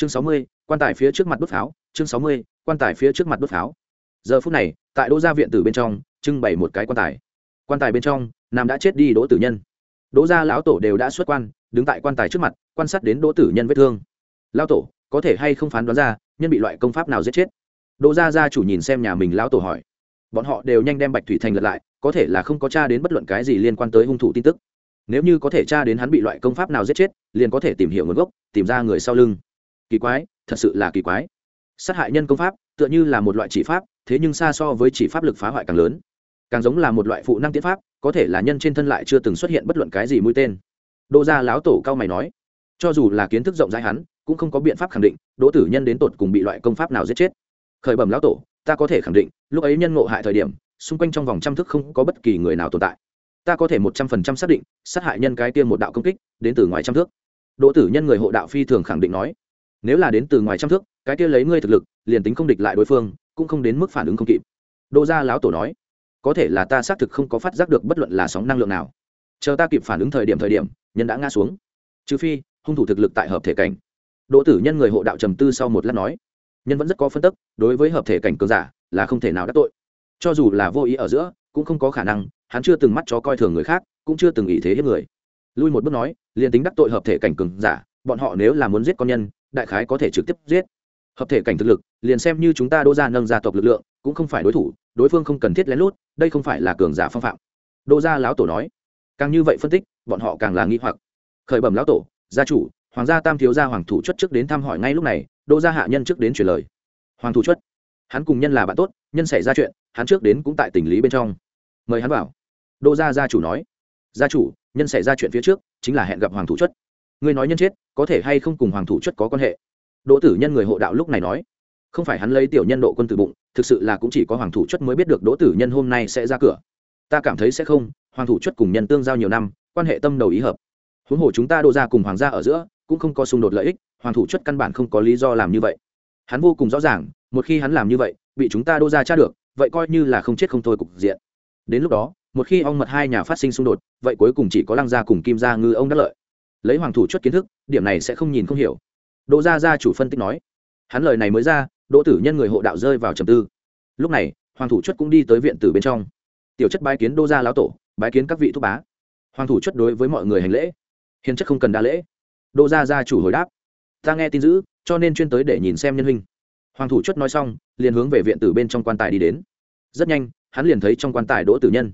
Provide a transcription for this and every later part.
chương sáu mươi, quan tài phía trước mặt đốt pháo, chương sáu mươi, quan tài phía trước mặt đốt pháo. Giờ phút này, tại đỗ gia viện tử bên trong, trưng bày một cái quan tài. Quan tài bên trong, nam đã chết đi đỗ tử nhân. Đỗ gia lão tổ đều đã xuất quan, đứng tại quan tài trước mặt, quan sát đến đỗ tử nhân vết thương. Lão tổ, có thể hay không phán đoán ra, nhân bị loại công pháp nào giết chết? Đỗ gia gia chủ nhìn xem nhà mình lão tổ hỏi. Bọn họ đều nhanh đem bạch thủy thành lật lại, có thể là không có tra đến bất luận cái gì liên quan tới hung thủ tin tức. Nếu như có thể tra đến hắn bị loại công pháp nào giết chết, liền có thể tìm hiểu nguồn gốc, tìm ra người sau lưng kỳ quái, thật sự là kỳ quái. Sát hại nhân công pháp, tựa như là một loại chỉ pháp, thế nhưng xa so với chỉ pháp lực phá hoại càng lớn. Càng giống là một loại phụ năng tiến pháp, có thể là nhân trên thân lại chưa từng xuất hiện bất luận cái gì mũi tên. Đỗ gia láo tổ cao mày nói, cho dù là kiến thức rộng rãi hắn, cũng không có biện pháp khẳng định, đỗ tử nhân đến tột cùng bị loại công pháp nào giết chết. Khởi bẩm lão tổ, ta có thể khẳng định, lúc ấy nhân ngộ hại thời điểm, xung quanh trong vòng trăm thức không có bất kỳ người nào tồn tại. Ta có thể một trăm phần trăm xác định, sát hại nhân cái tiêm một đạo công kích, đến từ ngoài trăm thước. Đỗ tử nhân người hộ đạo phi thường khẳng định nói nếu là đến từ ngoài trăm thước, cái kia lấy ngươi thực lực, liền tính không địch lại đối phương, cũng không đến mức phản ứng không kịp. Đỗ gia lão tổ nói, có thể là ta xác thực không có phát giác được bất luận là sóng năng lượng nào. Chờ ta kịp phản ứng thời điểm thời điểm, nhân đã ngã xuống. Trừ phi, hung thủ thực lực tại hợp thể cảnh. Đỗ tử nhân người hộ đạo trầm tư sau một lát nói, nhân vẫn rất có phân tức, đối với hợp thể cảnh cường giả là không thể nào đắc tội. Cho dù là vô ý ở giữa, cũng không có khả năng, hắn chưa từng mắt cho coi thường người khác, cũng chưa từng ý thế hiếp người. Lui một bước nói, liền tính đắc tội hợp thể cảnh cường giả, bọn họ nếu là muốn giết con nhân đại khái có thể trực tiếp giết. Hợp thể cảnh thực lực, liền xem như chúng ta đô gia nâng gia tộc lực lượng, cũng không phải đối thủ, đối phương không cần thiết lén lút, đây không phải là cường giả phong phạm. Đô gia lão tổ nói. Càng như vậy phân tích, bọn họ càng là nghi hoặc. Khởi bẩm lão tổ, gia chủ, hoàng gia tam thiếu gia hoàng thủ chất trước đến thăm hỏi ngay lúc này đô gia hạ nhân trước đến truyền lời. Hoàng thủ chất hắn cùng nhân là bạn tốt, nhân xảy ra chuyện, hắn trước đến cũng tại tình lý bên trong. Mời hắn vào. Đô gia gia chủ nói. Gia chủ, nhân xảy ra chuyện phía trước, chính là hẹn gặp hoàng thủ chất ngươi nói nhân chết, có thể hay không cùng hoàng thủ chất có quan hệ? Đỗ tử nhân người hộ đạo lúc này nói, không phải hắn lấy tiểu nhân độ quân từ bụng, thực sự là cũng chỉ có hoàng thủ chất mới biết được đỗ tử nhân hôm nay sẽ ra cửa. Ta cảm thấy sẽ không, hoàng thủ chất cùng nhân tương giao nhiều năm, quan hệ tâm đầu ý hợp. Huống hồ chúng ta đô ra cùng hoàng gia ở giữa, cũng không có xung đột lợi ích, hoàng thủ chất căn bản không có lý do làm như vậy. Hắn vô cùng rõ ràng, một khi hắn làm như vậy, bị chúng ta đô ra tra được, vậy coi như là không chết không thôi cục diện. Đến lúc đó, một khi ong mật hai nhà phát sinh xung đột, vậy cuối cùng chỉ có lăng gia cùng kim gia ngư ông đắc lợi lấy hoàng thủ chuất kiến thức, điểm này sẽ không nhìn không hiểu. Đỗ gia gia chủ phân tích nói, hắn lời này mới ra, đỗ tử nhân người hộ đạo rơi vào trầm tư. Lúc này, hoàng thủ chuất cũng đi tới viện tử bên trong. Tiểu chất bái kiến đô gia lão tổ, bái kiến các vị thúc bá. Hoàng thủ chất đối với mọi người hành lễ. Hiền chất không cần đa lễ. Đô gia gia chủ hồi đáp, ta nghe tin dữ, cho nên chuyên tới để nhìn xem nhân huynh. Hoàng thủ chất nói xong, liền hướng về viện tử bên trong quan tài đi đến. Rất nhanh, hắn liền thấy trong quan tài đỗ tử nhân.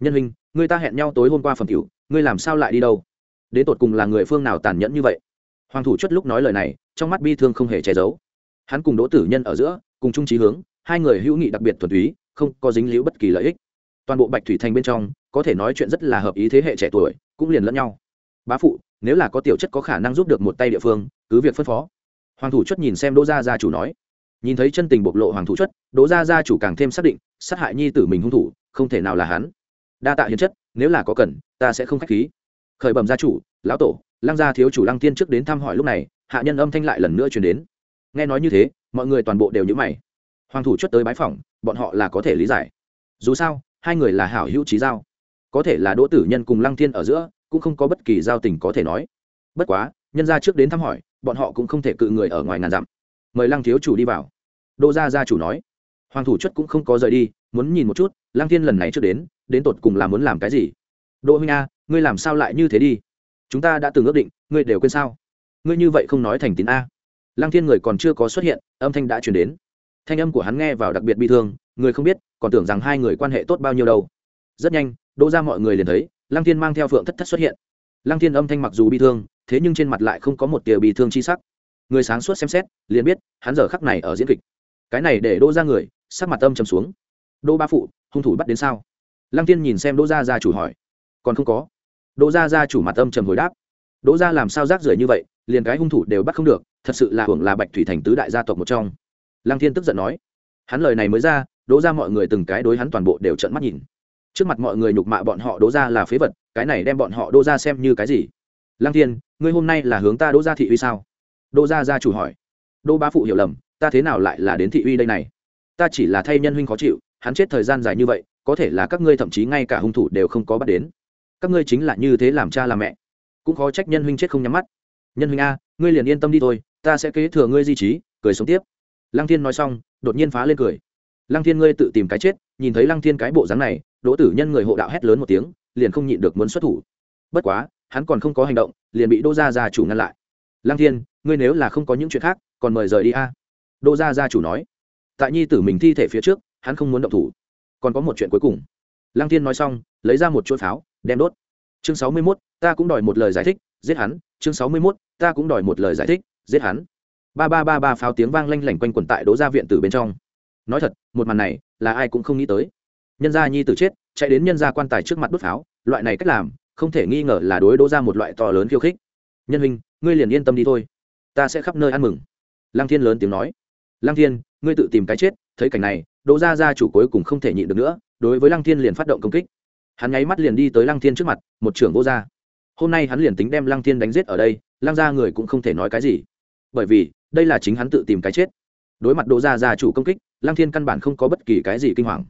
Nhân huynh, người ta hẹn nhau tối hôm qua phẩm cửu, ngươi làm sao lại đi đâu? Đến tột cùng là người phương nào tàn nhẫn như vậy? Hoàng thủ chất lúc nói lời này, trong mắt bi thương không hề che giấu. Hắn cùng đỗ tử nhân ở giữa, cùng chung trí hướng, hai người hữu nghị đặc biệt thuần túy, không có dính líu bất kỳ lợi ích. Toàn bộ bạch thủy thành bên trong, có thể nói chuyện rất là hợp ý thế hệ trẻ tuổi, cũng liền lẫn nhau. Bá phụ, nếu là có tiểu chất có khả năng giúp được một tay địa phương, cứ việc phân phó. Hoàng thủ chất nhìn xem đỗ gia gia chủ nói. Nhìn thấy chân tình bộc lộ hoàng thủ chất đỗ gia gia chủ càng thêm xác định, sát hại nhi tử mình hung thủ, không thể nào là hắn. Đa tạ hiến chất, nếu là có cần, ta sẽ không khách khí khởi bẩm gia chủ, lão tổ, lăng gia thiếu chủ lăng tiên trước đến thăm hỏi lúc này, hạ nhân âm thanh lại lần nữa truyền đến. Nghe nói như thế, mọi người toàn bộ đều nhữ mày. Hoàng thủ chất tới bái phỏng, bọn họ là có thể lý giải. Dù sao, hai người là hảo hữu trí giao. Có thể là đỗ tử nhân cùng lăng thiên ở giữa, cũng không có bất kỳ giao tình có thể nói. Bất quá, nhân ra trước đến thăm hỏi, bọn họ cũng không thể cự người ở ngoài ngàn dặm. Mời lăng thiếu chủ đi vào. Đỗ gia gia chủ nói. Hoàng thủ chất cũng không có rời đi, muốn nhìn một chút, lăng thiên lần này trước đến đến tột cùng là muốn làm cái gì? Đỗ huynh a, ngươi làm sao lại như thế đi? Chúng ta đã từng ước định, ngươi đều quên sao? Ngươi như vậy không nói thành tín a. Lăng thiên người còn chưa có xuất hiện, âm thanh đã chuyển đến. Thanh âm của hắn nghe vào đặc biệt bi thương, người không biết, còn tưởng rằng hai người quan hệ tốt bao nhiêu đâu. Rất nhanh, đỗ ra mọi người liền thấy, lăng thiên mang theo phượng thất thất xuất hiện. Lăng thiên âm thanh mặc dù bi thương, thế nhưng trên mặt lại không có một tia bi thương chi sắc. Người sáng suốt xem xét, liền biết, hắn giờ khắc này ở diễn kịch. Cái này để đỗ ra người, sắc mặt âm trầm xuống. Đỗ ba phụ, hung thủ bắt đến sao? Lăng thiên nhìn xem đỗ gia gia chủ hỏi còn không có. Đỗ gia gia chủ mặt âm trầm hồi đáp. Đỗ gia làm sao rác rưởi như vậy, liền cái hung thủ đều bắt không được, thật sự là hưởng là bạch thủy thành tứ đại gia tộc một trong. Lăng thiên tức giận nói. Hắn lời này mới ra, đỗ ra mọi người từng cái đối hắn toàn bộ đều trợn mắt nhìn. Trước mặt mọi người nhục mạ bọn họ đỗ ra là phế vật, cái này đem bọn họ đỗ ra xem như cái gì? Lăng thiên, ngươi hôm nay là hướng ta đỗ ra thị uy sao? Đỗ ra gia chủ hỏi. Đỗ bá phụ hiểu lầm, ta thế nào lại là đến thị uy đây này? Ta chỉ là thay nhân huynh khó chịu, hắn chết thời gian dài như vậy, có thể là các ngươi thậm chí ngay cả hung thủ đều không có bắt đến các ngươi chính là như thế làm cha làm mẹ. Cũng khó trách nhân huynh chết không nhắm mắt. Nhân huynh a, ngươi liền yên tâm đi thôi, ta sẽ kế thừa ngươi di trí, cười sống tiếp. Lăng thiên nói xong, đột nhiên phá lên cười. Lăng thiên ngươi tự tìm cái chết, nhìn thấy lăng thiên cái bộ dáng này, đỗ tử nhân người hộ đạo hét lớn một tiếng, liền không nhịn được muốn xuất thủ. Bất quá, hắn còn không có hành động, liền bị đô gia gia chủ ngăn lại. Lăng thiên, ngươi nếu là không có những chuyện khác, còn mời rời đi a. Đô gia gia chủ nói. Tại nhi tử mình thi thể phía trước, hắn không muốn động thủ. Còn có một chuyện cuối cùng. Lăng thiên nói xong, lấy ra một chuỗi pháo đem đốt. Chương sáu mươi 61, ta cũng đòi một lời giải thích giết hắn. Chương sáu mươi 61, ta cũng đòi một lời giải thích giết hắn. Ba ba ba ba pháo tiếng vang lanh lảnh quanh quẩn tại đỗ gia viện tử bên trong. Nói thật một màn này là ai cũng không nghĩ tới. Nhân gia nhi tử chết chạy đến nhân gia quan tài trước mặt đốt pháo. Loại này cách làm không thể nghi ngờ là đối đỗ ra một loại to lớn khiêu khích. Nhân huynh ngươi liền yên tâm đi thôi. Ta sẽ khắp nơi ăn mừng. Lăng thiên lớn tiếng nói. Lăng thiên ngươi tự tìm cái chết. Thấy cảnh này đỗ gia gia chủ cuối cùng không thể nhịn được nữa. Đối với lăng thiên liền phát động công kích hắn nháy mắt liền đi tới lăng thiên trước mặt, một trưởng vô gia. Hôm nay hắn liền tính đem lăng thiên đánh giết ở đây, lăng gia người cũng không thể nói cái gì. Bởi vì, đây là chính hắn tự tìm cái chết. Đối mặt đỗ gia gia chủ công kích, lăng thiên căn bản không có bất kỳ cái gì kinh hoàng.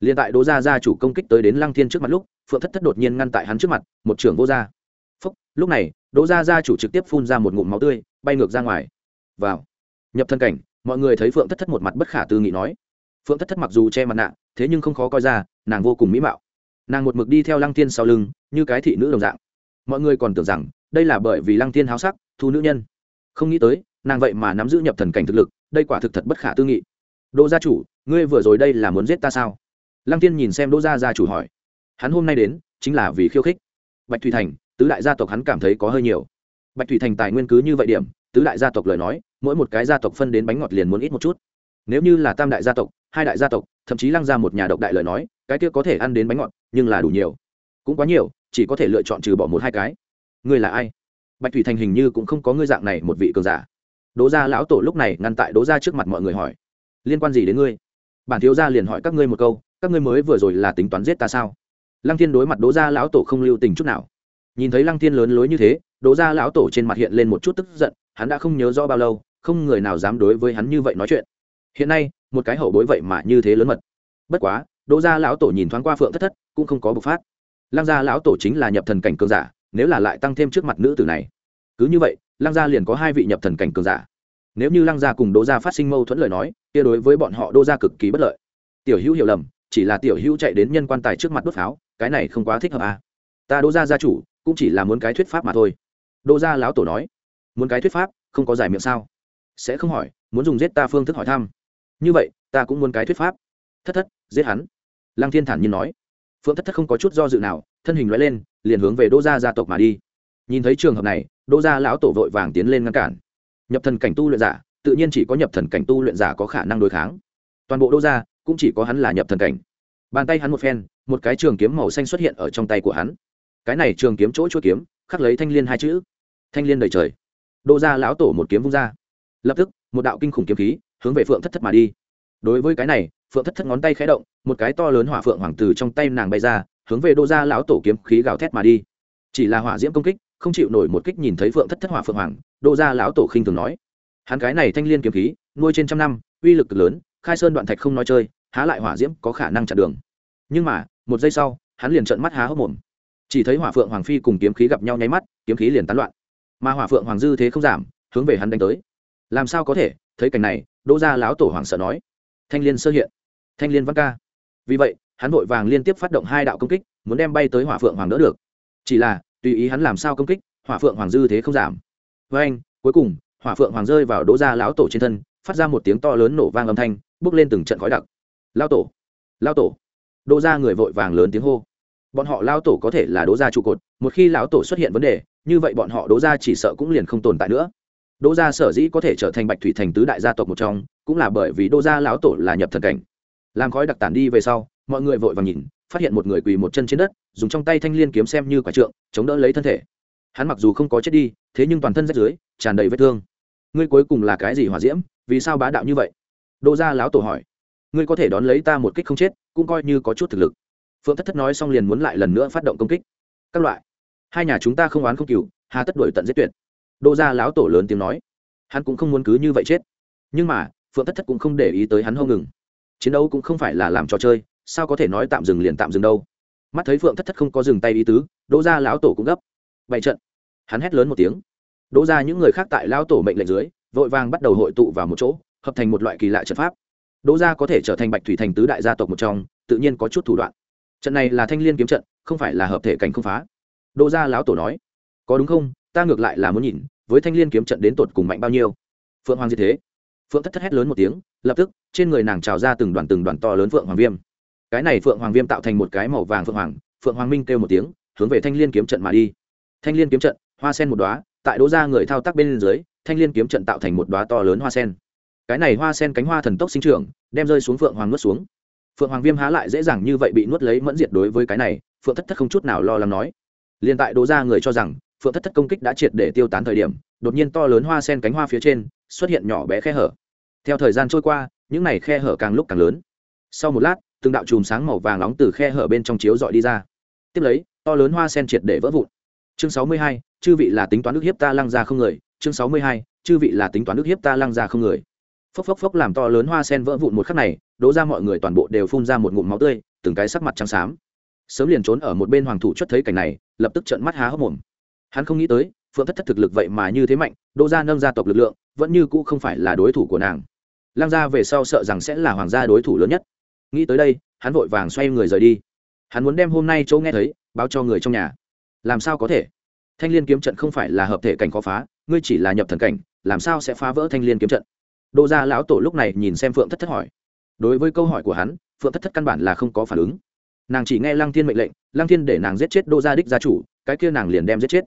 Liền tại đỗ gia gia chủ công kích tới đến lăng thiên trước mặt lúc, phượng thất thất đột nhiên ngăn tại hắn trước mặt, một trưởng vô gia. Phúc, lúc này, đỗ gia gia chủ trực tiếp phun ra một ngụm máu tươi, bay ngược ra ngoài. Vào. Nhập thân cảnh, mọi người thấy phượng thất thất một mặt bất khả tư nghị nói. Phượng thất thất mặc dù che mặt nạ, thế nhưng không khó coi ra, nàng vô cùng mỹ mạo nàng một mực đi theo lăng thiên sau lưng, như cái thị nữ đồng dạng. Mọi người còn tưởng rằng, đây là bởi vì lăng thiên háo sắc, thu nữ nhân. Không nghĩ tới, nàng vậy mà nắm giữ nhập thần cảnh thực lực, đây quả thực thật bất khả tư nghị. Đỗ gia chủ, ngươi vừa rồi đây là muốn giết ta sao? Lăng tiên nhìn xem đỗ gia gia chủ hỏi. Hắn hôm nay đến, chính là vì khiêu khích. Bạch thủy thành, tứ đại gia tộc hắn cảm thấy có hơi nhiều. Bạch thủy thành tài nguyên cứ như vậy điểm, tứ đại gia tộc lời nói, mỗi một cái gia tộc phân đến bánh ngọt liền muốn ít một chút. Nếu như là tam đại gia tộc, hai đại gia tộc thậm chí lăng ra một nhà độc đại lời nói, cái kia có thể ăn đến bánh ngọt, nhưng là đủ nhiều. Cũng quá nhiều, chỉ có thể lựa chọn trừ bỏ một hai cái. Ngươi là ai? Bạch thủy thành hình như cũng không có ngươi dạng này một vị cường giả. Đỗ gia lão tổ lúc này ngăn tại đỗ gia trước mặt mọi người hỏi, liên quan gì đến ngươi? Bản thiếu gia liền hỏi các ngươi một câu, các ngươi mới vừa rồi là tính toán giết ta sao? Lăng thiên đối mặt đỗ gia lão tổ không lưu tình chút nào. Nhìn thấy lăng thiên lớn lối như thế, đỗ gia lão tổ trên mặt hiện lên một chút tức giận, hắn đã không nhớ rõ bao lâu, không người nào dám đối với hắn như vậy nói chuyện. Hiện nay một cái hậu bối vậy mà như thế lớn mật. Bất quá, đỗ gia lão tổ nhìn thoáng qua phượng thất thất, cũng không có bộc phát. Lăng gia lão tổ chính là nhập thần cảnh cường giả, nếu là lại tăng thêm trước mặt nữ tử này. Cứ như vậy, lăng gia liền có hai vị nhập thần cảnh cường giả. Nếu như lăng gia cùng đỗ gia phát sinh mâu thuẫn lời nói, kia đối với bọn họ đỗ gia cực kỳ bất lợi. Tiểu hữu hiểu lầm, chỉ là tiểu hữu chạy đến nhân quan tài trước mặt đốt pháo, cái này không quá thích hợp à. ta đỗ gia gia chủ, cũng chỉ là muốn cái thuyết pháp mà thôi. Đỗ gia lão tổ nói. Muốn cái thuyết pháp, không có giải miệng sao? Sẽ không hỏi, muốn dùng giết ta phương thức hỏi thăm như vậy, ta cũng muốn cái thuyết pháp. Thất thất, giết hắn. Lăng thiên thản nhiên nói. Phượng thất thất không có chút do dự nào, thân hình loại lên, liền hướng về đỗ gia gia tộc mà đi. Nhìn thấy trường hợp này, đỗ gia lão tổ vội vàng tiến lên ngăn cản. Nhập thần cảnh tu luyện giả, tự nhiên chỉ có nhập thần cảnh tu luyện giả có khả năng đối kháng. Toàn bộ đỗ gia, cũng chỉ có hắn là nhập thần cảnh. Bàn tay hắn một phen, một cái trường kiếm màu xanh xuất hiện ở trong tay của hắn. Cái này trường kiếm chỗ chuỗi kiếm, khắc lấy thanh liên hai chữ. Thanh liên đầy trời. Đô gia lão tổ một kiếm vung ra. Lập tức, một đạo kinh khủng kiếm khí hướng về phượng thất thất mà đi. Đối với cái này, phượng thất thất ngón tay khẽ động, một cái to lớn hỏa phượng hoàng từ trong tay nàng bay ra, hướng về đô gia lão tổ kiếm khí gào thét mà đi. Chỉ là hỏa diễm công kích, không chịu nổi một kích nhìn thấy phượng thất thất hỏa phượng hoàng, đô gia lão tổ khinh thường nói. Hắn cái này thanh liên kiếm khí, nuôi trên trăm năm, uy lực cực lớn, khai sơn đoạn thạch không nói chơi, há lại hỏa diễm có khả năng chặn đường. Nhưng mà, một giây sau, hắn liền trợn mắt há hốc mồm. Chỉ thấy hỏa phượng hoàng phi cùng kiếm khí gặp nhau nháy mắt, kiếm khí liền tán loạn. Mà hỏa phượng hoàng dư thế không giảm, hướng về hắn đánh tới. Làm sao có thể? Thấy cảnh này, đỗ gia lão tổ hoàng sợ nói, thanh liên sơ hiện, thanh liên văn ca. Vì vậy, hắn vội vàng liên tiếp phát động hai đạo công kích, muốn đem bay tới hỏa phượng hoàng đỡ được. Chỉ là, tùy ý hắn làm sao công kích, hỏa phượng hoàng dư thế không giảm. Với anh, cuối cùng, hỏa phượng hoàng rơi vào đỗ gia lão tổ trên thân, phát ra một tiếng to lớn nổ vang âm thanh, bước lên từng trận khói đặc. Lao tổ lao tổ. Đỗ gia người vội vàng lớn tiếng hô. Bọn họ lao tổ có thể là đỗ gia trụ cột, một khi lão tổ xuất hiện vấn đề, như vậy bọn họ đỗ gia chỉ sợ cũng liền không tồn tại nữa đỗ gia sở dĩ có thể trở thành bạch thủy thành tứ đại gia tộc một trong, cũng là bởi vì đỗ gia lão tổ là nhập thần cảnh. Làm khói đặc tản đi về sau, mọi người vội vàng nhìn, phát hiện một người quỳ một chân trên đất, dùng trong tay thanh liên kiếm xem như quả trượng, chống đỡ lấy thân thể. Hắn mặc dù không có chết đi, thế nhưng toàn thân rách dưới tràn đầy vết thương. Ngươi cuối cùng là cái gì hỏa diễm, vì sao bá đạo như vậy? Đỗ gia lão tổ hỏi. Ngươi có thể đón lấy ta một kích không chết, cũng coi như có chút thực lực. Phượng thất thất nói xong liền muốn lại lần nữa phát động công kích. Các loại. Hai nhà chúng ta không oán không cừu, hà tất đuổi tận giết tuyệt đỗ gia lão tổ lớn tiếng nói. Hắn cũng không muốn cứ như vậy chết. Nhưng mà, phượng thất thất cũng không để ý tới hắn hông ngừng. Chiến đấu cũng không phải là làm trò chơi, sao có thể nói tạm dừng liền tạm dừng đâu? Mắt thấy phượng thất thất không có dừng tay ý tứ đỗ gia lão tổ cũng gấp. Bày trận. Hắn hét lớn một tiếng. Đỗ gia những người khác tại lão tổ mệnh lệnh dưới, vội vàng bắt đầu hội tụ vào một chỗ, hợp thành một loại kỳ lạ trận pháp. Đỗ gia có thể trở thành bạch thủy thành tứ đại gia tộc một trong, tự nhiên có chút thủ đoạn. Trận này là thanh liên kiếm trận, không phải là hợp thể cảnh không phá. Đỗ gia lão tổ nói. Có đúng không? Ta ngược lại là muốn nhìn, với thanh liên kiếm trận đến tột cùng mạnh bao nhiêu. Phượng hoàng diệt thế. Phượng thất thất hét lớn một tiếng, lập tức, trên người nàng trào ra từng đoàn từng đoàn to lớn phượng hoàng viêm. Cái này phượng hoàng viêm tạo thành một cái màu vàng phượng hoàng phượng hoàng minh kêu một tiếng, hướng về thanh liên kiếm trận mà đi. Thanh liên kiếm trận, hoa sen một đoá tại đỗ ra người thao tác bên dưới, thanh liên kiếm trận tạo thành một đoá to lớn hoa sen. Cái này hoa sen cánh hoa thần tốc sinh trưởng, đem rơi xuống phượng hoàng nuốt xuống. Phượng hoàng viêm há lại dễ dàng như vậy bị nuốt lấy mẫn diệt đối với cái này, phượng thất thất không chút nào lo lắng nói. Liền tại đỗ ra người cho rằng phượng thất thất công kích đã triệt để tiêu tán thời điểm, đột nhiên to lớn hoa sen cánh hoa phía trên xuất hiện nhỏ bé khe hở. Theo thời gian trôi qua, những này khe hở càng lúc càng lớn. Sau một lát, từng đạo chùm sáng màu vàng nóng từ khe hở bên trong chiếu dọi đi ra. Tiếp lấy, to lớn hoa sen triệt để vỡ vụn. Chương sáu mươi hai, chư vị là tính toán ức hiếp ta lăng ra không người. Chương sáu mươi hai, chư vị là tính toán ức hiếp ta lăng ra không người. Phốc phốc phốc làm to lớn hoa sen vỡ vụn một khắc này đỗ ra mọi người toàn bộ đều phun ra một ngụm máu tươi, từng cái sắc mặt trắng xám. Sớm liền trốn ở một bên hoàng thủ chất thấy cảnh này, lập tức trợn mắt há hốc mồm hắn không nghĩ tới, phượng thất thất thực lực vậy mà như thế mạnh, đỗ gia nâng gia tộc lực lượng, vẫn như cũ không phải là đối thủ của nàng. Lang gia về sau sợ rằng sẽ là hoàng gia đối thủ lớn nhất. Nghĩ tới đây, hắn vội vàng xoay người rời đi. Hắn muốn đem hôm nay chỗ nghe thấy, báo cho người trong nhà. Làm sao có thể? Thanh l i ê n kiếm trận không phải là hợp thể cảnh khó phá, ngươi chỉ là nhập thần cảnh, làm sao sẽ phá vỡ thanh l i ê n kiếm trận? Đô gia lão tổ lúc này nhìn xem phượng thất thất hỏi. Đối với câu hỏi của hắn, phượng thất thất căn bản là không có phản ứng. Nàng chỉ nghe lăng thiên mệnh lệnh, lăng thiên để nàng giết chết đô gia đích gia chủ, cái kia nàng liền đem giết chết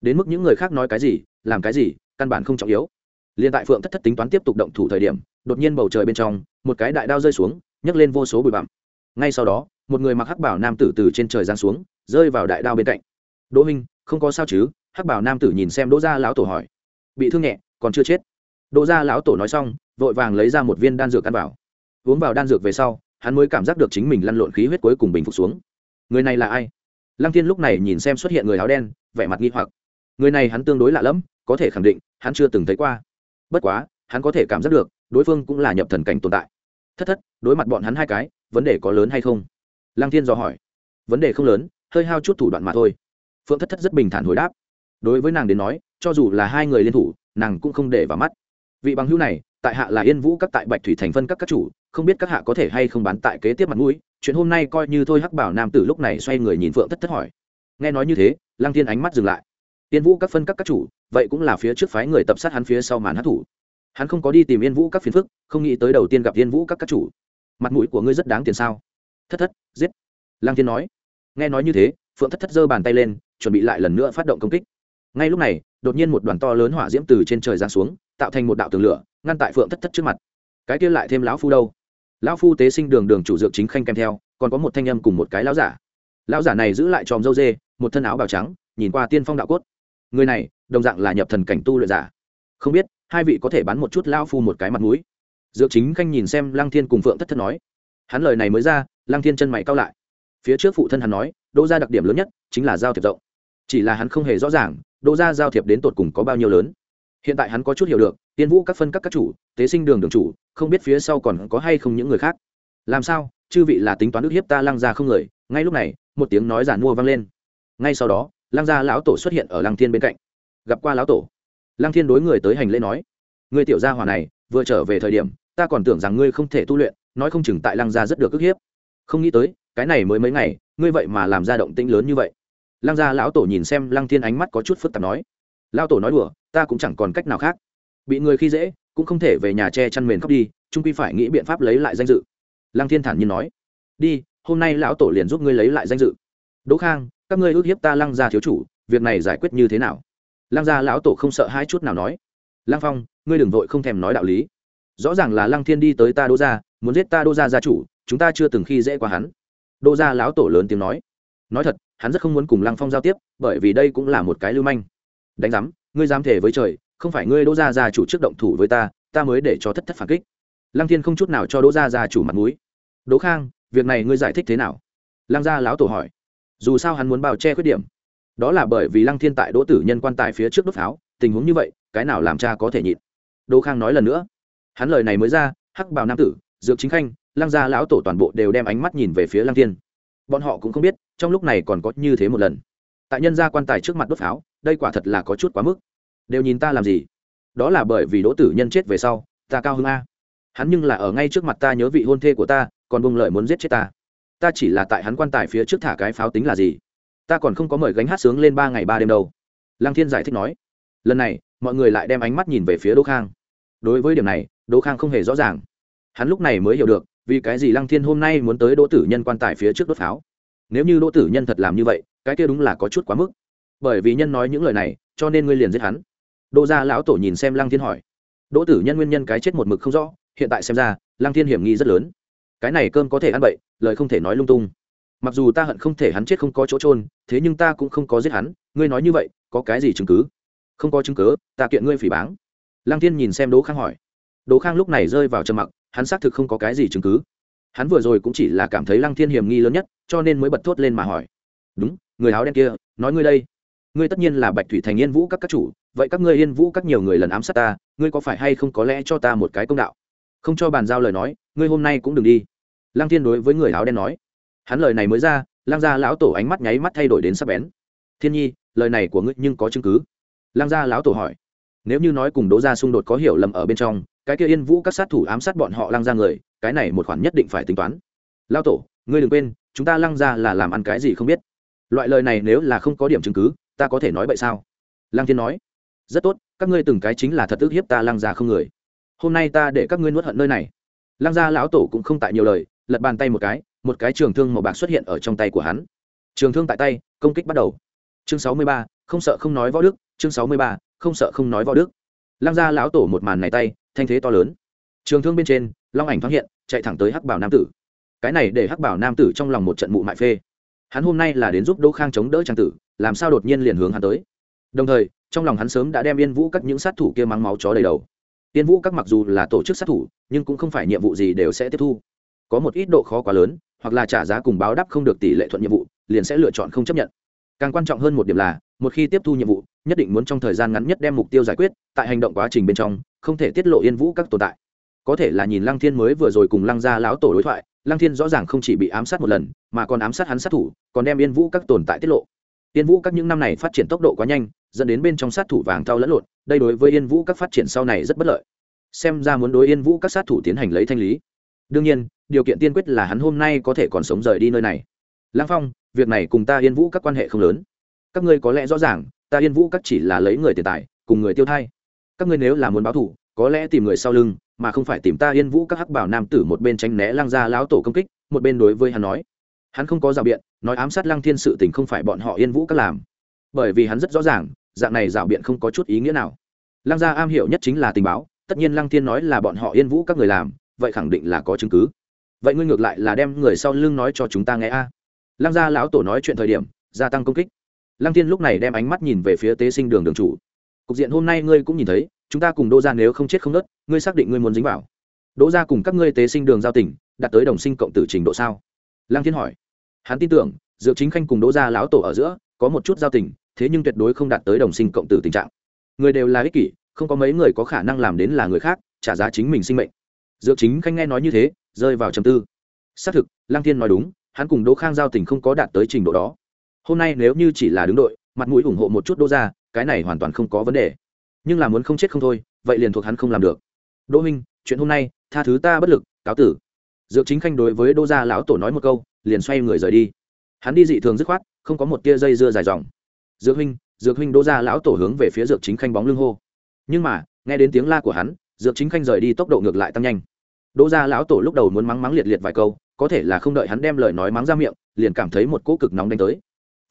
đến mức những người khác nói cái gì, làm cái gì, căn bản không trọng yếu. Liên tại phượng thất thất tính toán tiếp tục động thủ thời điểm, đột nhiên bầu trời bên trong, một cái đại đao rơi xuống, nhấc lên vô số bụi bặm. Ngay sau đó, một người mặc hắc bảo nam tử từ trên trời giáng xuống, rơi vào đại đao bên cạnh. Đỗ minh không có sao chứ? Hắc bảo nam tử nhìn xem đỗ gia lão tổ hỏi. Bị thương nhẹ, còn chưa chết. Đỗ gia lão tổ nói xong, vội vàng lấy ra một viên đan dược ăn vào. Uống vào đan dược về sau, hắn mới cảm giác được chính mình lăn lộn khí huyết cuối cùng bình phục xuống. Người này là ai? Lăng thiên lúc này nhìn xem xuất hiện người áo đen, vẻ mặt nghi hoặc người này hắn tương đối lạ lẫm, có thể khẳng định, hắn chưa từng thấy qua. Bất quá, hắn có thể cảm giác được, đối phương cũng là nhập thần cảnh tồn tại. Thất thất, đối mặt bọn hắn hai cái, vấn đề có lớn hay không? Lăng thiên dò hỏi. Vấn đề không lớn, hơi hao chút thủ đoạn mà thôi. Phượng thất thất rất bình thản hồi đáp. Đối với nàng đến nói, cho dù là hai người liên thủ, nàng cũng không để vào mắt. Vị bằng hữu này, tại hạ là yên vũ các tại bạch thủy thành phân các các chủ, không biết các hạ có thể hay không bán tại kế tiếp mặt mũi. Chuyện hôm nay coi như thôi hắc bảo nam tử lúc này xoay người nhìn phượng thất thất hỏi. Nghe nói như thế, lăng Thiên ánh mắt dừng lại yên vũ các phân các các chủ, vậy cũng là phía trước phái người tập sát hắn phía sau màn hát thủ. Hắn không có đi tìm yên vũ các phiền phức, không nghĩ tới đầu tiên gặp yên vũ các các chủ. Mặt mũi của ngươi rất đáng tiền sao? Thất thất, giết. Lang Thiên nói. Nghe nói như thế, phượng thất thất giơ bàn tay lên, chuẩn bị lại lần nữa phát động công kích. Ngay lúc này, đột nhiên một đoàn to lớn hỏa diễm từ trên trời giáng xuống, tạo thành một đạo tường lửa, ngăn tại phượng thất thất trước mặt. Cái kia lại thêm lão phu đâu? Lão phu tế sinh đường đường chủ dược chính khanh kèm theo, còn có một thanh âm cùng một cái lão giả. Lão giả này giữ lại tròm dâu dê, một thân áo bào trắng, nhìn qua tiên phong đạo cốt người này, đồng dạng là nhập thần cảnh tu luyện giả. Không biết, hai vị có thể bán một chút lão phu một cái mặt mũi. Dược chính khanh nhìn xem lăng thiên cùng phượng thất thất nói. Hắn lời này mới ra, lăng thiên chân mày cao lại. Phía trước phụ thân hắn nói, đỗ gia đặc điểm lớn nhất chính là giao thiệp rộng. Chỉ là hắn không hề rõ ràng, đỗ gia giao thiệp đến tột cùng có bao nhiêu lớn. Hiện tại hắn có chút hiểu được, tiên vũ các phân các các chủ, tế sinh đường đường chủ, không biết phía sau còn có hay không những người khác. Làm sao, chư vị là tính toán ức hiếp ta lăng gia không người? Ngay lúc này, một tiếng nói giản mua vang lên. Ngay sau đó lăng gia lão tổ xuất hiện ở lăng thiên bên cạnh. Gặp qua lão tổ. Lăng thiên đối người tới hành lễ nói người tiểu gia hỏa này, vừa trở về thời điểm, ta còn tưởng rằng ngươi không thể tu luyện, nói không chừng tại lăng gia rất được ức hiếp. Không nghĩ tới, cái này mới mấy ngày, ngươi vậy mà làm ra động tĩnh lớn như vậy. Lăng gia lão tổ nhìn xem lăng thiên ánh mắt có chút phức tạp nói, lão tổ nói đùa, ta cũng chẳng còn cách nào khác. Bị người khi dễ, cũng không thể về nhà che chăn mền khóc đi trung quy phải nghĩ biện pháp lấy lại danh dự. Lăng thiên thản nhiên nói, đi, hôm nay lão tổ liền giúp ngươi lấy lại danh dự. Đỗ khang các ngươi ước hiếp ta lăng gia thiếu chủ, việc này giải quyết như thế nào? Lăng gia lão tổ không sợ hai chút nào nói. Lăng phong, ngươi đừng vội không thèm nói đạo lý. Rõ ràng là lăng thiên đi tới ta đô gia, muốn giết ta đô gia gia chủ, chúng ta chưa từng khi dễ qua hắn. Đô gia lão tổ lớn tiếng nói. Nói thật, hắn rất không muốn cùng lăng phong giao tiếp, bởi vì đây cũng là một cái lưu manh. Đánh giám, ngươi dám thể với trời, không phải ngươi đỗ gia gia chủ trước động thủ với ta ta mới để cho thất thất phản kích. Lăng thiên không chút nào cho đỗ gia gia chủ mặt mũi. Đỗ khang, việc này ngươi giải thích thế nào? Lăng gia lão tổ hỏi dù sao hắn muốn bao che khuyết điểm. Đó là bởi vì lăng thiên tại đỗ tử nhân quan tài phía trước đốt pháo, tình huống như vậy, cái nào làm cha có thể nhịn. Đỗ khang nói lần nữa. Hắn lời này mới ra, hắc bào nam tử, dược chính khanh, lăng gia lão tổ toàn bộ đều đem ánh mắt nhìn về phía lăng thiên. Bọn họ cũng không biết, trong lúc này còn có như thế một lần. Tại nhân gia quan tài trước mặt đốt pháo, đây quả thật là có chút quá mức. Đều nhìn ta làm gì? Đó là bởi vì đỗ tử nhân chết về sau, ta cao hơn a. Hắn nhưng là ở ngay trước mặt ta nhớ vị hôn thê của ta, còn bông lợi muốn giết chết ta ta chỉ là tại hắn quan tài phía trước thả cái pháo tính là gì? Ta còn không có mời gánh hát sướng lên ba ngày ba đêm đâu. Lăng thiên giải thích nói. Lần này, mọi người lại đem ánh mắt nhìn về phía đỗ khang. Đối với điểm này, đỗ khang không hề rõ ràng. Hắn lúc này mới hiểu được, vì cái gì lăng thiên hôm nay muốn tới đỗ tử nhân quan tài phía trước đốt pháo. Nếu như đỗ tử nhân thật làm như vậy, cái kia đúng là có chút quá mức. Bởi vì nhân nói những lời này, cho nên ngươi liền giết hắn. Đỗ gia lão tổ nhìn xem lăng thiên hỏi. Đỗ tử nhân nguyên nhân cái chết một mực không rõ, hiện tại xem ra, lăng thiên hiểm nghi rất lớn cái này cơm có thể ăn bậy, lời không thể nói lung tung. Mặc dù ta hận không thể hắn chết không có chỗ trôn thế nhưng ta cũng không có giết hắn, ngươi nói như vậy, có cái gì chứng cứ? Không có chứng cứ, ta kiện ngươi phỉ báng. Lăng thiên nhìn xem đỗ khang hỏi. Đỗ khang lúc này rơi vào trầm mặc, hắn xác thực không có cái gì chứng cứ. Hắn vừa rồi cũng chỉ là cảm thấy lăng thiên hiểm nghi lớn nhất, cho nên mới bật thốt lên mà hỏi. Đúng, người áo đen kia, nói ngươi đây. Ngươi tất nhiên là bạch thủy thành yên vũ các các chủ, vậy các ngươi yên vũ các nhiều người lần ám sát ta, ngươi có phải hay không có lẽ cho ta một cái công đạo? Không cho bàn giao lời nói, ngươi hôm nay cũng đừng đi. Lăng thiên đối với người áo đen nói. Hắn lời này mới ra, lăng gia lão tổ ánh mắt nháy mắt thay đổi đến sắp bén. Thiên nhi, lời này của ngươi nhưng có chứng cứ. Lăng gia lão tổ hỏi. Nếu như nói cùng đố gia xung đột có hiểu lầm ở bên trong, cái kia yên vũ các sát thủ ám sát bọn họ lăng ra người, cái này một khoản nhất định phải tính toán. Lao tổ, ngươi đừng quên, chúng ta lăng ra là làm ăn cái gì không biết. Loại lời này nếu là không có điểm chứng cứ, ta có thể nói vậy sao? Lăng thiên nói. Rất tốt, các ngươi từng cái chính là thật ức hiếp ta lăng ra không người hôm nay ta để các ngươi nuốt hận nơi này. Lăng gia lão tổ cũng không tại nhiều lời, lật bàn tay một cái một cái trường thương màu bạc xuất hiện ở trong tay của hắn. Trường thương tại tay, công kích bắt đầu. Chương sáu mươi ba, không sợ không nói võ đức, chương sáu mươi ba, không sợ không nói võ đức. Lăng gia lão tổ một màn này tay, thanh thế to lớn. Trường thương bên trên, long ảnh thoáng hiện, chạy thẳng tới hắc bảo nam tử. Cái này để hắc bảo nam tử trong lòng một trận mụ mại phê. Hắn hôm nay là đến giúp đỗ khang chống đỡ trang tử, làm sao đột nhiên liền hướng hắn tới. Đồng thời, trong lòng hắn sớm đã đem yên vũ các những sát thủ kia mắng máu chó đầy đầu. Tiên vũ các mặc dù là tổ chức sát thủ, nhưng cũng không phải nhiệm vụ gì đều sẽ tiếp thu. Có một ít độ khó quá lớn, hoặc là trả giá cùng báo đáp không được tỷ lệ thuận nhiệm vụ, liền sẽ lựa chọn không chấp nhận. Càng quan trọng hơn một điểm là, một khi tiếp thu nhiệm vụ, nhất định muốn trong thời gian ngắn nhất đem mục tiêu giải quyết, tại hành động quá trình bên trong, không thể tiết lộ yên vũ các tồn tại. Có thể là nhìn lăng thiên mới vừa rồi cùng lăng gia lão tổ đối thoại, lăng thiên rõ ràng không chỉ bị ám sát một lần, mà còn ám sát hắn sát thủ, còn đem yên vũ các tồn tại tiết lộ. Yên vũ các những năm này phát triển tốc độ quá nhanh dẫn đến bên trong sát thủ vàng thau lẫn lộn, đây đối với yên vũ các phát triển sau này rất bất lợi. Xem ra muốn đối yên vũ các sát thủ tiến hành lấy thanh lý. Đương nhiên, điều kiện tiên quyết là hắn hôm nay có thể còn sống rời đi nơi này. Lăng phong, việc này cùng ta yên vũ các quan hệ không lớn. Các ngươi có lẽ rõ ràng, ta yên vũ các chỉ là lấy người tiền tài, cùng người tiêu thai. Các ngươi nếu là muốn báo thủ, có lẽ tìm người sau lưng, mà không phải tìm ta yên vũ các hắc bảo nam tử một bên tránh né lăng ra lão tổ công kích, một bên đối với hắn nói. Hắn không có rào biện, nói ám sát lăng thiên sự tình không phải bọn họ yên vũ các làm. Bởi vì hắn rất rõ ràng dạng này rào biện không có chút ý nghĩa nào. Lăng gia am hiểu nhất chính là tình báo, tất nhiên lăng thiên nói là bọn họ yên vũ các người làm, vậy khẳng định là có chứng cứ. Vậy ngươi ngược lại là đem người sau lưng nói cho chúng ta nghe a. Lăng gia lão tổ nói chuyện thời điểm, gia tăng công kích. Lăng thiên lúc này đem ánh mắt nhìn về phía tế sinh đường đường chủ. Cục diện hôm nay ngươi cũng nhìn thấy, chúng ta cùng đô gia nếu không chết không nớt, ngươi xác định ngươi muốn dính vào. Đỗ gia cùng các ngươi tế sinh đường giao tỉnh đạt tới đồng sinh cộng tử trình độ sao? Lăng thiên hỏi. Hắn tin tưởng, dược chính khanh cùng đỗ gia lão tổ ở giữa, có một chút giao tình thế nhưng tuyệt đối không đạt tới đồng sinh cộng tử tình trạng. Người đều là ích kỷ, không có mấy người có khả năng làm đến là người khác, trả giá chính mình sinh mệnh. Dược chính khanh nghe nói như thế, rơi vào trầm tư. Xác thực, lăng thiên nói đúng, hắn cùng đỗ khang giao tình không có đạt tới trình độ đó. Hôm nay nếu như chỉ là đứng đội, mặt mũi ủng hộ một chút đỗ gia, cái này hoàn toàn không có vấn đề. Nhưng là muốn không chết không thôi, vậy liền thuộc hắn không làm được. Đỗ minh chuyện hôm nay, tha thứ ta bất lực, cáo tử. Dược chính khanh đối với đỗ gia lão tổ nói một câu, liền xoay người rời đi. Hắn đi dị thường dứt khoát, không có một tia dây dưa dài dòng dược huynh dược huynh đỗ gia lão tổ hướng về phía dược chính khanh bóng lưng hô. Nhưng mà, nghe đến tiếng la của hắn, dược chính khanh rời đi tốc độ ngược lại tăng nhanh. Đỗ gia lão tổ lúc đầu muốn mắng mắng liệt liệt vài câu, có thể là không đợi hắn đem lời nói mắng ra miệng, liền cảm thấy một cỗ cực nóng đánh tới.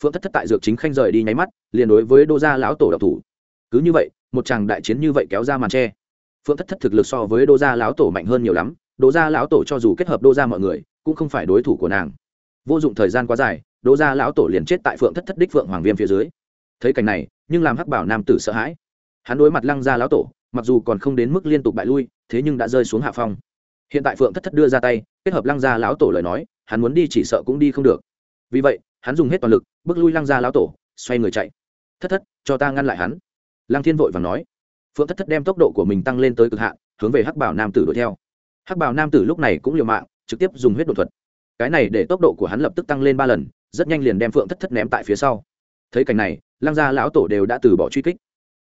Phượng thất thất tại dược chính khanh rời đi nháy mắt, liền đối với đỗ gia lão tổ độc thủ. Cứ như vậy, một chàng đại chiến như vậy kéo ra màn tre phượng thất thất thực lực so với đỗ gia lão tổ mạnh hơn nhiều lắm, đỗ gia lão tổ cho dù kết hợp đỗ gia mọi người, cũng không phải đối thủ của nàng. Vô dụng thời gian quá dài, đỗ gia lão tổ liền chết tại phượng thất thất đích phượng hoàng viêm phía dưới thấy cảnh này, nhưng làm hắc bảo nam tử sợ hãi. Hắn đối mặt lăng gia lão tổ, mặc dù còn không đến mức liên tục bại lui, thế nhưng đã rơi xuống hạ phong. Hiện tại phượng thất thất đưa ra tay, kết hợp lăng gia lão tổ lời nói, hắn muốn đi chỉ sợ cũng đi không được. Vì vậy, hắn dùng hết toàn lực, bước lui lăng gia lão tổ, xoay người chạy. Thất thất, cho ta ngăn lại hắn. Lăng thiên vội và nói. Phượng thất thất đem tốc độ của mình tăng lên tới cực hạn, hướng về hắc bảo nam tử đuổi theo. Hắc bảo nam tử lúc này cũng liều mạng, trực tiếp dùng huyết đột thuật. Cái này để tốc độ của hắn lập tức tăng lên ba lần, rất nhanh liền đem phượng thất thất ném tại phía sau. Thấy cảnh này lăng gia lão tổ đều đã từ bỏ truy kích.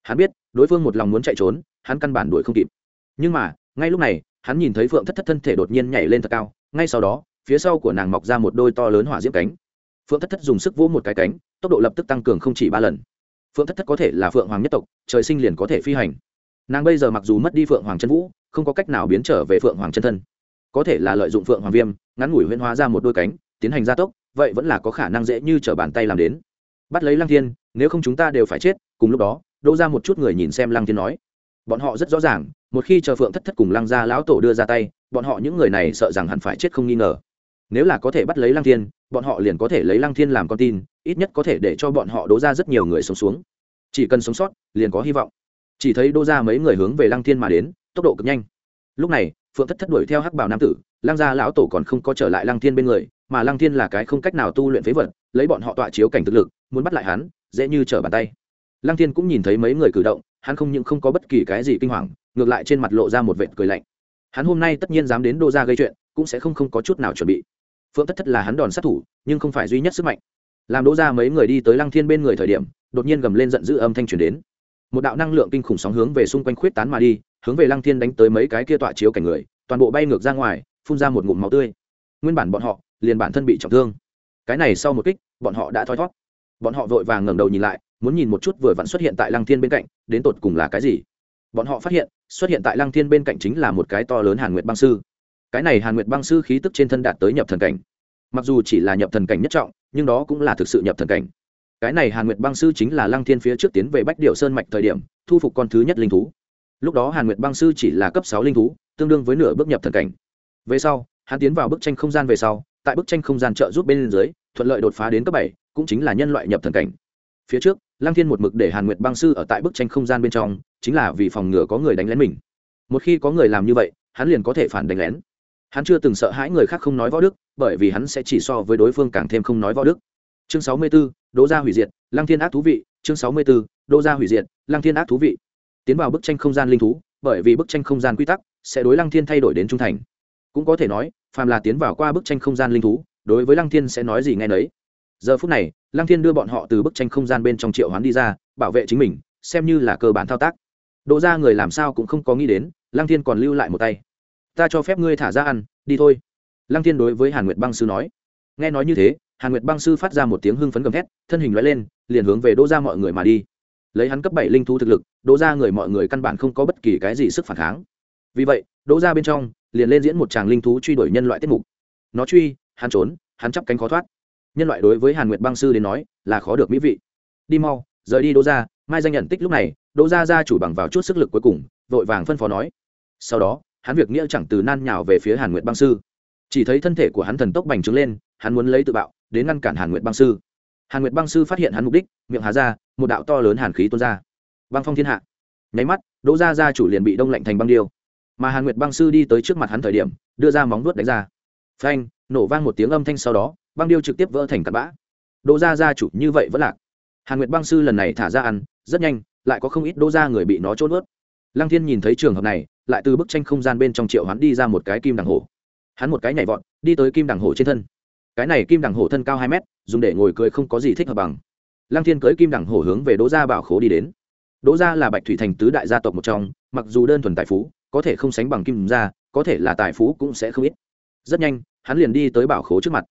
Hắn biết, đối phương một lòng muốn chạy trốn, hắn căn bản đuổi không kịp. Nhưng mà, ngay lúc này, hắn nhìn thấy phượng thất thất thân thể đột nhiên nhảy lên thật cao, ngay sau đó, phía sau của nàng mọc ra một đôi to lớn hỏa diễm cánh. Phượng thất thất dùng sức vỗ một cái cánh, tốc độ lập tức tăng cường không chỉ ba lần. Phượng thất thất có thể là phượng hoàng nhất tộc, trời sinh liền có thể phi hành. Nàng bây giờ mặc dù mất đi phượng hoàng chân vũ, không có cách nào biến trở về phượng hoàng chân thân. Có thể là lợi dụng phượng hoàng viêm, ngắn ngủi huyễn hóa ra một đôi cánh, tiến hành gia tốc, vậy vẫn là có khả năng dễ như t r ở bàn tay làm đến bắt lấy lăng thiên, nếu không chúng ta đều phải chết, cùng lúc đó, đỗ ra một chút người nhìn xem lăng thiên nói. Bọn họ rất rõ ràng, một khi chờ phượng thất thất cùng lăng gia lão tổ đưa ra tay, bọn họ những người này sợ rằng hẳn phải chết không nghi ngờ. Nếu là có thể bắt lấy lăng thiên, bọn họ liền có thể lấy lăng thiên làm con tin, ít nhất có thể để cho bọn họ đỗ ra rất nhiều người sống xuống. Chỉ cần sống sót, liền có hy vọng. Chỉ thấy đỗ ra mấy người hướng về lăng thiên mà đến, tốc độ cực nhanh. Lúc này, phượng thất thất đuổi theo hắc bảo nam tử, lăng gia lão tổ còn không có trở lại lăng thiên bên người mà lăng thiên là cái không cách nào tu luyện phế vật, lấy bọn họ tọa chiếu cảnh thực lực, muốn bắt lại hắn, dễ như trở bàn tay. Lăng thiên cũng nhìn thấy mấy người cử động, hắn không những không có bất kỳ cái gì kinh hoàng, ngược lại trên mặt lộ ra một vệt cười lạnh. Hắn hôm nay tất nhiên dám đến đô ra gây chuyện, cũng sẽ không không có chút nào chuẩn bị. Phượng thất thất là hắn đòn sát thủ, nhưng không phải duy nhất sức mạnh. Làm đỗ ra mấy người đi tới lăng thiên bên người thời điểm, đột nhiên gầm lên giận dữ âm thanh truyền đến. Một đạo năng lượng kinh khủng sóng hướng về xung quanh khuyết tán mà đi, hướng về lăng thiên đánh tới mấy cái kia tọa chiếu cảnh người, toàn bộ bay ngược ra ngoài, phun ra một ngụm máu tươi. Nguyên bản bọn họ liền bản thân bị trọng thương. Cái này sau một kích, bọn họ đã thoi thót. Bọn họ vội vàng ngẩng đầu nhìn lại, muốn nhìn một chút vừa vặn xuất hiện tại lăng thiên bên cạnh, đến tột cùng là cái gì. Bọn họ phát hiện, xuất hiện tại lăng thiên bên cạnh chính là một cái to lớn hàn nguyệt băng sư. Cái này hàn nguyệt băng sư khí tức trên thân đạt tới nhập thần cảnh. Mặc dù chỉ là nhập thần cảnh nhất trọng, nhưng đó cũng là thực sự nhập thần cảnh. Cái này hàn nguyệt băng sư chính là lăng thiên phía trước tiến về bách điệu sơn mạch thời điểm, thu phục con thứ nhất linh thú. Lúc đó hàn nguyệt băng sư chỉ là cấp sáu linh thú, tương đương với nửa bước nhập thần cảnh. Về sau, hắn tiến vào bức tranh không gian về sau tại bức tranh không gian trợ giúp bên dưới thuận lợi đột phá đến cấp bảy cũng chính là nhân loại nhập thần cảnh. Phía trước lăng thiên một mực để hàn nguyệt băng sư ở tại bức tranh không gian bên trong chính là vì phòng ngừa có người đánh lén mình. Một khi có người làm như vậy hắn liền có thể phản đánh lén. Hắn chưa từng sợ hãi người khác không nói võ đức bởi vì hắn sẽ chỉ so với đối phương càng thêm không nói võ đức. Chương sáu mươi 64, đỗ gia hủy diệt lăng thiên ác thú vị. Chương sáu mươi 64, đỗ gia hủy diệt lăng thiên ác thú vị. Tiến vào bức tranh không gian linh thú bởi vì bức tranh không gian quy tắc sẽ đối lăng thiên thay đổi đến trung thành. Cũng có thể nói phàm là tiến vào qua bức tranh không gian linh thú, đối với lăng thiên sẽ nói gì ngay nấy. Giờ phút này, lăng thiên đưa bọn họ từ bức tranh không gian bên trong triệu hoán đi ra, bảo vệ chính mình, xem như là cơ bản thao tác. Độ ra người làm sao cũng không có nghĩ đến, lăng thiên còn lưu lại một tay. Ta cho phép ngươi thả ra ăn, đi thôi. Lăng thiên đối với hàn nguyệt băng sư nói. Nghe nói như thế, hàn nguyệt băng sư phát ra một tiếng hưng phấn gầm thét, thân hình loại lên, liền hướng về đỗ ra mọi người mà đi. Lấy hắn cấp bảy linh thú thực lực, đỗ ra người mọi người căn bản không có bất kỳ cái gì sức phản kháng. Vì vậy đỗ ra bên trong, liền lên diễn một chàng linh thú truy đuổi nhân loại tiết mục. Nó truy, hắn trốn, hắn chắp cánh khó thoát. Nhân loại đối với hàn nguyệt băng sư đến nói, là khó được mỹ vị. Đi mau, rời đi đỗ ra, mai danh nhận tích lúc này, đỗ ra ra chủ bằng vào chút sức lực cuối cùng, vội vàng phân phó nói. Sau đó, hắn việc nghĩa chẳng từ nan nhào về phía hàn nguyệt băng sư. Chỉ thấy thân thể của hắn thần tốc bành trướng lên, hắn muốn lấy tự bạo, đến ngăn cản hàn nguyệt băng sư. Hàn nguyệt băng sư phát hiện hắn mục đích, miệng hà ra, một đạo to lớn hàn khí tuôn ra. Băng phong thiên hạ. Nháy mắt, đỗ gia gia chủ liền bị đông lạnh thành băng điêu mà hàn nguyệt băng sư đi tới trước mặt hắn thời điểm, đưa ra móng vuốt đánh ra. Phanh, nổ vang một tiếng âm thanh sau đó, băng điêu trực tiếp vỡ thành cặn bã. Đỗ gia gia chủ như vậy vẫn lạc. Hàn nguyệt băng sư lần này thả ra ăn, rất nhanh, lại có không ít đỗ gia người bị nó trôn ướt lăng thiên nhìn thấy trường hợp này, lại từ bức tranh không gian bên trong triệu hắn đi ra một cái kim đằng hổ. Hắn một cái nhảy vọt, đi tới kim đằng hổ trên thân. Cái này kim đằng hổ thân cao hai mét, dùng để ngồi cười không có gì thích hợp bằng. Lăng thiên cưới kim đằng hổ hướng về đỗ gia bảo khố đi đến. Đỗ gia là bạch thủy thành tứ đại gia tộc một trong, mặc dù đơn thuần tài phú có thể không sánh bằng kim gia có thể là tài phú cũng sẽ không ít. Rất nhanh, hắn liền đi tới bảo khố trước mặt.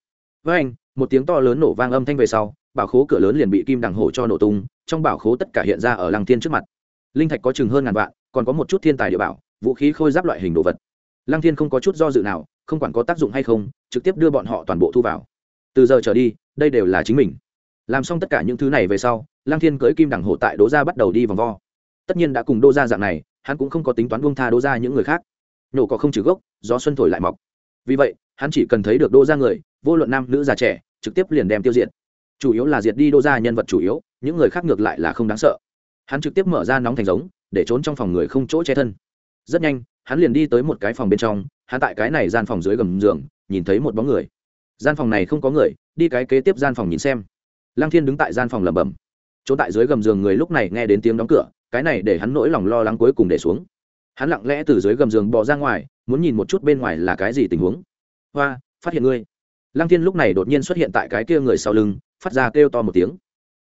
Với anh, một tiếng to lớn nổ vang âm thanh về sau, bảo khố cửa lớn liền bị kim đằng hổ cho nổ tung, trong bảo khố tất cả hiện ra ở lăng thiên trước mặt. Linh thạch có chừng hơn ngàn vạn, còn có một chút thiên tài địa bảo, vũ khí khôi giáp loại hình đồ vật. Lăng thiên không có chút do dự nào, không quản có tác dụng hay không, trực tiếp đưa bọn họ toàn bộ thu vào. Từ giờ trở đi, đây đều là chính mình. Làm xong tất cả những thứ này về sau, lăng thiên cưới kim đằng hổ tại đỗ gia bắt đầu đi vòng vo. Tất nhiên đã cùng đô gia dạng này hắn cũng không có tính toán buông tha đỗ gia những người khác. Nổ có không trừ gốc, gió xuân thổi lại mọc. Vì vậy, hắn chỉ cần thấy được đô gia người, vô luận nam nữ già trẻ, trực tiếp liền đem tiêu diệt. Chủ yếu là diệt đi đô gia nhân vật chủ yếu, những người khác ngược lại là không đáng sợ. Hắn trực tiếp mở ra nóng thành giống, để trốn trong phòng người không chỗ che thân. Rất nhanh, hắn liền đi tới một cái phòng bên trong, hắn tại cái này gian phòng dưới gầm giường, nhìn thấy một bóng người. Gian phòng này không có người, đi cái kế tiếp gian phòng nhìn xem. Lăng thiên đứng tại gian phòng lẩm bẩm. Chỗ tại dưới gầm giường người lúc này nghe đến tiếng đóng cửa cái này để hắn nỗi lòng lo lắng cuối cùng để xuống. Hắn lặng lẽ từ dưới gầm giường bò ra ngoài, muốn nhìn một chút bên ngoài là cái gì tình huống. Hoa, phát hiện ngươi. Lăng thiên lúc này đột nhiên xuất hiện tại cái kia người sau lưng, phát ra kêu to một tiếng.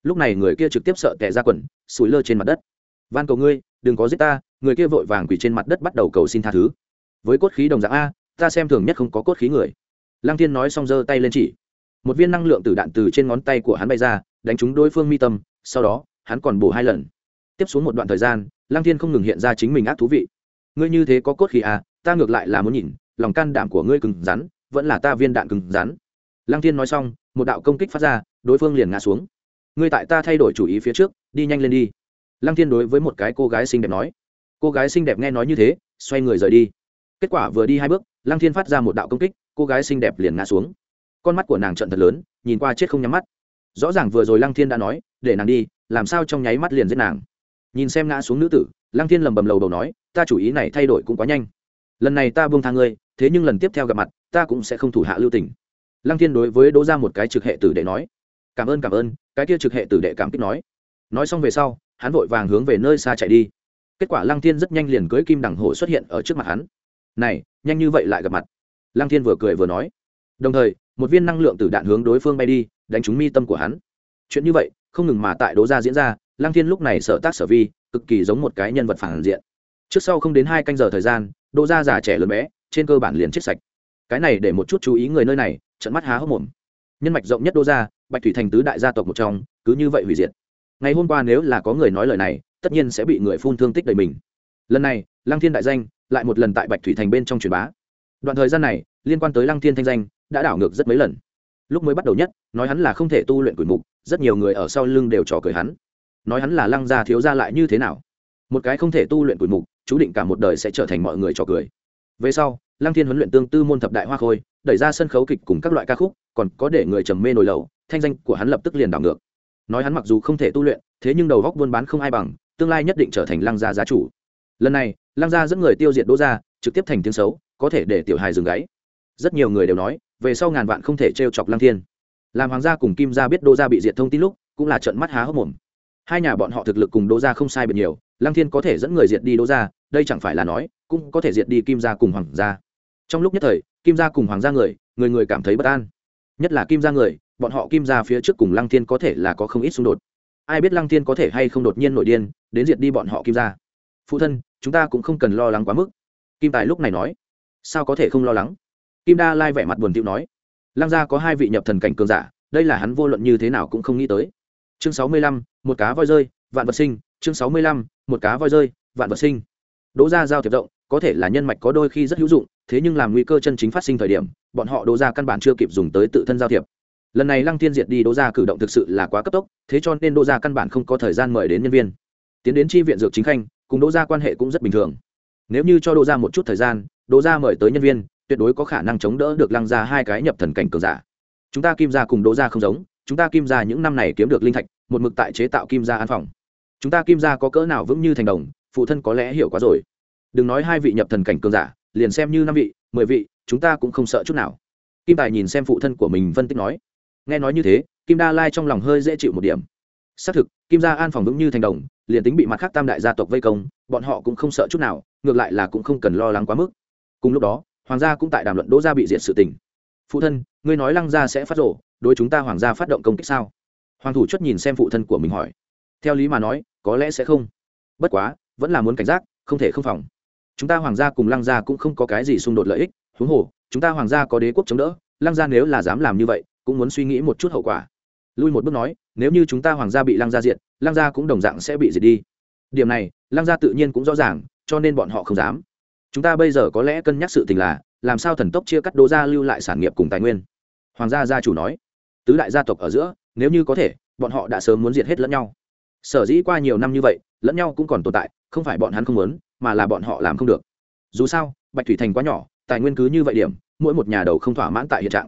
Lúc này người kia trực tiếp sợ tệ ra quần, sủi lơ trên mặt đất. Van cầu ngươi, đừng có giết ta, người kia vội vàng quỳ trên mặt đất bắt đầu cầu xin tha thứ. Với cốt khí đồng dạng a, ta xem thường nhất không có cốt khí người. Lăng thiên nói xong giơ tay lên chỉ. Một viên năng lượng từ đạn từ trên ngón tay của hắn bay ra, đánh trúng đối phương mi tâm, sau đó, hắn còn bổ hai lần tiếp xuống một đoạn thời gian, lăng thiên không ngừng hiện ra chính mình ác thú vị. Ngươi như thế có cốt khí à ta ngược lại là muốn nhìn, lòng can đảm của ngươi cứng rắn, vẫn là ta viên đạn cứng rắn. Lăng thiên nói xong, một đạo công kích phát ra, đối phương liền ngã xuống. Ngươi tại ta thay đổi chủ ý phía trước, đi nhanh lên đi. Lăng thiên đối với một cái cô gái xinh đẹp nói. Cô gái xinh đẹp nghe nói như thế, xoay người rời đi. Kết quả vừa đi hai bước, lăng thiên phát ra một đạo công kích, cô gái xinh đẹp liền ngã xuống. Con mắt của nàng trận thật lớn, nhìn qua chết không nhắm mắt. Rõ ràng vừa rồi lăng thiên đã nói, để nàng đi, làm sao trong nháy mắt liền giết nàng? Nhìn xem ngã xuống nữ tử, lăng thiên lầm bầm lầu đầu nói, ta chủ ý này thay đổi cũng quá nhanh. Lần này ta buông thang ngươi, thế nhưng lần tiếp theo gặp mặt, ta cũng sẽ không thủ hạ lưu tình. Lăng thiên đối với đỗ ra một cái trực hệ tử đệ nói, cảm ơn cảm ơn. Cái kia trực hệ tử đệ cảm kích nói. Nói xong về sau, hắn vội vàng hướng về nơi xa chạy đi. Kết quả lăng thiên rất nhanh liền cưới kim đằng hổ xuất hiện ở trước mặt hắn. Này, nhanh như vậy lại gặp mặt. Lăng thiên vừa cười vừa nói. Đồng thời, một viên năng lượng từ đạn hướng đối phương bay đi, đánh trúng mi tâm của hắn. Chuyện như vậy, không ngừng mà tại đố gia diễn ra lăng thiên lúc này sở tác sở vi, cực kỳ giống một cái nhân vật phản diện. Trước sau không đến hai canh giờ thời gian đỗ gia già trẻ lớn bé, trên cơ bản liền chết sạch. Cái này để một chút chú ý người nơi này, trận mắt há hốc mồm. Nhân mạch rộng nhất đô gia, bạch thủy thành tứ đại gia tộc một trong, cứ như vậy hủy diệt. Ngày hôm qua nếu là có người nói lời này, tất nhiên sẽ bị người phun thương tích đầy mình. Lần này, lăng thiên đại danh, lại một lần tại bạch thủy thành bên trong truyền bá. Đoạn thời gian này, liên quan tới lăng thiên thanh danh, đã đảo ngược rất mấy lần. Lúc mới bắt đầu nhất, nói hắn là không thể tu luyện quỷ mục, rất nhiều người ở sau lưng đều trò cười hắn nói hắn là lăng gia thiếu gia lại như thế nào? Một cái không thể tu luyện quỷ mục, chú định cả một đời sẽ trở thành mọi người trò cười. Về sau, lăng thiên huấn luyện tương tư môn thập đại hoa khôi, đẩy ra sân khấu kịch cùng các loại ca khúc, còn có để người trầm mê nổi lầu, thanh danh của hắn lập tức liền đảo ngược. Nói hắn mặc dù không thể tu luyện, thế nhưng đầu góc buôn bán không ai bằng, tương lai nhất định trở thành lăng gia gia chủ. Lần này, lăng gia dẫn người tiêu diệt đỗ gia, trực tiếp thành tiếng xấu, có thể để tiểu hài dừng gáy. Rất nhiều người đều nói, về sau ngàn vạn không thể t chọc lăng thiên. Làm hoàng gia cùng kim gia biết đỗ gia bị diệt thông tin lúc, cũng là trận mắt há hốc mồm hai nhà bọn họ thực lực cùng đỗ gia không sai biệt nhiều, lăng thiên có thể dẫn người diệt đi đỗ gia, đây chẳng phải là nói, cũng có thể diệt đi kim gia cùng hoàng gia. Trong lúc nhất thời, kim gia cùng hoàng gia người người người cảm thấy bất an. Nhất là kim gia người, bọn họ kim gia phía trước cùng lăng thiên có thể là có không ít xung đột. Ai biết lăng thiên có thể hay không đột nhiên nổi điên, đến diệt đi bọn họ kim gia? Phụ thân, chúng ta cũng không cần lo lắng quá mức. Kim tài lúc này nói. Sao có thể không lo lắng? Kim đa lai vẻ mặt buồn tiêu nói. Lăng gia có hai vị nhập thần cảnh cường giả, đây là hắn vô luận như thế nào cũng không nghĩ tới. Chương sáu mươi lăm một cá voi rơi, vạn vật sinh, chương sáu mươi lăm, một cá voi rơi, vạn vật sinh. Đỗ gia giao thiệp rộng, có thể là nhân mạch có đôi khi rất hữu dụng, thế nhưng làm nguy cơ chân chính phát sinh thời điểm, bọn họ đỗ gia căn bản chưa kịp dùng tới tự thân giao thiệp. Lần này lăng thiên diệt đi đỗ gia cử động thực sự là quá cấp tốc, thế cho nên đỗ gia căn bản không có thời gian mời đến nhân viên. Tiến đến tri viện dược chính khanh, cùng đỗ gia quan hệ cũng rất bình thường. Nếu như cho đỗ gia một chút thời gian, đỗ gia mời tới nhân viên, tuyệt đối có khả năng chống đỡ được lăng gia hai cái nhập thần cảnh cường giả. Chúng ta kim gia cùng đỗ gia không giống chúng ta kim gia những năm này kiếm được linh thạch, một mực tại chế tạo kim gia an phòng. Chúng ta kim gia có cỡ nào vững như thành đồng, phụ thân có lẽ hiểu quá rồi. Đừng nói hai vị nhập thần cảnh cường giả, liền xem như năm vị, mười vị, chúng ta cũng không sợ chút nào. Kim tài nhìn xem phụ thân của mình phân tích nói. Nghe nói như thế, kim đa lai trong lòng hơi dễ chịu một điểm. Xác thực, kim gia an phòng vững như thành đồng, liền tính bị mặt khác tam đại gia tộc vây công, bọn họ cũng không sợ chút nào, ngược lại là cũng không cần lo lắng quá mức. Cùng lúc đó, hoàng gia cũng tại đàm luận đỗ gia bị diệt sự tình phụ thân, ngươi nói lăng gia sẽ phát rổ, đối chúng ta hoàng gia phát động công kích sao? Hoàng thủ chất nhìn xem phụ thân của mình hỏi. Theo lý mà nói, có lẽ sẽ không. Bất quá, vẫn là muốn cảnh giác, không thể không phòng. Chúng ta hoàng gia cùng lăng gia cũng không có cái gì xung đột lợi ích, huống hồ, chúng ta hoàng gia có đế quốc chống đỡ, lăng gia nếu là dám làm như vậy, cũng muốn suy nghĩ một chút hậu quả. Lui một bước nói, nếu như chúng ta hoàng gia bị lăng gia diệt, lăng gia cũng đồng dạng sẽ bị diệt đi. Điểm này, lăng gia tự nhiên cũng rõ ràng, cho nên bọn họ không dám chúng ta bây giờ có lẽ cân nhắc sự tình là, làm sao thần tốc chia cắt đô gia lưu lại sản nghiệp cùng tài nguyên? Hoàng gia gia chủ nói. Tứ đại gia tộc ở giữa, nếu như có thể, bọn họ đã sớm muốn diệt hết lẫn nhau. Sở dĩ qua nhiều năm như vậy, lẫn nhau cũng còn tồn tại, không phải bọn hắn không muốn, mà là bọn họ làm không được. Dù sao, bạch thủy thành quá nhỏ, tài nguyên cứ như vậy điểm, mỗi một nhà đầu không thỏa mãn tại hiện trạng.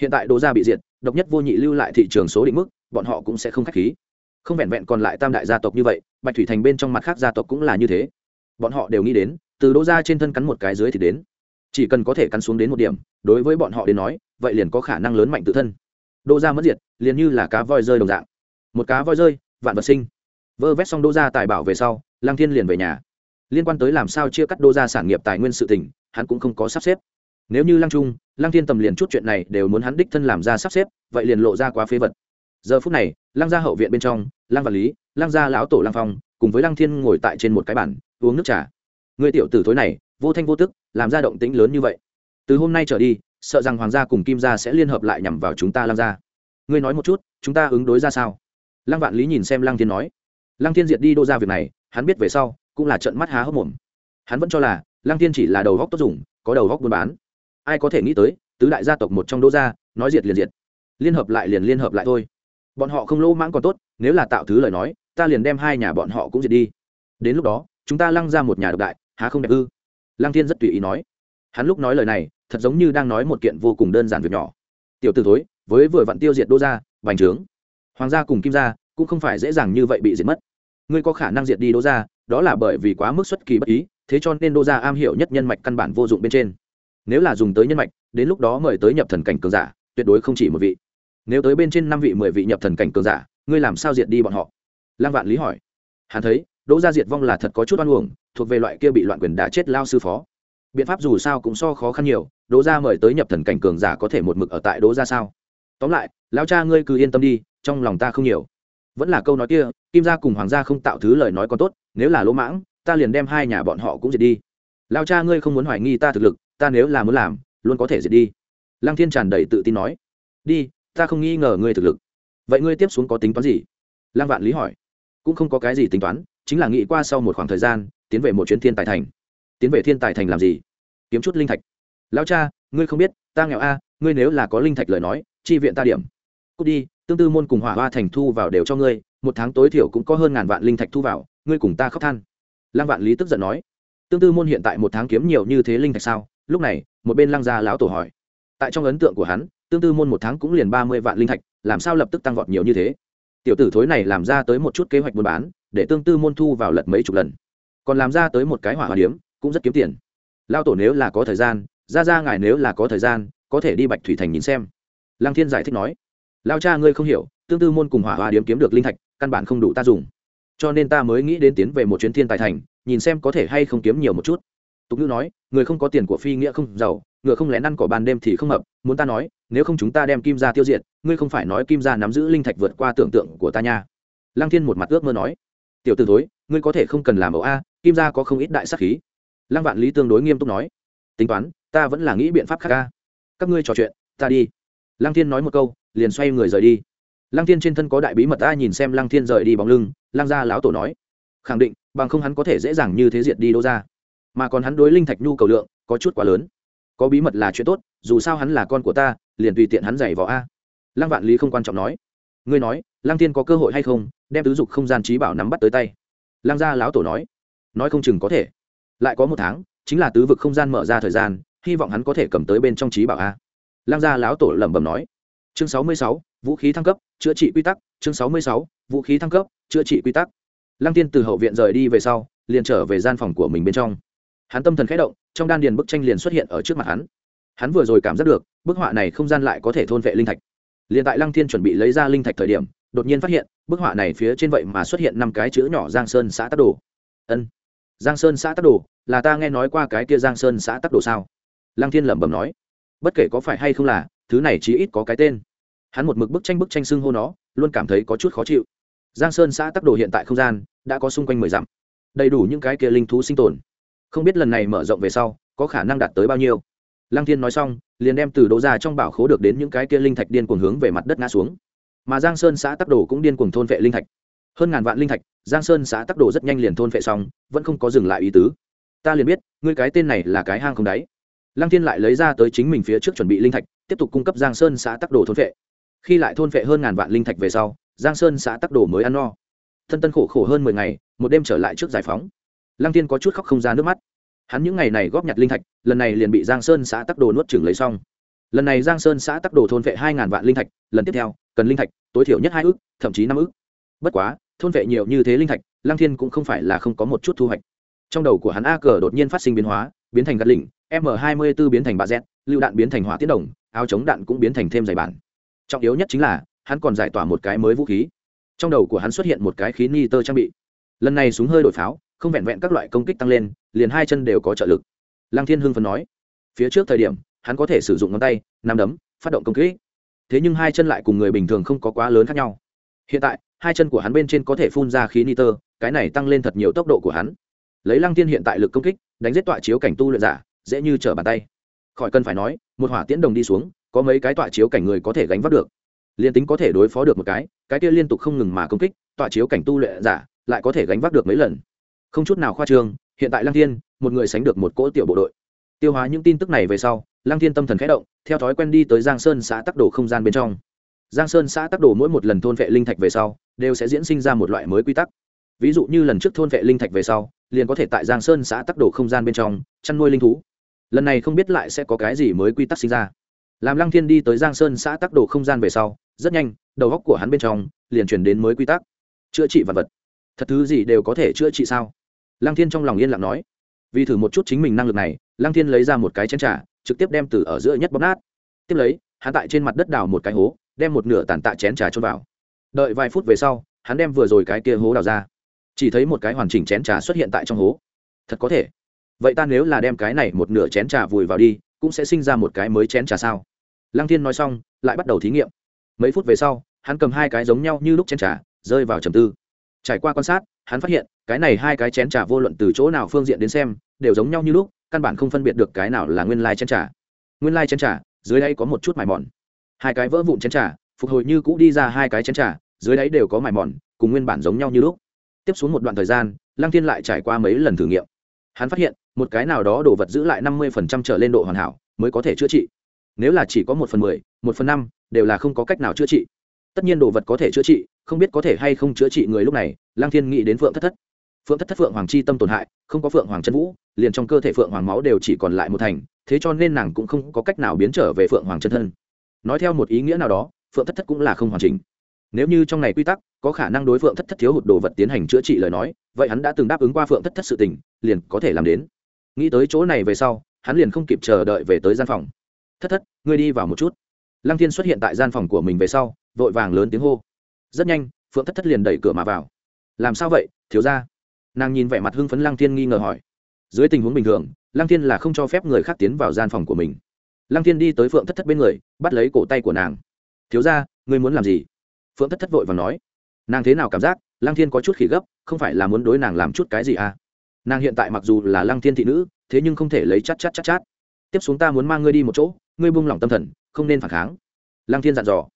Hiện tại Đô gia bị diệt, độc nhất vô nhị lưu lại thị trường số định mức, bọn họ cũng sẽ không khách khí. Không vẹn vẹn còn lại tam đại gia tộc như vậy, bạch thủy thành bên trong mặt khác gia tộc cũng là như thế. Bọn họ đều nghĩ đến từ đỗ gia trên thân cắn một cái dưới thì đến. Chỉ cần có thể cắn xuống đến một điểm, đối với bọn họ đến nói, vậy liền có khả năng lớn mạnh tự thân. Đỗ gia mất diệt, liền như là cá voi rơi đồng dạng. Một cá voi rơi, vạn vật sinh. Vơ vét xong đỗ gia tài bảo về sau lang thiên liền về nhà. Liên quan tới làm sao chia cắt đô gia sản nghiệp tài nguyên sự tỉnh hắn cũng không có sắp xếp. Nếu như lăng trung, lăng thiên tầm liền chút chuyện này đều muốn hắn đích thân làm ra sắp xếp, vậy liền lộ ra quá phế vật. Giờ phút này, lăng gia hậu viện bên trong, lăng vật lý, lăng gia lão tổ lăng phong, cùng với lăng thiên ngồi tại trên một cái bàn, uống nước trà ngươi tiểu tử thối này, vô thanh vô tức, làm ra động tĩnh lớn như vậy. Từ hôm nay trở đi, sợ rằng hoàng gia cùng kim gia sẽ liên hợp lại nhằm vào chúng ta lăng gia. Ngươi nói một chút, chúng ta ứng đối ra sao? Lăng vạn lý nhìn xem lăng thiên nói. Lăng thiên diệt đi đô ra việc này, hắn biết về sau, cũng là trận mắt há hốc mồm. Hắn vẫn cho là, lăng thiên chỉ là đầu góc tốt dùng, có đầu góc buôn bán. Ai có thể nghĩ tới, tứ đại gia tộc một trong đô gia, nói diệt liền diệt. Liên hợp lại liền liên hợp lại thôi. Bọn họ không lỗ mãng còn tốt, nếu là tạo thứ lời nói, ta liền đem hai nhà bọn họ cũng diệt đi. Đến lúc đó, chúng ta lăng ra một nhà độc đại há không đẹp ư? Lăng thiên rất tùy ý nói. Hắn lúc nói lời này, thật giống như đang nói một kiện vô cùng đơn giản việc nhỏ. Tiểu t ử thối, với vừa vặn tiêu diệt đô gia, bành trướng. Hoàng gia cùng kim gia cũng không phải dễ dàng như vậy bị diệt mất. Ngươi có khả năng diệt đi đô gia, đó là bởi vì quá mức xuất kỳ bất ý, thế cho nên đô gia am hiểu nhất nhân mạch căn bản vô dụng bên trên. Nếu là dùng tới nhân mạch, đến lúc đó mời tới nhập thần cảnh cường giả, tuyệt đối không chỉ một vị. Nếu tới bên trên năm vị, mười vị nhập thần cảnh cường giả, ngươi làm sao diệt đi bọn họ? Lăng vạn lý hỏi. Hắn thấy đỗ gia diệt vong là thật có chút oan uổng, thuộc về loại kia bị loạn quyền đã chết lao sư phó. Biện pháp dù sao cũng so khó khăn nhiều, đỗ gia mời tới nhập thần cảnh cường giả có thể một mực ở tại đỗ gia sao? Tóm lại lao cha ngươi cứ yên tâm đi, trong lòng ta không nhiều. Vẫn là câu nói kia, kim gia cùng hoàng gia không tạo thứ lời nói còn tốt, nếu là lỗ mãng, ta liền đem hai nhà bọn họ cũng diệt đi. Lao cha ngươi không muốn hoài nghi ta thực lực, ta nếu là muốn làm, luôn có thể diệt đi. Lăng thiên tràn đầy tự tin nói. Đi, ta không nghi ngờ ngươi thực lực. Vậy ngươi tiếp xuống có tính toán gì? Lăng vạn lý hỏi. Cũng không có cái gì tính toán chính là nghĩ qua sau một khoảng thời gian, tiến về một chuyến thiên tài thành. Tiến về thiên tài thành làm gì? Kiếm chút linh thạch. Lao cha, ngươi không biết, ta nghèo a, ngươi nếu là có linh thạch lời nói, chi viện ta điểm. Cút đi, tương tư môn cùng hỏa hoa thành thu vào đều cho ngươi, một tháng tối thiểu cũng có hơn ngàn vạn linh thạch thu vào, ngươi cùng ta khóc than. Lăng vạn lý tức giận nói. Tương tư môn hiện tại một tháng kiếm nhiều như thế linh thạch sao? Lúc này, một bên lăng gia lão tổ hỏi. Tại trong ấn tượng của hắn, tương tư môn một tháng cũng liền ba mươi vạn linh thạch, làm sao lập tức tăng vọt nhiều như thế? Tiểu tử thối này làm ra tới một chút kế hoạch buôn bán để tương tư môn thu vào lật mấy chục lần. Còn làm ra tới một cái hỏa hòa điếm, cũng rất kiếm tiền. Lao tổ nếu là có thời gian, ra ra ngài nếu là có thời gian, có thể đi bạch thủy thành nhìn xem. Lăng thiên giải thích nói, lao cha ngươi không hiểu, tương tư môn cùng hỏa hòa điếm kiếm được linh thạch, căn bản không đủ ta dùng. Cho nên ta mới nghĩ đến tiến về một chuyến thiên tài thành, nhìn xem có thể hay không kiếm nhiều một chút. Tục ngữ nói, người không có tiền của phi nghĩa không giàu, ngựa không lẽ ăn cỏ ban đêm thì không hợp, muốn ta nói, nếu không chúng ta đem kim ra tiêu diệt, ngươi không phải nói kim ra nắm giữ linh thạch vượt qua tưởng tượng của ta nha. Lăng thiên một mặt ước mơ nói tiểu t ử thối, ngươi có thể không cần làm ẩu a, kim gia có không ít đại sắc khí. Lăng vạn lý tương đối nghiêm túc nói, tính toán, ta vẫn là nghĩ biện pháp khác ca các ngươi trò chuyện, ta đi. Lăng thiên nói một câu, liền xoay người rời đi. Lăng thiên trên thân có đại bí mật ta nhìn xem lăng thiên rời đi bóng lưng, lăng gia lão tổ nói, khẳng định, bằng không hắn có thể dễ dàng như thế diệt đi đô ra mà còn hắn đối linh thạch nhu cầu lượng, có chút quá lớn. Có bí mật là chuyện tốt, dù sao hắn là con của ta, liền tùy tiện hắn giày vào a. Lăng vạn lý không quan trọng nói, ngươi nói, lăng thiên có cơ hội hay không đem tứ dục không gian trí bảo nắm bắt tới tay. Lăng gia lão tổ nói nói không chừng có thể. Lại có một tháng, chính là tứ vực không gian mở ra thời gian, hy vọng hắn có thể cầm tới bên trong trí bảo a. Lăng gia lão tổ lẩm bẩm nói. Chương sáu mươi sáu, vũ khí thăng cấp, chữa trị quy tắc, chương sáu mươi sáu, vũ khí thăng cấp, chữa trị quy tắc. Lăng tiên từ hậu viện rời đi về sau, liền trở về gian phòng của mình bên trong. Hắn tâm thần khẽ động, trong đan điền bức tranh liền xuất hiện ở trước mặt hắn. Hắn vừa rồi cảm giác được, bức họa này không gian lại có thể thôn vệ linh thạch. Liền tại lăng thiên chuẩn bị lấy ra linh thạch thời điểm, đột nhiên phát hiện bức họa này phía trên vậy mà xuất hiện năm cái chữ nhỏ giang sơn xã tắc đồ. Ân, giang sơn xã tắc đồ, là ta nghe nói qua cái kia giang sơn xã tắc đồ sao? Lăng thiên lẩm bẩm nói. Bất kể có phải hay không là, thứ này chí ít có cái tên. Hắn một mực bức tranh bức tranh xưng hô nó, luôn cảm thấy có chút khó chịu. Giang sơn xã tắc đồ hiện tại không gian, đã có xung quanh mười dặm. Đầy đủ những cái kia linh thú sinh tồn. Không biết lần này mở rộng về sau, có khả năng đạt tới bao nhiêu? Lăng thiên nói xong, liền đem từ đỗ ra trong bảo khố được đến những cái kia linh thạch điên cuồng hướng về mặt đất ngã xuống mà giang sơn xã tắc đồ cũng điên cuồng thôn vệ linh thạch. hơn ngàn vạn linh thạch, giang sơn xã tắc đồ rất nhanh liền thôn vệ xong, vẫn không có dừng lại ý tứ. ta liền biết, ngươi cái tên này là cái hang không đáy. lăng thiên lại lấy ra tới chính mình phía trước chuẩn bị linh thạch, tiếp tục cung cấp giang sơn xã tắc đồ thôn vệ. khi lại thôn vệ hơn ngàn vạn linh thạch về sau, giang sơn xã tắc đồ mới ăn no. thân tân khổ khổ hơn mười ngày, một đêm trở lại trước giải phóng. lăng tiên có chút khóc không ra nước mắt. hắn những ngày này góp nhặt linh thạch, lần này liền bị giang sơn xã tắc đồ nuốt chừng lấy xong lần này giang sơn xã tắc đồ thôn vệ hai ngàn vạn linh thạch, lần tiếp theo, cần linh thạch, tối thiểu nhất hai ước thậm chí năm ước bất quá, thôn vệ nhiều như thế linh thạch Lang thiên cũng không phải là không có một chút thu hoạch. Trong đầu của hắn a cờ đột nhiên phát sinh biến hóa, biến thành gạt lỉnh, m hai mươi b ố biến thành bà z lựu đạn biến thành hỏa tiến đồng, áo chống đạn cũng biến thành thêm dày bản. Trọng yếu nhất chính là, hắn còn giải tỏa một cái mới vũ khí. Trong đầu của hắn xuất hiện một cái khí ni tơ trang bị. Lần này súng hơi đổi pháo, không vẹn vẹn các loại công kích tăng lên, liền hai chân đều có trợ lực. Lăng thiên hưng phấn nói. Phía trước thời điểm hắn có thể sử dụng ngón tay, nắm đấm, phát động công kích. Thế nhưng hai chân lại cùng người bình thường không có quá lớn khác nhau. Hiện tại, hai chân của hắn bên trên có thể phun ra khí nitơ, cái này tăng lên thật nhiều tốc độ của hắn. Lấy lăng thiên hiện tại lực công kích, đánh giết tọa chiếu cảnh tu luyện giả, dễ như trở bàn tay. Khỏi cần phải nói, một hỏa tiễn đồng đi xuống, có mấy cái tọa chiếu cảnh người có thể gánh vác được. Liên tính có thể đối phó được một cái cái kia liên tục không ngừng mà công kích, tọa chiếu cảnh tu luyện giả lại có thể gánh vác được mấy lần. Không chút nào khoa trương, hiện tại lăng thiên, một người sánh được một cỗ tiểu bộ đội. Tiêu hóa những tin tức này về sau lăng thiên tâm thần khẽ động, theo thói quen đi tới giang sơn xã tắc đồ không gian bên trong. Giang sơn xã tắc đồ mỗi một lần thôn vệ linh thạch về sau, đều sẽ diễn sinh ra một loại mới quy tắc. Ví dụ như lần trước thôn vệ linh thạch về sau, liền có thể tại giang sơn xã tắc đồ không gian bên trong, chăn nuôi linh thú. Lần này không biết lại sẽ có cái gì mới quy tắc sinh ra. Làm lăng thiên đi tới giang sơn xã tắc đồ không gian về sau, rất nhanh, đầu góc của hắn bên trong, liền chuyển đến mới quy tắc. Chữa trị vật vật. Thật thứ gì đều có thể chữa trị sao? Lăng thiên trong lòng yên lặng nói. Vì thử một chút chính mình năng lực này, lăng thiên lấy ra một cái chén trà trực tiếp đem từ ở giữa nhất bóp nát. Tiếp lấy, hắn tại trên mặt đất đào một cái hố, đem một nửa tàn tạ chén trà trôn vào. Đợi vài phút về sau, hắn đem vừa rồi cái kia hố đào ra. Chỉ thấy một cái hoàn chỉnh chén trà xuất hiện tại trong hố. Thật có thể. Vậy ta nếu là đem cái này một nửa chén trà vùi vào đi, cũng sẽ sinh ra một cái mới chén trà sao? Lăng thiên nói xong, lại bắt đầu thí nghiệm. Mấy phút về sau, hắn cầm hai cái giống nhau như lúc chén trà, rơi vào trầm tư. Trải qua quan sát, hắn phát hiện, cái này hai cái chén trà vô luận từ chỗ nào phương diện đến xem, đều giống nhau như lúc căn bản không phân biệt được cái nào là nguyên lai chén trà. Nguyên lai chén trà, dưới đây có một chút mài mòn. Hai cái vỡ vụn chén trà, phục hồi như cũ đi ra hai cái chén trà, dưới đáy đều có mài mòn, cùng nguyên bản giống nhau như lúc. Tiếp xuống một đoạn thời gian, lăng thiên lại trải qua mấy lần thử nghiệm. Hắn phát hiện, một cái nào đó đồ vật giữ lại năm mươi trở lên độ hoàn hảo, mới có thể chữa trị. Nếu là chỉ có một phần mười, một phần năm, đều là không có cách nào chữa trị. Tất nhiên đồ vật có thể chữa trị, không biết có thể hay không chữa trị người lúc này lang thiên nghĩ đến phượng thất thất. Phượng thất thất phượng hoàng chi tâm tổn hại, không có phượng hoàng chân vũ liền trong cơ thể phượng hoàng máu đều chỉ còn lại một thành, thế cho nên nàng cũng không có cách nào biến trở về phượng hoàng chân thân. Nói theo một ý nghĩa nào đó, phượng thất thất cũng là không hoàn chỉnh. Nếu như trong này quy tắc, có khả năng đối phượng thất thất thiếu hụt đồ vật tiến hành chữa trị lời nói, vậy hắn đã từng đáp ứng qua phượng thất thất sự tình, liền có thể làm đến. Nghĩ tới chỗ này về sau, hắn liền không kịp chờ đợi về tới gian phòng. Thất thất, ngươi đi vào một chút. Lăng thiên xuất hiện tại gian phòng của mình về sau, vội vàng lớn tiếng hô. Rất nhanh, phượng thất thất liền đẩy cửa mà vào. Làm sao vậy, thiếu ra nàng nhìn vẻ mặt hưng phấn lăng thiên nghi ngờ hỏi dưới tình huống bình thường, lăng thiên là không cho phép người khác tiến vào gian phòng của mình. Lăng thiên đi tới phượng thất thất bên người, bắt lấy cổ tay của nàng. Thiếu ra ngươi muốn làm gì? Phượng thất thất vội và nói. Nàng thế nào cảm giác? Lăng thiên có chút khỉ gấp, không phải là muốn đối nàng làm chút cái gì à? Nàng hiện tại mặc dù là lăng thiên thị nữ, thế nhưng không thể lấy chát chát chát chát. Tiếp xuống ta muốn mang ngươi đi một chỗ, ngươi buông lỏng tâm thần, không nên phản kháng. Lăng thiên dặn dò.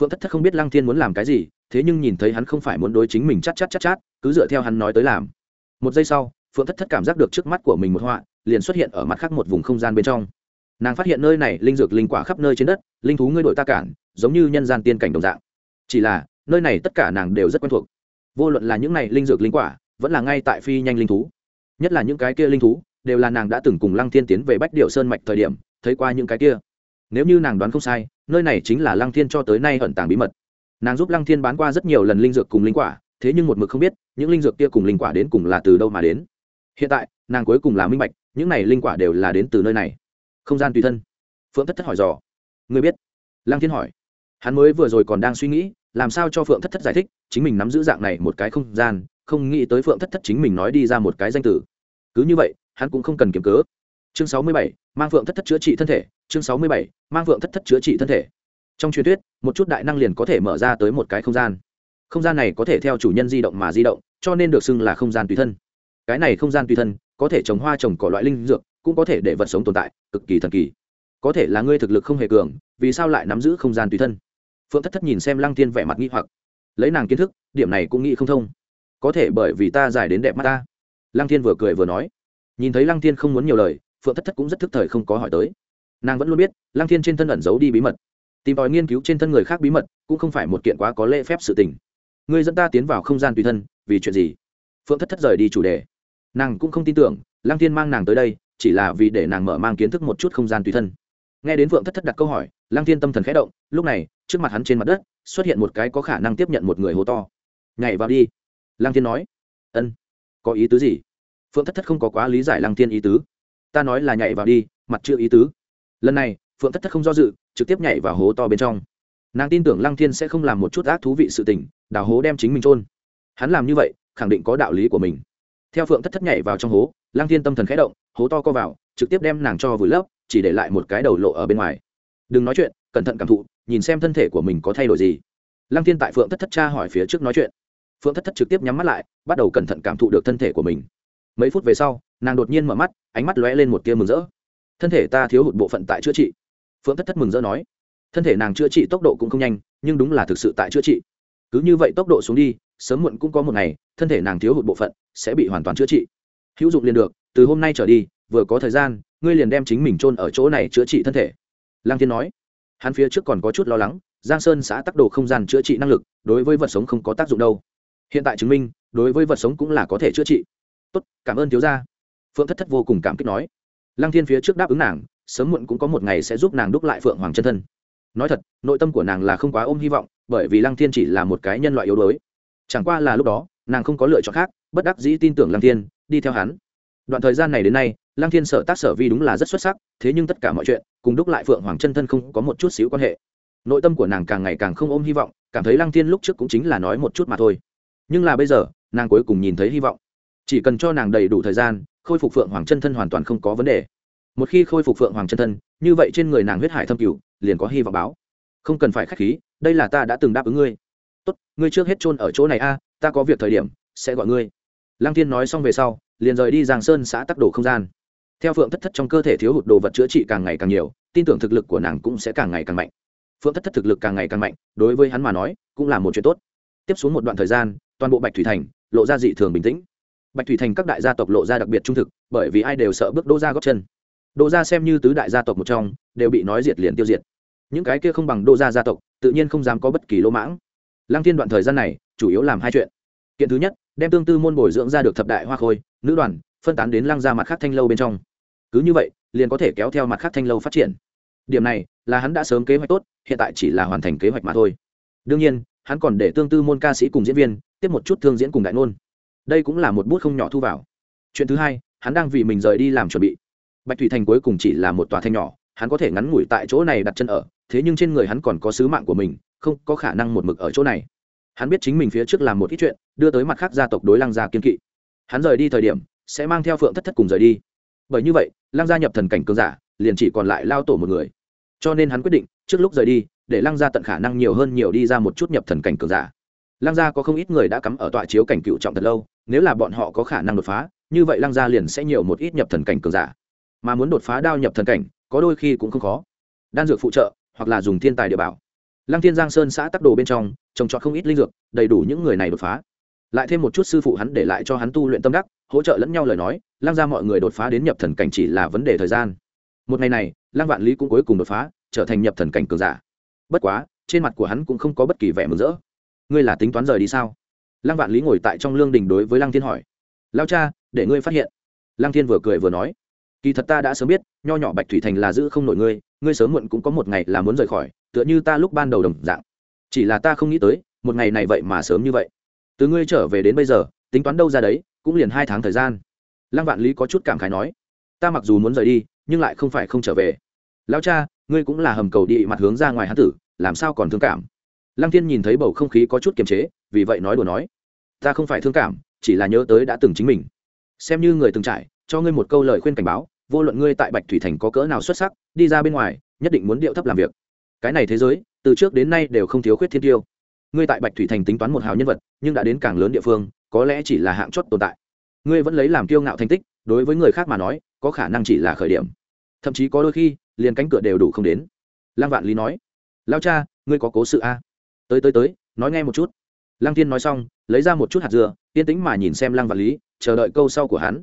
Phượng thất thất không biết lăng thiên muốn làm cái gì, thế nhưng nhìn thấy hắn không phải muốn đối chính mình chát chát chát chát, cứ dựa theo hắn nói tới làm. Một giây sau phượng thất thất cảm giác được trước mắt của mình một họa, liền xuất hiện ở mặt khác một vùng không gian bên trong. Nàng phát hiện nơi này linh dược linh quả khắp nơi trên đất, linh thú ngươi đội ta cản, giống như nhân gian tiên cảnh đồng dạng. Chỉ là, nơi này tất cả nàng đều rất quen thuộc. Vô luận là những này linh dược linh quả, vẫn là ngay tại phi nhanh linh thú. Nhất là những cái kia linh thú, đều là nàng đã từng cùng lăng thiên tiến về bách điệu sơn mạch thời điểm, thấy qua những cái kia. Nếu như nàng đoán không sai, nơi này chính là lăng thiên cho tới nay ẩn tàng bí mật. Nàng giúp lăng thiên bán qua rất nhiều lần linh dược cùng linh quả, thế nhưng một mực không biết, những linh dược kia cùng linh quả đến cùng là từ đâu mà đến hiện tại, nàng cuối cùng là minh bạch, những này linh quả đều là đến từ nơi này. Không gian tùy thân. Phượng thất thất hỏi dò. Người biết? Lăng thiên hỏi. Hắn mới vừa rồi còn đang suy nghĩ, làm sao cho phượng thất thất giải thích, chính mình nắm giữ dạng này một cái không gian, không nghĩ tới phượng thất thất chính mình nói đi ra một cái danh từ. Cứ như vậy, hắn cũng không cần kiếm cớ. Chương sáu mươi bảy, mang phượng thất thất chữa trị thân thể. Chương sáu mươi bảy, mang phượng thất thất chữa trị thân thể. Trong truyền thuyết, một chút đại năng liền có thể mở ra tới một cái không gian. Không gian này có thể theo chủ nhân di động mà di động, cho nên được xưng là không gian tùy thân cái này không gian tùy thân, có thể trồng hoa trồng cỏ loại linh dược, cũng có thể để vật sống tồn tại, cực kỳ thần kỳ. Có thể là ngươi thực lực không hề cường, vì sao lại nắm giữ không gian tùy thân? Phượng thất thất nhìn xem lăng tiên vẻ mặt nghi hoặc. Lấy nàng kiến thức, điểm này cũng nghĩ không thông. Có thể bởi vì ta giải đến đẹp mắt ta. Lăng thiên vừa cười vừa nói. Nhìn thấy lăng thiên không muốn nhiều lời, phượng thất thất cũng rất thức thời không có hỏi tới. Nàng vẫn luôn biết, lăng thiên trên thân ẩn giấu đi bí mật. Tìm tòi nghiên cứu trên thân người khác bí mật, cũng không phải một kiện quá có lễ phép sự tình. Ngươi dẫn ta tiến vào không gian tùy thân, vì chuyện gì? Phượng thất thất rời đi chủ đề nàng cũng không tin tưởng, lăng thiên mang nàng tới đây, chỉ là vì để nàng mở mang kiến thức một chút không gian tùy thân. Nghe đến vượng thất thất đặt câu hỏi, lăng thiên tâm thần khẽ động, lúc này, trước mặt hắn trên mặt đất, xuất hiện một cái có khả năng tiếp nhận một người hố to. Nhảy vào đi. Lăng thiên nói. Ân, có ý tứ gì? Phượng thất thất không có quá lý giải lăng thiên ý tứ. Ta nói là nhảy vào đi, mặt chưa ý tứ. Lần này phượng thất thất không do dự, trực tiếp nhảy vào hố to bên trong. Nàng tin tưởng lăng thiên sẽ không làm một chút ác thú vị sự tình, đào hố đem chính mình trôn hắn làm như vậy, khẳng định có đạo lý của mình theo phượng thất thất nhảy vào trong hố Lang thiên tâm thần khẽ động, hố to co vào, trực tiếp đem nàng cho vùi lấp, chỉ để lại một cái đầu lộ ở bên ngoài. Đừng nói chuyện, cẩn thận cảm thụ, nhìn xem thân thể của mình có thay đổi gì. Lang thiên tại phượng thất thất cha hỏi phía trước nói chuyện. Phượng thất thất trực tiếp nhắm mắt lại, bắt đầu cẩn thận cảm thụ được thân thể của mình. Mấy phút về sau, nàng đột nhiên mở mắt, ánh mắt lóe lên một tia mừng rỡ. Thân thể ta thiếu hụt bộ phận tại chữa trị. Phượng thất thất mừng rỡ nói. Thân thể nàng chữa trị tốc độ cũng không nhanh, nhưng đúng là thực sự tại chữa trị. Cứ như vậy tốc độ xuống đi sớm muộn cũng có một ngày, thân thể nàng thiếu hụt bộ phận, sẽ bị hoàn toàn chữa trị. Hữu dụng liền được, từ hôm nay trở đi, vừa có thời gian, ngươi liền đem chính mình chôn ở chỗ này chữa trị thân thể. Lang thiên nói. Hắn phía trước còn có chút lo lắng, giang sơn xã tắc đồ không gian chữa trị năng lực, đối với vật sống không có tác dụng đâu. Hiện tại chứng minh, đối với vật sống cũng là có thể chữa trị. Tốt, cảm ơn thiếu gia. Phượng thất thất vô cùng cảm kích nói. Lăng thiên phía trước đáp ứng nàng, sớm muộn cũng có một ngày sẽ giúp nàng đúc lại phượng hoàng chân thân. Nói thật, nội tâm của nàng là không quá ôm hy vọng, bởi vì lăng thiên chỉ là một cái nhân loại yếu đuối chẳng qua là lúc đó, nàng không có lựa chọn khác, bất đắc dĩ tin tưởng lăng thiên, đi theo hắn. Đoạn thời gian này đến nay, lăng thiên sở tác sở vi đúng là rất xuất sắc, thế nhưng tất cả mọi chuyện, cùng đúc lại phượng hoàng chân thân không có một chút xíu quan hệ. Nội tâm của nàng càng ngày càng không ôm hy vọng, cảm thấy lăng thiên lúc trước cũng chính là nói một chút mà thôi. Nhưng là bây giờ, nàng cuối cùng nhìn thấy hy vọng. Chỉ cần cho nàng đầy đủ thời gian, khôi phục phượng hoàng chân thân hoàn toàn không có vấn đề. Một khi khôi phục phượng hoàng chân thân, như vậy trên người nàng huyết hải thâm cửu liền có hy vọng báo. Không cần phải k h á c h khí, đây là ta đã từng đáp ứng ngươi tốt, ngươi trước hết chôn ở chỗ này a, ta có việc thời điểm, sẽ gọi ngươi. Lăng thiên nói xong về sau, liền rời đi giang sơn xã tắc đồ không gian. Theo phượng thất thất trong cơ thể thiếu hụt đồ vật chữa trị càng ngày càng nhiều, tin tưởng thực lực của nàng cũng sẽ càng ngày càng mạnh. Phượng thất thất thực lực càng ngày càng mạnh, đối với hắn mà nói, cũng là một chuyện tốt. Tiếp xuống một đoạn thời gian, toàn bộ bạch thủy thành lộ ra dị thường bình tĩnh. Bạch thủy thành các đại gia tộc lộ ra đặc biệt trung thực, bởi vì ai đều sợ bước Đô ra góp chân. Đô ra xem như tứ đại gia tộc một trong, đều bị nói diệt liền tiêu diệt. Những cái kia không bằng Đô ra gia tộc, tự nhiên không dám có bất kỳ lỗ mãng lăng thiên đoạn thời gian này, chủ yếu làm hai chuyện. Kiện thứ nhất, đem tương tư môn bồi dưỡng ra được thập đại hoa khôi, nữ đoàn, phân tán đến lăng ra mặt khác thanh lâu bên trong. Cứ như vậy, liền có thể kéo theo mặt khác thanh lâu phát triển. Điểm này, là hắn đã sớm kế hoạch tốt, hiện tại chỉ là hoàn thành kế hoạch mà thôi. Đương nhiên, hắn còn để tương tư môn ca sĩ cùng diễn viên, tiếp một chút thương diễn cùng đại ngôn. Đây cũng là một bút không nhỏ thu vào. Chuyện thứ hai, hắn đang vì mình rời đi làm chuẩn bị. Bạch thủy thành cuối cùng chỉ là một tòa thanh nhỏ, hắn có thể ngắn ngủi tại chỗ này đặt chân ở, thế nhưng trên người hắn còn có sứ mạng của mình không có khả năng một mực ở chỗ này. Hắn biết chính mình phía trước làm một ít chuyện, đưa tới mặt khác gia tộc đối lăng gia kiên kỵ. Hắn rời đi thời điểm, sẽ mang theo phượng thất thất cùng rời đi. Bởi như vậy, lăng gia nhập thần cảnh cường giả, liền chỉ còn lại lao tổ một người. Cho nên hắn quyết định, trước lúc rời đi, để lăng gia tận khả năng nhiều hơn nhiều đi ra một chút nhập thần cảnh cường giả. Lăng gia có không ít người đã cắm ở tọa chiếu cảnh cựu trọng thật lâu, nếu là bọn họ có khả năng đột phá, như vậy lăng gia liền sẽ nhiều một ít nhập thần cảnh cường giả. Mà muốn đột phá đao nhập thần cảnh, có đôi khi cũng không khó. Đan dược phụ trợ, hoặc là dùng thiên tài địa bảo lăng thiên giang sơn xã tắc đồ bên trong, trồng trọt không ít linh dược, đầy đủ những người này đột phá. Lại thêm một chút sư phụ hắn để lại cho hắn tu luyện tâm đắc, hỗ trợ lẫn nhau lời nói, lăng ra mọi người đột phá đến nhập thần cảnh chỉ là vấn đề thời gian. Một ngày này, lăng vạn lý cũng cuối cùng đột phá, trở thành nhập thần cảnh cường giả. Bất quá, trên mặt của hắn cũng không có bất kỳ vẻ mừng rỡ. Ngươi là tính toán rời đi sao? Lăng vạn lý ngồi tại trong lương đình đối với lăng thiên hỏi. Lao cha, để ngươi phát hiện. Lăng thiên vừa cười vừa nói. Kỳ thật ta đã sớm biết, nho nhỏ bạch thủy thành là giữ không nổi ngươi ngươi sớm muộn cũng có một ngày là muốn rời khỏi tựa như ta lúc ban đầu đồng dạng. Chỉ là ta không nghĩ tới, một ngày này vậy mà sớm như vậy. Từ ngươi trở về đến bây giờ, tính toán đâu ra đấy, cũng liền hai tháng thời gian. Lăng vạn lý có chút cảm khái nói, ta mặc dù muốn rời đi, nhưng lại không phải không trở về. Lão cha, ngươi cũng là hầm cầu đi mặt hướng ra ngoài hán tử, làm sao còn thương cảm? Lăng thiên nhìn thấy bầu không khí có chút kiềm chế, vì vậy nói đùa nói, ta không phải thương cảm, chỉ là nhớ tới đã từng chính mình. Xem như người từng trải, cho ngươi một câu lời khuyên cảnh báo, vô luận ngươi tại bạch thủy thành có cỡ nào xuất sắc, đi ra bên ngoài, nhất định muốn điệu thấp làm việc cái này thế giới, từ trước đến nay đều không thiếu khuyết thiên tiêu. Ngươi tại bạch thủy thành tính toán một hào nhân vật, nhưng đã đến càng lớn địa phương, có lẽ chỉ là hạng chót tồn tại. Ngươi vẫn lấy làm kiêu ngạo thành tích, đối với người khác mà nói, có khả năng chỉ là khởi điểm. Thậm chí có đôi khi, liền cánh cửa đều đủ không đến. Lăng vạn lý nói, lao cha, ngươi có cố sự a? Tới tới tới, nói nghe một chút. Lăng tiên nói xong, lấy ra một chút hạt dừa, yên tĩnh mà nhìn xem lăng vạn lý, chờ đợi câu sau của hắn.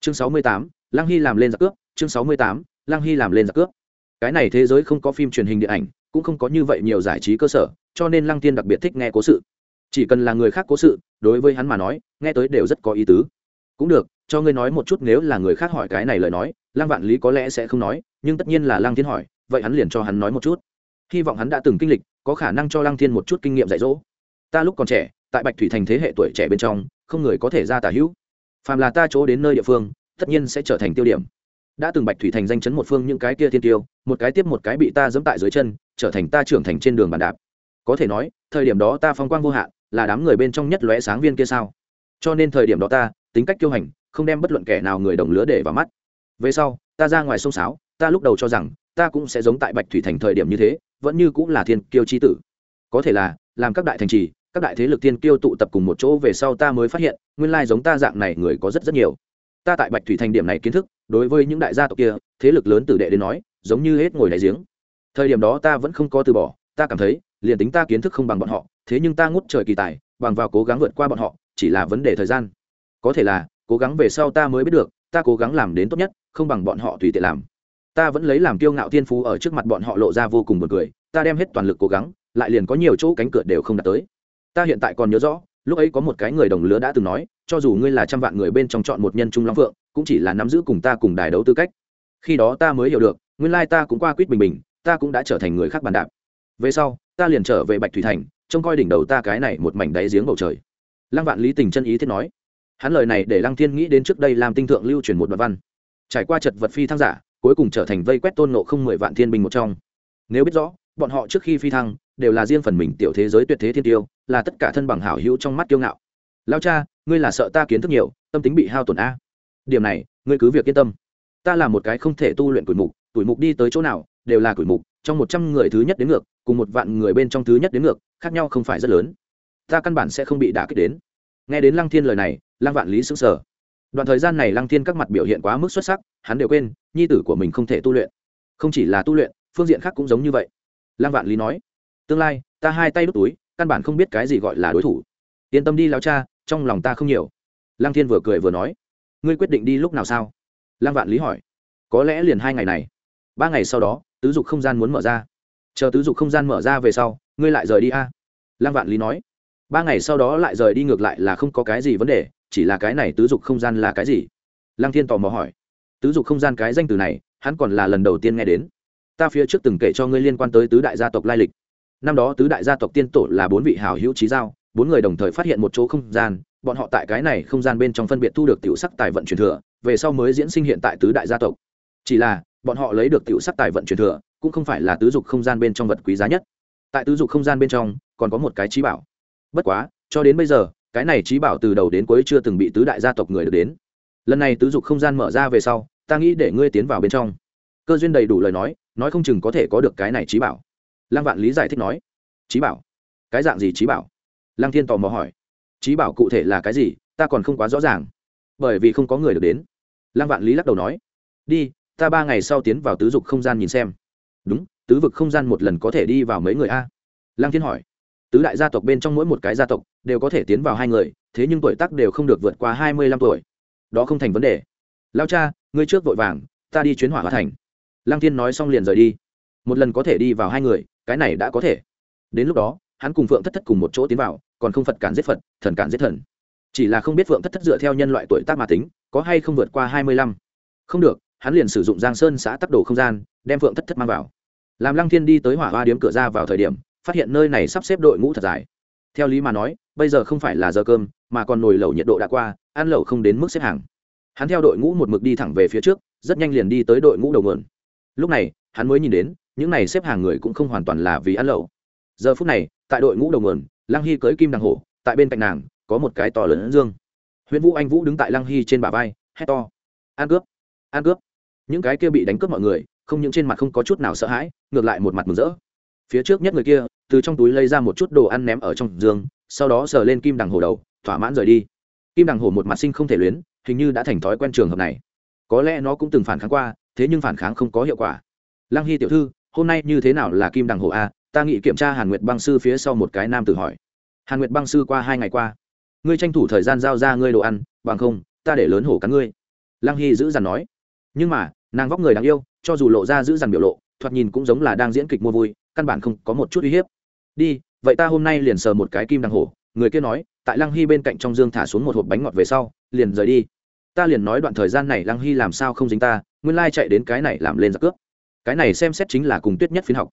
Chương sáu mươi tám, lăng hy làm lên giặc cướp, chương sáu mươi tám, lăng hy làm lên giặc cướp cái này thế giới không có phim truyền hình điện ảnh, cũng không có như vậy nhiều giải trí cơ sở, cho nên lăng tiên đặc biệt thích nghe cố sự. Chỉ cần là người khác cố sự, đối với hắn mà nói, nghe tới đều rất có ý tứ. Cũng được, cho ngươi nói một chút nếu là người khác hỏi cái này lời nói, lăng vạn lý có lẽ sẽ không nói, nhưng tất nhiên là lăng thiên hỏi, vậy hắn liền cho hắn nói một chút. Hy vọng hắn đã từng kinh lịch, có khả năng cho lăng thiên một chút kinh nghiệm dạy dỗ. Ta lúc còn trẻ, tại bạch thủy thành thế hệ tuổi trẻ bên trong, không người có thể ra tả hữu. Phàm là ta chỗ đến nơi địa phương, tất nhiên sẽ trở thành tiêu điểm đã từng bạch thủy thành danh chấn một phương những cái kia thiên tiêu, một cái tiếp một cái bị ta dẫm tại dưới chân, trở thành ta trưởng thành trên đường bàn đạp. Có thể nói, thời điểm đó ta phong quang vô hạn, là đám người bên trong nhất lóe sáng viên kia sao? Cho nên thời điểm đó ta, tính cách kiêu hành, không đem bất luận kẻ nào người đồng lứa để vào mắt. Về sau, ta ra ngoài sông sáo, ta lúc đầu cho rằng, ta cũng sẽ giống tại bạch thủy thành thời điểm như thế, vẫn như cũng là thiên kiêu chi tử. Có thể là, làm các đại thành trì, các đại thế lực thiên kiêu tụ tập cùng một chỗ về sau ta mới phát hiện, nguyên lai giống ta dạng này người có rất rất nhiều ta tại bạch thủy thành điểm này kiến thức, đối với những đại gia tộc kia, thế lực lớn từ đệ đến nói, giống như hết ngồi đại giếng. Thời điểm đó ta vẫn không có từ bỏ, ta cảm thấy, liền tính ta kiến thức không bằng bọn họ, thế nhưng ta ngút trời kỳ tài, bằng vào cố gắng vượt qua bọn họ, chỉ là vấn đề thời gian. Có thể là, cố gắng về sau ta mới biết được, ta cố gắng làm đến tốt nhất, không bằng bọn họ tùy tiện làm. Ta vẫn lấy làm kiêu ngạo thiên phú ở trước mặt bọn họ lộ ra vô cùng buồn cười, ta đem hết toàn lực cố gắng, lại liền có nhiều chỗ cánh cửa đều không đạt tới. Ta hiện tại còn nhớ rõ lúc ấy có một cái người đồng lứa đã từng nói, cho dù ngươi là trăm vạn người bên trong chọn một nhân trung long phượng, cũng chỉ là nắm giữ cùng ta cùng đài đấu tư cách. Khi đó ta mới hiểu được, nguyên lai ta cũng qua quýt bình bình, ta cũng đã trở thành người khác bàn đạp. Về sau, ta liền trở về bạch thủy thành, trông coi đỉnh đầu ta cái này một mảnh đáy giếng bầu trời. Lăng vạn lý tình chân ý thiết nói, hắn lời này để lăng thiên nghĩ đến trước đây làm tinh thượng lưu truyền một đoạn văn. Trải qua chật vật phi thăng giả, cuối cùng trở thành vây quét tôn nộ không mười vạn thiên binh một trong. Nếu biết rõ, bọn họ trước khi phi thăng đều là riêng phần mình tiểu thế giới tuyệt thế thiên tiêu, là tất cả thân bằng hảo hữu trong mắt kiêu ngạo. Lao cha, ngươi là sợ ta kiến thức nhiều, tâm tính bị hao tổn a. Điểm này, ngươi cứ việc yên tâm. Ta là một cái không thể tu luyện tuổi mục tuổi mục đi tới chỗ nào, đều là tuổi mục, trong một trăm người thứ nhất đến ngược, cùng một vạn người bên trong thứ nhất đến ngược, khác nhau không phải rất lớn. Ta căn bản sẽ không bị đả kích đến. Nghe đến lăng thiên lời này, lăng vạn lý xứng sở đoạn thời gian này lăng thiên các mặt biểu hiện quá mức xuất sắc, hắn đều quên, nhi tử của mình không thể tu luyện. Không chỉ là tu luyện, phương diện khác cũng giống như vậy. Lăng vạn lý nói tương lai, ta hai tay đút túi, căn bản không biết cái gì gọi là đối thủ. Yên tâm đi lao cha, trong lòng ta không nhiều. Lăng thiên vừa cười vừa nói. Ngươi quyết định đi lúc nào sao? Lăng vạn lý hỏi. Có lẽ liền hai ngày này. Ba ngày sau đó, tứ dục không gian muốn mở ra. Chờ tứ dục không gian mở ra về sau, ngươi lại rời đi a. Lăng vạn lý nói. Ba ngày sau đó lại rời đi ngược lại là không có cái gì vấn đề, chỉ là cái này tứ dục không gian là cái gì? Lăng thiên tò mò hỏi. Tứ dục không gian cái danh từ này, hắn còn là lần đầu tiên nghe đến. Ta phía trước từng kể cho ngươi liên quan tới tứ đại gia tộc lai lịch năm đó tứ đại gia tộc tiên tổ là bốn vị hảo hữu trí giao, bốn người đồng thời phát hiện một chỗ không gian, bọn họ tại cái này không gian bên trong phân biệt thu được tiểu sắc tài vận truyền thừa, về sau mới diễn sinh hiện tại tứ đại gia tộc. Chỉ là, bọn họ lấy được tiểu sắc tài vận truyền thừa, cũng không phải là tứ dục không gian bên trong vật quý giá nhất. Tại tứ dục không gian bên trong, còn có một cái trí bảo. Bất quá, cho đến bây giờ, cái này trí bảo từ đầu đến cuối chưa từng bị tứ đại gia tộc người được đến. Lần này tứ dục không gian mở ra về sau, ta nghĩ để ngươi tiến vào bên trong. Cơ duyên đầy đủ lời nói nói không chừng có thể có được cái này trí bảo lăng vạn lý giải thích nói trí bảo. Cái dạng gì trí bảo? Lăng thiên tò mò hỏi. Trí bảo cụ thể là cái gì, ta còn không quá rõ ràng, bởi vì không có người được đến. Lăng vạn lý lắc đầu nói, đi, ta ba ngày sau tiến vào tứ dục không gian nhìn xem. Đúng, tứ vực không gian một lần có thể đi vào mấy người a? Lăng thiên hỏi. Tứ đại gia tộc bên trong mỗi một cái gia tộc đều có thể tiến vào hai người, thế nhưng tuổi tác đều không được vượt qua hai mươi lăm tuổi. Đó không thành vấn đề. Lao cha, ngươi trước vội vàng, ta đi chuyến hỏa hóa thành. Lăng thiên nói xong liền rời đi. Một lần có thể đi vào hai người cái này đã có thể. Đến lúc đó, hắn cùng phượng thất thất cùng một chỗ tiến vào, còn không phật cản giết phật, thần cản giết thần. Chỉ là không biết phượng thất thất dựa theo nhân loại tuổi tác mà tính, có hay không vượt qua hai mươi lăm. Không được, hắn liền sử dụng giang sơn xã tắc đồ không gian, đem phượng thất thất mang vào. Làm lăng thiên đi tới hỏa hoa điếm cửa ra vào thời điểm, phát hiện nơi này sắp xếp đội ngũ thật dài. Theo lý mà nói, bây giờ không phải là giờ cơm, mà còn nồi lẩu nhiệt độ đã qua, ăn lẩu không đến mức xếp hàng. Hắn theo đội ngũ một mực đi thẳng về phía trước, rất nhanh liền đi tới đội ngũ đầu nguồn. Lúc này, hắn mới nhìn đến những này xếp hàng người cũng không hoàn toàn là vì ăn lẩu. Giờ phút này, tại đội ngũ đầu nguồn, lăng hy cưới kim đằng hổ, tại bên cạnh nàng, có một cái to lớn dương. Huyễn vũ anh vũ đứng tại lăng hy trên bả vai, hét to. Ăn cướp ăn cướp. Những cái kia bị đánh cướp mọi người, không những trên mặt không có chút nào sợ hãi, ngược lại một mặt mừng rỡ. Phía trước nhất người kia, từ trong túi lấy ra một chút đồ ăn ném ở trong giường sau đó sờ lên kim đằng hổ đầu, thỏa mãn rời đi. Kim đằng hổ một mặt sinh không thể luyến, hình như đã thành thói quen trường hợp này. Có lẽ nó cũng từng phản kháng qua, thế nhưng phản kháng không có hiệu quả. Lăng hy tiểu thư hôm nay như thế nào là kim đằng Hồ a? Ta nghĩ kiểm tra hàn nguyệt băng sư phía sau một cái nam tử hỏi. Hàn nguyệt băng sư qua hai ngày qua. Ngươi tranh thủ thời gian giao ra ngươi đồ ăn, bằng không, ta để lớn hổ cắn ngươi. Lăng hy giữ dằn nói. Nhưng mà, nàng vóc người đáng yêu, cho dù lộ ra giữ dằn biểu lộ, thoạt nhìn cũng giống là đang diễn kịch mua vui, căn bản không có một chút uy hiếp. Đi, vậy ta hôm nay liền sờ một cái kim đằng hổ người kia nói, tại lăng hy bên cạnh trong dương thả xuống một hộp bánh ngọt về sau, liền rời đi. Ta liền nói đoạn thời gian này lăng hy làm sao không dính ta, nguyên lai chạy đến cái này làm lên giặc cướp cái này xem xét chính là cùng tuyết nhất phiến học.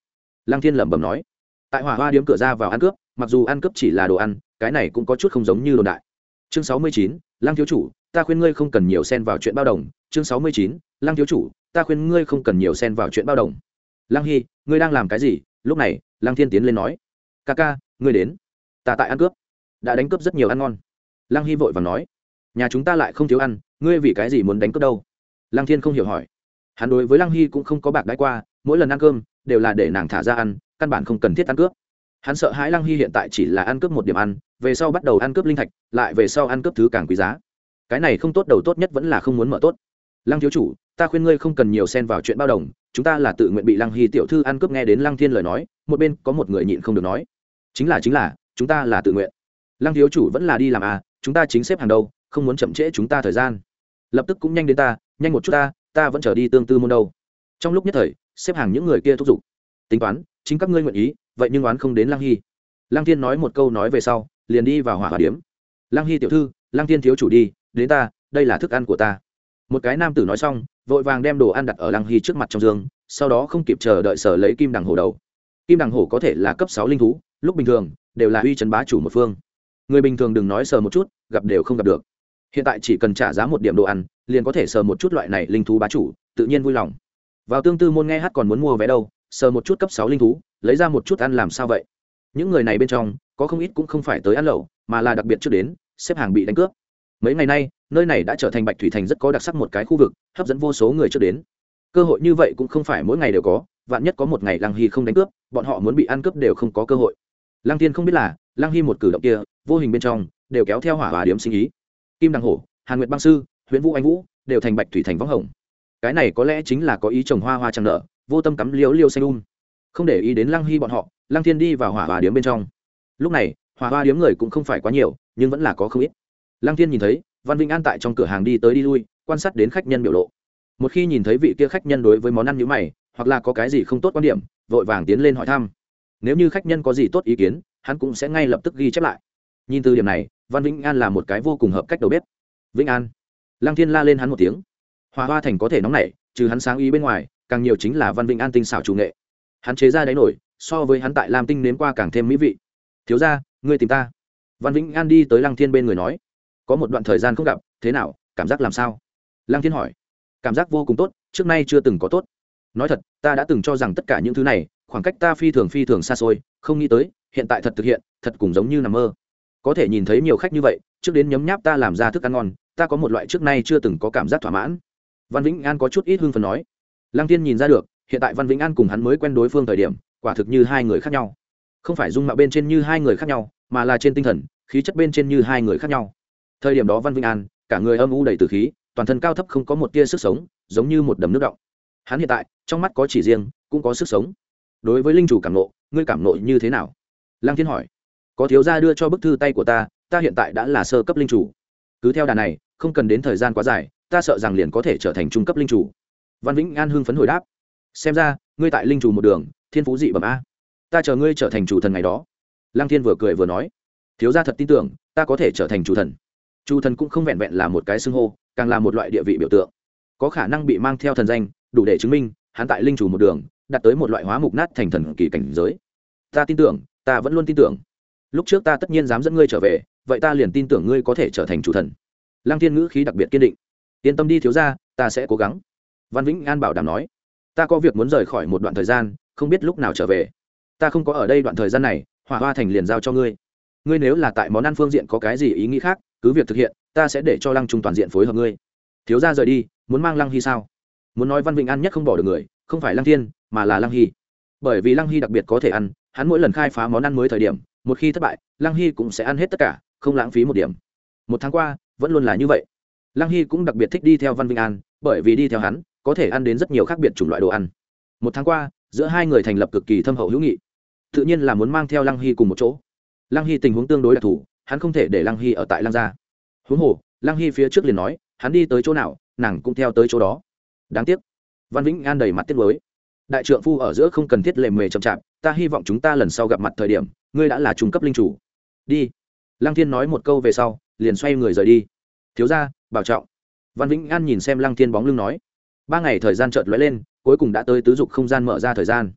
Lăng thiên lẩm bẩm nói, tại hỏa hoa điếm cửa ra vào ăn cướp, mặc dù ăn cướp chỉ là đồ ăn, cái này cũng có chút không giống như đồn đại. Chương sáu mươi chín, lăng thiếu chủ, ta khuyên ngươi không cần nhiều xen vào chuyện bao đồng. Chương sáu mươi chín, lăng thiếu chủ, ta khuyên ngươi không cần nhiều xen vào chuyện bao đồng. Lăng hy ngươi đang làm cái gì? Lúc này, lăng thiên tiến lên nói, ca ca, ngươi đến. Ta tại ăn cướp. Đã đánh cướp rất nhiều ăn ngon. Lăng hy vội và nói, nhà chúng ta lại không thiếu ăn, ngươi vì cái gì muốn đánh cướp đâu? Lăng thiên không hiểu hỏi hắn đối với lăng hy cũng không có bạc đãi qua, mỗi lần ăn cơm đều là để nàng thả ra ăn, căn bản không cần thiết ăn cướp. Hắn sợ hãi lăng hy hiện tại chỉ là ăn cướp một điểm ăn, về sau bắt đầu ăn cướp linh thạch, lại về sau ăn cướp thứ càng quý giá. Cái này không tốt đầu tốt nhất vẫn là không muốn mở tốt. Lăng thiếu chủ, ta khuyên ngươi không cần nhiều xen vào chuyện bao đồng, chúng ta là tự nguyện bị lăng hy tiểu thư ăn cướp nghe đến lăng thiên lời nói, một bên có một người nhịn không được nói. Chính là chính là, chúng ta là tự nguyện. Lăng thiếu chủ vẫn là đi làm à chúng ta chính xếp hàng đầu không muốn chậm trễ chúng ta thời gian. Lập tức cũng nhanh đến ta, nhanh một chút ta ta vẫn chờ đi tương tư môn đâu. Trong lúc nhất thời, xếp hàng những người kia thúc giục. Tính toán, chính các ngươi nguyện ý, vậy nhưng oán không đến lăng hy. Lăng thiên nói một câu nói về sau, liền đi vào hỏa hỏa điếm. Lăng hy tiểu thư, lăng thiên thiếu chủ đi, đến ta, đây là thức ăn của ta. Một cái nam tử nói xong, vội vàng đem đồ ăn đặt ở lăng hy trước mặt trong giường, sau đó không kịp chờ đợi sở lấy kim đằng hổ đầu. Kim đằng hổ có thể là cấp sáu linh thú, lúc bình thường, đều là uy chấn bá chủ một phương. Người bình thường đừng nói sờ một chút, gặp đều không gặp được. Hiện tại chỉ cần trả giá một điểm đồ ăn liền có thể sờ một chút loại này linh thú bá chủ, tự nhiên vui lòng. Vào tương tư môn nghe hát còn muốn mua vé đâu, sờ một chút cấp sáu linh thú, lấy ra một chút ăn làm sao vậy? Những người này bên trong, có không ít cũng không phải tới ăn lẩu, mà là đặc biệt trước đến, xếp hàng bị đánh cướp. Mấy ngày nay, nơi này đã trở thành bạch thủy thành rất có đặc sắc một cái khu vực, hấp dẫn vô số người trước đến. Cơ hội như vậy cũng không phải mỗi ngày đều có, vạn nhất có một ngày lăng hy không đánh cướp, bọn họ muốn bị ăn cướp đều không có cơ hội. Lăng tiên không biết là, lăng hy một cử động kia, vô hình bên trong, đều kéo theo hỏa hòa điếm sinh ý. Kim đăng hổ, hàn nguyệt băng sư huyện vũ anh vũ, đều thành bạch thủy thành võng hồng. Cái này có lẽ chính là có ý trồng hoa hoa trăng nợ vô tâm cắm liếu liêu xanh um. Không để ý đến lăng hy bọn họ, lăng thiên đi vào hỏa hòa điếm bên trong. Lúc này, hỏa hoa điếm người cũng không phải quá nhiều, nhưng vẫn là có không ít. Lăng thiên nhìn thấy, văn vinh an tại trong cửa hàng đi tới đi lui, quan sát đến khách nhân biểu lộ. Một khi nhìn thấy vị kia khách nhân đối với món ăn như mày, hoặc là có cái gì không tốt quan điểm, vội vàng tiến lên hỏi thăm. Nếu như khách nhân có gì tốt ý kiến, hắn cũng sẽ ngay lập tức ghi chép lại. Nhìn từ điểm này, văn vĩnh an là một cái vô cùng hợp cách đầu bếp. Vĩnh an lăng thiên la lên hắn một tiếng. Hòa hoa thành có thể nóng nảy, trừ hắn sáng ý bên ngoài, càng nhiều chính là văn vinh an tinh xảo chủ nghệ. Hắn chế ra đáy nổi, so với hắn tại lam tinh nếm qua càng thêm mỹ vị. Thiếu ra ngươi tìm ta. Văn vĩnh an đi tới lăng thiên bên người nói. Có một đoạn thời gian không gặp, thế nào, cảm giác làm sao? Lăng thiên hỏi. Cảm giác vô cùng tốt, trước nay chưa từng có tốt. Nói thật, ta đã từng cho rằng tất cả những thứ này, khoảng cách ta phi thường phi thường xa xôi, không nghĩ tới, hiện tại thật thực hiện, thật cùng giống như nằm mơ. Có thể nhìn thấy nhiều khách như vậy, trước đến nhấm nháp ta làm ra thức ăn ngon ta có một loại trước nay chưa từng có cảm giác thỏa mãn. Văn vĩnh an có chút ít hưng phần nói. Lăng tiên nhìn ra được, hiện tại văn vĩnh an cùng hắn mới quen đối phương thời điểm, quả thực như hai người khác nhau. Không phải dung mạo bên trên như hai người khác nhau, mà là trên tinh thần, khí chất bên trên như hai người khác nhau. Thời điểm đó văn vĩnh an, cả người âm u đầy từ khí, toàn thân cao thấp không có một tia sức sống, giống như một đầm nước động. Hắn hiện tại, trong mắt có chỉ riêng, cũng có sức sống. Đối với linh chủ cảm nộ, ngươi cảm nộ như thế nào? Lăng thiên hỏi. Có thiếu gia đưa cho bức thư tay của ta ta hiện tại đã là sơ cấp linh chủ. Cứ theo đà này không cần đến thời gian quá dài, ta sợ rằng liền có thể trở thành trung cấp linh chủ. Văn vĩnh an hưng phấn hồi đáp. Xem ra, ngươi tại linh chủ một đường, thiên phú dị bẩm a. Ta chờ ngươi trở thành chủ thần ngày đó. Lăng thiên vừa cười vừa nói. Thiếu gia thật tin tưởng, ta có thể trở thành chủ thần. Chủ thần cũng không vẹn vẹn là một cái xưng hô, càng là một loại địa vị biểu tượng. Có khả năng bị mang theo thần danh, đủ để chứng minh, hắn tại linh chủ một đường, đạt tới một loại hóa mục nát thành thần kỳ cảnh giới. Ta tin tưởng, ta vẫn luôn tin tưởng. Lúc trước ta tất nhiên dám dẫn ngươi trở về, vậy ta liền tin tưởng ngươi có thể trở thành chủ thần lăng thiên ngữ khí đặc biệt kiên định. Yên tâm đi thiếu ra ta sẽ cố gắng. Văn vĩnh an bảo đảm nói. Ta có việc muốn rời khỏi một đoạn thời gian, không biết lúc nào trở về. Ta không có ở đây đoạn thời gian này, hỏa hoa thành liền giao cho ngươi. Ngươi nếu là tại món ăn phương diện có cái gì ý nghĩ khác, cứ việc thực hiện, ta sẽ để cho lăng trung toàn diện phối hợp ngươi. Thiếu ra rời đi, muốn mang lăng hy sao? Muốn nói văn vĩnh an nhất không bỏ được người, không phải lăng thiên, mà là lăng hy. Bởi vì lăng hy đặc biệt có thể ăn, hắn mỗi lần khai phá món ăn mới thời điểm, một khi thất bại, lăng hy cũng sẽ ăn hết tất cả, không lãng phí một điểm. Một tháng qua vẫn luôn là như vậy. Lăng hy cũng đặc biệt thích đi theo văn vinh an, bởi vì đi theo hắn, có thể ăn đến rất nhiều khác biệt chủng loại đồ ăn. Một tháng qua, giữa hai người thành lập cực kỳ thâm hậu hữu nghị. Tự nhiên là muốn mang theo lăng hy cùng một chỗ. Lăng hy tình huống tương đối đặc thù, hắn không thể để lăng hy ở tại lăng gia. Huống hồ, lăng hy phía trước liền nói, hắn đi tới chỗ nào, nàng cũng theo tới chỗ đó. Đáng tiếc. Văn vĩnh an đầy mặt tiếc mới đại trượng phu ở giữa không cần thiết lề mề chậm chạp, ta hy vọng chúng ta lần sau gặp mặt thời điểm, ngươi đã là trung cấp linh chủ. Đi lăng thiên nói một câu về sau, liền xoay người rời đi. Thiếu ra bảo trọng. Văn vĩnh an nhìn xem lăng thiên bóng lưng nói. Ba ngày thời gian chợt lóe lên, cuối cùng đã tới tứ dục không gian mở ra thời gian.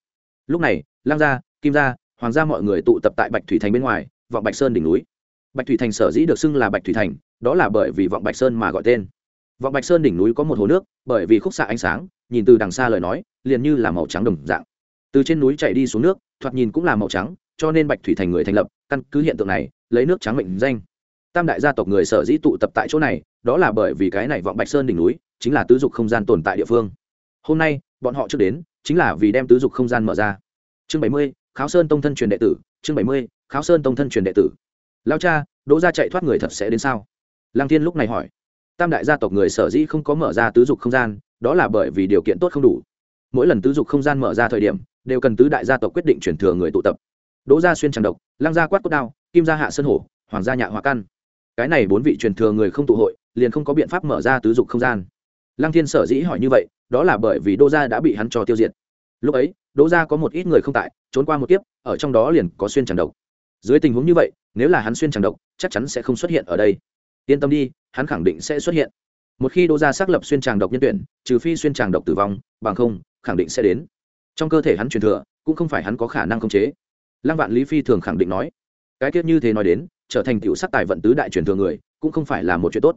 Lúc này, lăng gia, kim gia, hoàng gia mọi người tụ tập tại bạch thủy thành bên ngoài, vọng bạch sơn đỉnh núi. Bạch thủy thành sở dĩ được xưng là bạch thủy thành, đó là bởi vì vọng bạch sơn mà gọi tên. Vọng bạch sơn đỉnh núi có một hồ nước, bởi vì khúc xạ ánh sáng, nhìn từ đằng xa lời nói, liền như là màu trắng đồng dạng. Từ trên núi chạy đi xuống nước, thoạt nhìn cũng là màu trắng cho nên bạch thủy thành người thành lập, căn cứ hiện tượng này, lấy nước trắng mệnh danh. Tam đại gia tộc người sở dĩ tụ tập tại chỗ này, đó là bởi vì cái này vọng bạch sơn đỉnh núi, chính là tứ dục không gian tồn tại địa phương. Hôm nay, bọn họ trước đến, chính là vì đem tứ dục không gian mở ra. Chương bảy mươi, kháo sơn tông thân truyền đệ tử, chương bảy mươi, kháo sơn tông thân truyền đệ tử. Lao cha, đỗ gia chạy thoát người thật sẽ đến sao? Lang thiên lúc này hỏi. Tam đại gia tộc người sở dĩ không có mở ra tứ dục không gian, đó là bởi vì điều kiện tốt không đủ. Mỗi lần tứ dục không gian mở ra thời điểm, đều cần tứ đại gia tộc quyết định chuyển thừa người tụ tập đỗ gia xuyên tràng độc lang gia quát cốt đao, kim gia hạ sơn hổ, hoàng gia nhạ hòa căn. Cái này bốn vị truyền thừa người không tụ hội, liền không có biện pháp mở ra tứ dục không gian. Lăng thiên sở dĩ hỏi như vậy, đó là bởi vì đỗ gia đã bị hắn cho tiêu diệt. Lúc ấy, đỗ gia có một ít người không tại, trốn qua một kiếp, ở trong đó liền có xuyên tràng độc. Dưới tình huống như vậy, nếu là hắn xuyên tràng độc, chắc chắn sẽ không xuất hiện ở đây. Yên tâm đi, hắn khẳng định sẽ xuất hiện. Một khi đỗ gia xác lập xuyên tràng độc nhân tuyển, trừ phi xuyên tràng độc tử vong, bằng không, khẳng định sẽ đến. Trong cơ thể hắn truyền thừa, cũng không phải hắn có khả năng khống chế lăng vạn lý phi thường khẳng định nói, cái tiết như thế nói đến, trở thành tiểu sắc tài vận tứ đại truyền thừa người, cũng không phải là một chuyện tốt.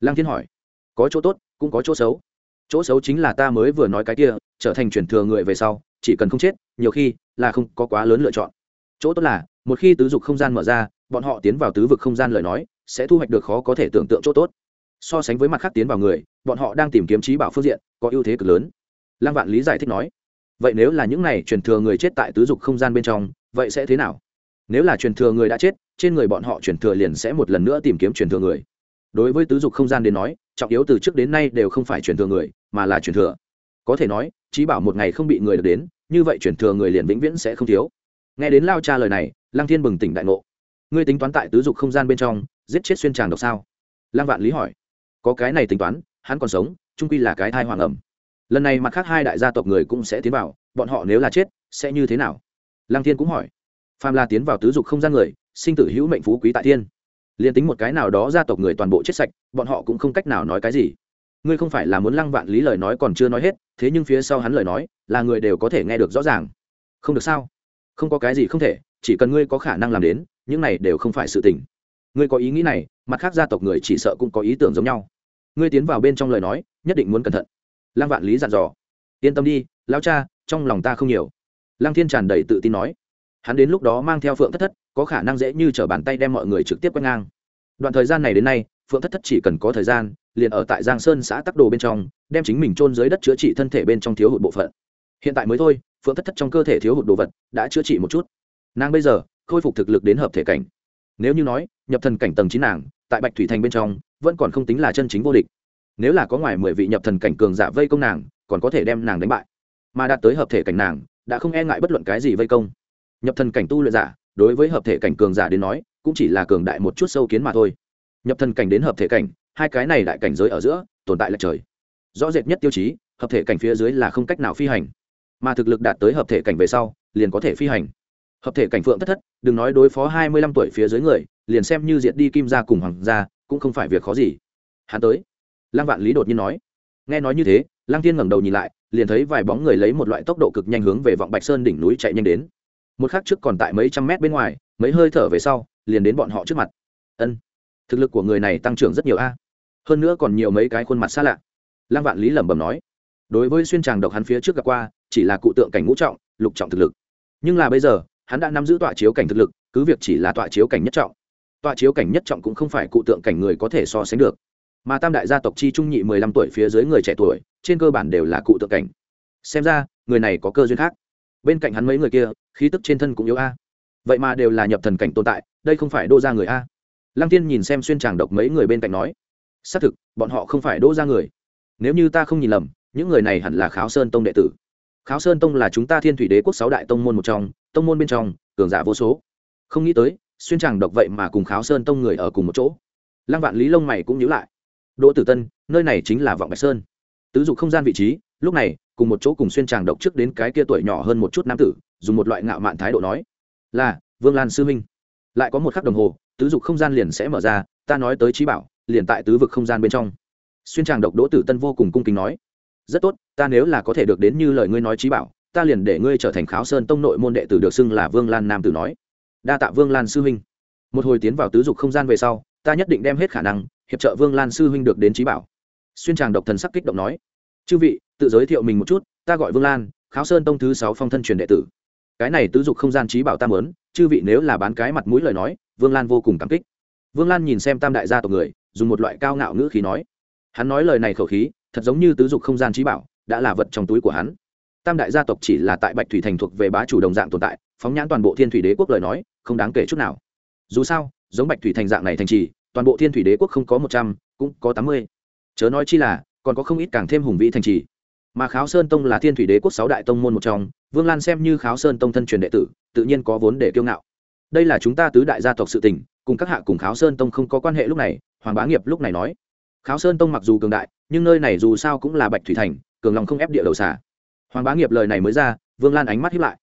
Lăng thiên hỏi, có chỗ tốt, cũng có chỗ xấu. Chỗ xấu chính là ta mới vừa nói cái kia, trở thành truyền thừa người về sau, chỉ cần không chết, nhiều khi là không có quá lớn lựa chọn. Chỗ tốt là, một khi tứ dục không gian mở ra, bọn họ tiến vào tứ vực không gian lời nói, sẽ thu hoạch được khó có thể tưởng tượng chỗ tốt. So sánh với mặt khác tiến vào người, bọn họ đang tìm kiếm trí bảo phương diện, có ưu thế cực lớn. Lăng vạn lý giải thích nói, vậy nếu là những này truyền thừa người chết tại tứ dục không gian bên trong vậy sẽ thế nào? Nếu là truyền thừa người đã chết, trên người bọn họ truyền thừa liền sẽ một lần nữa tìm kiếm truyền thừa người. Đối với tứ dục không gian đến nói, trọng yếu từ trước đến nay đều không phải truyền thừa người, mà là truyền thừa. Có thể nói, trí bảo một ngày không bị người được đến, như vậy truyền thừa người liền vĩnh viễn sẽ không thiếu. Nghe đến lao cha lời này, lăng thiên bừng tỉnh đại ngộ. Ngươi tính toán tại tứ dục không gian bên trong, giết chết xuyên tràng độc sao? Lăng vạn lý hỏi. Có cái này tính toán, hắn còn sống trung quy là cái thai hoàng ẩm. Lần này mặt khác hai đại gia tộc người cũng sẽ tiến vào, bọn họ nếu là chết, sẽ như thế nào? Lăng thiên cũng hỏi. Phàm la tiến vào tứ dục không gian người, sinh tử hữu mệnh phú quý tại thiên. Liền tính một cái nào đó gia tộc người toàn bộ chết sạch, bọn họ cũng không cách nào nói cái gì. Ngươi không phải là muốn lăng vạn lý lời nói còn chưa nói hết, thế nhưng phía sau hắn lời nói, là người đều có thể nghe được rõ ràng. Không được sao? Không có cái gì không thể, chỉ cần ngươi có khả năng làm đến, những này đều không phải sự tình. Ngươi có ý nghĩ này, mặt khác gia tộc người chỉ sợ cũng có ý tưởng giống nhau. Ngươi tiến vào bên trong lời nói, nhất định muốn cẩn thận. Lăng vạn lý dặn dò. Yên tâm đi, lão cha, trong lòng ta không nhiều lăng thiên tràn đầy tự tin nói. Hắn đến lúc đó mang theo phượng thất thất, có khả năng dễ như t r ở bàn tay đem mọi người trực tiếp quét ngang. Đoạn thời gian này đến nay, phượng thất thất chỉ cần có thời gian, liền ở tại giang sơn xã tắc đồ bên trong, đem chính mình trôn dưới đất chữa trị thân thể bên trong thiếu hụt bộ phận. Hiện tại mới thôi, phượng thất thất trong cơ thể thiếu hụt đồ vật đã chữa trị một chút. Nàng bây giờ, khôi phục thực lực đến hợp thể cảnh. Nếu như nói, nhập thần cảnh tầng chín nàng, tại bạch thủy thành bên trong, vẫn còn không tính là chân chính vô địch. Nếu là có ngoài mười vị nhập thần cảnh cường giả vây công nàng, còn có thể đem nàng đánh bại. Mà đạt tới hợp thể cảnh nàng đã không e ngại bất luận cái gì vây công. Nhập thần cảnh tu luyện giả, đối với hợp thể cảnh cường giả đến nói, cũng chỉ là cường đại một chút sâu kiến mà thôi. Nhập thần cảnh đến hợp thể cảnh, hai cái này đại cảnh giới ở giữa, tồn tại là trời. Rõ rệt nhất tiêu chí, hợp thể cảnh phía dưới là không cách nào phi hành. Mà thực lực đạt tới hợp thể cảnh về sau, liền có thể phi hành. Hợp thể cảnh phượng thất thất, đừng nói đối phó hai mươi lăm tuổi phía dưới người, liền xem như diệt đi kim gia cùng hoàng gia, cũng không phải việc khó gì. Hắn tới. Lăng vạn lý đột nhiên nói. Nghe nói như thế, lăng thiên ngẩng đầu nhìn lại liền thấy vài bóng người lấy một loại tốc độ cực nhanh hướng về vọng bạch sơn đỉnh núi chạy nhanh đến. Một khắc trước còn tại mấy trăm mét bên ngoài, mấy hơi thở về sau, liền đến bọn họ trước mặt. Ân, thực lực của người này tăng trưởng rất nhiều a. Hơn nữa còn nhiều mấy cái khuôn mặt xa lạ. Lăng vạn lý lẩm bẩm nói, đối với xuyên tràng độc hắn phía trước gặp qua, chỉ là cụ tượng cảnh ngũ trọng, lục trọng thực lực. Nhưng là bây giờ, hắn đã nắm giữ tọa chiếu cảnh thực lực, cứ việc chỉ là tọa chiếu cảnh nhất trọng. Tọa chiếu cảnh nhất trọng cũng không phải cụ tượng cảnh người có thể so sánh được mà tam đại gia tộc chi trung nhị mười lăm tuổi phía dưới người trẻ tuổi, trên cơ bản đều là cụ tượng cảnh. Xem ra, người này có cơ duyên khác. Bên cạnh hắn mấy người kia, khí tức trên thân cũng yếu a. Vậy mà đều là nhập thần cảnh tồn tại, đây không phải đô ra người a. Lăng tiên nhìn xem xuyên tràng độc mấy người bên cạnh nói, xác thực, bọn họ không phải đô ra người. Nếu như ta không nhìn lầm, những người này hẳn là kháo sơn tông đệ tử. Kháo sơn tông là chúng ta thiên thủy đế quốc sáu đại tông môn một trong, tông môn bên trong, cường giả vô số. Không nghĩ tới, xuyên tràng độc vậy mà cùng kháo sơn tông người ở cùng một chỗ. Lăng vạn lý lông mày cũng nhíu lại đỗ tử tân, nơi này chính là vọng bạch sơn. Tứ dục không gian vị trí, lúc này, cùng một chỗ cùng xuyên tràng độc trước đến cái kia tuổi nhỏ hơn một chút nam tử, dùng một loại ngạo mạn thái độ nói, là, vương lan sư minh lại có một khắc đồng hồ, tứ dục không gian liền sẽ mở ra, ta nói tới trí bảo, liền tại tứ vực không gian bên trong. Xuyên tràng độc đỗ tử tân vô cùng cung kính nói, rất tốt, ta nếu là có thể được đến như lời ngươi nói trí bảo, ta liền để ngươi trở thành kháo sơn tông nội môn đệ tử được xưng là vương lan nam tử nói. Đa tạ vương lan sư huynh. Một hồi tiến vào tứ dục không gian về sau ta nhất định đem hết khả năng, hiệp trợ vương lan sư huynh được đến trí bảo. Xuyên tràng độc thần sắc kích động nói. Chư vị, tự giới thiệu mình một chút, ta gọi vương lan, kháo sơn tông thứ sáu phong thân truyền đệ tử. Cái này tứ dục không gian trí bảo ta lớn chư vị nếu là bán cái mặt mũi lời nói, vương lan vô cùng cảm kích. Vương lan nhìn xem tam đại gia tộc người, dùng một loại cao ngạo ngữ khí nói. Hắn nói lời này khẩu khí, thật giống như tứ dục không gian trí bảo, đã là vật trong túi của hắn. Tam đại gia tộc chỉ là tại bạch thủy thành thuộc về bá chủ đồng dạng tồn tại, phóng nhãn toàn bộ thiên thủy đế quốc lời nói, không đáng kể chút nào. Dù sao giống bạch thủy thành dạng này thành trì, toàn bộ thiên thủy đế quốc không có một trăm, cũng có tám mươi. Chớ nói chi là, còn có không ít càng thêm hùng vĩ thành trì. Mà kháo sơn tông là thiên thủy đế quốc sáu đại tông môn một trong, vương lan xem như kháo sơn tông thân truyền đệ tử, tự nhiên có vốn để kiêu ngạo. Đây là chúng ta tứ đại gia tộc sự tình, cùng các hạ cùng kháo sơn tông không có quan hệ lúc này, hoàng bá nghiệp lúc này nói. Kháo sơn tông mặc dù cường đại, nhưng nơi này dù sao cũng là bạch thủy thành, cường lòng không ép địa đầu xả hoàng bá nghiệp lời này mới ra, vương lan ánh mắt hiếp lại.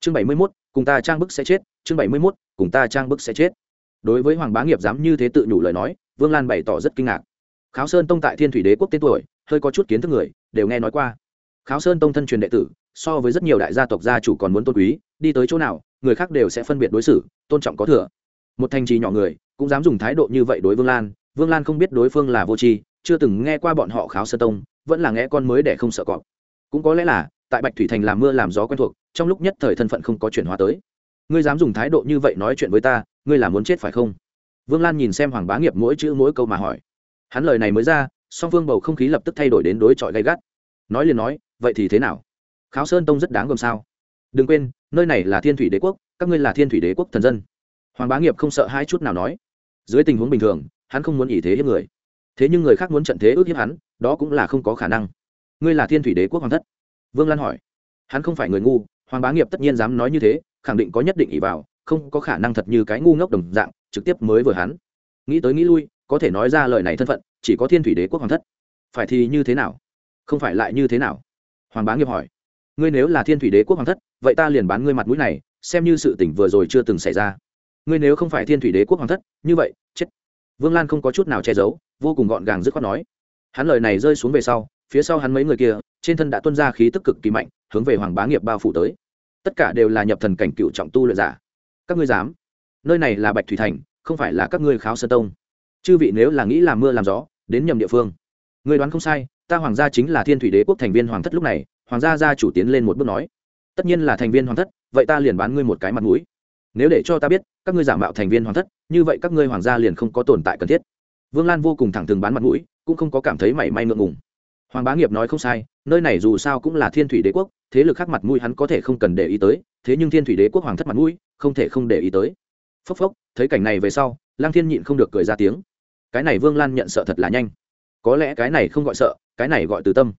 Chương bảy mươi mốt, cùng ta trang bức sẽ chết, chương bảy mươi mốt, cùng ta trang bức sẽ chết đối với hoàng bá nghiệp dám như thế tự nhủ lời nói, vương lan bày tỏ rất kinh ngạc. Kháo sơn tông tại thiên thủy đế quốc tên tuổi, hơi có chút kiến thức người, đều nghe nói qua. Kháo sơn tông thân truyền đệ tử, so với rất nhiều đại gia tộc gia chủ còn muốn tôn quý, đi tới chỗ nào, người khác đều sẽ phân biệt đối xử, tôn trọng có thừa. Một thành trì nhỏ người, cũng dám dùng thái độ như vậy đối vương lan vương lan không biết đối phương là vô tri, chưa từng nghe qua bọn họ kháo sơn tông, vẫn là nghe con mới để không sợ cọp. Cũng có lẽ là, tại bạch thủy thành làm mưa làm gió quen thuộc, trong lúc nhất thời thân phận không có chuyển hóa tới. Ngươi dám dùng thái độ như vậy nói chuyện với ta ngươi là muốn chết phải không? Vương lan nhìn xem hoàng bá nghiệp mỗi chữ mỗi câu mà hỏi. Hắn lời này mới ra, song phương bầu không khí lập tức thay đổi đến đối chọi gay gắt. Nói liền nói, vậy thì thế nào? Kháo sơn tông rất đáng gồm sao? Đừng quên, nơi này là thiên thủy đế quốc, các ngươi là thiên thủy đế quốc thần dân. Hoàng bá nghiệp không sợ hai chút nào nói. Dưới tình huống bình thường, hắn không muốn ỷ thế hiếp người. Thế nhưng người khác muốn trận thế ước hiếp hắn, đó cũng là không có khả năng. Ngươi là thiên thủy đế quốc hoàng thất? Vương lan hỏi. Hắn không phải người ngu, hoàng bá nghiệp tất nhiên dám nói như thế, khẳng định có nhất định ỷ vào không có khả năng thật như cái ngu ngốc đồng dạng, trực tiếp mới vừa hắn. Nghĩ tới nghĩ lui, có thể nói ra lời này thân phận, chỉ có thiên thủy đế quốc hoàng thất. Phải thì như thế nào? Không phải lại như thế nào? Hoàng bá nghiệp hỏi. Ngươi nếu là thiên thủy đế quốc hoàng thất, vậy ta liền bán ngươi mặt mũi này, xem như sự tỉnh vừa rồi chưa từng xảy ra. Ngươi nếu không phải thiên thủy đế quốc hoàng thất, như vậy, chết. Vương lan không có chút nào che giấu, vô cùng gọn gàng dứt khoát nói. Hắn lời này rơi xuống về sau, phía sau hắn mấy người kia, trên thân đã tuân ra khí tức cực kỳ mạnh, hướng về hoàng bá nghiệp bao phủ tới. Tất cả đều là nhập thần cảnh cựu trọng tu luyện giả các ngươi dám? Nơi này là bạch thủy thành, không phải là các ngươi kháo sơn tông. Chư vị nếu là nghĩ làm mưa làm gió, đến nhầm địa phương. Người đoán không sai, ta hoàng gia chính là thiên thủy đế quốc thành viên hoàng thất lúc này, hoàng gia gia chủ tiến lên một bước nói. Tất nhiên là thành viên hoàng thất, vậy ta liền bán ngươi một cái mặt mũi. Nếu để cho ta biết, các ngươi giả mạo thành viên hoàng thất, như vậy các ngươi hoàng gia liền không có tồn tại cần thiết. Vương lan vô cùng thẳng thừng bán mặt mũi, cũng không có cảm thấy mảy may ngượng ngùng. Hoàng bá nghiệp nói không sai, nơi này dù sao cũng là thiên thủy đế quốc, thế lực khác mặt mũi hắn có thể không cần để ý tới thế nhưng thiên thủy đế quốc hoàng thất mặt mũi, không thể không để ý tới. Phốc phốc, thấy cảnh này về sau lang thiên nhịn không được cười ra tiếng. Cái này vương lan nhận sợ thật là nhanh. Có lẽ cái này không gọi sợ, cái này gọi từ tâm.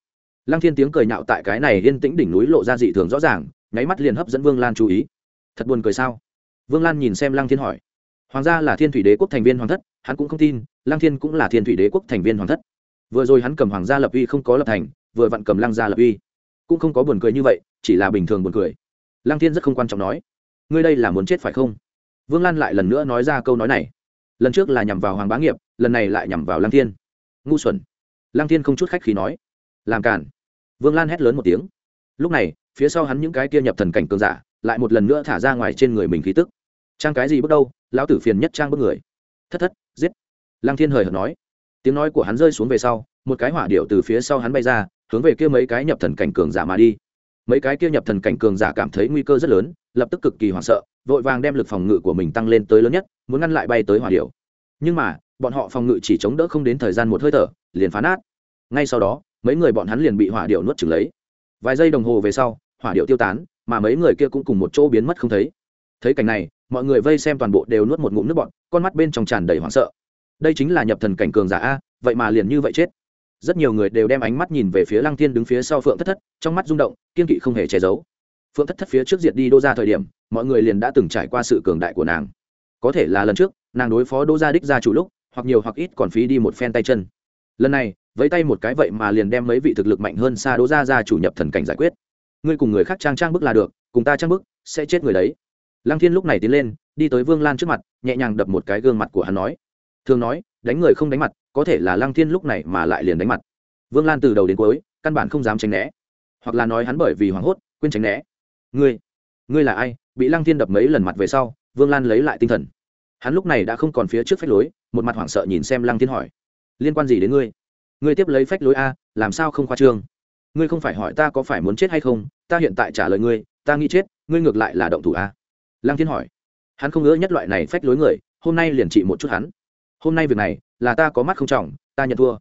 Lang thiên tiếng cười nhạo tại cái này yên tĩnh đỉnh núi lộ ra dị thường rõ ràng, nháy mắt liền hấp dẫn vương lan chú ý. Thật buồn cười sao? Vương lan nhìn xem lang thiên hỏi. Hoàng gia là thiên thủy đế quốc thành viên hoàng thất, hắn cũng không tin lang thiên cũng là thiên thủy đế quốc thành viên hoàng thất. Vừa rồi hắn cầm hoàng gia lập uy không có lập thành, vừa vặn cầm lang gia lập uy. Cũng không có buồn cười như vậy, chỉ là bình thường buồn cười lăng thiên rất không quan trọng nói, ngươi đây là muốn chết phải không? Vương lan lại lần nữa nói ra câu nói này, lần trước là nhằm vào hoàng bá nghiệp, lần này lại nhằm vào lăng thiên. Ngu xuẩn. Lăng thiên không chút khách khí nói, làm cản vương lan hét lớn một tiếng. Lúc này, phía sau hắn những cái kia nhập thần cảnh cường giả lại một lần nữa thả ra ngoài trên người mình khí tức. Trang cái gì bước đâu, lão tử phiền nhất trang bước người. Thất thất, giết. Lăng thiên hời hợt nói. Tiếng nói của hắn rơi xuống về sau, một cái hỏa điệu từ phía sau hắn bay ra, hướng về kia mấy cái nhập thần cảnh cường giả mà đi mấy cái kia nhập thần cảnh cường giả cảm thấy nguy cơ rất lớn, lập tức cực kỳ hoảng sợ, vội vàng đem lực phòng ngự của mình tăng lên tới lớn nhất, muốn ngăn lại bay tới hỏa điệu nhưng mà, bọn họ phòng ngự chỉ chống đỡ không đến thời gian một hơi thở, liền phá nát. Ngay sau đó, mấy người bọn hắn liền bị hỏa điệu nuốt chừng lấy. Vài giây đồng hồ về sau, hỏa điệu tiêu tán, mà mấy người kia cũng cùng một chỗ biến mất không thấy. Thấy cảnh này, mọi người vây xem toàn bộ đều nuốt một ngụm nước bọn con mắt bên trong tràn đầy hoảng sợ. Đây chính là nhập thần cảnh cường giả a, vậy mà liền như vậy chết rất nhiều người đều đem ánh mắt nhìn về phía lăng thiên đứng phía sau phượng thất thất, trong mắt rung động, kiên kỵ không hề che giấu. Phượng thất thất phía trước diệt đi đô ra thời điểm, mọi người liền đã từng trải qua sự cường đại của nàng. Có thể là lần trước, nàng đối phó đô gia đích ra chủ lúc, hoặc nhiều hoặc ít còn phí đi một phen tay chân. Lần này với tay một cái vậy mà liền đem mấy vị thực lực mạnh hơn xa đô gia ra chủ nhập thần cảnh giải quyết. Ngươi cùng người khác trang trang bức là được, cùng ta trang bức, sẽ chết người đấy. Lăng thiên lúc này tiến lên, đi tới vương lan trước mặt, nhẹ nhàng đập một cái gương mặt của hắn nói. Thường nói, đánh người không đánh mặt có thể là lăng thiên lúc này mà lại liền đánh mặt. Vương lan từ đầu đến cuối, căn bản không dám tránh né. Hoặc là nói hắn bởi vì hoảng hốt, quên tránh né. Ngươi ngươi là ai? Bị lăng thiên đập mấy lần mặt về sau, vương lan lấy lại tinh thần. Hắn lúc này đã không còn phía trước phách lối, một mặt hoảng sợ nhìn xem lăng thiên hỏi. Liên quan gì đến ngươi? Ngươi tiếp lấy phách lối a, làm sao không khoa trương? Ngươi không phải hỏi ta có phải muốn chết hay không, ta hiện tại trả lời ngươi, ta nghĩ chết, ngươi ngược lại là động thủ a. Lăng thiên hỏi. Hắn không ngỡ nhất loại này phách lối người, hôm nay liền trị một chút hắn. Hôm nay việc này là ta có mắt không trọng, ta nhận thua.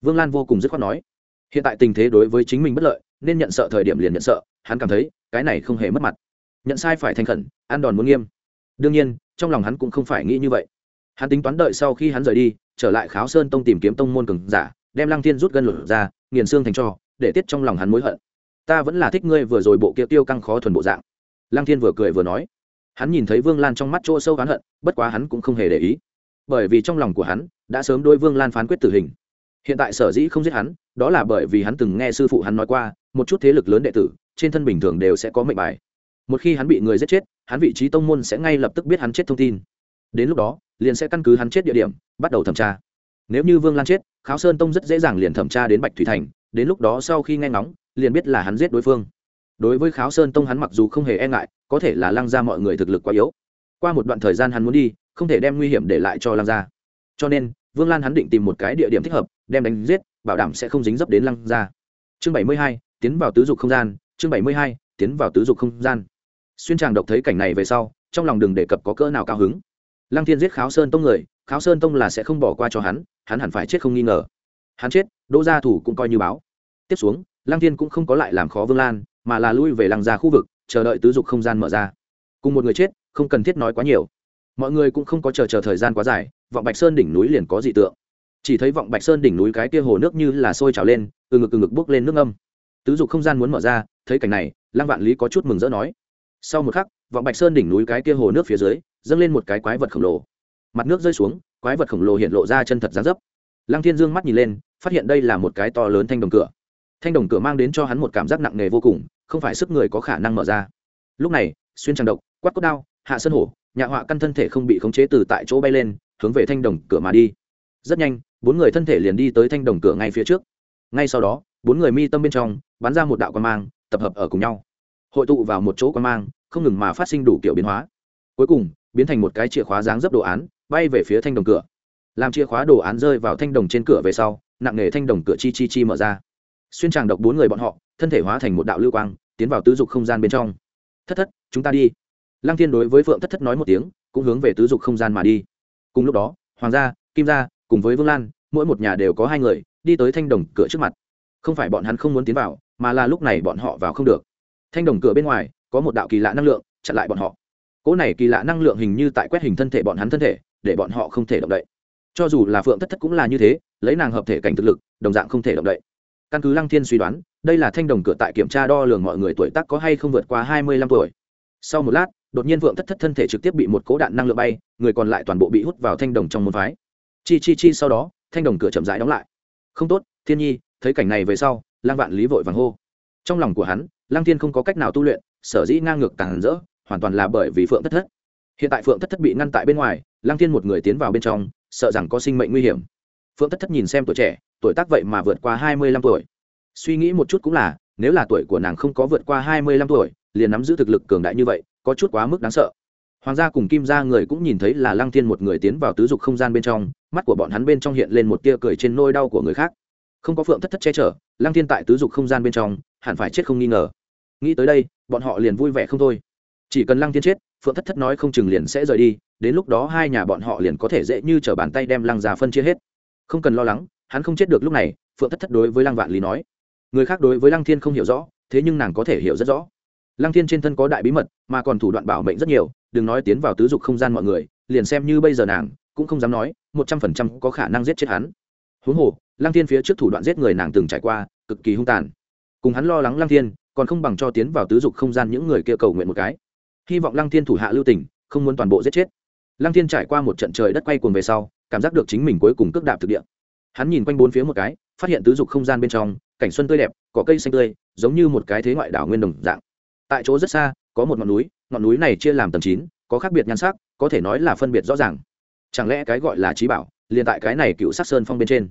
Vương lan vô cùng dứt khoát nói. Hiện tại tình thế đối với chính mình bất lợi, nên nhận sợ thời điểm liền nhận sợ, hắn cảm thấy, cái này không hề mất mặt. Nhận sai phải thành khẩn, ăn đòn muốn nghiêm. Đương nhiên, trong lòng hắn cũng không phải nghĩ như vậy. Hắn tính toán đợi sau khi hắn rời đi, trở lại kháo sơn tông tìm kiếm tông môn cường giả, đem lăng thiên rút gân lửa ra, nghiền xương thành cho, để tiết trong lòng hắn mối hận. Ta vẫn là thích ngươi vừa rồi bộ kia tiêu căng khó thuần bộ dạng. Lăng thiên vừa cười vừa nói. Hắn nhìn thấy vương lan trong mắt chỗ sâu gán hận, bất quá hắn cũng không hề để ý. Bởi vì trong lòng của hắn đã sớm đôi vương lan phán quyết tử hình. Hiện tại sở dĩ không giết hắn, đó là bởi vì hắn từng nghe sư phụ hắn nói qua, một chút thế lực lớn đệ tử, trên thân bình thường đều sẽ có mệnh bài. Một khi hắn bị người giết chết, hắn vị trí tông môn sẽ ngay lập tức biết hắn chết thông tin. Đến lúc đó, liền sẽ căn cứ hắn chết địa điểm, bắt đầu thẩm tra. Nếu như vương lan chết, kháo sơn tông rất dễ dàng liền thẩm tra đến bạch thủy thành, đến lúc đó sau khi nghe ngóng, liền biết là hắn giết đối phương. Đối với kháo sơn tông hắn mặc dù không hề e ngại, có thể là lăng ra mọi người thực lực quá yếu. Qua một đoạn thời gian hắn muốn đi, không thể đem nguy hiểm để lại cho lăng ra cho nên vương lan hắn định tìm một cái địa điểm thích hợp, đem đánh giết, bảo đảm sẽ không dính dấp đến lăng ra chương bảy mươi hai, tiến vào tứ dục không gian. Chương bảy mươi hai, tiến vào tứ dục không gian. Xuyên tràng độc thấy cảnh này về sau, trong lòng đừng đề cập có cỡ nào cao hứng. Lăng thiên giết kháo sơn tông người, kháo sơn tông là sẽ không bỏ qua cho hắn hắn hẳn phải chết không nghi ngờ. Hắn chết, đỗ gia thủ cũng coi như báo. Tiếp xuống, lăng thiên cũng không có lại làm khó vương lan, mà là lui về lăng ra khu vực, chờ đợi tứ dục không gian mở ra. Cùng một người chết, không cần thiết nói quá nhiều mọi người cũng không có chờ chờ thời gian quá dài, vọng bạch sơn đỉnh núi liền có dị tượng. Chỉ thấy vọng bạch sơn đỉnh núi cái kia hồ nước như là sôi trào lên, từ ngực từ ngực bước lên nước âm tứ dục không gian muốn mở ra, thấy cảnh này, lăng vạn lý có chút mừng rỡ nói. Sau một khắc, vọng bạch sơn đỉnh núi cái kia hồ nước phía dưới, dâng lên một cái quái vật khổng lồ. Mặt nước rơi xuống, quái vật khổng lồ hiện lộ ra chân thật dán dấp. Lăng thiên dương mắt nhìn lên, phát hiện đây là một cái to lớn thanh đồng cửa. Thanh đồng cửa mang đến cho hắn một cảm giác nặng nề vô cùng, không phải sức người có khả năng mở ra. Lúc này, xuyên tràng độc, quát cốt đao, hạ sơn hổ nhạ họa căn thân thể không bị khống chế từ tại chỗ bay lên, hướng về thanh đồng cửa mà đi. Rất nhanh, bốn người thân thể liền đi tới thanh đồng cửa ngay phía trước. Ngay sau đó, bốn người mi tâm bên trong, bắn ra một đạo quan mang, tập hợp ở cùng nhau. Hội tụ vào một chỗ quan mang, không ngừng mà phát sinh đủ kiểu biến hóa. Cuối cùng, biến thành một cái chìa khóa dáng dấp đồ án, bay về phía thanh đồng cửa. Làm chìa khóa đồ án rơi vào thanh đồng trên cửa về sau, nặng nghề thanh đồng cửa chi chi chi mở ra. Xuyên tràng độc bốn người bọn họ, thân thể hóa thành một đạo lưu quang, tiến vào tứ dục không gian bên trong. Thất thất, chúng ta đi lăng thiên đối với phượng thất thất nói một tiếng, cũng hướng về tứ dục không gian mà đi. Cùng lúc đó, hoàng gia, kim gia, cùng với vương lan, mỗi một nhà đều có hai người, đi tới thanh đồng cửa trước mặt. Không phải bọn hắn không muốn tiến vào, mà là lúc này bọn họ vào không được. Thanh đồng cửa bên ngoài, có một đạo kỳ lạ năng lượng, chặn lại bọn họ. Cỗ này kỳ lạ năng lượng hình như tại quét hình thân thể bọn hắn thân thể, để bọn họ không thể động đậy. Cho dù là phượng thất thất cũng là như thế, lấy nàng hợp thể cảnh thực lực, đồng dạng không thể động đậy. Căn cứ lăng thiên suy đoán, đây là thanh đồng cửa tại kiểm tra đo lường mọi người tuổi tác có hay không vượt qua hai mươi lăm tuổi. Sau một lát đột nhiên vượng thất thất thân thể trực tiếp bị một cố đạn năng lượng bay, người còn lại toàn bộ bị hút vào thanh đồng trong môn phái. Chi chi chi, sau đó, thanh đồng cửa chậm rãi đóng lại. Không tốt, thiên nhi, thấy cảnh này về sau lang vạn lý vội vàng hô. Trong lòng của hắn lang thiên không có cách nào tu luyện, sở dĩ ngang ngược càng rỡ, hoàn toàn là bởi vì phượng thất thất. Hiện tại phượng thất thất bị ngăn tại bên ngoài lang thiên một người tiến vào bên trong, sợ rằng có sinh mệnh nguy hiểm. Phượng thất thất nhìn xem tuổi trẻ, tuổi tác vậy mà vượt qua hai mươi lăm tuổi. Suy nghĩ một chút cũng là, nếu là tuổi của nàng không có vượt qua hai mươi lăm tuổi, liền nắm giữ thực lực cường đại như vậy có chút quá mức đáng sợ. Hoàng gia cùng kim gia người cũng nhìn thấy là lăng thiên một người tiến vào tứ dục không gian bên trong, mắt của bọn hắn bên trong hiện lên một tia cười trên nôi đau của người khác. Không có phượng thất thất che chở, lăng thiên tại tứ dục không gian bên trong, hẳn phải chết không nghi ngờ. Nghĩ tới đây, bọn họ liền vui vẻ không thôi. Chỉ cần lăng thiên chết, phượng thất thất nói không chừng liền sẽ rời đi, đến lúc đó hai nhà bọn họ liền có thể dễ như t r ở bàn tay đem lăng già phân chia hết. Không cần lo lắng, hắn không chết được lúc này, phượng thất thất đối với lăng vạn lý nói. Người khác đối với lăng thiên không hiểu rõ, thế nhưng nàng có thể hiểu rất rõ lăng thiên trên thân có đại bí mật, mà còn thủ đoạn bảo mệnh rất nhiều, đừng nói tiến vào tứ dục không gian mọi người, liền xem như bây giờ nàng, cũng không dám nói, một trăm phần trăm có khả năng giết chết hắn. Huống hồ, lăng thiên phía trước thủ đoạn giết người nàng từng trải qua, cực kỳ hung tàn. Cùng hắn lo lắng lăng thiên, còn không bằng cho tiến vào tứ dục không gian những người kia cầu nguyện một cái. Hy vọng lăng thiên thủ hạ lưu tình, không muốn toàn bộ giết chết. Lăng thiên trải qua một trận trời đất quay cuồng về sau, cảm giác được chính mình cuối cùng cước đạp thực địa. Hắn nhìn quanh bốn phía một cái, phát hiện tứ dục không gian bên trong, cảnh xuân tươi đẹp có cây xanh tươi, giống như một cái thế ngoại đảo nguyên đồng dạng tại chỗ rất xa, có một ngọn núi ngọn núi này chia làm tầng chín, có khác biệt nhan sắc, có thể nói là phân biệt rõ ràng. Chẳng lẽ cái gọi là trí bảo, liền tại cái này cựu sắc sơn phong bên trên?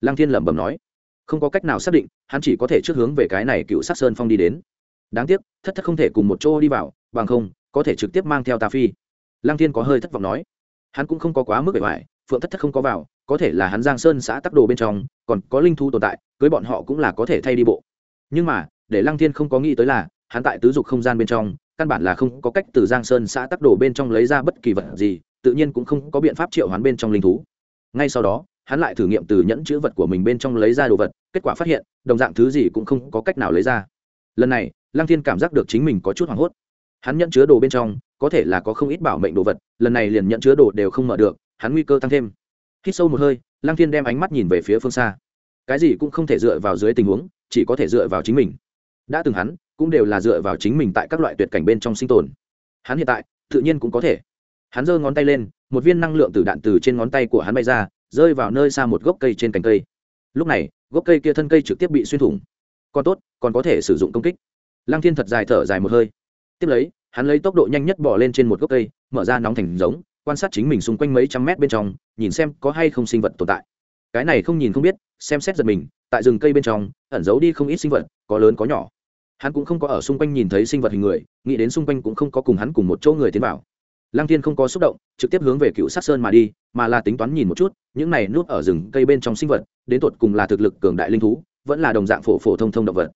Lăng thiên lẩm bẩm nói. Không có cách nào xác định, hắn chỉ có thể trước hướng về cái này cựu sắc sơn phong đi đến. Đáng tiếc, thất thất không thể cùng một chỗ đi vào, bằng không, có thể trực tiếp mang theo ta phi. Lăng thiên có hơi thất vọng nói. Hắn cũng không có quá mức bề ngoài, phượng thất thất không có vào, có thể là hắn giang sơn xã tắc đồ bên trong, còn có linh thu tồn tại, cưới bọn họ cũng là có thể thay đi bộ. Nhưng mà, để lăng thiên không có nghĩ tới là hắn tại tứ dục không gian bên trong, căn bản là không có cách từ giang sơn xã tắc đồ bên trong lấy ra bất kỳ vật gì, tự nhiên cũng không có biện pháp triệu hoán bên trong linh thú. Ngay sau đó, hắn lại thử nghiệm từ nhẫn chữ vật của mình bên trong lấy ra đồ vật, kết quả phát hiện, đồng dạng thứ gì cũng không có cách nào lấy ra. Lần này, lăng thiên cảm giác được chính mình có chút hoảng hốt. Hắn nhận chứa đồ bên trong, có thể là có không ít bảo mệnh đồ vật, lần này liền nhận chứa đồ đều không mở được, hắn nguy cơ tăng thêm. Hít sâu một hơi, lăng thiên đem ánh mắt nhìn về phía phương xa. Cái gì cũng không thể dựa vào dưới tình huống, chỉ có thể dựa vào chính mình. Đã từng hắn cũng đều là dựa vào chính mình tại các loại tuyệt cảnh bên trong sinh tồn. Hắn hiện tại, tự nhiên cũng có thể. Hắn giơ ngón tay lên, một viên năng lượng từ đạn từ trên ngón tay của hắn bay ra, rơi vào nơi xa một gốc cây trên cành cây. Lúc này, gốc cây kia thân cây trực tiếp bị xuyên thủng. Còn tốt, còn có thể sử dụng công kích. Lăng thiên thật dài thở dài một hơi. Tiếp lấy, hắn lấy tốc độ nhanh nhất bỏ lên trên một gốc cây, mở ra nóng thành giống, quan sát chính mình xung quanh mấy trăm mét bên trong, nhìn xem có hay không sinh vật tồn tại. Cái này không nhìn không biết, xem xét giật mình, tại rừng cây bên trong, ẩn giấu đi không ít sinh vật, có lớn có nhỏ hắn cũng không có ở xung quanh nhìn thấy sinh vật hình người, nghĩ đến xung quanh cũng không có cùng hắn cùng một chỗ người tiến vào. Lăng thiên không có xúc động, trực tiếp hướng về cựu sát sơn mà đi, mà là tính toán nhìn một chút, những này nuốt ở rừng cây bên trong sinh vật, đến tột cùng là thực lực cường đại linh thú, vẫn là đồng dạng phổ phổ thông thông động vật.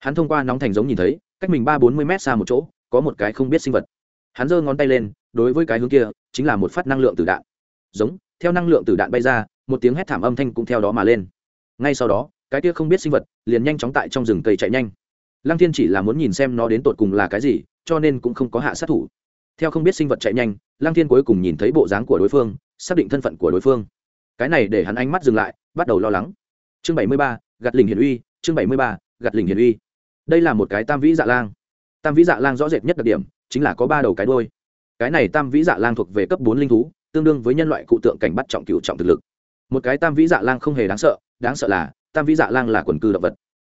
Hắn thông qua nóng thành giống nhìn thấy, cách mình ba bốn mươi m xa một chỗ, có một cái không biết sinh vật. Hắn giơ ngón tay lên, đối với cái hướng kia, chính là một phát năng lượng từ đạn. Giống, theo năng lượng từ đạn bay ra, một tiếng hét thảm âm thanh cũng theo đó mà lên. Ngay sau đó, cái kia không biết sinh vật liền nhanh chóng tại trong rừng cây chạy nhanh lăng thiên chỉ là muốn nhìn xem nó đến tột cùng là cái gì, cho nên cũng không có hạ sát thủ. Theo không biết sinh vật chạy nhanh, lăng thiên cuối cùng nhìn thấy bộ dáng của đối phương, xác định thân phận của đối phương. Cái này để hắn ánh mắt dừng lại, bắt đầu lo lắng. Chương bảy mươi ba, gạt lình hiền uy, chương bảy mươi ba, gạt lình hiền uy. Đây là một cái tam vĩ dạ lang. Tam vĩ dạ lang rõ rệt nhất đặc điểm, chính là có ba đầu cái đôi cái này tam vĩ dạ lang thuộc về cấp bốn linh thú, tương đương với nhân loại cụ tượng cảnh bắt trọng cựu trọng thực lực. Một cái tam vĩ dạ lang không hề đáng sợ đáng sợ là tam vĩ dạ lang là quần cư động vật.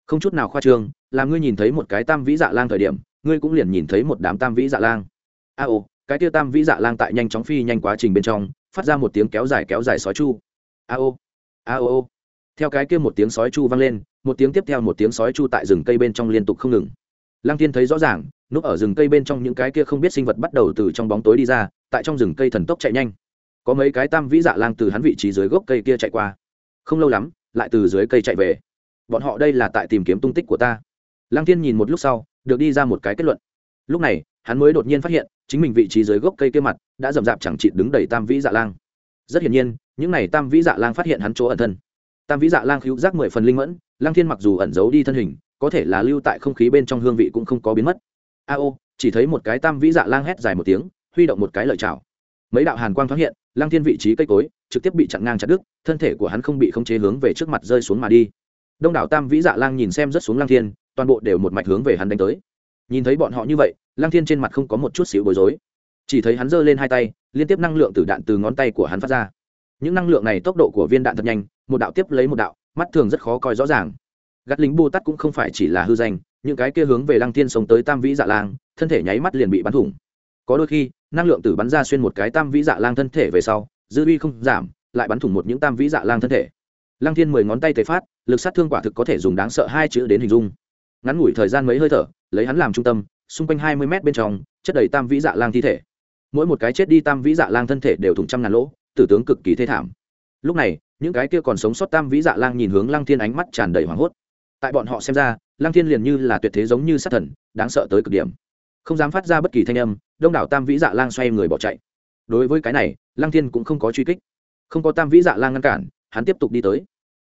Không chút nào khoa trương là ngươi nhìn thấy một cái tam vĩ dạ lang thời điểm, ngươi cũng liền nhìn thấy một đám tam vĩ dạ lang. A ô, cái tiêu tam vĩ dạ lang tại nhanh chóng phi nhanh quá trình bên trong, phát ra một tiếng kéo dài kéo dài sói chu. A ô a ô ô. Theo cái kia một tiếng sói chu vang lên, một tiếng tiếp theo một tiếng sói chu tại rừng cây bên trong liên tục không ngừng. Lăng tiên thấy rõ ràng, núp ở rừng cây bên trong những cái kia không biết sinh vật bắt đầu từ trong bóng tối đi ra, tại trong rừng cây thần tốc chạy nhanh. Có mấy cái tam vĩ dạ lang từ hắn vị trí dưới gốc cây kia chạy qua. Không lâu lắm, lại từ dưới cây chạy về. Bọn họ đây là tại tìm kiếm tung tích của ta lăng tiên nhìn một lúc sau, được đi ra một cái kết luận. Lúc này, hắn mới đột nhiên phát hiện, chính mình vị trí dưới gốc cây kia mặt, đã rậm rạp chẳng chịt đứng đầy tam vĩ dạ lang. Rất hiển nhiên, những n à y tam vĩ dạ lang phát hiện hắn chỗ ẩn thân. Tam vĩ dạ lang hữu giác mười phần linh mẫn lang thiên mặc dù ẩn giấu đi thân hình, có thể là lưu tại không khí bên trong hương vị cũng không có biến mất. A ô, chỉ thấy một cái tam vĩ dạ lang hét dài một tiếng, huy động một cái lợi chảo. Mấy đạo hàn quang thoáng hiện lang thiên vị trí cây cối, trực tiếp bị chặn ngang chặt đứt, thân thể của hắn không bị khống chế hướng về trước mặt rơi xuống mà đi. Đông đảo tam vĩ dạ lang nhìn xem rất xuống lang thiên toàn bộ đều một mạch hướng về hắn đánh tới. Nhìn thấy bọn họ như vậy lang thiên trên mặt không có một chút xíu bối rối. Chỉ thấy hắn giơ lên hai tay, liên tiếp năng lượng từ đạn từ ngón tay của hắn phát ra. Những năng lượng này tốc độ của viên đạn thật nhanh, một đạo tiếp lấy một đạo, mắt thường rất khó coi rõ ràng. Gắt lính bồ tát cũng không phải chỉ là hư danh, những cái kia hướng về lăng thiên sống tới tam vĩ dạ lang, thân thể nháy mắt liền bị bắn thủng. Có đôi khi, năng lượng tử bắn ra xuyên một cái tam vĩ dạ lang thân thể về sau, dư uy không giảm, lại bắn thủng một những tam vĩ dạ lang thân thể. Lăng thiên mười ngón tay tề phát, lực sát thương quả thực có thể dùng đáng sợ hai chữ đến hình dung ngắn ngủi thời gian mấy hơi thở, lấy hắn làm trung tâm, xung quanh hai mươi mét bên trong, chất đầy tam vĩ dạ lang thi thể. Mỗi một cái chết đi tam vĩ dạ lang thân thể đều thủng trăm ngàn lỗ, tử tướng cực kỳ thê thảm. Lúc này, những cái kia còn sống sót tam vĩ dạ lang nhìn hướng lăng thiên ánh mắt tràn đầy hoảng hốt. Tại bọn họ xem ra, lăng thiên liền như là tuyệt thế giống như sát thần, đáng sợ tới cực điểm. Không dám phát ra bất kỳ thanh âm, đông đảo tam vĩ dạ lang xoay người bỏ chạy. Đối với cái này, lăng thiên cũng không có truy kích. Không có tam vĩ dạ lang ngăn cản, hắn tiếp tục đi tới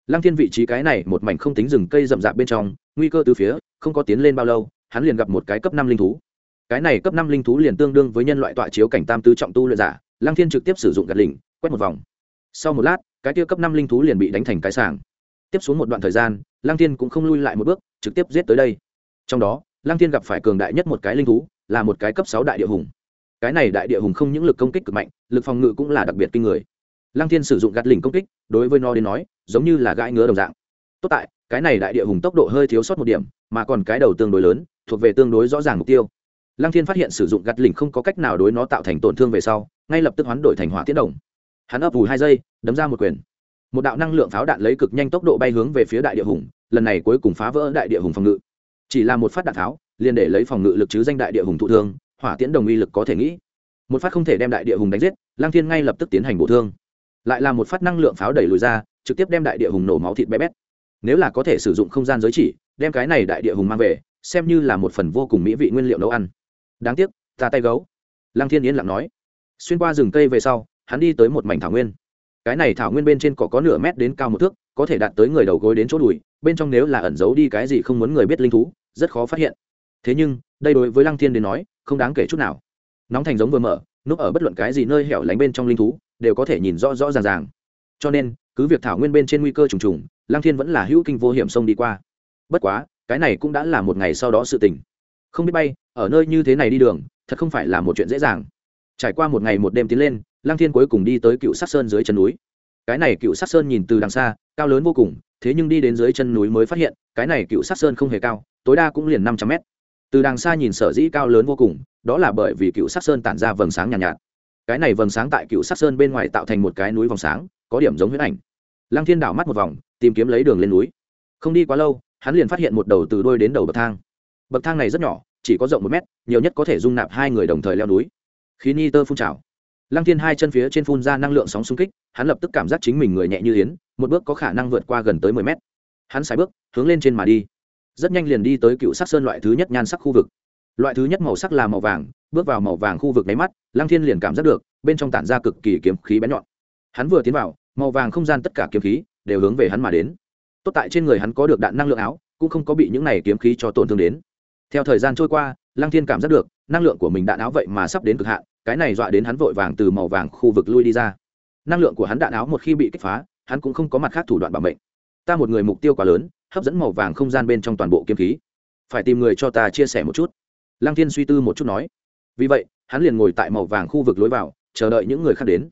lăng thiên vị trí cái này một mảnh không tính rừng cây rậm rạp bên trong, nguy cơ từ phía, không có tiến lên bao lâu, hắn liền gặp một cái cấp năm linh thú. Cái này cấp năm linh thú liền tương đương với nhân loại tọa chiếu cảnh tam tứ trọng tu luyện giả, lăng thiên trực tiếp sử dụng gạt lình quét một vòng. Sau một lát, cái kia cấp năm linh thú liền bị đánh thành cái sàng tiếp xuống một đoạn thời gian, lăng thiên cũng không lui lại một bước, trực tiếp giết tới đây. Trong đó, lăng thiên gặp phải cường đại nhất một cái linh thú, là một cái cấp sáu đại địa hùng. Cái này đại địa hùng không những lực công kích cực mạnh, lực phòng ngự cũng là đặc biệt kinh người. Lăng thiên sử dụng gạt lình công kích, đối với nó đến nói giống như là gãi ngứa đồng dạng. Tốt tại, cái này đại địa hùng tốc độ hơi thiếu sót một điểm, mà còn cái đầu tương đối lớn, thuộc về tương đối rõ ràng mục tiêu. Lăng thiên phát hiện sử dụng gạt lỉnh không có cách nào đối nó tạo thành tổn thương về sau, ngay lập tức hoán đổi thành hỏa tiễn đồng. Hắn ấp ủ hai giây, đấm ra một quyền. Một đạo năng lượng pháo đạn lấy cực nhanh tốc độ bay hướng về phía đại địa hùng, lần này cuối cùng phá vỡ đại địa hùng phòng ngự. Chỉ là một phát đạn tháo, liền để lấy phòng ngự lực chứ danh đại địa hùng thụ thương, hỏa tiễn đồng uy lực có thể nghĩ. Một phát không thể đem đại địa hùng đánh giết lang thiên ngay lập tức tiến hành bổ thương. Lại là một phát năng lượng pháo đẩy lùi ra trực tiếp đem đại địa hùng nổ máu thịt bé bét. Nếu là có thể sử dụng không gian giới chỉ, đem cái này đại địa hùng mang về, xem như là một phần vô cùng mỹ vị nguyên liệu nấu ăn. Đáng tiếc, ta tay gấu. Lang thiên yên lặng nói. Xuyên qua rừng cây về sau, hắn đi tới một mảnh thảo nguyên. Cái này thảo nguyên bên trên cỏ có nửa mét đến cao một thước, có thể đạt tới người đầu gối đến chỗ đùi, bên trong nếu là ẩn giấu đi cái gì không muốn người biết linh thú, rất khó phát hiện. Thế nhưng, đây đối với lăng thiên đến nói, không đáng kể chút nào. Nóng thành giống vừa mở, núp ở bất luận cái gì nơi hẻo lánh bên trong linh thú, đều có thể nhìn rõ rõ ràng ràng. Cho nên cứ việc thảo nguyên bên trên nguy cơ trùng trùng lăng thiên vẫn là hữu kinh vô hiểm sông đi qua. Bất quá cái này cũng đã là một ngày sau đó sự tình. Không biết bay ở nơi như thế này đi đường thật không phải là một chuyện dễ dàng. Trải qua một ngày một đêm tiến lên lăng thiên cuối cùng đi tới cựu sát sơn dưới chân núi. Cái này cựu sát sơn nhìn từ đằng xa cao lớn vô cùng thế nhưng đi đến dưới chân núi mới phát hiện cái này cựu sát sơn không hề cao tối đa cũng liền năm trăm mét. Từ đằng xa nhìn sở dĩ cao lớn vô cùng đó là bởi vì cựu sát sơn tản ra vầng sáng nhàn nhạt, nhạt. Cái này vầng sáng tại cựu sát sơn bên ngoài tạo thành một cái núi vòng sáng có điểm giống huyết ảnh. Lăng thiên đảo mắt một vòng, tìm kiếm lấy đường lên núi. Không đi quá lâu, hắn liền phát hiện một đầu từ đôi đến đầu bậc thang. Bậc thang này rất nhỏ, chỉ có rộng một mét, nhiều nhất có thể dung nạp hai người đồng thời leo núi. Khí ni tơ phun trào. Lăng thiên hai chân phía trên phun ra năng lượng sóng xung kích, hắn lập tức cảm giác chính mình người nhẹ như yến, một bước có khả năng vượt qua gần tới mười mét. Hắn xài bước, hướng lên trên mà đi. Rất nhanh liền đi tới cựu sắc sơn loại thứ nhất nhan sắc khu vực. Loại thứ nhất màu sắc là màu vàng, bước vào màu vàng khu vực máy mắt, lăng thiên liền cảm giác được, bên trong tản ra cực kỳ kiếm khí bén nhọn hắn vừa tiến vào, màu vàng không gian tất cả kiếm khí đều hướng về hắn mà đến. Tốt tại trên người hắn có được đạn năng lượng áo, cũng không có bị những này kiếm khí cho tổn thương đến. Theo thời gian trôi qua, lăng thiên cảm giác được, năng lượng của mình đạn áo vậy mà sắp đến cực hạn, cái này dọa đến hắn vội vàng từ màu vàng khu vực lui đi ra. Năng lượng của hắn đạn áo một khi bị kích phá, hắn cũng không có mặt khác thủ đoạn bảo mệnh. Ta một người mục tiêu quá lớn, hấp dẫn màu vàng không gian bên trong toàn bộ kiếm khí. Phải tìm người cho ta chia sẻ một chút. Lăng thiên suy tư một chút nói. Vì vậy, hắn liền ngồi tại màu vàng khu vực lối vào, chờ đợi những người khác đến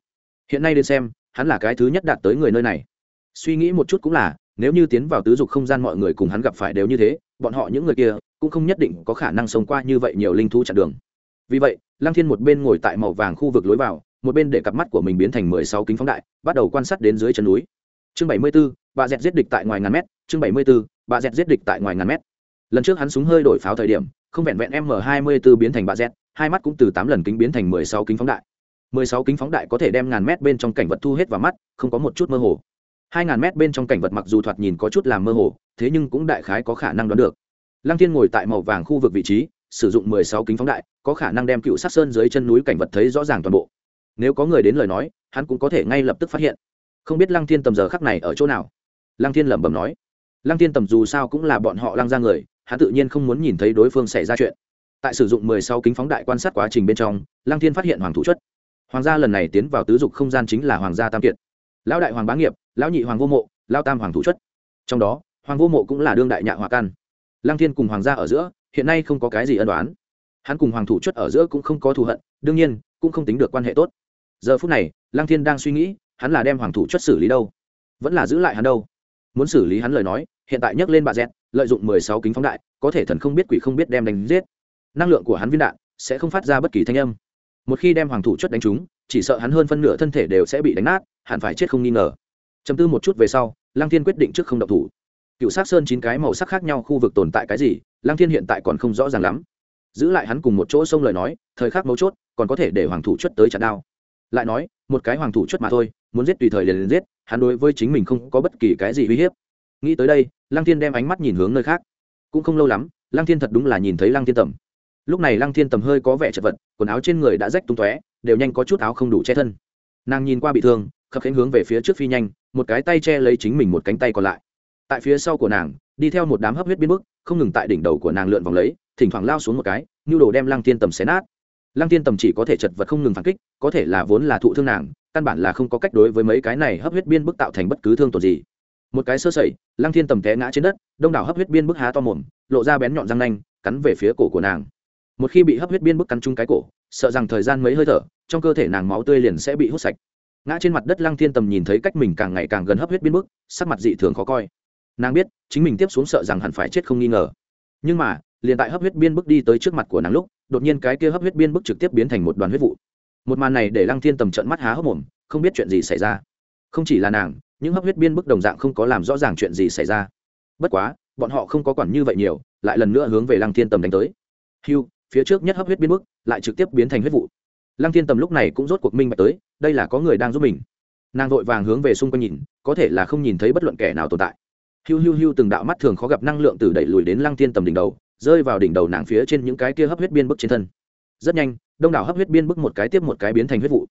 hiện nay đến xem, hắn là cái thứ nhất đạt tới người nơi này. Suy nghĩ một chút cũng là, nếu như tiến vào tứ dục không gian mọi người cùng hắn gặp phải đều như thế, bọn họ những người kia cũng không nhất định có khả năng sống qua như vậy nhiều linh thú chặn đường. Vì vậy, lăng thiên một bên ngồi tại màu vàng khu vực lối vào, một bên để cặp mắt của mình biến thành mười sáu kính phóng đại, bắt đầu quan sát đến dưới chân núi. Chương bảy mươi b ố bà dẹt giết địch tại ngoài ngàn mét. Chương bảy mươi b ố bà dẹt giết địch tại ngoài ngàn mét. Lần trước hắn súng hơi đổi pháo thời điểm, không vẹn vẹn m hai mươi b ố biến thành bà dẹt, hai mắt cũng từ tám lần kính biến thành mười sáu kính phóng đại mười sáu kính phóng đại có thể đem ngàn mét bên trong cảnh vật thu hết vào mắt, không có một chút mơ hồ. Hai ngàn mét bên trong cảnh vật mặc dù thoạt nhìn có chút làm mơ hồ, thế nhưng cũng đại khái có khả năng đoán được. Lăng thiên ngồi tại màu vàng khu vực vị trí, sử dụng mười sáu kính phóng đại, có khả năng đem cựu sát sơn dưới chân núi cảnh vật thấy rõ ràng toàn bộ. Nếu có người đến lời nói, hắn cũng có thể ngay lập tức phát hiện. Không biết lăng thiên tầm giờ khắc này ở chỗ nào? Lăng thiên lẩm bẩm nói. Lăng thiên tầm dù sao cũng là bọn họ lăng ra người, hắn tự nhiên không muốn nhìn thấy đối phương xảy ra chuyện. Tại sử dụng mười sáu kính phóng đại quan sát quá trình bên trong, lăng thiên phát hiện hoàng thủ chất hoàng gia lần này tiến vào tứ dục không gian chính là hoàng gia tam kiệt. Lão đại hoàng bá nghiệp, lão nhị hoàng vô mộ lao tam hoàng thủ chất trong đó, hoàng vô mộ cũng là đương đại nhạ hòa căn. Lăng thiên cùng hoàng gia ở giữa, hiện nay không có cái gì ân đoán hắn cùng hoàng thủ chất ở giữa cũng không có thù hận, đương nhiên, cũng không tính được quan hệ tốt. Giờ phút này, lăng thiên đang suy nghĩ, hắn là đem hoàng thủ chất xử lý đâu? Vẫn là giữ lại hắn đâu? Muốn xử lý hắn lời nói, hiện tại nhấc lên bà dẹt, lợi dụng mười sáu kính phóng đại, có thể thần không biết quỷ không biết đem đánh giết. Năng lượng của hắn viên đạn sẽ không phát ra bất kỳ thanh âm một khi đem hoàng thủ chất đánh trúng, chỉ sợ hắn hơn phân nửa thân thể đều sẽ bị đánh nát, hẳn phải chết không nghi ngờ. Chấm tư một chút về sau, lăng thiên quyết định trước không độc thủ. Cựu sát sơn chín cái màu sắc khác nhau khu vực tồn tại cái gì, lăng thiên hiện tại còn không rõ ràng lắm. Giữ lại hắn cùng một chỗ xông lời nói, thời khắc mấu chốt, còn có thể để hoàng thủ chất tới chặt đao. Lại nói, một cái hoàng thủ chất mà thôi, muốn giết tùy thời liền liền giết, hắn đối với chính mình không có bất kỳ cái gì uy hiếp. Nghĩ tới đây, lăng thiên đem ánh mắt nhìn hướng nơi khác. Cũng không lâu lắm, lăng thiên thật đúng là nhìn thấy lăng thiên tầm lúc này lăng thiên tầm hơi có vẻ chật vật, quần áo trên người đã rách tung tóe, đều nhanh có chút áo không đủ che thân. Nàng nhìn qua bị thương, khập khánh hướng về phía trước phi nhanh, một cái tay che lấy chính mình một cánh tay còn lại. Tại phía sau của nàng, đi theo một đám hấp huyết biến bức không ngừng tại đỉnh đầu của nàng lượn vòng lấy, thỉnh thoảng lao xuống một cái, nhu đồ đem lăng thiên tầm xé nát. Lăng thiên tầm chỉ có thể chật vật không ngừng phản kích, có thể là vốn là thụ thương nàng, căn bản là không có cách đối với mấy cái này hấp huyết biên bức tạo thành bất cứ thương tổn gì. Một cái sơ sẩy, lăng thiên tầm té ngã trên đất, đông đảo hấp huyết biên bức há to mồm, lộ ra bén nhọn răng nanh, cắn về phía cổ của nàng một khi bị hấp huyết biên bức cắn chung cái cổ, sợ rằng thời gian mấy hơi thở, trong cơ thể nàng máu tươi liền sẽ bị hút sạch. Ngã trên mặt đất lăng thiên tầm nhìn thấy cách mình càng ngày càng gần hấp huyết biên bức, sắc mặt dị thường khó coi. Nàng biết, chính mình tiếp xuống sợ rằng hẳn phải chết không nghi ngờ. Nhưng mà, liền tại hấp huyết biên bức đi tới trước mặt của nàng lúc, đột nhiên cái kia hấp huyết biên bức trực tiếp biến thành một đoàn huyết vụ. Một màn này để lăng thiên tầm trận mắt há hốc mồm, không biết chuyện gì xảy ra. Không chỉ là nàng, những hấp huyết biên bức đồng dạng không có làm rõ ràng chuyện gì xảy ra. Bất quá, bọn họ không có quản như vậy nhiều, lại lần nữa hướng về lăng thiên tầm đánh tới. Hiu phía trước nhất hấp huyết biến mức lại trực tiếp biến thành huyết vụ. Lăng thiên tầm lúc này cũng rốt cuộc minh bạch tới, đây là có người đang giúp mình. Nàng vội vàng hướng về xung quanh nhìn, có thể là không nhìn thấy bất luận kẻ nào tồn tại. Hiu hiu hiu từng đạo mắt thường khó gặp năng lượng từ đẩy lùi đến lăng thiên tầm đỉnh đầu, rơi vào đỉnh đầu nàng phía trên những cái kia hấp huyết biên bức trên thân. Rất nhanh, đông đảo hấp huyết biên bức một cái tiếp một cái biến thành huyết vụ.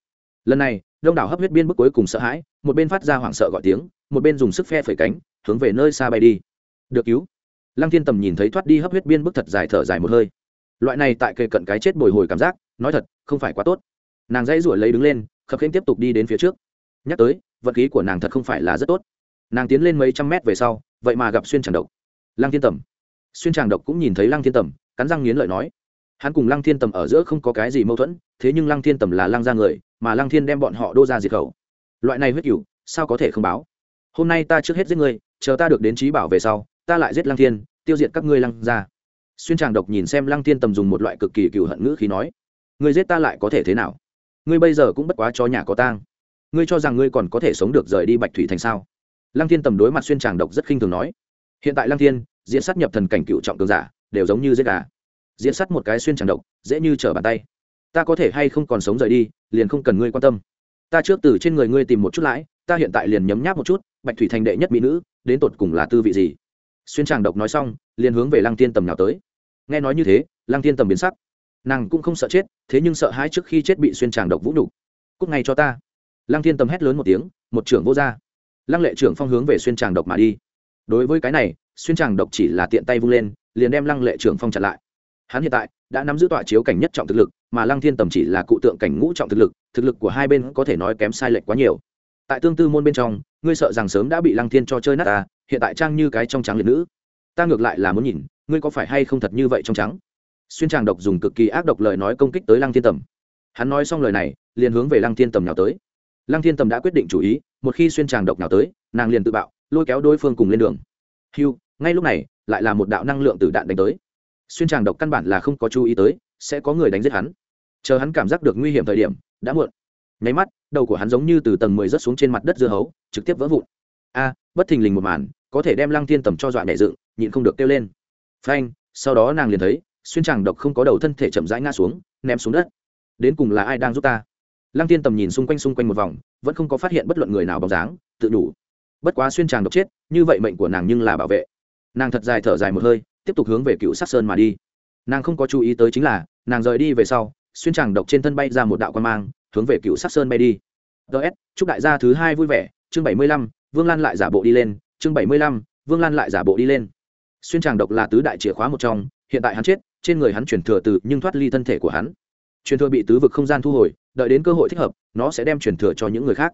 Lần này, đông đảo hấp huyết biên bức cuối cùng sợ hãi, một bên phát ra hoảng sợ gọi tiếng, một bên dùng sức phe phẩy cánh, hướng về nơi xa bay đi. Được cứu. Lăng thiên tầm nhìn thấy thoát đi hấp huyết biên bức thật dài thở dài một hơi loại này tại kề cận cái chết bồi hồi cảm giác, nói thật, không phải quá tốt. Nàng dãy ruổi lấy đứng lên, khập khiễng tiếp tục đi đến phía trước. Nhắc tới, vật khí của nàng thật không phải là rất tốt. Nàng tiến lên mấy trăm mét về sau, vậy mà gặp xuyên tràng độc. Lăng thiên tầm. Xuyên tràng độc cũng nhìn thấy lăng thiên tầm, cắn răng nghiến lợi nói. Hắn cùng lăng thiên tầm ở giữa không có cái gì mâu thuẫn, thế nhưng lăng thiên tầm là lăng ra người, mà lăng thiên đem bọn họ đô ra diệt khẩu. Loại này huyết cửu, sao có thể không báo? Hôm nay ta trước hết giết ngươi, chờ ta được đến trí bảo về sau, ta lại giết lăng thiên, tiêu diệt các ngươi lăng ra xuyên tràng độc nhìn xem lăng thiên tầm dùng một loại cực kỳ cựu hận ngữ khí nói, ngươi giết ta lại có thể thế nào? Ngươi bây giờ cũng bất quá cho nhà có tang. Ngươi cho rằng ngươi còn có thể sống được rời đi bạch thủy thành sao? Lăng thiên tầm đối mặt xuyên tràng độc rất khinh thường nói, hiện tại lăng thiên, diễn sát nhập thần cảnh cựu trọng cường giả, đều giống như giết gà. Diễn sát một cái xuyên tràng độc, dễ như trở bàn tay. Ta có thể hay không còn sống rời đi, liền không cần ngươi quan tâm. Ta trước từ trên người ngươi tìm một chút lãi, ta hiện tại liền nhấm nháp một chút, bạch thủy thành đệ nhất mỹ nữ, đến tột cùng là tư vị gì? Xuyên tràng độc nói xong, liền hướng về lăng tiên tầm nào tới. Nghe nói như thế, lăng tiên tầm biến sắc. Nàng cũng không sợ chết, thế nhưng sợ hãi trước khi chết bị xuyên tràng độc vũ nhục. Cúc ngay cho ta. Lăng tiên tầm hét lớn một tiếng, một trưởng vô r lăng lệ trưởng phong hướng về xuyên tràng độc mà đi. Đối với cái này, xuyên tràng độc chỉ là tiện tay vung lên, liền đem lăng lệ trưởng phong chặn lại. Hắn hiện tại đã nắm giữ tọa chiếu cảnh nhất trọng thực lực, mà lăng thiên tầm chỉ là cụ tượng cảnh ngũ trọng thực lực thực lực của hai bên có thể nói kém sai lệch quá nhiều tại tương tư môn bên trong, ngươi sợ rằng sớm đã bị lăng thiên cho chơi nát ta, hiện tại trang như cái trong trắng liệt nữ. Ta ngược lại là muốn nhìn, ngươi có phải hay không thật như vậy trong trắng? Xuyên tràng độc dùng cực kỳ ác độc lời nói công kích tới lăng thiên tầm. Hắn nói xong lời này, liền hướng về lăng thiên tầm nào tới. Lăng thiên tầm đã quyết định chủ ý, một khi xuyên tràng độc nào tới, nàng liền tự bạo, lôi kéo đối phương cùng lên đường. Hiu ngay lúc này, lại là một đạo năng lượng từ đạn đánh tới. Xuyên tràng độc căn bản là không có chú ý tới, sẽ có người đánh giết hắn. Chờ hắn cảm giác được nguy hiểm thời điểm, đã muộn. Nháy mắt đầu của hắn giống như từ tầng mười rớt xuống trên mặt đất dưa hấu, trực tiếp vỡ vụn. A, bất thình lình một màn, có thể đem lăng thiên tầm cho dọa nhẹ dựng, nhịn không được kêu lên. Phanh, sau đó nàng liền thấy, xuyên tràng độc không có đầu thân thể chậm rãi ngã xuống, ném xuống đất. Đến cùng là ai đang giúp ta? Lăng thiên tầm nhìn xung quanh xung quanh một vòng, vẫn không có phát hiện bất luận người nào bóng dáng, tự đủ. Bất quá xuyên tràng độc chết, như vậy mệnh của nàng nhưng là bảo vệ. Nàng thật dài thở dài một hơi, tiếp tục hướng về cựu sắc sơn mà đi. Nàng không có chú ý tới chính là, nàng rời đi về sau, xuyên tràng độc trên thân bay ra một đạo quan mang hướng về cựu sắc sơn bay đi. Ts chúc đại gia thứ hai vui vẻ. Chương bảy mươi lăm, vương lan lại giả bộ đi lên. Chương bảy mươi lăm, vương lan lại giả bộ đi lên. Xuyên tràng độc là tứ đại chìa khóa một trong, hiện tại hắn chết, trên người hắn chuyển thừa từ nhưng thoát ly thân thể của hắn. Truyền thừa bị tứ vực không gian thu hồi, đợi đến cơ hội thích hợp, nó sẽ đem truyền thừa cho những người khác.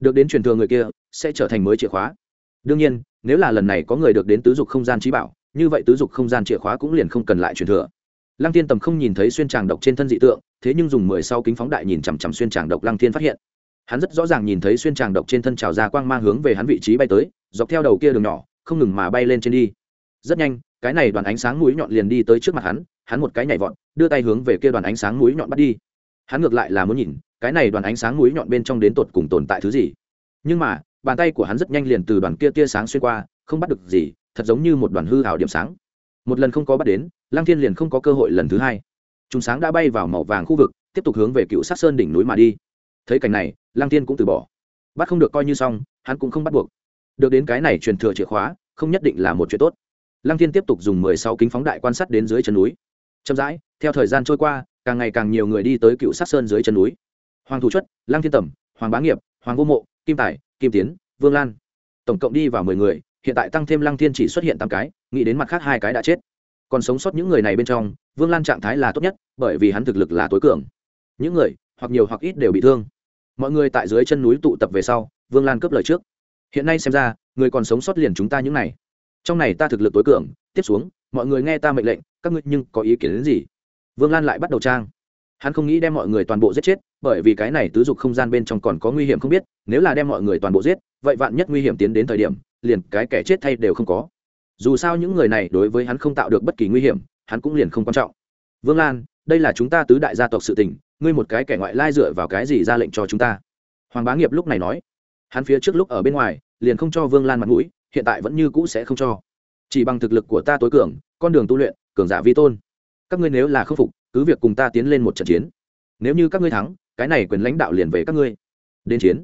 Được đến truyền thừa người kia, sẽ trở thành mới chìa khóa. Đương nhiên, nếu là lần này có người được đến tứ dục không gian trí bảo, như vậy tứ dục không gian chìa khóa cũng liền không cần lại truyền thừa. Lăng tiên tầm không nhìn thấy xuyên tràng độc trên thân dị tượng thế nhưng dùng mười sau kính phóng đại nhìn chằm chằm xuyên tràng độc lăng thiên phát hiện. Hắn rất rõ ràng nhìn thấy xuyên tràng độc trên thân trào ra quang mang hướng về hắn vị trí bay tới, dọc theo đầu kia đường nhỏ, không ngừng mà bay lên trên đi. Rất nhanh, cái này đoàn ánh sáng mũi nhọn liền đi tới trước mặt hắn hắn một cái nhảy vọt, đưa tay hướng về kia đoàn ánh sáng mũi nhọn bắt đi. Hắn ngược lại là muốn nhìn, cái này đoàn ánh sáng mũi nhọn bên trong đến tột cùng tồn tại thứ gì. Nhưng mà, bàn tay của hắn rất nhanh liền từ đoàn kia tia sáng xuyên qua, không bắt được gì, thật giống như một đoàn hư hào điểm sáng. Một lần không có bắt đến, lăng thiên liền không có cơ hội lần thứ hai chúng sáng đã bay vào màu vàng khu vực, tiếp tục hướng về cựu sát sơn đỉnh núi mà đi. Thấy cảnh này, lăng thiên cũng từ bỏ. Bắt không được coi như xong, hắn cũng không bắt buộc. Được đến cái này truyền thừa chìa khóa, không nhất định là một chuyện tốt. Lăng thiên tiếp tục dùng mười sáu kính phóng đại quan sát đến dưới chân núi. Chậm rãi, theo thời gian trôi qua, càng ngày càng nhiều người đi tới cựu sát sơn dưới chân núi. Hoàng thủ chất lăng thiên tẩm, hoàng bá nghiệp, hoàng vô mộ, kim tài, kim tiến, vương lan. Tổng cộng đi vào mười người, hiện tại tăng thêm lăng thiên chỉ xuất hiện tám cái, nghĩ đến mặt khác hai cái đã chết còn sống sót những người này bên trong, vương lan trạng thái là tốt nhất, bởi vì hắn thực lực là tối cường. Những người, hoặc nhiều hoặc ít đều bị thương. Mọi người tại dưới chân núi tụ tập về sau, vương lan cướp lời trước. Hiện nay xem ra, người còn sống sót liền chúng ta những này. Trong này ta thực lực tối cường, tiếp xuống, mọi người nghe ta mệnh lệnh, các ngươi nhưng có ý kiến đến gì? Vương lan lại bắt đầu trang. Hắn không nghĩ đem mọi người toàn bộ giết chết, bởi vì cái này tứ dục không gian bên trong còn có nguy hiểm không biết, nếu là đem mọi người toàn bộ giết, vậy vạn nhất nguy hiểm tiến đến thời điểm, liền cái kẻ chết thay đều không có dù sao những người này đối với hắn không tạo được bất kỳ nguy hiểm, hắn cũng liền không quan trọng. Vương lan, đây là chúng ta tứ đại gia tộc sự tình, ngươi một cái kẻ ngoại lai dựa vào cái gì ra lệnh cho chúng ta? Hoàng bá nghiệp lúc này nói. Hắn phía trước lúc ở bên ngoài, liền không cho vương lan mặt mũi, hiện tại vẫn như cũ sẽ không cho. Chỉ bằng thực lực của ta tối cường, con đường tu luyện, cường giả vi tôn. Các ngươi nếu là khâm phục, cứ việc cùng ta tiến lên một trận chiến. Nếu như các ngươi thắng, cái này quyền lãnh đạo liền về các ngươi. Đến chiến.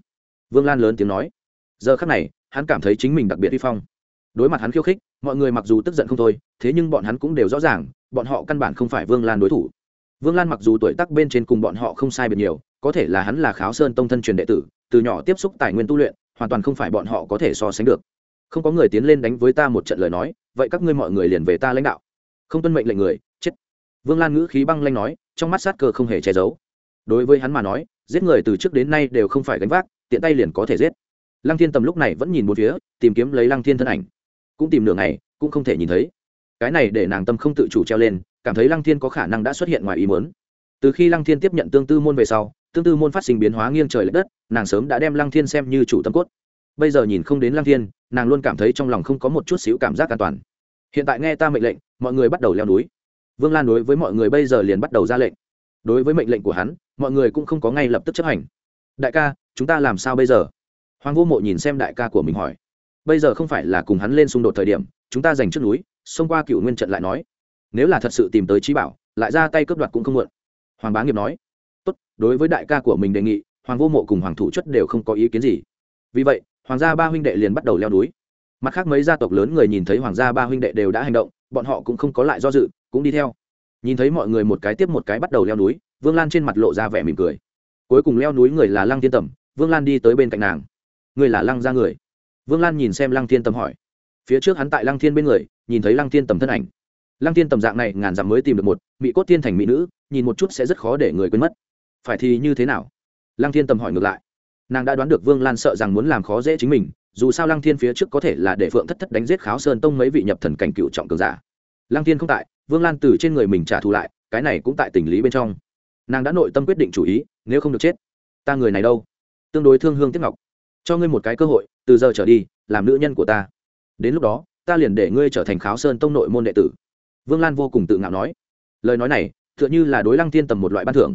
Vương lan lớn tiếng nói. Giờ khắc này, hắn cảm thấy chính mình đặc biệt vi phong đối mặt hắn khiêu khích, mọi người mặc dù tức giận không thôi, thế nhưng bọn hắn cũng đều rõ ràng, bọn họ căn bản không phải vương lan đối thủ. Vương lan mặc dù tuổi tác bên trên cùng bọn họ không sai biệt nhiều, có thể là hắn là kháo sơn tông thân truyền đệ tử, từ nhỏ tiếp xúc tài nguyên tu luyện, hoàn toàn không phải bọn họ có thể so sánh được. Không có người tiến lên đánh với ta một trận lời nói, vậy các ngươi mọi người liền về ta lãnh đạo. Không tuân mệnh lệnh người, chết. Vương lan ngữ khí băng lanh nói, trong mắt sát cơ không hề che giấu. Đối với hắn mà nói, giết người từ trước đến nay đều không phải gánh vác, tiện tay liền có thể giết. Lăng thiên tầm lúc này vẫn nhìn một phía, tìm kiếm lấy lăng thiên thân ảnh cũng tìm nửa ngày, cũng không thể nhìn thấy. Cái này để nàng tâm không tự chủ treo lên, cảm thấy lăng thiên có khả năng đã xuất hiện ngoài ý muốn. Từ khi lăng thiên tiếp nhận tương tư môn về sau, tương tư môn phát sinh biến hóa nghiêng trời l ệ đất, nàng sớm đã đem lăng thiên xem như chủ tâm cốt. Bây giờ nhìn không đến lăng thiên, nàng luôn cảm thấy trong lòng không có một chút xíu cảm giác an toàn. Hiện tại nghe ta mệnh lệnh, mọi người bắt đầu leo núi. Vương lan đối với mọi người bây giờ liền bắt đầu ra lệnh. Đối với mệnh lệnh của hắn, mọi người cũng không có ngay lập tức chấp hành. Đại ca, chúng ta làm sao bây giờ? Hoàng vô mộ nhìn xem đại ca của mình hỏi bây giờ không phải là cùng hắn lên xung đột thời điểm, chúng ta giành trước núi, xông qua cựu nguyên trận lại nói. Nếu là thật sự tìm tới trí bảo, lại ra tay cướp đoạt cũng không muộn. Hoàng bá nghiệp nói. Tốt, đối với đại ca của mình đề nghị, hoàng vô mộ cùng hoàng thủ chất đều không có ý kiến gì. Vì vậy, hoàng gia ba huynh đệ liền bắt đầu leo núi. Mặt khác mấy gia tộc lớn người nhìn thấy hoàng gia ba huynh đệ đều đã hành động, bọn họ cũng không có lại do dự, cũng đi theo. Nhìn thấy mọi người một cái tiếp một cái bắt đầu leo núi, vương lan trên mặt lộ ra vẻ mỉm cười. Cuối cùng leo núi người là lăng thiên tầm, vương lan đi tới bên cạnh nàng. Người là lăng gia người vương lan nhìn xem lăng thiên tầm hỏi. Phía trước hắn tại lăng thiên bên người, nhìn thấy lăng thiên tầm thân ảnh. Lăng thiên tầm dạng này, ngàn dặm mới tìm được một, mỹ cốt thiên thành mỹ nữ, nhìn một chút sẽ rất khó để người quên mất. Phải thì như thế nào? Lăng thiên tầm hỏi ngược lại. Nàng đã đoán được vương lan sợ rằng muốn làm khó dễ chính mình, dù sao lăng thiên phía trước có thể là để phượng thất thất đánh giết kháo sơn tông mấy vị nhập thần cảnh cựu trọng cường giả. Lăng thiên không tại, vương lan từ trên người mình trả thù lại, cái này cũng tại tình lý bên trong. Nàng đã nội tâm quyết định chủ ý, nếu không được chết, ta người này đâu? Tương đối thương hương tiếc ngọc. Cho ngươi một cái cơ hội từ giờ trở đi, làm nữ nhân của ta. Đến lúc đó, ta liền để ngươi trở thành kháo sơn tông nội môn đệ tử. Vương lan vô cùng tự ngạo nói. Lời nói này t h ư ợ n h ư là đối lăng thiên tầm một loại ban thưởng.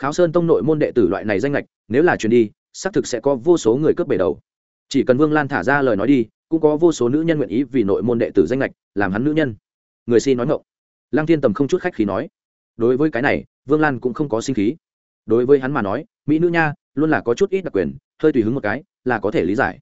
Kháo sơn tông nội môn đệ tử loại này danh lệch nếu là chuyền đi, xác thực sẽ có vô số người cướp bể đầu. Chỉ cần vương lan thả ra lời nói đi, cũng có vô số nữ nhân nguyện ý vì nội môn đệ tử danh lệch làm hắn nữ nhân. Người xin nói ngộng lăng thiên tầm không chút khách khí nói. Đối với cái này, vương lan cũng không có sinh khí. Đối với hắn mà nói, mỹ nữ nha, luôn là có chút ít đặc quyền, hơi tùy hứng một cái, là có thể lý giải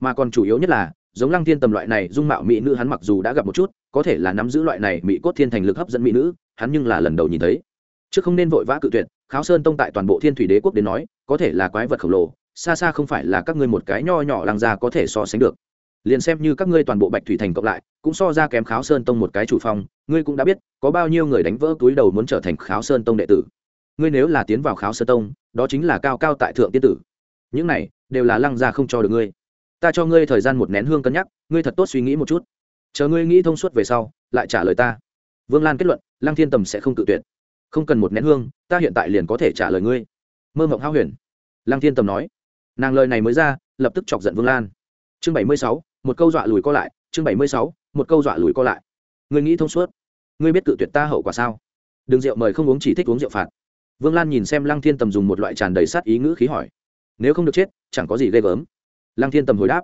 mà còn chủ yếu nhất là, giống lăng thiên tầm loại này, dung mạo mỹ nữ hắn mặc dù đã gặp một chút, có thể là nắm giữ loại này mỹ cốt thiên thành lực hấp dẫn mỹ nữ, hắn nhưng là lần đầu nhìn thấy. Chứ không nên vội vã cự tuyệt, kháo sơn tông tại toàn bộ thiên thủy đế quốc đến nói, có thể là quái vật khổng lồ, xa xa không phải là các ngươi một cái nho nhỏ lăng ra có thể so sánh được. Liền xem như các ngươi toàn bộ bạch thủy thành cộng lại, cũng so ra kém kháo sơn tông một cái chủ phong, ngươi cũng đã biết, có bao nhiêu người đánh vỡ túi đầu muốn trở thành kháo sơn tông đệ tử. Ngươi nếu là tiến vào kháo sơn tông, đó chính là cao cao tại thượng tiên tử. Những này, đều là lăng gia không cho được ngươi ta cho ngươi thời gian một nén hương cân nhắc, ngươi thật tốt suy nghĩ một chút. Chờ ngươi nghĩ thông suốt về sau, lại trả lời ta. Vương lan kết luận, lăng thiên tầm sẽ không tự tuyệt. Không cần một nén hương, ta hiện tại liền có thể trả lời ngươi. Mơ mộng hao huyền. Lăng thiên tầm nói. Nàng lời này mới ra, lập tức chọc giận vương lan. Chương bảy mươi sáu, một câu dọa lùi co lại. Chương bảy mươi sáu, một câu dọa lùi co lại. Ngươi nghĩ thông suốt. Ngươi biết tự tuyệt ta hậu quả sao? Đừng rượu mời không uống chỉ thích uống rượu phạt. Vương lan nhìn xem lăng thiên tầm dùng một loại tràn đầy sát ý ngữ khí hỏi. Nếu không được chết, chẳng có gì ghê gớm lăng thiên tầm hồi đáp.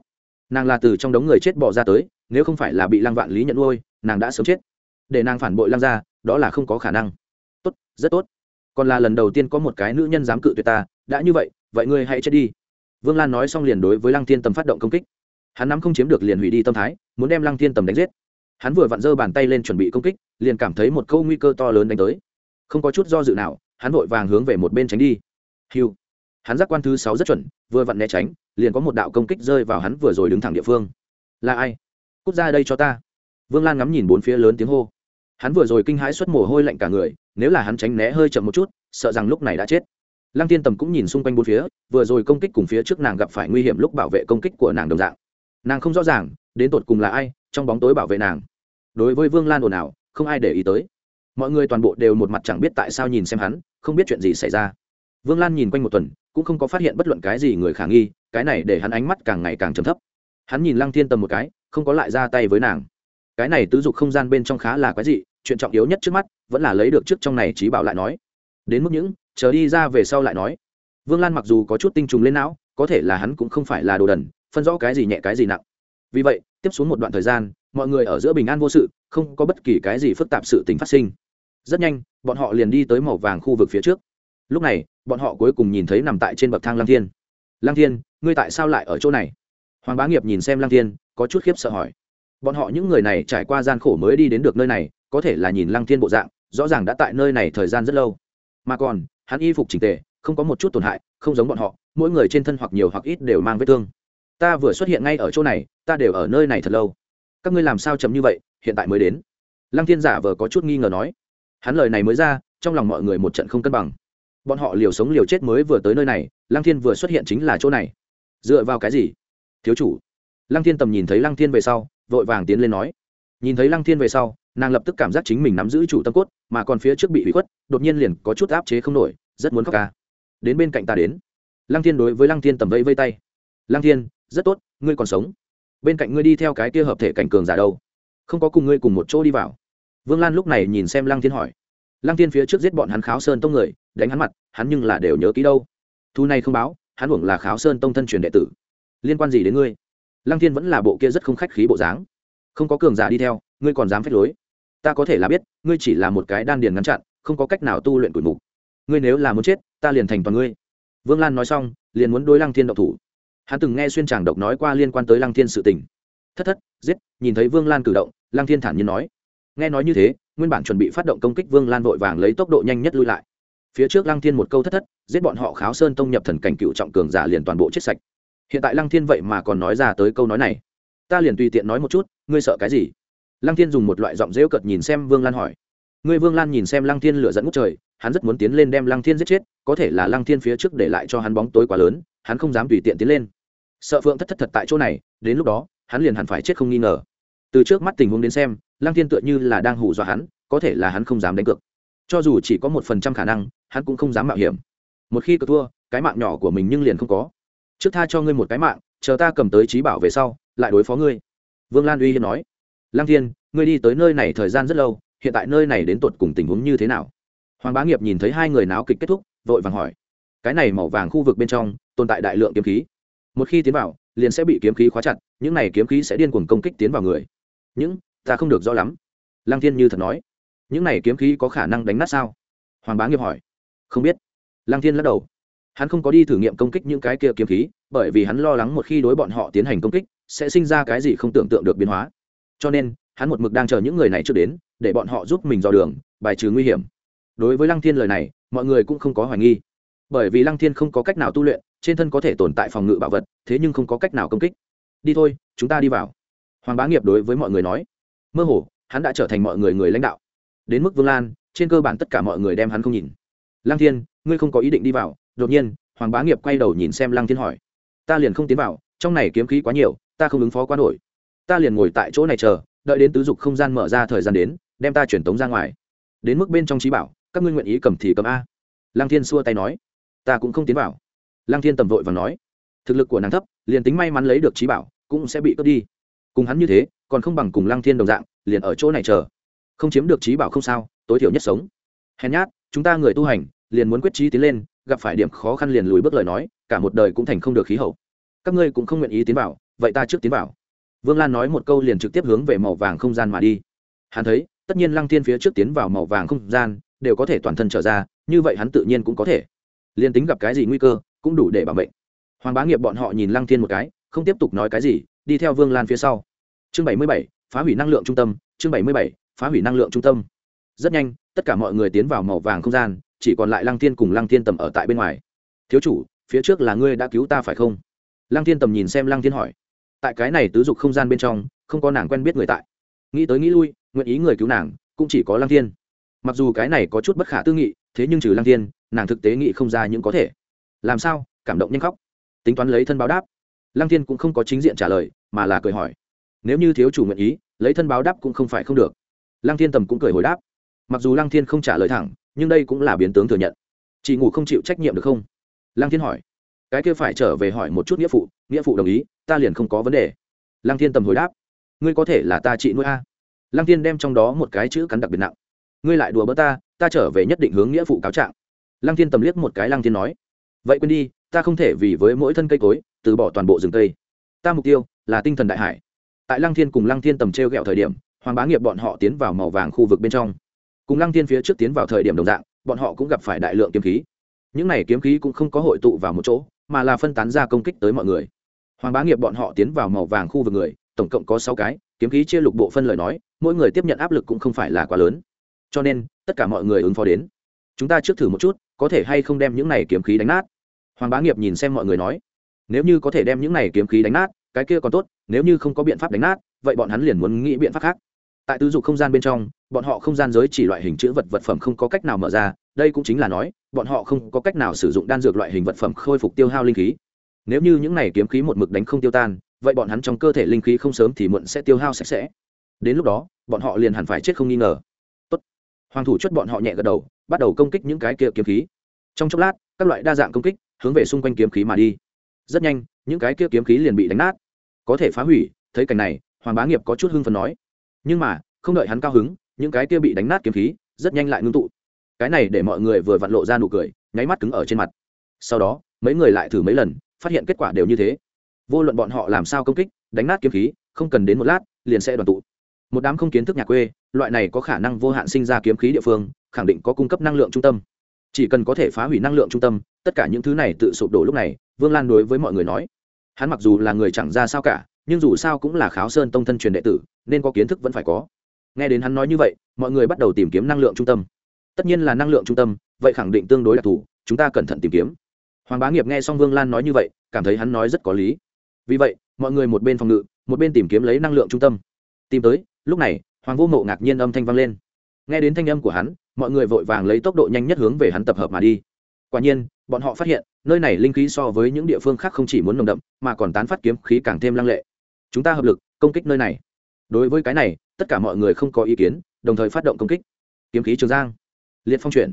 Nàng là từ trong đống người chết bỏ ra tới, nếu không phải là bị lăng vạn lý nhận nuôi, nàng đã sớm chết. Để nàng phản bội lăng ra đó là không có khả năng. Tốt, rất tốt. Còn là lần đầu tiên có một cái nữ nhân dám cự tuyệt ta, đã như vậy vậy ngươi hãy chết đi. Vương lan nói xong liền đối với lăng thiên tầm phát động công kích. Hắn nắm không chiếm được liền hủy đi tâm thái, muốn đem lăng thiên tầm đánh giết. Hắn vừa vặn giơ bàn tay lên chuẩn bị công kích, liền cảm thấy một câu nguy cơ to lớn đánh tới. Không có chút do dự nào, hắn vội vàng hướng về một bên tránh đi. Hiu hắn giác quan thứ sáu rất chuẩn, vừa vặn né tránh liền có một đạo công kích rơi vào hắn vừa rồi đứng thẳng địa phương. Là ai? Cút ra đây cho ta. Vương lan ngắm nhìn bốn phía lớn tiếng hô. Hắn vừa rồi kinh hãi xuất mồ hôi lạnh cả người, nếu là hắn tránh né hơi chậm một chút, sợ rằng lúc này đã chết. Lăng tiên tầm cũng nhìn xung quanh bốn phía, vừa rồi công kích cùng phía trước nàng gặp phải nguy hiểm lúc bảo vệ công kích của nàng đồng dạng. Nàng không rõ ràng, đến tột cùng là ai, trong bóng tối bảo vệ nàng. Đối với vương lan ồn ào, không ai để ý tới. Mọi người toàn bộ đều một mặt chẳng biết tại sao nhìn xem hắn, không biết chuyện gì xảy ra vương lan nhìn quanh một tuần, cũng không có phát hiện bất luận cái gì người khả nghi, cái này để hắn ánh mắt càng ngày càng trầm thấp. Hắn nhìn lăng thiên tầm một cái, không có lại ra tay với nàng. Cái này tứ dục không gian bên trong khá là quái dị, chuyện trọng yếu nhất trước mắt, vẫn là lấy được trước trong này trí bảo lại nói. Đến mức những, chờ đi ra về sau lại nói. Vương lan mặc dù có chút tinh trùng lên não, có thể là hắn cũng không phải là đồ đần, phân rõ cái gì nhẹ cái gì nặng. Vì vậy, tiếp xuống một đoạn thời gian, mọi người ở giữa bình an vô sự, không có bất kỳ cái gì phức tạp sự tình phát sinh. Rất nhanh, bọn họ liền đi tới màu vàng khu vực phía trước. Lúc này bọn họ cuối cùng nhìn thấy nằm tại trên bậc thang lăng thiên. Lăng thiên, ngươi tại sao lại ở chỗ này? Hoàng bá nghiệp nhìn xem lăng thiên, có chút khiếp sợ hỏi. Bọn họ những người này trải qua gian khổ mới đi đến được nơi này, có thể là nhìn lăng thiên bộ dạng, rõ ràng đã tại nơi này thời gian rất lâu. Mà còn, hắn y phục trình tề, không có một chút tổn hại, không giống bọn họ, mỗi người trên thân hoặc nhiều hoặc ít đều mang vết thương. Ta vừa xuất hiện ngay ở chỗ này, ta đều ở nơi này thật lâu. Các ngươi làm sao chấm như vậy, hiện tại mới đến? Lăng thiên giả vờ có chút nghi ngờ nói. Hắn lời này mới ra, trong lòng mọi người một trận không cân bằng bọn họ liều sống liều chết mới vừa tới nơi này, lăng thiên vừa xuất hiện chính là chỗ này. Dựa vào cái gì? Thiếu chủ. Lăng thiên tầm nhìn thấy lăng thiên về sau, vội vàng tiến lên nói. Nhìn thấy lăng thiên về sau, nàng lập tức cảm giác chính mình nắm giữ chủ tâm cốt, mà còn phía trước bị hủy khuất, đột nhiên liền có chút áp chế không nổi, rất muốn khóc ca. Đến bên cạnh ta đến. Lăng thiên đối với lăng thiên tầm vây vây tay. Lăng thiên, rất tốt, ngươi còn sống. Bên cạnh ngươi đi theo cái kia hợp thể cảnh cường giả đâu? Không có cùng ngươi cùng một chỗ đi vào. Vương lan lúc này nhìn xem lăng thiên hỏi. Lăng thiên phía trước giết bọn hắn kháo sơn tông người đánh hắn mặt, hắn nhưng là đều nhớ kỹ đâu. Thu này không báo, hắn uổng là kháo sơn tông thân truyền đệ tử. Liên quan gì đến ngươi? Lăng thiên vẫn là bộ kia rất không khách khí bộ dáng. Không có cường giả đi theo, ngươi còn dám phép lối. Ta có thể là biết, ngươi chỉ là một cái đan điền ngăn chặn, không có cách nào tu luyện củi mục. Ngươi nếu là muốn chết, ta liền thành toàn ngươi. Vương lan nói xong, liền muốn đối lăng thiên độc thủ. Hắn từng nghe xuyên tràng độc nói qua liên quan tới lăng thiên sự tình. Thất thất, giết, nhìn thấy vương lan cử động, lăng thiên thản nhiên nói. Nghe nói như thế, nguyên bản chuẩn bị phát động công kích vương lan vội vàng lấy tốc độ nhanh nhất lui lại phía trước lăng thiên một câu thất thất, giết bọn họ kháo sơn tông nhập thần cảnh cựu trọng cường giả liền toàn bộ chết sạch. Hiện tại lăng thiên vậy mà còn nói ra tới câu nói này. Ta liền tùy tiện nói một chút, ngươi sợ cái gì? Lăng thiên dùng một loại giọng rêu cợt nhìn xem vương lan hỏi. Ngươi vương lan nhìn xem lăng thiên lửa dẫn ngút trời, hắn rất muốn tiến lên đem lăng thiên giết chết, có thể là lăng thiên phía trước để lại cho hắn bóng tối quá lớn, hắn không dám tùy tiện tiến lên. Sợ phượng thất thất thật tại chỗ này, đến lúc đó, hắn liền hẳn phải chết không nghi ngờ. Từ trước mắt tình huống đến xem, lăng thiên tựa như là đang hù dọa hắn, có thể là hắn không dám đánh cược cho dù chỉ có một phần trăm khả năng, hắn cũng không dám mạo hiểm. Một khi cờ thua, cái mạng nhỏ của mình nhưng liền không có. Trước tha cho ngươi một cái mạng, chờ ta cầm tới trí bảo về sau, lại đối phó ngươi. Vương lan uy hiên nói. Lăng thiên, ngươi đi tới nơi này thời gian rất lâu, hiện tại nơi này đến tột cùng tình huống như thế nào? Hoàng bá nghiệp nhìn thấy hai người náo kịch kết thúc, vội vàng hỏi. Cái này màu vàng khu vực bên trong, tồn tại đại lượng kiếm khí. Một khi tiến vào, liền sẽ bị kiếm khí khóa chặt, những này kiếm khí sẽ điên cuồng công kích tiến vào người. Những, ta không được rõ lắm. Lăng thiên như thật nói những này kiếm khí có khả năng đánh nát sao? Hoàng bá nghiệp hỏi. Không biết. Lăng thiên lắc đầu. Hắn không có đi thử nghiệm công kích những cái kia kiếm khí, bởi vì hắn lo lắng một khi đối bọn họ tiến hành công kích, sẽ sinh ra cái gì không tưởng tượng được biến hóa. Cho nên, hắn một mực đang chờ những người này trước đến, để bọn họ giúp mình dò đường, bài trừ nguy hiểm. Đối với lăng thiên lời này, mọi người cũng không có hoài nghi. Bởi vì lăng thiên không có cách nào tu luyện, trên thân có thể tồn tại phòng ngự bảo vật, thế nhưng không có cách nào công kích. Đi thôi, chúng ta đi vào. Hoàng bá nghiệp đối với mọi người nói. Mơ hồ, hắn đã trở thành mọi người người lãnh đạo đến mức vương lan, trên cơ bản tất cả mọi người đem hắn không nhìn. Lăng thiên, ngươi không có ý định đi vào. Đột nhiên, hoàng bá nghiệp quay đầu nhìn xem lăng thiên hỏi. Ta liền không tiến vào, trong này kiếm khí quá nhiều, ta không ứng phó quá nổi. Ta liền ngồi tại chỗ này chờ, đợi đến tứ dục không gian mở ra thời gian đến, đem ta chuyển tống ra ngoài. Đến mức bên trong trí bảo, các ngươi nguyện ý cầm thì cầm a. Lăng thiên xua tay nói. Ta cũng không tiến vào. Lăng thiên tầm vội và nói. Thực lực của nàng thấp, liền tính may mắn lấy được trí bảo, cũng sẽ bị cướp đi. Cùng hắn như thế, còn không bằng cùng lăng thiên đồng dạng, liền ở chỗ này chờ không chiếm được trí bảo không sao, tối thiểu nhất sống. Hèn nhát, chúng ta người tu hành, liền muốn quyết trí tiến lên, gặp phải điểm khó khăn liền lùi bước lời nói, cả một đời cũng thành không được khí hậu. Các ngươi cũng không nguyện ý tiến vào, vậy ta trước tiến vào. Vương lan nói một câu liền trực tiếp hướng về màu vàng không gian mà đi. Hắn thấy, tất nhiên lăng thiên phía trước tiến vào màu vàng không gian, đều có thể toàn thân trở ra, như vậy hắn tự nhiên cũng có thể. Liền tính gặp cái gì nguy cơ, cũng đủ để bảo mệnh. Hoàng bá nghiệp bọn họ nhìn lăng thiên một cái, không tiếp tục nói cái gì, đi theo vương lan phía sau. Chương bảy mươi bảy, phá hủy năng lượng trung tâm, chương bảy mươi bảy phá hủy năng lượng trung tâm. Rất nhanh, tất cả mọi người tiến vào màu vàng không gian, chỉ còn lại lăng thiên cùng lăng thiên tầm ở tại bên ngoài. Thiếu chủ, phía trước là ngươi đã cứu ta phải không? Lăng thiên tầm nhìn xem lăng thiên hỏi. Tại cái này tứ dục không gian bên trong, không có nàng quen biết người tại. Nghĩ tới nghĩ lui, nguyện ý người cứu nàng, cũng chỉ có lăng thiên. Mặc dù cái này có chút bất khả tư nghị, thế nhưng trừ lăng thiên, nàng thực tế nghĩ không ra những có thể. Làm sao? Cảm động nhanh khóc. Tính toán lấy thân báo đáp. Lăng thiên cũng không có chính diện trả lời, mà là cười hỏi. Nếu như thiếu chủ nguyện ý, lấy thân báo đáp cũng không phải không được lăng thiên tầm cũng cười hồi đáp. Mặc dù lăng thiên không trả lời thẳng, nhưng đây cũng là biến tướng thừa nhận. Chị ngủ không chịu trách nhiệm được không? Lăng thiên hỏi. Cái kia phải trở về hỏi một chút nghĩa phụ nghĩa phụ đồng ý, ta liền không có vấn đề. Lăng thiên tầm hồi đáp. Ngươi có thể là ta chị nuôi a. Lăng thiên đem trong đó một cái chữ cắn đặc biệt nặng. Ngươi lại đùa bỡ ta ta trở về nhất định hướng nghĩa phụ cáo trạng. Lăng thiên tầm liếc một cái lăng thiên nói. Vậy quên đi, ta không thể vì với mỗi thân cây cối, từ bỏ toàn bộ rừng cây. Ta mục tiêu là tinh thần đại hải. Tại lăng thiên cùng lăng thiên tầm t r e o g ẹ o thời điểm hoàng bá nghiệp bọn họ tiến vào màu vàng khu vực bên trong. Cùng lăng thiên phía trước tiến vào thời điểm đồng dạng, bọn họ cũng gặp phải đại lượng kiếm khí. Những này kiếm khí cũng không có hội tụ vào một chỗ, mà là phân tán ra công kích tới mọi người. Hoàng bá nghiệp bọn họ tiến vào màu vàng khu vực người, tổng cộng có sáu cái, kiếm khí chia lục bộ phân lời nói, mỗi người tiếp nhận áp lực cũng không phải là quá lớn. Cho nên, tất cả mọi người ứng phó đến. Chúng ta trước thử một chút, có thể hay không đem những này kiếm khí đánh nát? Hoàng bá nghiệp nhìn xem mọi người nói. Nếu như có thể đem những này kiếm khí đánh nát, cái kia còn tốt, nếu như không có biện pháp đánh nát, vậy bọn hắn liền muốn nghĩ biện pháp khác tại tứ dục không gian bên trong, bọn họ không gian giới chỉ loại hình chữ vật vật phẩm không có cách nào mở ra, đây cũng chính là nói, bọn họ không có cách nào sử dụng đan dược loại hình vật phẩm khôi phục tiêu hao linh khí. Nếu như những này kiếm khí một mực đánh không tiêu tan, vậy bọn hắn trong cơ thể linh khí không sớm thì muộn sẽ tiêu hao sạch sẽ. Đến lúc đó, bọn họ liền hẳn phải chết không nghi ngờ. Tốt. hoàng thủ chốt bọn họ nhẹ gật đầu, bắt đầu công kích những cái kia kiếm khí. Trong chốc lát, các loại đa dạng công kích hướng về xung quanh kiếm khí mà đi. Rất nhanh, những cái kia kiếm khí liền bị đánh nát. Có thể phá hủy, thấy cảnh này, hoàng bá nghiệp có chút hưng phần nói nhưng mà, không đợi hắn cao hứng, những cái kia bị đánh nát kiếm khí, rất nhanh lại ngưng tụ. Cái này để mọi người vừa vặn lộ ra nụ cười, nháy mắt cứng ở trên mặt. Sau đó, mấy người lại thử mấy lần, phát hiện kết quả đều như thế. Vô luận bọn họ làm sao công kích, đánh nát kiếm khí, không cần đến một lát, liền sẽ đoàn tụ. Một đám không kiến thức nhà quê, loại này có khả năng vô hạn sinh ra kiếm khí địa phương, khẳng định có cung cấp năng lượng trung tâm. Chỉ cần có thể phá hủy năng lượng trung tâm, tất cả những thứ này tự sụp đổ lúc này, vương lan đối với mọi người nói. Hắn mặc dù là người chẳng ra sao cả nhưng dù sao cũng là kháo sơn tông thân truyền đệ tử, nên có kiến thức vẫn phải có. Nghe đến hắn nói như vậy, mọi người bắt đầu tìm kiếm năng lượng trung tâm. Tất nhiên là năng lượng trung tâm, vậy khẳng định tương đối đặc thù, chúng ta cẩn thận tìm kiếm. Hoàng bá nghiệp nghe xong vương lan nói như vậy, cảm thấy hắn nói rất có lý. Vì vậy, mọi người một bên phòng ngự, một bên tìm kiếm lấy năng lượng trung tâm. Tìm tới, lúc này, hoàng vô mộ ngạc nhiên âm thanh vang lên. Nghe đến thanh âm của hắn, mọi người vội vàng lấy tốc độ nhanh nhất hướng về hắn tập hợp mà đi. Quả nhiên, bọn họ phát hiện, nơi này linh khí so với những địa phương khác không chỉ muốn nồng đậm, mà còn tán phát kiếm khí càng thêm lăng lệ chúng ta hợp lực, công kích nơi này. Đối với cái này, tất cả mọi người không có ý kiến, đồng thời phát động công kích. Kiếm khí trường giang, liệt phong chuyển,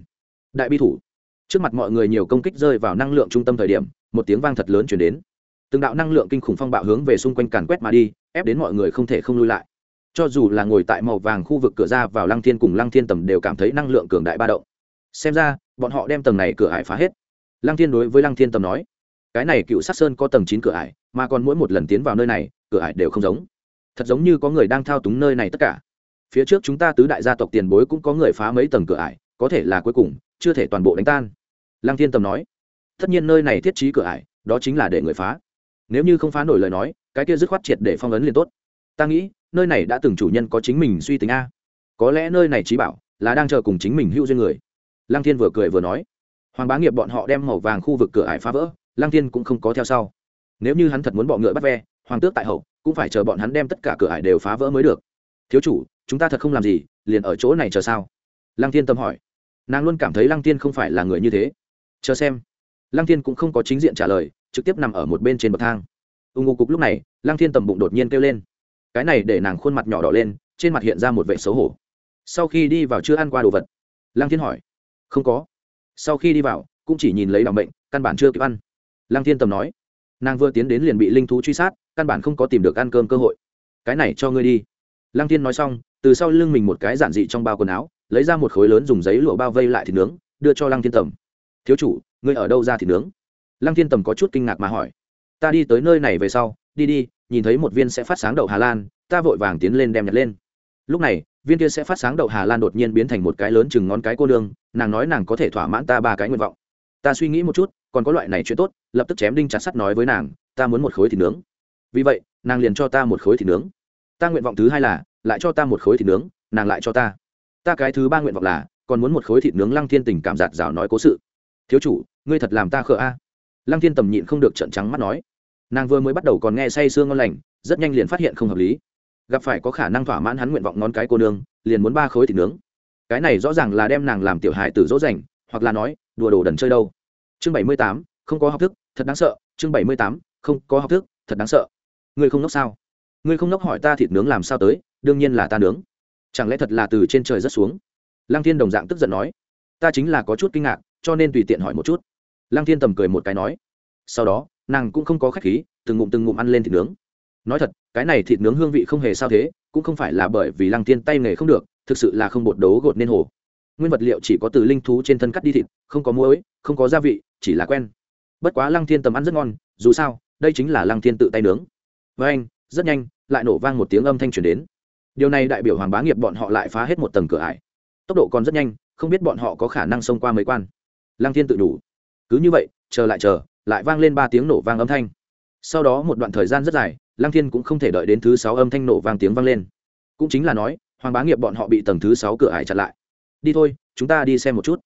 đại bi thủ. Trước mặt mọi người nhiều công kích rơi vào năng lượng trung tâm thời điểm, một tiếng vang thật lớn chuyển đến. Từng đạo năng lượng kinh khủng phong bạo hướng về xung quanh càn quét mà đi, ép đến mọi người không thể không lui lại. Cho dù là ngồi tại màu vàng khu vực cửa ra vào lăng thiên cùng lăng thiên tầm đều cảm thấy năng lượng cường đại ba động. Xem ra, bọn họ đem tầng này cửa ải phá hết. Lăng thiên đối với lăng thiên tầm nói, cái này cựu sát sơn có tầng chín cửa ải, mà còn mỗi một lần tiến vào nơi này cửa ải đều không giống. Thật giống như có người đang thao túng nơi này tất cả. Phía trước chúng ta tứ đại gia tộc tiền bối cũng có người phá mấy tầng cửa ải, có thể là cuối cùng, chưa thể toàn bộ đánh tan. Lăng thiên tầm nói, tất nhiên nơi này thiết trí cửa ải, đó chính là để người phá. Nếu như không phá nổi lời nói, cái kia dứt khoát triệt để phong ấn liền tốt. Ta nghĩ, nơi này đã từng chủ nhân có chính mình suy tính a. Có lẽ nơi này trí bảo là đang chờ cùng chính mình hữu duyên người. Lăng thiên vừa cười vừa nói, hoàng bá nghiệp bọn họ đem màu vàng khu vực cửa ải phá vỡ, lăng thiên cũng không có theo sau. Nếu như hắn thật muốn bọ ngựa bắt ve hoàng tước tại hậu, cũng phải chờ bọn hắn đem tất cả cửa ải đều phá vỡ mới được. Thiếu chủ, chúng ta thật không làm gì, liền ở chỗ này chờ sao? Lăng thiên tâm hỏi. Nàng luôn cảm thấy lăng tiên không phải là người như thế. Chờ xem. Lăng tiên cũng không có chính diện trả lời, trực tiếp nằm ở một bên trên bậc thang. Ưng ngô cục lúc này, lăng thiên tầm bụng đột nhiên kêu lên. Cái này để nàng khuôn mặt nhỏ đỏ lên, trên mặt hiện ra một vệ xấu hổ. Sau khi đi vào chưa ăn qua đồ vật? Lăng thiên hỏi. Không có. Sau khi đi vào, cũng chỉ nhìn lấy đ bệnh căn bản chưa kịp ăn. Lăng thiên tầm nói. Nàng vừa tiến đến liền bị linh thú truy sát căn bản không có tìm được ăn cơm cơ hội. Cái này cho ngươi đi. Lăng thiên nói xong, từ sau lưng mình một cái giản dị trong bao quần áo, lấy ra một khối lớn dùng giấy lụa bao vây lại thịt nướng, đưa cho lăng thiên tầm. Thiếu chủ, ngươi ở đâu ra thịt nướng? Lăng thiên tầm có chút kinh ngạc mà hỏi. Ta đi tới nơi này về sau, đi đi, nhìn thấy một viên sẽ phát sáng đậu hà lan, ta vội vàng tiến lên đem nhặt lên. Lúc này, viên kia sẽ phát sáng đậu hà lan đột nhiên biến thành một cái lớn chừng ngón cái cô nương, nàng nói nàng có thể thỏa mãn ta ba cái nguyện vọng. Ta suy nghĩ một chút, còn có loại này chuyện tốt, lập tức chém đinh chặt sắt nói với nàng, ta muốn một khối thịt nướng vì vậy, nàng liền cho ta một khối thịt nướng. Ta nguyện vọng thứ hai là, lại cho ta một khối thịt nướng, nàng lại cho ta. Ta cái thứ ba nguyện vọng là, còn muốn một khối thịt nướng lăng thiên tình cảm giạt rào nói cố sự. Thiếu chủ, ngươi thật làm ta khờ a. Lăng thiên tầm nhịn không được trận trắng mắt nói. Nàng vừa mới bắt đầu còn nghe say sương ngon lành, rất nhanh liền phát hiện không hợp lý. Gặp phải có khả năng thỏa mãn hắn nguyện vọng ngón cái cô nương, liền muốn ba khối thịt nướng. Cái này rõ ràng là đem nàng làm tiểu hài tử dỗ dành, hoặc là nói, đùa đồ đần chơi đâu. Chương bảy mươi tám, không có học thức, thật đáng sợ. Chương bảy mươi tám, không có học thức, thật đáng sợ ngươi không nốc sao? Ngươi không nốc hỏi ta thịt nướng làm sao tới, đương nhiên là ta nướng. Chẳng lẽ thật là từ trên trời rất xuống? Lăng thiên đồng dạng tức giận nói. Ta chính là có chút kinh ngạc, cho nên tùy tiện hỏi một chút. Lăng thiên tầm cười một cái nói. Sau đó, nàng cũng không có khách khí, từng ngụm từng ngụm ăn lên thịt nướng. Nói thật, cái này thịt nướng hương vị không hề sao thế, cũng không phải là bởi vì lăng thiên tay nghề không được, thực sự là không bột đấu gột nên hồ. Nguyên vật liệu chỉ có từ linh thú trên thân cắt đi thịt, không có muối, không có gia vị, chỉ là quen. Bất quá lăng thiên tầm ăn rất ngon, dù sao, đây chính là lăng thiên tự tay nướng với anh, rất nhanh, lại nổ vang một tiếng âm thanh truyền đến. Điều này đại biểu hoàng bá nghiệp bọn họ lại phá hết một tầng cửa ải. Tốc độ còn rất nhanh, không biết bọn họ có khả năng xông qua mấy quan. Lăng thiên tự đủ. Cứ như vậy, chờ lại chờ, lại vang lên ba tiếng nổ vang âm thanh. Sau đó một đoạn thời gian rất dài, lăng thiên cũng không thể đợi đến thứ sáu âm thanh nổ vang tiếng vang lên. Cũng chính là nói, hoàng bá nghiệp bọn họ bị tầng thứ sáu cửa ải chặn lại. Đi thôi, chúng ta đi xem một chút.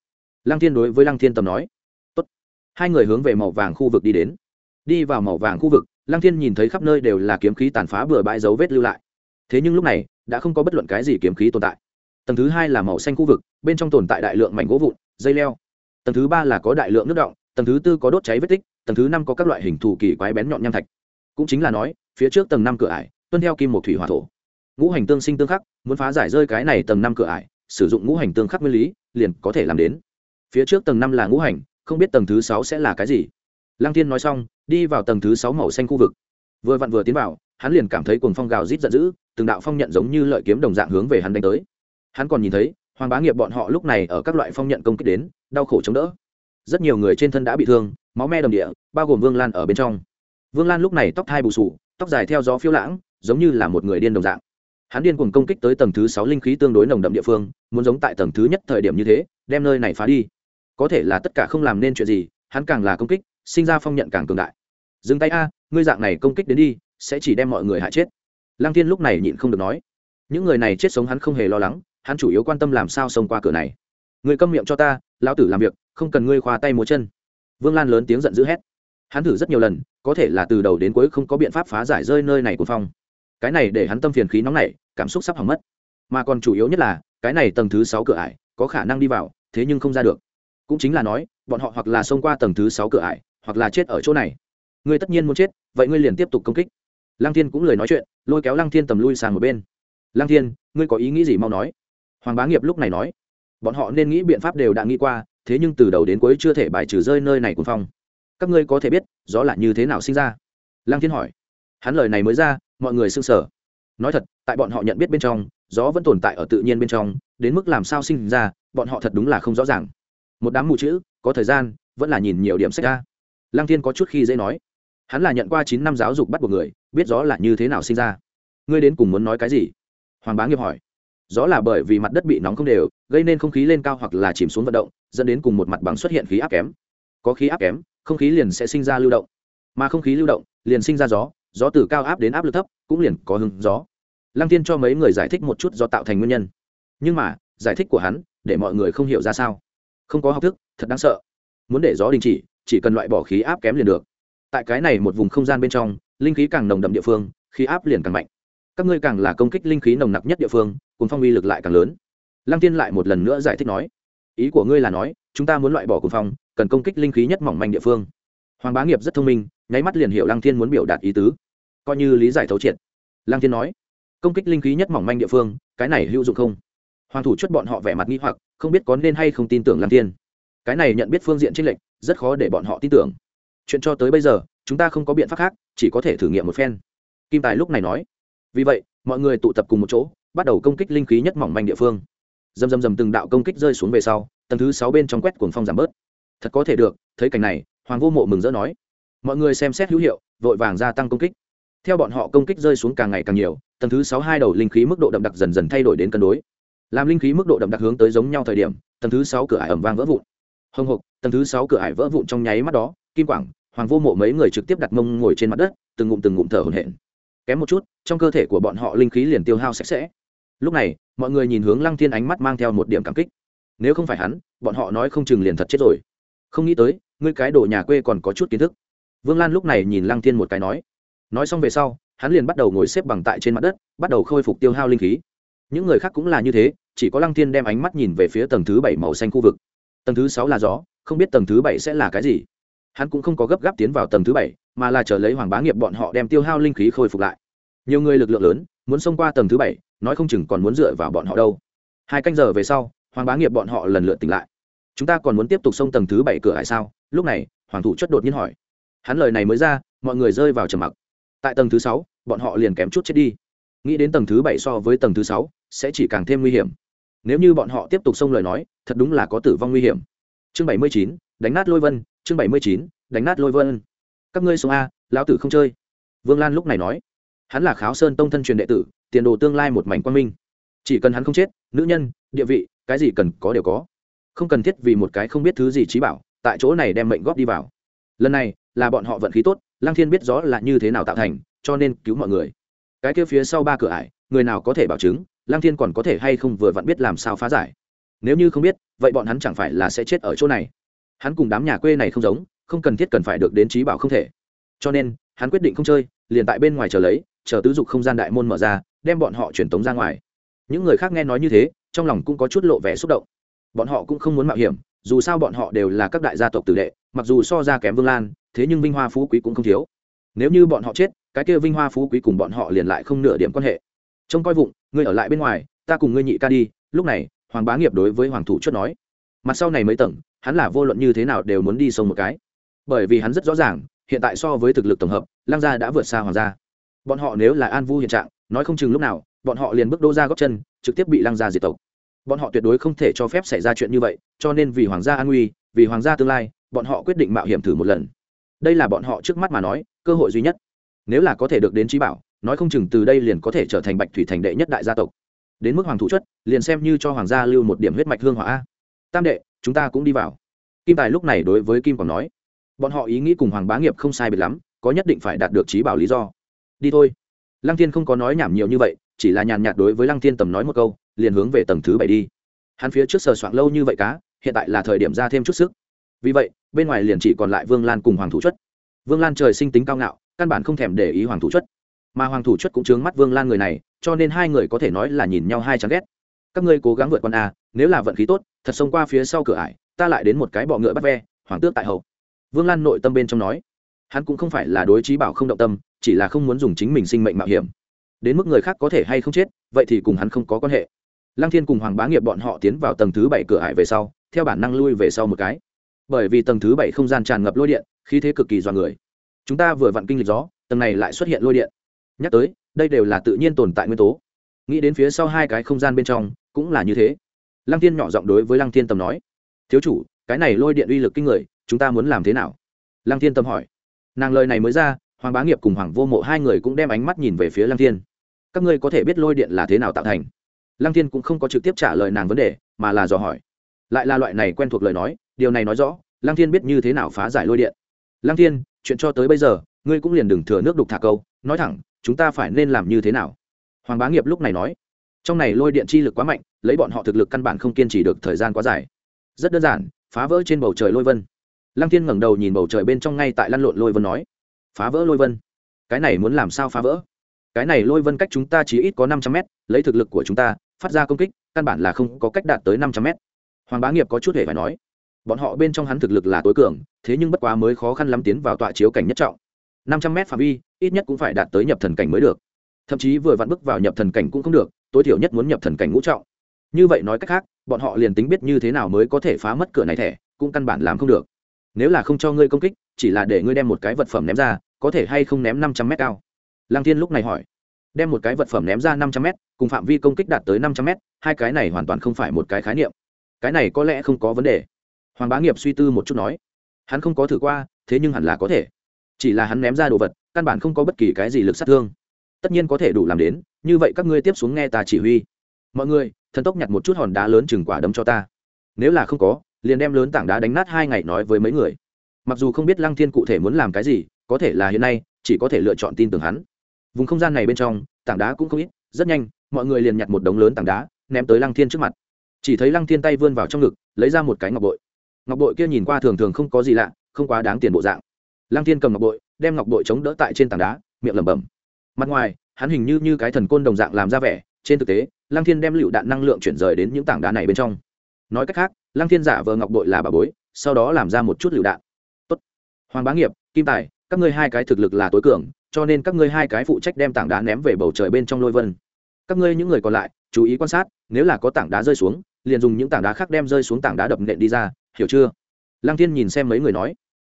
Lăng thiên đối với lăng thiên tầm nói. Tốt. hai người hướng về màu vàng khu vực đi đến. Đi vào màu vàng khu vực lăng thiên nhìn thấy khắp nơi đều là kiếm khí tàn phá bừa bãi dấu vết lưu lại. Thế nhưng lúc này, đã không có bất luận cái gì kiếm khí tồn tại. Tầng thứ hai là màu xanh khu vực, bên trong tồn tại đại lượng mảnh gỗ vụn, dây leo. Tầng thứ ba là có đại lượng nước động, tầng thứ tư có đốt cháy vết tích, tầng thứ năm có các loại hình thù kỳ quái bén nhọn nham thạch. Cũng chính là nói, phía trước tầng năm cửa ải, tuân theo kim một thủy hỏa thổ. Ngũ hành tương sinh tương khắc, muốn phá giải rơi cái này tầng năm cửa ải, sử dụng ngũ hành tương khắc nguyên lý, liền có thể làm đến. Phía trước tầng năm là ngũ hành, không biết tầng thứ sáu sẽ là cái gì lăng thiên nói xong, đi vào tầng thứ sáu màu xanh khu vực. Vừa vặn vừa tiến vào, hắn liền cảm thấy cuồng phong gào rít giận dữ, từng đạo phong nhận giống như lợi kiếm đồng dạng hướng về hắn đánh tới. Hắn còn nhìn thấy, hoàng bá nghiệp bọn họ lúc này ở các loại phong nhận công kích đến, đau khổ chống đỡ. Rất nhiều người trên thân đã bị thương, máu me đầm địa, bao gồm vương lan ở bên trong. Vương lan lúc này tóc thai bù sù, tóc dài theo gió phiêu lãng, giống như là một người điên đồng dạng. Hắn điên cuồng công kích tới tầng thứ sáu linh khí tương đối nồng đậm địa phương, muốn giống tại tầng thứ nhất thời điểm như thế, đem nơi này phá đi. Có thể là tất cả không làm nên chuyện gì, hắn càng là công kích sinh ra phong nhận càng cường đại. Dừng tay a, ngươi dạng này công kích đến đi, sẽ chỉ đem mọi người hại chết. Lăng thiên lúc này nhịn không được nói. Những người này chết sống hắn không hề lo lắng, hắn chủ yếu quan tâm làm sao xông qua cửa này. Người câm miệng cho ta, lão tử làm việc, không cần ngươi khoa tay múa chân. Vương lan lớn tiếng giận dữ hét. Hắn thử rất nhiều lần, có thể là từ đầu đến cuối không có biện pháp phá giải rơi nơi này của phong. Cái này để hắn tâm phiền khí nóng nảy, cảm xúc sắp hỏng mất. Mà còn chủ yếu nhất là, cái này tầng thứ sáu cửa ải, có khả năng đi vào, thế nhưng không ra được. Cũng chính là nói, bọn họ hoặc là xông qua tầng thứ sáu cửa ải hoặc là chết ở chỗ này. Ngươi tất nhiên muốn chết, vậy ngươi liền tiếp tục công kích. Lăng thiên cũng lời nói chuyện, lôi kéo lăng thiên tầm lui sang một bên. Lăng thiên, ngươi có ý nghĩ gì mau nói. Hoàng bá nghiệp lúc này nói, bọn họ nên nghĩ biện pháp đều đã nghĩ qua, thế nhưng từ đầu đến cuối chưa thể bài trừ rơi nơi này cùng phong. Các ngươi có thể biết, gió là như thế nào sinh ra? Lăng thiên hỏi. Hắn lời này mới ra, mọi người s ư n g sở nói thật, tại bọn họ nhận biết bên trong, gió vẫn tồn tại ở tự nhiên bên trong, đến mức làm sao sinh ra, bọn họ thật đúng là không rõ ràng. Một đám mù chữ, có thời gian, vẫn là nhìn nhiều điểm sách ra lăng thiên có chút khi dễ nói. Hắn là nhận qua chín năm giáo dục bắt buộc người, biết gió là như thế nào sinh ra. Ngươi đến cùng muốn nói cái gì? Hoàng bá nghiệp hỏi. Gió là bởi vì mặt đất bị nóng không đều, gây nên không khí lên cao hoặc là chìm xuống vận động, dẫn đến cùng một mặt bằng xuất hiện khí áp kém. Có khí áp kém, không khí liền sẽ sinh ra lưu động. Mà không khí lưu động, liền sinh ra gió gió từ cao áp đến áp lực thấp, cũng liền có hứng gió. Lăng tiên cho mấy người giải thích một chút do tạo thành nguyên nhân. Nhưng mà, giải thích của hắn, để mọi người không hiểu ra sao. Không có học thức, thật đáng sợ. Muốn để gió đình chỉ chỉ cần loại bỏ khí áp kém liền được. Tại cái này một vùng không gian bên trong, linh khí càng nồng đậm địa phương, khí áp liền càng mạnh. Các ngươi càng là công kích linh khí nồng nặc nhất địa phương, cùng phong uy lực lại càng lớn. Lăng tiên lại một lần nữa giải thích nói, ý của ngươi là nói, chúng ta muốn loại bỏ cùng phong, cần công kích linh khí nhất mỏng manh địa phương. Hoàng bá nghiệp rất thông minh, nháy mắt liền hiểu lăng thiên muốn biểu đạt ý tứ. Coi như lý giải thấu triệt. Lăng thiên nói, công kích linh khí nhất mỏng manh địa phương, cái này hữu dụng không? Hoàng thủ chốt bọn họ vẻ mặt nghi hoặc, không biết có nên hay không tin tưởng lăng thiên cái này nhận biết phương diện trinh lệch, rất khó để bọn họ tin tưởng. Chuyện cho tới bây giờ, chúng ta không có biện pháp khác, chỉ có thể thử nghiệm một phen. Kim tài lúc này nói. Vì vậy, mọi người tụ tập cùng một chỗ, bắt đầu công kích linh khí nhất mỏng manh địa phương. Dầm dầm dầm từng đạo công kích rơi xuống về sau, tầng thứ sáu bên trong quét cuồng phong giảm bớt. Thật có thể được, thấy cảnh này, hoàng vô mộ mừng rỡ nói. Mọi người xem xét hữu hiệu, vội vàng gia tăng công kích. Theo bọn họ công kích rơi xuống càng ngày càng nhiều, tầng thứ sáu hai đầu linh khí mức độ đậm đặc dần dần thay đổi đến cân đối. Làm linh khí mức độ đậm đặc hướng tới giống nhau thời điểm, tầng thứ sáu cửa ải ẩm vang vỡ vụn hồng hộc, tầng thứ sáu cửa ải vỡ vụn trong nháy mắt đó, kim quảng, hoàng vô mộ mấy người trực tiếp đặt mông ngồi trên mặt đất, từng ngụm từng ngụm thở hổn hển. Kém một chút, trong cơ thể của bọn họ linh khí liền tiêu hao sạch sẽ. Lúc này, mọi người nhìn hướng lăng thiên ánh mắt mang theo một điểm cảm kích. Nếu không phải hắn, bọn họ nói không chừng liền thật chết rồi. Không nghĩ tới, ngươi cái đồ nhà quê còn có chút kiến thức. Vương lan lúc này nhìn lăng thiên một cái nói. Nói xong về sau, hắn liền bắt đầu ngồi xếp bằng tại trên mặt đất, bắt đầu khôi phục tiêu hao linh khí. Những người khác cũng là như thế, chỉ có lăng thiên đem ánh mắt nhìn về phía tầng thứ bảy màu xanh khu vực tầng thứ sáu là gió, không biết tầng thứ bảy sẽ là cái gì. Hắn cũng không có gấp gáp tiến vào tầng thứ bảy, mà là chờ lấy hoàng bá nghiệp bọn họ đem tiêu hao linh khí khôi phục lại. Nhiều người lực lượng lớn, muốn xông qua tầng thứ bảy, nói không chừng còn muốn dựa vào bọn họ đâu. Hai canh giờ về sau, hoàng bá nghiệp bọn họ lần lượt tỉnh lại. Chúng ta còn muốn tiếp tục xông tầng thứ bảy cửa hải sao? Lúc này, hoàng thủ chất đột nhiên hỏi. Hắn lời này mới ra, mọi người rơi vào trầm mặc. Tại tầng thứ sáu, bọn họ liền kém chút chết đi. Nghĩ đến tầng thứ bảy so với tầng thứ sáu, sẽ chỉ càng thêm nguy hiểm nếu như bọn họ tiếp tục xông lời nói, thật đúng là có tử vong nguy hiểm. Chương bảy mươi chín, đánh nát lôi vân, chương bảy mươi chín, đánh nát lôi vân. Các ngươi sống a, lão tử không chơi. Vương lan lúc này nói. Hắn là kháo sơn tông thân truyền đệ tử, tiền đồ tương lai một mảnh quan minh. Chỉ cần hắn không chết, nữ nhân, địa vị, cái gì cần có đều có. Không cần thiết vì một cái không biết thứ gì trí bảo, tại chỗ này đem mệnh góp đi vào. Lần này, là bọn họ vận khí tốt lang thiên biết rõ là như thế nào tạo thành, cho nên cứu mọi người. Cái kia phía sau ba cửa ải, người nào có thể bảo chứng lang thiên còn có thể hay không vừa vặn biết làm sao phá giải? Nếu như không biết, vậy bọn hắn chẳng phải là sẽ chết ở chỗ này. Hắn cùng đám nhà quê này không giống, không cần thiết cần phải được đến trí bảo không thể. Cho nên, hắn quyết định không chơi, liền tại bên ngoài chờ lấy, chờ tứ dục không gian đại môn mở ra, đem bọn họ truyền tống ra ngoài. Những người khác nghe nói như thế, trong lòng cũng có chút lộ vẻ xúc động. Bọn họ cũng không muốn mạo hiểm, dù sao bọn họ đều là các đại gia tộc tử đệ, mặc dù so ra kém vương lan, thế nhưng vinh hoa phú quý cũng không thiếu. Nếu như bọn họ chết, cái kia vinh hoa phú quý cùng bọn họ liền lại không nửa điểm quan hệ trông coi vụng, ngươi ở lại bên ngoài, ta cùng ngươi nhị ca đi, lúc này, hoàng bá nghiệp đối với hoàng thủ chốt nói. Mặt sau này mấy tầng, hắn là vô luận như thế nào đều muốn đi sông một cái. Bởi vì hắn rất rõ ràng, hiện tại so với thực lực tổng hợp lang gia đã vượt xa hoàng gia. Bọn họ nếu là an vu hiện trạng, nói không chừng lúc nào, bọn họ liền bước đô ra góc chân, trực tiếp bị lang gia diệt tộc. Bọn họ tuyệt đối không thể cho phép xảy ra chuyện như vậy, cho nên vì hoàng gia an nguy, vì hoàng gia tương lai, bọn họ quyết định mạo hiểm thử một lần. Đây là bọn họ trước mắt mà nói, cơ hội duy nhất. Nếu là có thể được đến trí bảo nói không chừng từ đây liền có thể trở thành bạch thủy thành đệ nhất đại gia tộc. Đến mức hoàng thủ chất, liền xem như cho hoàng gia lưu một điểm huyết mạch hương hỏa tam đệ, chúng ta cũng đi vào. Kim tài lúc này đối với kim còn nói, bọn họ ý nghĩ cùng hoàng bá nghiệp không sai biệt lắm, có nhất định phải đạt được trí bảo lý do. Đi thôi. Lăng thiên không có nói nhảm nhiều như vậy, chỉ là nhàn nhạt đối với lăng thiên tầm nói một câu, liền hướng về tầng thứ bảy đi. Hắn phía trước sờ soạn lâu như vậy cá, hiện tại là thời điểm ra thêm chút sức. Vì vậy, bên ngoài liền chỉ còn lại vương lan cùng hoàng thủ chất. Vương lan trời sinh tính cao ngạo, căn bản không thèm để ý hoàng thủ chất mà hoàng thủ chất cũng chướng mắt vương lan người này, cho nên hai người có thể nói là nhìn nhau hai chán ghét. Các ngươi cố gắng vượt qua a, nếu là vận khí tốt, thật xông qua phía sau cửa ải, ta lại đến một cái bọ ngựa bắt ve, hoàng tước tại hậu. Vương lan nội tâm bên trong nói, hắn cũng không phải là đối trí bảo không động tâm, chỉ là không muốn dùng chính mình sinh mệnh mạo hiểm. Đến mức người khác có thể hay không chết, vậy thì cùng hắn không có quan hệ. Lăng thiên cùng hoàng bá nghiệp bọn họ tiến vào tầng thứ bảy cửa ải về sau, theo bản năng lui về sau một cái. Bởi vì tầng thứ bảy không gian tràn ngập lôi điện, khí thế cực kỳ dọa người. Chúng ta vừa vặn kinh lịch gió, tầng này lại xuất hiện lôi điện nhắc tới, đây đều là tự nhiên tồn tại nguyên tố. Nghĩ đến phía sau hai cái không gian bên trong, cũng là như thế. Lăng tiên nhỏ giọng đối với lăng tiên tầm nói, thiếu chủ, cái này lôi điện uy lực kinh người, chúng ta muốn làm thế nào? Lăng tiên tầm hỏi. Nàng lời này mới ra, hoàng bá nghiệp cùng hoàng vô mộ hai người cũng đem ánh mắt nhìn về phía lăng tiên các ngươi có thể biết lôi điện là thế nào tạo thành? Lăng tiên cũng không có trực tiếp trả lời nàng vấn đề, mà là dò hỏi. Lại là loại này quen thuộc lời nói, điều này nói rõ, lăng thiên biết như thế nào phá giải lôi điện. Lăng thiên, chuyện cho tới bây giờ, ngươi cũng liền đừng thừa nước đục thả câu, nói thẳng chúng ta phải nên làm như thế nào? Hoàng bá nghiệp lúc này nói, trong này lôi điện chi lực quá mạnh, lấy bọn họ thực lực căn bản không kiên trì được thời gian quá dài. Rất đơn giản, phá vỡ trên bầu trời lôi vân. Lăng thiên ngẩng đầu nhìn bầu trời bên trong ngay tại lăn lộn lôi vân nói, phá vỡ lôi vân? Cái này muốn làm sao phá vỡ? Cái này lôi vân cách chúng ta chỉ ít có năm trăm mét, lấy thực lực của chúng ta, phát ra công kích, căn bản là không có cách đạt tới năm trăm mét. Hoàng bá nghiệp có chút hề phải nói, bọn họ bên trong hắn thực lực là tối cường, thế nhưng bất quá mới khó khăn lắm tiến vào tọa chiếu cảnh nhất trọng năm trăm mét phạm vi, ít nhất cũng phải đạt tới nhập thần cảnh mới được. Thậm chí vừa vặn bước vào nhập thần cảnh cũng không được, tối thiểu nhất muốn nhập thần cảnh ngũ trọng. Như vậy nói cách khác, bọn họ liền tính biết như thế nào mới có thể phá mất cửa này thẻ, cũng căn bản làm không được. Nếu là không cho ngươi công kích, chỉ là để ngươi đem một cái vật phẩm ném ra, có thể hay không ném năm trăm mét cao? Lăng thiên lúc này hỏi. Đem một cái vật phẩm ném ra năm trăm mét, cùng phạm vi công kích đạt tới năm trăm mét, hai cái này hoàn toàn không phải một cái khái niệm. Cái này có lẽ không có vấn đề. Hoàng bá nghiệp suy tư một chút nói. Hắn không có thử qua, thế nhưng hẳn là có thể chỉ là hắn ném ra đồ vật, căn bản không có bất kỳ cái gì lực sát thương. Tất nhiên có thể đủ làm đến, như vậy các ngươi tiếp xuống nghe ta chỉ huy. Mọi người, thần tốc nhặt một chút hòn đá lớn chừng quả đấm cho ta. Nếu là không có, liền đem lớn tảng đá đánh nát hai ngày nói với mấy người. Mặc dù không biết lăng thiên cụ thể muốn làm cái gì, có thể là hiện nay, chỉ có thể lựa chọn tin tưởng hắn. Vùng không gian này bên trong, tảng đá cũng không ít, rất nhanh, mọi người liền nhặt một đống lớn tảng đá, ném tới lăng thiên trước mặt. Chỉ thấy lăng thiên tay vươn vào trong ngực, lấy ra một cái ngọc bội. Ngọc bội kia nhìn qua thường thường không có gì lạ, không quá đáng tiền bộ dạng lăng thiên cầm ngọc bội, đem ngọc bội chống đỡ tại trên tảng đá, miệng lẩm bẩm. Mặt ngoài, hắn hình như như cái thần côn đồng dạng làm ra vẻ, trên thực tế, lăng thiên đem lựu đạn năng lượng chuyển rời đến những tảng đá này bên trong. Nói cách khác, lăng thiên giả vờ ngọc bội là bà bối, sau đó làm ra một chút lựu đạn. Tốt. hoàng bá nghiệp, kim tài, các ngươi hai cái thực lực là tối cường, cho nên các ngươi hai cái phụ trách đem tảng đá ném về bầu trời bên trong lôi vân. Các ngươi những người còn lại, chú ý quan sát, nếu là có tảng đá rơi xuống, liền dùng những tảng đá khác đem rơi xuống tảng đá đập nện đi ra, hiểu chưa? Lăng thiên nhìn xem mấy người nói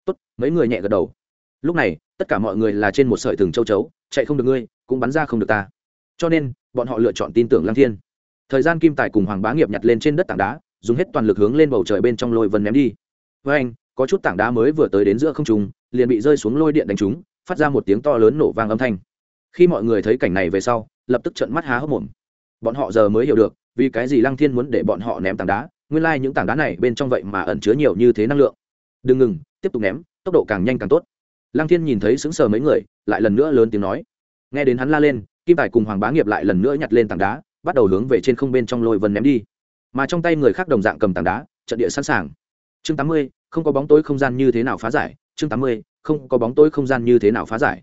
tốt, mấy người nhẹ gật đầu. Lúc này, tất cả mọi người là trên một sợi thừng châu chấu, chạy không được ngươi, cũng bắn ra không được ta. Cho nên, bọn họ lựa chọn tin tưởng lăng thiên. Thời gian kim tài cùng hoàng bá nghiệp nhặt lên trên đất tảng đá, dùng hết toàn lực hướng lên bầu trời bên trong lôi vân ném đi. Với anh, có chút tảng đá mới vừa tới đến giữa không trung, liền bị rơi xuống lôi điện đánh trúng, phát ra một tiếng to lớn nổ vang âm thanh. Khi mọi người thấy cảnh này về sau, lập tức trợn mắt há hốc mồm. Bọn họ giờ mới hiểu được, vì cái gì lăng thiên muốn để bọn họ ném tảng đá, nguyên lai、like、những tảng đá này bên trong vậy mà ẩn chứa nhiều như thế năng lượng đừng ngừng, tiếp tục ném, tốc độ càng nhanh càng tốt. Lăng thiên nhìn thấy sững sờ mấy người, lại lần nữa lớn tiếng nói. Nghe đến hắn la lên, kim tài cùng hoàng bá nghiệp lại lần nữa nhặt lên tảng đá, bắt đầu hướng về trên không bên trong lôi vân ném đi. Mà trong tay người khác đồng dạng cầm tảng đá, trận địa sẵn sàng. Chương tám mươi, không có bóng tối không gian như thế nào phá giải. Chương tám mươi, không có bóng tối không gian như thế nào phá giải.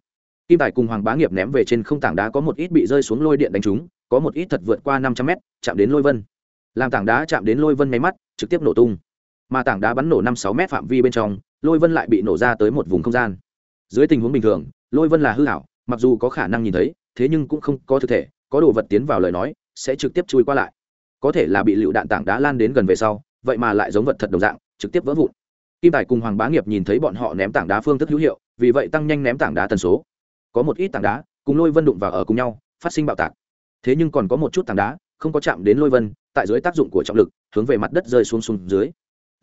Kim tài cùng hoàng bá nghiệp ném về trên không tảng đá có một ít bị rơi xuống lôi điện đánh trúng, có một ít thật vượt qua năm trăm mét, chạm đến lôi vân. Làm tảng đá chạm đến lôi vân máy mắt, trực tiếp nổ tung mà tảng đá bắn nổ năm sáu mét phạm vi bên trong, lôi vân lại bị nổ ra tới một vùng không gian. Dưới tình huống bình thường, lôi vân là hư hảo mặc dù có khả năng nhìn thấy, thế nhưng cũng không có thực thể, có đồ vật tiến vào lời nói, sẽ trực tiếp chui qua lại. Có thể là bị lựu đạn tảng đá lan đến gần về sau, vậy mà lại giống vật thật đồng dạng, trực tiếp vỡ vụn. Kim tài cùng hoàng bá nghiệp nhìn thấy bọn họ ném tảng đá phương thức hữu hiệu, vì vậy tăng nhanh ném tảng đá tần số. Có một ít tảng đá, cùng lôi vân đụng vào ở cùng nhau, phát sinh bạo tạc. Thế nhưng còn có một chút tảng đá, không có chạm đến lôi vân, tại dưới tác dụng của trọng lực, hướng về mặt đất rơi xuống xuống dưới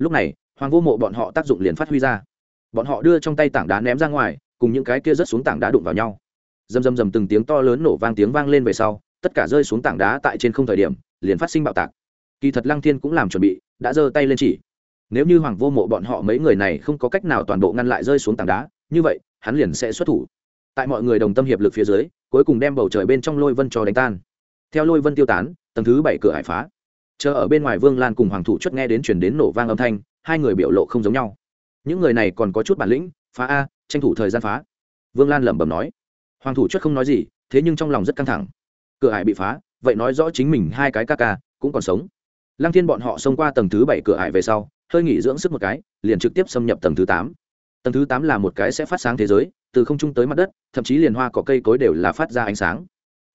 lúc này, hoàng vô mộ bọn họ tác dụng liền phát huy ra. Bọn họ đưa trong tay tảng đá ném ra ngoài, cùng những cái kia rớt xuống tảng đá đụng vào nhau. Dầm dầm dầm từng tiếng to lớn nổ vang tiếng vang lên về sau, tất cả rơi xuống tảng đá tại trên không thời điểm, liền phát sinh bạo tạc. Kỳ thật lăng thiên cũng làm chuẩn bị, đã giơ tay lên chỉ. Nếu như hoàng vô mộ bọn họ mấy người này không có cách nào toàn bộ ngăn lại rơi xuống tảng đá, như vậy, hắn liền sẽ xuất thủ. Tại mọi người đồng tâm hiệp lực phía dưới, cuối cùng đem bầu trời bên trong lôi vân cho đánh tan. Theo lôi vân tiêu tán, tầng thứ bảy cửa hải phá chờ ở bên ngoài vương lan cùng hoàng thủ chuất nghe đến chuyển đến nổ vang âm thanh, hai người biểu lộ không giống nhau. Những người này còn có chút bản lĩnh, phá a, tranh thủ thời gian phá. Vương lan lẩm bẩm nói. Hoàng thủ chuất không nói gì, thế nhưng trong lòng rất căng thẳng. Cửa hải bị phá, vậy nói rõ chính mình hai cái ca ca cũng còn sống. Lăng thiên bọn họ xông qua tầng thứ bảy cửa hải về sau, hơi nghỉ dưỡng sức một cái, liền trực tiếp xâm nhập tầng thứ tám. Tầng thứ tám là một cái sẽ phát sáng thế giới, từ không trung tới mặt đất, thậm chí liền hoa cỏ cây cối đều là phát ra ánh sáng.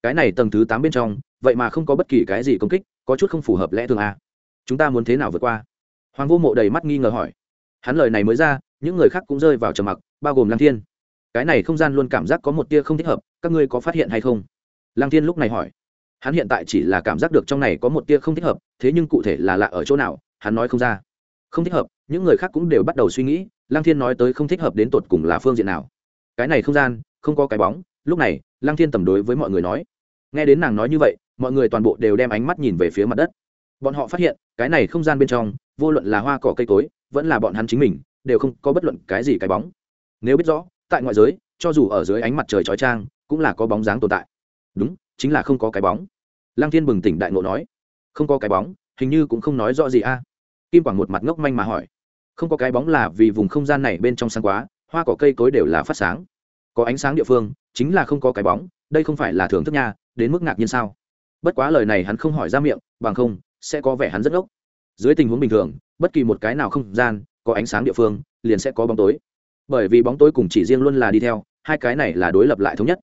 Cái này tầng thứ tám bên trong, vậy mà không có bất kỳ cái gì công kích có chút không phù hợp lẽ thường à. chúng ta muốn thế nào vượt qua? Hoàng vô mộ đầy mắt nghi ngờ hỏi. Hắn lời này mới ra, những người khác cũng rơi vào trầm mặc, bao gồm lăng thiên. Cái này không gian luôn cảm giác có một tia không thích hợp, các ngươi có phát hiện hay không? Lăng thiên lúc này hỏi. Hắn hiện tại chỉ là cảm giác được trong này có một tia không thích hợp, thế nhưng cụ thể là lạ ở chỗ nào, hắn nói không ra. Không thích hợp, những người khác cũng đều bắt đầu suy nghĩ, lăng thiên nói tới không thích hợp đến tột cùng là phương diện nào. Cái này không gian, không có cái bóng, lúc này, lăng thiên tầm đối với mọi người nói. Nghe đến nàng nói như vậy mọi người toàn bộ đều đem ánh mắt nhìn về phía mặt đất. Bọn họ phát hiện, cái này không gian bên trong, vô luận là hoa cỏ cây cối, vẫn là bọn hắn chính mình, đều không có bất luận cái gì cái bóng. Nếu biết rõ, tại ngoại giới, cho dù ở dưới ánh mặt trời chói trang cũng là có bóng dáng tồn tại. Đúng, chính là không có cái bóng. Lăng thiên bừng tỉnh đại ngộ nói, không có cái bóng, hình như cũng không nói rõ gì a. Kim quảng một mặt ngốc manh mà hỏi, không có cái bóng là vì vùng không gian này bên trong sáng quá, hoa cỏ cây cối đều là phát sáng. Có ánh sáng địa phương, chính là không có cái bóng, đây không phải là thưởng thức nha, đến mức ngạc nhiên sao? Bất quá lời này hắn không hỏi ra miệng, bằng không, sẽ có vẻ hắn rất ngốc. Dưới tình huống bình thường, bất kỳ một cái nào không gian, có ánh sáng địa phương, liền sẽ có bóng tối. Bởi vì bóng tối cùng chỉ riêng luôn là đi theo, hai cái này là đối lập lại thống nhất.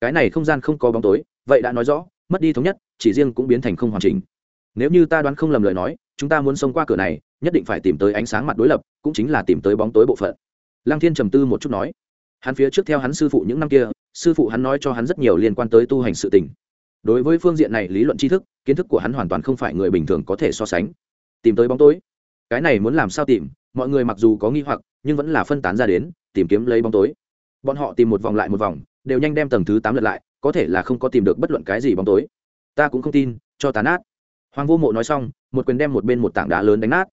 Cái này không gian không có bóng tối, vậy đã nói rõ, mất đi thống nhất, chỉ riêng cũng biến thành không hoàn chỉnh. Nếu như ta đoán không lầm lời nói, chúng ta muốn xông qua cửa này, nhất định phải tìm tới ánh sáng mặt đối lập, cũng chính là tìm tới bóng tối bộ phận. Lăng thiên trầm tư một chút nói. Hắn phía trước theo hắn sư phụ những năm kia, sư phụ hắn nói cho hắn rất nhiều liên quan tới tu hành sự tình đối với phương diện này lý luận tri thức, kiến thức của hắn hoàn toàn không phải người bình thường có thể so sánh. Tìm tới bóng tối. Cái này muốn làm sao tìm? Mọi người mặc dù có nghi hoặc, nhưng vẫn là phân tán ra đến, tìm kiếm lấy bóng tối. Bọn họ tìm một vòng lại một vòng, đều nhanh đem tầng thứ tám lật lại, có thể là không có tìm được bất luận cái gì bóng tối. Ta cũng không tin, cho tán át hoàng vô mộ nói xong, một quyền đem một bên một tảng đá lớn đánh nát.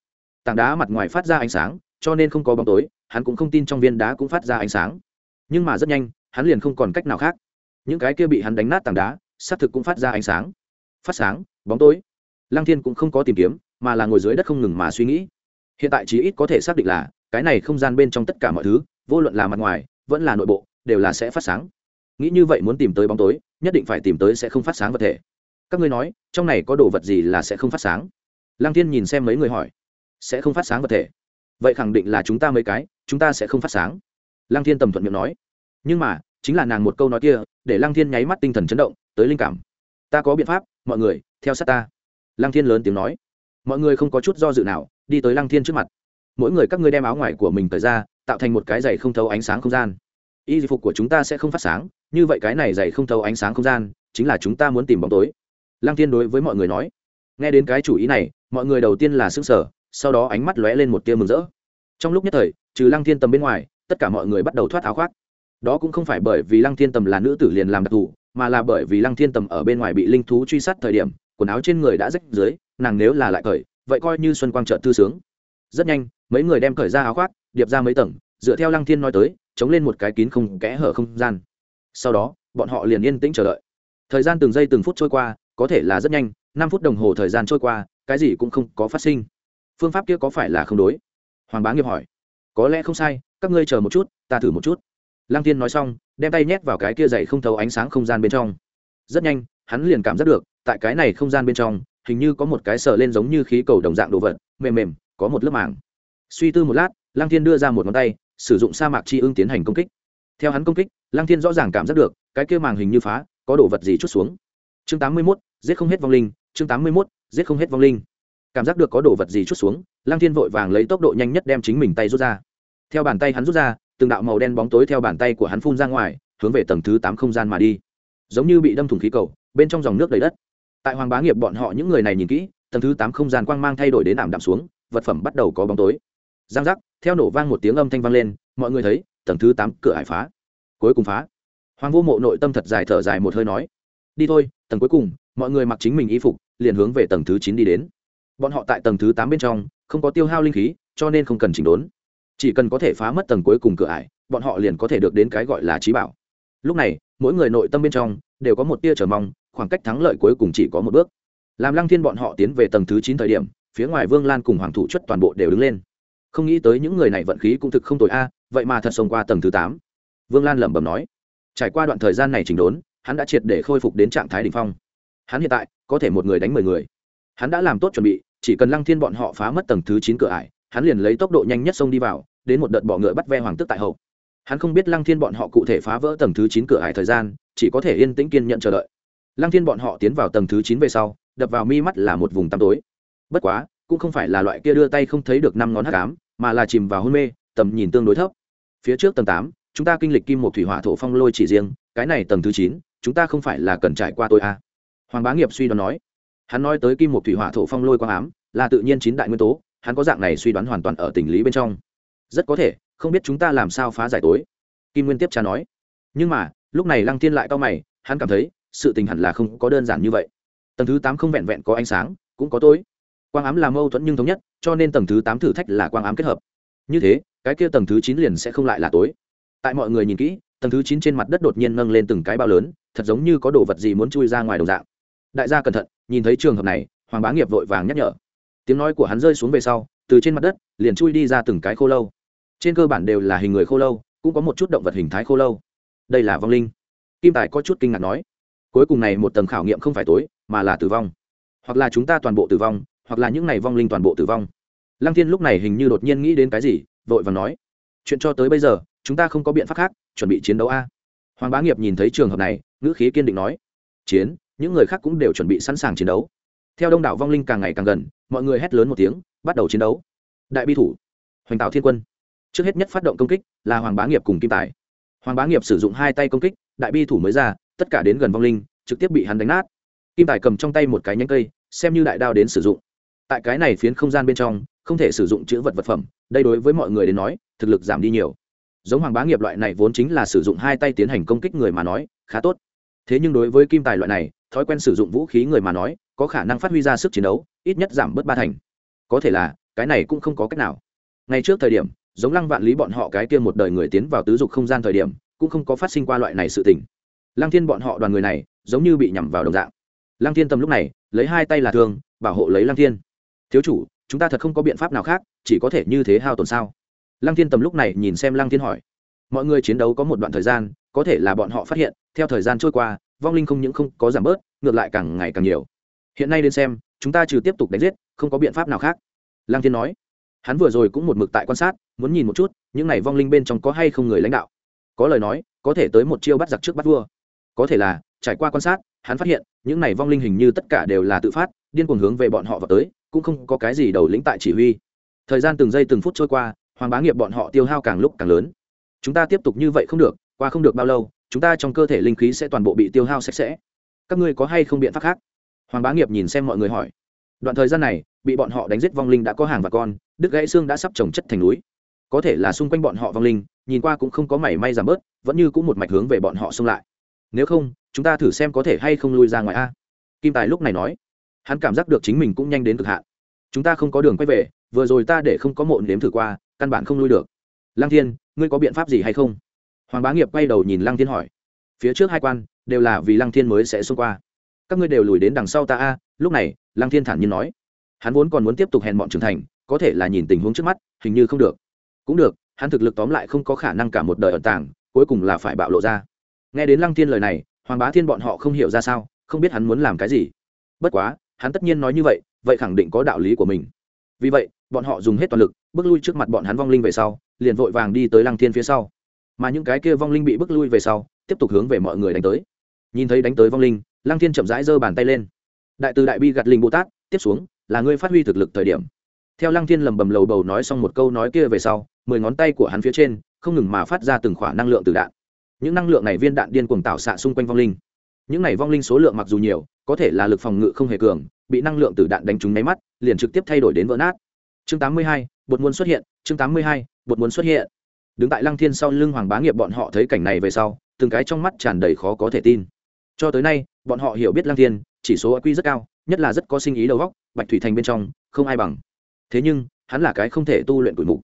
Tảng đá mặt ngoài phát ra ánh sáng, cho nên không có bóng tối, hắn cũng không tin trong viên đá cũng phát ra ánh sáng. Nhưng mà rất nhanh, hắn liền không còn cách nào khác. Những cái kia bị hắn đánh nát tảng đá xác thực cũng phát ra ánh sáng. Phát sáng, bóng tối. Lăng thiên cũng không có tìm kiếm, mà là ngồi dưới đất không ngừng mà suy nghĩ. Hiện tại chí ít có thể xác định là, cái này không gian bên trong tất cả mọi thứ, vô luận là mặt ngoài, vẫn là nội bộ, đều là sẽ phát sáng. Nghĩ như vậy muốn tìm tới bóng tối, nhất định phải tìm tới sẽ không phát sáng vật thể. Các ngươi nói, trong này có đồ vật gì là sẽ không phát sáng? Lăng thiên nhìn xem mấy người hỏi. Sẽ không phát sáng vật thể. Vậy khẳng định là chúng ta mấy cái, chúng ta sẽ không phát sáng. Lăng thiên tầm thuận miệng nói. Nhưng mà, chính là nàng một câu nói kia, để lăng thiên nháy mắt tinh thần chấn động tới linh cảm. Ta có biện pháp, mọi người, theo sát ta. Lăng thiên lớn tiếng nói. Mọi người không có chút do dự nào, đi tới lăng thiên trước mặt. Mỗi người các ngươi đem áo ngoài của mình thời ra, tạo thành một cái giày không thấu ánh sáng không gian. Y phục của chúng ta sẽ không phát sáng, như vậy cái này giày không thấu ánh sáng không gian, chính là chúng ta muốn tìm bóng tối. Lăng thiên đối với mọi người nói. Nghe đến cái chủ ý này, mọi người đầu tiên là s ư n g sở sau đó ánh mắt lóe lên một tia mừng rỡ. Trong lúc nhất thời, trừ lăng thiên tầm bên ngoài, tất cả mọi người bắt đầu thoát áo khoác. Đó cũng không phải bởi vì lăng thiên tầm là nữ tử liền làm đặc thù mà là bởi vì lăng thiên tầm ở bên ngoài bị linh thú truy sát thời điểm, quần áo trên người đã rách dưới, nàng nếu là lại cởi, vậy coi như xuân quang chợt tư sướng. Rất nhanh, mấy người đem cởi ra áo khoác, điệp ra mấy tầng, dựa theo lăng thiên nói tới, chống lên một cái kín không kẽ hở không gian. Sau đó, bọn họ liền yên tĩnh chờ đợi. Thời gian từng giây từng phút trôi qua, có thể là rất nhanh, năm phút đồng hồ thời gian trôi qua, cái gì cũng không có phát sinh. Phương pháp kia có phải là không đối? Hoàng bá nghiệp hỏi. Có lẽ không sai, các ngươi chờ một chút, ta thử một chút lăng thiên nói xong, đem tay nhét vào cái kia dày không thấu ánh sáng không gian bên trong. Rất nhanh, hắn liền cảm giác được, tại cái này không gian bên trong, hình như có một cái sờ lên giống như khí cầu đồng dạng đồ vật, mềm mềm, có một lớp màng. Suy tư một lát, lăng thiên đưa ra một ngón tay, sử dụng sa mạc chi ưng tiến hành công kích. Theo hắn công kích, lăng thiên rõ ràng cảm giác được, cái kia màng hình như phá, có đồ vật gì chút xuống. Chương tám mươi mốt, giết không hết vong linh, chương tám mươi mốt, giết không hết vong linh. Cảm giác được có đồ vật gì chút xuống, lăng thiên vội vàng lấy tốc độ nhanh nhất đem chính mình tay rút ra. Theo bàn tay hắn rút ra từng đạo màu đen bóng tối theo bàn tay của hắn phun ra ngoài, hướng về tầng thứ tám không gian mà đi. Giống như bị đâm thủng khí cầu, bên trong dòng nước đầy đất. Tại hoàng bá nghiệp bọn họ những người này nhìn kỹ, tầng thứ tám không gian quang mang thay đổi đến ảm đạm xuống, vật phẩm bắt đầu có bóng tối. Giang giác, theo nổ vang một tiếng âm thanh vang lên, mọi người thấy, tầng thứ tám cửa hải phá. Cuối cùng phá. Hoàng vô mộ nội tâm thật dài thở dài một hơi nói, đi thôi, tầng cuối cùng, mọi người mặc chính mình y phục, liền hướng về tầng thứ chín đi đến. Bọn họ tại tầng thứ tám bên trong, không có tiêu hao linh khí, cho nên không cần chỉnh đốn chỉ cần có thể phá mất tầng cuối cùng cửa ải, bọn họ liền có thể được đến cái gọi là trí bảo. Lúc này, mỗi người nội tâm bên trong đều có một tia chờ mong, khoảng cách thắng lợi cuối cùng chỉ có một bước. Làm lăng thiên bọn họ tiến về tầng thứ chín thời điểm, phía ngoài vương lan cùng hoàng thủ chất toàn bộ đều đứng lên. Không nghĩ tới những người này vận khí cũng thực không tồi a, vậy mà thật xông qua tầng thứ tám. Vương lan lẩm bẩm nói. Trải qua đoạn thời gian này chỉnh đốn, hắn đã triệt để khôi phục đến trạng thái đ ỉ n h phong. Hắn hiện tại có thể một người đánh mười người. Hắn đã làm tốt chuẩn bị, chỉ cần lăng thiên bọn họ phá mất tầng thứ chín cửa ải hắn liền lấy tốc độ nhanh nhất xông đi vào, đến một đợt bọ ngựa bắt ve hoàng tức tại hậu. Hắn không biết lăng thiên bọn họ cụ thể phá vỡ tầng thứ chín cửa hải thời gian, chỉ có thể yên tĩnh kiên nhận chờ đợi. Lăng thiên bọn họ tiến vào tầng thứ chín về sau, đập vào mi mắt là một vùng tăm tối. Bất quá, cũng không phải là loại kia đưa tay không thấy được năm ngón hát cám mà là chìm vào hôn mê, tầm nhìn tương đối thấp. Phía trước tầng tám, chúng ta kinh lịch kim một thủy hỏa thổ phong lôi chỉ riêng, cái này tầng thứ chín, chúng ta không phải là cần trải qua tôi a à. hoàng bá nghiệp suy đoán nói. Hắn nói tới kim một thủy hỏa thổ phong lôi quang ám, là tự nhiên chín đại nguyên tố hắn có dạng này suy đoán hoàn toàn ở tình lý bên trong. Rất có thể, không biết chúng ta làm sao phá giải tối. Kim nguyên tiếp tra nói. Nhưng mà, lúc này lăng thiên lại cao mày, hắn cảm thấy, sự tình hẳn là không có đơn giản như vậy. Tầng thứ tám không vẹn vẹn có ánh sáng, cũng có tối. Quang ám là mâu thuẫn nhưng thống nhất, cho nên tầng thứ tám thử thách là quang ám kết hợp. Như thế, cái kia tầng thứ chín liền sẽ không lại là tối. Tại mọi người nhìn kỹ, tầng thứ chín trên mặt đất đột nhiên nâng lên từng cái bao lớn, thật giống như có đồ vật gì muốn chui ra ngoài đồng dạng. Đại gia cẩn thận, nhìn thấy trường hợp này, hoàng bá nghiệp vội vàng nhắc nhở tiếng nói của hắn rơi xuống về sau, từ trên mặt đất, liền chui đi ra từng cái khô lâu. Trên cơ bản đều là hình người khô lâu, cũng có một chút động vật hình thái khô lâu. Đây là vong linh. Kim tài có chút kinh ngạc nói, cuối cùng này một tầng khảo nghiệm không phải tối, mà là tử vong. Hoặc là chúng ta toàn bộ tử vong, hoặc là những này vong linh toàn bộ tử vong. Lăng thiên lúc này hình như đột nhiên nghĩ đến cái gì, vội và nói, chuyện cho tới bây giờ, chúng ta không có biện pháp khác, chuẩn bị chiến đấu a. Hoàng bá nghiệp nhìn thấy trường hợp này, ngữ khí kiên định nói, chiến, những người khác cũng đều chuẩn bị sẵn sàng chiến đấu theo đông đảo vong linh càng ngày càng gần, mọi người hét lớn một tiếng, bắt đầu chiến đấu. Đại bi thủ, hoành tạo thiên quân. Trước hết nhất phát động công kích là hoàng bá nghiệp cùng kim tài. Hoàng bá nghiệp sử dụng hai tay công kích, đại bi thủ mới ra, tất cả đến gần vong linh, trực tiếp bị hắn đánh nát. Kim tài cầm trong tay một cái nhánh cây, xem như đại đao đến sử dụng. Tại cái này phiến không gian bên trong, không thể sử dụng chữ vật vật phẩm, đây đối với mọi người đến nói, thực lực giảm đi nhiều. Giống hoàng bá nghiệp loại này vốn chính là sử dụng hai tay tiến hành công kích người mà nói, khá tốt thế nhưng đối với kim tài loại này, thói quen sử dụng vũ khí người mà nói, có khả năng phát huy ra sức chiến đấu, ít nhất giảm bớt ba thành. Có thể là, cái này cũng không có cách nào. Ngay trước thời điểm, giống lăng vạn lý bọn họ cái kia một đời người tiến vào tứ dục không gian thời điểm, cũng không có phát sinh qua loại này sự tình. Lăng thiên bọn họ đoàn người này, giống như bị nhằm vào đồng dạng. Lăng thiên tầm lúc này, lấy hai tay là thương, bảo hộ lấy lăng thiên. Thiếu chủ, chúng ta thật không có biện pháp nào khác, chỉ có thể như thế hao tổn sao? Lăng thiên tầm lúc này nhìn xem lăng thiên hỏi. Mọi người chiến đấu có một đoạn thời gian, có thể là bọn họ phát hiện theo thời gian trôi qua, vong linh không những không có giảm bớt, ngược lại càng ngày càng nhiều. Hiện nay đến xem, chúng ta trừ tiếp tục đánh giết, không có biện pháp nào khác. Lang thiên nói. Hắn vừa rồi cũng một mực tại quan sát, muốn nhìn một chút, những này vong linh bên trong có hay không người lãnh đạo. Có lời nói, có thể tới một chiêu bắt giặc trước bắt vua. Có thể là, trải qua quan sát, hắn phát hiện, những này vong linh hình như tất cả đều là tự phát, điên cuồng hướng về bọn họ vào tới, cũng không có cái gì đầu lĩnh tại chỉ huy. Thời gian từng giây từng phút trôi qua, hoàng bá nghiệp bọn họ tiêu hao càng lúc càng lớn. Chúng ta tiếp tục như vậy không được, qua không được bao lâu chúng ta trong cơ thể linh khí sẽ toàn bộ bị tiêu hao sạch sẽ. Các ngươi có hay không biện pháp khác? Hoàng bá nghiệp nhìn xem mọi người hỏi. Đoạn thời gian này, bị bọn họ đánh giết vong linh đã có hàng và con, đứt gãy xương đã sắp trồng chất thành núi. Có thể là xung quanh bọn họ vong linh, nhìn qua cũng không có mảy may giảm bớt, vẫn như cũng một mạch hướng về bọn họ xông lại. Nếu không, chúng ta thử xem có thể hay không lui ra ngoài a. Kim tài lúc này nói. Hắn cảm giác được chính mình cũng nhanh đến cực hạn. Chúng ta không có đường quay về, vừa rồi ta để không có mộn nếm thử qua, căn bản không lui được. Lăng thiên, ngươi có biện pháp gì hay không? Hoàng bá nghiệp quay đầu nhìn lăng thiên hỏi, phía trước hai quan đều là vì lăng thiên mới sẽ xông qua. Các ngươi đều lùi đến đằng sau ta a. Lúc này, lăng thiên thản nhiên nói, hắn vốn còn muốn tiếp tục hèn bọn trưởng thành, có thể là nhìn tình huống trước mắt, hình như không được. Cũng được, hắn thực lực tóm lại không có khả năng cả một đời ẩn tàng, cuối cùng là phải bạo lộ ra. Nghe đến lăng thiên lời này, hoàng bá thiên bọn họ không hiểu ra sao, không biết hắn muốn làm cái gì. Bất quá, hắn tất nhiên nói như vậy vậy khẳng định có đạo lý của mình. Vì vậy, bọn họ dùng hết toàn lực, bước lui trước mặt bọn hắn vong linh về sau, liền vội vàng đi tới lăng thiên phía sau mà những cái kia vong linh bị bước lui về sau tiếp tục hướng về mọi người đánh tới. Nhìn thấy đánh tới vong linh lăng thiên chậm rãi giơ bàn tay lên. Đại từ đại bi gạt linh bồ tát tiếp xuống là ngươi phát huy thực lực thời điểm. Theo lăng thiên lầm bầm lầu bầu nói xong một câu nói kia về sau mười ngón tay của hắn phía trên không ngừng mà phát ra từng khoả năng lượng từ đạn. Những năng lượng này viên đạn điên cuồng tạo xạ xung quanh vong linh. Những này vong linh số lượng mặc dù nhiều có thể là lực phòng ngự không hề cường bị năng lượng từ đạn đánh trúng máy mắt liền trực tiếp thay đổi đến vỡ nát. Chương 82, bột muốn xuất hiện chương 82, bột muốn xuất hiện đứng tại lăng thiên sau lưng hoàng bá nghiệp bọn họ thấy cảnh này về sau, từng cái trong mắt tràn đầy khó có thể tin. Cho tới nay, bọn họ hiểu biết lăng thiên, chỉ số q rất cao, nhất là rất có sinh ý đầu góc bạch thủy thành bên trong, không ai bằng. Thế nhưng, hắn là cái không thể tu luyện tuổi mục.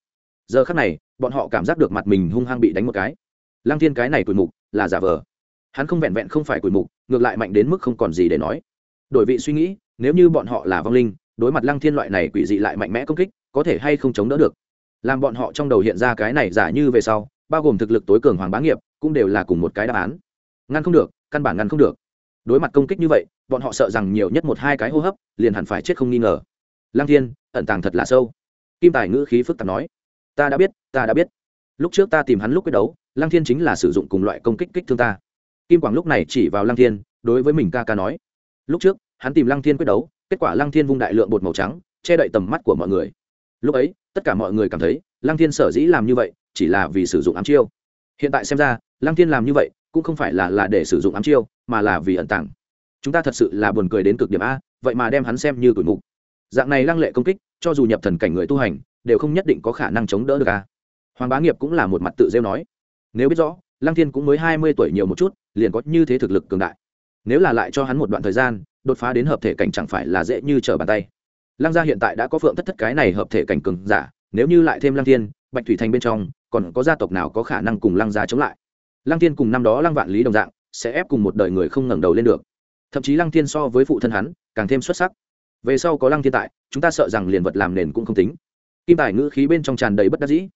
Giờ khắc này, bọn họ cảm giác được mặt mình hung hăng bị đánh một cái. Lăng thiên cái này tuổi mục là giả vờ. Hắn không vẹn vẹn không phải tuổi mục, ngược lại mạnh đến mức không còn gì để nói. Đổi vị suy nghĩ, nếu như bọn họ là vong linh, đối mặt lăng thiên loại này quỷ dị lại mạnh mẽ công kích, có thể hay không chống đỡ được? Làm bọn họ trong đầu hiện ra cái này giả như về sau, bao gồm thực lực tối cường hoàng bá nghiệp, cũng đều là cùng một cái đáp án. Ngăn không được, căn bản ngăn không được. Đối mặt công kích như vậy, bọn họ sợ rằng nhiều nhất một hai cái hô hấp, liền hẳn phải chết không nghi ngờ. Lăng thiên, ẩn tàng thật là sâu. Kim tài ngữ khí phức tạp nói, ta đã biết, ta đã biết. Lúc trước ta tìm hắn lúc quyết đấu, lăng thiên chính là sử dụng cùng loại công kích kích thương ta. Kim quảng lúc này chỉ vào lăng thiên, đối với mình ca ca nói, lúc trước, hắn tìm lăng thiên quyết đấu, kết quả lăng thiên vung đại lượng bột màu trắng, che đậy tầm mắt của mọi người. Lúc ấy tất cả mọi người cảm thấy, lăng thiên sở dĩ làm như vậy, chỉ là vì sử dụng ám chiêu. Hiện tại xem ra, lăng thiên làm như vậy, cũng không phải là là để sử dụng ám chiêu, mà là vì ẩn tàng. Chúng ta thật sự là buồn cười đến cực điểm a, vậy mà đem hắn xem như tuổi mục. Dạng này lăng lệ công kích, cho dù nhập thần cảnh người tu hành, đều không nhất định có khả năng chống đỡ được a. Hoàng bá nghiệp cũng là một mặt tự rêu nói. Nếu biết rõ, lăng thiên cũng mới hai mươi tuổi nhiều một chút, liền có như thế thực lực cường đại. Nếu là lại cho hắn một đoạn thời gian, đột phá đến hợp thể cảnh chẳng phải là dễ như trở bàn tay lăng gia hiện tại đã có phượng thất thất cái này hợp thể cảnh cường giả, nếu như lại thêm lăng thiên, bạch thủy thành bên trong, còn có gia tộc nào có khả năng cùng lăng gia chống lại? Lăng thiên cùng năm đó lăng vạn lý đồng dạng, sẽ ép cùng một đời người không ngẩng đầu lên được. Thậm chí lăng thiên so với phụ thân hắn, càng thêm xuất sắc. Về sau có lăng thiên tại, chúng ta sợ rằng liền vật làm nền cũng không tính. Kim tài ngữ khí bên trong tràn đầy bất đắc dĩ.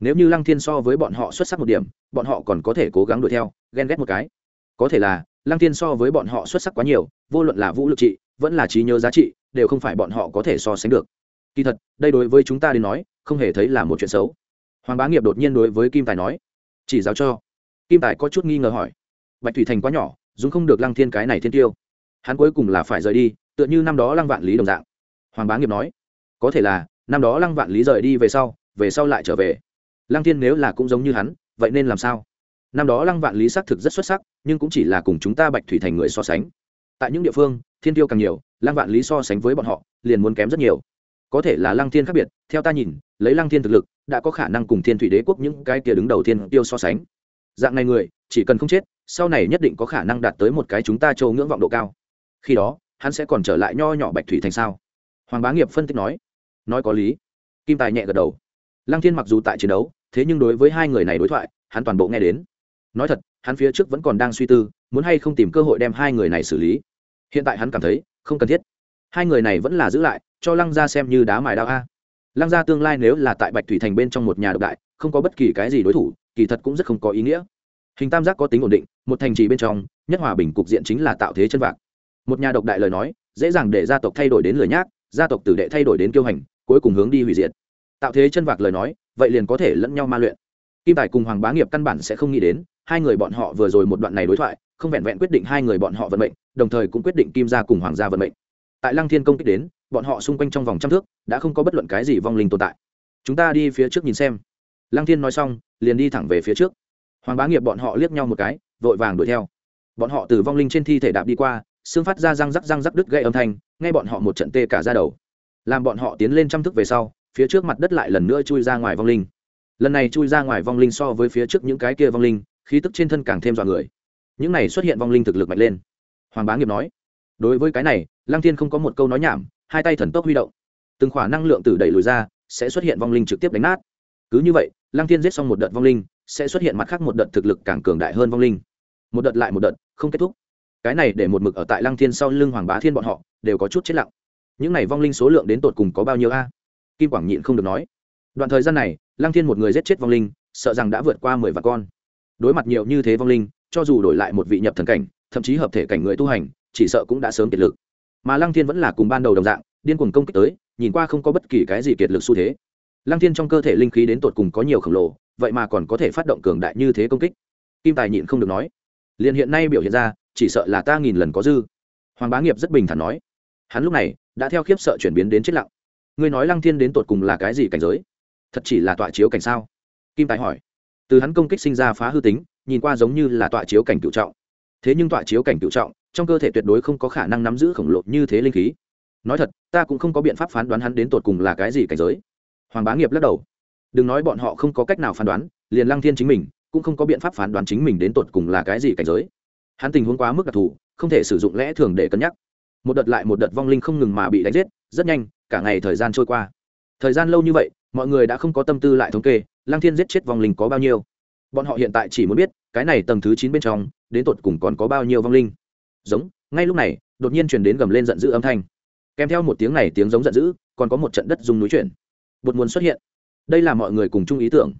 Nếu như lăng thiên so với bọn họ xuất sắc một điểm, bọn họ còn có thể cố gắng đuổi theo, ghen ghét một cái. Có thể là, lăng thiên so với bọn họ xuất sắc quá nhiều, vô luận là vũ lực trị vẫn là trí nhớ giá trị, đều không phải bọn họ có thể so sánh được. Kỳ thật, đây đối với chúng ta đến nói, không hề thấy là một chuyện xấu. Hoàng bá nghiệp đột nhiên đối với kim tài nói, chỉ giáo cho. Kim tài có chút nghi ngờ hỏi, bạch thủy thành quá nhỏ, dùng không được lăng thiên cái này thiên tiêu. Hắn cuối cùng là phải rời đi, tựa như năm đó lăng vạn lý đồng dạng. Hoàng bá nghiệp nói, có thể là, năm đó lăng vạn lý rời đi về sau về sau lại trở về. Lăng thiên nếu là cũng giống như hắn, vậy nên làm sao? Năm đó lăng vạn lý xác thực rất xuất sắc, nhưng cũng chỉ là cùng chúng ta bạch thủy thành người so sánh tại những địa phương, thiên tiêu càng nhiều, lăng vạn lý so sánh với bọn họ, liền muốn kém rất nhiều. Có thể là lăng thiên khác biệt, theo ta nhìn, lấy lăng thiên thực lực, đã có khả năng cùng thiên thủy đế quốc những cái kia đứng đầu thiên tiêu so sánh. Dạng này người, chỉ cần không chết, sau này nhất định có khả năng đạt tới một cái chúng ta châu ngưỡng vọng độ cao. Khi đó, hắn sẽ còn trở lại nho nhỏ bạch thủy thành sao? Hoàng bá nghiệp phân tích nói. Nói có lý. Kim tài nhẹ gật đầu. Lăng thiên mặc dù tại chiến đấu, thế nhưng đối với hai người này đối thoại, hắn toàn bộ nghe đến. Nói thật, hắn phía trước vẫn còn đang suy tư, muốn hay không tìm cơ hội đem hai người này xử lý hiện tại hắn cảm thấy không cần thiết. Hai người này vẫn là giữ lại, cho lăng gia xem như đá mài đao a. Lăng gia tương lai nếu là tại bạch thủy thành bên trong một nhà độc đại, không có bất kỳ cái gì đối thủ, kỳ thật cũng rất không có ý nghĩa. Hình tam giác có tính ổn định, một thành trì bên trong, nhất hòa bình cục diện chính là tạo thế chân vạc. Một nhà độc đại lời nói, dễ dàng để gia tộc thay đổi đến lời nhác, gia tộc tử đệ thay đổi đến kiêu hành, cuối cùng hướng đi hủy diệt. Tạo thế chân vạc lời nói, vậy liền có thể lẫn nhau ma luyện. Kim tài cùng hoàng bá nghiệp căn bản sẽ không nghĩ đến, hai người bọn họ vừa rồi một đoạn này đối thoại không vẹn vẹn quyết định hai người bọn họ vận mệnh, đồng thời cũng quyết định kim gia cùng hoàng gia vận mệnh. Tại lăng thiên công kích đến, bọn họ xung quanh trong vòng trăm thước đã không có bất luận cái gì vong linh tồn tại. Chúng ta đi phía trước nhìn xem. Lăng thiên nói xong, liền đi thẳng về phía trước. Hoàng bá nghiệp bọn họ liếc nhau một cái, vội vàng đuổi theo. Bọn họ từ vong linh trên thi thể đạp đi qua, xương phát ra răng rắc răng rắc đứt gây âm thanh, nghe bọn họ một trận tê cả ra đầu. Làm bọn họ tiến lên trăm thước về sau, phía trước mặt đất lại lần nữa chui ra ngoài vong linh. Lần này chui ra ngoài vong linh so với phía trước những cái kia vong linh, khí tức trên thân càng thêm dọa người những này xuất hiện vong linh thực lực mạnh lên. Hoàng bá nghiệp nói, đối với cái này, lăng thiên không có một câu nói nhảm, hai tay thần tốc huy động. Từng khỏa năng lượng từ đẩy lùi ra, sẽ xuất hiện vong linh trực tiếp đánh nát. Cứ như vậy, lăng thiên giết xong một đợt vong linh, sẽ xuất hiện mặt khác một đợt thực lực càng cường đại hơn vong linh. Một đợt lại một đợt, không kết thúc. Cái này để một mực ở tại lăng thiên sau lưng hoàng bá thiên bọn họ, đều có chút chết lặng. Những này vong linh số lượng đến tột cùng có bao nhiêu a? Kim quảng nhịn không được nói. Đoạn thời gian này, lăng thiên một người giết chết vong linh, sợ rằng đã vượt qua mười vạn con. Đối mặt nhiều như thế vong linh cho dù đổi lại một vị nhập thần cảnh, thậm chí hợp thể cảnh người tu hành, chỉ sợ cũng đã sớm kiệt lực. Mà lăng thiên vẫn là cùng ban đầu đồng dạng, điên cuồng công kích tới, nhìn qua không có bất kỳ cái gì kiệt lực xu thế. Lăng thiên trong cơ thể linh khí đến tột cùng có nhiều khổng lồ, vậy mà còn có thể phát động cường đại như thế công kích. Kim tài nhịn không được nói liền hiện nay biểu hiện ra, chỉ sợ là ta nghìn lần có dư. Hoàng bá nghiệp rất bình thản nói, hắn lúc này đã theo khiếp sợ chuyển biến đến chết lặng. Ngươi nói lăng thiên đến tột cùng là cái gì cảnh giới? Thật chỉ là tọa chiếu cảnh sao? Kim tài hỏi. Từ hắn công kích sinh ra phá hư tính nhìn qua giống như là tọa chiếu cảnh cựu trọng. Thế nhưng tọa chiếu cảnh cựu trọng, trong cơ thể tuyệt đối không có khả năng nắm giữ khổng lồ như thế linh khí. Nói thật, ta cũng không có biện pháp phán đoán hắn đến tột cùng là cái gì cảnh giới. Hoàng bá nghiệp lắc đầu. Đừng nói bọn họ không có cách nào phán đoán, liền lăng thiên chính mình cũng không có biện pháp phán đoán chính mình đến tột cùng là cái gì cảnh giới. Hắn tình huống quá mức đặc thù, không thể sử dụng lẽ thường để cân nhắc. Một đợt lại một đợt vong linh không ngừng mà bị đánh giết, rất nhanh, cả ngày thời gian trôi qua. Thời gian lâu như vậy, mọi người đã không có tâm tư lại thống kê, lăng thiên giết chết vong linh có bao nhiêu bọn họ hiện tại chỉ muốn biết, cái này tầng thứ chín bên trong, đến tột cùng còn có bao nhiêu vong linh. Giống, ngay lúc này, đột nhiên truyền đến gầm lên giận dữ âm thanh. Kèm theo một tiếng này tiếng giống giận dữ, còn có một trận đất dùng núi chuyển. Bột nguồn xuất hiện. Đây là mọi người cùng chung ý tưởng.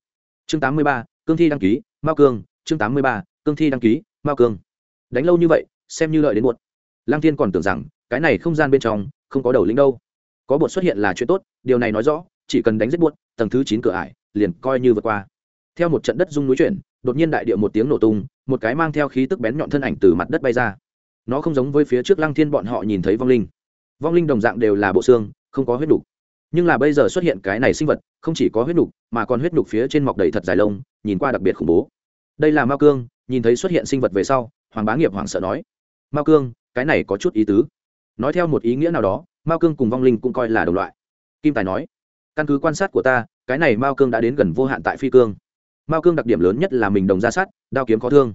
Chương tám mươi ba, cương thi đăng ký, mao cương. Chương tám mươi ba, cương thi đăng ký, mao cương. Đánh lâu như vậy, xem như lợi đến muộn. Lang thiên còn tưởng rằng, cái này không gian bên trong, không có đầu lĩnh đâu. Có bột xuất hiện là chuyện tốt, điều này nói rõ, chỉ cần đánh giết buốt tầng thứ chín cửa ải, liền coi như vượt qua theo một trận đất rung núi chuyển, đột nhiên đại địa một tiếng nổ tung, một cái mang theo khí tức bén nhọn thân ảnh từ mặt đất bay ra. Nó không giống với phía trước lăng thiên bọn họ nhìn thấy vong linh. Vong linh đồng dạng đều là bộ xương, không có huyết đục nhưng là bây giờ xuất hiện cái này sinh vật, không chỉ có huyết đục mà còn huyết đục phía trên mọc đầy thật dài lông, nhìn qua đặc biệt khủng bố. Đây là mao cương, nhìn thấy xuất hiện sinh vật về sau, hoàng bá nghiệp hoảng sợ nói. Mao cương, cái này có chút ý tứ. Nói theo một ý nghĩa nào đó, mao cương cùng vong linh cũng coi là đồng loại. Kim tài nói, căn cứ quan sát của ta, cái này mao cương đã đến gần vô hạn tại phi cương mao cương đặc điểm lớn nhất là mình đồng ra sát, đao kiếm khó thương.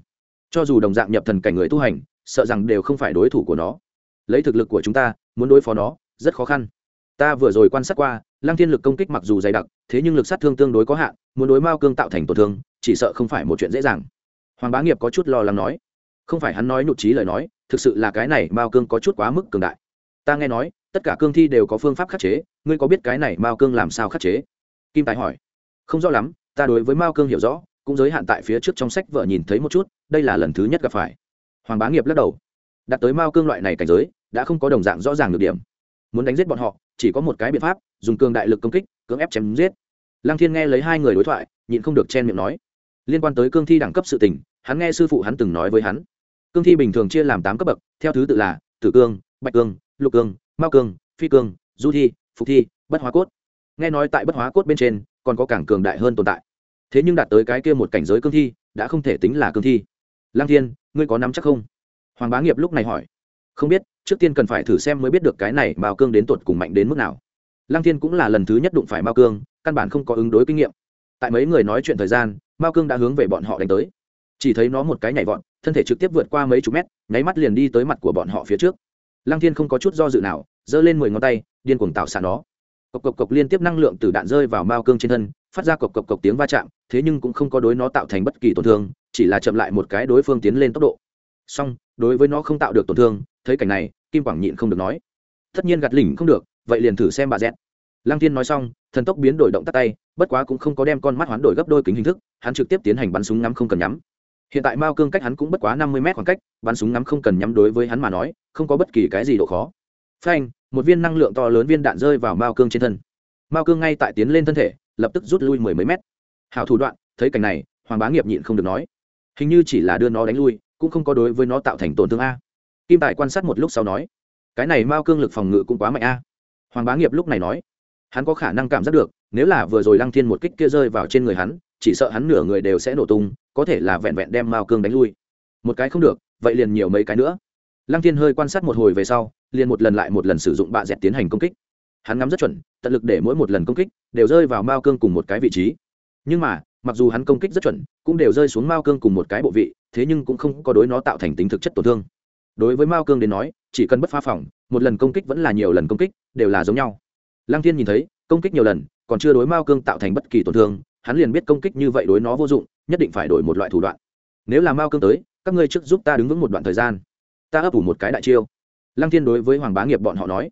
Cho dù đồng dạng nhập thần cảnh người tu hành, sợ rằng đều không phải đối thủ của nó. Lấy thực lực của chúng ta, muốn đối phó nó, rất khó khăn. Ta vừa rồi quan sát qua, lăng thiên lực công kích mặc dù dày đặc, thế nhưng lực sát thương tương đối có hạn, muốn đối mao cương tạo thành tổn thương, chỉ sợ không phải một chuyện dễ dàng. Hoàng bá nghiệp có chút lo lắng nói. Không phải hắn nói nhụt trí lời nói, thực sự là cái này mao cương có chút quá mức cường đại. Ta nghe nói, tất cả cương thi đều có phương pháp khắc chế, ngươi có biết cái này mao cương làm sao khắc chế? Kim tài hỏi. Không rõ lắm ta đối với mao cương hiểu rõ, cũng giới hạn tại phía trước trong sách vợ nhìn thấy một chút, đây là lần thứ nhất gặp phải. Hoàng bá nghiệp lắc đầu. Đặt tới mao cương loại này cảnh giới, đã không có đồng dạng rõ ràng được điểm. Muốn đánh giết bọn họ, chỉ có một cái biện pháp, dùng cường đại lực công kích, cưỡng ép chém giết. Lăng thiên nghe lấy hai người đối thoại, nhịn không được chen miệng nói. Liên quan tới cương thi đẳng cấp sự tình, hắn nghe sư phụ hắn từng nói với hắn. Cương thi bình thường chia làm tám cấp bậc, theo thứ tự là tử cương, bạch cương, lục cương, mao cương, phi cương, du thi, phục thi, bất hóa cốt. Nghe nói tại bất hóa cốt bên trên, còn có cảng cường đại hơn tồn tại thế nhưng đạt tới cái kia một cảnh giới cương thi, đã không thể tính là cương thi. Lang thiên, ngươi có nắm chắc không? Hoàng bá nghiệp lúc này hỏi. Không biết, trước tiên cần phải thử xem mới biết được cái này mao cương đến tột cùng mạnh đến mức nào. Lang thiên cũng là lần thứ nhất đụng phải mao cương, căn bản không có ứng đối kinh nghiệm. Tại mấy người nói chuyện thời gian, mao cương đã hướng về bọn họ đánh tới. Chỉ thấy nó một cái nhảy vọt, thân thể trực tiếp vượt qua mấy chục mét, nháy mắt liền đi tới mặt của bọn họ phía trước. Lăng thiên không có chút do dự nào, giơ lên mười ngón tay, điên cuồng tạo xả nó cộc cộc cộc liên tiếp năng lượng từ đạn rơi vào mao cương trên thân, phát ra cộc cộc cộc tiếng va chạm, thế nhưng cũng không có đối nó tạo thành bất kỳ tổn thương, chỉ là chậm lại một cái đối phương tiến lên tốc độ. Song, đối với nó không tạo được tổn thương, thấy cảnh này, kim quảng nhịn không được nói. Tất nhiên gạt lỉnh không được, vậy liền thử xem bà dẹt lăng tiên nói xong, thần tốc biến đổi động tắt tay, bất quá cũng không có đem con mắt hoán đổi gấp đôi kính hình thức, hắn trực tiếp tiến hành bắn súng ngắm không cần nhắm. Hiện tại mao cương cách hắn cũng bất quá năm mươi mét khoảng cách, bắn súng ngắm không cần nhắm đối với hắn mà nói, không có bất kỳ cái gì độ khó phanh, một viên năng lượng to lớn viên đạn rơi vào mao cương trên thân. Mao cương ngay tại tiến lên thân thể, lập tức rút lui mười mấy mét. Hảo thủ đoạn, thấy cảnh này, hoàng bá nghiệp nhịn không được nói. Hình như chỉ là đưa nó đánh lui, cũng không có đối với nó tạo thành tổn thương a. Kim tài quan sát một lúc sau nói, cái này mao cương lực phòng ngự cũng quá mạnh a. Hoàng bá nghiệp lúc này nói, hắn có khả năng cảm giác được, nếu là vừa rồi lăng thiên một kích kia rơi vào trên người hắn, chỉ sợ hắn nửa người đều sẽ nổ tung, có thể là vẹn vẹn đem mao cương đánh lui. Một cái không được, vậy liền nhiều mấy cái nữa lăng thiên hơi quan sát một hồi về sau, liền một lần lại một lần sử dụng bạ dẹt tiến hành công kích. Hắn ngắm rất chuẩn, tận lực để mỗi một lần công kích đều rơi vào mao cương cùng một cái vị trí. Nhưng mà, mặc dù hắn công kích rất chuẩn, cũng đều rơi xuống mao cương cùng một cái bộ vị, thế nhưng cũng không có đối nó tạo thành tính thực chất tổn thương. Đối với mao cương đến nói, chỉ cần bất phá phòng, một lần công kích vẫn là nhiều lần công kích, đều là giống nhau. Lăng thiên nhìn thấy, công kích nhiều lần, còn chưa đối mao cương tạo thành bất kỳ tổn thương, hắn liền biết công kích như vậy đối nó vô dụng, nhất định phải đổi một loại thủ đoạn. Nếu là mao cương tới, các ngươi trước giúp ta đứng vững một đoạn thời gian ta ấp ủ một cái đại chiêu. Lăng thiên đối với hoàng bá nghiệp bọn họ nói,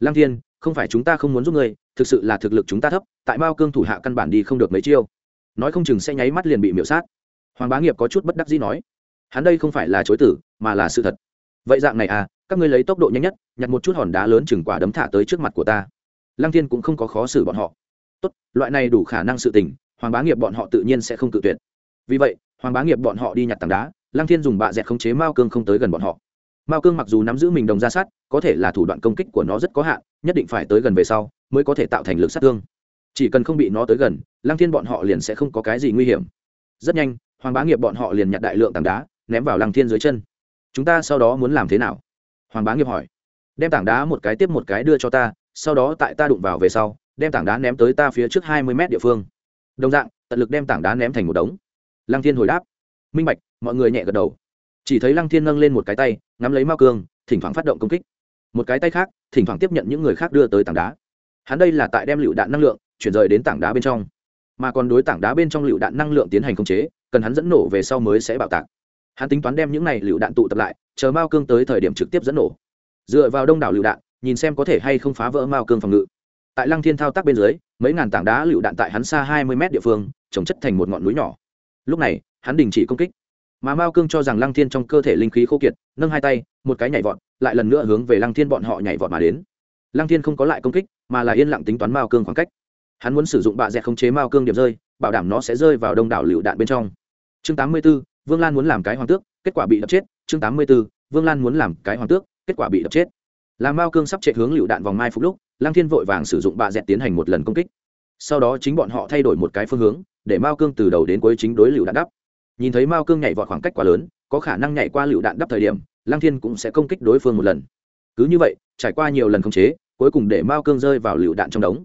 lăng thiên, không phải chúng ta không muốn giúp ngươi, thực sự là thực lực chúng ta thấp, tại bao cương thủ hạ căn bản đi không được mấy chiêu. Nói không chừng sẽ nháy mắt liền bị miễu sát. Hoàng bá nghiệp có chút bất đắc dĩ nói, hắn đây không phải là chối tử, mà là sự thật. Vậy dạng này à các ngươi lấy tốc độ nhanh nhất, nhặt một chút hòn đá lớn chừng quả đấm thả tới trước mặt của ta. Lăng thiên cũng không có khó xử bọn họ. Tốt, loại này đủ khả năng sự tình, hoàng bá nghiệp bọn họ tự nhiên sẽ không cự tuyệt. Vì vậy, hoàng bá nghiệp bọn họ đi nhặt tảng đá, lăng thiên dùng bạ dẹt khống chế mao cương không tới gần bọn họ mao cương mặc dù nắm giữ mình đồng ra sát, có thể là thủ đoạn công kích của nó rất có hạn, nhất định phải tới gần về sau mới có thể tạo thành lực sát thương. Chỉ cần không bị nó tới gần, lăng thiên bọn họ liền sẽ không có cái gì nguy hiểm. Rất nhanh, hoàng bá nghiệp bọn họ liền nhặt đại lượng tảng đá, ném vào lăng thiên dưới chân. Chúng ta sau đó muốn làm thế nào? Hoàng bá nghiệp hỏi. Đem tảng đá một cái tiếp một cái đưa cho ta, sau đó tại ta đụng vào về sau, đem tảng đá ném tới ta phía trước hai mươi mét địa phương. Đồng dạng, tận lực đem tảng đá ném thành một đống. Lăng thiên hồi đáp. Minh bạch, mọi người nhẹ gật đầu chỉ thấy lăng thiên nâng lên một cái tay, ngắm lấy mao cương, thỉnh thoảng phát động công kích. Một cái tay khác, thỉnh thoảng tiếp nhận những người khác đưa tới tảng đá. Hắn đây là tại đem lựu đạn năng lượng, chuyển rời đến tảng đá bên trong. Mà còn đối tảng đá bên trong lựu đạn năng lượng tiến hành khống chế, cần hắn dẫn nổ về sau mới sẽ bạo tạc. Hắn tính toán đem những này lựu đạn tụ tập lại, chờ mao cương tới thời điểm trực tiếp dẫn nổ. Dựa vào đông đảo lựu đạn, nhìn xem có thể hay không phá vỡ mao cương phòng ngự. Tại lăng thiên thao tác bên dưới, mấy ngàn tảng đá lựu đạn tại hắn xa hai mươi mét địa phương, trồng chất thành một ngọn núi nhỏ. Lúc này, hắn đình chỉ công kích mà mao cương cho rằng lăng thiên trong cơ thể linh khí khô kiệt nâng hai tay một cái nhảy vọt lại lần nữa hướng về lăng thiên bọn họ nhảy vọt mà đến. Lăng thiên không có lại công kích mà là yên lặng tính toán mao cương khoảng cách. Hắn muốn sử dụng bạ dẹt khống chế mao cương điểm rơi bảo đảm nó sẽ rơi vào đông đảo lựu đạn bên trong. Chương tám mươi 84, vương lan muốn làm cái hoàng tước kết quả bị đập chết. Chương tám mươi 84, vương lan muốn làm cái hoàng tước kết quả bị đập chết. Làm mao cương sắp chạy hướng lựu đạn vòng mai phục lúc lăng thiên vội vàng sử dụng bạ dẹt tiến hành một lần công kích. Sau đó chính bọn họ thay đổi một cái phương hướng để mao cương từ đầu đến cuối chính đối lựu đạn đắp nhìn thấy mao cương nhảy vọt khoảng cách quá lớn, có khả năng nhảy qua lựu đạn đắp thời điểm, lăng thiên cũng sẽ công kích đối phương một lần. Cứ như vậy, trải qua nhiều lần khống chế, cuối cùng để mao cương rơi vào lựu đạn trong đống.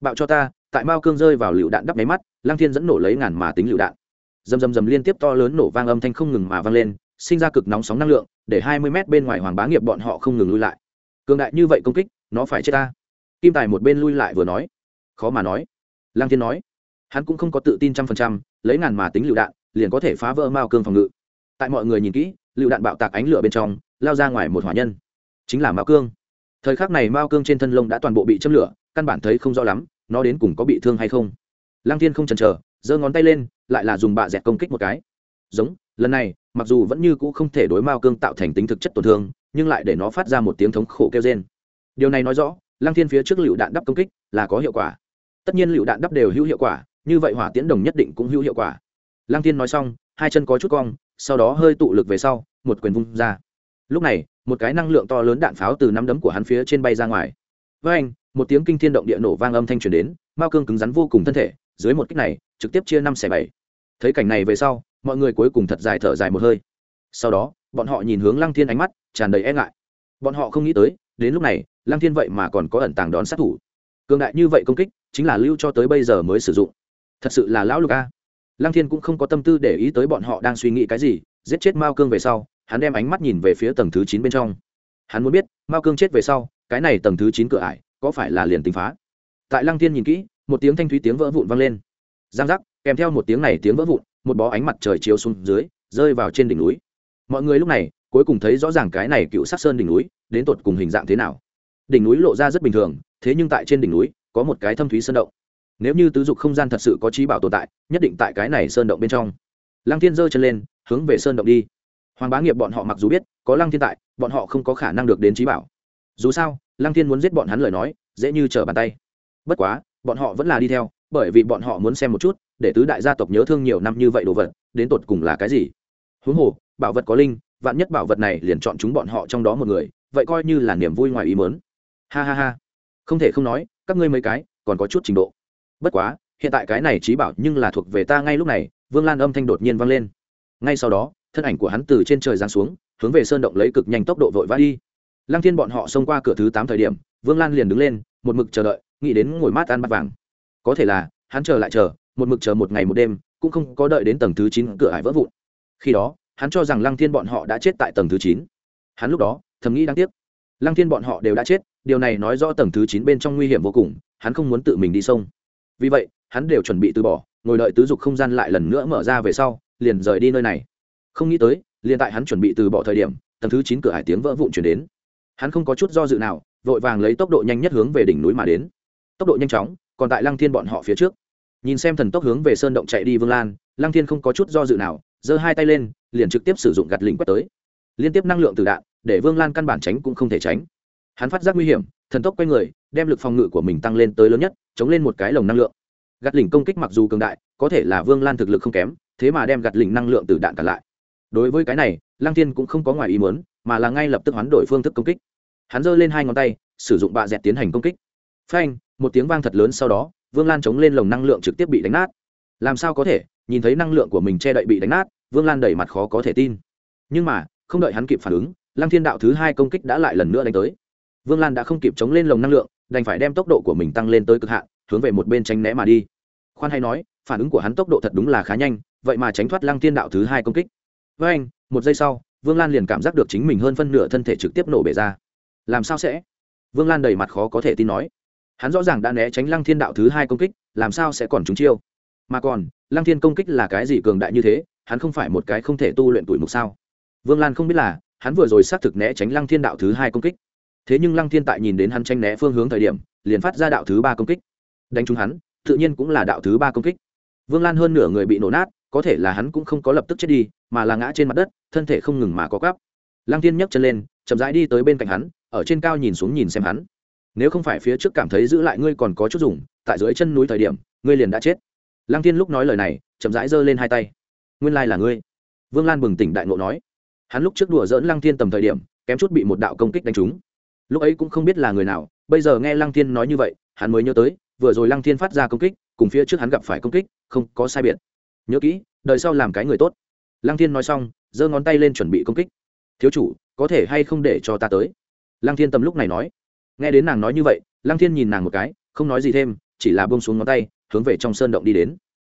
Bạo cho ta, tại mao cương rơi vào lựu đạn đắp máy mắt, lăng thiên dẫn nổ lấy ngàn mà tính lựu đạn. Dầm dầm dầm liên tiếp to lớn nổ vang âm thanh không ngừng mà vang lên, sinh ra cực nóng sóng năng lượng, để hai mươi mét bên ngoài hoàng bá nghiệp bọn họ không ngừng lui lại. Cường đại như vậy công kích, nó phải chết ta. Kim tài một bên lui lại vừa nói. Khó mà nói. Lăng thiên nói. Hắn cũng không có tự tin trăm phần trăm, lấy ngàn mà tính lựu đạn liền có thể phá vỡ mao cương phòng ngự. Tại mọi người nhìn kỹ, lựu đạn bạo tạc ánh lửa bên trong, lao ra ngoài một hỏa nhân. Chính là mao cương. Thời khắc này mao cương trên thân lông đã toàn bộ bị châm lửa, căn bản thấy không rõ lắm, nó đến cùng có bị thương hay không. Lăng thiên không chần chờ, giơ ngón tay lên, lại là dùng bạ dẹt công kích một cái. Giống, lần này, mặc dù vẫn như cũ không thể đối mao cương tạo thành tính thực chất tổn thương, nhưng lại để nó phát ra một tiếng thống khổ kêu trên điều này nói rõ, lăng thiên phía trước lựu đạn đắp công kích là có hiệu quả. Tất nhiên lựu đạn đắp đều hữu hiệu quả, như vậy hỏa tiễn đồng nhất định cũng hữu hiệu quả lăng thiên nói xong, hai chân có chút cong, sau đó hơi tụ lực về sau, một quyền vung ra. Lúc này, một cái năng lượng to lớn đạn pháo từ nắm đấm của hắn phía trên bay ra ngoài. Với anh một tiếng kinh thiên động địa nổ vang âm thanh truyền đến, mao cương cứng rắn vô cùng thân thể, dưới một kích này, trực tiếp chia năm xẻ bảy. Thấy cảnh này về sau, mọi người cuối cùng thật dài thở dài một hơi. Sau đó, bọn họ nhìn hướng lăng thiên ánh mắt, tràn đầy e ngại. Bọn họ không nghĩ tới, đến lúc này, lăng thiên vậy mà còn có ẩn tàng đón sát thủ. Cường đại như vậy công kích, chính là lưu cho tới bây giờ mới sử dụng. Thật sự là lão lục a lăng thiên cũng không có tâm tư để ý tới bọn họ đang suy nghĩ cái gì, giết chết mao cương về sau, hắn đem ánh mắt nhìn về phía tầng thứ chín bên trong. Hắn muốn biết, mao cương chết về sau, cái này tầng thứ chín cửa ải, có phải là liền tính phá? Tại lăng thiên nhìn kỹ, một tiếng thanh thúy tiếng vỡ vụn vang lên. Giang giác, kèm theo một tiếng này tiếng vỡ vụn, một bó ánh mặt trời chiếu xuống dưới, rơi vào trên đỉnh núi. Mọi người lúc này, cuối cùng thấy rõ ràng cái này cựu sắc sơn đỉnh núi, đến tột cùng hình dạng thế nào. Đỉnh núi lộ ra rất bình thường, thế nhưng tại trên đỉnh núi, có một cái thâm thúy sơn động nếu như tứ dục không gian thật sự có trí bảo tồn tại, nhất định tại cái này sơn động bên trong. Lăng thiên giơ chân lên, hướng về sơn động đi. Hoàng bá nghiệp bọn họ mặc dù biết, có lăng thiên tại, bọn họ không có khả năng được đến trí bảo. Dù sao, lăng thiên muốn giết bọn hắn lời nói, dễ như trở bàn tay. Bất quá, bọn họ vẫn là đi theo, bởi vì bọn họ muốn xem một chút, để tứ đại gia tộc nhớ thương nhiều năm như vậy đồ vật, đến tột cùng là cái gì. Huống hồ, bảo vật có linh, vạn nhất bảo vật này liền chọn chúng bọn họ trong đó một người, vậy coi như là niềm vui ngoài ý mớn ha ha ha. Không thể không nói, các ngươi mấy cái, còn có chút trình độ bất quá, hiện tại cái này trí bảo nhưng là thuộc về ta ngay lúc này, vương lan âm thanh đột nhiên vang lên. Ngay sau đó, thân ảnh của hắn từ trên trời giáng xuống, hướng về sơn động lấy cực nhanh tốc độ vội vã đi. Lăng thiên bọn họ xông qua cửa thứ tám thời điểm, vương lan liền đứng lên, một mực chờ đợi, nghĩ đến ngồi mát ăn bát vàng. Có thể là, hắn chờ lại chờ, một mực chờ một ngày một đêm, cũng không có đợi đến tầng thứ chín cửa hải vỡ vụn. Khi đó, hắn cho rằng lăng thiên bọn họ đã chết tại tầng thứ chín. Hắn lúc đó, thầm nghĩ đáng tiếc. Lăng thiên bọn họ đều đã chết, điều này nói rõ tầng thứ chín bên trong nguy hiểm vô cùng, hắn không muốn tự mình đi sông vì vậy, hắn đều chuẩn bị từ bỏ, ngồi đợi tứ dục không gian lại lần nữa mở ra về sau, liền rời đi nơi này. Không nghĩ tới, liền tại hắn chuẩn bị từ bỏ thời điểm, tầng thứ chín cửa hải tiếng vỡ vụn chuyển đến. Hắn không có chút do dự nào, vội vàng lấy tốc độ nhanh nhất hướng về đỉnh núi mà đến. Tốc độ nhanh chóng, còn tại lăng thiên bọn họ phía trước. Nhìn xem thần tốc hướng về sơn động chạy đi vương lan, lăng thiên không có chút do dự nào, giơ hai tay lên, liền trực tiếp sử dụng gạt lình quét tới. Liên tiếp năng lượng từ đạn, để vương lan căn bản tránh cũng không thể tránh. Hắn phát giác nguy hiểm, thần tốc quay người, đem lực phòng ngự của mình tăng lên tới lớn nhất chống lên một cái lồng năng lượng. Gạt lình công kích mặc dù cường đại, có thể là vương lan thực lực không kém, thế mà đem gạt lình năng lượng từ đạn cản lại. Đối với cái này, lăng thiên cũng không có ngoài ý muốn, mà là ngay lập tức hoán đổi phương thức công kích. Hắn giơ lên hai ngón tay, sử dụng bạ dẹt tiến hành công kích. Phanh, một tiếng vang thật lớn sau đó, vương lan chống lên lồng năng lượng trực tiếp bị đánh nát. Làm sao có thể, nhìn thấy năng lượng của mình che đậy bị đánh nát, vương lan đẩy mặt khó có thể tin. Nhưng mà, không đợi hắn kịp phản ứng, lăng thiên đạo thứ hai công kích đã lại lần nữa đánh tới. Vương lan đã không kịp chống lên lồng năng lượng đành phải đem tốc độ của mình tăng lên tới cực hạn, hướng về một bên tránh né mà đi. Khoan hay nói, phản ứng của hắn tốc độ thật đúng là khá nhanh, vậy mà tránh thoát lăng thiên đạo thứ hai công kích. Với anh, một giây sau, vương lan liền cảm giác được chính mình hơn phân nửa thân thể trực tiếp nổ bể ra. Làm sao sẽ? Vương lan đầy mặt khó có thể tin nói. Hắn rõ ràng đã né tránh lăng thiên đạo thứ hai công kích, làm sao sẽ còn trúng chiêu? Mà còn, lăng thiên công kích là cái gì cường đại như thế, hắn không phải một cái không thể tu luyện tuổi mục sao? Vương lan không biết là, hắn vừa rồi xác thực né tránh lăng thiên đạo thứ hai công kích thế nhưng lăng thiên tại nhìn đến hắn tranh né phương hướng thời điểm, liền phát ra đạo thứ ba công kích. Đánh trúng hắn, tự nhiên cũng là đạo thứ ba công kích. Vương lan hơn nửa người bị nổ nát, có thể là hắn cũng không có lập tức chết đi, mà là ngã trên mặt đất, thân thể không ngừng mà có gắp lăng thiên nhấc chân lên, chậm rãi đi tới bên cạnh hắn, ở trên cao nhìn xuống nhìn xem hắn. Nếu không phải phía trước cảm thấy giữ lại ngươi còn có chút dùng, tại dưới chân núi thời điểm, ngươi liền đã chết. Lăng thiên lúc nói lời này, chậm rãi giơ lên hai tay. Nguyên lai là ngươi. Vương lan bừng tỉnh đại ngộ nói. Hắn lúc trước đùa dỡn lăng thiên tầm thời điểm, kém chút bị một đạo công kích đánh trúng lúc ấy cũng không biết là người nào, bây giờ nghe lăng thiên nói như vậy, hắn mới nhớ tới, vừa rồi lăng thiên phát ra công kích, cùng phía trước hắn gặp phải công kích, không có sai biệt. Nhớ kỹ, đời sau làm cái người tốt. Lăng thiên nói xong, giơ ngón tay lên chuẩn bị công kích. Thiếu chủ, có thể hay không để cho ta tới? Lăng thiên tầm lúc này nói. Nghe đến nàng nói như vậy, lăng thiên nhìn nàng một cái, không nói gì thêm, chỉ là bông xuống ngón tay, hướng về trong sơn động đi đến.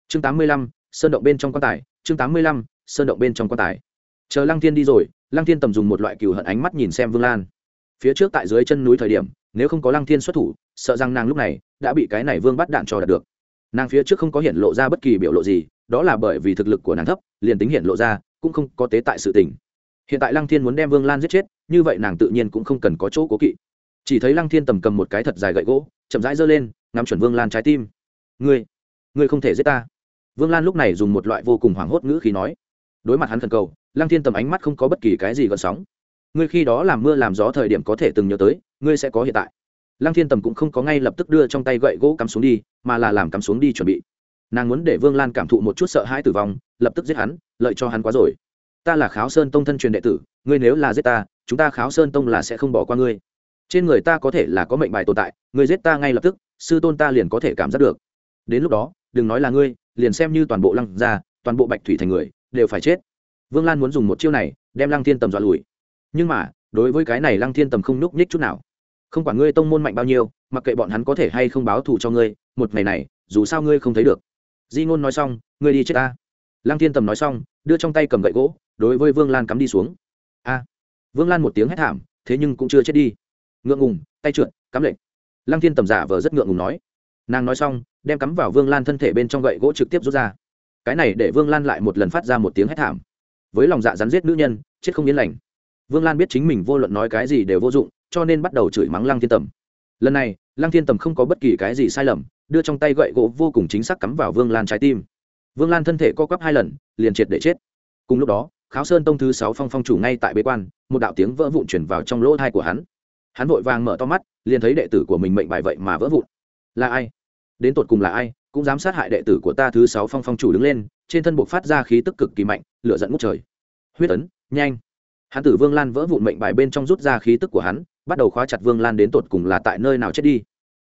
Chương tám mươi lăm, sơn động bên trong quan tài, chương tám mươi lăm, sơn động bên trong quan tài. Chờ lăng thiên đi rồi, lăng thiên tầm dùng một loại cừu hận ánh mắt nhìn xem vương lan phía trước tại dưới chân núi thời điểm, nếu không có lăng thiên xuất thủ, sợ rằng nàng lúc này đã bị cái này vương bắt đạn trò đạt được. Nàng phía trước không có hiện lộ ra bất kỳ biểu lộ gì, đó là bởi vì thực lực của nàng thấp, liền tính hiện lộ ra, cũng không có tế tại sự tình. Hiện tại lăng thiên muốn đem vương lan giết chết, như vậy nàng tự nhiên cũng không cần có chỗ cố kỵ. Chỉ thấy lăng thiên tầm cầm một cái thật dài gậy gỗ, chậm rãi giơ lên, ngắm chuẩn vương lan trái tim. Ngươi ngươi không thể giết ta. Vương lan lúc này dùng một loại vô cùng hoảng hốt ngữ khí nói. Đối mặt hắn thần cầu, lăng thiên tầm ánh mắt không có bất kỳ cái gì gợn sóng ngươi khi đó làm mưa làm gió thời điểm có thể từng nhớ tới, ngươi sẽ có hiện tại. Lăng thiên tầm cũng không có ngay lập tức đưa trong tay gậy gỗ cắm xuống đi, mà là làm cắm xuống đi chuẩn bị. Nàng muốn để vương lan cảm thụ một chút sợ hãi tử vong, lập tức giết hắn, lợi cho hắn quá rồi. Ta là kháo sơn tông thân truyền đệ tử, ngươi nếu là giết ta, chúng ta kháo sơn tông là sẽ không bỏ qua ngươi. Trên người ta có thể là có mệnh bài tồn tại, ngươi giết ta ngay lập tức, sư tôn ta liền có thể cảm giác được. Đến lúc đó, đừng nói là ngươi, liền xem như toàn bộ lăng ra toàn bộ bạch thủy thành người, đều phải chết. Vương lan muốn dùng một chiêu này, đem lăng thiên tầm dọa lùi nhưng mà, đối với cái này lăng thiên tầm không núp nhích chút nào. Không quản ngươi tông môn mạnh bao nhiêu, mặc kệ bọn hắn có thể hay không báo thù cho ngươi, một ngày này, dù sao ngươi không thấy được. Di ngôn nói xong, ngươi đi chết ta. Lăng thiên tầm nói xong, đưa trong tay cầm gậy gỗ, đối với vương lan cắm đi xuống. A. Vương lan một tiếng hét thảm, thế nhưng cũng chưa chết đi. Ngượng ngùng, tay trượt, cắm lệnh. Lăng thiên tầm giả vờ rất ngượng ngùng nói. Nàng nói xong, đem cắm vào vương lan thân thể bên trong gậy gỗ trực tiếp rút ra. Cái này để vương lan lại một lần phát ra một tiếng hét thảm. Với lòng dạ rắn giết nữ nhân, chết không yên lành vương lan biết chính mình vô luận nói cái gì đều vô dụng, cho nên bắt đầu chửi mắng lăng thiên tầm. Lần này, lăng thiên tầm không có bất kỳ cái gì sai lầm, đưa trong tay gậy gỗ vô cùng chính xác cắm vào vương lan trái tim. Vương lan thân thể co quắp hai lần, liền triệt để chết. Cùng lúc đó, kháo sơn tông thứ sáu phong phong chủ ngay tại bế quan, một đạo tiếng vỡ vụn chuyển vào trong lỗ thai của hắn. Hắn vội vàng mở to mắt, liền thấy đệ tử của mình mệnh bài vậy mà vỡ vụn. Là ai? Đến tột cùng là ai, cũng dám sát hại đệ tử của ta thứ sáu phong phong chủ đứng lên, trên thân buộc phát ra khí tức cực kỳ mạnh, lửa dẫn ngút trời. Huyết ấn, nhanh hắn tử vương lan vỡ vụn mệnh bài bên trong rút ra khí tức của hắn, bắt đầu khóa chặt vương lan đến tột cùng là tại nơi nào chết đi.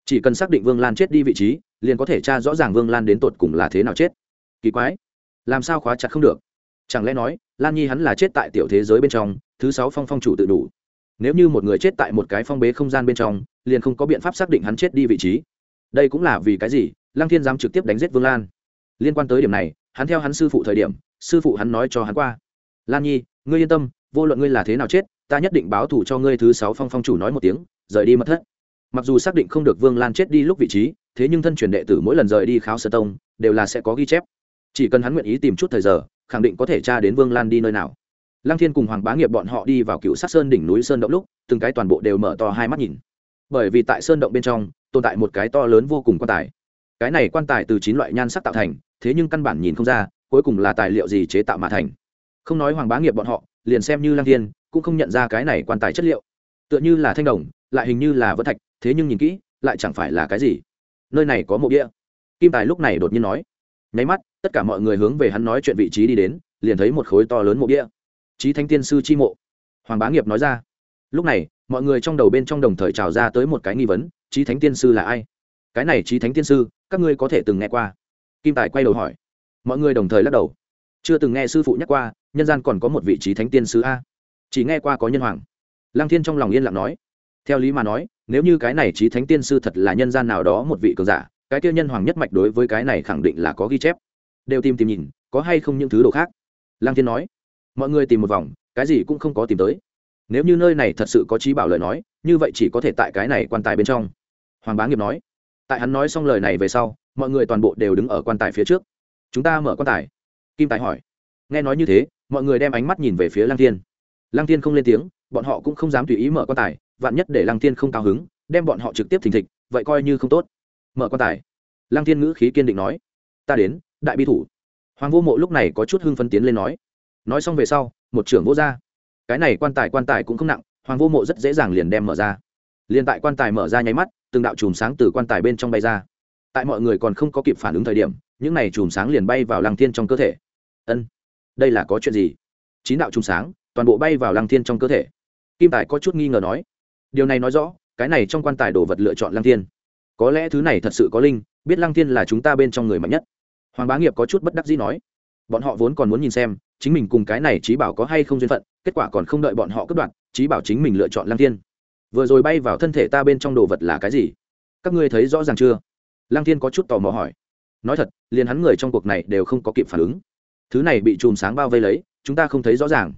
Chỉ cần xác định vương lan chết đi vị trí, liền có thể tra rõ ràng vương lan đến tột cùng là thế nào chết. Kỳ quái, làm sao khóa chặt không được? Chẳng lẽ nói, lan nhi hắn là chết tại tiểu thế giới bên trong, thứ sáu phong phong chủ tự đủ. Nếu như một người chết tại một cái phong bế không gian bên trong, liền không có biện pháp xác định hắn chết đi vị trí. Đây cũng là vì cái gì? Lăng thiên dám trực tiếp đánh giết vương lan. Liên quan tới điểm này, hắn theo hắn sư phụ thời điểm, sư phụ hắn nói cho hắn qua. Lan nhi, ngươi yên tâm vô luận ngươi là thế nào chết, ta nhất định báo thù cho ngươi thứ sáu phong phong chủ nói một tiếng, rời đi mất thất. Mặc dù xác định không được vương lan chết đi lúc vị trí, thế nhưng thân truyền đệ tử mỗi lần rời đi kháo sơ tông, đều là sẽ có ghi chép. Chỉ cần hắn nguyện ý tìm chút thời giờ, khẳng định có thể tra đến vương lan đi nơi nào. Lăng thiên cùng hoàng bá nghiệp bọn họ đi vào cựu sát sơn đỉnh núi sơn động lúc, từng cái toàn bộ đều mở to hai mắt nhìn. Bởi vì tại sơn động bên trong, tồn tại một cái to lớn vô cùng quan tài. Cái này quan tài từ chín loại nhan sắc tạo thành, thế nhưng căn bản nhìn không ra, cuối cùng là tài liệu gì chế tạo mà thành. Không nói hoàng bá nghiệp bọn họ liền xem như lang thiên, cũng không nhận ra cái này quan tài chất liệu. Tựa như là thanh đồng, lại hình như là vỡ thạch, thế nhưng nhìn kỹ, lại chẳng phải là cái gì. Nơi này có mộ địa kim tài lúc này đột nhiên nói. Nháy mắt, tất cả mọi người hướng về hắn nói chuyện vị trí đi đến, liền thấy một khối to lớn mộ địa trí thánh tiên sư chi mộ. Hoàng bá nghiệp nói ra. Lúc này, mọi người trong đầu bên trong đồng thời trào ra tới một cái nghi vấn trí thánh tiên sư là ai? Cái này trí thánh tiên sư, các ngươi có thể từng nghe qua? Kim tài quay đầu hỏi. Mọi người đồng thời lắc đầu. Chưa từng nghe sư phụ nhắc qua nhân gian còn có một vị trí thánh tiên sư a. Chỉ nghe qua có nhân hoàng. Lăng thiên trong lòng yên lặng nói. Theo lý mà nói, nếu như cái này trí thánh tiên sư thật là nhân gian nào đó một vị cường giả, cái tiêu nhân hoàng nhất mạch đối với cái này khẳng định là có ghi chép. Đều tìm tìm nhìn, có hay không những thứ đồ khác? Lăng thiên nói. Mọi người tìm một vòng, cái gì cũng không có tìm tới. Nếu như nơi này thật sự có trí bảo lời nói, như vậy chỉ có thể tại cái này quan tài bên trong. Hoàng bá nghiệp nói. Tại hắn nói xong lời này về sau, mọi người toàn bộ đều đứng ở quan tài phía trước. Chúng ta mở quan tài. Kim tài hỏi nghe nói như thế, mọi người đem ánh mắt nhìn về phía lăng thiên. Lăng thiên không lên tiếng, bọn họ cũng không dám tùy ý mở quan tài, vạn nhất để lăng thiên không cao hứng, đem bọn họ trực tiếp thình thịch, vậy coi như không tốt. Mở quan tài. Lăng thiên ngữ khí kiên định nói, ta đến, đại bi thủ. Hoàng vô mộ lúc này có chút hưng phấn tiến lên nói nói xong về sau, một trưởng vô ra cái này quan tài quan tài cũng không nặng, hoàng vô mộ rất dễ dàng liền đem mở ra. Liền tại quan tài mở ra nháy mắt, từng đạo chùm sáng từ quan tài bên trong bay ra. Tại mọi người còn không có kịp phản ứng thời điểm, những này chùm sáng liền bay vào lăng thiên trong cơ thể. Ân đây là có chuyện gì? Chín đạo chùm sáng, toàn bộ bay vào lăng thiên trong cơ thể. Kim tài có chút nghi ngờ nói. Điều này nói rõ, cái này trong quan tài đồ vật lựa chọn lăng thiên. Có lẽ thứ này thật sự có linh, biết lăng thiên là chúng ta bên trong người mạnh nhất. Hoàng bá nghiệp có chút bất đắc dĩ nói. Bọn họ vốn còn muốn nhìn xem, chính mình cùng cái này trí bảo có hay không duyên phận, kết quả còn không đợi bọn họ cất đoạn trí bảo chính mình lựa chọn lăng thiên. Vừa rồi bay vào thân thể ta bên trong đồ vật là cái gì? Các ngươi thấy rõ ràng chưa? Lăng thiên có chút tò mò hỏi. Nói thật, liền hắn người trong cuộc này đều không có kịp phản ứng thứ này bị chùm sáng bao vây lấy, chúng ta không thấy rõ ràng.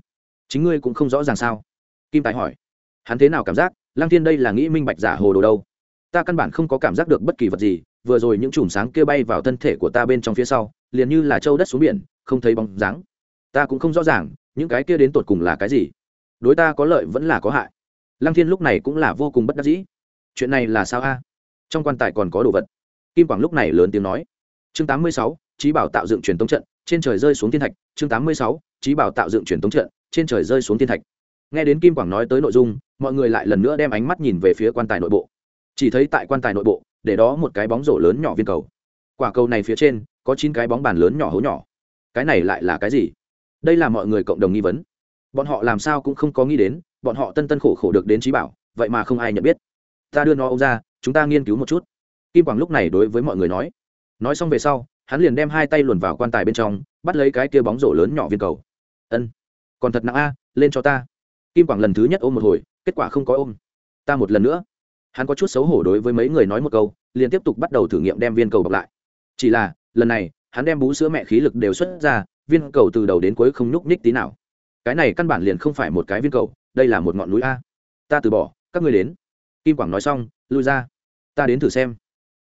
Chính ngươi cũng không rõ ràng sao? Kim tài hỏi. Hắn thế nào cảm giác? Lăng thiên đây là nghĩ minh bạch giả hồ đồ đâu? Ta căn bản không có cảm giác được bất kỳ vật gì, vừa rồi những chùm sáng kia bay vào thân thể của ta bên trong phía sau, liền như là trâu đất xuống biển, không thấy bóng dáng. Ta cũng không rõ ràng, những cái kia đến tột cùng là cái gì? Đối ta có lợi vẫn là có hại. Lăng thiên lúc này cũng là vô cùng bất đắc dĩ. Chuyện này là sao a? Trong quan tài còn có đồ vật. Kim quảng lúc này lớn tiếng nói. Chương tám mươi sáu trí bảo tạo dựng truyền tống trận trên trời rơi xuống thiên thạch, chương tám mươi sáu, trí bảo tạo dựng truyền tống trận, trên trời rơi xuống thiên thạch. Nghe đến kim quảng nói tới nội dung, mọi người lại lần nữa đem ánh mắt nhìn về phía quan tài nội bộ. Chỉ thấy tại quan tài nội bộ, để đó một cái bóng rổ lớn nhỏ viên cầu. Quả cầu này phía trên, có chín cái bóng bàn lớn nhỏ hố nhỏ. Cái này lại là cái gì? Đây là mọi người cộng đồng nghi vấn. Bọn họ làm sao cũng không có nghĩ đến, bọn họ tân tân khổ khổ được đến trí bảo, vậy mà không ai nhận biết. Ta đưa nó ông ra, chúng ta nghiên cứu một chút. Kim quảng lúc này đối với mọi người nói. Nói xong về sau hắn liền đem hai tay luồn vào quan tài bên trong, bắt lấy cái kia bóng rổ lớn nhỏ viên cầu. Ân, còn thật nặng a, lên cho ta. Kim quảng lần thứ nhất ôm một hồi, kết quả không có ôm. Ta một lần nữa. Hắn có chút xấu hổ đối với mấy người nói một câu, liền tiếp tục bắt đầu thử nghiệm đem viên cầu bọc lại. Chỉ là, lần này, hắn đem bú sữa mẹ khí lực đều xuất ra, viên cầu từ đầu đến cuối không nhúc nhích tí nào. Cái này căn bản liền không phải một cái viên cầu, đây là một ngọn núi a. Ta từ bỏ, các ngươi đến. Kim quảng nói xong, lui ra. Ta đến thử xem.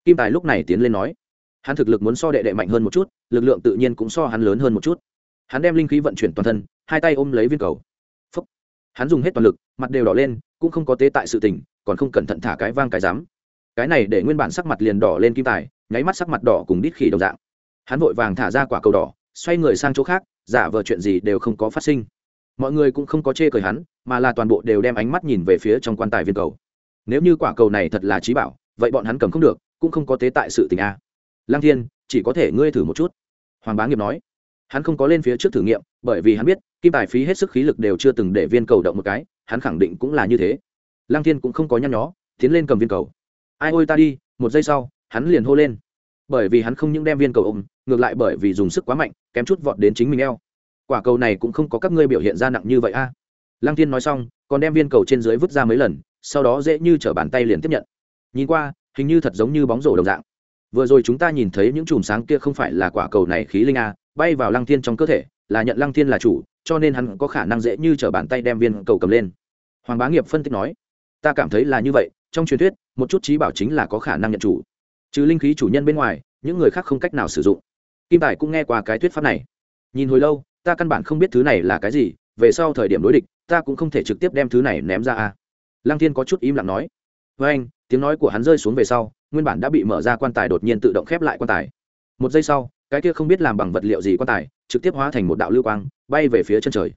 Kim tài lúc này tiến lên nói hắn thực lực muốn so đệ đệ mạnh hơn một chút, lực lượng tự nhiên cũng so hắn lớn hơn một chút. Hắn đem linh khí vận chuyển toàn thân, hai tay ôm lấy viên cầu. Phúc. hắn dùng hết toàn lực, mặt đều đỏ lên, cũng không có tế tại sự tình, còn không cẩn thận thả cái vang cái dám cái này để nguyên bản sắc mặt liền đỏ lên kim tài, nháy mắt sắc mặt đỏ cùng đít khỉ đồng dạng. Hắn vội vàng thả ra quả cầu đỏ, xoay người sang chỗ khác, giả vờ chuyện gì đều không có phát sinh. Mọi người cũng không có chê cười hắn, mà là toàn bộ đều đem ánh mắt nhìn về phía trong quan tài viên cầu. Nếu như quả cầu này thật là trí bảo, vậy bọn hắn cầm không được, cũng không có tế tại sự tình a lang thiên, chỉ có thể ngươi thử một chút. Hoàng bá nghiệp nói. Hắn không có lên phía trước thử nghiệm, bởi vì hắn biết, kim tài phí hết sức khí lực đều chưa từng để viên cầu động một cái, hắn khẳng định cũng là như thế. Lang thiên cũng không có nhăn nhó, tiến lên cầm viên cầu. Ai ôi ta đi, một giây sau, hắn liền hô lên. Bởi vì hắn không những đem viên cầu ôm, ngược lại bởi vì dùng sức quá mạnh, kém chút vọt đến chính mình eo. Quả cầu này cũng không có các ngươi biểu hiện ra nặng như vậy a. À. lăng thiên nói xong, còn đem viên cầu trên dưới vứt ra mấy lần, sau đó dễ như t bàn tay liền tiếp nhận. Nhìn qua, hình như thật giống như bóng rổ đồng dạng vừa rồi chúng ta nhìn thấy những chùm sáng kia không phải là quả cầu này khí linh a, bay vào lăng thiên trong cơ thể, là nhận lăng thiên là chủ, cho nên hắn có khả năng dễ như t bàn tay đem viên cầu cầm lên. Hoàng bá nghiệp phân tích nói, ta cảm thấy là như vậy, trong truyền thuyết, một chút trí bảo chính là có khả năng nhận chủ. Trừ linh khí chủ nhân bên ngoài, những người khác không cách nào sử dụng. Kim tài cũng nghe qua cái thuyết pháp này. Nhìn hồi lâu, ta căn bản không biết thứ này là cái gì, về sau thời điểm đối địch, ta cũng không thể trực tiếp đem thứ này ném ra a. Lăng thiên có chút im lặng nói. Với anh tiếng nói của hắn rơi xuống về sau nguyên bản đã bị mở ra quan tài đột nhiên tự động khép lại quan tài. Một giây sau, cái kia không biết làm bằng vật liệu gì quan tài, trực tiếp hóa thành một đạo lưu quang, bay về phía chân trời.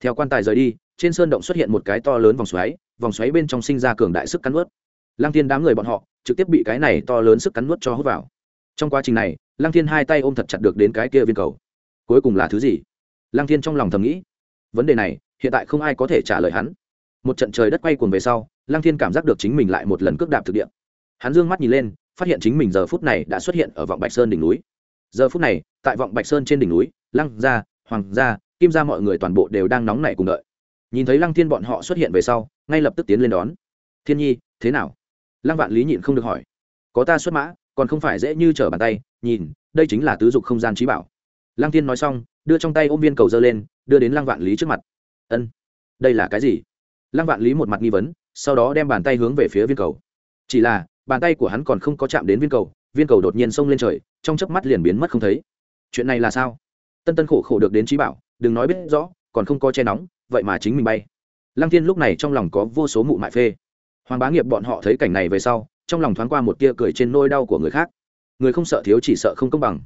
Theo quan tài rời đi, trên sơn động xuất hiện một cái to lớn vòng xoáy vòng xoáy bên trong sinh ra cường đại sức cắn nuốt. Lăng thiên đám người bọn họ, trực tiếp bị cái này to lớn sức cắn nuốt cho hút vào. Trong quá trình này, lăng thiên hai tay ôm thật chặt được đến cái kia viên cầu. Cuối cùng là thứ gì? Lăng thiên trong lòng thầm nghĩ. Vấn đề này, hiện tại không ai có thể trả lời hắn. Một trận trời đất quay cuồng về sau, lăng thiên cảm giác được chính mình lại một lần cước đạp thực địa hắn Dương mắt nhìn lên, phát hiện chính mình giờ phút này đã xuất hiện ở vọng bạch sơn đỉnh núi. Giờ phút này, tại vọng bạch sơn trên đỉnh núi, lăng gia, hoàng gia, kim gia mọi người toàn bộ đều đang nóng nảy cùng đợi. Nhìn thấy lăng thiên bọn họ xuất hiện về sau, ngay lập tức tiến lên đón. Thiên nhi, thế nào? Lăng vạn lý nhịn không được hỏi. Có ta xuất mã, còn không phải dễ như trở bàn tay, nhìn, đây chính là tứ dục không gian trí bảo. Lăng thiên nói xong, đưa trong tay ôm viên cầu dơ lên, đưa đến lăng vạn lý trước mặt. Ân, đây là cái gì? Lăng vạn lý một mặt nghi vấn, sau đó đem bàn tay hướng về phía viên cầu. Chỉ là bàn tay của hắn còn không có chạm đến viên cầu viên cầu đột nhiên xông lên trời, trong chớp mắt liền biến mất không thấy. Chuyện này là sao? Tân tân khổ khổ được đến trí bảo, đừng nói biết rõ, còn không có che nóng, vậy mà chính mình bay. Lăng thiên lúc này trong lòng có vô số mụ mại phê. Hoàng bá nghiệp bọn họ thấy cảnh này về sau, trong lòng thoáng qua một tia cười trên nôi đau của người khác. Người không sợ thiếu chỉ sợ không công bằng.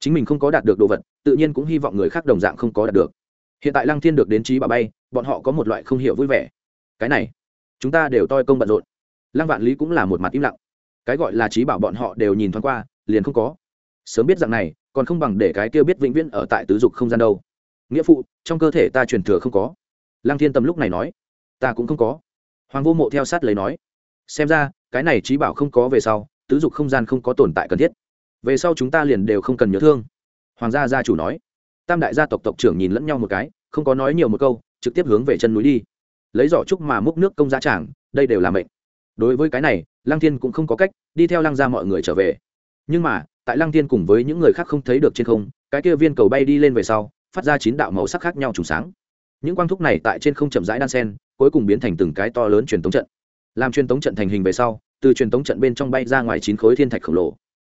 Chính mình không có đạt được đồ vật, tự nhiên cũng hy vọng người khác đồng dạng không có đạt được. Hiện tại lăng thiên được đến trí bà bay, bọn họ có một loại không hiểu vui vẻ. Cái này, chúng ta đều toi công bận rộn lăng vạn lý cũng là một mặt im lặng. Cái gọi là trí bảo bọn họ đều nhìn thoáng qua, liền không có. Sớm biết rằng này, còn không bằng để cái kia biết vĩnh viễn ở tại tứ dục không gian đâu. Nghĩa phụ, trong cơ thể ta truyền thừa không có. Lăng thiên tâm lúc này nói, ta cũng không có. Hoàng vô mộ theo sát lấy nói, xem ra, cái này trí bảo không có về sau, tứ dục không gian không có tồn tại cần thiết. Về sau chúng ta liền đều không cần nhớ thương. Hoàng gia gia chủ nói, tam đại gia tộc tộc trưởng nhìn lẫn nhau một cái, không có nói nhiều một câu, trực tiếp hướng về chân núi đi. Lấy giỏ trúc mà múc nước công giá tràng, đây đều là mệnh đối với cái này, lăng thiên cũng không có cách đi theo lăng ra mọi người trở về. Nhưng mà, tại lăng thiên cùng với những người khác không thấy được trên không, cái kia viên cầu bay đi lên về sau, phát ra chín đạo màu sắc khác nhau trùng sáng. Những quang thúc này tại trên không chậm rãi đan sen, cuối cùng biến thành từng cái to lớn truyền tống trận. Làm truyền tống trận thành hình về sau, từ truyền tống trận bên trong bay ra ngoài chín khối thiên thạch khổng lồ.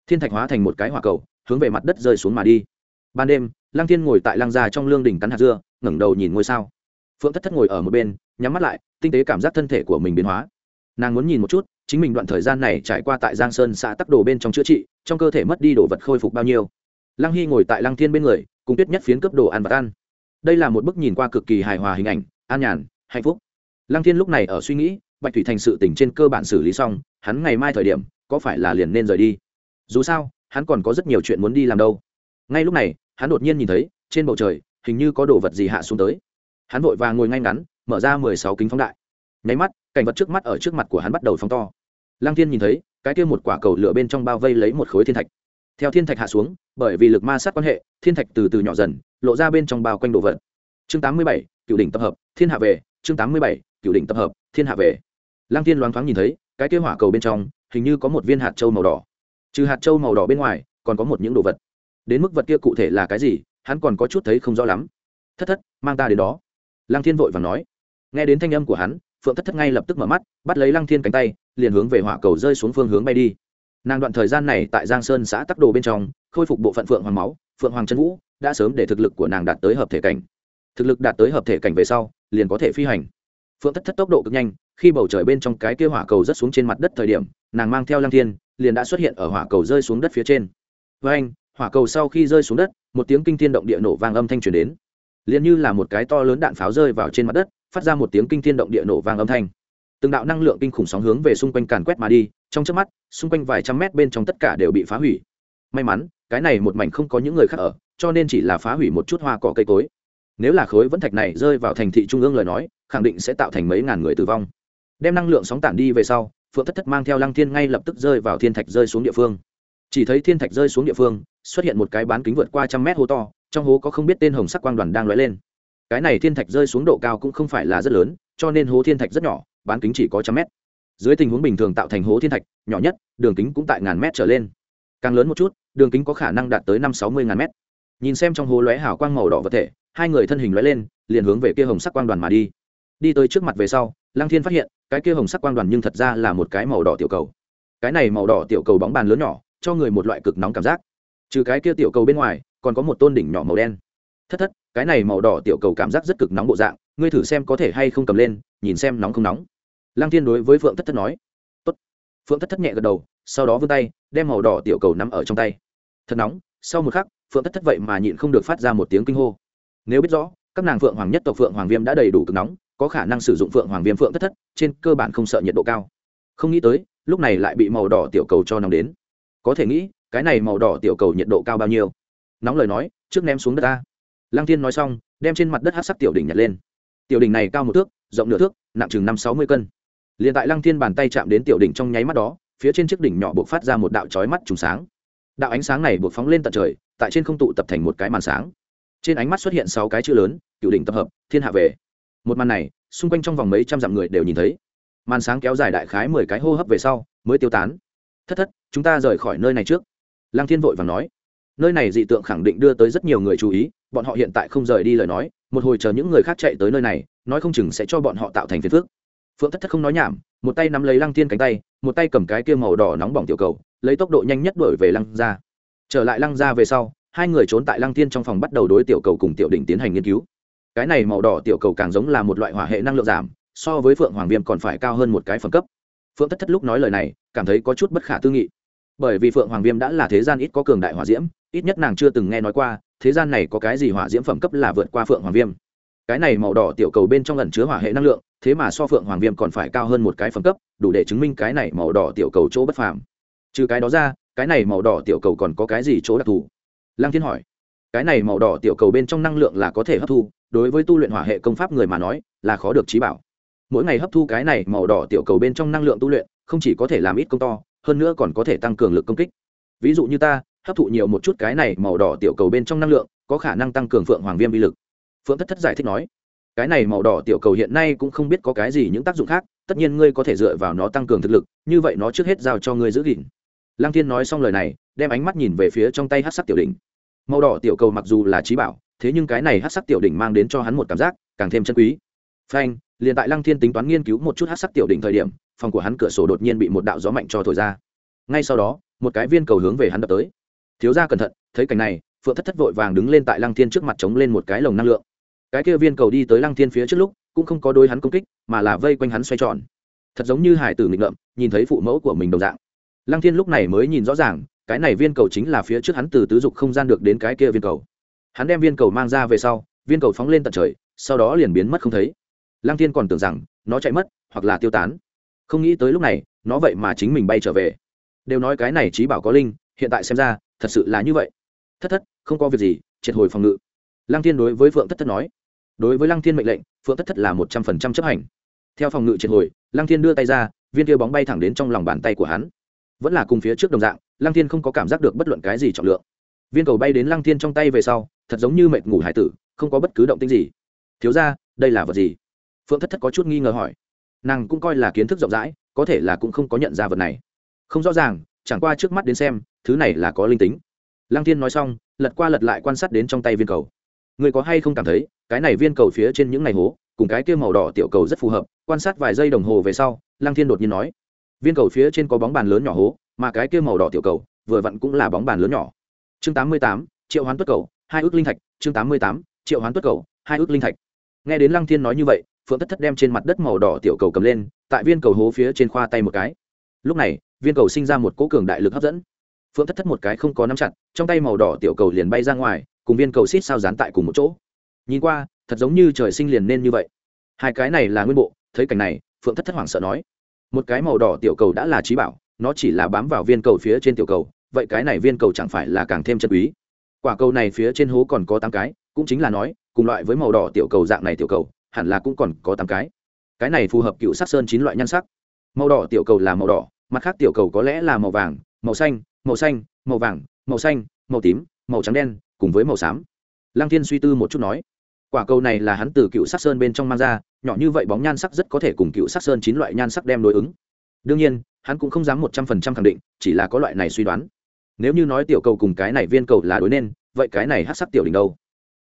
Thiên thạch hóa thành một cái hỏa cầu, hướng về mặt đất rơi xuống mà đi. Ban đêm, lăng thiên ngồi tại lăng gia trong lương đỉnh cắn hạt dưa, ngẩng đầu nhìn ngôi sao. Phượng thất thất ngồi ở một bên, nhắm mắt lại, tinh tế cảm giác thân thể của mình biến hóa nàng muốn nhìn một chút, chính mình đoạn thời gian này trải qua tại giang sơn xã tắc đồ bên trong chữa trị, trong cơ thể mất đi đồ vật khôi phục bao nhiêu. Lăng hy ngồi tại lăng thiên bên người, cùng tuyết nhất phiến cấp đồ ăn và ăn. Đây là một bức nhìn qua cực kỳ hài hòa hình ảnh, an nhàn, hạnh phúc. Lăng thiên lúc này ở suy nghĩ, bạch thủy thành sự tỉnh trên cơ bản xử lý xong, hắn ngày mai thời điểm, có phải là liền nên rời đi? Dù sao, hắn còn có rất nhiều chuyện muốn đi làm đâu. Ngay lúc này, hắn đột nhiên nhìn thấy, trên bầu trời, hình như có đồ vật gì hạ xuống tới. Hắn vội vàng ngồi ngay ngắn, mở ra mười sáu kính phóng đại nháy mắt, cảnh vật trước mắt ở trước mặt của hắn bắt đầu phóng to. Lăng thiên nhìn thấy, cái kia một quả cầu lửa bên trong bao vây lấy một khối thiên thạch. Theo thiên thạch hạ xuống, bởi vì lực ma sát quan hệ, thiên thạch từ từ nhỏ dần, lộ ra bên trong bao quanh đồ vật. Chương tám mươi bảy, cựu đỉnh tập hợp, thiên hạ về. Chương tám mươi bảy, cựu đỉnh tập hợp, thiên hạ về. Lăng thiên loáng thoáng nhìn thấy, cái kia hỏa cầu bên trong, hình như có một viên hạt trâu màu đỏ. Trừ hạt trâu màu đỏ bên ngoài, còn có một những đồ vật. Đến mức vật kia cụ thể là cái gì, hắn còn có chút thấy không rõ lắm. Thất thất, mang ta đến đó. Lăng thiên vội và nói. Nghe đến thanh âm của hắn phượng thất thất ngay lập tức mở mắt, bắt lấy lăng thiên cánh tay, liền hướng về hỏa cầu rơi xuống phương hướng bay đi. Nàng đoạn thời gian này tại giang sơn xã tắc đồ bên trong, khôi phục bộ phận phượng hoàng máu, phượng hoàng chân vũ, đã sớm để thực lực của nàng đạt tới hợp thể cảnh. Thực lực đạt tới hợp thể cảnh về sau, liền có thể phi hành. Phượng thất thất tốc độ cực nhanh, khi bầu trời bên trong cái kia hỏa cầu rất xuống trên mặt đất thời điểm, nàng mang theo lăng thiên, liền đã xuất hiện ở hỏa cầu rơi xuống đất phía trên. Với anh hỏa cầu sau khi rơi xuống đất, một tiếng kinh thiên động địa nổ vang âm thanh truyền đến. Liền như là một cái to lớn đạn pháo rơi vào trên mặt đất phát ra một tiếng kinh thiên động địa nổ vang âm thanh. Từng đạo năng lượng kinh khủng sóng hướng về xung quanh càn quét mà đi, trong chớp mắt, xung quanh vài trăm mét bên trong tất cả đều bị phá hủy. May mắn, cái này một mảnh không có những người khác ở, cho nên chỉ là phá hủy một chút hoa cỏ cây cối. Nếu là khối vẫn thạch này rơi vào thành thị trung ương lời nói, khẳng định sẽ tạo thành mấy ngàn người tử vong. Đem năng lượng sóng tản đi về sau, phượng thất thất mang theo lăng thiên ngay lập tức rơi vào thiên thạch rơi xuống địa phương. Chỉ thấy thiên thạch rơi xuống địa phương, xuất hiện một cái bán kính vượt qua trăm mét hố to, trong hố có không biết tên hồng sắc quang đoàn đang lóe lên cái này thiên thạch rơi xuống độ cao cũng không phải là rất lớn, cho nên hố thiên thạch rất nhỏ, bán kính chỉ có trăm mét. Dưới tình huống bình thường tạo thành hố thiên thạch, nhỏ nhất, đường kính cũng tại ngàn mét trở lên. Càng lớn một chút, đường kính có khả năng đạt tới năm sáu mươi ngàn mét. Nhìn xem trong hố lóe hào quang màu đỏ vật thể, hai người thân hình lóe lên, liền hướng về kia hồng sắc quang đoàn mà đi. Đi tới trước mặt về sau, lăng thiên phát hiện, cái kia hồng sắc quang đoàn nhưng thật ra là một cái màu đỏ tiểu cầu. Cái này màu đỏ tiểu cầu bóng bàn lớn nhỏ, cho người một loại cực nóng cảm giác. Trừ cái kia tiểu cầu bên ngoài, còn có một tôn đỉnh nhỏ màu đen. Thất thất cái này màu đỏ tiểu cầu cảm giác rất cực nóng bộ dạng, ngươi thử xem có thể hay không cầm lên, nhìn xem nóng không nóng. Lăng thiên đối với phượng thất thất nói. Tốt. phượng thất thất nhẹ gật đầu, sau đó vươn tay, đem màu đỏ tiểu cầu nắm ở trong tay. Thật nóng, sau một khắc, phượng thất thất vậy mà nhịn không được phát ra một tiếng kinh hô. Nếu biết rõ, các nàng phượng hoàng nhất tộc phượng hoàng viêm đã đầy đủ cực nóng, có khả năng sử dụng phượng hoàng viêm phượng thất thất, trên cơ bản không sợ nhiệt độ cao. Không nghĩ tới, lúc này lại bị màu đỏ tiểu cầu cho nóng đến. Có thể nghĩ, cái này màu đỏ tiểu cầu nhiệt độ cao bao nhiêu? Nóng lời nói, trước ném xuống đất ta lăng thiên nói xong, đem trên mặt đất hát sắc tiểu đỉnh nhặt lên. Tiểu đỉnh này cao một thước, rộng nửa thước, nặng chừng năm sáu mươi cân. Liền tại lăng thiên bàn tay chạm đến tiểu đỉnh trong nháy mắt đó, phía trên chiếc đỉnh nhỏ buộc phát ra một đạo trói mắt trùng sáng. Đạo ánh sáng này buộc phóng lên tận trời, tại trên không tụ tập thành một cái màn sáng. Trên ánh mắt xuất hiện sáu cái chữ lớn cựu đỉnh tập hợp, thiên hạ về. Một màn này, xung quanh trong vòng mấy trăm dặm người đều nhìn thấy. Màn sáng kéo dài đại khái mười cái hô hấp về sau, mới tiêu tán. Thất thất, chúng ta rời khỏi nơi này trước. Lăng thiên vội và nói. Nơi này dị tượng khẳng định đưa tới rất nhiều người chú ý bọn họ hiện tại không rời đi lời nói, một hồi chờ những người khác chạy tới nơi này, nói không chừng sẽ cho bọn họ tạo thành phiền phước phượng thất thất không nói nhảm, một tay nắm lấy lăng tiên cánh tay, một tay cầm cái kia màu đỏ nóng bỏng tiểu cầu, lấy tốc độ nhanh nhất đuổi về lăng ra trở lại lăng ra về sau, hai người trốn tại lăng tiên trong phòng bắt đầu đối tiểu cầu cùng tiểu đỉnh tiến hành nghiên cứu. Cái này màu đỏ tiểu cầu càng giống là một loại hỏa hệ năng lượng giảm, so với phượng hoàng viêm còn phải cao hơn một cái phẩm cấp. Phượng thất thất lúc nói lời này, cảm thấy có chút bất khả tư nghị. Bởi vì phượng hoàng viêm đã là thế gian ít có cường đại hỏa diễm, ít nhất nàng chưa từng nghe nói qua thế gian này có cái gì hỏa diễm phẩm cấp là vượt qua phượng hoàng viêm? Cái này màu đỏ tiểu cầu bên trong lần chứa hỏa hệ năng lượng, thế mà so phượng hoàng viêm còn phải cao hơn một cái phẩm cấp, đủ để chứng minh cái này màu đỏ tiểu cầu chỗ bất phàm. Trừ cái đó ra, cái này màu đỏ tiểu cầu còn có cái gì chỗ đặc thù? Lăng thiên hỏi. Cái này màu đỏ tiểu cầu bên trong năng lượng là có thể hấp thu, đối với tu luyện hỏa hệ công pháp người mà nói, là khó được trí bảo. Mỗi ngày hấp thu cái này màu đỏ tiểu cầu bên trong năng lượng tu luyện, không chỉ có thể làm ít công to, hơn nữa còn có thể tăng cường lực công kích. Ví dụ như ta hấp thụ nhiều một chút cái này màu đỏ tiểu cầu bên trong năng lượng, có khả năng tăng cường phượng hoàng viêm vi lực. Phượng thất thất giải thích nói, cái này màu đỏ tiểu cầu hiện nay cũng không biết có cái gì những tác dụng khác, tất nhiên ngươi có thể dựa vào nó tăng cường thực lực, như vậy nó trước hết giao cho ngươi giữ gìn. Lăng thiên nói xong lời này, đem ánh mắt nhìn về phía trong tay hát sắc tiểu đỉnh. Màu đỏ tiểu cầu mặc dù là trí bảo, thế nhưng cái này hát sắc tiểu đỉnh mang đến cho hắn một cảm giác càng thêm chân quý. Phanh, liền tại lăng thiên tính toán nghiên cứu một chút hát sắc tiểu đỉnh thời điểm, phòng của hắn cửa sổ đột nhiên bị một đạo gió mạnh cho thổi ra. Ngay sau đó, một cái viên cầu hướng về hắn đập tới thiếu gia cẩn thận, thấy cảnh này, phượng thất thất vội vàng đứng lên tại lăng thiên trước mặt chống lên một cái lồng năng lượng. Cái kia viên cầu đi tới lăng thiên phía trước lúc, cũng không có đôi hắn công kích, mà là vây quanh hắn xoay tròn. Thật giống như hải tử nghịch ngợm, nhìn thấy phụ mẫu của mình đồng dạng. Lăng thiên lúc này mới nhìn rõ ràng, cái này viên cầu chính là phía trước hắn từ tứ dục không gian được đến cái kia viên cầu. Hắn đem viên cầu mang ra về sau, viên cầu phóng lên tận trời, sau đó liền biến mất không thấy. Lăng thiên còn tưởng rằng, nó chạy mất, hoặc là tiêu tán. Không nghĩ tới lúc này, nó vậy mà chính mình bay trở về. Đều nói cái này trí bảo có linh, hiện tại xem ra thật sự là như vậy. Thất thất, không có việc gì, triệt hồi phòng ngự. Lăng thiên đối với phượng thất thất nói. Đối với lăng thiên mệnh lệnh, phượng thất thất là một trăm phần trăm chấp hành. Theo phòng ngự triệt hồi, lăng thiên đưa tay ra, viên kia bóng bay thẳng đến trong lòng bàn tay của hắn. Vẫn là cùng phía trước đồng dạng, lăng thiên không có cảm giác được bất luận cái gì trọng lượng. Viên cầu bay đến lăng thiên trong tay về sau, thật giống như mệt ngủ hải tử, không có bất cứ động tinh gì. Thiếu ra đây là vật gì? Phượng thất thất có chút nghi ngờ hỏi. Nàng cũng coi là kiến thức rộng rãi, có thể là cũng không có nhận ra vật này. Không rõ ràng, chẳng qua trước mắt đến xem thứ này là có linh tính. Lăng thiên nói xong, lật qua lật lại quan sát đến trong tay viên cầu. Người có hay không cảm thấy, cái này viên cầu phía trên những ngày hố, cùng cái kia màu đỏ tiểu cầu rất phù hợp, quan sát vài giây đồng hồ về sau, lăng thiên đột nhiên nói, viên cầu phía trên có bóng bàn lớn nhỏ hố, mà cái kia màu đỏ tiểu cầu, vừa vặn cũng là bóng bàn lớn nhỏ. Chương tám mươi tám, triệu hoán tuất cầu, hai ước linh thạch. Chương tám mươi tám, triệu hoán tuất cầu, hai ước linh thạch. Nghe đến lăng thiên nói như vậy, phượng thất thất đem trên mặt đất màu đỏ tiểu cầu cầm lên, tại viên cầu hố phía trên khoa tay một cái. Lúc này, viên cầu sinh ra một cỗ cường đại lực hấp dẫn phượng thất thất một cái không có nắm chặt, trong tay màu đỏ tiểu cầu liền bay ra ngoài, cùng viên cầu xít sao dán tại cùng một chỗ. Nhìn qua, thật giống như trời sinh liền nên như vậy. Hai cái này là nguyên bộ, thấy cảnh này, phượng thất thất hoảng sợ nói. Một cái màu đỏ tiểu cầu đã là trí bảo, nó chỉ là bám vào viên cầu phía trên tiểu cầu, vậy cái này viên cầu chẳng phải là càng thêm chân quý? Quả cầu này phía trên hố còn có tám cái, cũng chính là nói, cùng loại với màu đỏ tiểu cầu dạng này tiểu cầu, hẳn là cũng còn có tám cái. Cái này phù hợp cựu sắc sơn chín loại nhan sắc. Màu đỏ tiểu cầu là màu đỏ, mặt khác tiểu cầu có lẽ là màu vàng, màu xanh màu xanh, màu vàng, màu xanh, màu tím, màu trắng đen, cùng với màu xám. Lăng thiên suy tư một chút nói, quả cầu này là hắn từ cựu sắc sơn bên trong mang ra, nhỏ như vậy bóng nhan sắc rất có thể cùng cựu sắc sơn chín loại nhan sắc đem đối ứng. Đương nhiên, hắn cũng không dám một trăm phần trăm khẳng định, chỉ là có loại này suy đoán. Nếu như nói tiểu cầu cùng cái này viên cầu là đối nên, vậy cái này hát sắc tiểu đỉnh đâu?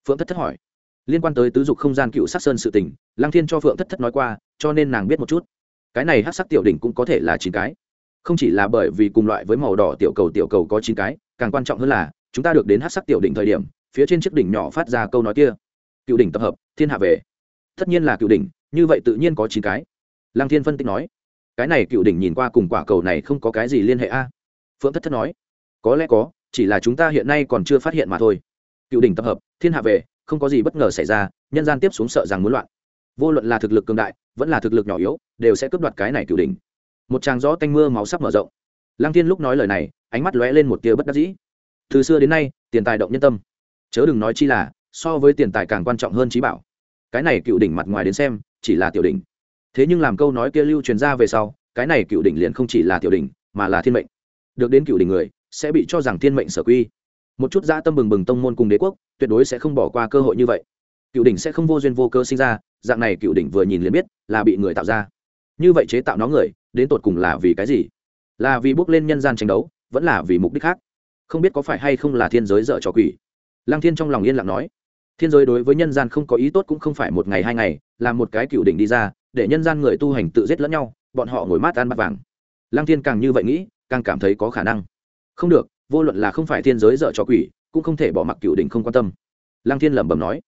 Phượng thất thất hỏi. Liên quan tới tứ dục không gian cựu sắc sơn sự tình, lăng thiên cho phượng thất thất nói qua, cho nên nàng biết một chút. Cái này hát sắc tiểu đỉnh cũng có thể là chín cái không chỉ là bởi vì cùng loại với màu đỏ tiểu cầu tiểu cầu có chín cái, càng quan trọng hơn là, chúng ta được đến hát sắc tiểu đỉnh thời điểm, phía trên chiếc đỉnh nhỏ phát ra câu nói kia. Cựu đỉnh tập hợp, thiên hạ về. Tất nhiên là cựu đỉnh, như vậy tự nhiên có chín cái. Lăng thiên phân tích nói, cái này cựu đỉnh nhìn qua cùng quả cầu này không có cái gì liên hệ a. Phượng thất thất nói, có lẽ có, chỉ là chúng ta hiện nay còn chưa phát hiện mà thôi. Cựu đỉnh tập hợp, thiên hạ về, không có gì bất ngờ xảy ra, nhân gian tiếp xuống sợ rằng muốn loạn. Vô luận là thực lực cường đại, vẫn là thực lực nhỏ yếu, đều sẽ cướp đoạt cái này cựu đỉnh một tràng gió tanh mưa máu sắp mở rộng. Lăng thiên lúc nói lời này, ánh mắt lóe lên một tia bất đắc dĩ. Từ xưa đến nay, tiền tài động nhân tâm. Chớ đừng nói chi là, so với tiền tài càng quan trọng hơn trí bảo. Cái này cựu đỉnh mặt ngoài đến xem, chỉ là tiểu đỉnh. Thế nhưng làm câu nói kia lưu truyền ra về sau, cái này cựu đỉnh liền không chỉ là tiểu đỉnh, mà là thiên mệnh. Được đến cựu đỉnh người, sẽ bị cho rằng thiên mệnh sở quy. Một chút dã tâm bừng bừng tông môn cùng đế quốc, tuyệt đối sẽ không bỏ qua cơ hội như vậy. Cựu đỉnh sẽ không vô duyên vô cơ sinh ra, dạng này cựu đỉnh vừa nhìn liền biết là bị người tạo ra như vậy chế tạo nó người, đến tột cùng là vì cái gì? Là vì bước lên nhân gian tranh đấu, vẫn là vì mục đích khác? Không biết có phải hay không là thiên giới dở trò quỷ? Lăng thiên trong lòng yên lặng nói. Thiên giới đối với nhân gian không có ý tốt cũng không phải một ngày hai ngày làm một cái cựu đỉnh đi ra, để nhân gian người tu hành tự giết lẫn nhau, bọn họ ngồi mát ăn bát vàng. Lăng thiên càng như vậy nghĩ, càng cảm thấy có khả năng. Không được, vô luận là không phải thiên giới dở trò quỷ, cũng không thể bỏ mặc cựu đỉnh không quan tâm. Lăng thiên lẩm bẩm nói.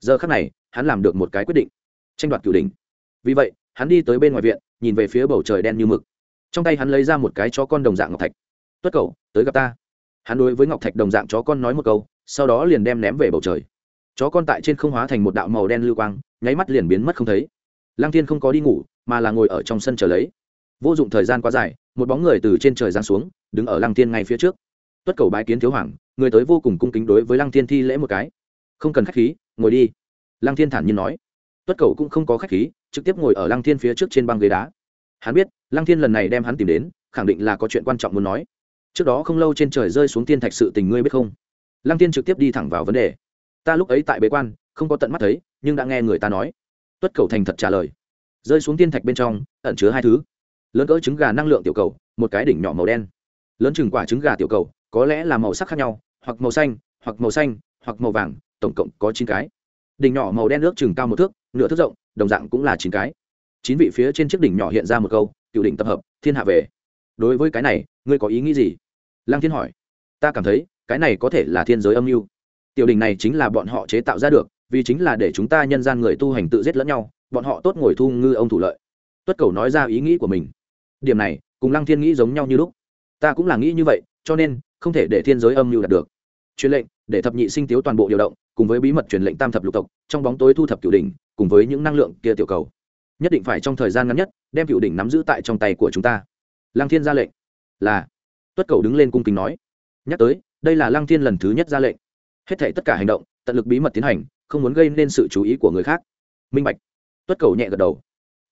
Giờ khắc này, hắn làm được một cái quyết định, tranh đoạt cựu đỉnh. Vì vậy hắn đi tới bên ngoài viện, nhìn về phía bầu trời đen như mực. Trong tay hắn lấy ra một cái chó con đồng dạng ngọc thạch. Tuất cầu tới gặp ta. Hắn đối với ngọc thạch đồng dạng chó con nói một câu, sau đó liền đem ném về bầu trời. Chó con tại trên không hóa thành một đạo màu đen lưu quang, nháy mắt liền biến mất không thấy. Lăng thiên không có đi ngủ, mà là ngồi ở trong sân chờ lấy. Vô dụng thời gian quá dài, một bóng người từ trên trời giáng xuống, đứng ở lăng thiên ngay phía trước. Tuất cầu bái kiến thiếu hoàng, người tới vô cùng cung kính đối với lăng thiên thi lễ một cái. Không cần khách khí, ngồi đi. Lăng thiên thản nhiên nói tuất cầu cũng không có khách khí, trực tiếp ngồi ở lăng thiên phía trước trên băng ghế đá. Hắn biết, lăng thiên lần này đem hắn tìm đến, khẳng định là có chuyện quan trọng muốn nói. Trước đó không lâu trên trời rơi xuống thiên thạch sự tình ngươi biết không? Lăng thiên trực tiếp đi thẳng vào vấn đề. Ta lúc ấy tại bế quan, không có tận mắt thấy, nhưng đã nghe người ta nói. Tuất cầu thành thật trả lời. Rơi xuống thiên thạch bên trong, ẩn chứa hai thứ. Lớn cỡ trứng gà năng lượng tiểu cầu, một cái đỉnh nhỏ màu đen. Lớn chừng quả trứng gà tiểu cầu, có lẽ là màu sắc khác nhau, hoặc màu xanh, hoặc màu xanh, hoặc màu vàng, tổng cộng có chín cái đỉnh nhỏ màu đen nước chừng cao một thước, nửa thước rộng, đồng dạng cũng là chín cái. Chín vị phía trên chiếc đỉnh nhỏ hiện ra một câu, cựu đỉnh tập hợp, thiên hạ về. Đối với cái này, ngươi có ý nghĩ gì? Lăng thiên hỏi. Ta cảm thấy, cái này có thể là thiên giới âm mưu. Tiểu đỉnh này chính là bọn họ chế tạo ra được, vì chính là để chúng ta nhân gian người tu hành tự giết lẫn nhau, bọn họ tốt ngồi thu ngư ông thủ lợi. Tuất cầu nói ra ý nghĩ của mình. Điểm này, cùng lăng thiên nghĩ giống nhau như lúc. Ta cũng là nghĩ như vậy, cho nên không thể để thiên giới âm mưu đạt được. Truyền lệnh để thập nhị sinh tiếu toàn bộ điều động, cùng với bí mật truyền lệnh tam thập lục tộc, trong bóng tối thu thập cửu đỉnh, cùng với những năng lượng kia tiểu cầu. Nhất định phải trong thời gian ngắn nhất, đem cửu đỉnh nắm giữ tại trong tay của chúng ta. Lăng thiên ra lệnh. Là. Tuất cầu đứng lên cung kính nói. Nhắc tới, đây là lăng thiên lần thứ nhất ra lệnh. Hết thảy tất cả hành động, tận lực bí mật tiến hành, không muốn gây nên sự chú ý của người khác. Minh bạch. Tuất cầu nhẹ gật đầu.